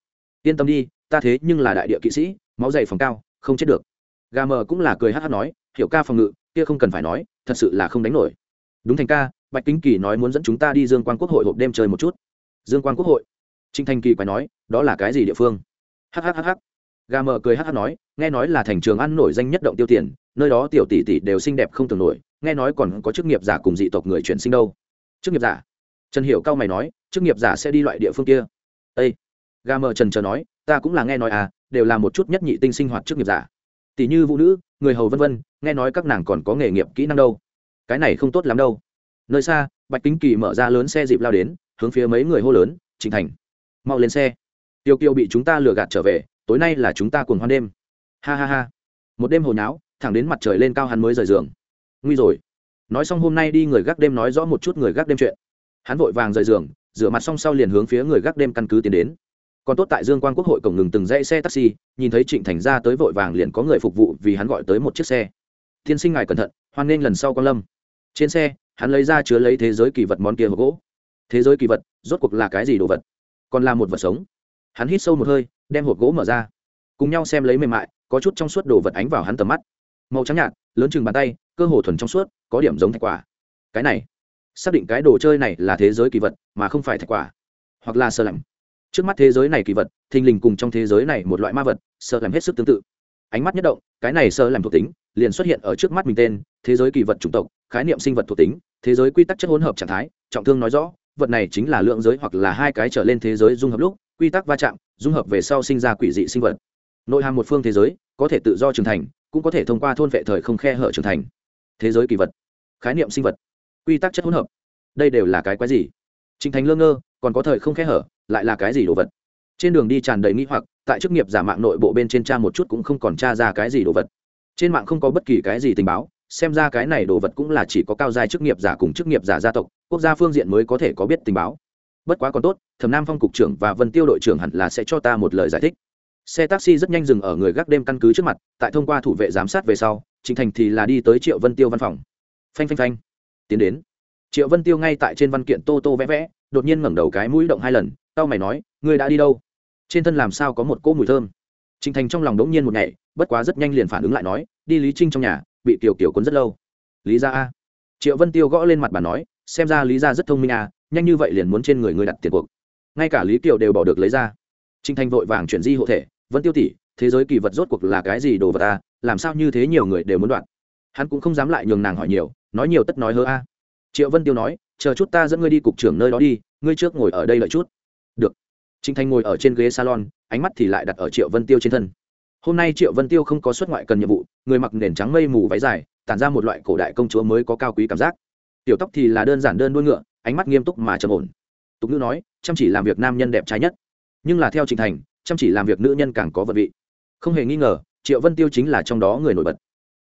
Yên tâm đi, ta thế nhưng là đại địa kỵ sĩ, máu dày phòng cao, không chết được. Gà mờ cũng là cười hát hát nói hiệu ca phòng ngự, kia không cần phải nói, thật sự là không đánh nổi. Đúng thành ca, bạch kính kỳ nói muốn dẫn chúng ta đi dương quan quốc hội hộp đêm chơi một chút. Dương quan quốc hội? Trinh thanh kỳ quay nói, đó là cái gì địa phương? Hhhh gà mờ cười hh nói, nghe nói là thành trường ăn nổi danh nhất động tiêu tiền, nơi đó tiểu tỷ tỷ đều xinh đẹp không tưởng nổi, nghe nói còn có chức nghiệp giả cùng dị tộc người chuyển sinh đâu. Chức nghiệp giả? Trần hiểu cao mày nói, chức nghiệp giả sẽ đi loại địa phương kia. Ây gà mờ trần chờ nói, ta cũng là nghe nói à đều là một chút nhất nhị tinh sinh hoạt chức nghiệp giả. Tỷ như vũ nữ, người hầu vân vân, nghe nói các nàng còn có nghề nghiệp kỹ năng đâu. Cái này không tốt lắm đâu. Nơi xa, bạch kính kỳ mở ra lớn xe dịp lao đến, hướng phía mấy người hô lớn trịnh thành mau lên xe. Tiêu kiều bị chúng ta lừa gạt trở về, tối nay là chúng ta cùng hoan đêm. Ha ha ha. Một đêm hồi nháo, thẳng đến mặt trời lên cao hắn mới rời giường. Nguy rồi. Nói xong hôm nay đi người gác đêm nói rõ một chút người gác đêm chuyện. Hắn vội vàng rời giường, rửa mặt xong sau liền hướng phía người gác đêm căn cứ tiến đến. Còn tốt tại dương quan quốc hội cổng ngừng từng dãy xe taxi, nhìn thấy trịnh thành ra tới vội vàng liền có người phục vụ vì hắn gọi tới một chiếc xe. Tiên sinh ngài cẩn thận, hoan nghênh lần sau con lâm. Trên xe, hắn lấy ra chứa lấy thế giới kỳ vật món kia hộp gỗ. Thế giới kỳ vật, rốt cuộc là cái gì đồ vật? Còn là một vật sống. Hắn hít sâu một hơi, đem hộp gỗ mở ra. Cùng nhau xem lấy mềm mại, có chút trong suốt đồ vật ánh vào hắn tầm mắt. Màu trắng nhạt, lớn chừng bàn tay, cơ hồ thuần trong suốt, có điểm giống thạch quả. Cái này, xác định cái đồ chơi này là thế giới kỳ vật, mà không phải thạch quả. Hoặc là sơ lạnh. Trước mắt thế giới này kỳ vật, thình lình cùng trong thế giới này một loại ma vật, sơ lạnh hết sức tương tự. Ánh mắt nhất động, cái này sơ lạnh thuộc tính, liền xuất hiện ở trước mắt mình tên, thế giới kỳ vật chủng tộc, khái niệm sinh vật thuộc tính, thế giới quy tắc chất hỗn hợp trạng thái, trọng thương nói rõ vật này chính là lượng giới hoặc là hai cái trở lên thế giới dung hợp lúc, quy tắc va chạm, dung hợp về sau sinh ra quỷ dị sinh vật. Nội hàm một phương thế giới, có thể tự do trưởng thành, cũng có thể thông qua thôn vệ thời không khe hở trưởng thành. Thế giới kỳ vật, khái niệm sinh vật, quy tắc chất hỗn hợp. Đây đều là cái quái gì? Trình thành lương ngơ, còn có thời không khe hở, lại là cái gì đồ vật? Trên đường đi tràn đầy nghĩ hoặc, tại chức nghiệp giả mạng nội bộ bên trên tra một chút cũng không còn tra ra cái gì đồ vật. Trên mạng không có bất kỳ cái gì tình báo xem ra cái này đồ vật cũng là chỉ có cao giai chức nghiệp giả cùng chức nghiệp giả gia tộc, quốc gia phương diện mới có thể có biết tình báo. Bất quá còn tốt, thẩm nam phong cục trưởng và vân tiêu đội trưởng hẳn là sẽ cho ta một lời giải thích. Xe taxi rất nhanh dừng ở người gác đêm căn cứ trước mặt, tại thông qua thủ vệ giám sát về sau, trịnh thành thì là đi tới triệu vân tiêu văn phòng. Phanh phanh phanh. Tiến đến. Triệu vân tiêu ngay tại trên văn kiện tô tô vẽ vẽ, đột nhiên ngẩng đầu cái mũi động hai lần tao mày nói, ngươi đã đi đâu? Trên thân làm sao có một cỗ mùi thơm? Trịnh thành trong lòng đống nhiên một ngày bất quá rất nhanh liền phản ứng lại nói, đi lý trinh trong nhà bị tiểu kiểu cuốn rất lâu. Lý ra a. Triệu vân tiêu gõ lên mặt bà nói, xem ra lý ra rất thông minh à nhanh như vậy liền muốn trên người ngươi đặt tiền cuộc. Ngay cả lý kiều đều bỏ được lấy ra. Trinh thanh vội vàng chuyển di hộ thể, Vân tiêu tỷ, thế giới kỳ vật rốt cuộc là cái gì đồ vật à làm sao như thế nhiều người đều muốn đoạn? Hắn cũng không dám lại nhường nàng hỏi nhiều, nói nhiều tất nói hơ a. Triệu vân tiêu nói, chờ chút ta dẫn ngươi đi cục trưởng nơi đó đi, ngươi trước ngồi ở đây lợi chút. Được. Trinh thanh ngồi ở trên ghế salon, ánh mắt thì lại đặt ở triệu vân tiêu trên thân hôm nay triệu vân tiêu không có xuất ngoại cần nhiệm vụ, người mặc nền trắng mây mù váy dài, tản ra một loại cổ đại công chúa mới có cao quý cảm giác. Tiểu tóc thì là đơn giản đơn đuôi ngựa, ánh mắt nghiêm túc mà trầm ổn. Tục ngữ nói, chăm chỉ làm việc nam nhân đẹp trai nhất. Nhưng là theo trình thành, chăm chỉ làm việc nữ nhân càng có vật vị. Không hề nghi ngờ, triệu vân tiêu chính là trong đó người nổi bật.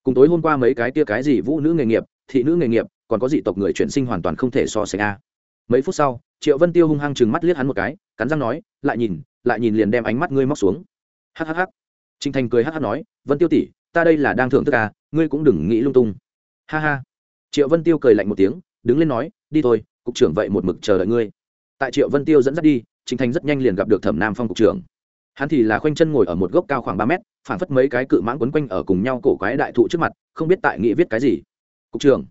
Cùng tối hôm qua mấy cái tia cái gì vũ nữ nghề nghiệp, thị nữ nghề nghiệp, còn có dị tộc người chuyển sinh hoàn toàn không thể so sánh a. Mấy phút sau, triệu vân tiêu hung hăng chừng mắt liếc hắn một cái, cắn răng nói, lại nhìn lại nhìn liền đem ánh mắt ngươi móc xuống. Hhh trinh thành cười hh nói, vân tiêu tỷ, ta đây là đang thưởng thức à ngươi cũng đừng nghĩ lung tung. Ha ha. Triệu vân tiêu cười lạnh một tiếng, đứng lên nói, đi thôi, cục trưởng vậy một mực chờ đợi ngươi. Tại triệu vân tiêu dẫn dắt đi trinh thành rất nhanh liền gặp được thẩm nam phong cục trưởng. Hắn thì là khoanh chân ngồi ở một gốc cao khoảng ba mét phản phất mấy cái cự mãng quấn quanh ở cùng nhau cổ quái đại thụ trước mặt, không biết tại nghị viết cái gì. Cục trưởng.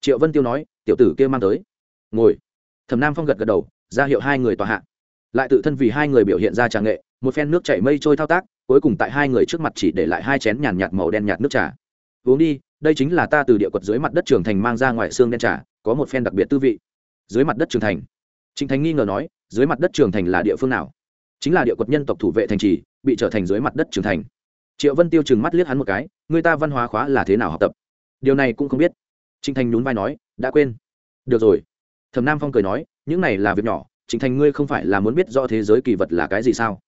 Triệu vân tiêu nói, tiểu tử kia mang tới. Ngồi. Thẩm nam phong gật gật đầu, ra hiệu hai người tòa hạ. Lại tự thân vì hai người biểu hiện ra tràng nghệ, một phen nước chảy mây trôi thao tác cuối cùng tại hai người trước mặt chỉ để lại hai chén nhàn nhạt màu đen nhạt nước trà. Uống đi, đây chính là ta từ địa quật dưới mặt đất trường thành mang ra ngoài xương đen trà, có một phen đặc biệt tư vị. Dưới mặt đất trường thành. Trịnh thành nghi ngờ nói, dưới mặt đất trường thành là địa phương nào? Chính là địa quật nhân tộc thủ vệ thành trì, bị trở thành dưới mặt đất trường thành. Triệu vân tiêu chừng mắt liếc hắn một cái, người ta văn hóa khóa là thế nào học tập? Điều này cũng không biết. Trịnh thành nhún vai nói, đã quên. Được rồi. Thẩm nam phong cười nói, những này là việc nhỏ, trịnh thành ngươi không phải là muốn biết rõ thế giới kỳ vật là cái gì sao?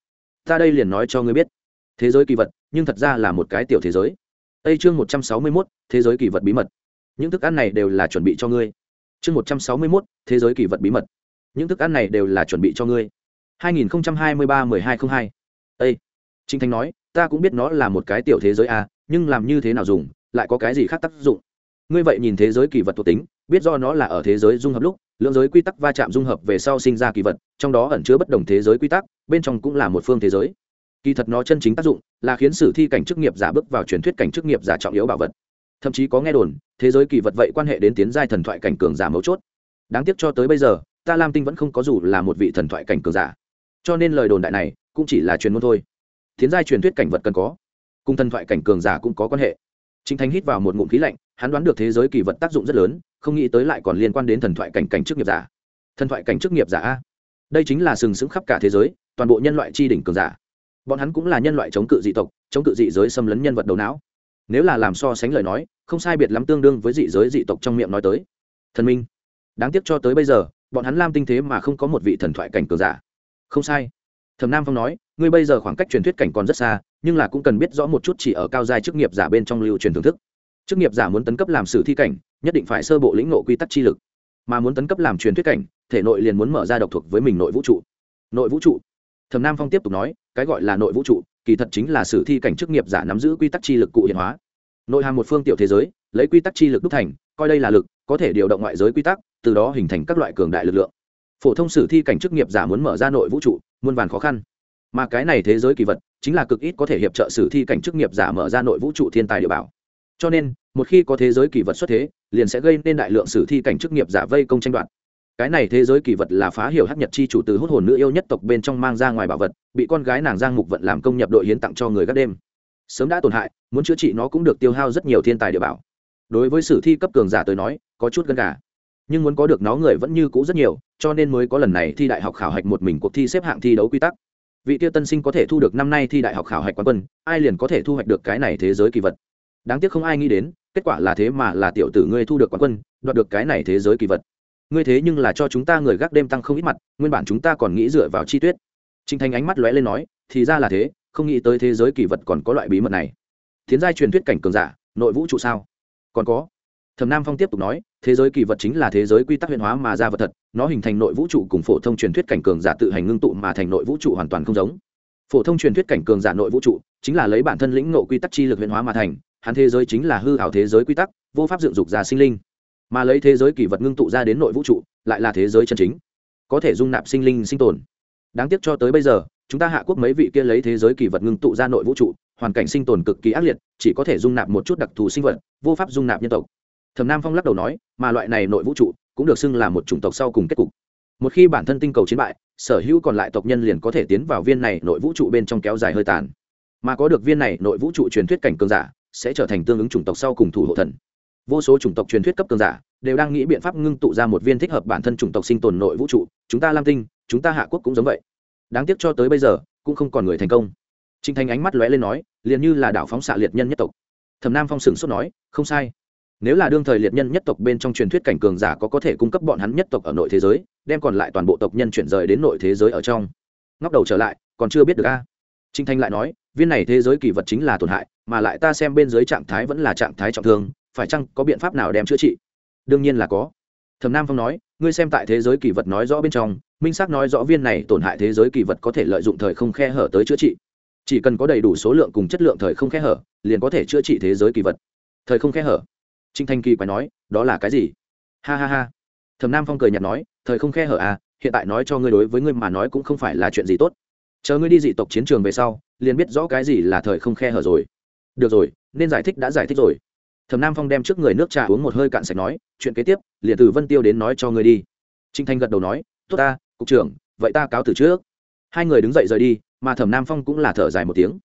Ta đây liền nói cho ngươi biết thế giới kỳ vật, nhưng thật ra là một cái tiểu thế giới. Tây chương một trăm sáu mươi mốt, thế giới kỳ vật bí mật. Những thức ăn này đều là chuẩn bị cho ngươi. Chương một trăm sáu mươi mốt, thế giới kỳ vật bí mật. Những thức ăn này đều là chuẩn bị cho ngươi. hai nghìn hai mươi ba mười hai t r ă n h hai. Ây trinh thanh nói, ta cũng biết nó là một cái tiểu thế giới a nhưng làm như thế nào dùng, lại có cái gì khác tác dụng? Ngươi vậy nhìn thế giới kỳ vật thuộc tính, biết do nó là ở thế giới dung hợp lúc, lượng giới quy tắc va chạm dung hợp về sau sinh ra kỳ vật, trong đó ẩn chứa bất đồng thế giới quy tắc, bên trong cũng là một phương thế giới kỳ thật nó chân chính tác dụng là khiến sử thi cảnh chức nghiệp giả bước vào truyền thuyết cảnh chức nghiệp giả trọng yếu bảo vật. Thậm chí có nghe đồn, thế giới kỳ vật vậy quan hệ đến tiến giai thần thoại cảnh cường giả mấu chốt. Đáng tiếc cho tới bây giờ, ta lam tinh vẫn không có dù là một vị thần thoại cảnh cường giả. Cho nên lời đồn đại này cũng chỉ là truyền môn thôi. Tiến giai truyền thuyết cảnh vật cần có, cùng thần thoại cảnh cường giả cũng có quan hệ. Chính thánh hít vào một ngụm khí lạnh, hắn đoán được thế giới kỳ vật tác dụng rất lớn, không nghĩ tới lại còn liên quan đến thần thoại cảnh cảnh chức nghiệp giả. Thần thoại cảnh chức nghiệp giả a. Đây chính là sừng sững khắp cả thế giới, toàn bộ nhân loại tri đỉnh cường giả bọn hắn cũng là nhân loại chống cự dị tộc, chống cự dị giới xâm lấn nhân vật đầu não. Nếu là làm so sánh lời nói, không sai biệt lắm tương đương với dị giới dị tộc trong miệng nói tới. Thần minh, đáng tiếc cho tới bây giờ, bọn hắn lam tinh thế mà không có một vị thần thoại cảnh cường giả. Không sai. Thẩm nam phong nói, ngươi bây giờ khoảng cách truyền thuyết cảnh còn rất xa, nhưng là cũng cần biết rõ một chút chỉ ở cao giai chức nghiệp giả bên trong lưu truyền thưởng thức. Chức nghiệp giả muốn tấn cấp làm sử thi cảnh, nhất định phải sơ bộ lĩnh nộ quy tắc chi lực. Mà muốn tấn cấp làm truyền thuyết cảnh, thể nội liền muốn mở ra độc thuộc với mình nội vũ trụ. Nội vũ trụ thẩm nam phong tiếp tục nói, cái gọi là nội vũ trụ, kỳ thật chính là sử thi cảnh chức nghiệp giả nắm giữ quy tắc chi lực cụ hiện hóa. Nội hàm một phương tiểu thế giới, lấy quy tắc chi lực đúc thành, coi đây là lực, có thể điều động ngoại giới quy tắc, từ đó hình thành các loại cường đại lực lượng. Phổ thông sử thi cảnh chức nghiệp giả muốn mở ra nội vũ trụ, muôn vàn khó khăn. Mà cái này thế giới kỳ vật, chính là cực ít có thể hiệp trợ sử thi cảnh chức nghiệp giả mở ra nội vũ trụ thiên tài địa bảo. Cho nên, một khi có thế giới kỳ vật xuất thế, liền sẽ gây nên đại lượng sử thi cảnh chức nghiệp giả vây công tranh đoạt cái này thế giới kỳ vật là phá hiểu hắc nhật chi chủ từ hút hồn nữ yêu nhất tộc bên trong mang ra ngoài bảo vật, bị con gái nàng giang mục vận làm công nhập đội hiến tặng cho người các đêm. Sớm đã tổn hại, muốn chữa trị nó cũng được tiêu hao rất nhiều thiên tài địa bảo. Đối với sử thi cấp cường giả tới nói, có chút gần gà. Nhưng muốn có được nó người vẫn như cũ rất nhiều, cho nên mới có lần này thi đại học khảo hạch một mình cuộc thi xếp hạng thi đấu quy tắc. Vị tiêu tân sinh có thể thu được năm nay thi đại học khảo hạch quán quân, ai liền có thể thu hoạch được cái này thế giới kỳ vật? Đáng tiếc không ai nghĩ đến, kết quả là thế mà là tiểu tử ngươi thu được quán quân, đoạt được cái này thế giới kỳ vật ngươi thế nhưng là cho chúng ta người gác đêm tăng không ít mặt, nguyên bản chúng ta còn nghĩ dựa vào chi tuyết. Trinh thanh ánh mắt lóe lên nói, thì ra là thế, không nghĩ tới thế giới kỳ vật còn có loại bí mật này. Thiến giai truyền thuyết cảnh cường giả, nội vũ trụ sao? Còn có. Thẩm nam phong tiếp tục nói, thế giới kỳ vật chính là thế giới quy tắc huyền hóa mà ra vật thật, nó hình thành nội vũ trụ cùng phổ thông truyền thuyết cảnh cường giả tự hành ngưng tụ mà thành nội vũ trụ hoàn toàn không giống. Phổ thông truyền thuyết cảnh cường giả nội vũ trụ, chính là lấy bản thân lĩnh nộ quy tắc chi lực huyền hóa mà thành, hắn thế giới chính là hư hảo thế giới quy tắc, vô pháp dựng dục ra sinh linh mà lấy thế giới kỳ vật ngưng tụ ra đến nội vũ trụ, lại là thế giới chân chính. Có thể dung nạp sinh linh sinh tồn. Đáng tiếc cho tới bây giờ, chúng ta hạ quốc mấy vị kia lấy thế giới kỳ vật ngưng tụ ra nội vũ trụ, hoàn cảnh sinh tồn cực kỳ ác liệt, chỉ có thể dung nạp một chút đặc thù sinh vật, vô pháp dung nạp nhân tộc. Thẩm nam phong lắc đầu nói, mà loại này nội vũ trụ cũng được xưng là một chủng tộc sau cùng kết cục. Một khi bản thân tinh cầu chiến bại, sở hữu còn lại tộc nhân liền có thể tiến vào viên này nội vũ trụ bên trong kéo dài hơi tàn. Mà có được viên này nội vũ trụ truyền thuyết cảnh cường giả, sẽ trở thành tương ứng chủng tộc sau cùng thủ hộ thần vô số chủng tộc truyền thuyết cấp cường giả đều đang nghĩ biện pháp ngưng tụ ra một viên thích hợp bản thân chủng tộc sinh tồn nội vũ trụ. Chúng ta lam tinh, chúng ta hạ quốc cũng giống vậy. Đáng tiếc cho tới bây giờ, cũng không còn người thành công. Trinh thành ánh mắt lóe lên nói, liền như là đảo phóng xạ liệt nhân nhất tộc. Thẩm nam phong sừng sốt nói, không sai. Nếu là đương thời liệt nhân nhất tộc bên trong truyền thuyết cảnh cường giả có có thể cung cấp bọn hắn nhất tộc ở nội thế giới, đem còn lại toàn bộ tộc nhân chuyển rời đến nội thế giới ở trong. Ngóc đầu trở lại, còn chưa biết được a. Trinh thanh lại nói, viên này thế giới kỳ vật chính là tổn hại, mà lại ta xem bên dưới trạng thái vẫn là trạng thái trọng thương phải chăng có biện pháp nào đem chữa trị? Đương nhiên là có. Thẩm nam phong nói, ngươi xem tại thế giới kỳ vật nói rõ bên trong, minh xác nói rõ viên này tổn hại thế giới kỳ vật có thể lợi dụng thời không khe hở tới chữa trị. Chỉ cần có đầy đủ số lượng cùng chất lượng thời không khe hở, liền có thể chữa trị thế giới kỳ vật. Thời không khe hở. Trinh thanh kỳ quái nói, đó là cái gì? Ha ha ha. Thẩm nam phong cười nhạt nói, thời không khe hở à hiện tại nói cho ngươi đối với ngươi mà nói cũng không phải là chuyện gì tốt. Chờ ngươi đi dị tộc chiến trường về sau, liền biết rõ cái gì là thời không khe hở rồi. Được rồi, nên giải thích đã giải thích rồi thẩm nam phong đem trước người nước trà uống một hơi cạn sạch nói, chuyện kế tiếp, liền từ vân tiêu đến nói cho ngươi đi. Trinh thanh gật đầu nói, tốt ta, cục trưởng, vậy ta cáo từ trước. Hai người đứng dậy rời đi, mà thẩm nam phong cũng là thở dài một tiếng.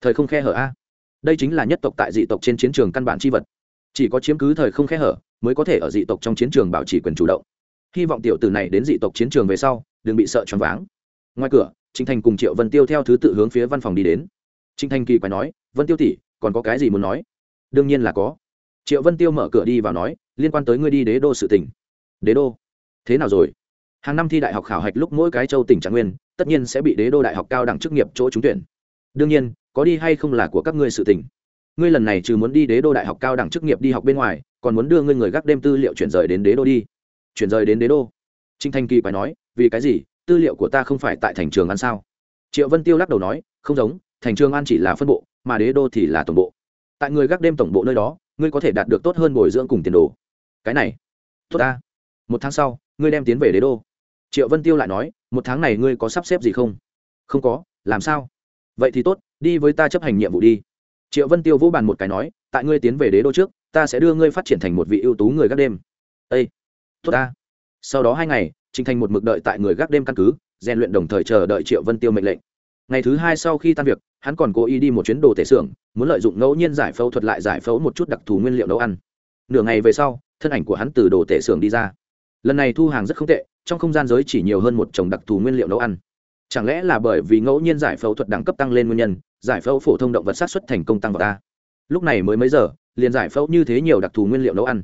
Thời không khe hở a? Đây chính là nhất tộc tại dị tộc trên chiến trường căn bản c h i vật. Chỉ có chiếm cứ thời không khe hở, mới có thể ở dị tộc trong chiến trường bảo trì quyền chủ động. Hy vọng tiểu tử này đến dị tộc chiến trường về sau, đừng bị sợ choáng váng. Ngoài cửa trinh thành cùng triệu vân tiêu theo thứ tự hướng phía văn phòng đi đến. Trinh thành kỳ quái nói, vân tiêu tỷ, còn có cái gì muốn nói? Đương nhiên là có triệu vân tiêu mở cửa đi vào nói, liên quan tới ngươi đi đế đô sự tỉnh đế đô? Thế nào rồi? Hàng năm thi đại học khảo hạch lúc mỗi cái châu tỉnh trạng nguyên, tất nhiên sẽ bị đế đô đại học cao đẳng chức nghiệp chỗ trúng tuyển. Đương nhiên, có đi hay không là của các ngươi sự tỉnh ngươi lần này trừ muốn đi đế đô đại học cao đẳng chức nghiệp đi học bên ngoài, còn muốn đưa ngươi người gác đêm tư liệu chuyển rời đến đế đô đi. Chuyển rời đến đế đô? Trinh thanh kỳ phải nói, vì cái gì? Tư liệu của ta không phải tại thành trường an sao? Triệu vân tiêu lắc đầu nói, không giống, thành trường an chỉ là phân bộ, mà đế đô thì là tổng bộ. Tại người gác đêm tổng bộ nơi đó ngươi có thể đạt được tốt hơn bồi dưỡng cùng tiền đồ. Cái này, tốt ta. Một tháng sau, ngươi đem tiến về đế đô. Triệu vân tiêu lại nói, một tháng này ngươi có sắp xếp gì không? Không có, làm sao? Vậy thì tốt, đi với ta chấp hành nhiệm vụ đi. Triệu vân tiêu vũ bàn một cái nói, tại ngươi tiến về đế đô trước, ta sẽ đưa ngươi phát triển thành một vị ưu tú người gác đêm. Â tốt ta. Sau đó hai ngày, trình thành một mực đợi tại người gác đêm căn cứ, rèn luyện đồng thời chờ đợi triệu vân tiêu mệnh lệnh ngày thứ hai sau khi tan việc, hắn còn cố ý đi một chuyến đồ tể xưởng, muốn lợi dụng ngẫu nhiên giải phẫu thuật lại giải phẫu một chút đặc thù nguyên liệu nấu ăn. Nửa ngày về sau, thân ảnh của hắn từ đồ tể xưởng đi ra. Lần này thu hàng rất không tệ, trong không gian giới chỉ nhiều hơn một chồng đặc thù nguyên liệu nấu ăn. Chẳng lẽ là bởi vì ngẫu nhiên giải phẫu thuật đẳng cấp tăng lên nguyên nhân, giải phẫu phổ thông động vật sát xuất thành công tăng vào ta lúc này mới mấy giờ, liền giải phẫu như thế nhiều đặc thù nguyên liệu nấu ăn.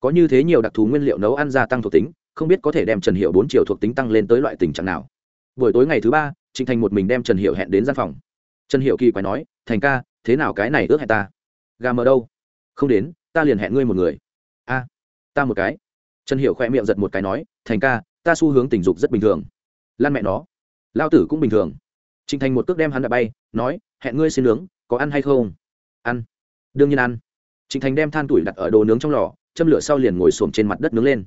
Có như thế nhiều đặc thù nguyên liệu nấu ăn gia tăng thuộc tính, không biết có thể đem trần hiệu bốn triệu thuộc tính tăng lên tới loại tình trạng nào. Buổi tối ngày thứ ba trịnh thành một mình đem trần hiệu hẹn đến gian phòng. Trần hiệu kỳ quái nói, thành ca, thế nào cái này ước hẹn ta? Gà mờ đâu? Không đến, ta liền hẹn ngươi một người. A, ta một cái. Trần hiệu khoe miệng giật một cái nói, thành ca, ta xu hướng tình dục rất bình thường. Lan mẹ nó, lao tử cũng bình thường. Trịnh thành một cước đem hắn đã bay, nói, hẹn ngươi xin nướng, có ăn hay không? Ăn. Đương nhiên ăn. Trịnh thành đem than tuổi đặt ở đồ nướng trong lò, châm lửa sau liền ngồi xổm trên mặt đất nướng lên.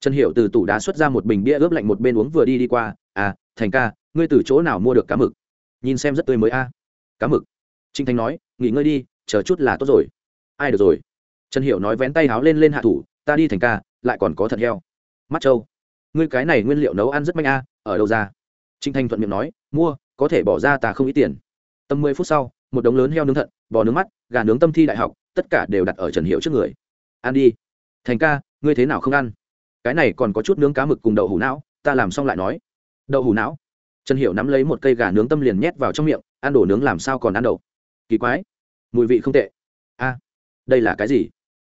Trần hiểu từ tủ đá xuất ra một bình bia ướp lạnh một bên uống vừa đi đi qua à thành ca ngươi từ chỗ nào mua được cá mực? Nhìn xem rất tươi mới a. Cá mực. Trinh thanh nói, nghỉ ngơi đi, chờ chút là tốt rồi. Ai được rồi? Trần hiểu nói vén tay háo lên lên hạ thủ, ta đi thành ca, lại còn có thật heo. Mắt trâu. Ngươi cái này nguyên liệu nấu ăn rất manh a, ở đâu ra? Trinh thanh thuận miệng nói, mua, có thể bỏ ra ta không ít tiền. Tầm mười phút sau, một đống lớn heo nướng thận, bò nướng mắt, gà nướng tâm thi đại học, tất cả đều đặt ở trần hiệu trước người. Ăn đi. Thành ca, ngươi thế nào không ăn? Cái này còn có chút nướng cá mực cùng đậu hủ não, ta làm xong lại nói. Đậu hủ não? Trần hiệu nắm lấy một cây gà nướng tâm liền nhét vào trong miệng ăn đổ nướng làm sao còn ăn đậu kỳ quái. Mùi vị không tệ. A đây là cái gì?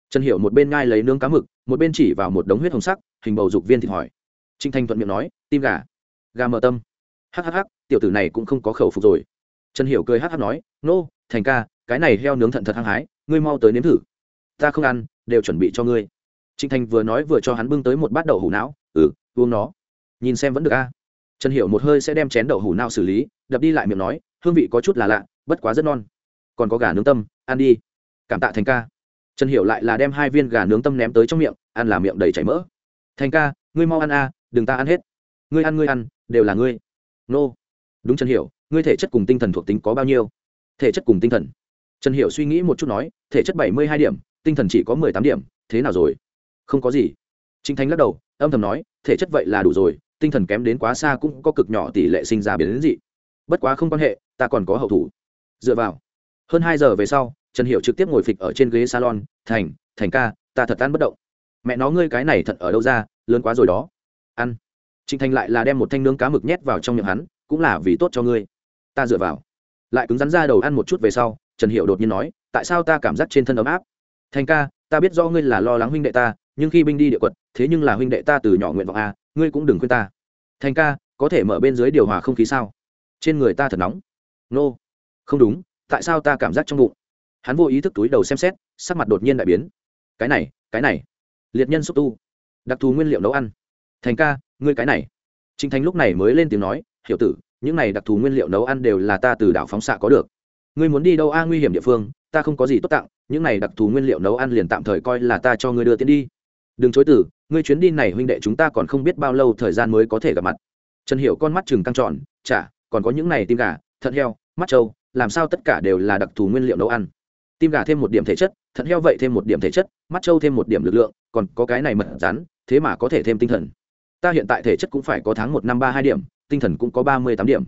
Trần hiệu một bên ngai lấy nướng cá mực một bên chỉ vào một đống huyết hồng sắc hình bầu dục viên thịt hỏi. Trinh thanh thuận miệng nói tim gà. Gà mờ tâm. Hhh tiểu tử này cũng không có khẩu phục rồi. Trần hiểu cười hh nói nô、no, thành ca cái này heo nướng thận thật hăng hái ngươi mau tới nếm thử. Ta không ăn đều chuẩn bị cho ngươi. Trinh thanh vừa nói vừa cho hắn bưng tới một bát đậu hủ não ừ uống nó. Nhìn xem vẫn được a trần hiểu một hơi sẽ đem chén đậu hủ não xử lý, đập đi lại miệng nói, hương vị có chút là lạ, bất quá rất non còn có gà nướng tâm, ăn đi. Cảm tạ thành ca. Trần hiểu lại là đem hai viên gà nướng tâm ném tới trong miệng, ăn là miệng đầy chảy mỡ. Thành ca, ngươi mau ăn a, đừng ta ăn hết. Ngươi ăn ngươi ăn, đều là ngươi. Nô. Đúng trần hiểu, ngươi thể chất cùng tinh thần thuộc tính có bao nhiêu? Thể chất cùng tinh thần. Trần hiểu suy nghĩ một chút nói, thể chất bảy mươi hai điểm, tinh thần chỉ có mười tám điểm, thế nào rồi? Không có gì. Trinh thanh lắc đầu, âm thầm nói, thể chất vậy là đủ rồi tinh thần kém đến quá xa cũng có cực nhỏ tỷ lệ sinh ra biến đến dị. Bất quá không quan hệ, ta còn có hậu thủ. Dựa vào. Hơn hai giờ về sau, trần hiệu trực tiếp ngồi phịch ở trên ghế salon, thành thành ca, ta thật ăn bất động. Mẹ nó ngươi cái này thật ở đâu ra, lớn quá rồi đó. Ăn. Trịnh thành lại là đem một thanh nướng cá mực nhét vào trong miệng hắn, cũng là vì tốt cho ngươi. Ta dựa vào. Lại cứng rắn ra đầu ăn một chút về sau, trần hiệu đột nhiên nói, tại sao ta cảm giác trên thân ấm áp? Thành ca, ta biết do ngươi là lo lắng huynh đệ ta, nhưng khi binh đi địa quật thế nhưng là huynh đệ ta từ nhỏ nguyện vọng a ngươi cũng đừng khuyên ta. Thành ca, có thể mở bên dưới điều hòa không khí sao? Trên người ta thật nóng. Nô、no. không đúng, tại sao ta cảm giác trong bụng? Hắn vô ý thức túi đầu xem xét, sắc mặt đột nhiên đại biến. Cái này cái này. Liệt nhân xúc tu. Đặc thù nguyên liệu nấu ăn. Thành ca, ngươi cái này. Trình thành lúc này mới lên tiếng nói, hiểu tử, những này đặc thù nguyên liệu nấu ăn đều là ta từ đảo phóng xạ có được. Ngươi muốn đi đâu a, nguy hiểm địa phương, ta không có gì tốt tặng, những này đặc thù nguyên liệu nấu ăn liền tạm thời coi là ta cho ngươi đưa tiến đi. Đừng chối từ ngươi chuyến đi này huynh đệ chúng ta còn không biết bao lâu thời gian mới có thể gặp mặt. Trần hiểu con mắt chừng căng tròn, chả, còn có những này tim gà, thận heo, mắt trâu, làm sao tất cả đều là đặc thù nguyên liệu nấu ăn? Tim gà thêm một điểm thể chất, thận heo vậy thêm một điểm thể chất, mắt trâu thêm một điểm lực lượng, còn có cái này mật rắn, thế mà có thể thêm tinh thần. Ta hiện tại thể chất cũng phải có tháng một năm ba hai điểm, tinh thần cũng có ba mươi tám điểm.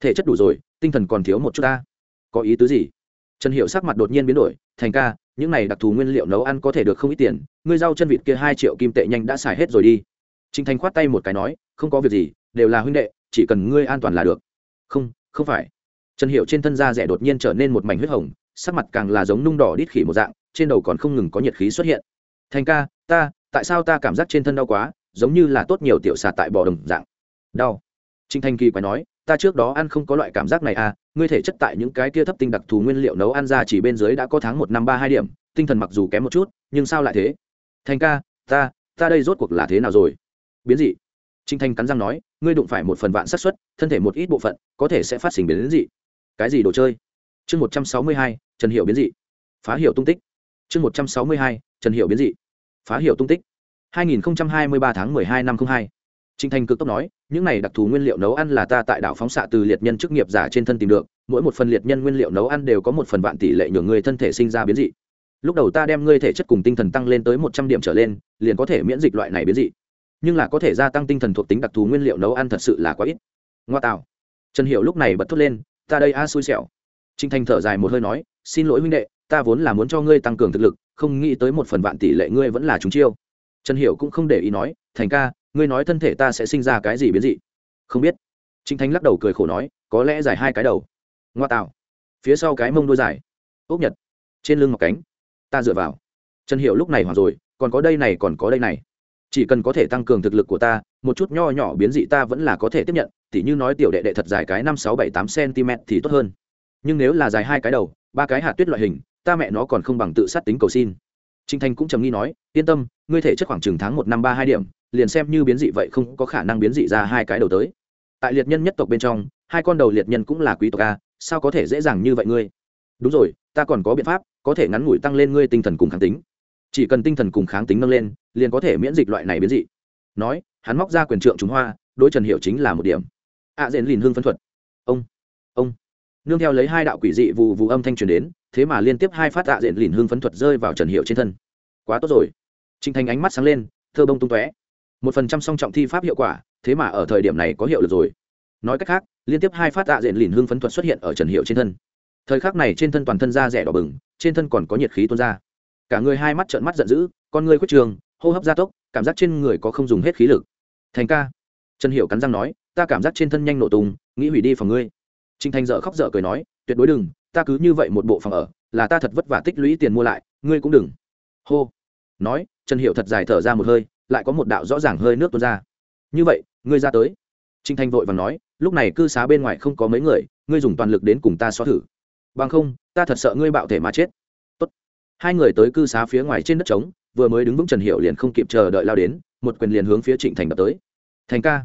Thể chất đủ rồi, tinh thần còn thiếu một chút ta. Có ý tứ gì? Trần hiệu sắc mặt đột nhiên biến đổi, thành ca những này đặc thù nguyên liệu nấu ăn có thể được không ít tiền, ngươi rau chân vịt kia hai triệu kim tệ nhanh đã xài hết rồi đi. Trinh thành khoát tay một cái nói, không có việc gì, đều là huynh đệ, chỉ cần ngươi an toàn là được. Không không phải. Trần hiệu trên thân da rẻ đột nhiên trở nên một mảnh huyết hồng, sắc mặt càng là giống nung đỏ đít khỉ một dạng, trên đầu còn không ngừng có nhiệt khí xuất hiện. Thành ca, ta, tại sao ta cảm giác trên thân đau quá, giống như là tốt nhiều tiểu xà tại bò đồng dạng. Đau. Trinh thanh kỳ quái nói, ta trước đó ăn không có loại cảm giác này à ngươi thể chất tại những cái kia thấp tinh đặc thù nguyên liệu nấu ăn ra chỉ bên dưới đã có tháng một năm ba hai điểm, tinh thần mặc dù kém một chút, nhưng sao lại thế? Thành ca, ta ta đây rốt cuộc là thế nào rồi? Biến dị. Trinh thanh cắn răng nói, ngươi đụng phải một phần vạn xác suất, thân thể một ít bộ phận, có thể sẽ phát sinh biến dị. Cái gì đồ chơi? Chương một trăm sáu mươi hai, trần hiệu biến dị. Phá hiệu tung tích. Chương một trăm sáu mươi hai, trần hiệu biến dị. Phá hiệu tung tích. 2023 tháng 12 năm 02. Trình Thành cực tốc nói, những này đặc thù nguyên liệu nấu ăn là ta tại đảo phóng xạ từ liệt nhân chức nghiệp giả trên thân tìm được, mỗi một phần liệt nhân nguyên liệu nấu ăn đều có một phần vạn tỷ lệ nhường người thân thể sinh ra biến dị. Lúc đầu ta đem ngươi thể chất cùng tinh thần tăng lên tới 100 điểm trở lên, liền có thể miễn dịch loại này biến dị. Nhưng là có thể gia tăng tinh thần thuộc tính đặc thù nguyên liệu nấu ăn thật sự là quá ít. Ngoa tạo. Trần Hiểu lúc này bật thốt lên, ta đây a xui xẻo. Trình Thành thở dài một hơi nói, xin lỗi huynh đệ, ta vốn là muốn cho ngươi tăng cường thực lực, không nghĩ tới một phần vạn tỷ lệ ngươi vẫn là chúng chiêu trần hiểu cũng không để ý nói thành ca ngươi nói thân thể ta sẽ sinh ra cái gì biến dị? Không biết. Trinh thanh lắc đầu cười khổ nói có lẽ dài hai cái đầu. Ngoa tạo. Phía sau cái mông đôi dài. Ốc nhật. Trên lưng ngọc cánh. Ta dựa vào. Trần Hiệu lúc này hoặc rồi còn có đây này còn có đây này. Chỉ cần có thể tăng cường thực lực của ta một chút nho nhỏ biến dị ta vẫn là có thể tiếp nhận tỉ như nói tiểu đệ đệ thật dài cái năm sáu bảy tám cm thì tốt hơn. Nhưng nếu là dài hai cái đầu ba cái hạt tuyết loại hình ta mẹ nó còn không bằng tự sát tính cầu xin. Trình Thành cũng trầm nghi nói, yên tâm, ngươi thể chất khoảng chừng tháng một năm ba hai điểm, liền xem như biến dị vậy không có khả năng biến dị ra hai cái đầu tới. Tại liệt nhân nhất tộc bên trong, hai con đầu liệt nhân cũng là quý tộc a, sao có thể dễ dàng như vậy ngươi? Đúng rồi, ta còn có biện pháp, có thể ngắn ngủi tăng lên ngươi tinh thần cùng kháng tính. Chỉ cần tinh thần cùng kháng tính nâng lên, liền có thể miễn dịch loại này biến dị. Nói, hắn móc ra quyền trượng trùng hoa, đối Trần Hiểu chính là một điểm. A à, Dện Lìn hương phân thuật. Ông, ông. Nương theo lấy hai đạo quỷ dị vụ vụ âm thanh truyền đến, thế mà liên tiếp hai phát tạ dện lìn hương phấn thuật rơi vào trần hiệu trên thân quá tốt rồi trinh thành ánh mắt sáng lên thơ bông tung tóe một phần trăm song trọng thi pháp hiệu quả, thế mà ở thời điểm này có hiệu lực rồi. Nói cách khác, liên tiếp hai phát tạ diện lìn hương phấn thuật xuất hiện ở trần hiệu trên thân. Thời khắc này trên thân toàn thân da rẻ đỏ bừng, trên thân còn có nhiệt khí tuôn ra. Cả người hai mắt trợn mắt giận dữ, con người khuất trường, hô hấp gia tốc, cảm giác trên người có không dùng hết khí lực. Thành ca. Trần hiệu cắn răng nói, ta cảm giác trên thân nhanh nổ tung, nghĩ hủy đi phòng ngươi. Trinh thành dợ khóc dở cười nói, tuyệt đối đừng, ta cứ như vậy một bộ phòng ở, là ta thật vất vả tích lũy tiền mua lại, ngươi cũng đừng. Hô. Nói, trần hiệu thật dài thở ra một hơi lại có một đạo rõ ràng hơi nước tuôn ra. Như vậy, ngươi ra tới. Trinh thanh vội và nói, lúc này cư xá bên ngoài không có mấy người, ngươi dùng toàn lực đến cùng ta so thử. Bằng không, ta thật sợ ngươi bạo thể mà chết. Tốt. hai người tới cư xá phía ngoài trên đất trống, vừa mới đứng vững trần hiệu liền không kịp chờ đợi lao đến, một quyền liền hướng phía trịnh thành đập tới. Thành ca,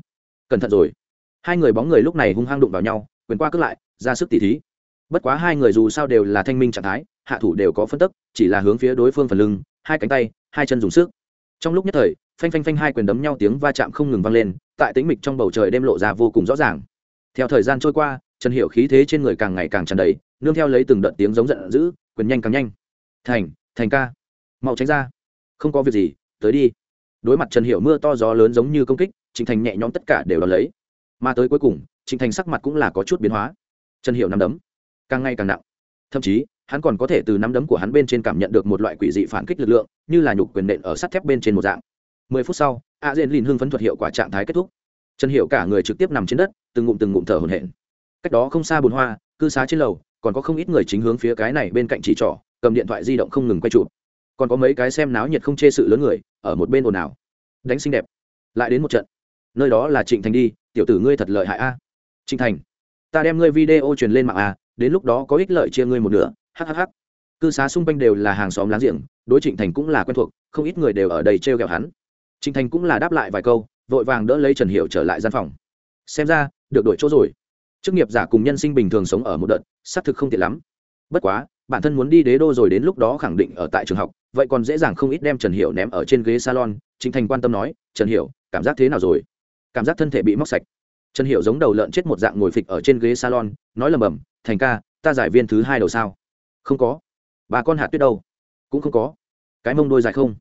cẩn thận rồi. Hai người bóng người lúc này hung hăng đụng vào nhau, quyền qua cướp lại, ra sức tỉ thí. Bất quá hai người dù sao đều là thanh minh trạng thái, hạ thủ đều có phân tức, chỉ là hướng phía đối phương phần lưng, hai cánh tay, hai chân dùng sức. Trong lúc nhất thời phanh phanh phanh hai quyền đấm nhau tiếng va chạm không ngừng vang lên, tại tĩnh mịch trong bầu trời đêm lộ ra vô cùng rõ ràng. Theo thời gian trôi qua, trần hiệu khí thế trên người càng ngày càng tràn đầy, nương theo lấy từng đợt tiếng giống giận dữ, quyền nhanh càng nhanh. Thành thành ca, mau tránh ra. Không có việc gì, tới đi. Đối mặt trần hiệu mưa to gió lớn giống như công kích, trịnh thành nhẹ nhõm tất cả đều đón lấy. Mà tới cuối cùng, trịnh thành sắc mặt cũng là có chút biến hóa. Trần hiệu nắm đấm, càng ngày càng nặng. Thậm chí, hắn còn có thể từ nắm đấm của hắn bên trên cảm nhận được một loại quỷ dị phản kích lực lượng, như là nhục quyền nện ở sắt thép bên trên một dạng mười phút sau, a dên lìn hưng phấn thuật hiệu quả trạng thái kết thúc. Trần hiệu cả người trực tiếp nằm trên đất, từng ngụm từng ngụm thở hổn hển. Cách đó không xa bồn hoa, cư xá trên lầu, còn có không ít người chính hướng phía cái này bên cạnh chỉ trỏ, cầm điện thoại di động không ngừng quay chụp. Còn có mấy cái xem náo nhiệt không chê sự lớn người, ở một bên ồn ào. Đánh xinh đẹp. Lại đến một trận. Nơi đó là trịnh thành đi, tiểu tử ngươi thật lợi hại a. Trịnh thành, ta đem ngươi video truyền lên mạng a, đến lúc đó có ích lợi chia ngươi một nửa. Hhh cư xá xung quanh đều là hàng xóm láng giềng, đối trịnh thành cũng là quen thuộc, không ít người đều ở đây trêu ghẹo hắn trịnh thành cũng là đáp lại vài câu, vội vàng đỡ lấy trần hiệu trở lại gian phòng. Xem ra, được đổi chỗ rồi. Chức nghiệp giả cùng nhân sinh bình thường sống ở một đợt, xác thực không tiện lắm. Bất quá, bản thân muốn đi đế đô rồi đến lúc đó khẳng định ở tại trường học, vậy còn dễ dàng không ít đem trần hiệu ném ở trên ghế salon, Trình thành quan tâm nói, trần hiệu cảm giác thế nào rồi? Cảm giác thân thể bị móc sạch. Trần hiệu giống đầu lợn chết một dạng ngồi phịch ở trên ghế salon, nói lầm bầm, thành ca, ta giải viên thứ hai đầu sao? Không có. Bà con hạt tuyết đâu? Cũng không có. Cái mông đôi dài không?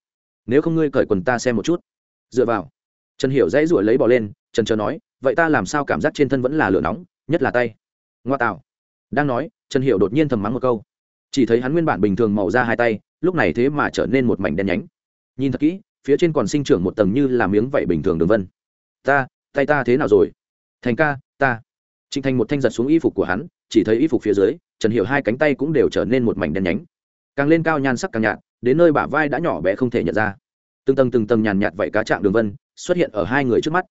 Nếu không ngươi cởi quần ta xem một chút. Dựa vào. Trần hiểu dãy ruổi lấy bỏ lên, trần trờ nói, vậy ta làm sao cảm giác trên thân vẫn là lửa nóng, nhất là tay. Ngoa tạo. Đang nói, trần hiểu đột nhiên thầm mắng một câu. Chỉ thấy hắn nguyên bản bình thường màu da hai tay, lúc này thế mà trở nên một mảnh đen nhánh. Nhìn thật kỹ, phía trên còn sinh trưởng một tầng như là miếng vảy bình thường đường vân. Ta, tay ta thế nào rồi? Thành ca, ta. Trịnh thành một thanh giật xuống y phục của hắn, chỉ thấy y phục phía dưới, trần hiểu hai cánh tay cũng đều trở nên một mảnh đen nhánh. Càng lên cao nhan sắc càng nhạt đến nơi bả vai đã nhỏ bé không thể nhận ra. Từng tầng từng tầng nhàn nhạt vậy cá trạng đường vân xuất hiện ở hai người trước mắt.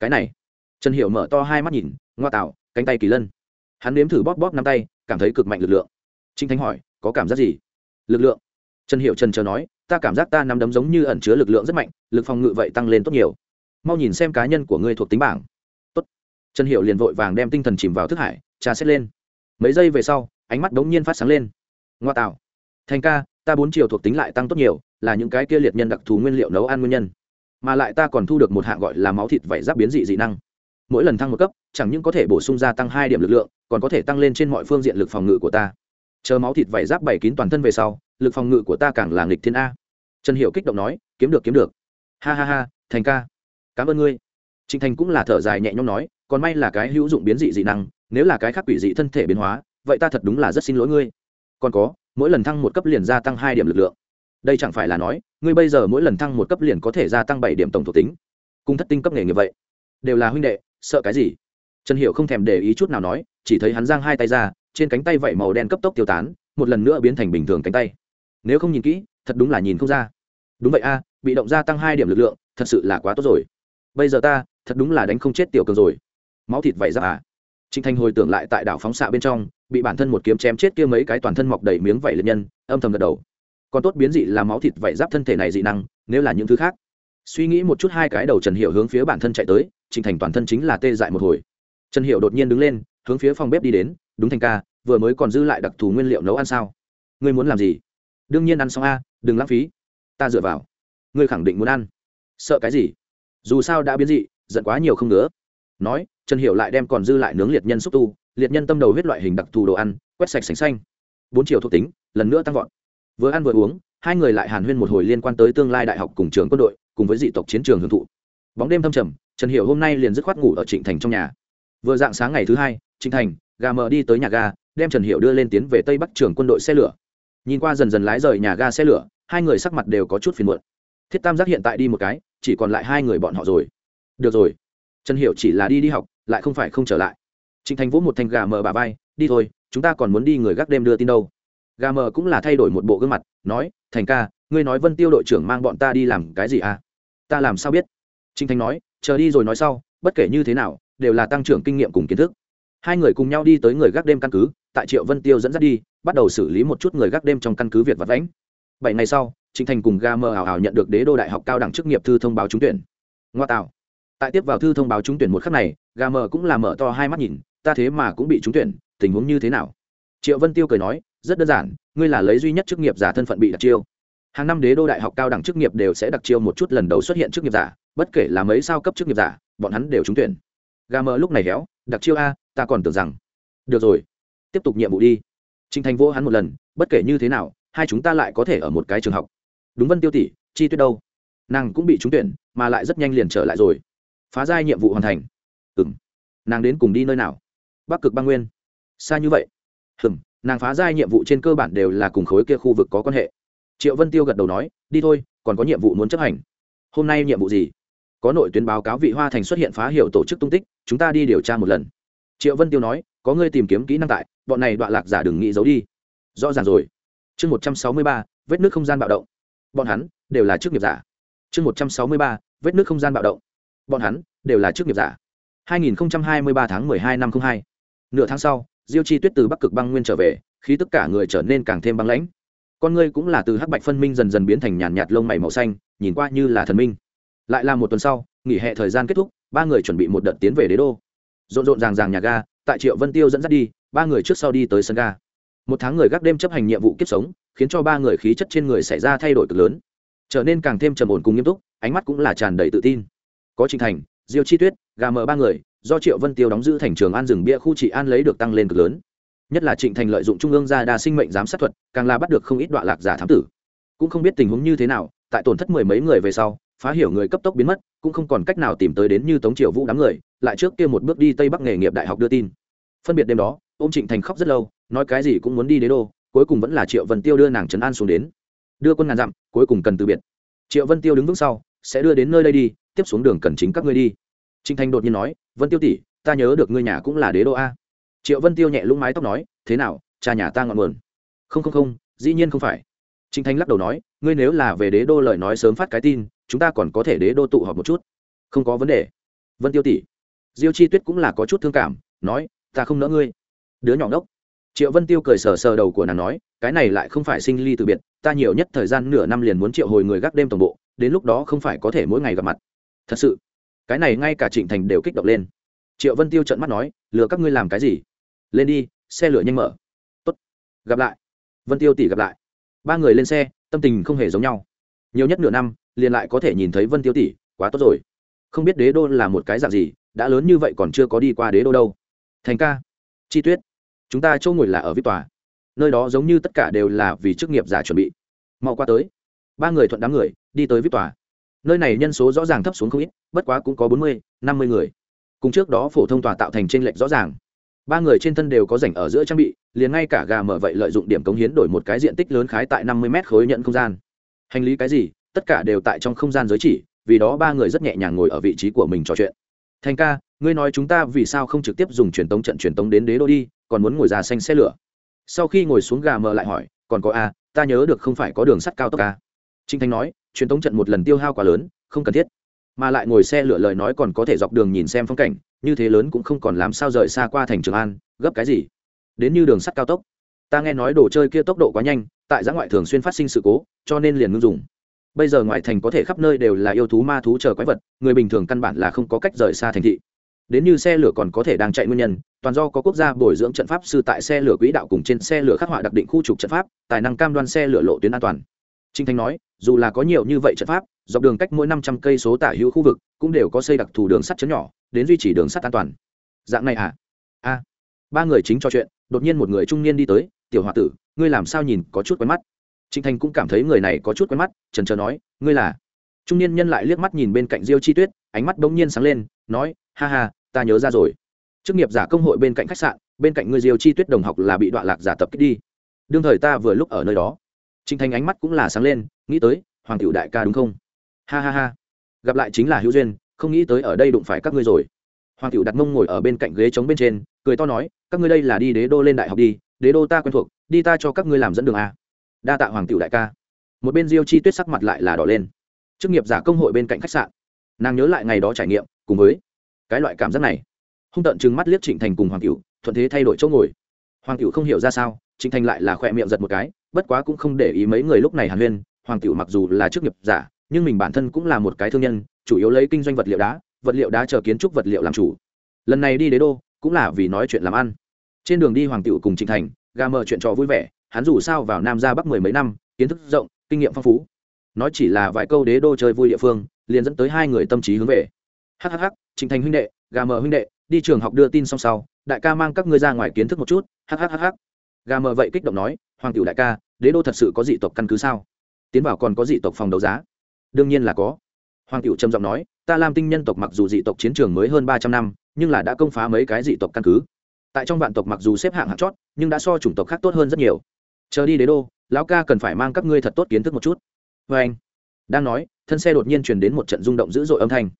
Cái này, trần hiệu mở to hai mắt nhìn, ngoa tạo, cánh tay kỳ lân. Hắn nếm thử bóp bóp năm tay, cảm thấy cực mạnh lực lượng. Trinh thánh hỏi, có cảm giác gì? Lực lượng. Trần hiệu trần chờ nói, ta cảm giác ta nắm đấm giống như ẩn chứa lực lượng rất mạnh, lực phòng ngự vậy tăng lên tốt nhiều. Mau nhìn xem cá nhân của ngươi thuộc tính bảng. Tốt. Trần hiệu liền vội vàng đem tinh thần chìm vào thức hải trà xét lên. Mấy giây về sau, ánh mắt đống nhiên phát sáng lên. Ngoa tạo. Thành ca ta bốn chiều thuộc tính lại tăng tốt nhiều, là những cái kia liệt nhân đặc thù nguyên liệu nấu ăn nguyên nhân. Mà lại ta còn thu được một hạng gọi là máu thịt vảy giáp biến dị dị năng. Mỗi lần thăng một cấp, chẳng những có thể bổ sung gia tăng hai điểm lực lượng, còn có thể tăng lên trên mọi phương diện lực phòng ngự của ta. Chờ máu thịt vảy giáp bảy kín toàn thân về sau, lực phòng ngự của ta càng là nghịch thiên a. Trần hiệu kích động nói, kiếm được kiếm được. Ha ha ha, thành ca. Cảm ơn ngươi. Trịnh thành cũng là thở dài nhẹ nhõm nói, còn may là cái hữu dụng biến dị dị năng, nếu là cái khác quỷ dị thân thể biến hóa, vậy ta thật đúng là rất xin lỗi ngươi. Còn có mỗi lần thăng một cấp liền gia tăng hai điểm lực lượng. Đây chẳng phải là nói, ngươi bây giờ mỗi lần thăng một cấp liền có thể gia tăng bảy điểm tổng thuộc tính? Cung thất tinh cấp nghề nghiệp vậy, đều là huynh đệ, sợ cái gì? Trần hiệu không thèm để ý chút nào nói, chỉ thấy hắn giang hai tay ra, trên cánh tay vẫy màu đen cấp tốc tiêu tán, một lần nữa biến thành bình thường cánh tay. Nếu không nhìn kỹ, thật đúng là nhìn không ra. Đúng vậy a, bị động gia tăng hai điểm lực lượng, thật sự là quá tốt rồi. Bây giờ ta, thật đúng là đánh không chết tiểu cường rồi. Máu thịt vẩy ra à. Trịnh thành hồi tưởng lại tại đảo phóng xạ bên trong bị bản thân một kiếm chém chết kia mấy cái toàn thân mọc đầy miếng vảy liệt nhân, âm thầm gật đầu. Còn tốt biến dị là máu thịt vảy giáp thân thể này dị năng, nếu là những thứ khác. Suy nghĩ một chút hai cái đầu trần hiệu hướng phía bản thân chạy tới, trình thành toàn thân chính là tê dại một hồi. Trần hiệu đột nhiên đứng lên, hướng phía phòng bếp đi đến, đúng thành ca, vừa mới còn dư lại đặc thù nguyên liệu nấu ăn sao? Ngươi muốn làm gì? Đương nhiên ăn xong a, đừng lãng phí. Ta dựa vào. Ngươi khẳng định muốn ăn. Sợ cái gì? Dù sao đã biến dị, giận quá nhiều không nữa nói, trần hiệu lại đem còn dư lại nướng liệt nhân xúc tu liệt nhân tâm đầu huyết loại hình đặc thù đồ ăn, quét sạch sành xanh. Bốn chiều thuộc tính, lần nữa tăng vọt. Vừa ăn vừa uống, hai người lại hàn huyên một hồi liên quan tới tương lai đại học cùng trường quân đội, cùng với dị tộc chiến trường hưởng thụ. Bóng đêm thâm trầm, trần Hiểu hôm nay liền dứt khoát ngủ ở trịnh thành trong nhà. Vừa dạng sáng ngày thứ hai, trịnh thành, gà mờ đi tới nhà ga, đem trần Hiểu đưa lên tiến về tây bắc trường quân đội xe lửa. Nhìn qua dần dần lái rời nhà ga xe lửa, hai người sắc mặt đều có chút phiền muộn. Thiết tam giác hiện tại đi một cái, chỉ còn lại hai người bọn họ rồi. Được rồi. Trần Hiểu chỉ là đi đi học, lại không phải không trở lại trịnh thành vũ một thanh gà mờ bà vai, đi thôi, chúng ta còn muốn đi người gác đêm đưa tin đâu. Gà mờ cũng là thay đổi một bộ gương mặt, nói, thành ca, ngươi nói vân tiêu đội trưởng mang bọn ta đi làm cái gì à? Ta làm sao biết? Trịnh thành nói, chờ đi rồi nói sau, bất kể như thế nào, đều là tăng trưởng kinh nghiệm cùng kiến thức. Hai người cùng nhau đi tới người gác đêm căn cứ, tại triệu vân tiêu dẫn dắt đi, bắt đầu xử lý một chút người gác đêm trong căn cứ việc vật lãnh bảy ngày sau, trịnh thành cùng ga mờ hào hào nhận được đế đô đại học cao đẳng chức nghiệp thư thông báo trúng tuyển. Ngoa tạo. Tại tiếp vào thư thông báo trúng tuyển một khắc này ga mờ cũng là mở to hai mắt nhìn ta thế mà cũng bị trúng tuyển, tình huống như thế nào? Triệu vân tiêu cười nói, rất đơn giản, ngươi là lấy duy nhất chức nghiệp giả thân phận bị đặc chiêu. Hàng năm đế đô đại học cao đẳng chức nghiệp đều sẽ đặc chiêu một chút lần đầu xuất hiện chức nghiệp giả, bất kể là mấy sao cấp chức nghiệp giả, bọn hắn đều trúng tuyển. Gà mờ lúc này héo đặc chiêu a, ta còn tưởng rằng. Được rồi, tiếp tục nhiệm vụ đi. Trình thành vô hắn một lần, bất kể như thế nào, hai chúng ta lại có thể ở một cái trường học. Đúng vân tiêu tỷ, chi tuyết đâu? Nàng cũng bị trúng tuyển, mà lại rất nhanh liền trở lại rồi. Phá giai nhiệm vụ hoàn thành. Ừ m nàng đến cùng đi nơi nào? Bắc cực băng nguyên. Xa như vậy, hừm, nàng phá giai nhiệm vụ trên cơ bản đều là cùng khối kia khu vực có quan hệ. Triệu vân tiêu gật đầu nói, đi thôi, còn có nhiệm vụ muốn chấp hành. Hôm nay nhiệm vụ gì? Có nội tuyến báo cáo vị hoa thành xuất hiện phá hiệu tổ chức tung tích, chúng ta đi điều tra một lần. Triệu vân tiêu nói, có ngươi tìm kiếm kỹ năng tại, bọn này đoạn lạc giả đừng nghĩ giấu đi. Rõ ràng rồi. Chương một trăm sáu mươi ba, vết nước không gian bạo động. Bọn hắn đều là chức nghiệp giả. Chương một trăm sáu mươi ba, vết nước không gian bạo động. Bọn hắn đều là chức nghiệp giả. 2023 tháng 12 năm 02. Nửa tháng sau, Diêu Chi Tuyết từ Bắc Cực băng nguyên trở về, khí tất cả người trở nên càng thêm băng lãnh. Con ngươi cũng là từ hắc bạch phân minh dần dần biến thành nhàn nhạt lông mày màu xanh, nhìn qua như là thần minh. Lại là một tuần sau, nghỉ hè thời gian kết thúc, ba người chuẩn bị một đợt tiến về đế đô. Rộn rộn ràng ràng nhà ga, tại Triệu Vân Tiêu dẫn dắt đi, ba người trước sau đi tới sân ga. Một tháng người gác đêm chấp hành nhiệm vụ kiếp sống, khiến cho ba người khí chất trên người xảy ra thay đổi cực lớn, trở nên càng thêm trầm ổn cùng nghiêm túc, ánh mắt cũng là tràn đầy tự tin. Có Trình Thành, Diêu Chi Tuyết, gà mờ ba người, do Triệu Vân Tiêu đóng giữ thành trường an rừng bia khu trị an lấy được tăng lên cực lớn. Nhất là Trịnh Thành lợi dụng trung ương gia đa sinh mệnh giám sát thuật, càng là bắt được không ít đoạn lạc giả thám tử. Cũng không biết tình huống như thế nào, tại tổn thất mười mấy người về sau, phá hiểu người cấp tốc biến mất, cũng không còn cách nào tìm tới đến như Tống Triều Vũ đám người, lại trước kia một bước đi Tây Bắc nghề nghiệp đại học đưa tin. Phân biệt đêm đó, ôm Trịnh Thành khóc rất lâu, nói cái gì cũng muốn đi đế đô cuối cùng vẫn là triệu vân tiêu đưa nàng trấn an xuống đến đưa quân ngàn dặm cuối cùng cần từ biệt triệu vân tiêu đứng vững sau sẽ đưa đến nơi đây đi tiếp xuống đường cần chính các ngươi đi trinh thanh đột nhiên nói, vân tiêu tỷ, ta nhớ được ngươi nhà cũng là đế đô a. Triệu vân tiêu nhẹ lũng mái tóc nói, thế nào, cha nhà ta ngọn nguồn? Không không không, dĩ nhiên không phải. Trinh thanh lắc đầu nói, ngươi nếu là về đế đô lời nói sớm phát cái tin, chúng ta còn có thể đế đô tụ họp một chút. Không có vấn đề. Vân tiêu tỷ, diêu chi tuyết cũng là có chút thương cảm, nói, ta không nỡ ngươi. Đứa nhỏ đốc triệu vân tiêu cười sờ sờ đầu của nàng nói, cái này lại không phải sinh ly từ biệt, ta nhiều nhất thời gian nửa năm liền muốn triệu hồi người gác đêm tổng bộ, đến lúc đó không phải có thể mỗi ngày gặp mặt. Thật sự? Cái này ngay cả trịnh thành đều kích động lên. Triệu vân tiêu trận mắt nói, lừa các ngươi làm cái gì? Lên đi, xe lửa nhanh mở. Tốt, gặp lại. Vân tiêu tỷ gặp lại. Ba người lên xe, tâm tình không hề giống nhau. Nhiều nhất nửa năm, liền lại có thể nhìn thấy vân tiêu tỷ, quá tốt rồi. Không biết đế đô là một cái dạng gì, đã lớn như vậy còn chưa có đi qua đế đô đâu. Thành ca, chi tuyết, chúng ta chỗ ngồi là ở vip tòa. Nơi đó giống như tất cả đều là vì chức nghiệp giả chuẩn bị. Mau qua tới. Ba người thuận đám người, đi tới vip tòa nơi này nhân số rõ ràng thấp xuống không ít, bất quá cũng có bốn mươi, năm mươi người. Cùng trước đó phổ thông tòa tạo thành t r ê n lệch rõ ràng. Ba người trên thân đều có rảnh ở giữa trang bị, liền ngay cả gà mở vậy lợi dụng điểm cống hiến đổi một cái diện tích lớn khái tại năm mươi mét khối nhận không gian. Hành lý cái gì, tất cả đều tại trong không gian giới chỉ, vì đó ba người rất nhẹ nhàng ngồi ở vị trí của mình trò chuyện. Thành ca, ngươi nói chúng ta vì sao không trực tiếp dùng truyền tống trận truyền tống đến đế đô đi, còn muốn ngồi ra xanh xe lửa? Sau khi ngồi xuống gà mờ lại hỏi, còn có a, ta nhớ được không phải có đường sắt cao tốc a trinh thanh nói, truyền tống trận một lần tiêu hao quá lớn, không cần thiết. Mà lại ngồi xe lửa lời nói còn có thể dọc đường nhìn xem phong cảnh, như thế lớn cũng không còn làm sao rời xa qua thành trường an, gấp cái gì? Đến như đường sắt cao tốc. Ta nghe nói đồ chơi kia tốc độ quá nhanh, tại giã ngoại thường xuyên phát sinh sự cố, cho nên liền ngưng dùng. Bây giờ ngoại thành có thể khắp nơi đều là yêu thú ma thú chờ quái vật, người bình thường căn bản là không có cách rời xa thành thị. Đến như xe lửa còn có thể đang chạy nguyên nhân, toàn do có quốc gia bồi dưỡng trận pháp sư tại xe lửa quỹ đạo cùng trên xe lửa khắc họa đặc định khu trục trận pháp, tài năng cam đoan xe lửa lộ tuyến an toàn. Trinh thanh nói dù là có nhiều như vậy trận pháp, dọc đường cách mỗi năm trăm cây số tả hữu khu vực cũng đều có xây đặc thù đường sắt chấn nhỏ, đến duy trì đường sắt an toàn. Dạng này à? A. Ba người chính trò chuyện, đột nhiên một người trung niên đi tới, tiểu h o a tử, ngươi làm sao nhìn có chút quen mắt? Trinh thanh cũng cảm thấy người này có chút quen mắt, trần trờ nói, ngươi là? Trung niên nhân lại liếc mắt nhìn bên cạnh diêu chi tuyết, ánh mắt bỗng nhiên sáng lên, nói, ha ha, ta nhớ ra rồi. Chức nghiệp giả công hội bên cạnh khách sạn, bên cạnh ngươi diêu chi tuyết đồng học là bị đoạn lạc giả tập kích đi. Đương thời ta vừa lúc ở nơi đó trinh thanh ánh mắt cũng là sáng lên, nghĩ tới, hoàng cựu đại ca đúng không? Ha ha ha. Gặp lại chính là hữu duyên, không nghĩ tới ở đây đụng phải các ngươi rồi. Hoàng cựu đặt mông ngồi ở bên cạnh ghế trống bên trên, cười to nói, các ngươi đây là đi đế đô lên đại học đi, đế đô ta quen thuộc, đi ta cho các ngươi làm dẫn đường a đa tạ hoàng cựu đại ca. Một bên diêu chi tuyết sắc mặt lại là đỏ lên. Chức nghiệp giả công hội bên cạnh khách sạn. Nàng nhớ lại ngày đó trải nghiệm, cùng với cái loại cảm giác này. Hung tận chừng mắt liếc trịnh thành cùng hoàng cựu thuận thế thay đổi chỗ ngồi. Hoàng cựu không hiểu ra sao, trịnh thành lại là khỏe miệng giật một cái bất quá cũng không để ý mấy người lúc này hàn huyên, hoàng cựu mặc dù là chức nghiệp giả, nhưng mình bản thân cũng là một cái thương nhân, chủ yếu lấy kinh doanh vật liệu đá, vật liệu đá chờ kiến trúc vật liệu làm chủ. Lần này đi đế đô, cũng là vì nói chuyện làm ăn. Trên đường đi hoàng cựu cùng trịnh thành, gà mờ chuyện trò vui vẻ, hắn dù sao vào nam ra bắc mười mấy năm, kiến thức rộng, kinh nghiệm phong phú. Nói chỉ là vài câu đế đô chơi vui địa phương, liền dẫn tới hai người tâm trí hướng về. Hhh trịnh thành huynh đệ, gà mờ huynh đệ, đi trường học đưa tin xong sau, đại ca mang các ngươi ra ngoài kiến thức một chút hhh gà mờ vậy kích động nói, hoàng cựu đại ca, đế đô thật sự có dị tộc căn cứ sao? Tiến vào còn có dị tộc phòng đấu giá? Đương nhiên là có. Hoàng cựu trầm giọng nói, ta làm tinh nhân tộc mặc dù dị tộc chiến trường mới hơn ba trăm năm, nhưng là đã công phá mấy cái dị tộc căn cứ. Tại trong vạn tộc mặc dù xếp hạng hạng chót, nhưng đã so chủng tộc khác tốt hơn rất nhiều. Chờ đi đế đô, lão ca cần phải mang các ngươi thật tốt kiến thức một chút. Vê anh, đang nói, thân xe đột nhiên truyền đến một trận rung động dữ dội âm thanh.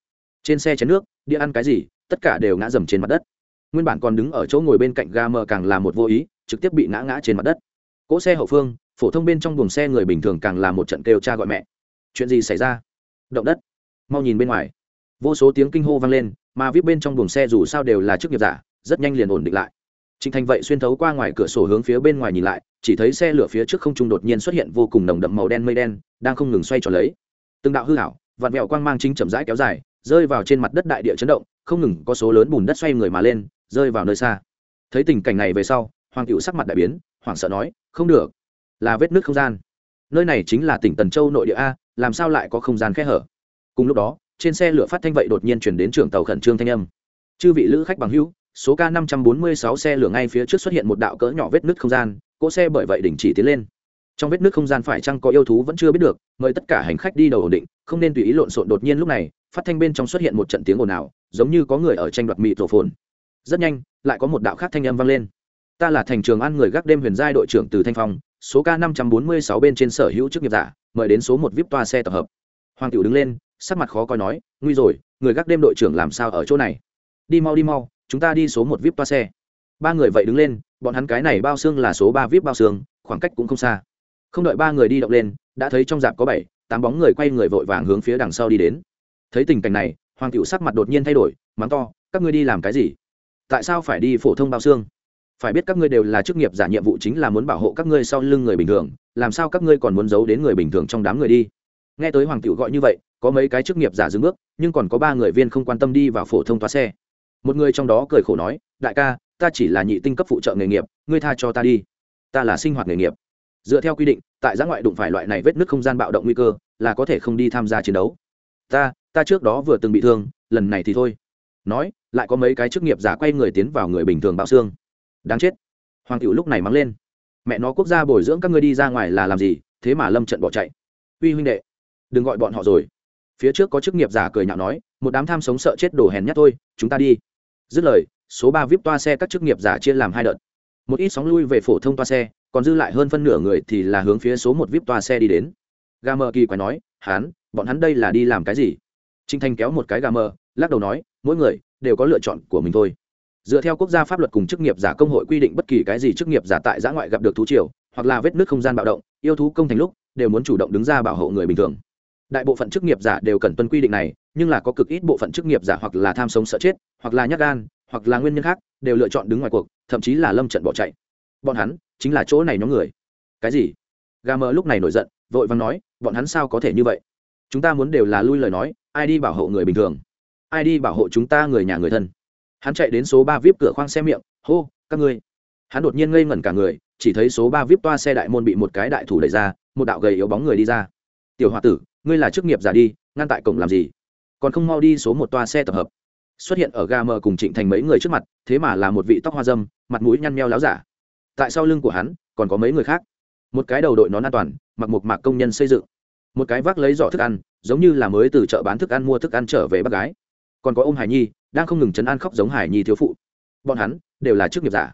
Trên xe chén nước đĩa ăn cái gì? Tất cả đều ngã dầm trên mặt đất. Nguyên bản còn đứng ở chỗ ngồi bên cạnh ga mờ càng là một vô ý trực tiếp bị ngã ngã trên mặt đất. Cỗ xe hậu phương phổ thông bên trong buồng xe người bình thường càng là một trận kêu cha gọi mẹ. Chuyện gì xảy ra? Động đất. Mau nhìn bên ngoài. Vô số tiếng kinh hô vang lên mà viết bên trong buồng xe dù sao đều là chức nghiệp giả rất nhanh liền ổn định lại. Trịnh Thành vậy xuyên thấu qua ngoài cửa sổ hướng phía bên ngoài nhìn lại, chỉ thấy xe lửa phía trước không trung đột nhiên xuất hiện vô cùng nồng đậm màu đen mây đen, đang không ngừng xoay tròn lấy. Từng đạo hư ảo, vạn mèo quang mang chính chậm rãi kéo dài, rơi vào trên mặt đất đại địa chấn động, không ngừng có số lớn bùn đất xoay người mà lên, rơi vào nơi xa. Thấy tình cảnh này về sau, Hoàng cựu sắc mặt đại biến, hoảng sợ nói, "Không được, là vết nước không gian. Nơi này chính là tỉnh Tần Châu nội địa a, làm sao lại có không gian khe hở?" Cùng lúc đó, trên xe lửa phát thanh vậy đột nhiên chuyển đến trưởng tàu khẩn trương thanh âm. "Chư vị lữ khách bằng hữu, số k 546 xe lửa ngay phía trước xuất hiện một đạo cỡ nhỏ vết nứt không gian cỗ xe bởi vậy đình chỉ tiến lên trong vết nứt không gian phải chăng có yêu thú vẫn chưa biết được mời tất cả hành khách đi đầu ổn định không nên tùy ý lộn xộn đột nhiên lúc này phát thanh bên trong xuất hiện một trận tiếng ồn ào giống như có người ở tranh đoạt mịt rổ phồn rất nhanh lại có một đạo khác thanh âm vang lên ta là thành trường an người gác đêm huyền giai đội trưởng từ thanh phong, số k năm trăm bốn mươi sáu bên trên sở hữu chức nghiệp giả, mời đến số một vip toa xe tập hợp. Hoàng tiểu đứng lên, sắc mặt khó coi nói, nguy rồi, người gác đêm đội trưởng làm sao ở chỗ này? Đi mau đi mau, chúng ta đi số một vip toa xe. Ba người vậy đứng lên, bọn hắn cái này bao xương là số ba vip bao xương, khoảng cách cũng không xa. Không đợi ba người đi động lên, đã thấy trong dạp có bảy, tám bóng người quay người vội vàng hướng phía đằng sau đi đến. Thấy tình cảnh này, hoàng cựu sắc mặt đột nhiên thay đổi, mắng to, các ngươi đi làm cái gì? Tại sao phải đi phổ thông bao xương? Phải biết các ngươi đều là chức nghiệp giả nhiệm vụ chính là muốn bảo hộ các ngươi sau lưng người bình thường, làm sao các ngươi còn muốn giấu đến người bình thường trong đám người đi? Nghe tới hoàng tiểu gọi như vậy, có mấy cái chức nghiệp giả dừng bước, nhưng còn có ba người viên không quan tâm đi vào phổ thông toa xe. Một người trong đó cười khổ nói, đại ca, ta chỉ là nhị tinh cấp phụ trợ nghề nghiệp, ngươi tha cho ta đi. Ta là sinh hoạt nghề nghiệp. Dựa theo quy định, tại giã ngoại đụng phải loại này vết nứt không gian bạo động nguy cơ, là có thể không đi tham gia chiến đấu. Ta ta trước đó vừa từng bị thương, lần này thì thôi. Nói, lại có mấy cái chức nghiệp giả quay người tiến vào người bình thường bạo xương đáng chết. Hoàng cựu lúc này mắng lên. Mẹ nó, quốc gia bồi dưỡng các ngươi đi ra ngoài là làm gì? Thế mà lâm trận bỏ chạy. Uy huynh đệ, đừng gọi bọn họ rồi. Phía trước có chức nghiệp giả cười nhạo nói, một đám tham sống sợ chết đổ hèn nhát thôi, chúng ta đi. Dứt lời, số ba vip toa xe các chức nghiệp giả chia làm hai đợt. Một ít sóng lui về phổ thông toa xe, còn dư lại hơn phân nửa người thì là hướng phía số một vip toa xe đi đến. Gà mờ kỳ quái nói, hán, bọn hắn đây là đi làm cái gì? Trinh thanh kéo một cái gà mờ, lắc đầu nói, mỗi người đều có lựa chọn của mình thôi dựa theo quốc gia pháp luật cùng chức nghiệp giả công hội quy định bất kỳ cái gì chức nghiệp giả tại giã ngoại gặp được thú triều, hoặc là vết nước không gian bạo động, yêu thú công thành lúc, đều muốn chủ động đứng ra bảo hộ người bình thường. Đại bộ phận chức nghiệp giả đều cần tuân quy định này, nhưng là có cực ít bộ phận chức nghiệp giả hoặc là tham sống sợ chết, hoặc là nhát gan, hoặc là nguyên nhân khác, đều lựa chọn đứng ngoài cuộc, thậm chí là lâm trận bỏ chạy. Bọn hắn chính là chỗ này nhóm người. Cái gì? Gà mờ lúc này nổi giận, vội vàng nói, bọn hắn sao có thể như vậy? Chúng ta muốn đều là lui lời nói, ai đi bảo hộ người bình thường? Ai đi bảo hộ chúng ta người nhà người thân? Hắn chạy đến số ba vip cửa khoang xe miệng, hô, các ngươi. Hắn đột nhiên ngây ngẩn cả người, chỉ thấy số ba vip toa xe đại môn bị một cái đại thủ đẩy ra, một đạo gầy yếu bóng người đi ra. Tiểu h o a tử, ngươi là chức nghiệp giả đi, ngăn tại cổng làm gì? Còn không mau đi số một toa xe tập hợp. Xuất hiện ở ga mờ cùng trịnh thành mấy người trước mặt, thế mà là một vị tóc hoa dâm, mặt mũi nhăn meo láo giả. Tại sau lưng của hắn, còn có mấy người khác. Một cái đầu đội nón an toàn, mặc một mạc công nhân xây dựng. Một cái vác lấy giỏ thức ăn, giống như là mới từ chợ bán thức ăn mua thức ăn trở về bác gái còn có ôm hải nhi, đang không ngừng chấn an khóc giống hải nhi thiếu phụ. Bọn hắn đều là chức nghiệp giả.